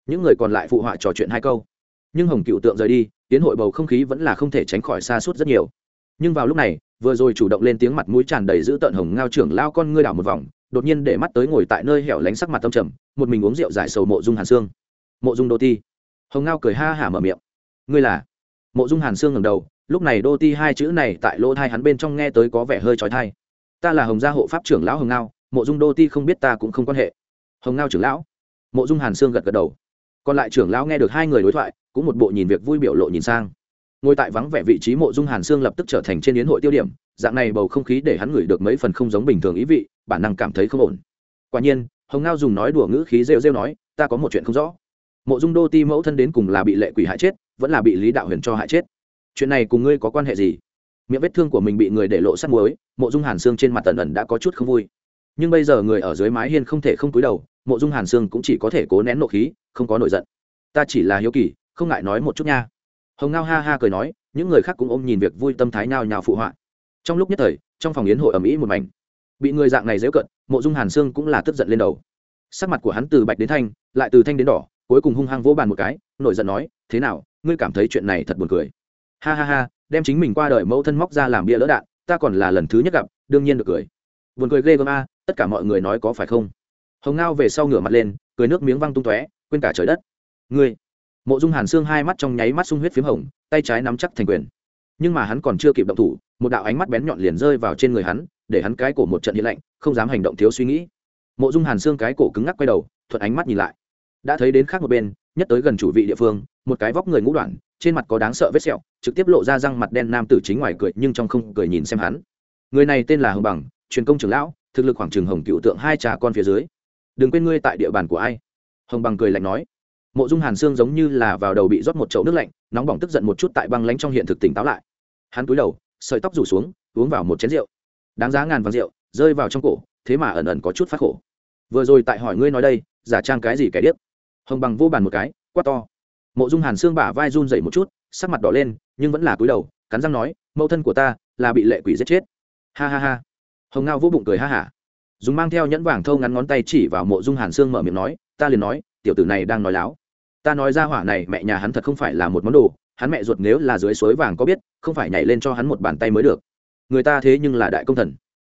Những người còn lại phụ họa trò chuyện hai câu. Nhưng hồng cựu tượng rời đi, tiến hội bầu không khí vẫn là không thể tránh khỏi xa suốt rất nhiều. Nhưng vào lúc này, vừa rồi chủ động lên tiếng mặt mũi tràn đầy dữ tợn hồng ngao trưởng lao con ngươi đảo một vòng, đột nhiên để mắt tới ngồi tại nơi hẻo lánh sắc mặt tâm trầm, một mình uống rượu giải sầu mộ dung hàn sương mộ dung đô ti. Hồng ngao cười ha hả mở miệng. Ngươi là? Mộ dung hàn sương ngầm đầu lúc này đô ti hai chữ này tại lỗ thai hắn bên trong nghe tới có vẻ hơi trói thai ta là hồng gia hộ pháp trưởng lão hồng ngao, mộ dung đô ti không biết ta cũng không quan hệ. Hồng ngao trưởng lão. Mộ dung hàn sương gật gật đầu. Còn lại trưởng lão nghe được hai người đối thoại, cũng một bộ nhìn việc vui biểu lộ nhìn sang. Ngồi tại vắng vẻ vị trí mộ dung hàn sương lập tức trở thành trên yến hội tiêu điểm, dạng này bầu không khí để hắn gửi được mấy phần không giống bình thường ý vị, bản năng cảm thấy không ổn. Quả nhiên, hồng ngao dùng nói đùa ngữ khí rêu rêu nói, ta có một chuyện không rõ. Mộ dung đô ti mẫu thân đến cùng là bị lệ quỷ hại chết, vẫn là bị lý đạo huyền cho hại chết chuyện này cùng ngươi có quan hệ gì? Miệng vết thương của mình bị người để lộ sắt muối, mộ dung hàn xương trên mặt tần ẩn đã có chút không vui. Nhưng bây giờ người ở dưới mái hiên không thể không cúi đầu, mộ dung hàn xương cũng chỉ có thể cố nén nộ khí, không có nổi giận. Ta chỉ là hiếu kỳ, không ngại nói một chút nha. Hồng ngao ha ha cười nói, những người khác cũng ôm nhìn việc vui tâm thái nhào nhào phụ họa. Trong lúc nhất thời, trong phòng yến hội ầm ĩ một mảnh. Bị người dạng này dễu cận, mộ dung hàn xương cũng là tức giận lên đầu. Sắc mặt của hắn từ bạch đến thanh, lại từ thanh đến đỏ, cuối cùng hung hăng vỗ bàn một cái, nổi giận nói, thế nào, ngươi cảm thấy chuyện này thật buồn cười? ha ha ha đem chính mình qua đời mẫu thân móc ra làm bia lỡ đạn ta còn là lần thứ nhất gặp đương nhiên được cười. Buồn cười ghê gớm a tất cả mọi người nói có phải không? Hồng ngao về sau ngửa mặt lên cười nước miếng văng tung tóe quên cả trời đất. Người, mộ dung hàn xương hai mắt trong nháy mắt sung huyết p h í m hồng tay trái nắm chắc thành quyền. Nhưng mà hắn còn chưa kịp động thủ một đạo ánh mắt bén nhọn liền rơi vào trên người hắn để hắn cái cổ một trận hiện lạnh không dám hành động thiếu suy nghĩ. Mộ dung hàn xương cái cổ cứng ngắc quay đầu thuận ánh mắt nhìn lại. Đã thấy đến khác một bên nhất tới gần chủ vị địa phương, một cái vóc người ngũ đoạn, trên mặt có đáng sợ vết sẹo, trực tiếp lộ ra răng mặt đen nam tử chính ngoài cười, nhưng trong không cười nhìn xem hắn. Người này tên là hồng bằng, truyền công trưởng lão, thực lực khoảng trường hồng Cửu tượng hai trà con phía dưới. Đừng quên ngươi tại địa bàn của ai? Hồng bằng cười lạnh nói. Mộ dung hàn xương giống như là vào đầu bị rót một chậu nước lạnh, nóng bỏng tức giận một chút tại băng lãnh trong hiện thực tỉnh táo lại. Hắn cúi đầu, sợi tóc rủ xuống, uống vào một chén rượu. Đáng giá ngàn vàng rượu, rơi vào trong cổ, thế mà ẩn ẩn có chút phát khổ. Vừa rồi tại hỏi ngươi nói đây, giả trang cái gì kẻ điếc? hồng bằng vô bàn một cái, quát to. Mộ dung hàn xương bả vai run dậy một chút, sắc mặt đỏ lên, nhưng vẫn là cúi đầu, cắn răng nói, mẫu thân của ta là bị lệ quỷ giết chết. Ha ha ha. Hồng ngao vô bụng cười ha hả. Dùng mang theo nhẫn vàng thâu ngắn ngón tay chỉ vào mộ dung hàn xương mở miệng nói, ta liền nói, tiểu tử này đang nói láo. Ta nói ra hỏa này mẹ nhà hắn thật không phải là một món đồ, hắn mẹ ruột nếu là dưới suối vàng có biết, không phải nhảy lên cho hắn một bàn tay mới được. Người ta thế nhưng là đại công thần.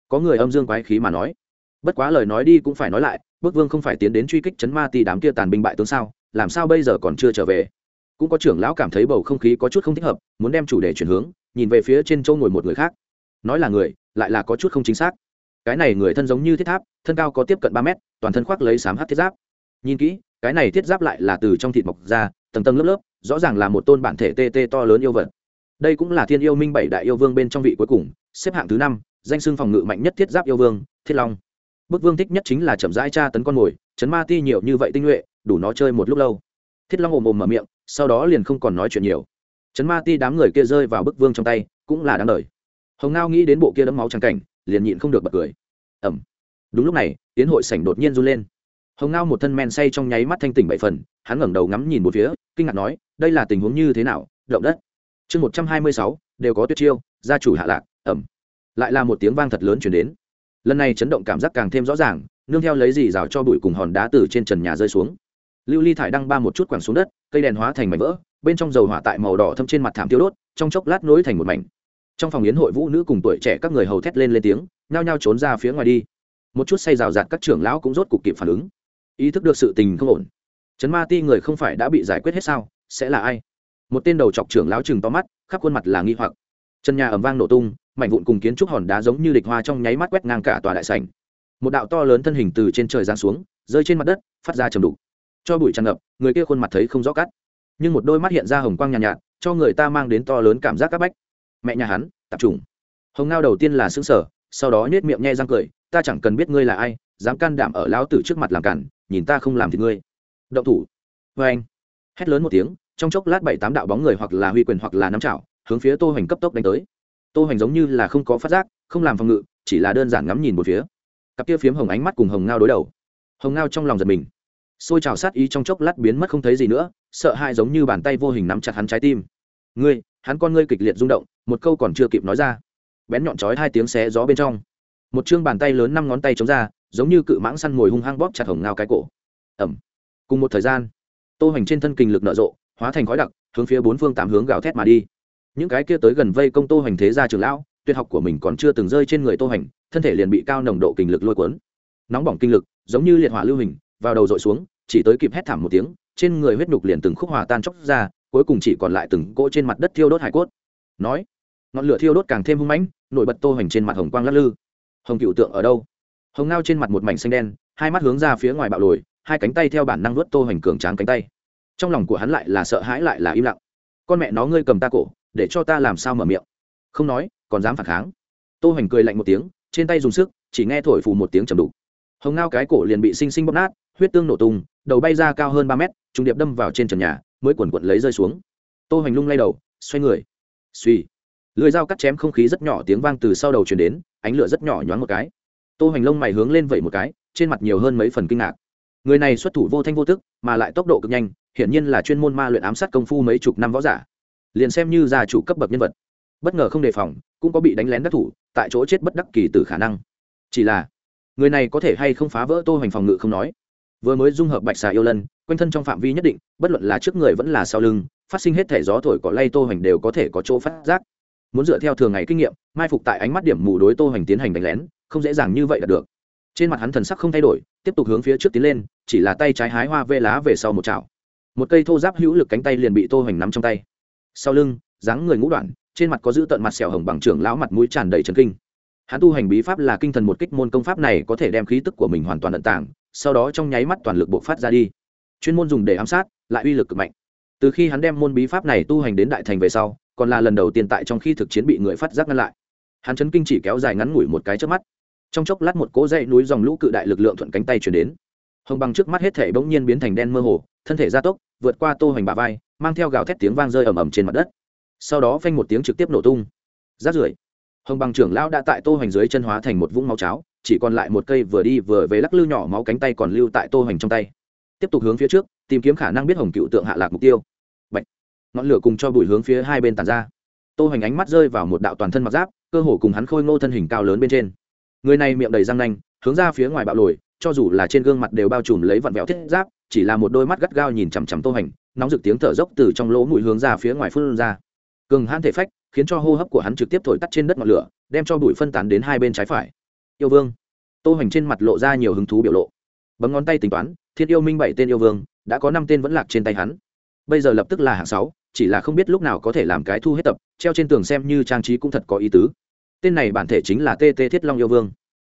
Có người âm dương quái khí mà nói. Bất quá lời nói đi cũng phải nói lại bước vương không phải tiến đến truy kích chấn ma ti đám kia tàn binh bại tướng sao? Làm sao bây giờ còn chưa trở về? Cũng có trưởng lão cảm thấy bầu không khí có chút không thích hợp, muốn đem chủ đề chuyển hướng, nhìn về phía trên châu ngồi một người khác. Nói là người, lại là có chút không chính xác. Cái này người thân giống như thiết tháp thân cao có tiếp cận ba mét, toàn thân khoác lấy sám hát thiết giáp. Nhìn kỹ, cái này thiết giáp lại là từ trong thịt mọc ra, tầng tầng lớp lớp, rõ ràng là một tôn bản thể tê tê to lớn yêu vật. Đây cũng là thiên yêu minh bảy đại yêu vương bên trong vị cuối cùng, xếp hạng thứ năm, danh xưng phòng ngự mạnh nhất thiết giáp yêu vương, thiết long bức vương thích nhất chính là chậm rãi tra tấn con mồi, chấn ma ti nhiều như vậy tinh nhuệ, đủ nó chơi một lúc lâu. Thiết long ồm ồm mở miệng, sau đó liền không còn nói chuyện nhiều. Chấn ma ti đám người kia rơi vào bức vương trong tay, cũng là đáng đời. Hồng ngao nghĩ đến bộ kia đẫm máu trắng cảnh, liền nhịn không được bật cười. Ẩm đúng lúc này tiến hội sảnh đột nhiên run lên. Hồng ngao một thân men say trong nháy mắt thanh tỉnh bảy phần, hắn ngẩng đầu ngắm nhìn một phía, kinh ngạc nói, đây là tình huống như thế nào? Động đất. Chương một trăm hai mươi sáu, đều có tuyết chiêu, gia chủ hạ lạc ẩm lại là một tiếng vang thật lớn chuyển đến lần này chấn động cảm giác càng thêm rõ ràng, nương theo lấy dì rào cho bụi cùng hòn đá từ trên trần nhà rơi xuống. Lưu ly thải đăng ba một chút quẳng xuống đất, cây đèn hóa thành mảnh vỡ, bên trong dầu hỏa tại màu đỏ thâm trên mặt thảm tiêu đốt, trong chốc lát nối thành một mảnh. Trong phòng yến hội vũ nữ cùng tuổi trẻ các người hầu thét lên lên tiếng, nhao nhao trốn ra phía ngoài đi. Một chút say rào rạt các trưởng lão cũng rốt cục kịp phản ứng. Ý thức được sự tình không ổn. Trấn ma ti người không phải đã bị giải quyết hết sao? Sẽ là ai? Một tên đầu chọc trưởng lão chừng to mắt, khắp khuôn mặt là nghi hoặc. Trần nhà ẩm vang nổ tung mảnh vụn cùng kiến trúc hòn đá giống như địch hoa trong nháy mắt quét ngang cả tòa đại sảnh. Một đạo to lớn thân hình từ trên trời giáng xuống rơi trên mặt đất phát ra trầm đục. Cho bụi tràn ngập người kia khuôn mặt thấy không rõ cắt. Nhưng một đôi mắt hiện ra hồng quang nhàn nhạt, nhạt cho người ta mang đến to lớn cảm giác c bách. Mẹ nhà hắn tạp trùng hồng ngao đầu tiên là sững sờ, sau đó nhếch miệng nghe răng cười ta chẳng cần biết ngươi là ai dám can đảm ở lão tử trước mặt làm cản nhìn ta không làm thì ngươi. Động thủ. Vê hét lớn một tiếng trong chốc lát bảy tám đạo bóng người hoặc là huy quyền hoặc là nắm chảo hướng phía tô hoành cấp tốc đánh tới tô hoành giống như là không có phát giác, không làm phòng ngự, chỉ là đơn giản ngắm nhìn một phía. Cặp kia phiếm hồng ánh mắt cùng hồng ngao đối đầu. Hồng ngao trong lòng giật mình. Xôi trào sát ý trong chốc lát biến mất không thấy gì nữa, sợ hãi giống như bàn tay vô hình nắm chặt hắn trái tim. Ngươi, hắn con ngươi kịch liệt rung động, một câu còn chưa kịp nói ra. Bén nhọn chói hai tiếng xé gió bên trong. Một chương bàn tay lớn năm ngón tay chống ra, giống như cự mãng săn mồi hung hăng bóp chặt hồng ngao cái cổ. Ẩm cùng một thời gian, tô hoành trên thân kinh lực nở rộ, hóa thành khói đặc, hướng phía bốn phương tám hướng gào thét mà đi những cái kia tới gần vây công tô hoành thế gia trường lão, tuyệt học của mình còn chưa từng rơi trên người tô hoành, thân thể liền bị cao nồng độ kinh lực lôi cuốn. Nóng bỏng kinh lực, giống như liệt hỏa lưu hình, vào đầu dội xuống, chỉ tới kịp hét thảm một tiếng, trên người huyết nhục liền từng khúc hòa tan chóc ra, cuối cùng chỉ còn lại từng cỗ trên mặt đất thiêu đốt hải cốt. Nói, ngọn lửa thiêu đốt càng thêm hung mãnh, nổi bật tô hoành trên mặt hồng quang lắc lư. Hồng cựu tượng ở đâu? Hồng ngao trên mặt một mảnh xanh đen, hai mắt hướng ra phía ngoài bạo lồi, hai cánh tay theo bản năng nuốt tô hoành cường tráng cánh tay. Trong lòng của hắn lại là sợ hãi lại là im lặng. Con mẹ nó, ngươi cầm ta cổ để cho ta làm sao mở miệng. Không nói, còn dám phản kháng. Tô hoành cười lạnh một tiếng, trên tay dùng sức, chỉ nghe thổi phù một tiếng trầm đục. Hồng ngao cái cổ liền bị xinh xinh bóp nát, huyết tương nổ tung, đầu bay ra cao hơn ba mét trung điệp đâm vào trên trần nhà, mới quần quận lấy rơi xuống. Tô hoành lung lay đầu, xoay người. Suy lưỡi dao cắt chém không khí rất nhỏ tiếng vang từ sau đầu truyền đến, ánh lửa rất nhỏ nhoáng một cái. Tô hoành lông mày hướng lên vẩy một cái, trên mặt nhiều hơn mấy phần kinh ngạc. Người này xuất thủ vô thanh vô tức, mà lại tốc độ cực nhanh, hiển nhiên là chuyên môn ma luyện ám sát công phu mấy chục năm võ giả liền xem như gia chủ cấp bậc nhân vật. Bất ngờ không đề phòng, cũng có bị đánh lén đắc thủ, tại chỗ chết bất đắc kỳ từ khả năng. Chỉ là, người này có thể hay không phá vỡ tô hoành phòng ngự không nói. Vừa mới dung hợp bạch xà yêu lân, quanh thân trong phạm vi nhất định, bất luận là trước người vẫn là sau lưng, phát sinh hết thể gió thổi cỏ lay tô hoành đều có thể có chỗ phát giác. Muốn dựa theo thường ngày kinh nghiệm, mai phục tại ánh mắt điểm mù đối tô hoành tiến hành đánh lén, không dễ dàng như vậy là được. Trên mặt hắn thần sắc không thay đổi, tiếp tục hướng phía trước tiến lên, chỉ là tay trái hái hoa vê lá về sau một chảo. Một cây thô giáp hữu lực cánh tay liền bị tô hoành nắm trong tay sau lưng, dáng người ngũ đoạn, trên mặt có giữ tận mặt sẹo hồng bằng trưởng lão mặt mũi tràn đầy trần kinh. Hắn tu hành bí pháp là kinh thần một kích môn công pháp này có thể đem khí tức của mình hoàn toàn tận tảng sau đó trong nháy mắt toàn lực bộc phát ra đi. Chuyên môn dùng để ám sát, lại uy lực cực mạnh. Từ khi hắn đem môn bí pháp này tu hành đến đại thành về sau, còn là lần đầu tiên tại trong khi thực chiến bị người phát giác ngăn lại. Hắn chấn kinh chỉ kéo dài ngắn ngủi một cái trước mắt. Trong chốc lát một cỗ dậy núi dòng lũ cự đại lực lượng thuận cánh tay chuyển đến. Hồng bằng trước mắt hết thể bỗng nhiên biến thành đen mơ hồ, thân thể gia tốc, vượt qua tô hoành bà vai mang theo gào thét tiếng vang rơi ầm ầm trên mặt đất. Sau đó phanh một tiếng trực tiếp nổ tung. Rát rưởi, hồng bằng trưởng lão đã tại tô hoành dưới chân hóa thành một vũng máu cháo, chỉ còn lại một cây vừa đi vừa về lắc lư nhỏ máu cánh tay còn lưu tại tô hoành trong tay. Tiếp tục hướng phía trước, tìm kiếm khả năng biết hồng cựu tượng hạ lạc mục tiêu. Bạch. ngọn lửa cùng cho bụi hướng phía hai bên tản ra. Tô hoành ánh mắt rơi vào một đạo toàn thân mặc giáp, cơ hồ cùng hắn khôi ngô thân hình cao lớn bên trên. Người này miệng đầy răng nanh, hướng ra phía ngoài bạo lồi, cho dù là trên gương mặt đều bao trùm lấy vặn vẹo thiết giáp, chỉ là một đôi mắt gắt gao nhìn chằm chằm tô hoành nóng rực tiếng thở dốc từ trong lỗ mũi hướng ra phía ngoài phun ra. Cường hãn thể phách khiến cho hô hấp của hắn trực tiếp thổi tắt trên đất ngọn lửa, đem cho bụi phân tán đến hai bên trái phải. Yêu vương. Tô hoành trên mặt lộ ra nhiều hứng thú biểu lộ. Bấm ngón tay tính toán, thiên yêu minh bảy tên yêu vương, đã có năm tên vẫn lạc trên tay hắn. Bây giờ lập tức là hạng sáu, chỉ là không biết lúc nào có thể làm cái thu hết tập, treo trên tường xem như trang trí cũng thật có ý tứ. Tên này bản thể chính là tt thiết long yêu vương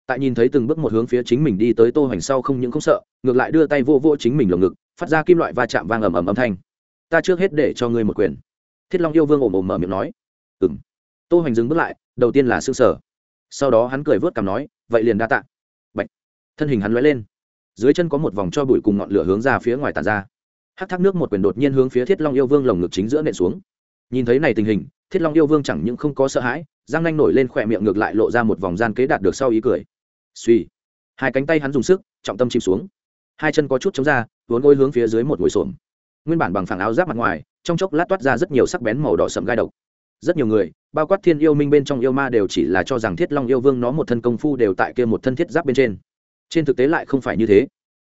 tại nhìn thấy từng bước một hướng phía chính mình đi tới tô hoành sau không những không sợ, ngược lại đưa tay vô vô chính mình lồng ngực, phát ra kim loại va chạm vang ầm ầm âm thanh. Ta trước hết để cho ngươi một quyền. Thiết long yêu vương ồm ồm mở miệng nói. Ừng tô hoành dừng bước lại, đầu tiên là s ư ơ n g sở sau đó hắn cười vớt cằm nói, vậy liền đa t ạ b ạ c h thân hình hắn lóe lên. Dưới chân có một vòng cho bụi cùng ngọn lửa hướng ra phía ngoài tàn ra. Hát thác nước một quyền đột nhiên hướng phía thiết long yêu vương lồng ngực chính giữa nện xuống. Nhìn thấy này tình hình, thiết long yêu vương chẳng những không có sợ hãi giang nanh nổi lên khỏe miệng ngược lại lộ ra một vòng gian kế đạt được sau ý cười suy. Hai cánh tay hắn dùng sức, trọng tâm chìm xuống. Hai chân có chút chống ra, vốn ngôi hướng phía dưới một ngồi xổm. Nguyên bản bằng phẳng áo giáp mặt ngoài, trong chốc lát toát ra rất nhiều sắc bén màu đỏ sậm gai độc. Rất nhiều người, bao quát thiên yêu minh bên trong yêu ma đều chỉ là cho rằng thiết long yêu vương nó một thân công phu đều tại kia một thân thiết giáp bên trên. Trên thực tế lại không phải như thế.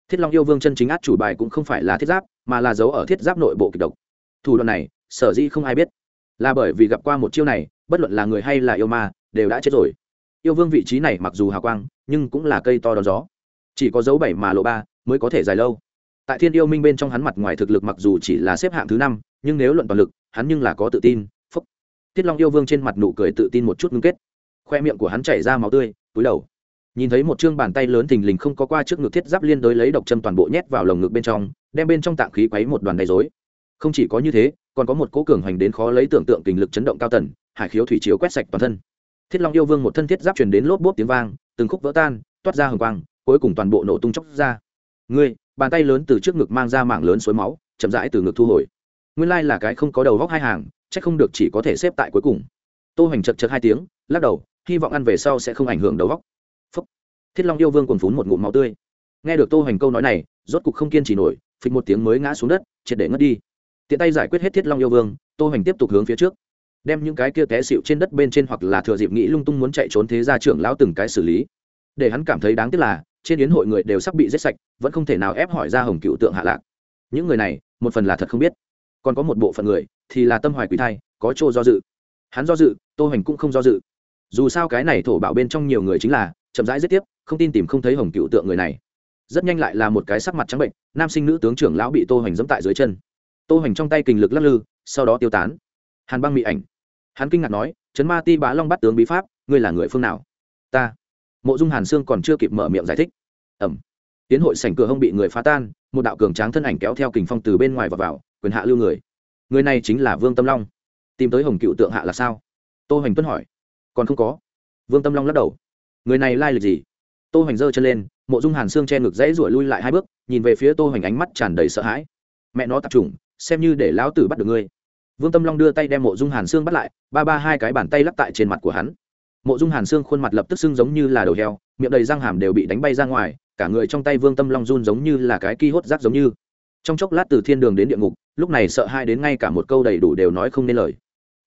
Thiết long yêu vương chân chính át chủ bài cũng không phải là thiết giáp, mà là giấu ở thiết giáp nội bộ kịch độc. Thủ đoạn này, sở dĩ không ai biết. Là bởi vì gặp qua một chiêu này, bất luận là người hay là yêu ma, đều đã chết rồi. Yêu vương vị trí này mặc dù hào quang nhưng cũng là cây to đón gió. Chỉ có dấu bảy mà lộ ba mới có thể dài lâu. Tại thiên yêu minh bên trong hắn mặt ngoài thực lực mặc dù chỉ là xếp hạng thứ năm, nhưng nếu luận toàn lực, hắn nhưng là có tự tin. Phúc. Thiết long yêu vương trên mặt nụ cười tự tin một chút ngưng kết. Khoe miệng của hắn chảy ra máu tươi, túi đầu. Nhìn thấy một chương bàn tay lớn thình lình không có qua trước ngực thiết giáp liên đối lấy độc châm toàn bộ nhét vào lồng ngực bên trong, đem bên trong tạng khí quấy một đoàn đầy dối không chỉ có như thế, còn có một cố cường hành đến khó lấy tưởng tượng kình lực chấn động cao tần, hải khiếu thủy chiếu quét sạch toàn thân thiết long yêu vương một thân thiết giáp truyền đến lốp bốp tiếng vang, từng khúc vỡ tan, toát ra hồng quang, cuối cùng toàn bộ nổ tung chóc ra. Ngươi, bàn tay lớn từ trước ngực mang ra mạng lớn suối máu, chậm rãi từ ngực thu hồi. Nguyên lai là cái không có đầu góc hai hàng, chắc không được chỉ có thể xếp tại cuối cùng. Tô hoành chật chật hai tiếng, lắc đầu, hy vọng ăn về sau sẽ không ảnh hưởng đầu góc. Thiết long yêu vương còn phún một ngụm máu tươi. Nghe được tô hoành câu nói này, rốt cục không kiên trì nổi, phịch một tiếng mới ngã xuống đất, triệt để ngất đi. Tiện tay giải quyết hết thiết long yêu vương, tô hoành tiếp tục hướng phía trước đem những cái kia té xịu trên đất bên trên hoặc là thừa dịp nghĩ lung tung muốn chạy trốn thế gia trưởng lão từng cái xử lý. Để hắn cảm thấy đáng tiếc là, trên yến hội người đều sắp bị giết sạch, vẫn không thể nào ép hỏi ra hồng cựu tượng hạ lạc. Những người này, một phần là thật không biết. Còn có một bộ phận người, thì là tâm hoài quỷ thai, có chỗ do dự. Hắn do dự, tô hoành cũng không do dự. Dù sao cái này thổ bảo bên trong nhiều người chính là, chậm rãi giết tiếp, không tin tìm không thấy hồng cựu tượng người này. Rất nhanh lại là một cái sắc mặt trắng bệnh, nam sinh nữ tướng trưởng lão bị tô hoành dẫm tại dưới chân. Tô hoành trong tay kình lực lắc lư, sau đó tiêu tán. Hàn băng mị ảnh hắn kinh ngạc nói, chấn ma ti bá long bắt tướng bí pháp, ngươi là người phương nào? Ta. Mộ dung hàn sương còn chưa kịp mở miệng giải thích. Ẩm. Tiến hội sảnh cửa hông bị người phá tan, một đạo cường tráng thân ảnh kéo theo kình phong từ bên ngoài và vào, quyền hạ lưu người. Người này chính là vương tâm long. Tìm tới hồng cựu tượng hạ là sao? Tô hoành tuấn hỏi. Còn không có. Vương tâm long lắc đầu. Người này lai lịch gì? Tô hoành giơ chân lên, mộ dung hàn xương che ngực dãy rủi lui lại hai bước, nhìn về phía tô hoành ánh mắt tràn đầy sợ hãi. Mẹ nó tập trùng xem như để lão tử bắt được ngươi vương tâm long đưa tay đem mộ dung hàn xương bắt lại, ba ba hai cái bàn tay lắp tại trên mặt của hắn. Mộ dung hàn xương khuôn mặt lập tức sưng giống như là đầu heo, miệng đầy răng hàm đều bị đánh bay ra ngoài, cả người trong tay vương tâm long run giống như là cái ki hốt rác giống như. Trong chốc lát từ thiên đường đến địa ngục, lúc này sợ hai đến ngay cả một câu đầy đủ đều nói không nên lời.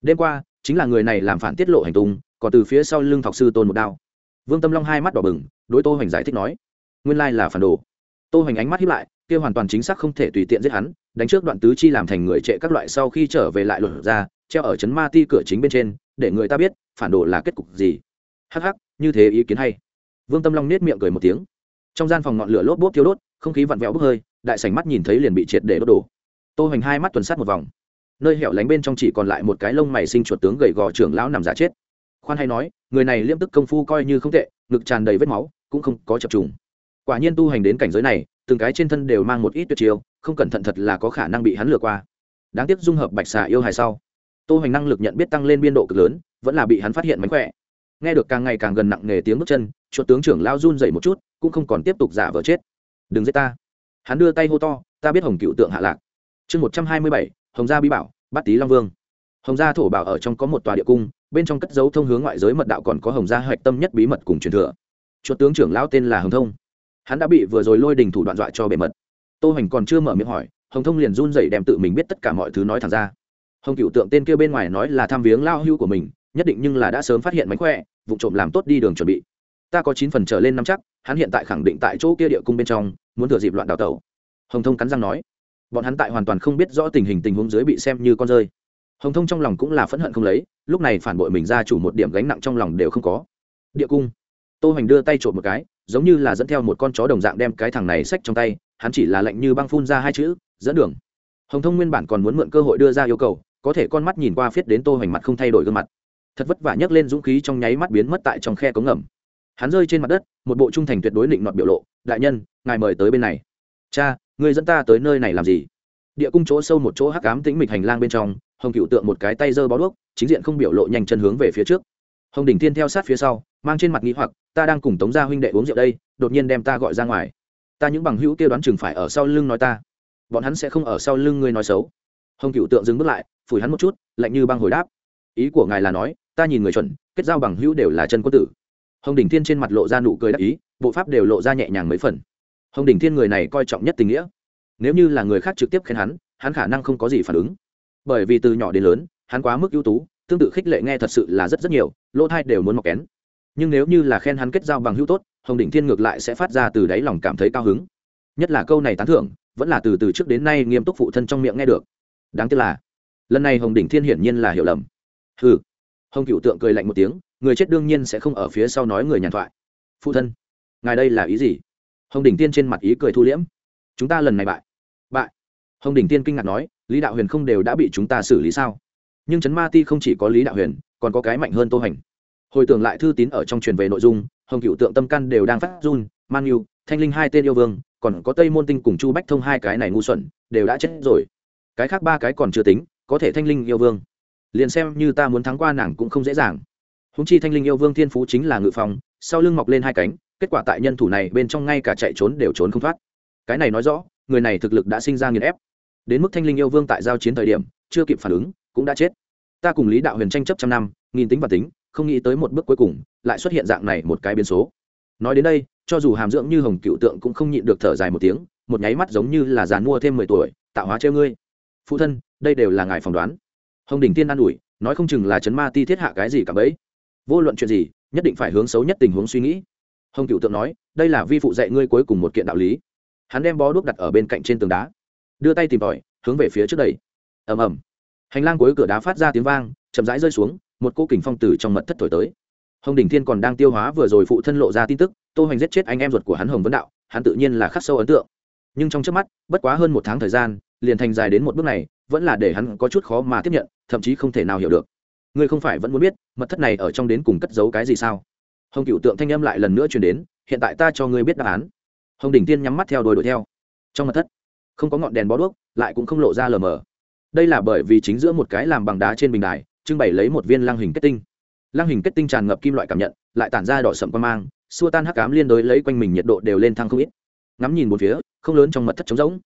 Đêm qua, chính là người này làm phản tiết lộ hành tung, còn từ phía sau lưng thọc sư tôn một đao. Vương tâm long hai mắt đỏ bừng, đối tô hoành giải thích nói, nguyên lai là phản đồ tô hoành ánh mắt hiếp lại, kia hoàn toàn chính xác không thể tùy tiện giết hắn, đánh trước đoạn tứ chi làm thành người trệ các loại sau khi trở về lại lột ra, treo ở trấn ma ti cửa chính bên trên, để người ta biết, phản đồ là kết cục gì. Hắc hắc, như thế ý kiến hay. Vương tâm long nết miệng cười một tiếng. Trong gian phòng ngọn lửa lốp bốp thiếu đốt, không khí vặn vẹo bốc hơi, đại sảnh mắt nhìn thấy liền bị triệt để đốt đổ. Tô hoành hai mắt tuần sát một vòng. Nơi hẻo lánh bên trong chỉ còn lại một cái lông mày sinh chuột tướng gầy gò trưởng lão nằm giả chết. Khoan hay nói, người này liêm tức công phu coi như không tệ, ngực tràn đầy vết máu, cũng không có chập trùng quả nhiên tu hành đến cảnh giới này, từng cái trên thân đều mang một ít tuyệt chiêu, không cẩn thận thật là có khả năng bị hắn lừa qua. Đáng tiếc dung hợp bạch xà yêu hài sau tô hành năng lực nhận biết tăng lên biên độ cực lớn, vẫn là bị hắn phát hiện mánh khỏe. Nghe được càng ngày càng gần nặng nề tiếng bước chân, chuột tướng trưởng lao run dậy một chút, cũng không còn tiếp tục giả vờ chết. Đừng giết ta. Hắn đưa tay hô to, ta biết hồng cựu tượng hạ lạc. Chương một trăm hai mươi bảy, hồng gia bí bảo, bát tý long vương. Hồng gia thổ bảo ở trong có một tòa địa cung, bên trong cất dấu thông hướng ngoại giới mật đạo còn có hồng gia hoạch tâm nhất bí mật cùng truyền thừa. Chuột tướng trưởng lao tên là hồng thông hắn đã bị vừa rồi lôi đình thủ đoạn dọa cho bề mật. Tô hoành còn chưa mở miệng hỏi, hồng thông liền run rẩy đem tự mình biết tất cả mọi thứ nói thẳng ra. Hồng cựu tượng tên kia bên ngoài nói là tham viếng lao hưu của mình, nhất định nhưng là đã sớm phát hiện mánh khỏe, vụ trộm làm tốt đi đường chuẩn bị. Ta có chín phần trở lên năm chắc, hắn hiện tại khẳng định tại chỗ kia địa cung bên trong, muốn thừa dịp loạn đào tẩu. Hồng thông cắn răng nói, bọn hắn tại hoàn toàn không biết rõ tình hình tình huống dưới bị xem như con rơi. Hồng thông trong lòng cũng là phẫn hận không lấy, lúc này phản bội mình ra chủ một điểm gánh nặng trong lòng đều không có. Địa cung. Tô hoành đưa tay trộm một cái giống như là dẫn theo một con chó đồng dạng đem cái thằng này xách trong tay, hắn chỉ là lạnh như băng phun ra hai chữ, dẫn đường. Hồng thông nguyên bản còn muốn mượn cơ hội đưa ra yêu cầu, có thể con mắt nhìn qua phiết đến tô hoành mặt không thay đổi gương mặt. Thật vất vả nhấc lên dũng khí trong nháy mắt biến mất tại trong khe cống ngầm. Hắn rơi trên mặt đất, một bộ trung thành tuyệt đối định nọt biểu lộ, đại nhân, ngài mời tới bên này. Cha người dẫn ta tới nơi này làm gì? Địa cung chỗ sâu một chỗ hắc ám tĩnh mịch hành lang bên trong, hồng cựu tượng một cái tay giơ bó đuốc, chính diện không biểu lộ nhanh chân hướng về phía trước hồng đình thiên theo sát phía sau, mang trên mặt nghĩ hoặc, ta đang cùng tống gia huynh đệ uống rượu đây, đột nhiên đem ta gọi ra ngoài. Ta những bằng hữu kia đoán chừng phải ở sau lưng nói ta. Bọn hắn sẽ không ở sau lưng ngươi nói xấu. Hồng cựu tượng dừng bước lại, phủi hắn một chút, lạnh như băng hồi đáp, ý của ngài là nói, ta nhìn người chuẩn, kết giao bằng hữu đều là chân quân tử. Hồng đình thiên trên mặt lộ ra nụ cười đắc ý, bộ pháp đều lộ ra nhẹ nhàng mấy phần. Hồng đình thiên người này coi trọng nhất tình nghĩa. Nếu như là người khác trực tiếp khen hắn hắn khả năng không có gì phản ứng. Bởi vì từ nhỏ đến lớn, hắn quá mức ưu tú tương tự khích lệ nghe thật sự là rất rất nhiều, lỗ thai đều muốn mọc kén. Nhưng nếu như là khen hắn kết giao bằng hữu tốt, hồng đỉnh thiên ngược lại sẽ phát ra từ đáy lòng cảm thấy cao hứng. Nhất là câu này tán thưởng, vẫn là từ từ trước đến nay nghiêm túc phụ thân trong miệng nghe được. Đáng tiếc là, lần này hồng đỉnh thiên hiển nhiên là hiểu lầm. Ừ hồng cựu tượng cười lạnh một tiếng, người chết đương nhiên sẽ không ở phía sau nói người nhàn thoại. Phụ thân, ngài đây là ý gì? Hồng đỉnh tiên trên mặt ý cười thu liễm. Chúng ta lần này bại. Bại. Hồng đỉnh tiên kinh ngạc nói, lý đạo huyền không đều đã bị chúng ta xử lý sao? nhưng trấn ma ti không chỉ có lý đạo huyền, còn có cái mạnh hơn tô hành. hồi tưởng lại thư tín ở trong truyền về nội dung, hồng cựu tượng tâm căn đều đang phát run, man yêu thanh linh hai tên yêu vương, còn có tây môn tinh cùng chu bách thông hai cái này ngu xuẩn, đều đã chết rồi. cái khác ba cái còn chưa tính, có thể thanh linh yêu vương. liền xem như ta muốn thắng qua nàng cũng không dễ dàng. húng chi thanh linh yêu vương thiên phú chính là ngự phòng sau lưng mọc lên hai cánh, kết quả tại nhân thủ này bên trong ngay cả chạy trốn đều trốn không thoát. cái này nói rõ, người này thực lực đã sinh ra nghiền ép. đến mức thanh linh yêu vương tại giao chiến thời điểm, chưa kịp phản ứng cũng đã chết. Ta cùng lý đạo huyền tranh chấp trăm năm, nghìn tính và tính, không nghĩ tới một bước cuối cùng, lại xuất hiện dạng này một cái biến số. Nói đến đây, cho dù hàm dưỡng như hồng cựu tượng cũng không nhịn được thở dài một tiếng, một nháy mắt giống như là giàn mua thêm mười tuổi, tạo hóa treo ngươi. Phụ thân, đây đều là ngài phỏng đoán. Hồng đình tiên an ủi, nói không chừng là chấn ma ti thiết hạ cái gì cả bấy. Vô luận chuyện gì, nhất định phải hướng xấu nhất tình huống suy nghĩ. Hồng cựu tượng nói, đây là vi phụ dạy ngươi cuối cùng một kiện đạo lý. Hắn đem bó đuốc đặt ở bên cạnh trên tường đá, đưa tay tìm tòi, hướng về phía trước đây ầm ầm hành lang cuối cửa đá phát ra tiếng vang, chậm rãi rơi xuống, một cô kình phong tử trong mật thất thổi tới. Hồng đình thiên còn đang tiêu hóa vừa rồi phụ thân lộ ra tin tức, tô hoành giết chết anh em ruột của hắn hồng vấn đạo, hắn tự nhiên là khắc sâu ấn tượng. Nhưng trong trước mắt, bất quá hơn một tháng thời gian, liền thành dài đến một bước này, vẫn là để hắn có chút khó mà tiếp nhận, thậm chí không thể nào hiểu được. Ngươi không phải vẫn muốn biết, mật thất này ở trong đến cùng cất giấu cái gì sao? Hồng cựu tượng thanh âm lại lần nữa truyền đến, hiện tại ta cho ngươi biết đáp án. Hồng đình tiên nhắm mắt theo đuổi đuổi theo. Trong mật thất, không có ngọn đèn bó đuốc, lại cũng không lộ ra lờ mờ đây là bởi vì chính giữa một cái làm bằng đá trên bình đài, trưng bày lấy một viên lăng hình kết tinh. Lăng hình kết tinh tràn ngập kim loại cảm nhận, lại tản ra đỏ sậm quan mang, xua tan hắc cám liên đối lấy quanh mình nhiệt độ đều lên thăng không ít. Ngắm nhìn một phía, không lớn trong mật thất trống rỗng.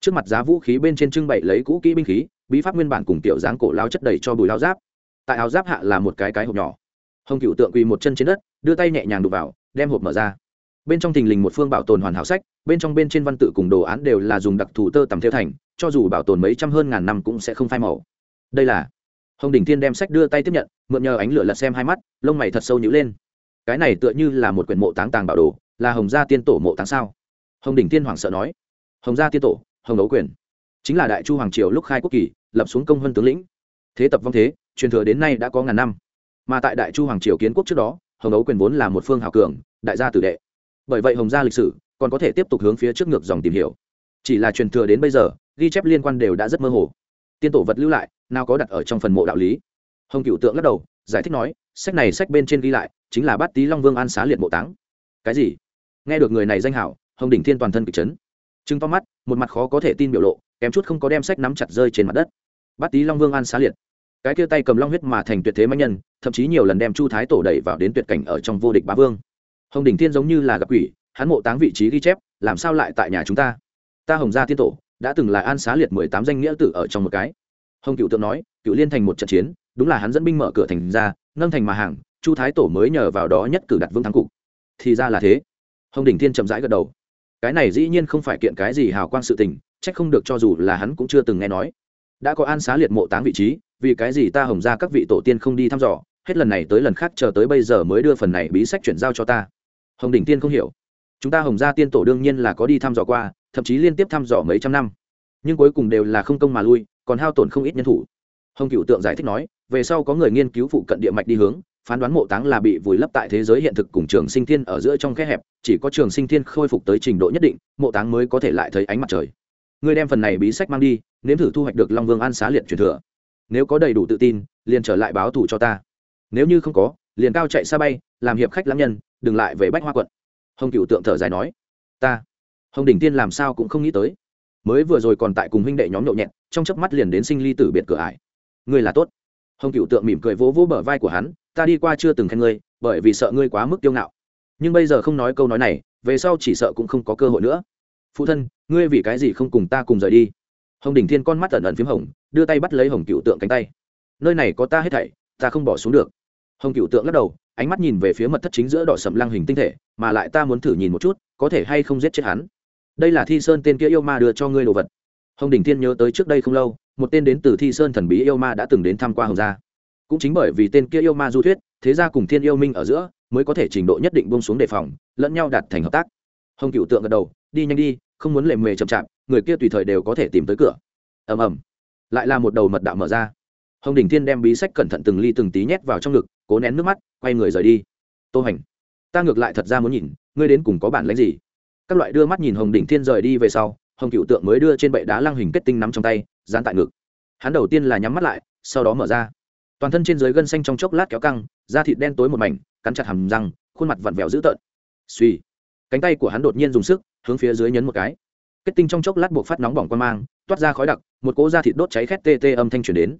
Trước mặt giá vũ khí bên trên trưng bày lấy cũ kỹ binh khí, bí pháp nguyên bản cùng tiểu dáng cổ lao chất đầy cho bùi lao giáp. Tại áo giáp hạ là một cái cái hộp nhỏ. Hồng cựu tượng quỳ một chân trên đất, đưa tay nhẹ nhàng đụt vào, đem hộp mở ra bên trong thình lình một phương bảo tồn hoàn hảo sách, bên trong bên trên văn tự cùng đồ án đều là dùng đặc thù tơ tầm theo thành, cho dù bảo tồn mấy trăm hơn ngàn năm cũng sẽ không phai màu. Đây là hồng đình thiên đem sách đưa tay tiếp nhận, mượn nhờ ánh lửa lật xem hai mắt, lông mày thật sâu nhữ lên. Cái này tựa như là một quyển mộ táng tàng bảo đồ, là hồng gia tiên tổ mộ táng sao? Hồng đình thiên hoàng sợ nói. Hồng gia tiên tổ, hồng đấu quyền. Chính là đại chu hoàng triều lúc khai quốc kỳ, lập xuống công hơn tướng lĩnh. Thế tập vong thế, truyền thừa đến nay đã có ngàn năm. Mà tại đại chu hoàng triều kiến quốc trước đó, hồng đấu quyền vốn là một phương hào cường, đại gia tử đệ bởi vậy hồng gia lịch sử còn có thể tiếp tục hướng phía trước ngược dòng tìm hiểu. Chỉ là truyền thừa đến bây giờ, ghi chép liên quan đều đã rất mơ hồ. Tiên tổ vật lưu lại, nào có đặt ở trong phần mộ đạo lý. Hồng cựu tượng lắc đầu, giải thích nói, sách này sách bên trên ghi lại, chính là bát tý long vương an xá liệt mộ táng. Cái gì? Nghe được người này danh hảo, hồng đỉnh thiên toàn thân kịch chấn. Chứng to mắt, một mặt khó có thể tin biểu lộ, kém chút không có đem sách nắm chặt rơi trên mặt đất. Bát tý long vương an xá liệt. Cái kia tay cầm long huyết mà thành tuyệt thế mạnh nhân, thậm chí nhiều lần đem chu thái tổ đẩy vào đến tuyệt cảnh ở trong vô địch bá vương hồng đỉnh thiên giống như là gặp quỷ, hắn mộ táng vị trí ghi chép, làm sao lại tại nhà chúng ta? Ta hồng gia tiên tổ, đã từng là an xá liệt mười tám danh nghĩa tử ở trong một cái. Hồng cựu tượng nói, cựu liên thành một trận chiến, đúng là hắn dẫn binh mở cửa thành ra, nâng thành mà hàng, chu thái tổ mới nhờ vào đó nhất cử đặt vương thắng cục. Thì ra là thế. Hồng đỉnh thiên chậm rãi gật đầu. Cái này dĩ nhiên không phải kiện cái gì hào quang sự tình trách không được cho dù là hắn cũng chưa từng nghe nói. Đã có an xá liệt mộ táng vị trí, vì cái gì ta hồng ra các vị tổ tiên không đi thăm dò, hết lần này tới lần khác chờ tới bây giờ mới đưa phần này bí sách chuyển giao cho ta hồng đỉnh tiên không hiểu. Chúng ta hồng gia tiên tổ đương nhiên là có đi thăm dò qua, thậm chí liên tiếp thăm dò mấy trăm năm. Nhưng cuối cùng đều là không công mà lui, còn hao tổn không ít nhân thủ. Hồng cựu tượng giải thích nói, về sau có người nghiên cứu phụ cận địa mạch đi hướng, phán đoán mộ táng là bị vùi lấp tại thế giới hiện thực cùng trường sinh thiên ở giữa trong khe hẹp, chỉ có trường sinh thiên khôi phục tới trình độ nhất định, mộ táng mới có thể lại thấy ánh mặt trời. Ngươi đem phần này bí sách mang đi, nếm thử thu hoạch được long vương an xá liệt truyền thừa. Nếu có đầy đủ tự tin, liền trở lại báo thù cho ta. Nếu như không có liền cao chạy xa bay làm hiệp khách lãm nhân đừng lại về bách hoa quận. Hồng cựu tượng thở dài nói ta hồng đỉnh tiên làm sao cũng không nghĩ tới. Mới vừa rồi còn tại cùng huynh đệ nhóm nhậu nhẹn, trong chớp mắt liền đến sinh ly tử biệt cửa ải. Ngươi là tốt. Hồng cựu tượng mỉm cười vỗ vỗ bờ vai của hắn ta đi qua chưa từng khen ngươi bởi vì sợ ngươi quá mức tiêu ngạo. Nhưng bây giờ không nói câu nói này về sau chỉ sợ cũng không có cơ hội nữa. Phụ thân ngươi vì cái gì không cùng ta cùng rời đi? Hồng đỉnh thiên con mắt ẩn ẩn p h í m hồng đưa tay bắt lấy hồng cựu tượng cánh tay. Nơi này có ta hết thảy ta không bỏ xuống được hồng cựu tượng lắc đầu, ánh mắt nhìn về phía mật thất chính giữa đỏ sầm lăng hình tinh thể, mà lại ta muốn thử nhìn một chút, có thể hay không giết chết hắn. Đây là thi sơn tên kia yêu ma đưa cho ngươi đồ vật. Hồng đình thiên nhớ tới trước đây không lâu, một tên đến từ thi sơn thần bí yêu ma đã từng đến tham q u a hồng gia. Cũng chính bởi vì tên kia yêu ma du thuyết, thế gia cùng thiên yêu minh ở giữa, mới có thể trình độ nhất định bông xuống đề phòng, lẫn nhau đạt thành hợp tác. Hồng cựu tượng gật đầu, đi nhanh đi, không muốn lề mề chậm chạp, người kia tùy thời đều có thể tìm tới cửa. Ầm ầm. Lại là một đầu mật đạo mở ra hồng đình thiên đem bí sách cẩn thận từng ly từng tí nhét vào trong ngực, cố nén nước mắt, quay người rời đi. Tô hành, ta ngược lại thật ra muốn nhìn, ngươi đến cùng có bản lãnh gì? Các loại đưa mắt nhìn hồng đình thiên rời đi về sau, hồng cựu tượng mới đưa trên bệ đá lăng hình kết tinh nắm trong tay, dán tại ngực. Hắn đầu tiên là nhắm mắt lại, sau đó mở ra. Toàn thân trên dưới gân xanh trong chốc lát kéo căng, da thịt đen tối một mảnh, cắn chặt hầm răng, khuôn mặt vặn vẹo dữ tợn. Suy cánh tay của hắn đột nhiên dùng sức, hướng phía dưới nhấn một cái. Kết tinh trong chốc lát buộc phát nóng bỏng qua mang, toát ra khói đặc, một cỗ da thịt đốt cháy khét tê tê âm thanh truyền đến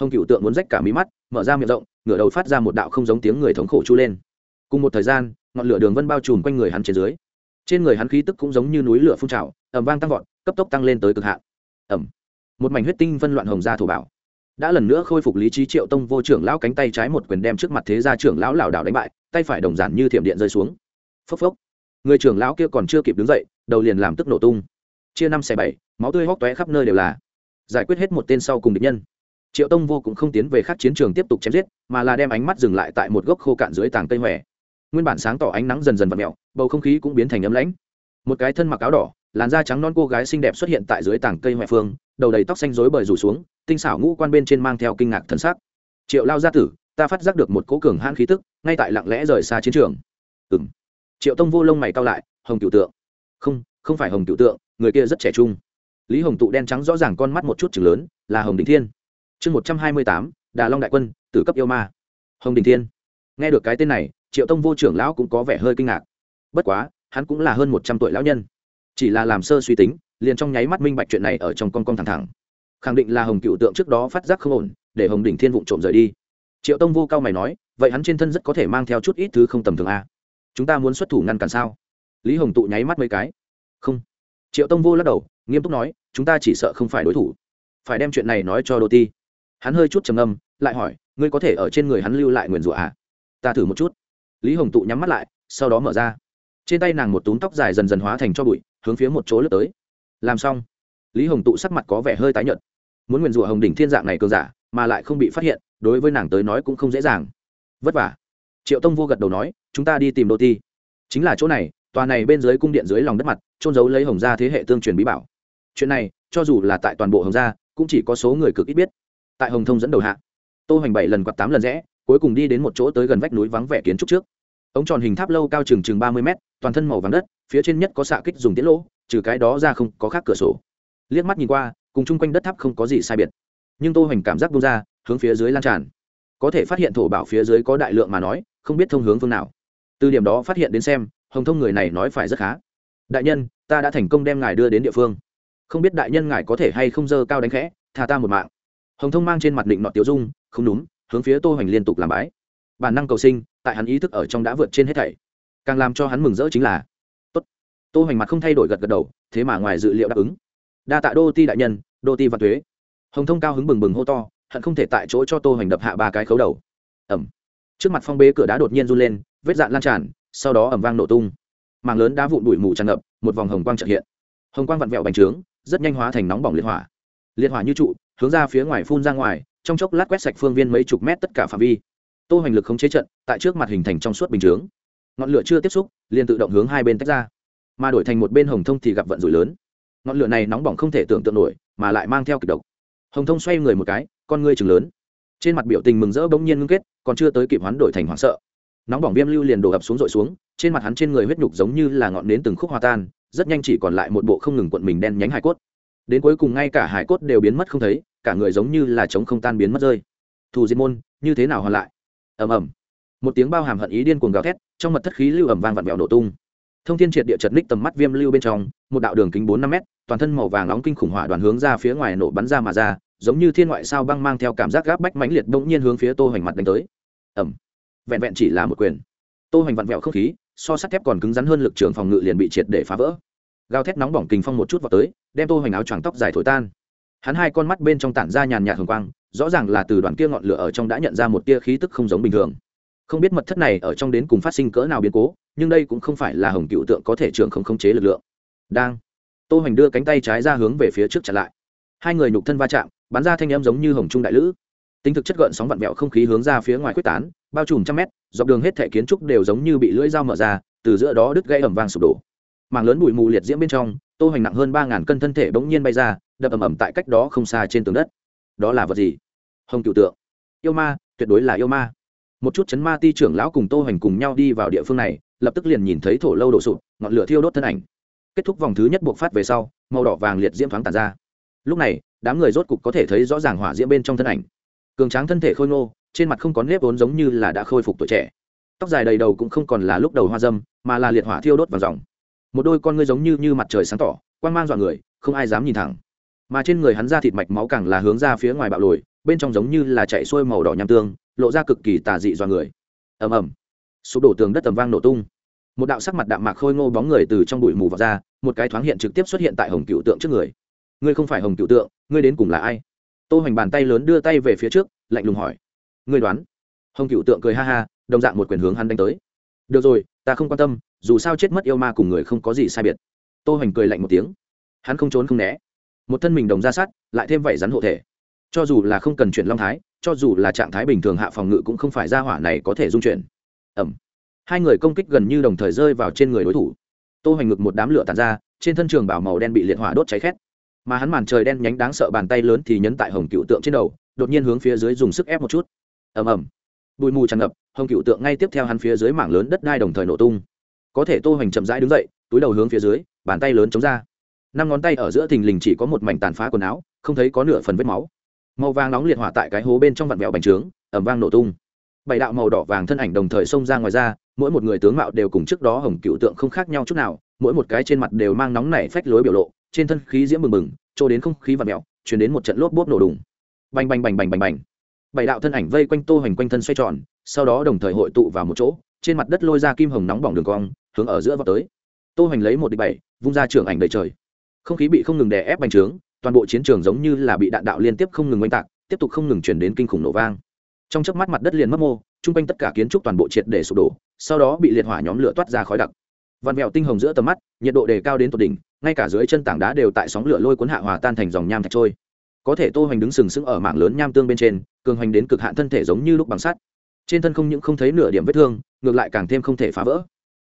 hồng cựu tượng muốn rách cả mí mắt, mở ra miệng rộng, ngửa đầu phát ra một đạo không giống tiếng người thống khổ chu lên. Cùng một thời gian, ngọn lửa đường vân bao trùm quanh người hắn trên dưới. Trên người hắn khí tức cũng giống như núi lửa phun trào ẩm vang tăng vọt, cấp tốc tăng lên tới cực hạn. Ẩm một mảnh huyết tinh phân loạn hồng ra thổ bảo. Đã lần nữa khôi phục lý trí triệu tông vô trưởng lão cánh tay trái một quyền đem trước mặt thế gia trưởng lão lảo đảo đánh bại, tay phải đồng giản như thiểm điện rơi xuống. Phốc phốc. Người trưởng lão kia còn chưa kịp đứng dậy, đầu liền làm tức nổ tung. Chia năm xẻ bảy, máu tươi hóc tóe khắp nơi đều là. Giải quyết hết một tên sau cùng địch nhân triệu tông vô cũng không tiến về khắc chiến trường tiếp tục chém giết, mà là đem ánh mắt dừng lại tại một gốc khô cạn dưới tàng cây hòe. Nguyên bản sáng tỏ ánh nắng dần dần v ặ mẹo bầu không khí cũng biến thành ấm lãnh. Một cái thân mặc áo đỏ, làn da trắng non cô gái xinh đẹp xuất hiện tại dưới tảng cây hoại phương, đầu đầy tóc xanh rối bời rủ xuống, tinh xảo ngũ quan bên trên mang theo kinh ngạc thân xác triệu lao gia tử, ta phát giác được một cố cường hãn khí tức, ngay tại lặng lẽ rời xa chiến trường. Ừ m triệu tông vô lông mày cao lại, hồng Tiểu tượng. Không không phải hồng Tiểu tượng, người kia rất trẻ trung. Lý hồng tụ đen trắng rõ ràng con mắt một chút chừng lớn, là hồng đình thiên chương một trăm hai mươi tám, đà long đại quân, tử cấp yêu ma. Hồng đình thiên. Nghe được cái tên này, triệu tông vô trưởng lão cũng có vẻ hơi kinh ngạc. Bất quá, hắn cũng là hơn một trăm tuổi lão nhân. Chỉ là làm sơ suy tính, liền trong nháy mắt minh bạch chuyện này ở trong con con thẳng thẳng. Khẳng định là hồng cựu tượng trước đó phát giác không ổn, để hồng đỉnh thiên vụ trộm rời đi. Triệu tông vô cao mày nói, vậy hắn trên thân rất có thể mang theo chút ít thứ không tầm thường a chúng ta muốn xuất thủ ngăn cản sao? Lý hồng tụ nháy mắt mấy cái. Không. Triệu tông vô lắc đầu, nghiêm túc nói, chúng ta chỉ sợ không phải đối thủ. Phải đem chuyện này nói cho đô ti hắn hơi chút trầm âm lại hỏi, ngươi có thể ở trên người hắn lưu lại nguyền rủa à? Ta thử một chút. Lý hồng tụ nhắm mắt lại, sau đó mở ra. Trên tay nàng một túm tóc dài dần dần hóa thành cho bụi, hướng phía một chỗ lướt tới. Làm xong, lý hồng tụ sắc mặt có vẻ hơi tái nhợt. Muốn nguyền rủa hồng đỉnh thiên dạng này cường giả, mà lại không bị phát hiện, đối với nàng tới nói cũng không dễ dàng. Vất vả. Triệu tông vô gật đầu nói, chúng ta đi tìm đô ti. Chính là chỗ này, tòa này bên dưới cung điện dưới lòng đất mặt trôn giấu lấy hồng gia thế hệ tương truyền bí bảo. Chuyện này, cho dù là tại toàn bộ hồng gia, cũng chỉ có số người cực ít biết tại hồng thông dẫn đầu hạ. Tô hoành bảy lần quạt tám lần rẽ, cuối cùng đi đến một chỗ tới gần vách núi vắng vẻ kiến trúc trước. Ống tròn hình tháp lâu cao chừng chừng ba mươi mét, toàn thân màu vàng đất, phía trên nhất có xạ kích dùng tiết lỗ, trừ cái đó ra không có khác cửa sổ. Liếc mắt nhìn qua, cùng chung quanh đất tháp không có gì sai biệt. Nhưng tô hoành cảm giác bung ra, hướng phía dưới lan tràn. Có thể phát hiện thổ bảo phía dưới có đại lượng mà nói, không biết thông hướng phương nào. Từ điểm đó phát hiện đến xem, hồng thông người này nói phải rất khá. Đại nhân, ta đã thành công đem ngài đưa đến địa phương. Không biết đại nhân ngài có thể hay không dơ cao đánh khẽ thà ta một mạng hồng thông mang trên mặt định nọ tiêu dung, không đúng, hướng phía tô hoành liên tục làm bái. Bản năng cầu sinh, tại hắn ý thức ở trong đã vượt trên hết thảy. Càng làm cho hắn mừng rỡ chính là, tốt. Tô hoành mặt không thay đổi gật gật đầu, thế mà ngoài dự liệu đáp ứng. Đa tạ đô ti đại nhân, đô ti văn thuế hồng thông cao hứng bừng bừng hô to, hận không thể tại chỗ cho tô hoành đập hạ ba cái khấu đầu. Ẩm trước mặt phong bế cửa đá đột nhiên run lên, vết dạn lan tràn, sau đó ẩm vang nổ tung. Mảng lớn đá vụn bụi mù tràn ngập, một vòng hồng quang trợ hiện. Hồng quang vặn vẹo bành trướng, rất nhanh hóa thành nóng bỏng liệt hỏa liệt hỏa như trụ, hướng ra phía ngoài phun ra ngoài, trong chốc lát quét sạch phương viên mấy chục mét tất cả phạm vi. Tô hành lực không chế trận, tại trước mặt hình thành trong suốt bình chướng. Ngọn lửa chưa tiếp xúc, liền tự động hướng hai bên tách ra. Mà đổi thành một bên hồng thông thì gặp vận rủi lớn. Ngọn lửa này nóng bỏng không thể tưởng tượng nổi, mà lại mang theo kịch độc. Hồng thông xoay người một cái, con ngươi chừng lớn. Trên mặt biểu tình mừng rỡ bỗng nhiên ngưng kết, còn chưa tới kịp hoán đổi thành hoảng sợ. Nóng bỏng viêm lưu liền đổ ập xuống rội xuống, trên mặt hắn trên người huyết nhục giống như là ngọn nến từng khúc hòa tan, rất nhanh chỉ còn lại một bộ không ngừng cuộn mình đen nhánh hải cốt đến cuối cùng ngay cả hải cốt đều biến mất không thấy cả người giống như là trống không tan biến mất rơi. Thù diệt môn như thế nào hoàn lại? Ầm ầm. Một tiếng bao hàm hận ý điên cuồng gào thét trong mật thất khí lưu ẩm vang vặn vẹo nổ tung. Thông thiên triệt địa chật ních tầm mắt viêm lưu bên trong một đạo đường kính bốn năm mét toàn thân màu vàng nóng kinh khủng hỏa đoàn hướng ra phía ngoài nổ bắn ra mà ra giống như thiên ngoại sao băng mang theo cảm giác gáp bách mãnh liệt bỗng nhiên hướng phía tô hoành mặt đánh tới. Ầm, vẹn vẹn chỉ là một quyền. Tô hoành vặn vẹo không khí so sắt thép còn cứng rắn hơn lực trường phòng ngự liền bị triệt để phá vỡ gào thét nóng bỏng kình phong một chút vào tới, đem tô hoành áo choàng tóc dài thổi tan. Hắn hai con mắt bên trong tản ra nhàn nhạt hồng quang, rõ ràng là từ đoàn kia ngọn lửa ở trong đã nhận ra một tia khí tức không giống bình thường. Không biết mật thất này ở trong đến cùng phát sinh cỡ nào biến cố, nhưng đây cũng không phải là hồng cựu tượng có thể trường không khống chế lực lượng. Đang, tô hoành đưa cánh tay trái ra hướng về phía trước chặn lại. Hai người nhục thân va chạm, bắn ra thanh âm giống như hồng trung đại lữ. Tính thực chất gợn sóng vặn vẹo không khí hướng ra phía ngoài quyết tán, bao trùm trăm mét, dọc đường hết thể kiến trúc đều giống như bị lưỡi dao mở ra, từ giữa đó đứt gây ẩm vang sụp đổ mảng lớn bụi mù liệt diễm bên trong, tô hoành nặng hơn ba ngàn cân thân thể bỗng nhiên bay ra, đập ầm ầm tại cách đó không xa trên tường đất. Đó là vật gì? Hồng cựu tượng. Yêu ma, tuyệt đối là yêu ma. Một chút chấn ma ti trưởng lão cùng tô hoành cùng nhau đi vào địa phương này, lập tức liền nhìn thấy thổ lâu đổ sụp, ngọn lửa thiêu đốt thân ảnh. Kết thúc vòng thứ nhất buộc phát về sau, màu đỏ vàng liệt diễm thoáng tàn ra. Lúc này, đám người rốt cục có thể thấy rõ ràng hỏa diễm bên trong thân ảnh. Cường tráng thân thể khôi ngô, trên mặt không có nếp vốn giống như là đã khôi phục tuổi trẻ. Tóc dài đầy đầu cũng không còn là lúc đầu hoa dâm, mà là liệt hỏa thiêu đốt vào dòng một đôi con ngươi giống như như mặt trời sáng tỏ quan g mang dọa người, không ai dám nhìn thẳng. Mà trên người hắn ra thịt mạch máu càng là hướng ra phía ngoài bạo lồi, bên trong giống như là chạy xuôi màu đỏ nham tương, lộ ra cực kỳ tà dị dọa người. Ầm ầm. Sụp đổ tường đất tầm vang nổ tung. Một đạo sắc mặt đạm mạc khôi ngô bóng người từ trong bụi mù vào ra, một cái thoáng hiện trực tiếp xuất hiện tại hồng cựu tượng trước người. Ngươi không phải hồng cựu tượng, ngươi đến cùng là ai? Tô hoành bàn tay lớn đưa tay về phía trước, lạnh lùng hỏi. Ngươi đoán? Hồng cựu tượng cười ha ha, đồng dạng một quyền hướng hắn đánh tới được rồi, ta không quan tâm, dù sao chết mất yêu ma cùng người không có gì sai biệt. Tô hoành cười lạnh một tiếng. Hắn không trốn không né. Một thân mình đồng ra sát lại thêm vảy rắn hộ thể. Cho dù là không cần chuyển long thái, cho dù là trạng thái bình thường hạ phòng ngự cũng không phải ra hỏa này có thể dung chuyển. Ẩm hai người công kích gần như đồng thời rơi vào trên người đối thủ. Tô hoành ngực một đám lửa tàn ra, trên thân trường bảo màu đen bị liệt hỏa đốt cháy khét. Mà hắn màn trời đen nhánh đáng sợ bàn tay lớn thì nhấn tại hồng cựu tượng trên đầu, đột nhiên hướng phía dưới dùng sức ép một chút. Ầm ầm. Bụi mù tràn ngập hồng cựu tượng ngay tiếp theo hắn phía dưới mảng lớn đất đai đồng thời nổ tung. Có thể tô hoành chậm rãi đứng dậy túi đầu hướng phía dưới bàn tay lớn chống ra. Năm ngón tay ở giữa thình lình chỉ có một mảnh tàn phá quần áo không thấy có nửa phần vết máu. Màu vàng nóng liệt hỏa tại cái hố bên trong vặn vẹo bành trướng ẩm vang nổ tung. Bảy đạo màu đỏ vàng thân ảnh đồng thời xông ra ngoài ra mỗi một người tướng mạo đều cùng trước đó hồng cựu tượng không khác nhau chút nào mỗi một cái trên mặt đều mang nóng nảy phách lối biểu lộ trên thân khí diễm bừng bừng trôi đến không khí vặn mẹo, chuyển đến một trận lốp bốp nổ đùng. Bành bành bành bành bành bành. Bảy đạo thân ảnh vây quanh tô hoành quanh thân xoay tròn sau đó đồng thời hội tụ vào một chỗ, trên mặt đất lôi ra kim hồng nóng bỏng đường cong, hướng ở giữa vào tới. Tô hoành lấy một địch bảy, vung ra trường ảnh đầy trời. Không khí bị không ngừng đè ép bành trướng, toàn bộ chiến trường giống như là bị đạn đạo liên tiếp không ngừng oanh tạc, tiếp tục không ngừng chuyển đến kinh khủng nổ vang. Trong chớp mắt mặt đất liền mất mô, chung quanh tất cả kiến trúc toàn bộ triệt để sụp đổ, sau đó bị liệt hỏa nhóm lửa toát ra khói đặc. Vằn vẹo tinh hồng giữa tầm mắt, nhiệt độ đề cao đến tột đỉnh, ngay cả dưới chân tảng đá đều tại sóng lửa lôi cuốn hạ hòa tan thành dòng nham thạch trôi. Có thể tô hoành đứng sừng sững ở mảng lớn nham tương bên trên, cường hoành đến cực hạn thân thể giống như lúc bằng sắt trên thân không những không thấy nửa điểm vết thương, ngược lại càng thêm không thể phá vỡ.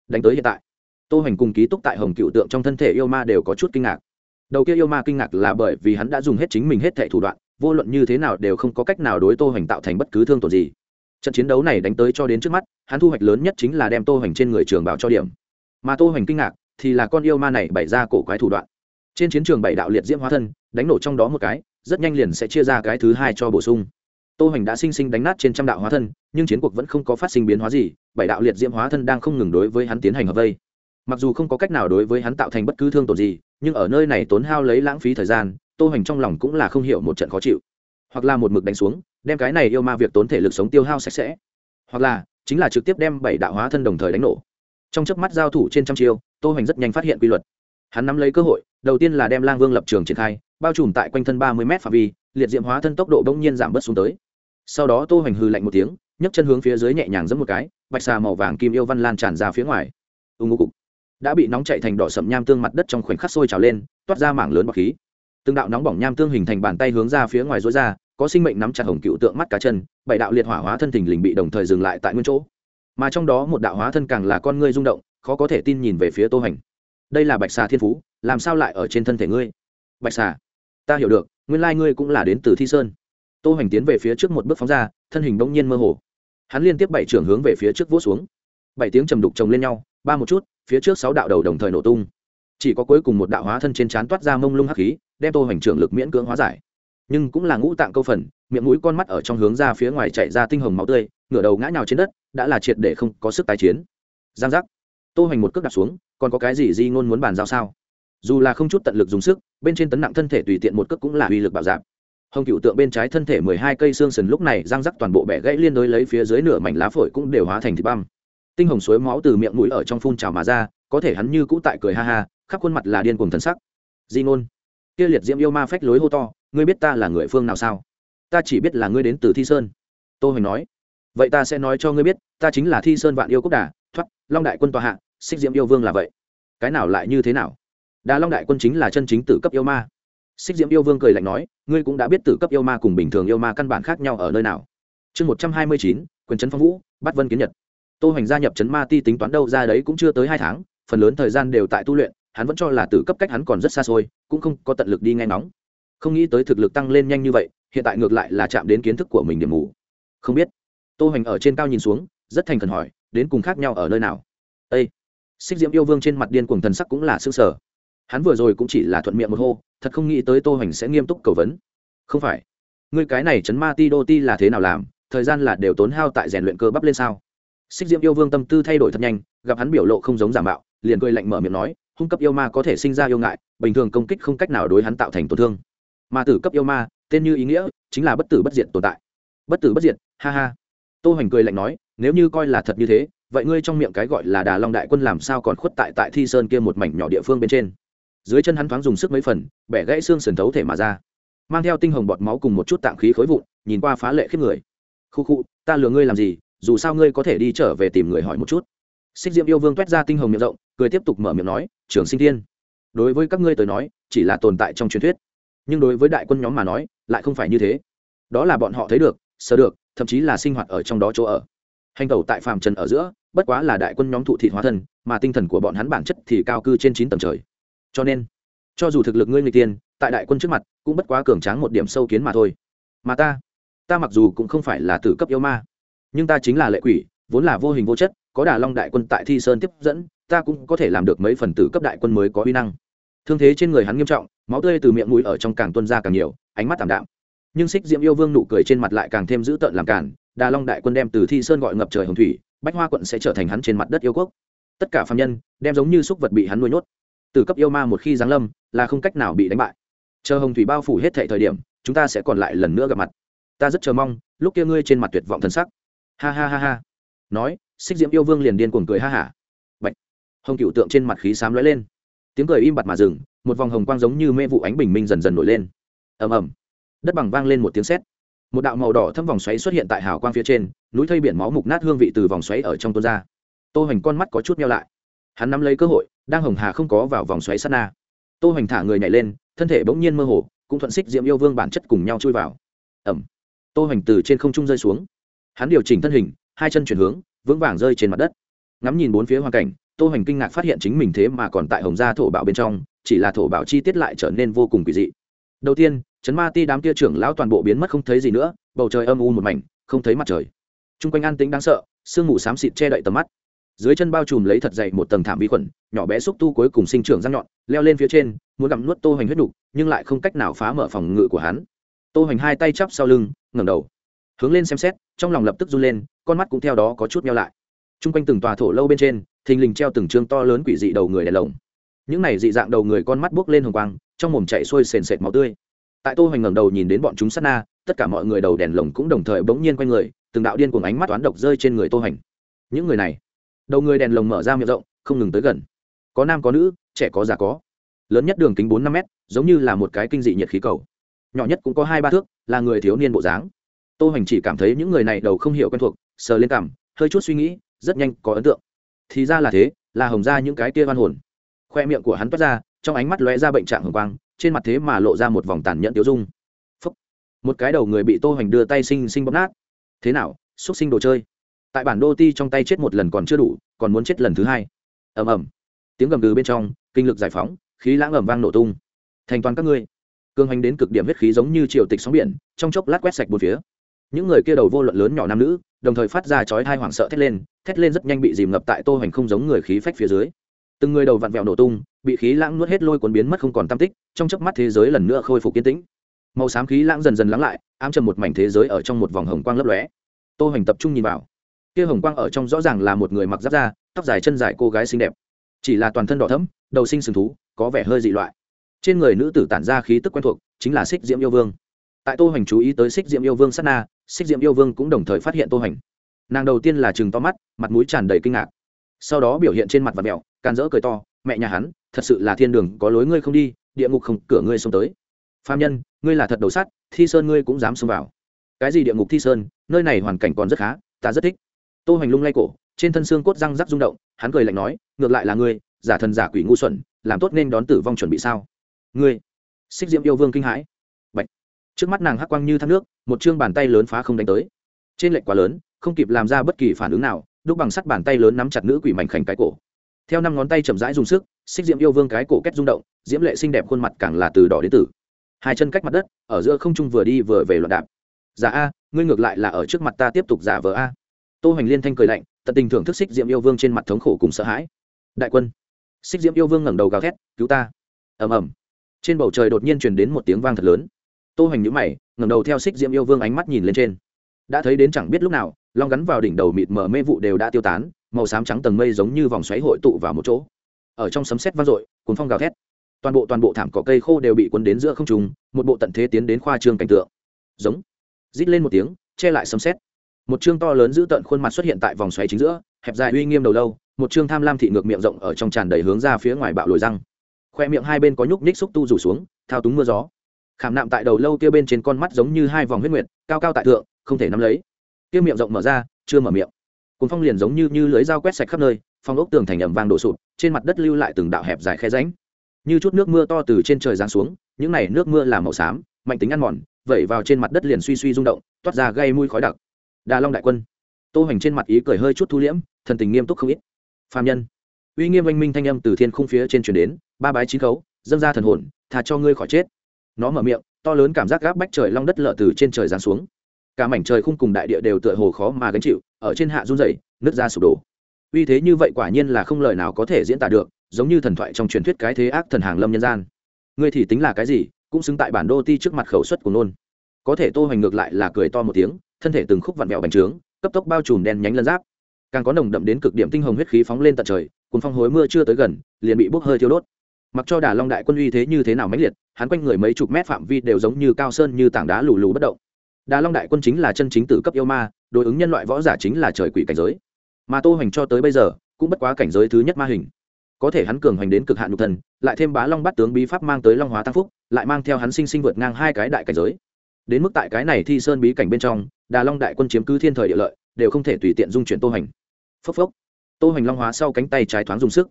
Đánh tới hiện tại, tô hoành cùng ký túc tại hồng cựu tượng trong thân thể yêu ma đều có chút kinh ngạc. Đầu kia yêu ma kinh ngạc là bởi vì hắn đã dùng hết chính mình hết thệ thủ đoạn, vô luận như thế nào đều không có cách nào đối tô hoành tạo thành bất cứ thương tổn gì. Trận chiến đấu này đánh tới cho đến trước mắt, hắn thu hoạch lớn nhất chính là đem tô hoành trên người trường bảo cho điểm. Mà tô hoành kinh ngạc thì là con yêu ma này bày ra cổ quái thủ đoạn. Trên chiến trường bảy đạo liệt diễm hóa thân, đánh nổ trong đó một cái, rất nhanh liền sẽ chia ra cái thứ hai cho bổ sung tô hoành đã sinh sinh đánh nát trên trăm đạo hóa thân, nhưng chiến cuộc vẫn không có phát sinh biến hóa gì, bảy đạo liệt diễm hóa thân đang không ngừng đối với hắn tiến hành hợp vây. Mặc dù không có cách nào đối với hắn tạo thành bất cứ thương tổn gì, nhưng ở nơi này tốn hao lấy lãng phí thời gian, tô hoành trong lòng cũng là không hiểu một trận khó chịu. Hoặc là một mực đánh xuống, đem cái này yêu ma việc tốn thể lực sống tiêu hao sạch sẽ. Hoặc là, chính là trực tiếp đem bảy đạo hóa thân đồng thời đánh nổ. Trong chớp mắt giao thủ trên trăm chiêu, tô hoành rất nhanh phát hiện quy luật. Hắn nắm lấy cơ hội, đầu tiên là đem lang vương lập trường triển khai bao trùm tại quanh thân ba mươi m phạm vi, liệt diễm hóa thân tốc độ bỗng nhiên giảm bớt xuống tới. Sau đó tô hoành hư lạnh một tiếng, nhấc chân hướng phía dưới nhẹ nhàng giẫm một cái, bạch xà màu vàng kim yêu văn lan tràn ra phía ngoài. Ưng ngô đã bị nóng chạy thành đỏ sậm nham tương mặt đất trong khoảnh khắc sôi trào lên, toát ra mảng lớn bọc khí. Từng đạo nóng bỏng nham tương hình thành bàn tay hướng ra phía ngoài rối ra, có sinh mệnh nắm chặt hồng cựu tượng mắt cá chân, bảy đạo liệt hỏa hóa thân thình lình bị đồng thời dừng lại tại nguyên chỗ. Mà trong đó một đạo hóa thân càng là con người rung động, khó có thể tin nhìn về phía tô hoành. đây là bạch xà thiên phú, làm sao lại ở trên thân thể ngươi? bạch xà, ta hiểu được, nguyên lai ngươi cũng là đến từ thi sơn. Tô hoành tiến về phía trước một bước phóng ra, thân hình bỗng nhiên mơ hồ. Hắn liên tiếp bảy trưởng hướng về phía trước vỗ xuống. Bảy tiếng trầm đục chồng lên nhau, ba một chút, phía trước sáu đạo đầu đồng thời nổ tung. Chỉ có cuối cùng một đạo hóa thân trên trán toát ra mông lung hắc khí, đem tô hoành trưởng lực miễn cưỡng hóa giải. Nhưng cũng là ngũ tạng câu phần, miệng mũi con mắt ở trong hướng ra phía ngoài chạy ra tinh hồng máu tươi, ngửa đầu ngã nhào trên đất, đã là triệt để không có sức tái chiến. Giang giác. Tô hoành một cước đặt xuống, còn có cái gì di ngôn muốn bàn giao sao? dù là không chút tận lực dùng sức, bên trên tấn nặng thân thể tùy tiện một cước cũng là uy lực bảo giảm. hồng cựu tượng bên trái thân thể mười hai cây xương sần lúc này răng rắc toàn bộ bẻ gãy liên đối lấy phía dưới nửa mảnh lá phổi cũng đều hóa thành thịt băm. Tinh hồng suối máu từ miệng mũi ở trong phun trào mà ra, có thể hắn như cũ tại cười ha ha, khắp khuôn mặt là điên cùng thân sắc. Di ngôn kia liệt diễm yêu ma phách lối hô to, ngươi biết ta là người phương nào sao? Ta chỉ biết là ngươi đến từ thi sơn. Tô hoành nói, vậy ta sẽ nói cho ngươi biết, ta chính là thi sơn vạn yêu quốc đà, thoát, long đại quân tòa hạ, xích diễm yêu vương là vậy. Cái nào lại như thế nào? Đa long đại quân chính là chân chính tử cấp yêu ma. Xích diễm yêu vương cười lạnh nói, ngươi cũng đã biết tử cấp yêu ma cùng bình thường yêu ma căn bản khác nhau ở nơi nào. Chương một trăm hai mươi chín, quyền trấn phong vũ, bắt vân kiến nhật. Tô hoành gia nhập trấn ma ti tính toán đâu ra đấy cũng chưa tới hai tháng, phần lớn thời gian đều tại tu luyện, hắn vẫn cho là tử cấp cách hắn còn rất xa xôi, cũng không có tận lực đi ngay nóng không nghĩ tới thực lực tăng lên nhanh như vậy, hiện tại ngược lại là chạm đến kiến thức của mình điểm mù. Không biết. Tô hoành ở trên cao nhìn xuống, rất thành khẩn hỏi, đến cùng khác nhau ở nơi nào? Â xích diễm yêu vương trên mặt điên cuồng thần sắc cũng là s ư ơ n g sở hắn vừa rồi cũng chỉ là thuận miệng một hô, thật không nghĩ tới tô hoành sẽ nghiêm túc cầu vấn. Không phải. Ngươi cái này chấn ma ti đô ti là thế nào làm? Thời gian là đều tốn hao tại rèn luyện cơ bắp lên sao? Xích diễm yêu vương tâm tư thay đổi thật nhanh, gặp hắn biểu lộ không giống giả mạo, liền cười lạnh mở miệng nói, hung cấp yêu ma có thể sinh ra yêu ngại, bình thường công kích không cách nào đối hắn tạo thành tổn thương. Ma tử cấp yêu ma, tên như ý nghĩa, chính là bất tử bất diệt tồn tại. Bất tử bất diệt, ha ha. Tô hoành cười lạnh nói, nếu như coi là thật như thế, vậy ngươi trong miệng cái gọi là đà long đại quân làm sao còn khuất tại tại thi sơn kia một mảnh nhỏ địa phương bên trên? dưới chân hắn thoáng dùng sức mấy phần, bẻ gãy xương sườn thấu thể mà ra. Mang theo tinh hồng bọt máu cùng một chút tạm khí khối vụn, nhìn qua phá lệ khiếp người. Khu khu, ta lừa ngươi làm gì, dù sao ngươi có thể đi trở về tìm người hỏi một chút. Xích diệm yêu vương t u é t ra tinh hồng miệng rộng, cười tiếp tục mở miệng nói, trường sinh thiên, đối với các ngươi tới nói, chỉ là tồn tại trong truyền thuyết. Nhưng đối với đại quân nhóm mà nói, lại không phải như thế. Đó là bọn họ thấy được, sờ được, thậm chí là sinh hoạt ở trong đó chỗ ở. Hành tẩu tại phàm trần ở giữa, bất quá là đại quân nhóm thụ thị hóa thân, mà tinh thần của bọn hắn bản chất thì cao cư trên chín tầng trời cho nên, cho dù thực lực ngươi người tiên, tại đại quân trước mặt, cũng bất quá cường tráng một điểm sâu kiến mà thôi. Mà ta ta mặc dù cũng không phải là tử cấp yêu ma, nhưng ta chính là lệ quỷ, vốn là vô hình vô chất, có đà long đại quân tại thi sơn tiếp dẫn, ta cũng có thể làm được mấy phần tử cấp đại quân mới có uy năng. Thương thế trên người hắn nghiêm trọng, máu tươi từ miệng mũi ở trong càng tuân ra càng nhiều, ánh mắt tảm đạm. Nhưng xích diễm yêu vương nụ cười trên mặt lại càng thêm dữ tợn làm cản đà long đại quân đem từ thi sơn gọi ngập trời hồng thủy, bách hoa quận sẽ trở thành hắn trên mặt đất yêu quốc. Tất cả phạm nhân, đem giống như súc vật bị hắn nuôi nhốt từ cấp yêu ma một khi giáng lâm, là không cách nào bị đánh bại. Chờ hồng thủy bao phủ hết thệ thời điểm, chúng ta sẽ còn lại lần nữa gặp mặt. Ta rất chờ mong, lúc kia ngươi trên mặt tuyệt vọng thân sắc. Ha ha ha ha. Nói, xích diễm yêu vương liền điên cuồng cười ha hả. Bạch. hồng cựu tượng trên mặt khí sám lóe lên. Tiếng cười im bặt mà dừng, một vòng hồng quang giống như mê vụ ánh bình minh dần dần nổi lên. Ầm ầm. Đất bằng vang lên một tiếng sét. Một đạo màu đỏ thâm vòng xoáy xuất hiện tại hào quang phía trên, núi thây biển máu mục nát hương vị từ vòng xoáy ở trong tuôn ra. Tô hoành con mắt có chút meo lại. Hắn nắm lấy cơ hội đang hồng hà không có vào vòng xoáy sát na. Tô hoành thả người nhảy lên, thân thể bỗng nhiên mơ hồ, cũng thuận xích Diệm yêu vương bản chất cùng nhau chui vào. Ẩm tô hoành từ trên không trung rơi xuống. Hắn điều chỉnh thân hình, hai chân chuyển hướng, vững vàng rơi trên mặt đất. Ngắm nhìn bốn phía hoàn cảnh, tô hoành kinh ngạc phát hiện chính mình thế mà còn tại hồng gia thổ bảo bên trong, chỉ là thổ bảo chi tiết lại trở nên vô cùng kỳ dị. Đầu tiên, chấn ma ti đám kia trưởng lão toàn bộ biến mất không thấy gì nữa, bầu trời âm u một mảnh, không thấy mặt trời. T r u n g quanh an tĩnh đáng sợ, sương mù xám xịt che đậy tầm mắt dưới chân bao trùm lấy thật dày một tầng thảm vi khuẩn, nhỏ bé xúc tu cuối cùng sinh trưởng răng nhọn, leo lên phía trên, muốn gặm nuốt tô hoành huyết đục nhưng lại không cách nào phá mở phòng ngự của hắn. Tô hoành hai tay chắp sau lưng, ngẩng đầu, hướng lên xem xét, trong lòng lập tức run lên, con mắt cũng theo đó có chút nhau lại. T r u n g quanh từng tòa thổ lâu bên trên, thình lình treo từng t r ư ơ n g to lớn quỷ dị đầu người đèn lồng. Những này dị dạng đầu người con mắt buốc lên hồng quang, trong mồm chạy xuôi sền sệt máu tươi. Tại tô hoành ngẩng đầu nhìn đến bọn chúng sát na, tất cả mọi người đầu đèn lồng cũng đồng thời bỗng nhiên quanh người, từng đạo điên cùng ánh mắt toán độc rơi trên người tô hoành. Những người này đầu người đèn lồng mở ra miệng rộng, không ngừng tới gần. Có nam có nữ, trẻ có già có. Lớn nhất đường kính bốn năm m giống như là một cái kinh dị nhiệt khí cầu. Nhỏ nhất cũng có hai ba thước, là người thiếu niên bộ dáng. Tô hoành chỉ cảm thấy những người này đầu không hiểu quen thuộc, sờ lên cảm hơi chút suy nghĩ, rất nhanh có ấn tượng. Thì ra là thế, là hồng ra những cái tia văn hồn. Khoe miệng của hắn toát ra, trong ánh mắt lóe ra bệnh trạng hồng quang, trên mặt thế mà lộ ra một vòng tàn nhẫn tiêu dung. Một cái đầu người bị tô hoành đưa tay xinh xinh bóp nát. Thế nào, xúc sinh đồ chơi? tại bản đô ti trong tay chết một lần còn chưa đủ, còn muốn chết lần thứ hai. Ầm ầm. Tiếng gầm gừ bên trong, kinh lực giải phóng, khí lãng ầm vang nổ tung. Thành toàn các ngươi. Cường hành đến cực điểm huyết khí giống như triều tịch sóng biển, trong chốc lát quét sạch một phía. Những người kia đầu vô luận lớn nhỏ nam nữ, đồng thời phát ra chói hai hoảng sợ thét lên thét lên rất nhanh bị dìm ngập tại tô hành không giống người khí phách phía dưới. Từng người đầu vặn vẹo nổ tung, bị khí lãng nuốt hết lôi cuốn biến mất không còn tam tích, trong chớp mắt thế giới lần nữa khôi phục yên tĩnh. Màu xám khí lãng dần dần lắng lại, ám trầm một mảnh thế giới ở trong một vòng hồng quang lấp lóe. Tô hành tập trung nhìn vào kia hồng quang ở trong rõ ràng là một người mặc giáp da, tóc dài chân dài cô gái xinh đẹp. Chỉ là toàn thân đỏ thẫm, đầu sinh sừng thú, có vẻ hơi dị loại. Trên người nữ tử tản ra khí tức quen thuộc, chính là xích diễm yêu vương. Tại tô Hành chú ý tới xích diễm yêu vương sát na, xích diễm yêu vương cũng đồng thời phát hiện tô Hành. nàng đầu tiên là chừng to mắt, mặt mũi tràn đầy kinh ngạc. Sau đó biểu hiện trên mặt và mẹo can rỡ cười to, mẹ nhà hắn, thật sự là thiên đường, có lối ngươi không đi, địa ngục không, cửa ngươi xông tới. Phạm nhân, ngươi là thật đầu sắt, thi sơn ngươi cũng dám xông vào. Cái gì địa ngục thi sơn? Nơi này hoàn cảnh còn rất khá, ta rất thích tô hoành lung lay cổ, trên thân xương cốt răng rắc rung động, hắn cười lạnh nói, ngược lại là ngươi, giả thần giả quỷ ngu xuẩn, làm tốt nên đón tử vong chuẩn bị sao? Ngươi? Xích diễm yêu vương kinh hãi. Bạch. trước mắt nàng hắc quang như thác nước, một chương bàn tay lớn phá không đánh tới. Trên lệnh quá lớn, không kịp làm ra bất kỳ phản ứng nào, đúc bằng sắt bàn tay lớn nắm chặt nữ quỷ mảnh khảnh cái cổ. Theo năm ngón tay chậm rãi dùng sức, xích diễm yêu vương cái cổ kết rung động, diễm lệ xinh đẹp khuôn mặt càng là từ đỏ đến tử. Hai chân cách mặt đất, ở giữa không trung vừa đi vừa về loạn đạp. Giả a, ngươi ngược lại là ở trước mặt ta tiếp tục giả vờ a tô hoành liên thanh cười lạnh, tận tình thưởng thức xích diệm yêu vương trên mặt thống khổ cùng sợ hãi. Đại quân. Xích diệm yêu vương ngẩng đầu gào thét, cứu ta! Ầm ầm. Trên bầu trời đột nhiên truyền đến một tiếng vang thật lớn. Tô hoành nhíu mày, ngẩng đầu theo xích diệm yêu vương ánh mắt nhìn lên trên. Đã thấy đến chẳng biết lúc nào, long gắn vào đỉnh đầu mịt mờ mê vụ đều đã tiêu tán, màu xám trắng tầng mây giống như vòng xoáy hội tụ vào một chỗ. Ở trong sấm sét vang dội cuốn phong gào thét. Toàn bộ toàn bộ thảm cỏ cây khô đều bị cuốn đến giữa không trung, một bộ tận thế tiến đến khoa trương cảnh tượng. Giống. Rít lên một tiếng, che lại sấm sét một chương to lớn giữ tận khuôn mặt xuất hiện tại vòng xoáy chính giữa hẹp dài uy nghiêm đầu lâu một chương tham lam thị ngược miệng rộng ở trong tràn đầy hướng ra phía ngoài bạo lồi răng. Khoe miệng hai bên có nhúc ních xúc tu rủ xuống thao túng mưa gió. Khảm nạm tại đầu lâu kia bên trên con mắt giống như hai vòng huyết nguyệt cao cao tại thượng không thể nắm lấy. Kia miệng rộng mở ra chưa mở miệng. Cuốn phong liền giống như như lưới dao quét sạch khắp nơi phong ốc tường thành ẩm vàng đổ sụt, trên mặt đất lưu lại từng đạo hẹp dài khe ránh như chút nước mưa to từ trên trời giáng xuống những này nước mưa là màu xám mạnh tính ăn mòn vẩy vào trên mặt đất liền suy suy rung động toát ra gây mùi khói đặc đà long đại quân. Tô hoành trên mặt ý cười hơi chút thu liễm, thần tình nghiêm túc không ít. Phạm nhân. Uy nghiêm oanh minh thanh âm từ thiên khung phía trên truyền đến, ba bái chín khấu, dâng ra thần hồn thà cho ngươi khỏi chết. Nó mở miệng, to lớn cảm giác gáp bách trời long đất lở từ trên trời giáng xuống. Cả mảnh trời khung cùng đại địa đều tựa hồ khó mà gánh chịu, ở trên hạ run rẩy, nứt ra sụp đổ. Uy thế như vậy quả nhiên là không lời nào có thể diễn tả được, giống như thần thoại trong truyền thuyết cái thế ác thần hàng lâm nhân gian. Ngươi thì tính là cái gì, cũng xứng tại bản đô ti trước mặt khẩu suất của nôn. Có thể tô hoành ngược lại là cười to một tiếng thân thể từng khúc vặn vẹo bành trướng, cấp tốc bao trùm đen nhánh lân giáp. Càng có nồng đậm đến cực điểm tinh hồng huyết khí phóng lên tận trời cùng phong hối mưa chưa tới gần, liền bị bốc hơi thiêu đốt. Mặc cho đà long đại quân uy thế như thế nào mãnh liệt, hắn quanh người mấy chục mét phạm vi đều giống như cao sơn như tảng đá lù lù bất động. Đà long đại quân chính là chân chính tử cấp yêu ma, đối ứng nhân loại võ giả chính là trời quỷ cảnh giới. Mà tô hoành cho tới bây giờ, cũng bất quá cảnh giới thứ nhất ma hình. Có thể hắn cường hoành đến cực hạn nhục thần lại thêm bá long bắt tướng bí pháp mang tới long hóa tăng phúc, lại mang theo hắn sinh sinh vượt ngang hai cái đại cảnh giới đến mức tại cái này thi sơn bí cảnh bên trong, đà long đại quân chiếm cứ thiên thời địa lợi, đều không thể tùy tiện dung chuyển tô hành. Phốc phốc. Tô hành long hóa sau cánh tay trái thoáng dùng sức.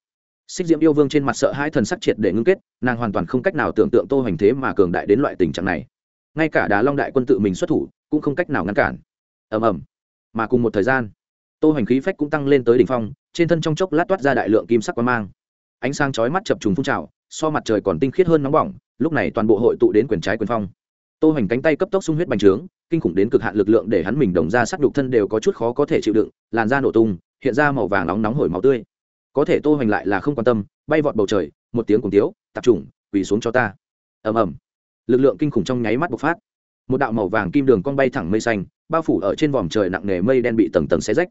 Xích diễm yêu vương trên mặt sợ hai thần sắc triệt để ngưng kết, nàng hoàn toàn không cách nào tưởng tượng tô hành thế mà cường đại đến loại tình trạng này. Ngay cả đà long đại quân tự mình xuất thủ, cũng không cách nào ngăn cản. Ầm ầm. Mà cùng một thời gian, tô hành khí phách cũng tăng lên tới đỉnh phong, trên thân trong chốc lát toát ra đại lượng kim sắc quang mang. Ánh sáng chói mắt chập trùng phun trào, so mặt trời còn tinh khiết hơn nóng bỏng, lúc này toàn bộ hội tụ đến quyền trái quyền phong tô hoành cánh tay cấp tốc sung huyết bành trướng, kinh khủng đến cực hạn lực lượng để hắn mình đồng ra s á nhục thân đều có chút khó có thể chịu đựng, làn da nổ tung, hiện ra màu vàng nóng nóng hổi máu tươi. Có thể tô hoành lại là không quan tâm, bay vọt bầu trời, một tiếng cùng tiếu tập trung quỳ xuống cho ta. Ầm ầm. Lực lượng kinh khủng trong nháy mắt bộc phát. Một đạo màu vàng kim đường cong bay thẳng mây xanh, bao phủ ở trên vòm trời nặng nề mây đen bị tầng tầng xé rách.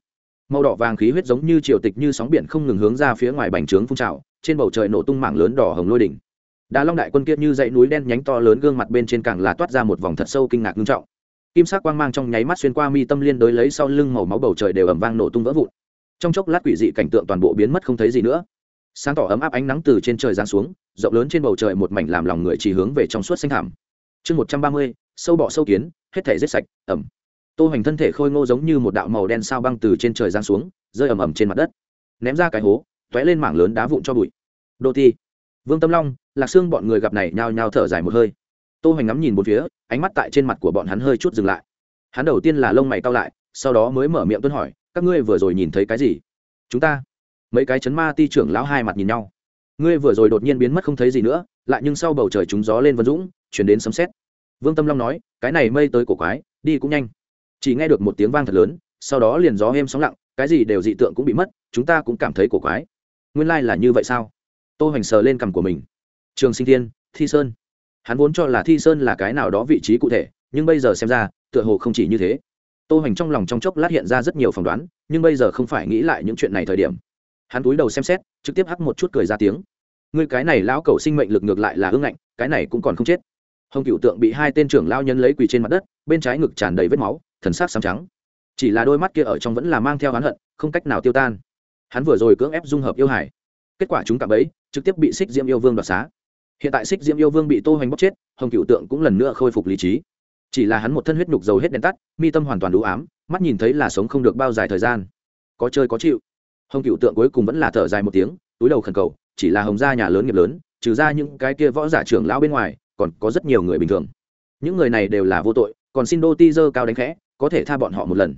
Màu đỏ vàng khí huyết giống như triều tịch như sóng biển không ngừng hướng ra phía ngoài bành trướng phun trào, trên bầu trời nổ tung mạng lớn đỏ hồng lôi đỉnh. Đá long đại quân kia như dãy núi đen nhánh to lớn gương mặt bên trên càng là toát ra một vòng thật sâu kinh ngạc nghiêm trọng. Kim sắc quang mang trong nháy mắt xuyên qua mi tâm liên đối lấy sau lưng màu máu bầu trời đều ầm vang nổ tung vỡ vụn. Trong chốc lát quỷ dị cảnh tượng toàn bộ biến mất không thấy gì nữa. Sáng tỏ ấm áp ánh nắng từ trên trời giáng xuống, rộng lớn trên bầu trời một mảnh làm lòng người chỉ hướng về trong suốt xanh thảm chương một trăm ba mươi, sâu bọ sâu kiến, hết thảy rết sạch, ầm. tô hoành thân thể khôi ngô giống như một đạo màu đen sao băng từ trên trời giáng xuống, rơi ầm ầm trên mặt đất. Ném ra cái hố t lên mảng lớn đá vụn cho bụi. Đô ti vương tâm long, lạc Sương bọn người gặp này nhao nhao thở dài một hơi. Tô hoành ngắm nhìn một phía, ánh mắt tại trên mặt của bọn hắn hơi chút dừng lại. Hắn đầu tiên là lông mày cau lại, sau đó mới mở miệng tuân hỏi, các ngươi vừa rồi nhìn thấy cái gì? Chúng ta. Mấy cái chấn ma ti trưởng lão hai mặt nhìn nhau. Ngươi vừa rồi đột nhiên biến mất không thấy gì nữa, lại nhưng sau bầu trời chúng gió lên vân dũng, chuyển đến sấm sét. Vương tâm long nói, cái này mây tới cổ quái, đi cũng nhanh. Chỉ nghe được một tiếng vang thật lớn, sau đó liền gió êm sóng lặng, cái gì đều dị tượng cũng bị mất, chúng ta cũng cảm thấy cổ quái. Nguyên lai là như vậy sao? tô hoành sờ lên cằm của mình. Trường sinh thiên, thi sơn. Hắn vốn cho là thi sơn là cái nào đó vị trí cụ thể, nhưng bây giờ xem ra, tựa hồ không chỉ như thế. Tô hoành trong lòng trong chốc lát hiện ra rất nhiều phỏng đoán, nhưng bây giờ không phải nghĩ lại những chuyện này thời điểm. Hắn cúi đầu xem xét, trực tiếp hắc một chút cười ra tiếng. Người cái này lão cầu sinh mệnh lực ngược lại là ương ngạnh, cái này cũng còn không chết. Hồng cựu tượng bị hai tên trưởng lao nhân lấy quỳ trên mặt đất, bên trái ngực tràn đầy vết máu, thần sắc xám trắng. Chỉ là đôi mắt kia ở trong vẫn là mang theo hắn hận, không cách nào tiêu tan. Hắn vừa rồi cưỡng ép dung hợp yêu hải kết quả chúng cạm ấy trực tiếp bị xích diễm yêu vương đoạt xá. Hiện tại xích diễm yêu vương bị tô hoành bóc chết, hồng cựu tượng cũng lần nữa khôi phục lý trí. Chỉ là hắn một thân huyết nhục dầu hết đèn tắt, mi tâm hoàn toàn đủ ám, mắt nhìn thấy là sống không được bao dài thời gian. Có chơi có chịu. Hồng cựu tượng cuối cùng vẫn là thở dài một tiếng, túi đầu khẩn cầu, chỉ là hồng gia nhà lớn nghiệp lớn, trừ ra những cái kia võ giả trưởng lão bên ngoài, còn có rất nhiều người bình thường. Những người này đều là vô tội, còn xin đô ti dơ cao đánh khẽ, có thể tha bọn họ một lần.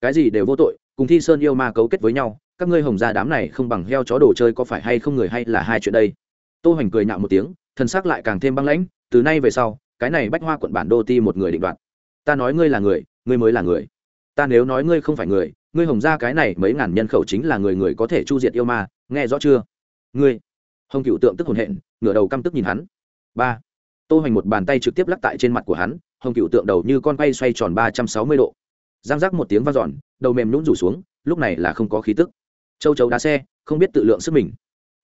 Cái gì đều vô tội, cùng thi sơn yêu ma cấu kết với nhau các ngươi hồng gia đám này không bằng heo chó đồ chơi có phải hay không người hay là hai chuyện đây? Tô hoành cười nạo một tiếng, thân xác lại càng thêm băng lãnh, từ nay về sau, cái này bách hoa quận bản đô ti một người định đoạt. Ta nói ngươi là người, ngươi mới là người. Ta nếu nói ngươi không phải người, ngươi hồng gia cái này mấy ngàn nhân khẩu chính là người người có thể chu diệt yêu ma, nghe rõ chưa? Ngươi, hồng cựu tượng tức hồn hện, ngửa đầu căm tức nhìn hắn. Ba, tô hoành một bàn tay trực tiếp lắc tại trên mặt của hắn, hồng cựu tượng đầu như con bay xoay tròn ba trăm sáu mươi độ. Giang giác một tiếng vang dọn, đầu mềm nhũn rủ xuống, lúc này là không có khí tức châu chấu đá xe, không biết tự lượng sức mình.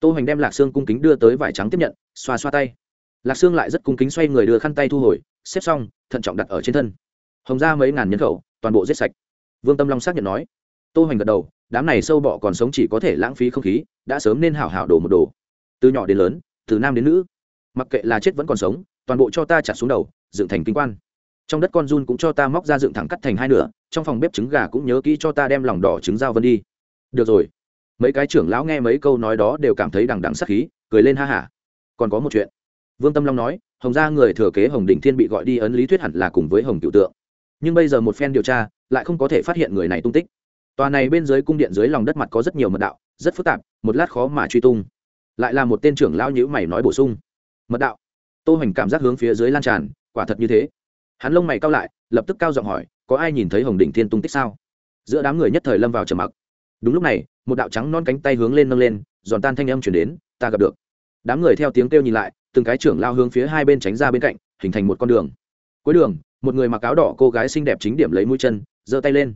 Tô hoành đem lạc xương cung kính đưa tới vải trắng tiếp nhận, xoa xoa tay. Lạc xương lại rất cung kính xoay người đưa khăn tay thu hồi, xếp xong, thận trọng đặt ở trên thân. Hồng ra mấy ngàn nhân khẩu, toàn bộ giết sạch. Vương tâm long xác nhận nói. Tô hoành gật đầu, đám này sâu bọ còn sống chỉ có thể lãng phí không khí, đã sớm nên hảo hảo đổ một đồ. Từ nhỏ đến lớn, từ nam đến nữ, mặc kệ là chết vẫn còn sống, toàn bộ cho ta chặt xuống đầu, dựng thành kinh quan. Trong đất con run cũng cho ta móc ra dựng thẳng cắt thành hai nửa, trong phòng bếp trứng gà cũng nhớ kỹ cho ta đem lòng đỏ trứng dao vân đi. Được rồi mấy cái trưởng lão nghe mấy câu nói đó đều cảm thấy đằng đằng sắc khí, cười lên ha hả còn có một chuyện. Vương tâm long nói, hồng gia người thừa kế hồng đình thiên bị gọi đi ấn lý thuyết hẳn là cùng với hồng cựu tượng. Nhưng bây giờ một phen điều tra, lại không có thể phát hiện người này tung tích. Tòa này bên dưới cung điện dưới lòng đất mặt có rất nhiều mật đạo, rất phức tạp, một lát khó mà truy tung. Lại là một tên trưởng lão nhữ mày nói bổ sung. Mật đạo. Tô hoành cảm giác hướng phía dưới lan tràn, quả thật như thế. Hắn lông mày cao lại, lập tức cao giọng hỏi, có ai nhìn thấy hồng đình thiên tung tích sao? Giữa đám người nhất thời lâm vào trầm mặc đúng lúc này, một đạo trắng non cánh tay hướng lên nâng lên, giòn tan thanh âm chuyển đến, ta gặp được. Đám người theo tiếng kêu nhìn lại, từng cái trưởng lao hướng phía hai bên tránh ra bên cạnh, hình thành một con đường. Cuối đường, một người mặc áo đỏ cô gái xinh đẹp chính điểm lấy mũi chân, giơ tay lên.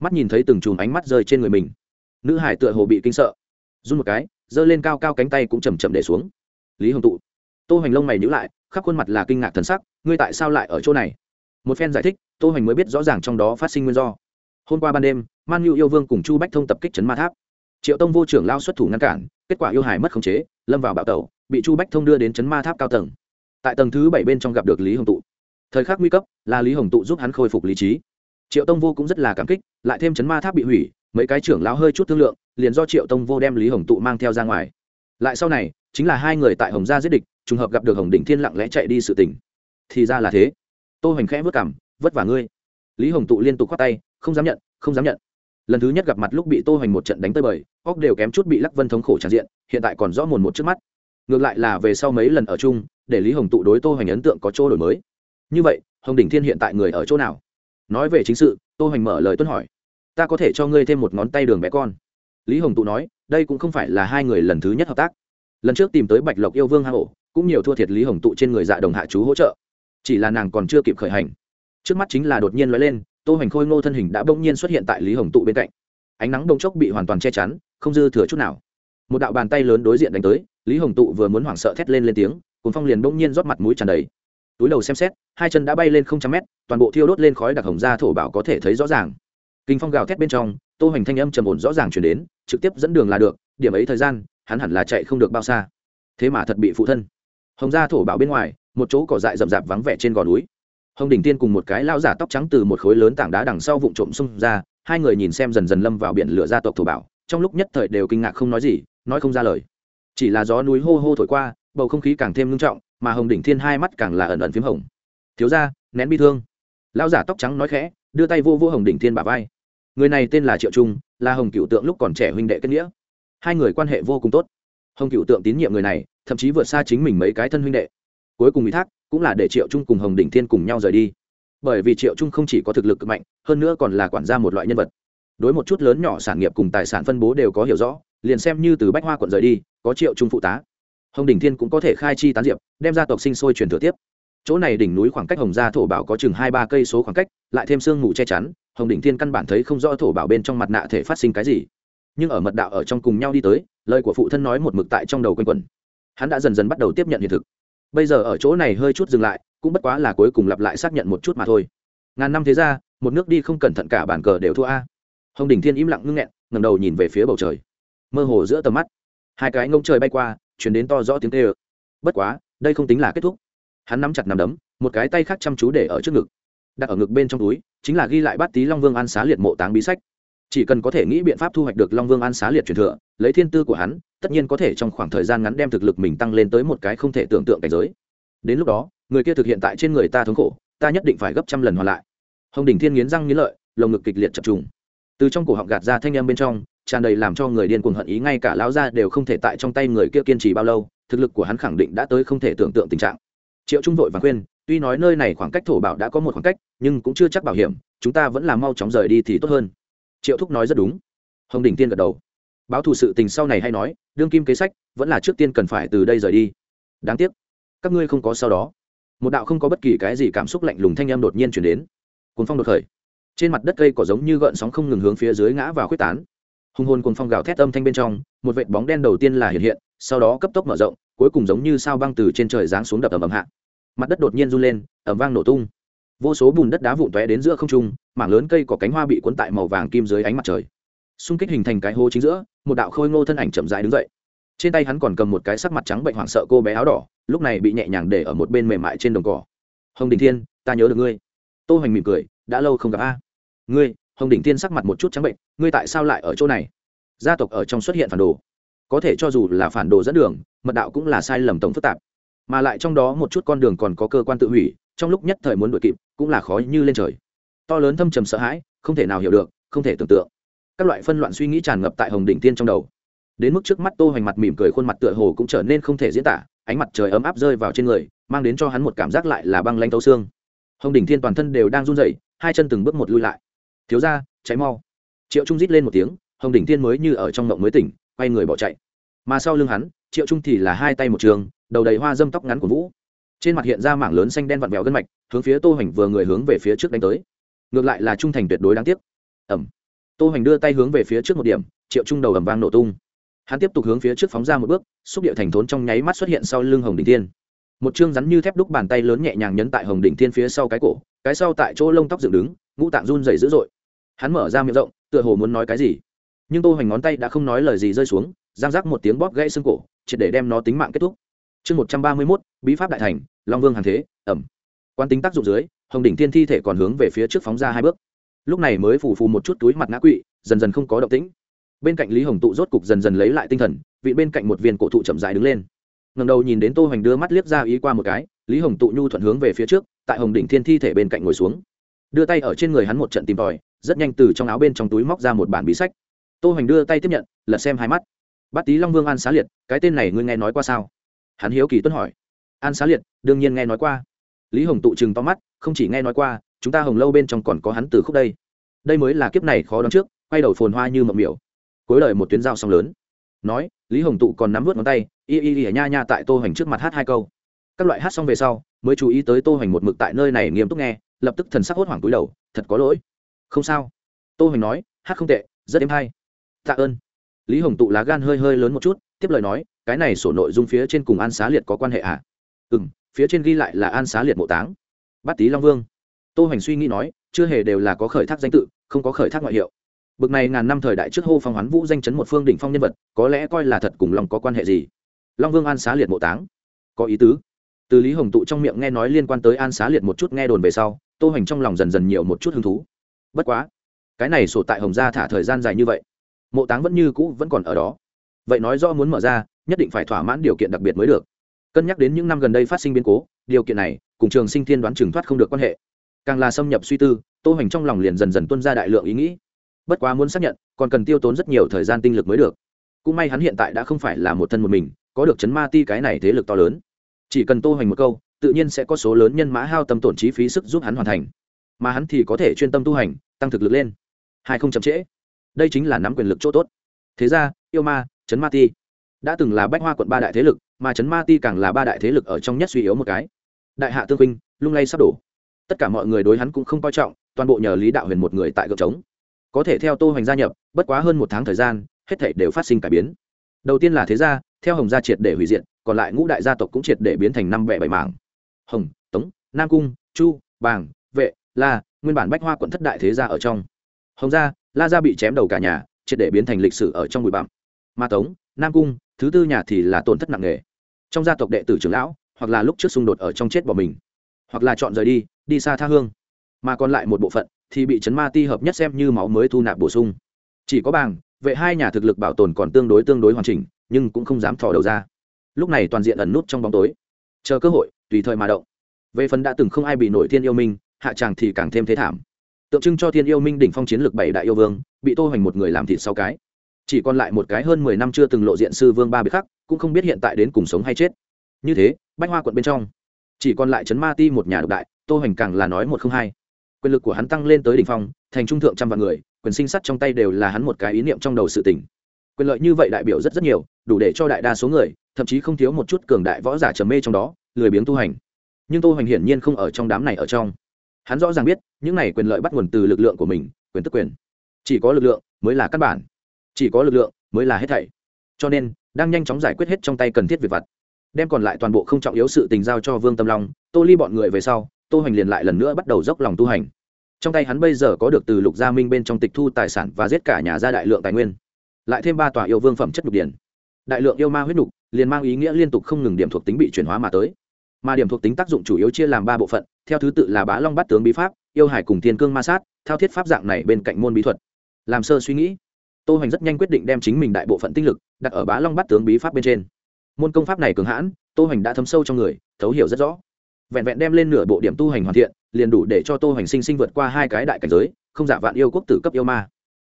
Mắt nhìn thấy từng chùm ánh mắt rơi trên người mình. Nữ hải tựa hồ bị kinh sợ. Run một cái, giơ lên cao cao cánh tay cũng chầm chậm để xuống. Lý hồng tụ. Tô hoành lông mày nhíu lại, khắp khuôn mặt là kinh ngạc thần sắc, ngươi tại sao lại ở chỗ này? Một phen giải thích, tô hoành mới biết rõ ràng trong đó phát sinh nguyên do. Hôm qua ban đêm man nhu yêu vương cùng chu bách thông tập kích trấn ma tháp. Triệu tông vô trưởng lao xuất thủ ngăn cản, kết quả yêu hải mất khống chế, lâm vào bạo tẩu, bị chu bách thông đưa đến trấn ma tháp cao tầng. Tại tầng thứ bảy bên trong gặp được lý hồng tụ. Thời khắc nguy cấp, là lý hồng tụ giúp hắn khôi phục lý trí. Triệu tông vô cũng rất là cảm kích, lại thêm chấn ma tháp bị hủy, mấy cái trưởng lao hơi chút thương lượng, liền do triệu tông vô đem lý hồng tụ mang theo ra ngoài. Lại sau này, chính là hai người tại hồng gia giết địch, trùng hợp gặp được hồng đỉnh thiên lặng lẽ chạy đi sự tỉnh thì ra là thế. Tôi hoành khẽ vất cảm, vất vả ngươi. Lý hồng tụ liên tục khoát tay, không dám nhận, không dám nhận lần thứ nhất gặp mặt lúc bị tô hoành một trận đánh tới bời, óc đều kém chút bị lắc vân thống khổ tràn diện, hiện tại còn rõ mồn một trước mắt. Ngược lại là về sau mấy lần ở chung, để lý hồng tụ đối tô hoành ấn tượng có chỗ đổi mới. Như vậy, hồng đỉnh thiên hiện tại người ở chỗ nào? Nói về chính sự, tô hoành mở lời tuân hỏi. Ta có thể cho ngươi thêm một ngón tay đường bé con. Lý hồng tụ nói, đây cũng không phải là hai người lần thứ nhất hợp tác. Lần trước tìm tới bạch lộc yêu vương hang ổ cũng nhiều thua thiệt lý hồng tụ trên người dạ đồng hạ chú hỗ trợ. Chỉ là nàng còn chưa kịp khởi hành. Trước mắt chính là đột nhiên nói lên tô hoành khôi ngô thân hình đã bỗng nhiên xuất hiện tại lý hồng tụ bên cạnh. Ánh nắng đông chốc bị hoàn toàn che chắn, không dư thừa chút nào. Một đạo bàn tay lớn đối diện đánh tới, lý hồng tụ vừa muốn hoảng sợ thét lên lên tiếng cuốn phong liền bỗng nhiên rót mặt mũi tràn đầy. Túi đầu xem xét, hai chân đã bay lên không trăm mét, toàn bộ thiêu đốt lên khói đặc hồng da thổ bảo có thể thấy rõ ràng. Kinh phong gào thét bên trong, tô hoành thanh âm trầm ổn rõ ràng chuyển đến, trực tiếp dẫn đường là được, điểm ấy thời gian, hắn hẳn là chạy không được bao xa. Thế mà thật bị phụ thân. Hồng da thổ bảo bên ngoài, một chỗ cỏ dại rậm rạp vắng vẻ trên gò núi hồng đình tiên cùng một cái lao giả tóc trắng từ một khối lớn tảng đá đằng sau vụn trộm xung ra, hai người nhìn xem dần dần lâm vào biển lửa gia tộc thổ bảo, trong lúc nhất thời đều kinh ngạc không nói gì, nói không ra lời. Chỉ là gió núi hô hô thổi qua, bầu không khí càng thêm ngưng trọng, mà hồng đỉnh thiên hai mắt càng là ẩn ẩn p h í m hồng. Thiếu ra nén bi thương. Lao giả tóc trắng nói khẽ, đưa tay vô vô hồng đỉnh thiên bà vai. Người này tên là triệu trung, là hồng cựu tượng lúc còn trẻ huynh đệ kết nghĩa. Hai người quan hệ vô cùng tốt. Hồng cựu tượng tín nhiệm người này, thậm chí vượt xa chính mình mấy cái thân huynh đệ. Cuối cùng ủy thác cũng là để triệu trung cùng hồng đỉnh thiên cùng nhau rời đi. Bởi vì triệu trung không chỉ có thực lực cực mạnh, hơn nữa còn là quản gia một loại nhân vật. Đối một chút lớn nhỏ sản nghiệp cùng tài sản phân bố đều có hiểu rõ, liền xem như từ bách hoa quận rời đi, có triệu trung phụ tá. Hồng đỉnh thiên cũng có thể khai chi tán diệp, đem ra tộc sinh sôi truyền thừa tiếp. Chỗ này đỉnh núi khoảng cách hồng gia thổ bảo có chừng hai ba cây số khoảng cách, lại thêm sương mù che chắn, hồng đỉnh thiên căn bản thấy không rõ thổ bảo bên trong mặt nạ thể phát sinh cái gì. Nhưng ở mật đạo ở trong cùng nhau đi tới, lời của phụ thân nói một mực tại trong đầu quanh quẩn. Hắn đã dần dần bắt đầu tiếp nhận hiện thực bây giờ ở chỗ này hơi chút dừng lại, cũng bất quá là cuối cùng lặp lại xác nhận một chút mà thôi. Ngàn năm thế ra, một nước đi không cẩn thận cả bàn cờ đều thua a. Hồng đình thiên im lặng ngưng nghẹn ngầm đầu nhìn về phía bầu trời. Mơ hồ giữa tầm mắt, hai cái ngông trời bay qua chuyển đến to rõ tiếng tê ơ bất quá, đây không tính là kết thúc. Hắn nắm chặt nằm đấm, một cái tay khác chăm chú để ở trước ngực. Đặt ở ngực bên trong túi, chính là ghi lại bát tý long vương an xá liệt mộ táng bí sách chỉ cần có thể nghĩ biện pháp thu hoạch được long vương an xá liệt truyền thừa, lấy thiên tư của hắn, tất nhiên có thể trong khoảng thời gian ngắn đem thực lực mình tăng lên tới một cái không thể tưởng tượng cảnh giới. Đến lúc đó, người kia thực hiện tại trên người ta thống khổ, ta nhất định phải gấp trăm lần hoàn lại. Hồng đỉnh thiên nghiến răng nghiến lợi, lồng ngực kịch liệt chập trùng. Từ trong cổ họng gạt ra thanh em bên trong, tràn đầy làm cho người điên cuồng hận ý, ngay cả lão gia đều không thể tại trong tay người kia kiên trì bao lâu, thực lực của hắn khẳng định đã tới không thể tưởng tượng tình trạng. Triệu trung vội và khuyên, tuy nói nơi này khoảng cách thổ bảo đã có một khoảng cách, nhưng cũng chưa chắc bảo hiểm, chúng ta vẫn là mau chóng rời đi thì tốt hơn triệu thúc nói rất đúng. Hồng đỉnh tiên gật đầu. Báo thù sự tình sau này hay nói, đương kim kế sách, vẫn là trước tiên cần phải từ đây rời đi. Đáng tiếc, các ngươi không có sau đó. Một đạo không có bất kỳ cái gì cảm xúc lạnh lùng thanh em đột nhiên chuyển đến. Cuốn phong đột khởi. Trên mặt đất cây có giống như gợn sóng không ngừng hướng phía dưới ngã và khuếch tán. Hùng hồn cuồng phong gào thét âm thanh bên trong, một vệt bóng đen đầu tiên là hiện hiện, sau đó cấp tốc mở rộng, cuối cùng giống như sao băng từ trên trời giáng xuống đập ầm ầm hạ. Mặt đất đột nhiên run lên, ầm vang nổ tung vô số bùn đất đá vụn tóe đến giữa không trung, mảng lớn cây có cánh hoa bị cuốn tại màu vàng kim dưới ánh mặt trời. Xung kích hình thành cái hố chính giữa, một đạo khôi ngô thân ảnh chậm dài đứng dậy. Trên tay hắn còn cầm một cái sắc mặt trắng bệnh hoảng sợ cô bé áo đỏ, lúc này bị nhẹ nhàng để ở một bên mềm mại trên đồng cỏ. Hồng đình thiên, ta nhớ được ngươi. Tô hoành mỉm cười, đã lâu không gặp a. Ngươi, hồng đình thiên sắc mặt một chút trắng bệnh, ngươi tại sao lại ở chỗ này? Gia tộc ở trong xuất hiện phản đồ. Có thể cho dù là phản đồ dẫn đường, mật đạo cũng là sai lầm tổng phức tạp. Mà lại trong đó một chút con đường còn có cơ quan tự hủy, trong lúc nhất thời muốn đuổi kịp cũng là khói như lên trời. To lớn thâm trầm sợ hãi, không thể nào hiểu được, không thể tưởng tượng. Các loại phân loạn suy nghĩ tràn ngập tại hồng đỉnh tiên trong đầu. Đến mức trước mắt tô hoành mặt mỉm cười, khuôn mặt tựa hồ cũng trở nên không thể diễn tả, ánh mặt trời ấm áp rơi vào trên người, mang đến cho hắn một cảm giác lại là băng lãnh tấu xương. Hồng đỉnh thiên toàn thân đều đang run rẩy, hai chân từng bước một lùi lại. Thiếu ra cháy mau. Triệu trung rít lên một tiếng, hồng đỉnh thiên mới như ở trong mộng mới tỉnh, quay người bỏ chạy. Mà sau lưng hắn, triệu trung thì là hai tay một trường, đầu đầy hoa dâm tóc ngắn của vũ trên mặt hiện ra mảng lớn xanh đen vặn vẹo gân mạch, hướng phía tô hoành vừa người hướng về phía trước đánh tới. Ngược lại là trung thành tuyệt đối đáng tiếc. Ẩm. Tô hoành đưa tay hướng về phía trước một điểm, triệu trung đầu ầm vang nổ tung. Hắn tiếp tục hướng phía trước phóng ra một bước, xúc điệu thành thốn trong nháy mắt xuất hiện sau lưng hồng đình thiên. Một chương rắn như thép đúc bàn tay lớn nhẹ nhàng nhấn tại hồng đình thiên phía sau cái cổ, cái sau tại chỗ lông tóc dựng đứng, ngũ tạng run rẩy dữ dội. Hắn mở ra miệng rộng, tựa hồ muốn nói cái gì. Nhưng tô hoành ngón tay đã không nói lời gì rơi xuống, giang giác một tiếng bóp gãy xương cổ, triệt để đem nó tính mạng kết thúc chương một trăm ba mươi mốt, bí pháp đại thành, long vương hàng thế, ẩm. Quan tính tác dụng dưới, hồng đỉnh thiên thi thể còn hướng về phía trước phóng ra hai bước. Lúc này mới phù phù một chút túi mặt ngã quỵ, dần dần không có động tĩnh. Bên cạnh lý hồng tụ rốt cục dần dần lấy lại tinh thần, vị bên cạnh một viên cổ thụ chậm dài đứng lên. Ngầm đầu nhìn đến tô hoành đưa mắt liếc ra ý qua một cái, lý hồng tụ nhu thuận hướng về phía trước, tại hồng đỉnh thiên thi thể bên cạnh ngồi xuống. Đưa tay ở trên người hắn một trận tìm tòi, rất nhanh từ trong áo bên trong túi móc ra một bản bí sách. Tô hoành đưa tay tiếp nhận, lật xem hai mắt. Bát tý long vương an xá liệt, cái tên này ngươi nghe nói qua sao? hắn hiếu kỳ tuấn hỏi. An xá liệt, đương nhiên nghe nói qua. Lý hồng tụ chừng to mắt, không chỉ nghe nói qua, chúng ta hồng lâu bên trong còn có hắn từ khúc đây. Đây mới là kiếp này khó đón trước, quay đầu phồn hoa như mộng miểu. Cuối lời một tuyến dao song lớn. Nói, lý hồng tụ còn nắm vớt ngón tay, y y y nha nha tại tô hoành trước mặt hát hai câu. Các loại hát xong về sau, mới chú ý tới tô hoành một mực tại nơi này nghiêm túc nghe, lập tức thần sắc hốt hoảng cúi đầu, thật có lỗi. Không sao. Tô hoành nói, hát không tệ, rất êm hay. Tạ ơn. Lý hồng tụ lá gan hơi hơi lớn một chút tiếp lời nói, cái này sổ nội dung phía trên cùng an xá liệt có quan hệ ạ à? ừ m phía trên ghi lại là an xá liệt mộ táng. Bát tý long vương. Tô hoành suy nghĩ nói, chưa hề đều là có khởi thác danh tự, không có khởi thác ngoại hiệu. Bực này ngàn năm thời đại trước hô phong hoán vũ danh chấn một phương đỉnh phong nhân vật, có lẽ coi là thật cùng lòng có quan hệ gì? Long vương an xá liệt mộ táng. Có ý tứ. Từ lý hồng tụ trong miệng nghe nói liên quan tới an xá liệt một chút nghe đồn về sau, tô hoành trong lòng dần dần nhiều một chút hứng thú. Bất quá, cái này sổ tại hồng gia thả thời gian dài như vậy, mộ táng vẫn như cũ vẫn còn ở đó vậy nói do muốn mở ra, nhất định phải thỏa mãn điều kiện đặc biệt mới được. Cân nhắc đến những năm gần đây phát sinh biến cố, điều kiện này, cùng trường sinh thiên đoán trừng thoát không được quan hệ. Càng là xâm nhập suy tư, tô hành trong lòng liền dần dần tuân ra đại lượng ý nghĩ. Bất quá muốn xác nhận, còn cần tiêu tốn rất nhiều thời gian tinh lực mới được. Cũng may hắn hiện tại đã không phải là một thân một mình, có được chấn ma ti cái này thế lực to lớn. Chỉ cần tô hành một câu, tự nhiên sẽ có số lớn nhân mã hao tâm tổn chi phí sức giúp hắn hoàn thành. Mà hắn thì có thể chuyên tâm tu hành, tăng thực lực lên. Hai không chậm trễ. Đây chính là nắm quyền lực chỗ tốt. Thế ra, yêu ma trấn ma ti. Đã từng là bách hoa quận ba đại thế lực mà trấn ma ti càng là ba đại thế lực ở trong nhất suy yếu một cái. Đại hạ tương huynh, lung lay sắp đổ. Tất cả mọi người đối hắn cũng không coi trọng toàn bộ nhờ lý đạo huyền một người tại gợp trống. Có thể theo tô hoành gia nhập bất quá hơn một tháng thời gian hết thảy đều phát sinh cải biến. Đầu tiên là thế gia theo hồng gia triệt để hủy diệt còn lại ngũ đại gia tộc cũng triệt để biến thành năm vẻ bảy mảng. Hồng tống nam cung chu bàng vệ la nguyên bản bách hoa quận thất đại thế gia ở trong. Hồng gia la gia bị chém đầu cả nhà triệt để biến thành lịch sử ở trong bụi bặm. Ma tống nam cung thứ tư nhà thì là tổn thất nặng nề. Trong gia tộc đệ tử trưởng lão hoặc là lúc trước xung đột ở trong chết bỏ mình hoặc là chọn rời đi đi xa tha hương. Mà còn lại một bộ phận thì bị chấn ma ti hợp nhất xem như máu mới thu nạp bổ sung. Chỉ có Bàng, vệ hai nhà thực lực bảo tồn còn tương đối tương đối hoàn chỉnh nhưng cũng không dám thò đầu ra. Lúc này toàn diện ẩn nút trong bóng tối. Chờ cơ hội tùy thời mà động. Về phần đã từng không ai bị nổi thiên yêu minh hạ tràng thì càng thêm thế thảm. Tượng trưng cho thiên yêu minh đỉnh phong chiến lược bảy đại yêu vương bị tô hoành một người làm thịt sau cái chỉ còn lại một cái hơn mười năm chưa từng lộ diện sư vương ba biệt khắc, cũng không biết hiện tại đến cùng sống hay chết. Như thế, bách hoa quận bên trong, chỉ còn lại trấn ma ti một nhà độc đại, tô hoành càng là nói một không hai. Quyền lực của hắn tăng lên tới đỉnh phong, thành trung thượng trăm vạn người, quyền sinh sắt trong tay đều là hắn một cái ý niệm trong đầu sự tỉnh quyền lợi như vậy đại biểu rất rất nhiều, đủ để cho đại đa số người, thậm chí không thiếu một chút cường đại võ giả trầm mê trong đó, lười biếng tu hành. Nhưng tô hoành hiển nhiên không ở trong đám này ở trong. Hắn rõ ràng biết, những này quyền lợi bắt nguồn từ lực lượng của mình, quyền tức quyền. Chỉ có lực lượng mới là căn bản chỉ có lực lượng mới là hết thảy. Cho nên, đang nhanh chóng giải quyết hết trong tay cần thiết việc vặt. Đem còn lại toàn bộ không trọng yếu sự tình giao cho vương tâm long, tô ly bọn người về sau, tô hoành liền lại lần nữa bắt đầu dốc lòng tu hành. Trong tay hắn bây giờ có được từ lục gia minh bên trong tịch thu tài sản và giết cả nhà gia đại lượng tài nguyên. Lại thêm ba tòa yêu vương phẩm chất nhục điển. Đại lượng yêu ma huyết nhục liền mang ý nghĩa liên tục không ngừng điểm thuộc tính bị chuyển hóa mà tới. Mà điểm thuộc tính tác dụng chủ yếu chia làm ba bộ phận, theo thứ tự là bá long bắt tướng bí pháp, yêu hải cùng thiên cương ma sát, thao thiết pháp dạng này bên cạnh môn bí thuật. Làm sơ suy nghĩ tô hoành rất nhanh quyết định đem chính mình đại bộ phận tinh lực đặt ở bá long bắt tướng bí pháp bên trên. Môn công pháp này cường hãn, tô hoành đã thấm sâu trong người, thấu hiểu rất rõ. Vẹn vẹn đem lên nửa bộ điểm tu hành hoàn thiện, liền đủ để cho tô hoành sinh sinh vượt qua hai cái đại cảnh giới, không giả vạn yêu quốc tử cấp yêu ma.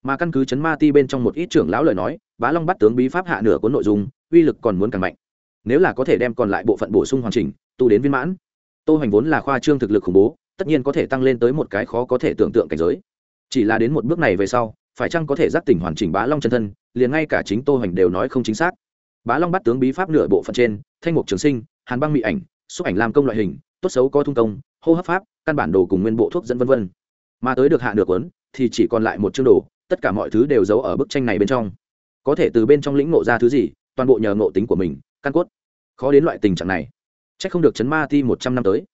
Mà căn cứ chấn ma ti bên trong một ít trưởng lão lời nói, bá long bắt tướng bí pháp hạ nửa cuốn nội dung, uy lực còn muốn càng mạnh. Nếu là có thể đem còn lại bộ phận bổ sung hoàn chỉnh, tu đến viên mãn, tô hoành vốn là khoa trương thực lực khủng bố, tất nhiên có thể tăng lên tới một cái khó có thể tưởng tượng cảnh giới. Chỉ là đến một bước này về sau phải chăng có thể giác tỉnh hoàn chỉnh bá long chân thân, liền ngay cả chính tô hoành đều nói không chính xác. Bá long bắt tướng bí pháp nửa bộ phận trên, thanh mục trường sinh, hàn băng mỹ ảnh, xúc ảnh làm công loại hình, tốt xấu có thung công, hô hấp pháp, căn bản đồ cùng nguyên bộ thuốc dẫn vân vân. Mà tới được hạ được cuốn, thì chỉ còn lại một chương đồ, tất cả mọi thứ đều giấu ở bức tranh này bên trong. Có thể từ bên trong lĩnh ngộ ra thứ gì, toàn bộ nhờ ngộ tính của mình, căn cốt. Khó đến loại tình trạng này. Trách không được chấn ma thi một trăm năm tới.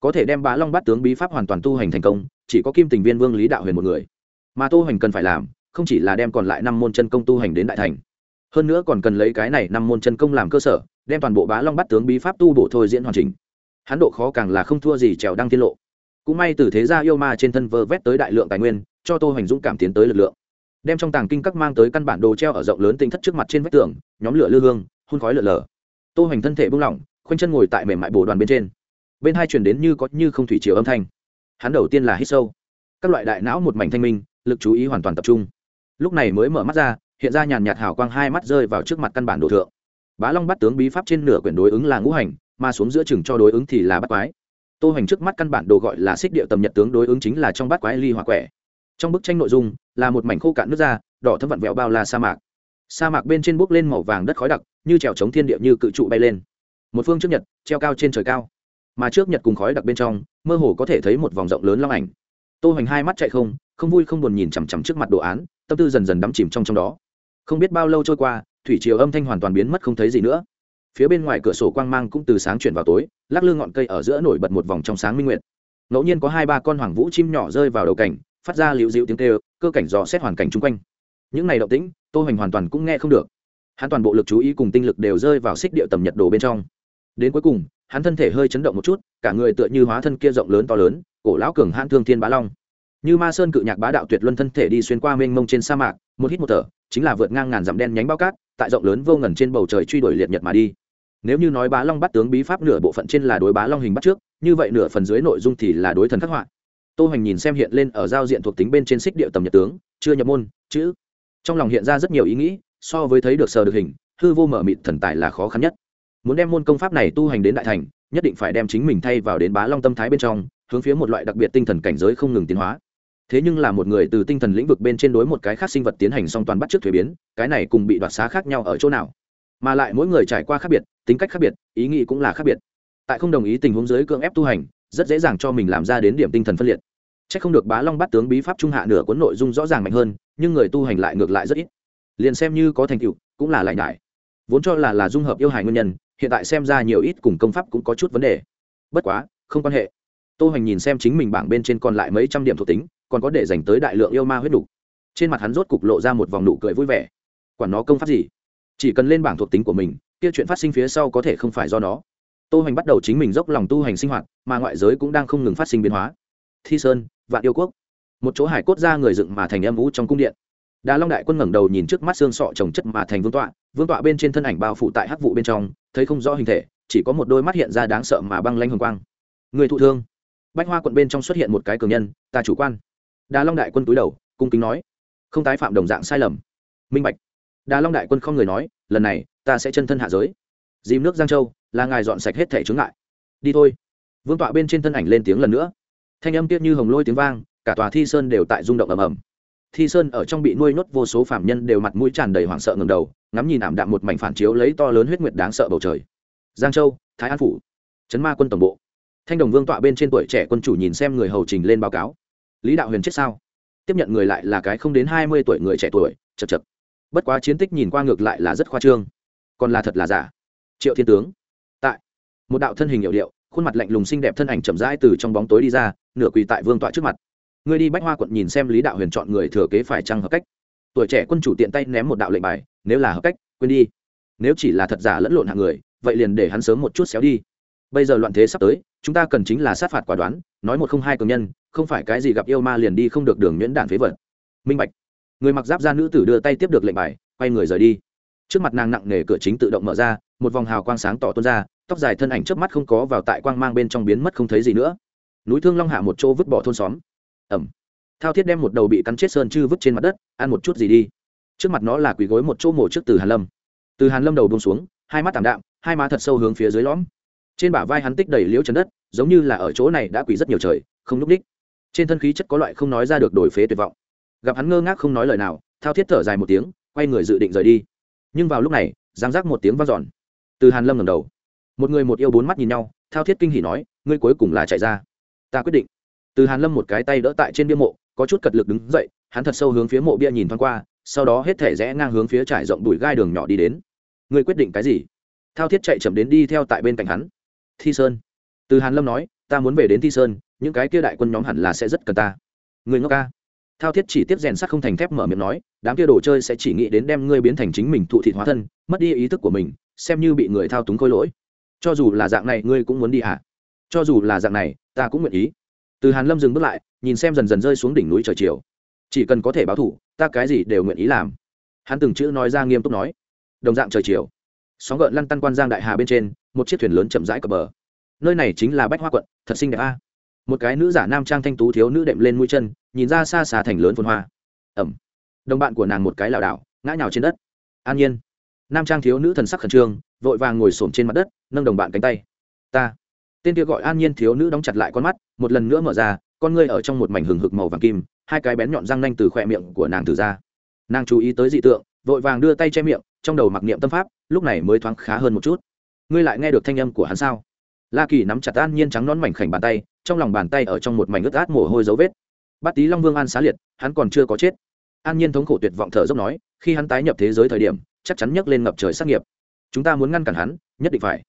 Có thể đem bá long bắt tướng bí pháp hoàn toàn tu hành thành công, chỉ có kim tình viên vương lý đạo huyền một người. Mà tô hoành cần phải làm không chỉ là đem còn lại năm môn chân công tu hành đến đại thành, hơn nữa còn cần lấy cái này năm môn chân công làm cơ sở, đem toàn bộ bá long bát tướng bí pháp tu bổ thôi diễn hoàn chỉnh. Hắn độ khó càng là không thua gì trèo đăng tiết lộ. Cũng may từ thế gia yêu ma trên thân vơ vét tới đại lượng tài nguyên, cho tô hành dũng cảm tiến tới lực lượng. Đem trong tàng kinh các mang tới căn bản đồ treo ở rộng lớn tinh thất trước mặt trên vách tường, nhóm lửa lư hương, hun khói lở lở. Tô hành thân thể buông lỏng khuynh chân ngồi tại mềm mại bồ đoàn bên trên. Bên hai truyền đến như có như không thủy chiều âm thanh. Hắn đầu tiên là hít sâu. Các loại đại não một mảnh thanh minh, lực chú ý hoàn toàn tập trung lúc này mới mở mắt ra, hiện ra nhàn nhạt hào quang hai mắt rơi vào trước mặt căn bản đồ thượng. Bá long bắt tướng bí pháp trên nửa quyển đối ứng là ngũ hành, mà xuống giữa chừng cho đối ứng thì là bắt quái. Tô hành trước mắt căn bản đồ gọi là xích điệu tầm nhật tướng đối ứng chính là trong bắt quái ly hỏa quẻ. Trong bức tranh nội dung, là một mảnh khô cạn nước da, đỏ thâm vặn vẹo bao la sa mạc. Sa mạc bên trên bốc lên màu vàng đất khói đặc, như trèo chống thiên địa như cự trụ bay lên. Một phương trước nhật, treo cao trên trời cao. Mà trước nhật cùng khói đặc bên trong, mơ hồ có thể thấy một vòng rộng lớn long ảnh. Tô hoành hai mắt chạy không không vui không buồn nhìn chằm chằm trước mặt đồ án, tâm tư dần dần đắm chìm trong trong đó. Không biết bao lâu trôi qua, thủy chiều âm thanh hoàn toàn biến mất không thấy gì nữa. Phía bên ngoài cửa sổ quang mang cũng từ sáng chuyển vào tối, lắc lư ngọn cây ở giữa nổi bật một vòng trong sáng minh nguyện. ngẫu nhiên có hai ba con hoàng vũ chim nhỏ rơi vào đầu cảnh, phát ra liễu dịu tiếng kêu, cơ cảnh dò xét hoàn cảnh chung quanh. Những này động tĩnh, tô hoành hoàn toàn cũng nghe không được. Hắn toàn bộ lực chú ý cùng tinh lực đều rơi vào xích địa tầm nhật đồ bên trong. Đến cuối cùng, hắn thân thể hơi chấn động một chút, cả người tựa như hóa thân kia rộng lớn to lớn, cổ lão cường hãn thương thiên bá long như ma sơn cự nhạc bá đạo tuyệt luân thân thể đi xuyên qua mênh mông trên sa mạc, một hít một thở, chính là vượt ngang ngàn dặm đen nhánh bao cát, tại rộng lớn vô ngần trên bầu trời truy đuổi liệt nhật mà đi. Nếu như nói bá long bắt tướng bí pháp nửa bộ phận trên là đối bá long hình bắt trước, như vậy nửa phần dưới nội dung thì là đối thần khắc họa. Tô hoành nhìn xem hiện lên ở giao diện thuộc tính bên trên xích điệu tầm nhật tướng, chưa nhập môn, chữ. Trong lòng hiện ra rất nhiều ý nghĩ, so với thấy được sờ được hình, hư vô mở mịt thần tài là khó khăn nhất. Muốn đem môn công pháp này tu hành đến đại thành, nhất định phải đem chính mình thay vào đến bá long tâm thái bên trong, hướng phía một loại đặc biệt tinh thần cảnh giới không ngừng tiến hóa thế nhưng là một người từ tinh thần lĩnh vực bên trên đối một cái khác sinh vật tiến hành song toàn bắt trước thuế biến, cái này cùng bị đoạt xá khác nhau ở chỗ nào? Mà lại mỗi người trải qua khác biệt, tính cách khác biệt, ý nghĩ cũng là khác biệt. Tại không đồng ý tình huống dưới cưỡng ép tu hành, rất dễ dàng cho mình làm ra đến điểm tinh thần phân liệt. C h ắ c không được bá long bắt tướng bí pháp trung hạ nửa cuốn nội dung rõ ràng mạnh hơn, nhưng người tu hành lại ngược lại rất ít. Liền xem như có thành tựu, cũng là lạnh ngại vốn cho là là dung hợp yêu hài nguyên nhân, hiện tại xem ra nhiều ít cùng công pháp cũng có chút vấn đề. Bất quá, không quan hệ. Tô hoành nhìn xem chính mình bảng bên trên còn lại mấy trăm điểm thuộc tính còn có để dành tới đại lượng yêu ma huyết đủ. trên mặt hắn rốt cục lộ ra một vòng nụ cười vui vẻ. Quản nó công pháp gì? Chỉ cần lên bảng thuộc tính của mình, kia chuyện phát sinh phía sau có thể không phải do nó. Tô hoành bắt đầu chính mình dốc lòng tu hành sinh hoạt, mà ngoại giới cũng đang không ngừng phát sinh biến hóa. Thi sơn, vạn yêu quốc. Một chỗ hải cốt ra người dựng mà thành âm vũ trong cung điện. Đa long đại quân ngẩng đầu nhìn trước mắt xương sọ trồng chất mà thành vương tọa vương tọa bên trên thân ảnh bao phủ tại hắc vụ bên trong, thấy không rõ hình thể, chỉ có một đôi mắt hiện ra đáng sợ mà băng lanh hồng quang. Người thụ thương. Bạch hoa quận bên trong xuất hiện một cái cường nhân, ta chủ quan đà long đại quân túi đầu, cung kính nói, không tái phạm đồng dạng sai lầm. Minh bạch. Đà long đại quân không người nói, lần này, ta sẽ chân thân hạ giới. Dìm nước giang châu, là ngài dọn sạch hết thẻ chướng ngại. Đi thôi. Vương tọa bên trên thân ảnh lên tiếng lần nữa. Thanh âm tiết như hồng lôi tiếng vang, cả tòa thi sơn đều tại rung động ầm ầm. Thi sơn ở trong bị nuôi nhốt vô số phạm nhân đều mặt mũi tràn đầy hoảng sợ ngầm đầu, ngắm nhìn ảm đạm một mảnh phản chiếu lấy to lớn huyết nguyệt đáng sợ bầu trời. Giang châu, thái an phủ. Trấn ma quân tổng bộ. Thanh đồng vương tọa bên trên tuổi trẻ quân chủ nhìn xem người hầu trình lên báo cáo lý đạo huyền chết sao? Tiếp nhận người lại là cái không đến hai mươi tuổi người trẻ tuổi, chật chật. Bất quá chiến tích nhìn qua ngược lại là rất khoa trương. Còn là thật là giả. Triệu thiên tướng. Tại. Một đạo thân hình hiệu điệu, khuôn mặt lạnh lùng xinh đẹp thân ảnh chậm rãi từ trong bóng tối đi ra, nửa quỳ tại vương tọa trước mặt. Người đi bách hoa quận nhìn xem lý đạo huyền chọn người thừa kế phải trăng hợp cách. Tuổi trẻ quân chủ tiện tay ném một đạo lệnh bài, nếu là hợp cách, quên đi. Nếu chỉ là thật giả lẫn lộn hạng người, vậy liền để hắn sớm một chút xéo đi. Bây giờ loạn thế sắp tới, chúng ta cần chính là sát phạt quả đoán, nói một không hai cường nhân không phải cái gì gặp yêu ma liền đi không được đường nhuyễn đản phế vật. Minh bạch. Người mặc giáp ra nữ tử đưa tay tiếp được lệnh bài, quay người rời đi. Trước mặt nàng nặng nề cửa chính tự động mở ra, một vòng hào quang sáng tỏ tuôn ra, tóc dài thân ảnh trước mắt không có vào tại quang mang bên trong biến mất không thấy gì nữa. Núi thương long hạ một chỗ vứt bỏ thôn xóm. Ẩm. Thao thiết đem một đầu bị cắn chết sơn chư vứt trên mặt đất, ăn một chút gì đi. Trước mặt nó là quỳ gối một chỗ mổ trước từ hàn lâm. Từ hàn lâm đầu bông xuống, hai mắt tảm đạm, hai má thật sâu hướng phía dưới lõm. Trên bả vai hắn tích đầy liễu chấn đất, giống như là ở chỗ này đã quỳ rất nhiều trời, không núp đích trên thân khí chất có loại không nói ra được đổi phế tuyệt vọng. Gặp hắn ngơ ngác không nói lời nào, thao thiết thở dài một tiếng, quay người dự định rời đi. Nhưng vào lúc này giáng rác một tiếng vang giòn từ hàn lâm ngầm đầu. Một người một yêu bốn mắt nhìn nhau, thao thiết kinh hỉ nói, ngươi cuối cùng là chạy ra. Ta quyết định. Từ hàn lâm một cái tay đỡ tại trên bia mộ, có chút cật lực đứng dậy, hắn thật sâu hướng phía mộ bia nhìn thoáng qua, sau đó hết thể rẽ ngang hướng phía trải rộng đùi gai đường nhỏ đi đến. Ngươi quyết định cái gì? Thao thiết chạy chậm đến đi theo tại bên cạnh hắn. Thi sơn. Từ hàn lâm nói ta muốn về đến thi sơn, những cái kia đại quân nhóm hẳn là sẽ rất cần ta. Người ngốc ca. Thao thiết chỉ tiếp rèn sắt không thành thép mở miệng nói, đám kia đồ chơi sẽ chỉ nghĩ đến đem ngươi biến thành chính mình thụ thịt hóa thân, mất đi ý thức của mình, xem như bị người thao túng khôi lỗi. Cho dù là dạng này, ngươi cũng muốn đi hả? À? cho dù là dạng này, ta cũng nguyện ý. Từ hàn lâm dừng bước lại, nhìn xem dần dần rơi xuống đỉnh núi trời chiều. Chỉ cần có thể báo thủ, ta cái gì đều nguyện ý làm. Hắn từng chữ nói ra nghiêm túc nói. Đồng dạng trời chiều. Sóng gợn lăn tăn quan giang đại hà bên trên, một chiếc thuyền lớn chậm rãi cập bờ nơi này chính là bách hoa quận, thật xinh đẹp a. À? Một cái nữ giả nam trang thanh tú thiếu nữ đệm lên mũi chân, nhìn ra xa xa thành lớn phồn hoa. Ẩm. Đồng bạn của nàng một cái lảo đảo, ngã nhào trên đất. An nhiên. Nam trang thiếu nữ thần sắc khẩn trương, vội vàng ngồi xổm trên mặt đất, nâng đồng bạn cánh tay. Ta. Tên kia gọi an nhiên thiếu nữ đóng chặt lại con mắt, một lần nữa mở ra, con ngươi ở trong một mảnh hừng hực màu vàng kim, hai cái bén nhọn răng nanh từ khỏe miệng của nàng từ ra. Nàng chú ý tới dị tượng, vội vàng đưa tay che miệng, trong đầu mặc niệm tâm pháp, lúc này mới thoáng khá hơn một chút. Ngươi lại nghe được thanh âm của hắn sao? la kỳ nắm chặt an nhiên trắng nón mảnh khảnh bàn tay, trong lòng bàn tay ở trong một mảnh ướt át mồ hôi dấu vết. Bát tý long vương an xá liệt, hắn còn chưa có chết. An nhiên thống khổ tuyệt vọng thở dốc nói, khi hắn tái nhập thế giới thời điểm, chắc chắn nhấc lên ngập trời sát nghiệp. Chúng ta muốn ngăn cản hắn, nhất định phải.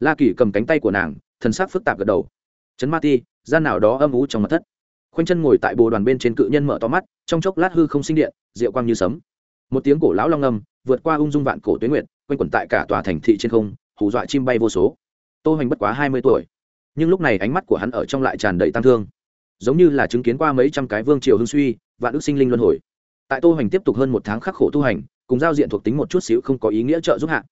La kỳ cầm cánh tay của nàng, thần sắc phức tạp gật đầu. Trấn ma ti, gian nào đó âm ú trong mặt thất. Khoanh chân ngồi tại bồ đoàn bên trên cự nhân mở to mắt, trong chốc lát hư không sinh điện, rượu quang như sấm. Một tiếng cổ lão long âm, vượt qua ung dung vạn cổ tuyết nguyệt, quanh quẩn tại cả tòa thành thị trên không, hù dọa chim bay vô số tô hoành bất quá hai mươi tuổi. Nhưng lúc này ánh mắt của hắn ở trong lại tràn đầy tăng thương. Giống như là chứng kiến qua mấy trăm cái vương triều hưng suy và đức sinh linh luân hồi. Tại tô hoành tiếp tục hơn một tháng khắc khổ tu hành, cùng giao diện thuộc tính một chút xíu không có ý nghĩa trợ giúp hạ.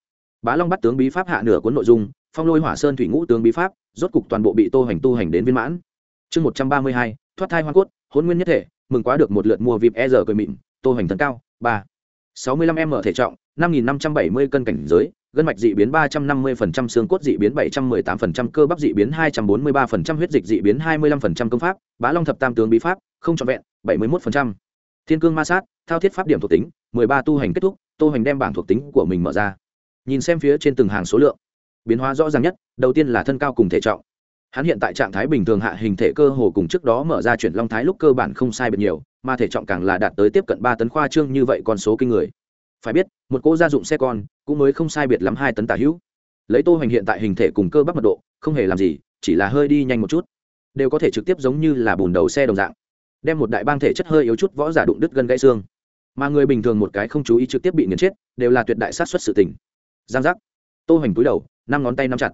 Bá long bắt tướng bí pháp hạ nửa cuốn nội dung, phong lôi hỏa sơn thủy ngũ tướng bí pháp, rốt cục toàn bộ bị tô hoành tu hành đến viên mãn. Chương một trăm ba mươi hai, thoát thai hoa cốt, hôn nguyên nhất thể, mừng quá được một lượt mua vip e giờ cười mịn, tô hoành tấn cao, ba. sáu mươi lăm m thể trọng, năm nghìn năm trăm bảy mươi cân cảnh giới gân mạch dị biến 350%, xương cốt dị biến 718%, cơ bắp dị biến 243%, huyết dịch dị biến 25% công pháp, Bá Long thập tam tướng bí pháp, không trọn vẹn, 71%. Thiên cương ma sát, thao thiết pháp điểm thuộc tính, 13 tu hành kết thúc, Tu hành đem bảng thuộc tính của mình mở ra. Nhìn xem phía trên từng hàng số lượng, biến hóa rõ ràng nhất, đầu tiên là thân cao cùng thể trọng. Hắn hiện tại trạng thái bình thường hạ hình thể cơ hồ cùng trước đó mở ra chuyển long thái lúc cơ bản không sai biệt nhiều, mà thể trọng càng là đạt tới tiếp cận 3 tấn khoa trương như vậy con số kinh người phải biết, một cô gia dụng xe con cũng mới không sai biệt lắm hai tấn tả hữu. Lấy tô hoành hiện tại hình thể cùng cơ bắp mật độ, không hề làm gì, chỉ là hơi đi nhanh một chút. Đều có thể trực tiếp giống như là bùn đầu xe đồng dạng, đem một đại bang thể chất hơi yếu chút võ giả đụng đứt gân gãy xương. Mà người bình thường một cái không chú ý trực tiếp bị nghiền chết, đều là tuyệt đại sát xuất sự tình. Giang giác. Tô hoành túi đầu, năm ngón tay nắm chặt.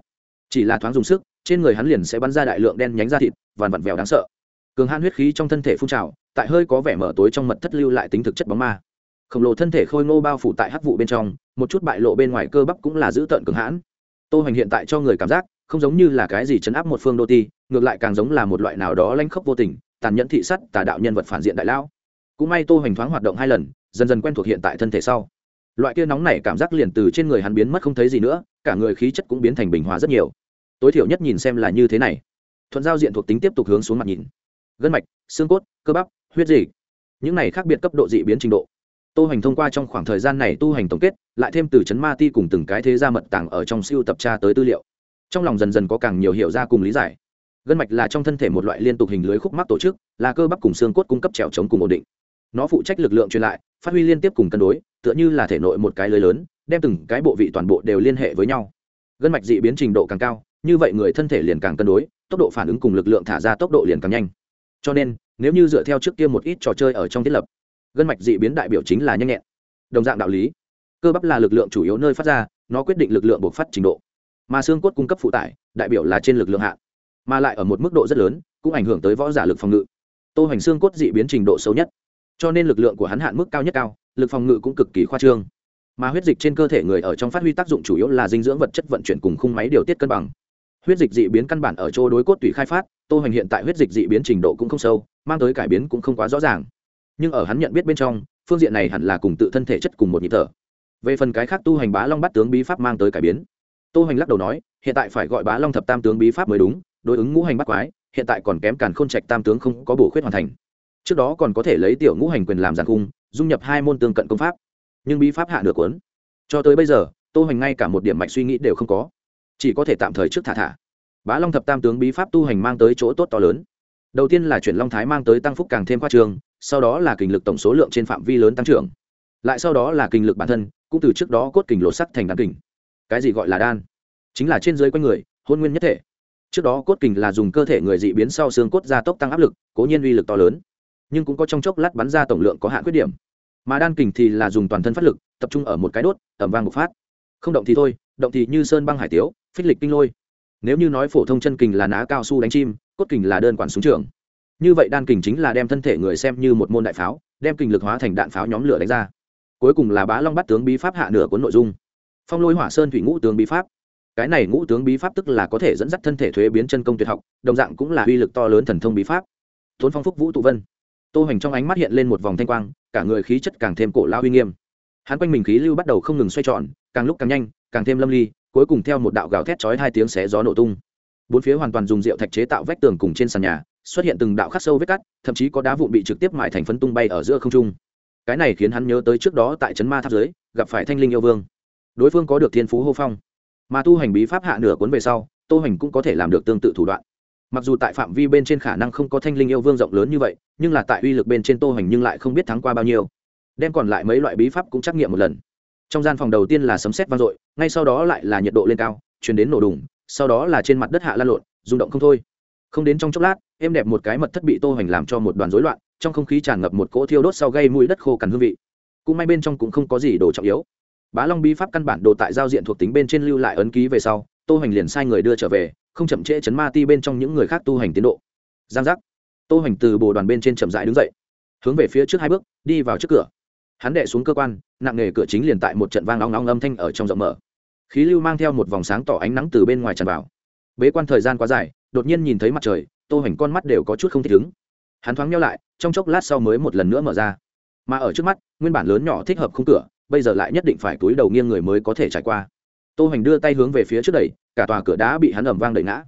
Chỉ là thoáng dùng sức, trên người hắn liền sẽ bắn ra đại lượng đen nhánh ra thịt, vằn vặn vẹo đáng sợ. Cường han huyết khí trong thân thể phun trào, tại hơi có vẻ mở tối trong mật thất lưu lại tính thực chất bóng ma khổng lồ thân thể khôi ngô bao phủ tại hắc vụ bên trong, một chút bại lộ bên ngoài cơ bắp cũng là giữ tợn cường hãn. Tô hoành hiện tại cho người cảm giác, không giống như là cái gì chấn áp một phương đô ti, ngược lại càng giống là một loại nào đó lanh khốc vô tình, tàn nhẫn thị sắt tà đạo nhân vật phản diện đại lão. Cũng may tô hoành thoáng hoạt động hai lần, dần dần quen thuộc hiện tại thân thể sau. Loại kia nóng này cảm giác liền từ trên người hắn biến mất không thấy gì nữa, cả người khí chất cũng biến thành bình hòa rất nhiều. Tối thiểu nhất nhìn xem là như thế này. Thuận giao diện thuộc tính tiếp tục hướng xuống mặt nhìn. Gân mạch, xương cốt, cơ bắp, huyết dịch. Những này khác biệt cấp độ dị biến trình độ tô hành thông qua trong khoảng thời gian này tu hành tổng kết, lại thêm từ c ma ti cùng từng cái thế gia mật tàng ở trong siêu tập tra tới tư liệu. Trong lòng dần dần có càng nhiều hiểu ra cùng lý giải. Gân mạch là trong thân thể một loại liên tục hình lưới khúc mắc tổ chức, là cơ bắp cùng xương cốt cung cấp trèo chống cùng ổn định. Nó phụ trách lực lượng truyền lại, phát huy liên tiếp cùng cân đối, tựa như là thể nội một cái lưới lớn, đem từng cái bộ vị toàn bộ đều liên hệ với nhau. Gân mạch dị biến trình độ càng cao, như vậy người thân thể liền càng cân đối, tốc độ phản ứng cùng lực lượng thả ra tốc độ liền càng nhanh. Cho nên, nếu như dựa theo trước kia một ít trò chơi ở trong thiết lập gân mạch dị biến đại biểu chính là nhanh nhẹn. Đồng dạng đạo lý cơ bắp là lực lượng chủ yếu nơi phát ra nó quyết định lực lượng buộc phát trình độ. Mà xương cốt cung cấp phụ tải đại biểu là trên lực lượng hạ, mà lại ở một mức độ rất lớn cũng ảnh hưởng tới võ giả lực phòng ngự. Tô hoành xương cốt dị biến trình độ xấu nhất. Cho nên lực lượng của hắn hạn mức cao nhất cao lực phòng ngự cũng cực kỳ khoa trương. Mà huyết dịch trên cơ thể người ở trong phát huy tác dụng chủ yếu là dinh dưỡng vật chất vận chuyển cùng khung máy điều tiết cân bằng. Huyết dịch dị biến căn bản ở chỗ đối cốt tùy khai phát tô hoành hiện tại huyết dịch dị biến trình độ cũng không sâu mang tới cải biến cũng không quá rõ ràng nhưng ở hắn nhận biết bên trong, phương diện này hẳn là cùng tự thân thể chất cùng một nhịp thở. Về phần cái khác tu hành bá long bắt tướng bí pháp mang tới cải biến. Tô hành lắc đầu nói, hiện tại phải gọi bá long thập tam tướng bí pháp mới đúng, đối ứng ngũ hành bắt quái, hiện tại còn kém càn khôn trạch tam tướng không có bổ khuyết hoàn thành. Trước đó còn có thể lấy tiểu ngũ hành quyền làm giàn cung, dung nhập hai môn tương cận công pháp. Nhưng bí pháp hạ được cuốn. Cho tới bây giờ, tô hành ngay cả một điểm mạch suy nghĩ đều không có. Chỉ có thể tạm thời trước thả thả. Bá long thập tam tướng bí pháp tu hành mang tới chỗ tốt to lớn đầu tiên là chuyển long thái mang tới tăng phúc càng thêm khoa trường, sau đó là kinh lực tổng số lượng trên phạm vi lớn tăng trưởng. Lại sau đó là kinh lực bản thân, cũng từ trước đó cốt kình lột sắt thành đan kình. Cái gì gọi là đan? Chính là trên dưới quanh người, hôn nguyên nhất thể. Trước đó cốt kình là dùng cơ thể người dị biến sau xương cốt gia tốc tăng áp lực, cố nhiên uy lực to lớn. Nhưng cũng có trong chốc lát bắn ra tổng lượng có hạn khuyết điểm. Mà đan kình thì là dùng toàn thân phát lực, tập trung ở một cái đốt, ẩm vang một phát. Không động thì thôi, động thì như sơn băng hải tiếu, phích lịch kinh lôi. Nếu như nói phổ thông chân kình là ná cao su đánh chim cốt kình là đơn quản súng trường. Như vậy đan kình chính là đem thân thể người xem như một môn đại pháo, đem kình lực hóa thành đạn pháo nhóm lửa đánh ra. Cuối cùng là bá long bắt tướng bí pháp hạ nửa cuốn nội dung. Phong lôi hỏa sơn thủy ngũ tướng bí pháp. Cái này ngũ tướng bí pháp tức là có thể dẫn dắt thân thể thuế biến chân công tuyệt học, đồng dạng cũng là uy lực to lớn thần thông bí pháp. Thốn phong phúc vũ tụ vân. Tô hoành trong ánh mắt hiện lên một vòng thanh quang, cả người khí chất càng thêm cổ lão uy nghiêm. Hắn quanh mình khí lưu bắt đầu không ngừng xoay tròn, càng lúc càng nhanh, càng thêm lâm ly, cuối cùng theo một đạo gào thét chói hai tiếng xé gió nổ tung bốn phía hoàn toàn dùng rượu thạch chế tạo vách tường cùng trên sàn nhà, xuất hiện từng đạo khắc sâu vết cắt, thậm chí có đá vụn bị trực tiếp mại thành phấn tung bay ở giữa không trung. Cái này khiến hắn nhớ tới trước đó tại trấn ma tháp dưới, gặp phải thanh linh yêu vương. Đối phương có được thiên phú hô phong. Mà tu hành bí pháp hạ nửa cuốn về sau, tô hành cũng có thể làm được tương tự thủ đoạn. Mặc dù tại phạm vi bên trên khả năng không có thanh linh yêu vương rộng lớn như vậy, nhưng là tại uy lực bên trên tô hành nhưng lại không biết thắng qua bao nhiêu. Đem còn lại mấy loại bí pháp cũng trắc nghiệm một lần. Trong gian phòng đầu tiên là sấm sét vang dội, ngay sau đó lại là nhiệt độ lên cao, chuyển đến nổ đùng sau đó là trên mặt đất hạ lan lộn, rung động không thôi. Không đến trong chốc lát em đẹp một cái mật thất bị tô hoành làm cho một đoàn rối loạn, trong không khí tràn ngập một cỗ thiêu đốt sau gây mũi đất khô cằn hương vị. Cũng may bên trong cũng không có gì đồ trọng yếu. Bá long bí pháp căn bản đồ tại giao diện thuộc tính bên trên lưu lại ấn ký về sau, tô hoành liền sai người đưa trở về, không chậm trễ chấn ma ti bên trong những người khác tu hành tiến độ. Giang giác. Tô hoành từ bồ đoàn bên trên chậm rãi đứng dậy, hướng về phía trước hai bước, đi vào trước cửa. Hắn đệ xuống cơ quan, nặng nghề cửa chính liền tại một trận vang long long âm thanh ở trong rộng mở khí lưu mang theo một vòng sáng tỏ ánh nắng từ bên ngoài tràn vào. Bế quan thời gian quá dài, đột nhiên nhìn thấy mặt trời, tô hành con mắt đều có chút không thích ứng. Hắn thoáng nhau lại, trong chốc lát sau mới một lần nữa mở ra. Mà ở trước mắt, nguyên bản lớn nhỏ thích hợp không cửa, bây giờ lại nhất định phải túi đầu nghiêng người mới có thể trải qua. Tô hành đưa tay hướng về phía trước đẩy, cả tòa cửa đã bị hắn ẩm vang đẩy ngã.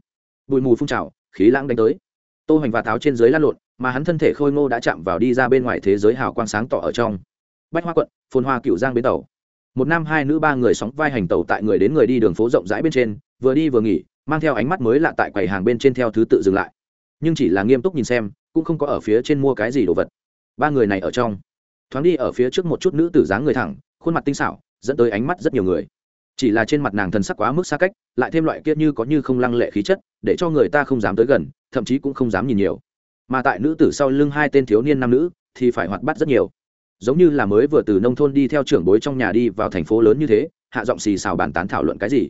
Bụi mù phun trào, khí lãng đánh tới. Tô hành và tháo trên dưới lăn lộn, mà hắn thân thể khôi ngô đã chạm vào đi ra bên ngoài thế giới hào quang sáng tỏ ở trong. Bách hoa quận, phồn hoa cựu giang bến tàu một nam hai nữ ba người sóng vai hành tàu tại người đến người đi đường phố rộng rãi bên trên, vừa đi vừa nghỉ, mang theo ánh mắt mới lạ tại quầy hàng bên trên theo thứ tự dừng lại. Nhưng chỉ là nghiêm túc nhìn xem, cũng không có ở phía trên mua cái gì đồ vật. Ba người này ở trong. Thoáng đi ở phía trước một chút nữ tử dáng người thẳng, khuôn mặt tinh xảo, dẫn tới ánh mắt rất nhiều người. Chỉ là trên mặt nàng thần sắc quá mức xa cách, lại thêm loại kia như có như không lăng lệ khí chất, để cho người ta không dám tới gần, thậm chí cũng không dám nhìn nhiều. Mà tại nữ tử sau lưng hai tên thiếu niên nam nữ, thì phải hoạt bắt rất nhiều giống như là mới vừa từ nông thôn đi theo trưởng bối trong nhà đi vào thành phố lớn như thế, hạ giọng xì xào bàn tán thảo luận cái gì?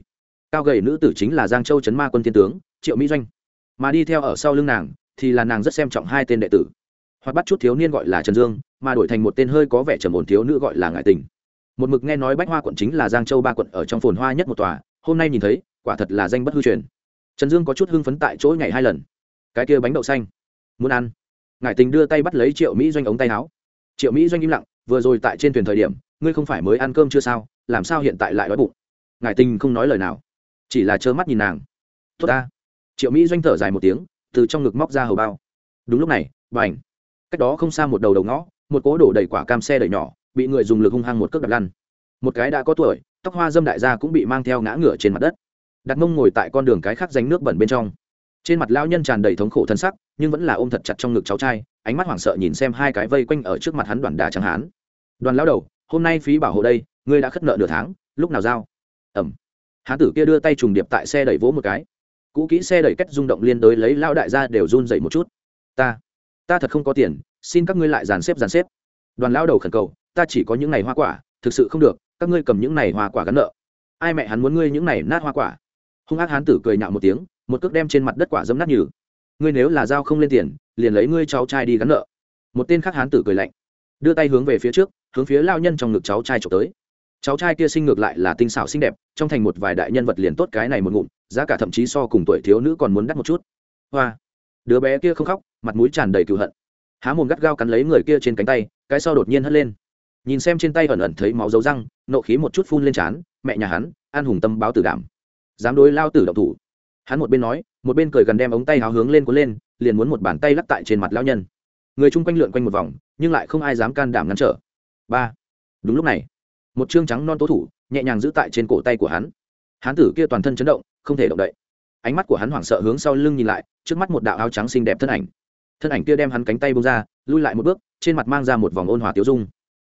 Cao gầy nữ tử chính là giang châu trấn ma quân thiên tướng, triệu mỹ doanh. Mà đi theo ở sau lưng nàng thì là nàng rất xem trọng hai tên đệ tử. Hoặc bắt chút thiếu niên gọi là trần dương, mà đổi thành một tên hơi có vẻ trầm ổn thiếu nữ gọi là Ngải tình. Một mực nghe nói bách hoa quận chính là giang châu ba quận ở trong phồn hoa nhất một tòa, hôm nay nhìn thấy, quả thật là danh bất hư truyền. Trần dương có chút hưng phấn tại chỗ ngày hai lần. Cái kia bánh đậu xanh. Muốn ăn. Ngải tình đưa tay bắt lấy triệu mỹ doanh ống tay áo triệu mỹ doanh im lặng, vừa rồi tại trên thuyền thời điểm, ngươi không phải mới ăn cơm chưa sao? Làm sao hiện tại lại đói bụng? Ngài tình không nói lời nào, chỉ là trơ mắt nhìn nàng. Tốt ta. Triệu mỹ doanh thở dài một tiếng, từ trong ngực móc ra hầu bao. Đúng lúc này b à n h cách đó không xa một đầu đầu ngõ, một cố đổ đầy quả cam xe đẩy nhỏ, bị người dùng lực hung hăng một cước đặt lăn. Một cái đã có tuổi, tóc hoa dâm đại gia cũng bị mang theo ngã ngửa trên mặt đất. Đặt mông ngồi tại con đường cái khác danh nước bẩn bên trong trên mặt lao nhân tràn đầy thống khổ thân sắc, nhưng vẫn là ôm thật chặt trong ngực cháu trai, ánh mắt hoảng sợ nhìn xem hai cái vây quanh ở trước mặt hắn đoàn đà trắng hán. Đoàn lao đầu, hôm nay phí bảo hộ đây, ngươi đã khất nợ nửa tháng, lúc nào giao? Ẩm. Hán tử kia đưa tay trùng điệp tại xe đẩy vỗ một cái. Cũ kỹ xe đẩy cách rung động liên đối lấy lao đại gia đều run dậy một chút. Ta ta thật không có tiền, xin các ngươi lại dàn xếp dàn xếp. Đoàn lao đầu khẩn cầu, ta chỉ có những ngày hoa quả, thực sự không được, các ngươi cầm những này hoa quả gắn nợ. Ai mẹ hắn muốn ngươi những này nát hoa quả? Hung ác hán tử cười nhạo một tiếng một cước đem trên mặt đất quả dấm nát nhừ. Ngươi nếu là dao không lên tiền, liền lấy ngươi cháu trai đi gắn nợ. Một tên khác hán tử cười lạnh, đưa tay hướng về phía trước, hướng phía lao nhân trong ngực cháu trai trộm tới. Cháu trai kia sinh ngược lại là tinh xảo xinh đẹp, trong thành một vài đại nhân vật liền tốt cái này một ngụm, giá cả thậm chí so cùng tuổi thiếu nữ còn muốn đắt một chút. Hoa, đứa bé kia không khóc, mặt mũi tràn đầy cựu hận. Há mồm gắt gao cắn lấy người kia trên cánh tay, cái sau đột nhiên hất lên. Nhìn xem trên tay ẩn ẩn thấy máu dấu răng, nộ khí một chút phun lên trán, mẹ nhà hắn, an hùng tâm báo tử đảm. Dám đối lao tử động thủ hắn một bên nói, một bên cười gần đem ống tay háo hướng lên cuốn lên, liền muốn một bàn tay lắc tại trên mặt lao nhân. Người chung quanh lượn quanh một vòng, nhưng lại không ai dám can đảm ngăn trở. Ba. Đúng lúc này, một chương trắng non tố thủ nhẹ nhàng giữ tại trên cổ tay của hắn. Hán tử kia toàn thân chấn động, không thể động đậy. Ánh mắt của hắn hoảng sợ hướng sau lưng nhìn lại, trước mắt một đạo áo trắng xinh đẹp thân ảnh. Thân ảnh kia đem hắn cánh tay bông ra, lui lại một bước, trên mặt mang ra một vòng ôn hòa tiêu dung.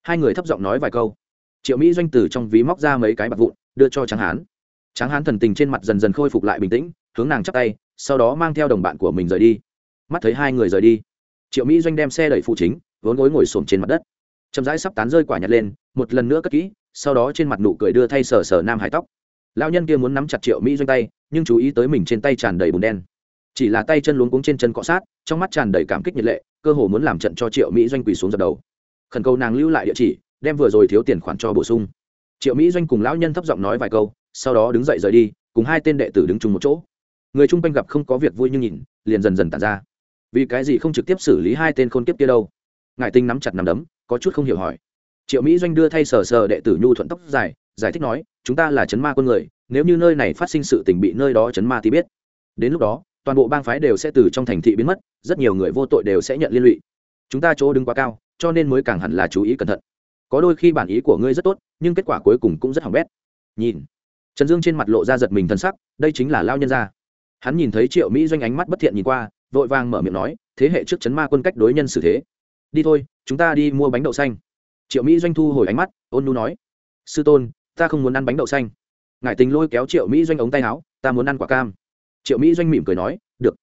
Hai người thấp giọng nói vài câu. Triệu mỹ doanh từ trong ví móc ra mấy cái bạc vụn, đưa cho tráng hán tráng hán thần tình trên mặt dần dần khôi phục lại bình tĩnh, hướng nàng chắp tay, sau đó mang theo đồng bạn của mình rời đi. Mắt thấy hai người rời đi, triệu mỹ doanh đem xe đẩy phụ chính, vốn gối ngồi xổm trên mặt đất. Chậm rãi sắp tán rơi quả nhặt lên, một lần nữa cất kỹ, sau đó trên mặt nụ cười đưa thay sờ sờ nam hải tóc. Lão nhân kia muốn nắm chặt triệu mỹ doanh tay, nhưng chú ý tới mình trên tay tràn đầy bùn đen. Chỉ là tay chân luống cuống trên chân cọ sát, trong mắt tràn đầy cảm kích nhiệt lệ, cơ hồ muốn làm trận cho triệu mỹ doanh quỳ xuống dập đầu. Khẩn cầu nàng lưu lại địa chỉ, đem vừa rồi thiếu tiền khoản cho bổ sung. Triệu mỹ doanh cùng lão nhân thấp giọng nói vài câu sau đó đứng dậy rời đi, cùng hai tên đệ tử đứng chung một chỗ. Người chung quanh gặp không có việc vui như nhìn, liền dần dần tàn ra. Vì cái gì không trực tiếp xử lý hai tên khôn kiếp kia đâu? Ngài tinh nắm chặt nằm đấm, có chút không hiểu hỏi. Triệu mỹ doanh đưa thay sờ sờ đệ tử nhu thuận tóc dài, giải thích nói, chúng ta là chấn ma quân người, nếu như nơi này phát sinh sự tình bị nơi đó chấn ma thì biết. Đến lúc đó, toàn bộ bang phái đều sẽ từ trong thành thị biến mất, rất nhiều người vô tội đều sẽ nhận liên lụy. Chúng ta chỗ đứng quá cao, cho nên mới càng hẳn là chú ý cẩn thận. Có đôi khi bản ý của ngươi rất tốt, nhưng kết quả cuối cùng cũng rất hỏng bét. Nhìn trần dương trên mặt lộ ra giật mình thân sắc, đây chính là lao nhân ra. hắn nhìn thấy triệu mỹ doanh ánh mắt bất thiện nhìn qua, vội vàng mở miệng nói, thế hệ trước chấn ma quân cách đối nhân xử thế. Đi thôi, chúng ta đi mua bánh đậu xanh. Triệu mỹ doanh thu hồi ánh mắt, ôn nu nói, sư tôn, ta không muốn ăn bánh đậu xanh. Ngại tình lôi kéo triệu mỹ doanh ống tay áo, ta muốn ăn quả cam. Triệu mỹ doanh mỉm cười nói, được.